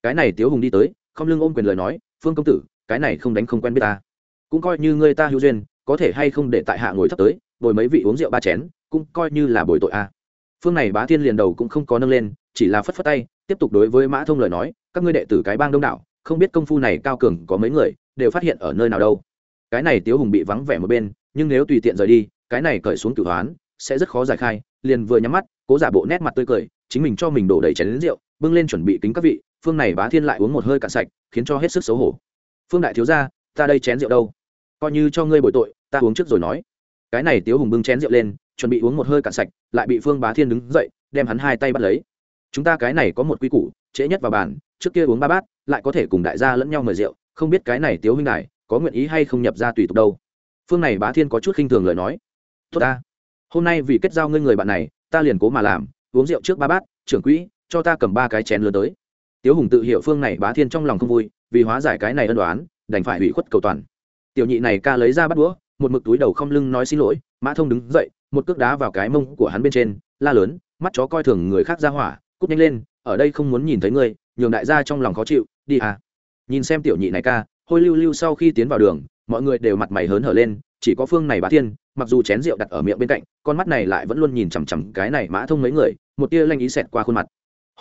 Cái này tiếu hùng đi tới, không lưng ôm quyền lời nói, phương công tử, cái này không đánh không quen biết ta. Cũng coi như người ta hữu duyên, có thể hay không để tại hạ ngồi thấp tới, bồi mấy vị uống rượu ba chén, cũng coi như là bồi tội a. Phương này bá thiên liền đầu cũng không có nâng lên, chỉ là phất phất tay, tiếp tục đối với mã thông lời nói, các ngươi đệ tử cái bang đông đảo, không biết công phu này cao cường có mấy người, đều phát hiện ở nơi nào đâu. Cái này tiếu hùng bị vắng vẻ một bên nhưng nếu tùy tiện rời đi, cái này cởi xuống cửu hoán, sẽ rất khó giải khai. Liền vừa nhắm mắt, cố giả bộ nét mặt tươi cười, chính mình cho mình đổ đầy chén đến rượu, bưng lên chuẩn bị kính các vị, phương này bá thiên lại uống một hơi cạn sạch, khiến cho hết sức xấu hổ. Phương đại thiếu gia, ta đây chén rượu đâu? Coi như cho ngươi bồi tội, ta uống trước rồi nói. Cái này tiếu hùng bưng chén rượu lên, chuẩn bị uống một hơi cạn sạch, lại bị phương bá thiên đứng dậy, đem hắn hai tay bắt lấy. Chúng ta cái này có một quy củ, trễ nhất vào bàn, trước kia uống ba bát, lại có thể cùng đại gia lẫn nhau mời rượu, không biết cái này tiếu huynh đài, có nguyện ý hay không nhập ra tùy tục đâu? Phương này bá thiên có chút khinh thường lời nói. Tốt ta. Hôm nay vì kết giao ngươi người bạn này, ta liền cố mà làm, uống rượu trước ba bát, trưởng quỹ, cho ta cầm ba cái chén lớn tới. Tiếu hùng tự hiểu phương này bá thiên trong lòng không vui, vì hóa giải cái này ân đoán đành phải hủy khuất cầu toàn. Tiểu nhị này ca lấy ra bắt đũa, một mực túi đầu không lưng nói xin lỗi, mã thông đứng dậy, một cước đá vào cái mông của hắn bên trên, la lớn, mắt chó coi thường người khác ra hỏa, cút nhanh lên, ở đây không muốn nhìn thấy ngươi, nhường đại gia trong lòng khó chịu, đi à. Nhìn xem tiểu nhị này ca, hôi lưu lưu sau khi tiến vào đường mọi người đều mặt mày hớn hở lên, chỉ có phương này bá thiên, mặc dù chén rượu đặt ở miệng bên cạnh, con mắt này lại vẫn luôn nhìn chằm chằm cái này mã thông mấy người, một tia lanh ý xẹt qua khuôn mặt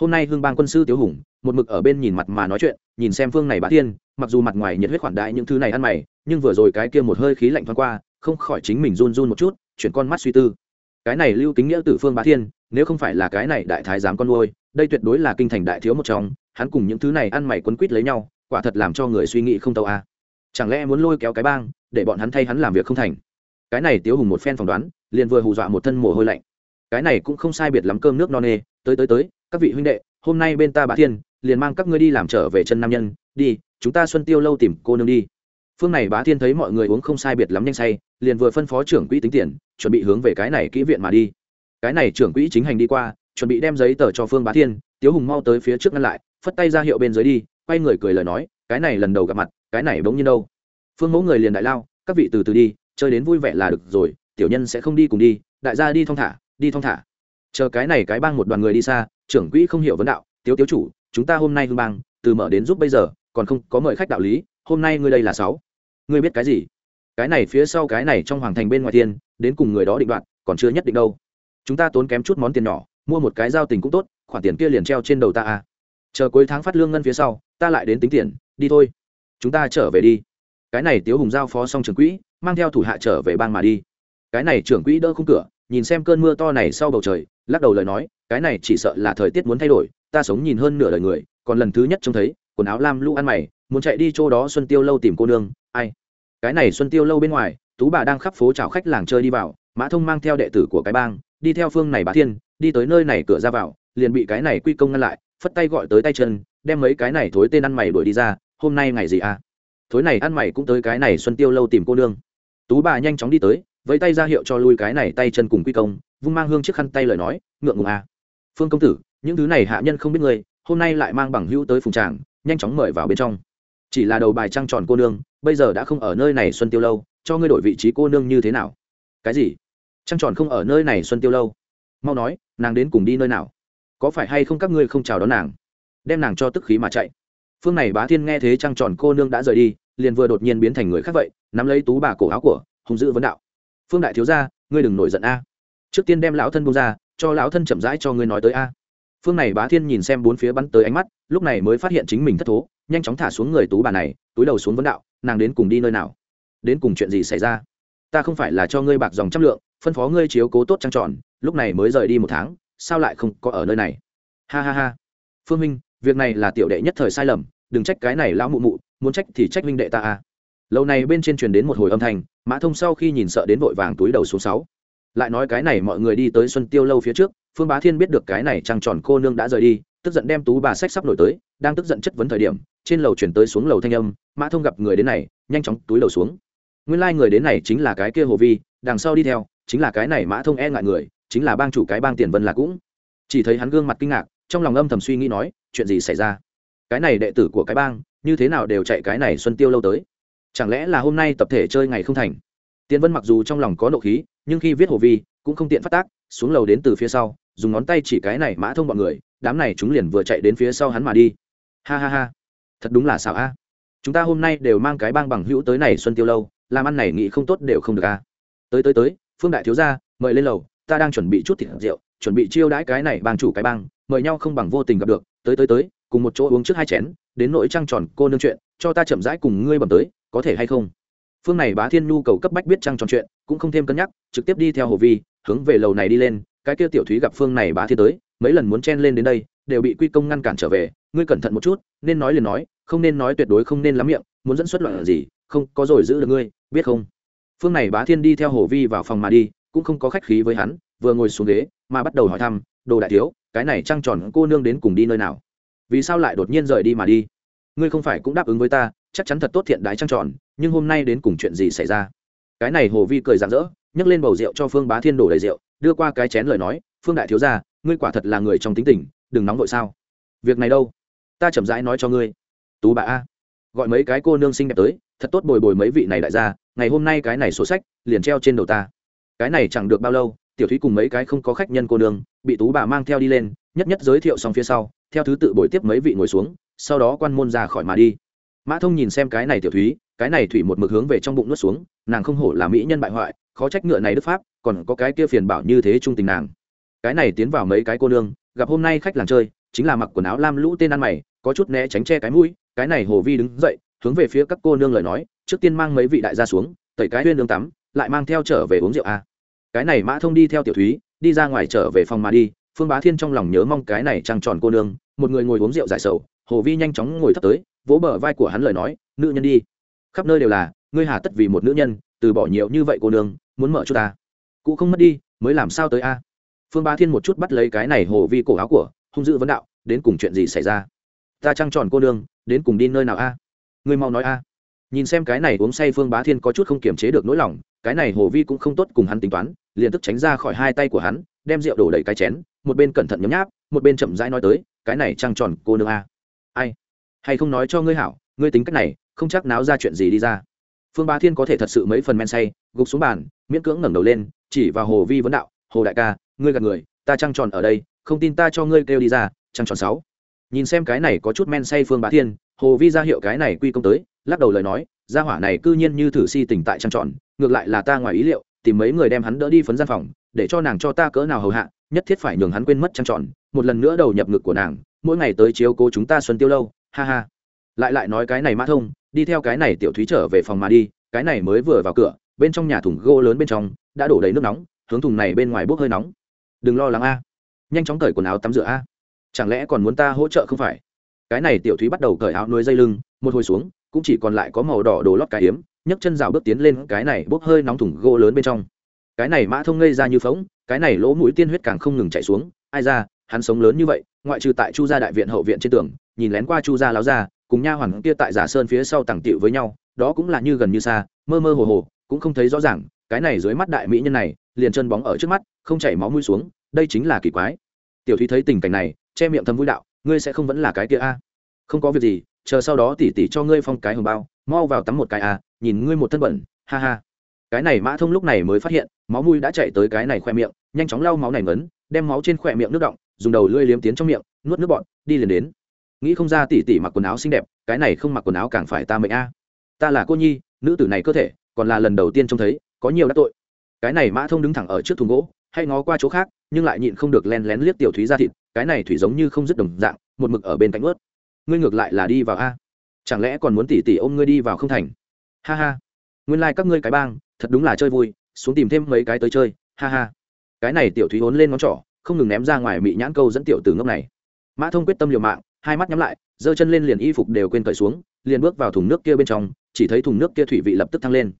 hôm nay hương bang quân sư tiếu hùng, một mực ở bên nhìn mặt mà nói chuyện, nhìn xem phương này bá thiên, mặc dù mặt ngoài nhiệt huyết khoản đại những thứ này ăn mày, nhưng vừa rồi cái kia một hơi khí lạnh thoáng qua, không khỏi chính mình run run một chút, chuyển con mắt suy tư cái này lưu kính nghĩa tử phương bá thiên, nếu không phải là cái này đại thái giám con nuôi, đây tuyệt đối là kinh thành đại thiếu một trong, hắn cùng những thứ này ăn mày quấn quýt lấy nhau, quả thật làm cho người suy nghĩ không tâu a à chẳng lẽ muốn lôi kéo cái bang, để bọn hắn thay hắn làm việc không thành? Cái này tiếu hùng một phen phỏng đoán, liền vừa hù dọa một thân mồ hôi lạnh. Cái này cũng không sai biệt lắm cơm nước no nê. Tới tới tới, các vị huynh đệ, hôm nay bên ta bá thiên, liền mang các ngươi đi làm trở về chân nam nhân. Đi, chúng ta xuân tiêu lâu tìm cô nương đi. Phương này bá thiên thấy mọi người uống không sai biệt lắm nhanh say, liền vừa phân phó trưởng quỹ tính tiền, chuẩn bị hướng về cái này kỹ viện mà đi. Cái này trưởng quỹ chính hành đi qua, chuẩn bị đem giấy tờ cho phương bá thiên. Tiếu hùng mau tới phía trước ngăn lại, phất tay ra hiệu bên dưới đi, quay người cười lời nói, cái này lần đầu gặp mặt cái này bỗng nhiên đâu? Phương mẫu người liền đại lao, các vị từ từ đi, chơi đến vui vẻ là được rồi, tiểu nhân sẽ không đi cùng đi, đại gia đi thong thả, đi thong thả. Chờ cái này cái bang một đoàn người đi xa, trưởng quỹ không hiểu vấn đạo, tiếu tiếu chủ, chúng ta hôm nay hương bang, từ mở đến giúp bây giờ, còn không có mời khách đạo lý, hôm nay ngươi đây là sáu. Ngươi biết cái gì? Cái này phía sau cái này trong hoàng thành bên ngoài tiên đến cùng người đó định đoạn còn chưa nhất định đâu. Chúng ta tốn kém chút món tiền nhỏ, mua một cái giao tình cũng tốt, khoản tiền kia liền treo trên đầu ta à. Chờ cuối tháng phát lương ngân phía sau, ta lại đến tính tiền, đi thôi chúng ta trở về đi. Cái này tiếu hùng giao phó xong trưởng quỹ, mang theo thủ hạ trở về bang mà đi. Cái này trưởng quỹ đỡ khung cửa, nhìn xem cơn mưa to này sau bầu trời, lắc đầu lời nói, cái này chỉ sợ là thời tiết muốn thay đổi, ta sống nhìn hơn nửa đời người, còn lần thứ nhất trông thấy, quần áo lam lũ ăn mày, muốn chạy đi chỗ đó xuân tiêu lâu tìm cô nương, ai? Cái này xuân tiêu lâu bên ngoài, tú bà đang khắp phố chào khách làng chơi đi vào, mã thông mang theo đệ tử của cái bang, đi theo phương này bá thiên, đi tới nơi này cửa ra vào, liền bị cái này quy công ngăn lại, phất tay gọi tới tay chân, đem mấy cái này thối tên ăn mày đuổi đi ra hôm nay ngày gì à? Thối này ăn mày cũng tới cái này xuân tiêu lâu tìm cô nương. Tú bà nhanh chóng đi tới với tay ra hiệu cho lui cái này tay chân cùng quy công, vung mang hương chiếc khăn tay lời nói, ngượng ngùng à. Phương công tử, những thứ này hạ nhân không biết người hôm nay lại mang bằng hữu tới phùng tràng, nhanh chóng mời vào bên trong. Chỉ là đầu bài trăng tròn cô nương, bây giờ đã không ở nơi này xuân tiêu lâu, cho ngươi đổi vị trí cô nương như thế nào? Cái gì? Trăng tròn không ở nơi này xuân tiêu lâu. Mau nói, nàng đến cùng đi nơi nào? Có phải hay không các ngươi không chào đón nàng? Đem nàng cho tức khí mà chạy phương này bá thiên nghe thế trăng tròn cô nương đã rời đi, liền vừa đột nhiên biến thành người khác vậy, nắm lấy tú bà cổ áo của hùng dữ vấn đạo. Phương đại thiếu gia, ngươi đừng nổi giận a. Trước tiên đem lão thân bông ra, cho lão thân chậm rãi cho ngươi nói tới a. Phương này bá thiên nhìn xem bốn phía bắn tới ánh mắt, lúc này mới phát hiện chính mình thất thố, nhanh chóng thả xuống người tú bà này, túi đầu xuống vấn đạo, nàng đến cùng đi nơi nào? Đến cùng chuyện gì xảy ra? Ta không phải là cho ngươi bạc dòng trăm lượng, phân phó ngươi chiếu cố tốt trăng tròn, lúc này mới rời đi một tháng, sao lại không có ở nơi này? Ha ha ha. Phương minh việc này là tiểu đệ nhất thời sai lầm, đừng trách cái này lão mụ mụ, muốn trách thì trách minh đệ ta a lâu này bên trên truyền đến một hồi âm thanh, mã thông sau khi nhìn sợ đến vội vàng túi đầu xuống sáu. Lại nói cái này mọi người đi tới xuân tiêu lâu phía trước, phương bá thiên biết được cái này trăng tròn cô nương đã rời đi, tức giận đem tú bà sách sắp nổi tới, đang tức giận chất vấn thời điểm, trên lầu chuyển tới xuống lầu thanh âm, mã thông gặp người đến này, nhanh chóng túi lầu xuống. Nguyên lai、like、người đến này chính là cái kia hồ vi, đằng sau đi theo, chính là cái này mã thông e ngại người, chính là bang chủ cái bang tiền vân là cũng. Chỉ thấy hắn gương mặt kinh ngạc, trong lòng âm thầm suy nghĩ nói chuyện gì xảy ra? Cái này đệ tử của cái bang, như thế nào đều chạy cái này xuân tiêu lâu tới? Chẳng lẽ là hôm nay tập thể chơi ngày không thành? Tiền vân mặc dù trong lòng có nộ khí, nhưng khi viết hồ vi, cũng không tiện phát tác, xuống lầu đến từ phía sau, dùng ngón tay chỉ cái này mã thông bọn người, đám này chúng liền vừa chạy đến phía sau hắn mà đi. Ha ha ha. Thật đúng là xảo a. Chúng ta hôm nay đều mang cái bang bằng hữu tới này xuân tiêu lâu, làm ăn này nghĩ không tốt đều không được a. Tới tới tới, phương đại thiếu gia, mời lên lầu, ta đang chuẩn bị chút thịt rượu, chuẩn bị chiêu đãi cái này bang chủ cái bang, mời nhau không bằng vô tình gặp được tới tới tới, cùng một chỗ uống trước hai chén, đến nỗi trăng tròn cô nương chuyện, cho ta chậm rãi cùng ngươi bẩm tới, có thể hay không? Phương này bá thiên nhu cầu cấp bách biết trăng tròn chuyện, cũng không thêm cân nhắc, trực tiếp đi theo hồ vi, hướng về lầu này đi lên, cái kia tiểu thúy gặp phương này bá thiên tới, mấy lần muốn chen lên đến đây, đều bị quy công ngăn cản trở về, ngươi cẩn thận một chút, nên nói liền nói, không nên nói tuyệt đối không nên lắm miệng, muốn dẫn xuất loạn gì, không, có rồi giữ được ngươi, biết không? Phương này bá thiên đi theo hồ vi vào phòng mà đi, cũng không có khách khí với hắn, vừa ngồi xuống ghế, mà bắt đầu hỏi thăm, đồ đại thiếu cái này trăng tròn cô nương đến cùng đi nơi nào? Vì sao lại đột nhiên rời đi mà đi? Ngươi không phải cũng đáp ứng với ta, chắc chắn thật tốt thiện đái trăng tròn, nhưng hôm nay đến cùng chuyện gì xảy ra? Cái này hồ vi cười rạng rỡ, nhấc lên bầu rượu cho phương bá thiên đổ đầy rượu, đưa qua cái chén lời nói, phương đại thiếu gia, ngươi quả thật là người trong tính tình, đừng nóng vội sao? Việc này đâu? Ta chậm rãi nói cho ngươi. Tú bà a, gọi mấy cái cô nương xinh đẹp tới, thật tốt bồi bồi mấy vị này đại gia, ngày hôm nay cái này sổ sách liền treo trên đầu ta. Cái này chẳng được bao lâu tiểu thúy cùng mấy cái không có khách nhân cô nương, bị tú bà mang theo đi lên, nhất nhất giới thiệu xong phía sau, theo thứ tự bồi tiếp mấy vị ngồi xuống, sau đó quan môn ra khỏi mà đi. Mã thông nhìn xem cái này tiểu thúy, cái này thủy một mực hướng về trong bụng nuốt xuống, nàng không hổ là mỹ nhân bại hoại, khó trách ngựa này đức pháp, còn có cái kia phiền bảo như thế trung tình nàng. Cái này tiến vào mấy cái cô nương, gặp hôm nay khách làng chơi, chính là mặc quần áo lam lũ tên ăn mày, có chút né tránh che cái mũi, cái này hồ vi đứng dậy, hướng về phía các cô nương lời nói, trước tiên mang mấy vị đại gia xuống, tẩy cái huyên lương tắm, lại mang theo trở về uống rượu a cái này mã thông đi theo tiểu thúy, đi ra ngoài trở về phòng mà đi, phương bá thiên trong lòng nhớ mong cái này trăng tròn cô nương, một người ngồi uống rượu giải sầu, hồ vi nhanh chóng ngồi thấp tới, vỗ bờ vai của hắn lời nói, nữ nhân đi, khắp nơi đều là, ngươi hà tất vì một nữ nhân, từ bỏ nhiều như vậy cô nương, muốn mở cho ta. Cụ không mất đi, mới làm sao tới a? Phương bá thiên một chút bắt lấy cái này hồ vi cổ áo của, hung dữ vấn đạo, đến cùng chuyện gì xảy ra? Ta trăng tròn cô nương, đến cùng đi nơi nào a? Ngươi mau nói a nhìn xem cái này uống say phương bá thiên có chút không kiềm chế được nỗi lòng, cái này hồ vi cũng không tốt cùng hắn tính toán, liền tức tránh ra khỏi hai tay của hắn, đem rượu đổ đầy cái chén, một bên cẩn thận nhấm nháp, một bên chậm rãi nói tới, cái này trăng tròn, cô nương a. Ai? Hay không nói cho ngươi hảo, ngươi tính cách này, không chắc náo ra chuyện gì đi ra. Phương bá thiên có thể thật sự mấy phần men say, gục xuống bàn, miễn cưỡng ngẩng đầu lên, chỉ vào hồ vi vấn đạo, hồ đại ca, ngươi gạt người, ta trăng tròn ở đây, không tin ta cho ngươi kêu đi ra, trăng tròn sáu. Nhìn xem cái này có chút men say phương bá thiên, hồ vi ra hiệu cái này quy công tới lắc đầu lời nói, gia hỏa này cư nhiên như thử si tỉnh tại trăng tròn, ngược lại là ta ngoài ý liệu, tìm mấy người đem hắn đỡ đi phấn gian phòng, để cho nàng cho ta cỡ nào hầu hạ, nhất thiết phải nhường hắn quên mất trăng tròn, một lần nữa đầu nhập ngực của nàng, mỗi ngày tới chiếu cố chúng ta xuân tiêu lâu, ha ha. Lại lại nói cái này mã thông, đi theo cái này tiểu thúy trở về phòng mà đi, cái này mới vừa vào cửa, bên trong nhà thùng gỗ lớn bên trong, đã đổ đầy nước nóng, hướng thùng này bên ngoài bốc hơi nóng. Đừng lo lắng a, nhanh chóng cởi quần áo tắm rửa a. Chẳng lẽ còn muốn ta hỗ trợ không phải? Cái này tiểu thúy bắt đầu cởi áo nuôi dây lưng, một hồi xuống cũng chỉ còn lại có màu đỏ đồ lót cái hiếm, nhấc chân rào bước tiến lên, cái này bốc hơi nóng thủng gỗ lớn bên trong. Cái này mã thông ngây ra như phóng cái này lỗ mũi tiên huyết càng không ngừng chạy xuống, ai ra, hắn sống lớn như vậy, ngoại trừ tại chu gia đại viện hậu viện trên tường, nhìn lén qua chu gia láo ra cùng nha hoàn kia tại giả sơn phía sau tàng tiệu với nhau, đó cũng là như gần như xa, mơ mơ hồ hồ, cũng không thấy rõ ràng, cái này dưới mắt đại mỹ nhân này, liền chân bóng ở trước mắt, không chảy máu mũi xuống, đây chính là kỳ quái. Tiểu thúy thấy tình cảnh này, che miệng thầm vui đạo, ngươi sẽ không vẫn là cái kia a? Không có việc gì chờ sau đó tỉ tỉ cho ngươi phong cái hồng bao mau vào tắm một cái à, nhìn ngươi một thân bẩn ha ha. Cái này mã thông lúc này mới phát hiện máu mùi đã chạy tới cái này khoe miệng nhanh chóng lau máu này ngấn đem máu trên khoe miệng nước động dùng đầu lưỡi liếm tiến trong miệng nuốt nước bọn đi liền đến. Nghĩ không ra tỉ tỉ mặc quần áo xinh đẹp cái này không mặc quần áo càng phải ta mệnh a. Ta là cô nhi nữ tử này cơ thể còn là lần đầu tiên trông thấy có nhiều đắc tội. Cái này mã thông đứng thẳng ở trước thùng gỗ hay ngó qua chỗ khác nhưng lại nhịn không được len lén liếc tiểu thúy ra thịt cái này thủy giống như không dứt đồng dạng một mực ở bên cạnh ướt ngươi ngược lại là đi vào a. Chẳng lẽ còn muốn tỉ tỉ ôm ngươi đi vào không thành? Ha ha. Nguyên lai、like、các ngươi cái bang, thật đúng là chơi vui, xuống tìm thêm mấy cái tới chơi, ha ha. Cái này tiểu thúy hốn lên ngón trỏ, không ngừng ném ra ngoài mị nhãn câu dẫn tiểu từ ngốc này. Mã thông quyết tâm liều mạng, hai mắt nhắm lại, giơ chân lên liền y phục đều quên cởi xuống, liền bước vào thùng nước kia bên trong, chỉ thấy thùng nước kia thủy vị lập tức thăng lên.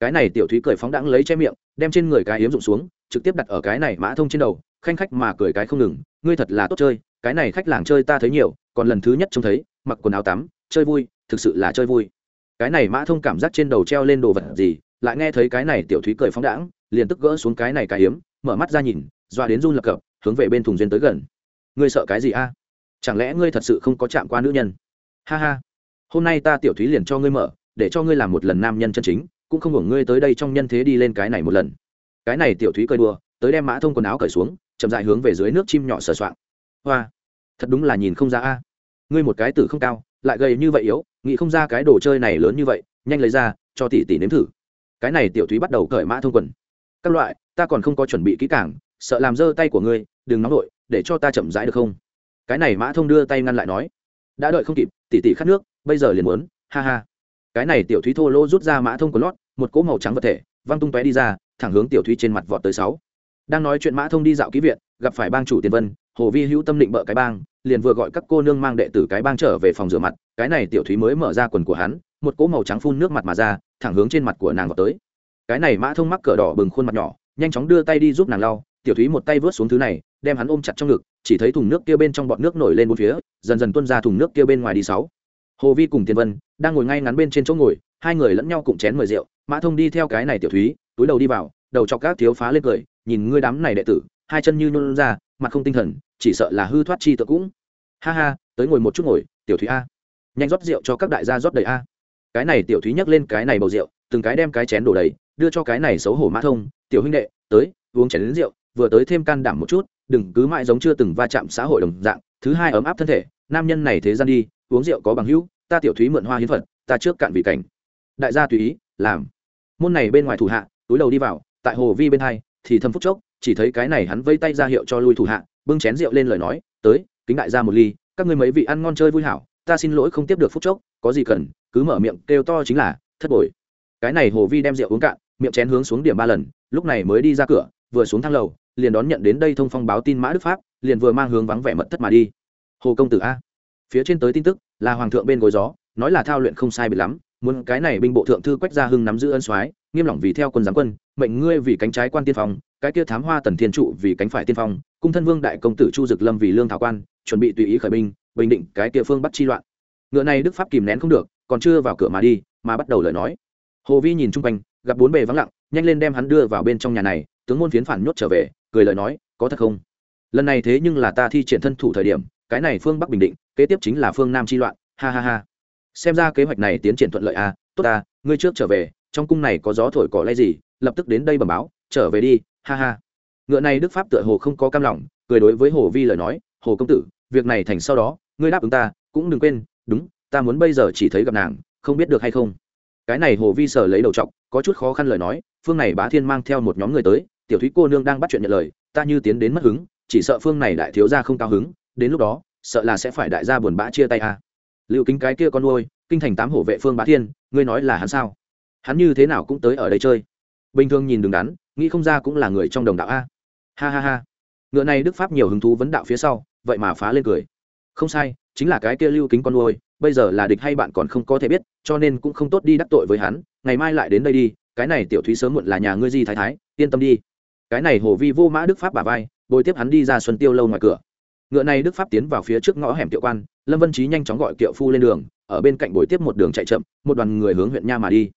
Cái này tiểu thúy cười phóng đãng lấy che miệng, đem trên người cái yếm rụng xuống, trực tiếp đặt ở cái này mã thông trên đầu, khanh khách mà cười cái không ngừng, ngươi thật là tốt chơi cái này khách làng chơi ta thấy nhiều, còn lần thứ nhất trông thấy, mặc quần áo tắm, chơi vui, thực sự là chơi vui. Cái này mã thông cảm giác trên đầu treo lên đồ vật gì, lại nghe thấy cái này tiểu thúy cười phóng đãng, liền tức gỡ xuống cái này cái hiếm, mở mắt ra nhìn doa đến run lập cập, hướng về bên thùng duyên tới gần. Ngươi sợ cái gì a? Chẳng lẽ ngươi thật sự không có chạm qua nữ nhân? Ha ha. Hôm nay ta tiểu thúy liền cho ngươi mở, để cho ngươi làm một lần nam nhân chân chính, cũng không hưởng ngươi tới đây trong nhân thế đi lên cái này một lần. Cái này tiểu thúy cười đùa, tới đem mã thông quần áo cởi xuống, chậm dại hướng về dưới nước chim nhỏ sờ soạng hoa thật đúng là nhìn không ra a. Ngươi một cái tử không cao lại gầy như vậy yếu nghĩ không ra cái đồ chơi này lớn như vậy nhanh lấy ra cho tỷ tỷ nếm thử. Cái này tiểu thúy bắt đầu cởi mã thông quần. Các loại ta còn không có chuẩn bị kỹ càng sợ làm dơ tay của ngươi đừng nóng nổi, để cho ta chậm rãi được không? Cái này mã thông đưa tay ngăn lại nói. Đã đợi không kịp tỷ tỷ khát nước bây giờ liền muốn ha ha. Cái này tiểu thúy thô lô rút ra mã thông của lót một cỗ màu trắng vật thể văng tung tóe đi ra thẳng hướng tiểu thúy trên mặt vọt tới sáu. Đang nói chuyện mã thông đi dạo ký viện gặp phải bang chủ tiền vân hồ vi hữu tâm định bợ cái bang, liền vừa gọi các cô nương mang đệ tử cái bang trở về phòng rửa mặt, cái này tiểu thúy mới mở ra quần của hắn, một cỗ màu trắng phun nước mặt mà ra, thẳng hướng trên mặt của nàng vào tới. Cái này mã thông mắc cờ đỏ bừng khuôn mặt nhỏ, nhanh chóng đưa tay đi giúp nàng lau, tiểu thúy một tay vớt xuống thứ này, đem hắn ôm chặt trong ngực, chỉ thấy thùng nước kia bên trong bọt nước nổi lên bốn phía, dần dần tuôn ra thùng nước kia bên ngoài đi sáu. Hồ vi cùng tiền vân đang ngồi ngay ngắn bên trên chỗ ngồi, hai người lẫn nhau cùng chén mời rượu, mã thông đi theo cái này tiểu thúy, túi đầu đi vào, đầu chọc các thiếu phá lên cười, nhìn ngươi đám này đệ tử, hai chân như nhôn ra mặt không tinh thần, chỉ sợ là hư thoát chi tự cũng. Ha ha, tới ngồi một chút ngồi, tiểu thúy a. Nhanh rót rượu cho các đại gia rót đầy a. Cái này tiểu thúy nhấc lên cái này bầu rượu, từng cái đem cái chén đổ đầy, đưa cho cái này xấu hổ mã thông, tiểu huynh đệ, tới, uống chén đến rượu, vừa tới thêm can đảm một chút, đừng cứ mãi giống chưa từng va chạm xã hội đồng dạng, thứ hai ấm áp thân thể, nam nhân này thế gian đi, uống rượu có bằng hữu, ta tiểu thúy mượn hoa hiến phật, ta trước cạn vị cảnh. Đại gia tùy ý, làm. Môn này bên ngoài thủ hạ, túi đầu đi vào, tại hồ vi bên hai, thì thâm phúc chốc chỉ thấy cái này hắn vây tay ra hiệu cho lui thủ hạ, bưng chén rượu lên lời nói, tới, kính đại gia một ly, các ngươi mấy vị ăn ngon chơi vui hảo, ta xin lỗi không tiếp được phúc chốc, có gì cần, cứ mở miệng, kêu to chính là, thất bội cái này hồ vi đem rượu uống cạn, miệng chén hướng xuống điểm ba lần, lúc này mới đi ra cửa, vừa xuống thang lầu, liền đón nhận đến đây thông phong báo tin mã đức pháp, liền vừa mang hướng vắng vẻ mật thất mà đi. Hồ công tử a. Phía trên tới tin tức, là hoàng thượng bên gối gió, nói là thao luyện không sai biệt lắm, muốn cái này binh bộ thượng thư quách gia hưng nắm giữ ân soái nghiêm lỏng vì theo quân giám quân, mệnh ngươi vì cánh trái quan tiên phong, cái kia thám hoa tần thiên trụ vì cánh phải tiên phong, cung thân vương đại công tử chu dực lâm vì lương thảo quan, chuẩn bị tùy ý khởi binh, bình định cái kia phương bắt chi loạn. Ngựa này đức pháp kìm nén không được, còn chưa vào cửa mà đi, mà bắt đầu lời nói. Hồ vi nhìn chung quanh, gặp bốn bề vắng lặng, nhanh lên đem hắn đưa vào bên trong nhà này, tướng môn phiến phản nhốt trở về, cười lời nói, có thật không? Lần này thế nhưng là ta thi triển thân thủ thời điểm, cái này phương bắc bình định, kế tiếp chính là phương nam chi loạn, ha ha ha. Xem ra kế hoạch này tiến triển thuận lợi à tốt à ngươi trước trở về trong cung này có gió thổi cỏ lay gì, lập tức đến đây bẩm báo, trở về đi, ha ha. Ngựa này đức pháp tựa hồ không có cam lòng, cười đối với hồ vi lời nói, hồ công tử, việc này thành sau đó, ngươi đáp ứng ta, cũng đừng quên, đúng, ta muốn bây giờ chỉ thấy gặp nàng, không biết được hay không. Cái này hồ vi sở lấy đầu trọc, có chút khó khăn lời nói, phương này bá thiên mang theo một nhóm người tới, tiểu thúy cô nương đang bắt chuyện nhận lời, ta như tiến đến mất hứng, chỉ sợ phương này đại thiếu gia không cao hứng, đến lúc đó, sợ là sẽ phải đại gia buồn bã chia tay a. À. liệu kính cái kia con nuôi, kinh thành tám hổ vệ phương bá thiên, ngươi nói là hắn sao? Hắn như thế nào cũng tới ở đây chơi. Bình thường nhìn đường đắn, nghĩ không ra cũng là người trong đồng đạo a. Ha ha ha. Ngựa này đức pháp nhiều hứng thú vấn đạo phía sau, vậy mà phá lên cười. Không sai, chính là cái kia lưu kính con nuôi, bây giờ là địch hay bạn còn không có thể biết, cho nên cũng không tốt đi đắc tội với hắn, ngày mai lại đến đây đi, cái này tiểu thúy sớm muộn là nhà ngươi di thái thái, yên tâm đi. Cái này hồ vi vô mã đức pháp bà vai, bồi tiếp hắn đi ra xuân tiêu lâu ngoài cửa. Ngựa này đức pháp tiến vào phía trước ngõ hẻm tiệu quan, lâm vân trí nhanh chóng gọi kiệu phu lên đường, ở bên cạnh bồi tiếp một đường chạy chậm, một đoàn người hướng huyện nha mà đi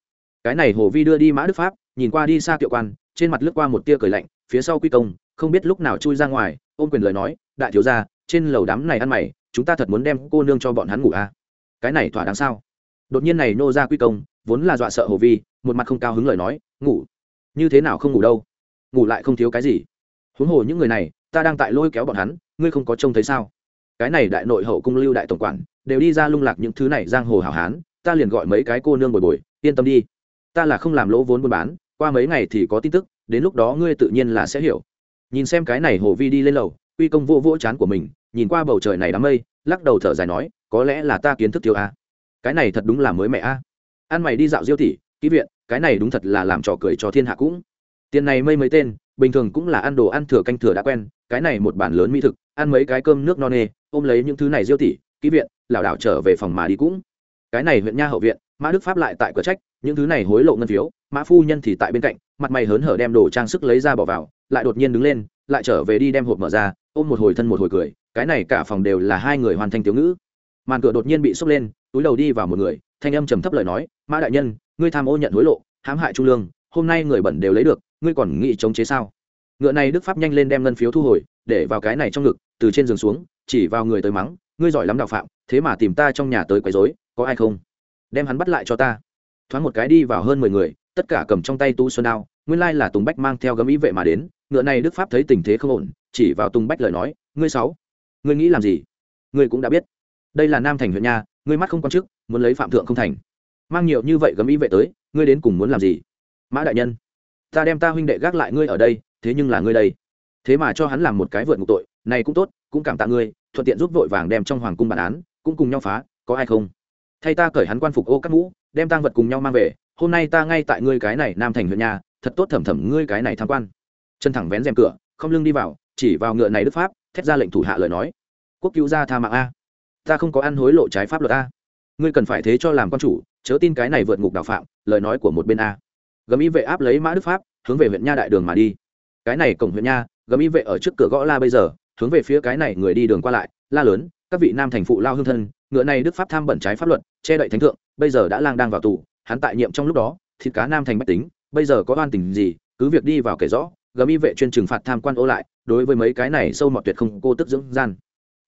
cái này hồ vi đưa đi mã đức pháp, nhìn qua đi xa kiệu quan, trên mặt lướt qua một tia cười lạnh, phía sau quy công, không biết lúc nào chui ra ngoài, ôm quyền lời nói, đại thiếu gia, trên lầu đám này ăn mày, chúng ta thật muốn đem cô nương cho bọn hắn ngủ à? Cái này thỏa đáng sao? Đột nhiên này nô ra quy công, vốn là dọa sợ hồ vi, một mặt không cao hứng lời nói, ngủ. Như thế nào không ngủ đâu? Ngủ lại không thiếu cái gì? Huống hồ những người này, ta đang tại lôi kéo bọn hắn, ngươi không có trông thấy sao? Cái này đại nội hậu cung lưu đại tổng quản, đều đi ra lung lạc những thứ này giang hồ hảo hán, ta liền gọi mấy cái cô nương bồi bồi, yên tâm đi ta là không làm lỗ vốn buôn bán, qua mấy ngày thì có tin tức, đến lúc đó ngươi tự nhiên là sẽ hiểu. Nhìn xem cái này hồ vi đi lên lầu, quy công vô vỗ chán của mình, nhìn qua bầu trời này đám mây, lắc đầu thở dài nói, có lẽ là ta kiến thức thiếu a. Cái này thật đúng là mới mẹ a. Ăn mày đi dạo diêu thị, ký viện, cái này đúng thật là làm trò cười cho thiên hạ cũng. Tiền này mây mấy tên, bình thường cũng là ăn đồ ăn thừa canh thừa đã quen, cái này một bản lớn mỹ thực, ăn mấy cái cơm nước no nê, ôm lấy những thứ này diêu thị, ký viện, lảo đảo trở về phòng mà đi cũng. Cái này huyện nha hậu viện mã đức pháp lại tại cửa trách, những thứ này hối lộ ngân phiếu, mã phu nhân thì tại bên cạnh, mặt mày hớn hở đem đồ trang sức lấy ra bỏ vào, lại đột nhiên đứng lên, lại trở về đi đem hộp mở ra, ôm một hồi thân một hồi cười, cái này cả phòng đều là hai người hoàn thành tiểu ngữ. Màn cửa đột nhiên bị sốc lên, túi đầu đi vào một người, thanh âm trầm thấp lời nói, mã đại nhân, ngươi tham ô nhận hối lộ, hãm hại trung lương, hôm nay người bẩn đều lấy được, ngươi còn nghĩ chống chế sao? Ngựa này đức pháp nhanh lên đem ngân phiếu thu hồi, để vào cái này trong ngực, từ trên giường xuống, chỉ vào người tới mắng, ngươi giỏi lắm đạo phạm, thế mà tìm ta trong nhà tới quấy rối, có ai không? Đem hắn bắt lại cho ta. Thoáng một cái đi vào hơn mười người, tất cả cầm trong tay tu xuân đao, nguyên lai là tùng bách mang theo gấm ý vệ mà đến, ngựa này đức pháp thấy tình thế không ổn, chỉ vào tùng bách lời nói, ngươi sáu, ngươi nghĩ làm gì? Ngươi cũng đã biết. Đây là nam thành huyện nha, ngươi mắt không quan chức, muốn lấy phạm thượng không thành. Mang nhiều như vậy gấm ý vệ tới, ngươi đến cùng muốn làm gì? Mã đại nhân, ta đem ta huynh đệ gác lại ngươi ở đây, thế nhưng là ngươi đây. Thế mà cho hắn làm một cái vượt ngục tội, này cũng tốt, cũng cảm tạ ngươi, thuận tiện giúp vội vàng đem trong hoàng cung bản án, cũng cùng nhau phá, có ai không? Thay ta cởi hắn quan phục ô các mũ, đem tang vật cùng nhau mang về, hôm nay ta ngay tại ngươi cái này nam thành huyện nhà, thật tốt thẩm thẩm ngươi cái này tham quan. Chân thẳng vén rèm cửa, không lưng đi vào, chỉ vào ngựa này đức pháp, thét ra lệnh thủ hạ lời nói. Quốc cứu gia tha mạng a. Ta không có ăn hối lộ trái pháp luật a. Ngươi cần phải thế cho làm quan chủ, chớ tin cái này vượt ngục đào phạm, lời nói của một bên a. Gấm y vệ áp lấy mã đức pháp, hướng về huyện nha đại đường mà đi. Cái này cổng huyện nha, gấm y vệ ở trước cửa gõ la bây giờ, hướng về phía cái này người đi đường qua lại, la lớn, các vị nam thành phụ lao hương thân ngựa này đức pháp tham bẩn trái pháp luật, che đậy thánh thượng, bây giờ đã lang đang vào tù, hắn tại nhiệm trong lúc đó, thịt cá nam thành bách tính, bây giờ có oan tình gì, cứ việc đi vào kể rõ gấm y vệ chuyên trừng phạt tham quan ô lại, đối với mấy cái này sâu mọt tuyệt không cô tức dưỡng gian.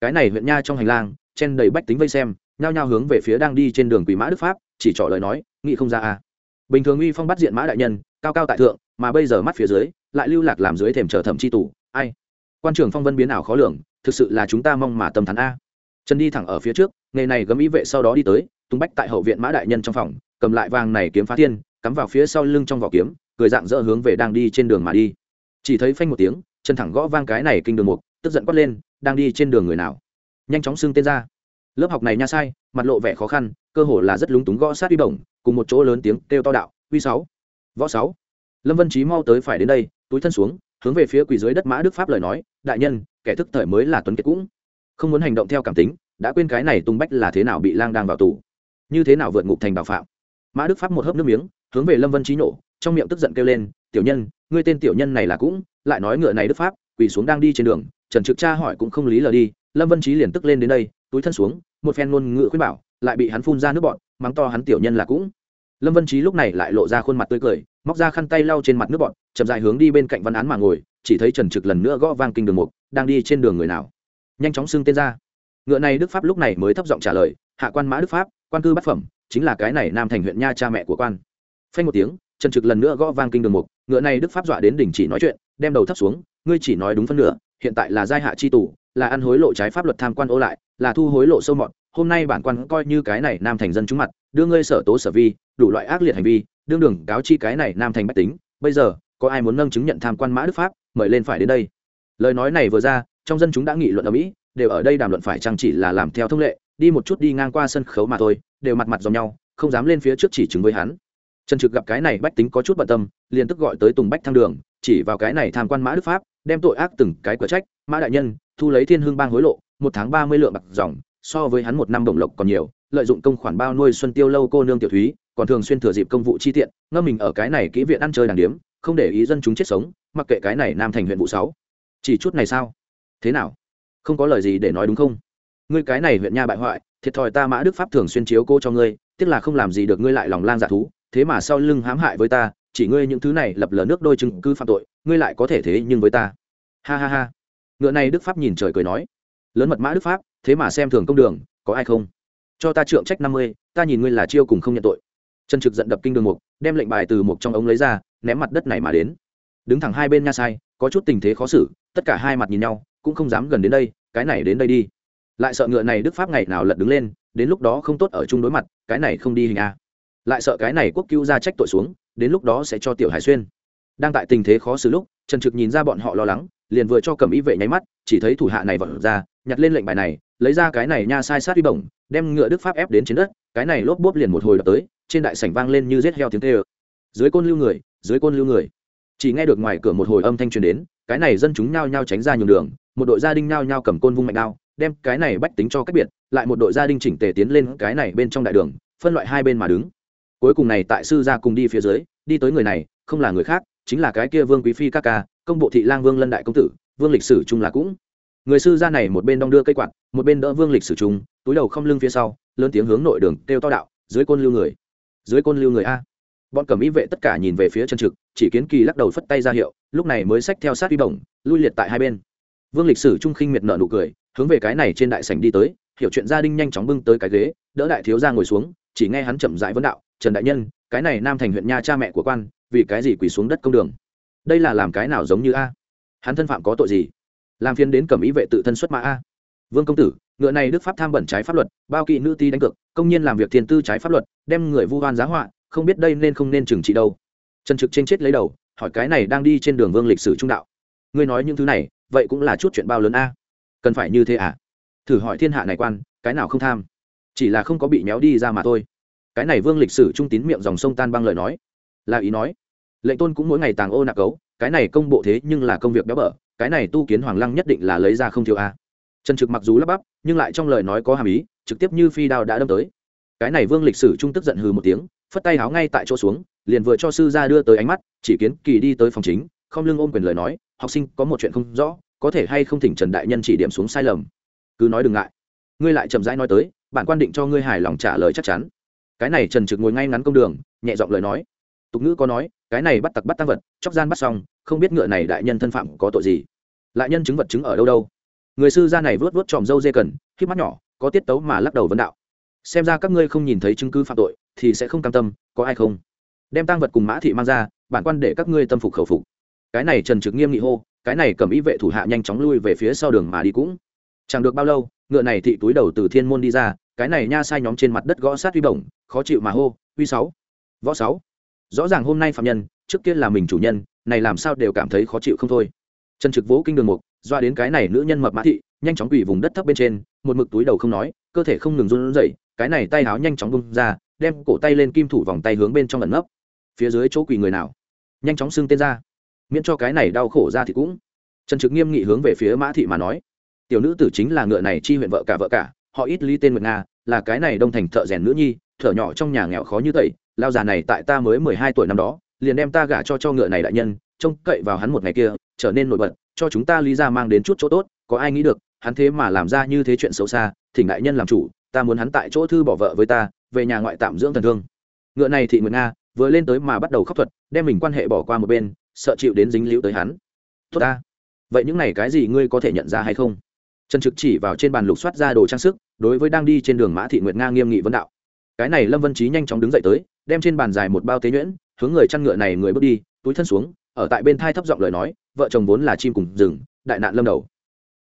Cái này huyện nha trong hành lang, chen đầy bách tính vây xem, nhao nhao hướng về phía đang đi trên đường quỷ mã đức pháp, chỉ trỏ lời nói nghị không ra à. Bình thường uy phong bắt diện mã đại nhân, cao cao tại thượng, mà bây giờ mắt phía dưới, lại lưu lạc làm dưới thềm trở thẩm chi tủ ai? Quan trưởng phong vân biến ảo khó lường, thực sự là chúng ta mong mà tâm thắn a trần đi thẳng ở phía trước, nghề này gấm ý vệ sau đó đi tới, tung bách tại hậu viện mã đại nhân trong phòng, cầm lại vàng này kiếm phá thiên, cắm vào phía sau lưng trong vỏ kiếm, cười dạng dỡ hướng về đang đi trên đường mà đi. Chỉ thấy phanh một tiếng chân thẳng gõ vang cái này kinh đường mục, tức giận quát lên, đang đi trên đường người nào? Nhanh chóng xưng tên ra. Lớp học này nha sai, mặt lộ vẻ khó khăn, cơ hồ là rất lúng túng gõ sát uy bổng, cùng một chỗ lớn tiếng kêu to đạo, uy sáu, võ sáu. Lâm vân trí mau tới phải đến đây, túi thân xuống, hướng về phía quỳ dưới đất mã đức pháp lời nói, đại nhân, kẻ thức thời mới là tuấn kiệt cũng không muốn hành động theo cảm tính, đã quên cái này tung bách là thế nào bị lang đang vào tù. Như thế nào vượt ngục thành bảo phạm? Mã đức pháp một hớp nước miếng, hướng về lâm vân trí nổ, trong miệng tức giận kêu lên, tiểu nhân, ngươi tên tiểu nhân này là cũng, lại nói ngựa này đức pháp, quỳ xuống đang đi trên đường. Trần trực cha hỏi cũng không lý lờ đi, lâm vân trí liền tức lên đến đây, túi thân xuống, một phen ngôn ngựa khuyên bảo, lại bị hắn phun ra nước bọn mắng to hắn tiểu nhân là cũng. Lâm vân trí lúc này lại lộ ra khuôn mặt tươi cười, móc ra khăn tay lau trên mặt nước bọn chậm dài hướng đi bên cạnh văn án mà ngồi, chỉ thấy trần trực lần nữa gõ vang kinh đường mục, đang đi trên đường người nào nhanh chóng xưng tên ra. Ngựa này đức pháp lúc này mới thấp giọng trả lời, hạ quan mã đức pháp, quan cư bát phẩm, chính là cái này nam thành huyện nha cha mẹ của quan. Phanh một tiếng trần trực lần nữa gõ vang kinh đường mục, ngựa này đức pháp dọa đến đỉnh chỉ nói chuyện, đem đầu thấp xuống, ngươi chỉ nói đúng phân nửa, hiện tại là giai hạ chi tù, là ăn hối lộ trái pháp luật tham quan ô lại, là thu hối lộ sâu mọt, hôm nay bản quan coi như cái này nam thành dân chúng mặt, đưa ngươi sở tố sở vi, đủ loại ác liệt hành vi, đương đường cáo chi cái này nam thành bách tính, bây giờ, có ai muốn nâng chứng nhận tham quan mã đức pháp, mời lên phải đến đây. Lời nói này vừa ra trong dân chúng đã nghị luận ở mỹ, đều ở đây đàm luận phải chăng chỉ là làm theo thông lệ, đi một chút đi ngang qua sân khấu mà thôi, đều mặt mặt dòng nhau, không dám lên phía trước chỉ chứng với hắn. Trần trực gặp cái này bách tính có chút bận tâm, liền tức gọi tới tùng bách thăng đường, chỉ vào cái này tham quan mã đức pháp, đem tội ác từng cái cửa trách, mã đại nhân, thu lấy thiên hương bang hối lộ, một tháng ba mươi lượng bạc dòng, so với hắn một năm đồng lộc còn nhiều, lợi dụng công khoản bao nuôi xuân tiêu lâu cô nương tiểu thúy, còn thường xuyên thừa dịp công vụ chi tiện, ngâm mình ở cái này kỹ viện ăn chơi đàng điếm, không để ý dân chúng chết sống, mặc kệ cái này nam thành huyện vụ sáu. Chỉ chút này sao? Thế nào? Không có lời gì để nói đúng không? Ngươi cái này huyện nha bại hoại, thiệt thòi ta mã đức pháp thường xuyên chiếu cô cho ngươi, tiếc là không làm gì được ngươi lại lòng lang dạ thú, thế mà sau lưng hãm hại với ta, chỉ ngươi những thứ này lập lờ nước đôi chứng cứ phạm tội, ngươi lại có thể thế nhưng với ta. Ha ha ha. Ngựa này đức pháp nhìn trời cười nói. Lớn mật mã đức pháp, thế mà xem thường công đường, có ai không? Cho ta trượng trách năm mươi, ta nhìn ngươi là chiêu cùng không nhận tội. Trần trực giận đập kinh đường mục, đem lệnh bài từ một trong ống lấy ra, ném mặt đất này mà đến. Đứng thẳng hai bên nha sai, có chút tình thế khó xử, tất cả hai mặt nhìn nhau cũng không dám gần đến đây, cái này đến đây đi. Lại sợ ngựa này đức pháp ngày nào lật đứng lên, đến lúc đó không tốt ở chung đối mặt, cái này không đi hình a. Lại sợ cái này quốc cứu ra trách tội xuống, đến lúc đó sẽ cho tiểu hải xuyên. Đang tại tình thế khó xử lúc, trần trực nhìn ra bọn họ lo lắng, liền vừa cho cầm ý vệ nháy mắt, chỉ thấy thủ hạ này vật ra, nhặt lên lệnh bài này, lấy ra cái này nha sai sát uy bổng, đem ngựa đức pháp ép đến trên đất, cái này lốp bốp liền một hồi đập tới, trên đại sảnh vang lên như rết heo tiếng tê ơ dưới côn lưu người, dưới côn lưu người. Chỉ nghe được ngoài cửa một hồi âm thanh truyền đến, cái này dân chúng nhao nhao tránh ra nhường đường một đội gia đình nhao nhao cầm côn vung mạnh đao, đem cái này bách tính cho cách biệt, lại một đội gia đình chỉnh tề tiến lên cái này bên trong đại đường, phân loại hai bên mà đứng. Cuối cùng này tại sư gia cùng đi phía dưới, đi tới người này, không là người khác, chính là cái kia vương quý phi các ca, công bộ thị lang vương lân đại công tử, vương lịch sử chung là cũng. Người sư gia này một bên đong đưa cây quạt, một bên đỡ vương lịch sử chung túi đầu không lưng phía sau, lớn tiếng hướng nội đường kêu to đạo, dưới côn lưu người, dưới côn lưu người a. Bọn cầm ý vệ tất cả nhìn về phía chân trực, chỉ kiến kỳ lắc đầu phất tay ra hiệu, lúc này mới xách theo sát vi bổng, lui liệt tại hai bên vương lịch sử trung khinh miệt nợ nụ cười, hướng về cái này trên đại sảnh đi tới, hiểu chuyện gia đình nhanh chóng bưng tới cái ghế, đỡ đại thiếu ra ngồi xuống, chỉ nghe hắn chậm rãi vấn đạo, trần đại nhân, cái này nam thành huyện nha cha mẹ của quan, vì cái gì quỳ xuống đất công đường? Đây là làm cái nào giống như a? Hắn thân phạm có tội gì? Làm phiên đến cầm ý vệ tự thân xuất mã a? Vương công tử, ngựa này đức pháp tham bẩn trái pháp luật, bao kỵ nữ ti đánh cược, công nhân làm việc thiên tư trái pháp luật, đem người vu hoan giá họa, không biết đây nên không nên trừng trị đâu. Trần trực trên chết lấy đầu, hỏi cái này đang đi trên đường vương lịch sử trung đạo. Ngươi nói những thứ này vậy cũng là chút chuyện bao lớn a. Cần phải như thế à? Thử hỏi thiên hạ này quan, cái nào không tham? Chỉ là không có bị méo đi ra mà thôi. Cái này vương lịch sử trung tín miệng dòng sông tan băng lời nói. Là ý nói. Lệnh tôn cũng mỗi ngày tàng ô nạc cấu, cái này công bộ thế nhưng là công việc béo bở, cái này tu kiến hoàng lăng nhất định là lấy ra không thiếu a. Trần trực mặc dù lắp bắp, nhưng lại trong lời nói có hàm ý, trực tiếp như phi đao đã đâm tới. Cái này vương lịch sử trung tức giận hừ một tiếng, phất tay háo ngay tại chỗ xuống, liền vừa cho sư ra đưa tới ánh mắt, chỉ kiến kỳ đi tới phòng chính, không lưng ôm quyền lời nói học sinh có một chuyện không rõ, có thể hay không thỉnh trần đại nhân chỉ điểm xuống sai lầm. Cứ nói đừng ngại. Ngươi lại chậm rãi nói tới, bản quan định cho ngươi hài lòng trả lời chắc chắn. Cái này trần trực ngồi ngay ngắn công đường, nhẹ giọng lời nói. Tục ngữ có nói, cái này bắt tặc bắt tăng vật, chóc gian bắt xong, không biết ngựa này đại nhân thân phạm có tội gì. Lại nhân chứng vật chứng ở đâu đâu. Người sư gia này vớt vớt tròm dâu dê cần khi mắt nhỏ, có tiết tấu mà lắc đầu vấn đạo. Xem ra các ngươi không nhìn thấy chứng cứ phạm tội, thì sẽ không cam tâm, có ai không? Đem tăng vật cùng mã thị mang ra, bản quan để các ngươi tâm phục khẩu phục cái này trần trực nghiêm nghị hô, cái này cầm ý vệ thủ hạ nhanh chóng lui về phía sau đường mà đi cũng chẳng được bao lâu, ngựa này thị túi đầu từ thiên môn đi ra, cái này nha sai nhóm trên mặt đất gõ sát uy bổng, khó chịu mà hô, uy sáu, võ sáu. Rõ ràng hôm nay phạm nhân, trước kia là mình chủ nhân, này làm sao đều cảm thấy khó chịu không thôi. Trần trực vỗ kinh đường mục, doa đến cái này nữ nhân mập mã thị, nhanh chóng quỳ vùng đất thấp bên trên, một mực túi đầu không nói, cơ thể không ngừng run rẩy, cái này tay háo nhanh chóng bung ra, đem cổ tay lên kim thủ vòng tay hướng bên trong ẩn nấp. Phía dưới chỗ quỳ người nào? Nhanh chóng xưng tên ra miễn cho cái này đau khổ ra thì cũng. Trần trực nghiêm nghị hướng về phía mã thị mà nói, tiểu nữ tử chính là ngựa này chi huyện vợ cả vợ cả, họ ít ly tên nguyệt nga, là cái này đông thành thợ rèn nữ nhi thở nhỏ trong nhà nghèo khó như tẩy, lao già này tại ta mới mười hai tuổi năm đó, liền đem ta gả cho cho ngựa này đại nhân, trông cậy vào hắn một ngày kia, trở nên nổi bật, cho chúng ta lý ra mang đến chút chỗ tốt, có ai nghĩ được, hắn thế mà làm ra như thế chuyện xấu xa, thỉnh đại nhân làm chủ, ta muốn hắn tại chỗ thư bỏ vợ với ta, về nhà ngoại tạm dưỡng thần thương. Ngựa này thị nguyệt nga, vừa lên tới mà bắt đầu khóc thuật, đem mình quan hệ bỏ qua một bên sợ chịu đến dính liễu tới hắn. Tốt ta. Vậy những này cái gì ngươi có thể nhận ra hay không? Trần trực chỉ vào trên bàn lục soát ra đồ trang sức, đối với đang đi trên đường mã thị nguyệt nga nghiêm nghị vấn đạo. Cái này lâm vân trí nhanh chóng đứng dậy tới, đem trên bàn dài một bao tế nhuyễn, hướng người chăn ngựa này người bước đi, túi thân xuống, ở tại bên thai thấp giọng lời nói, vợ chồng vốn là chim cùng rừng, đại nạn lâm đầu.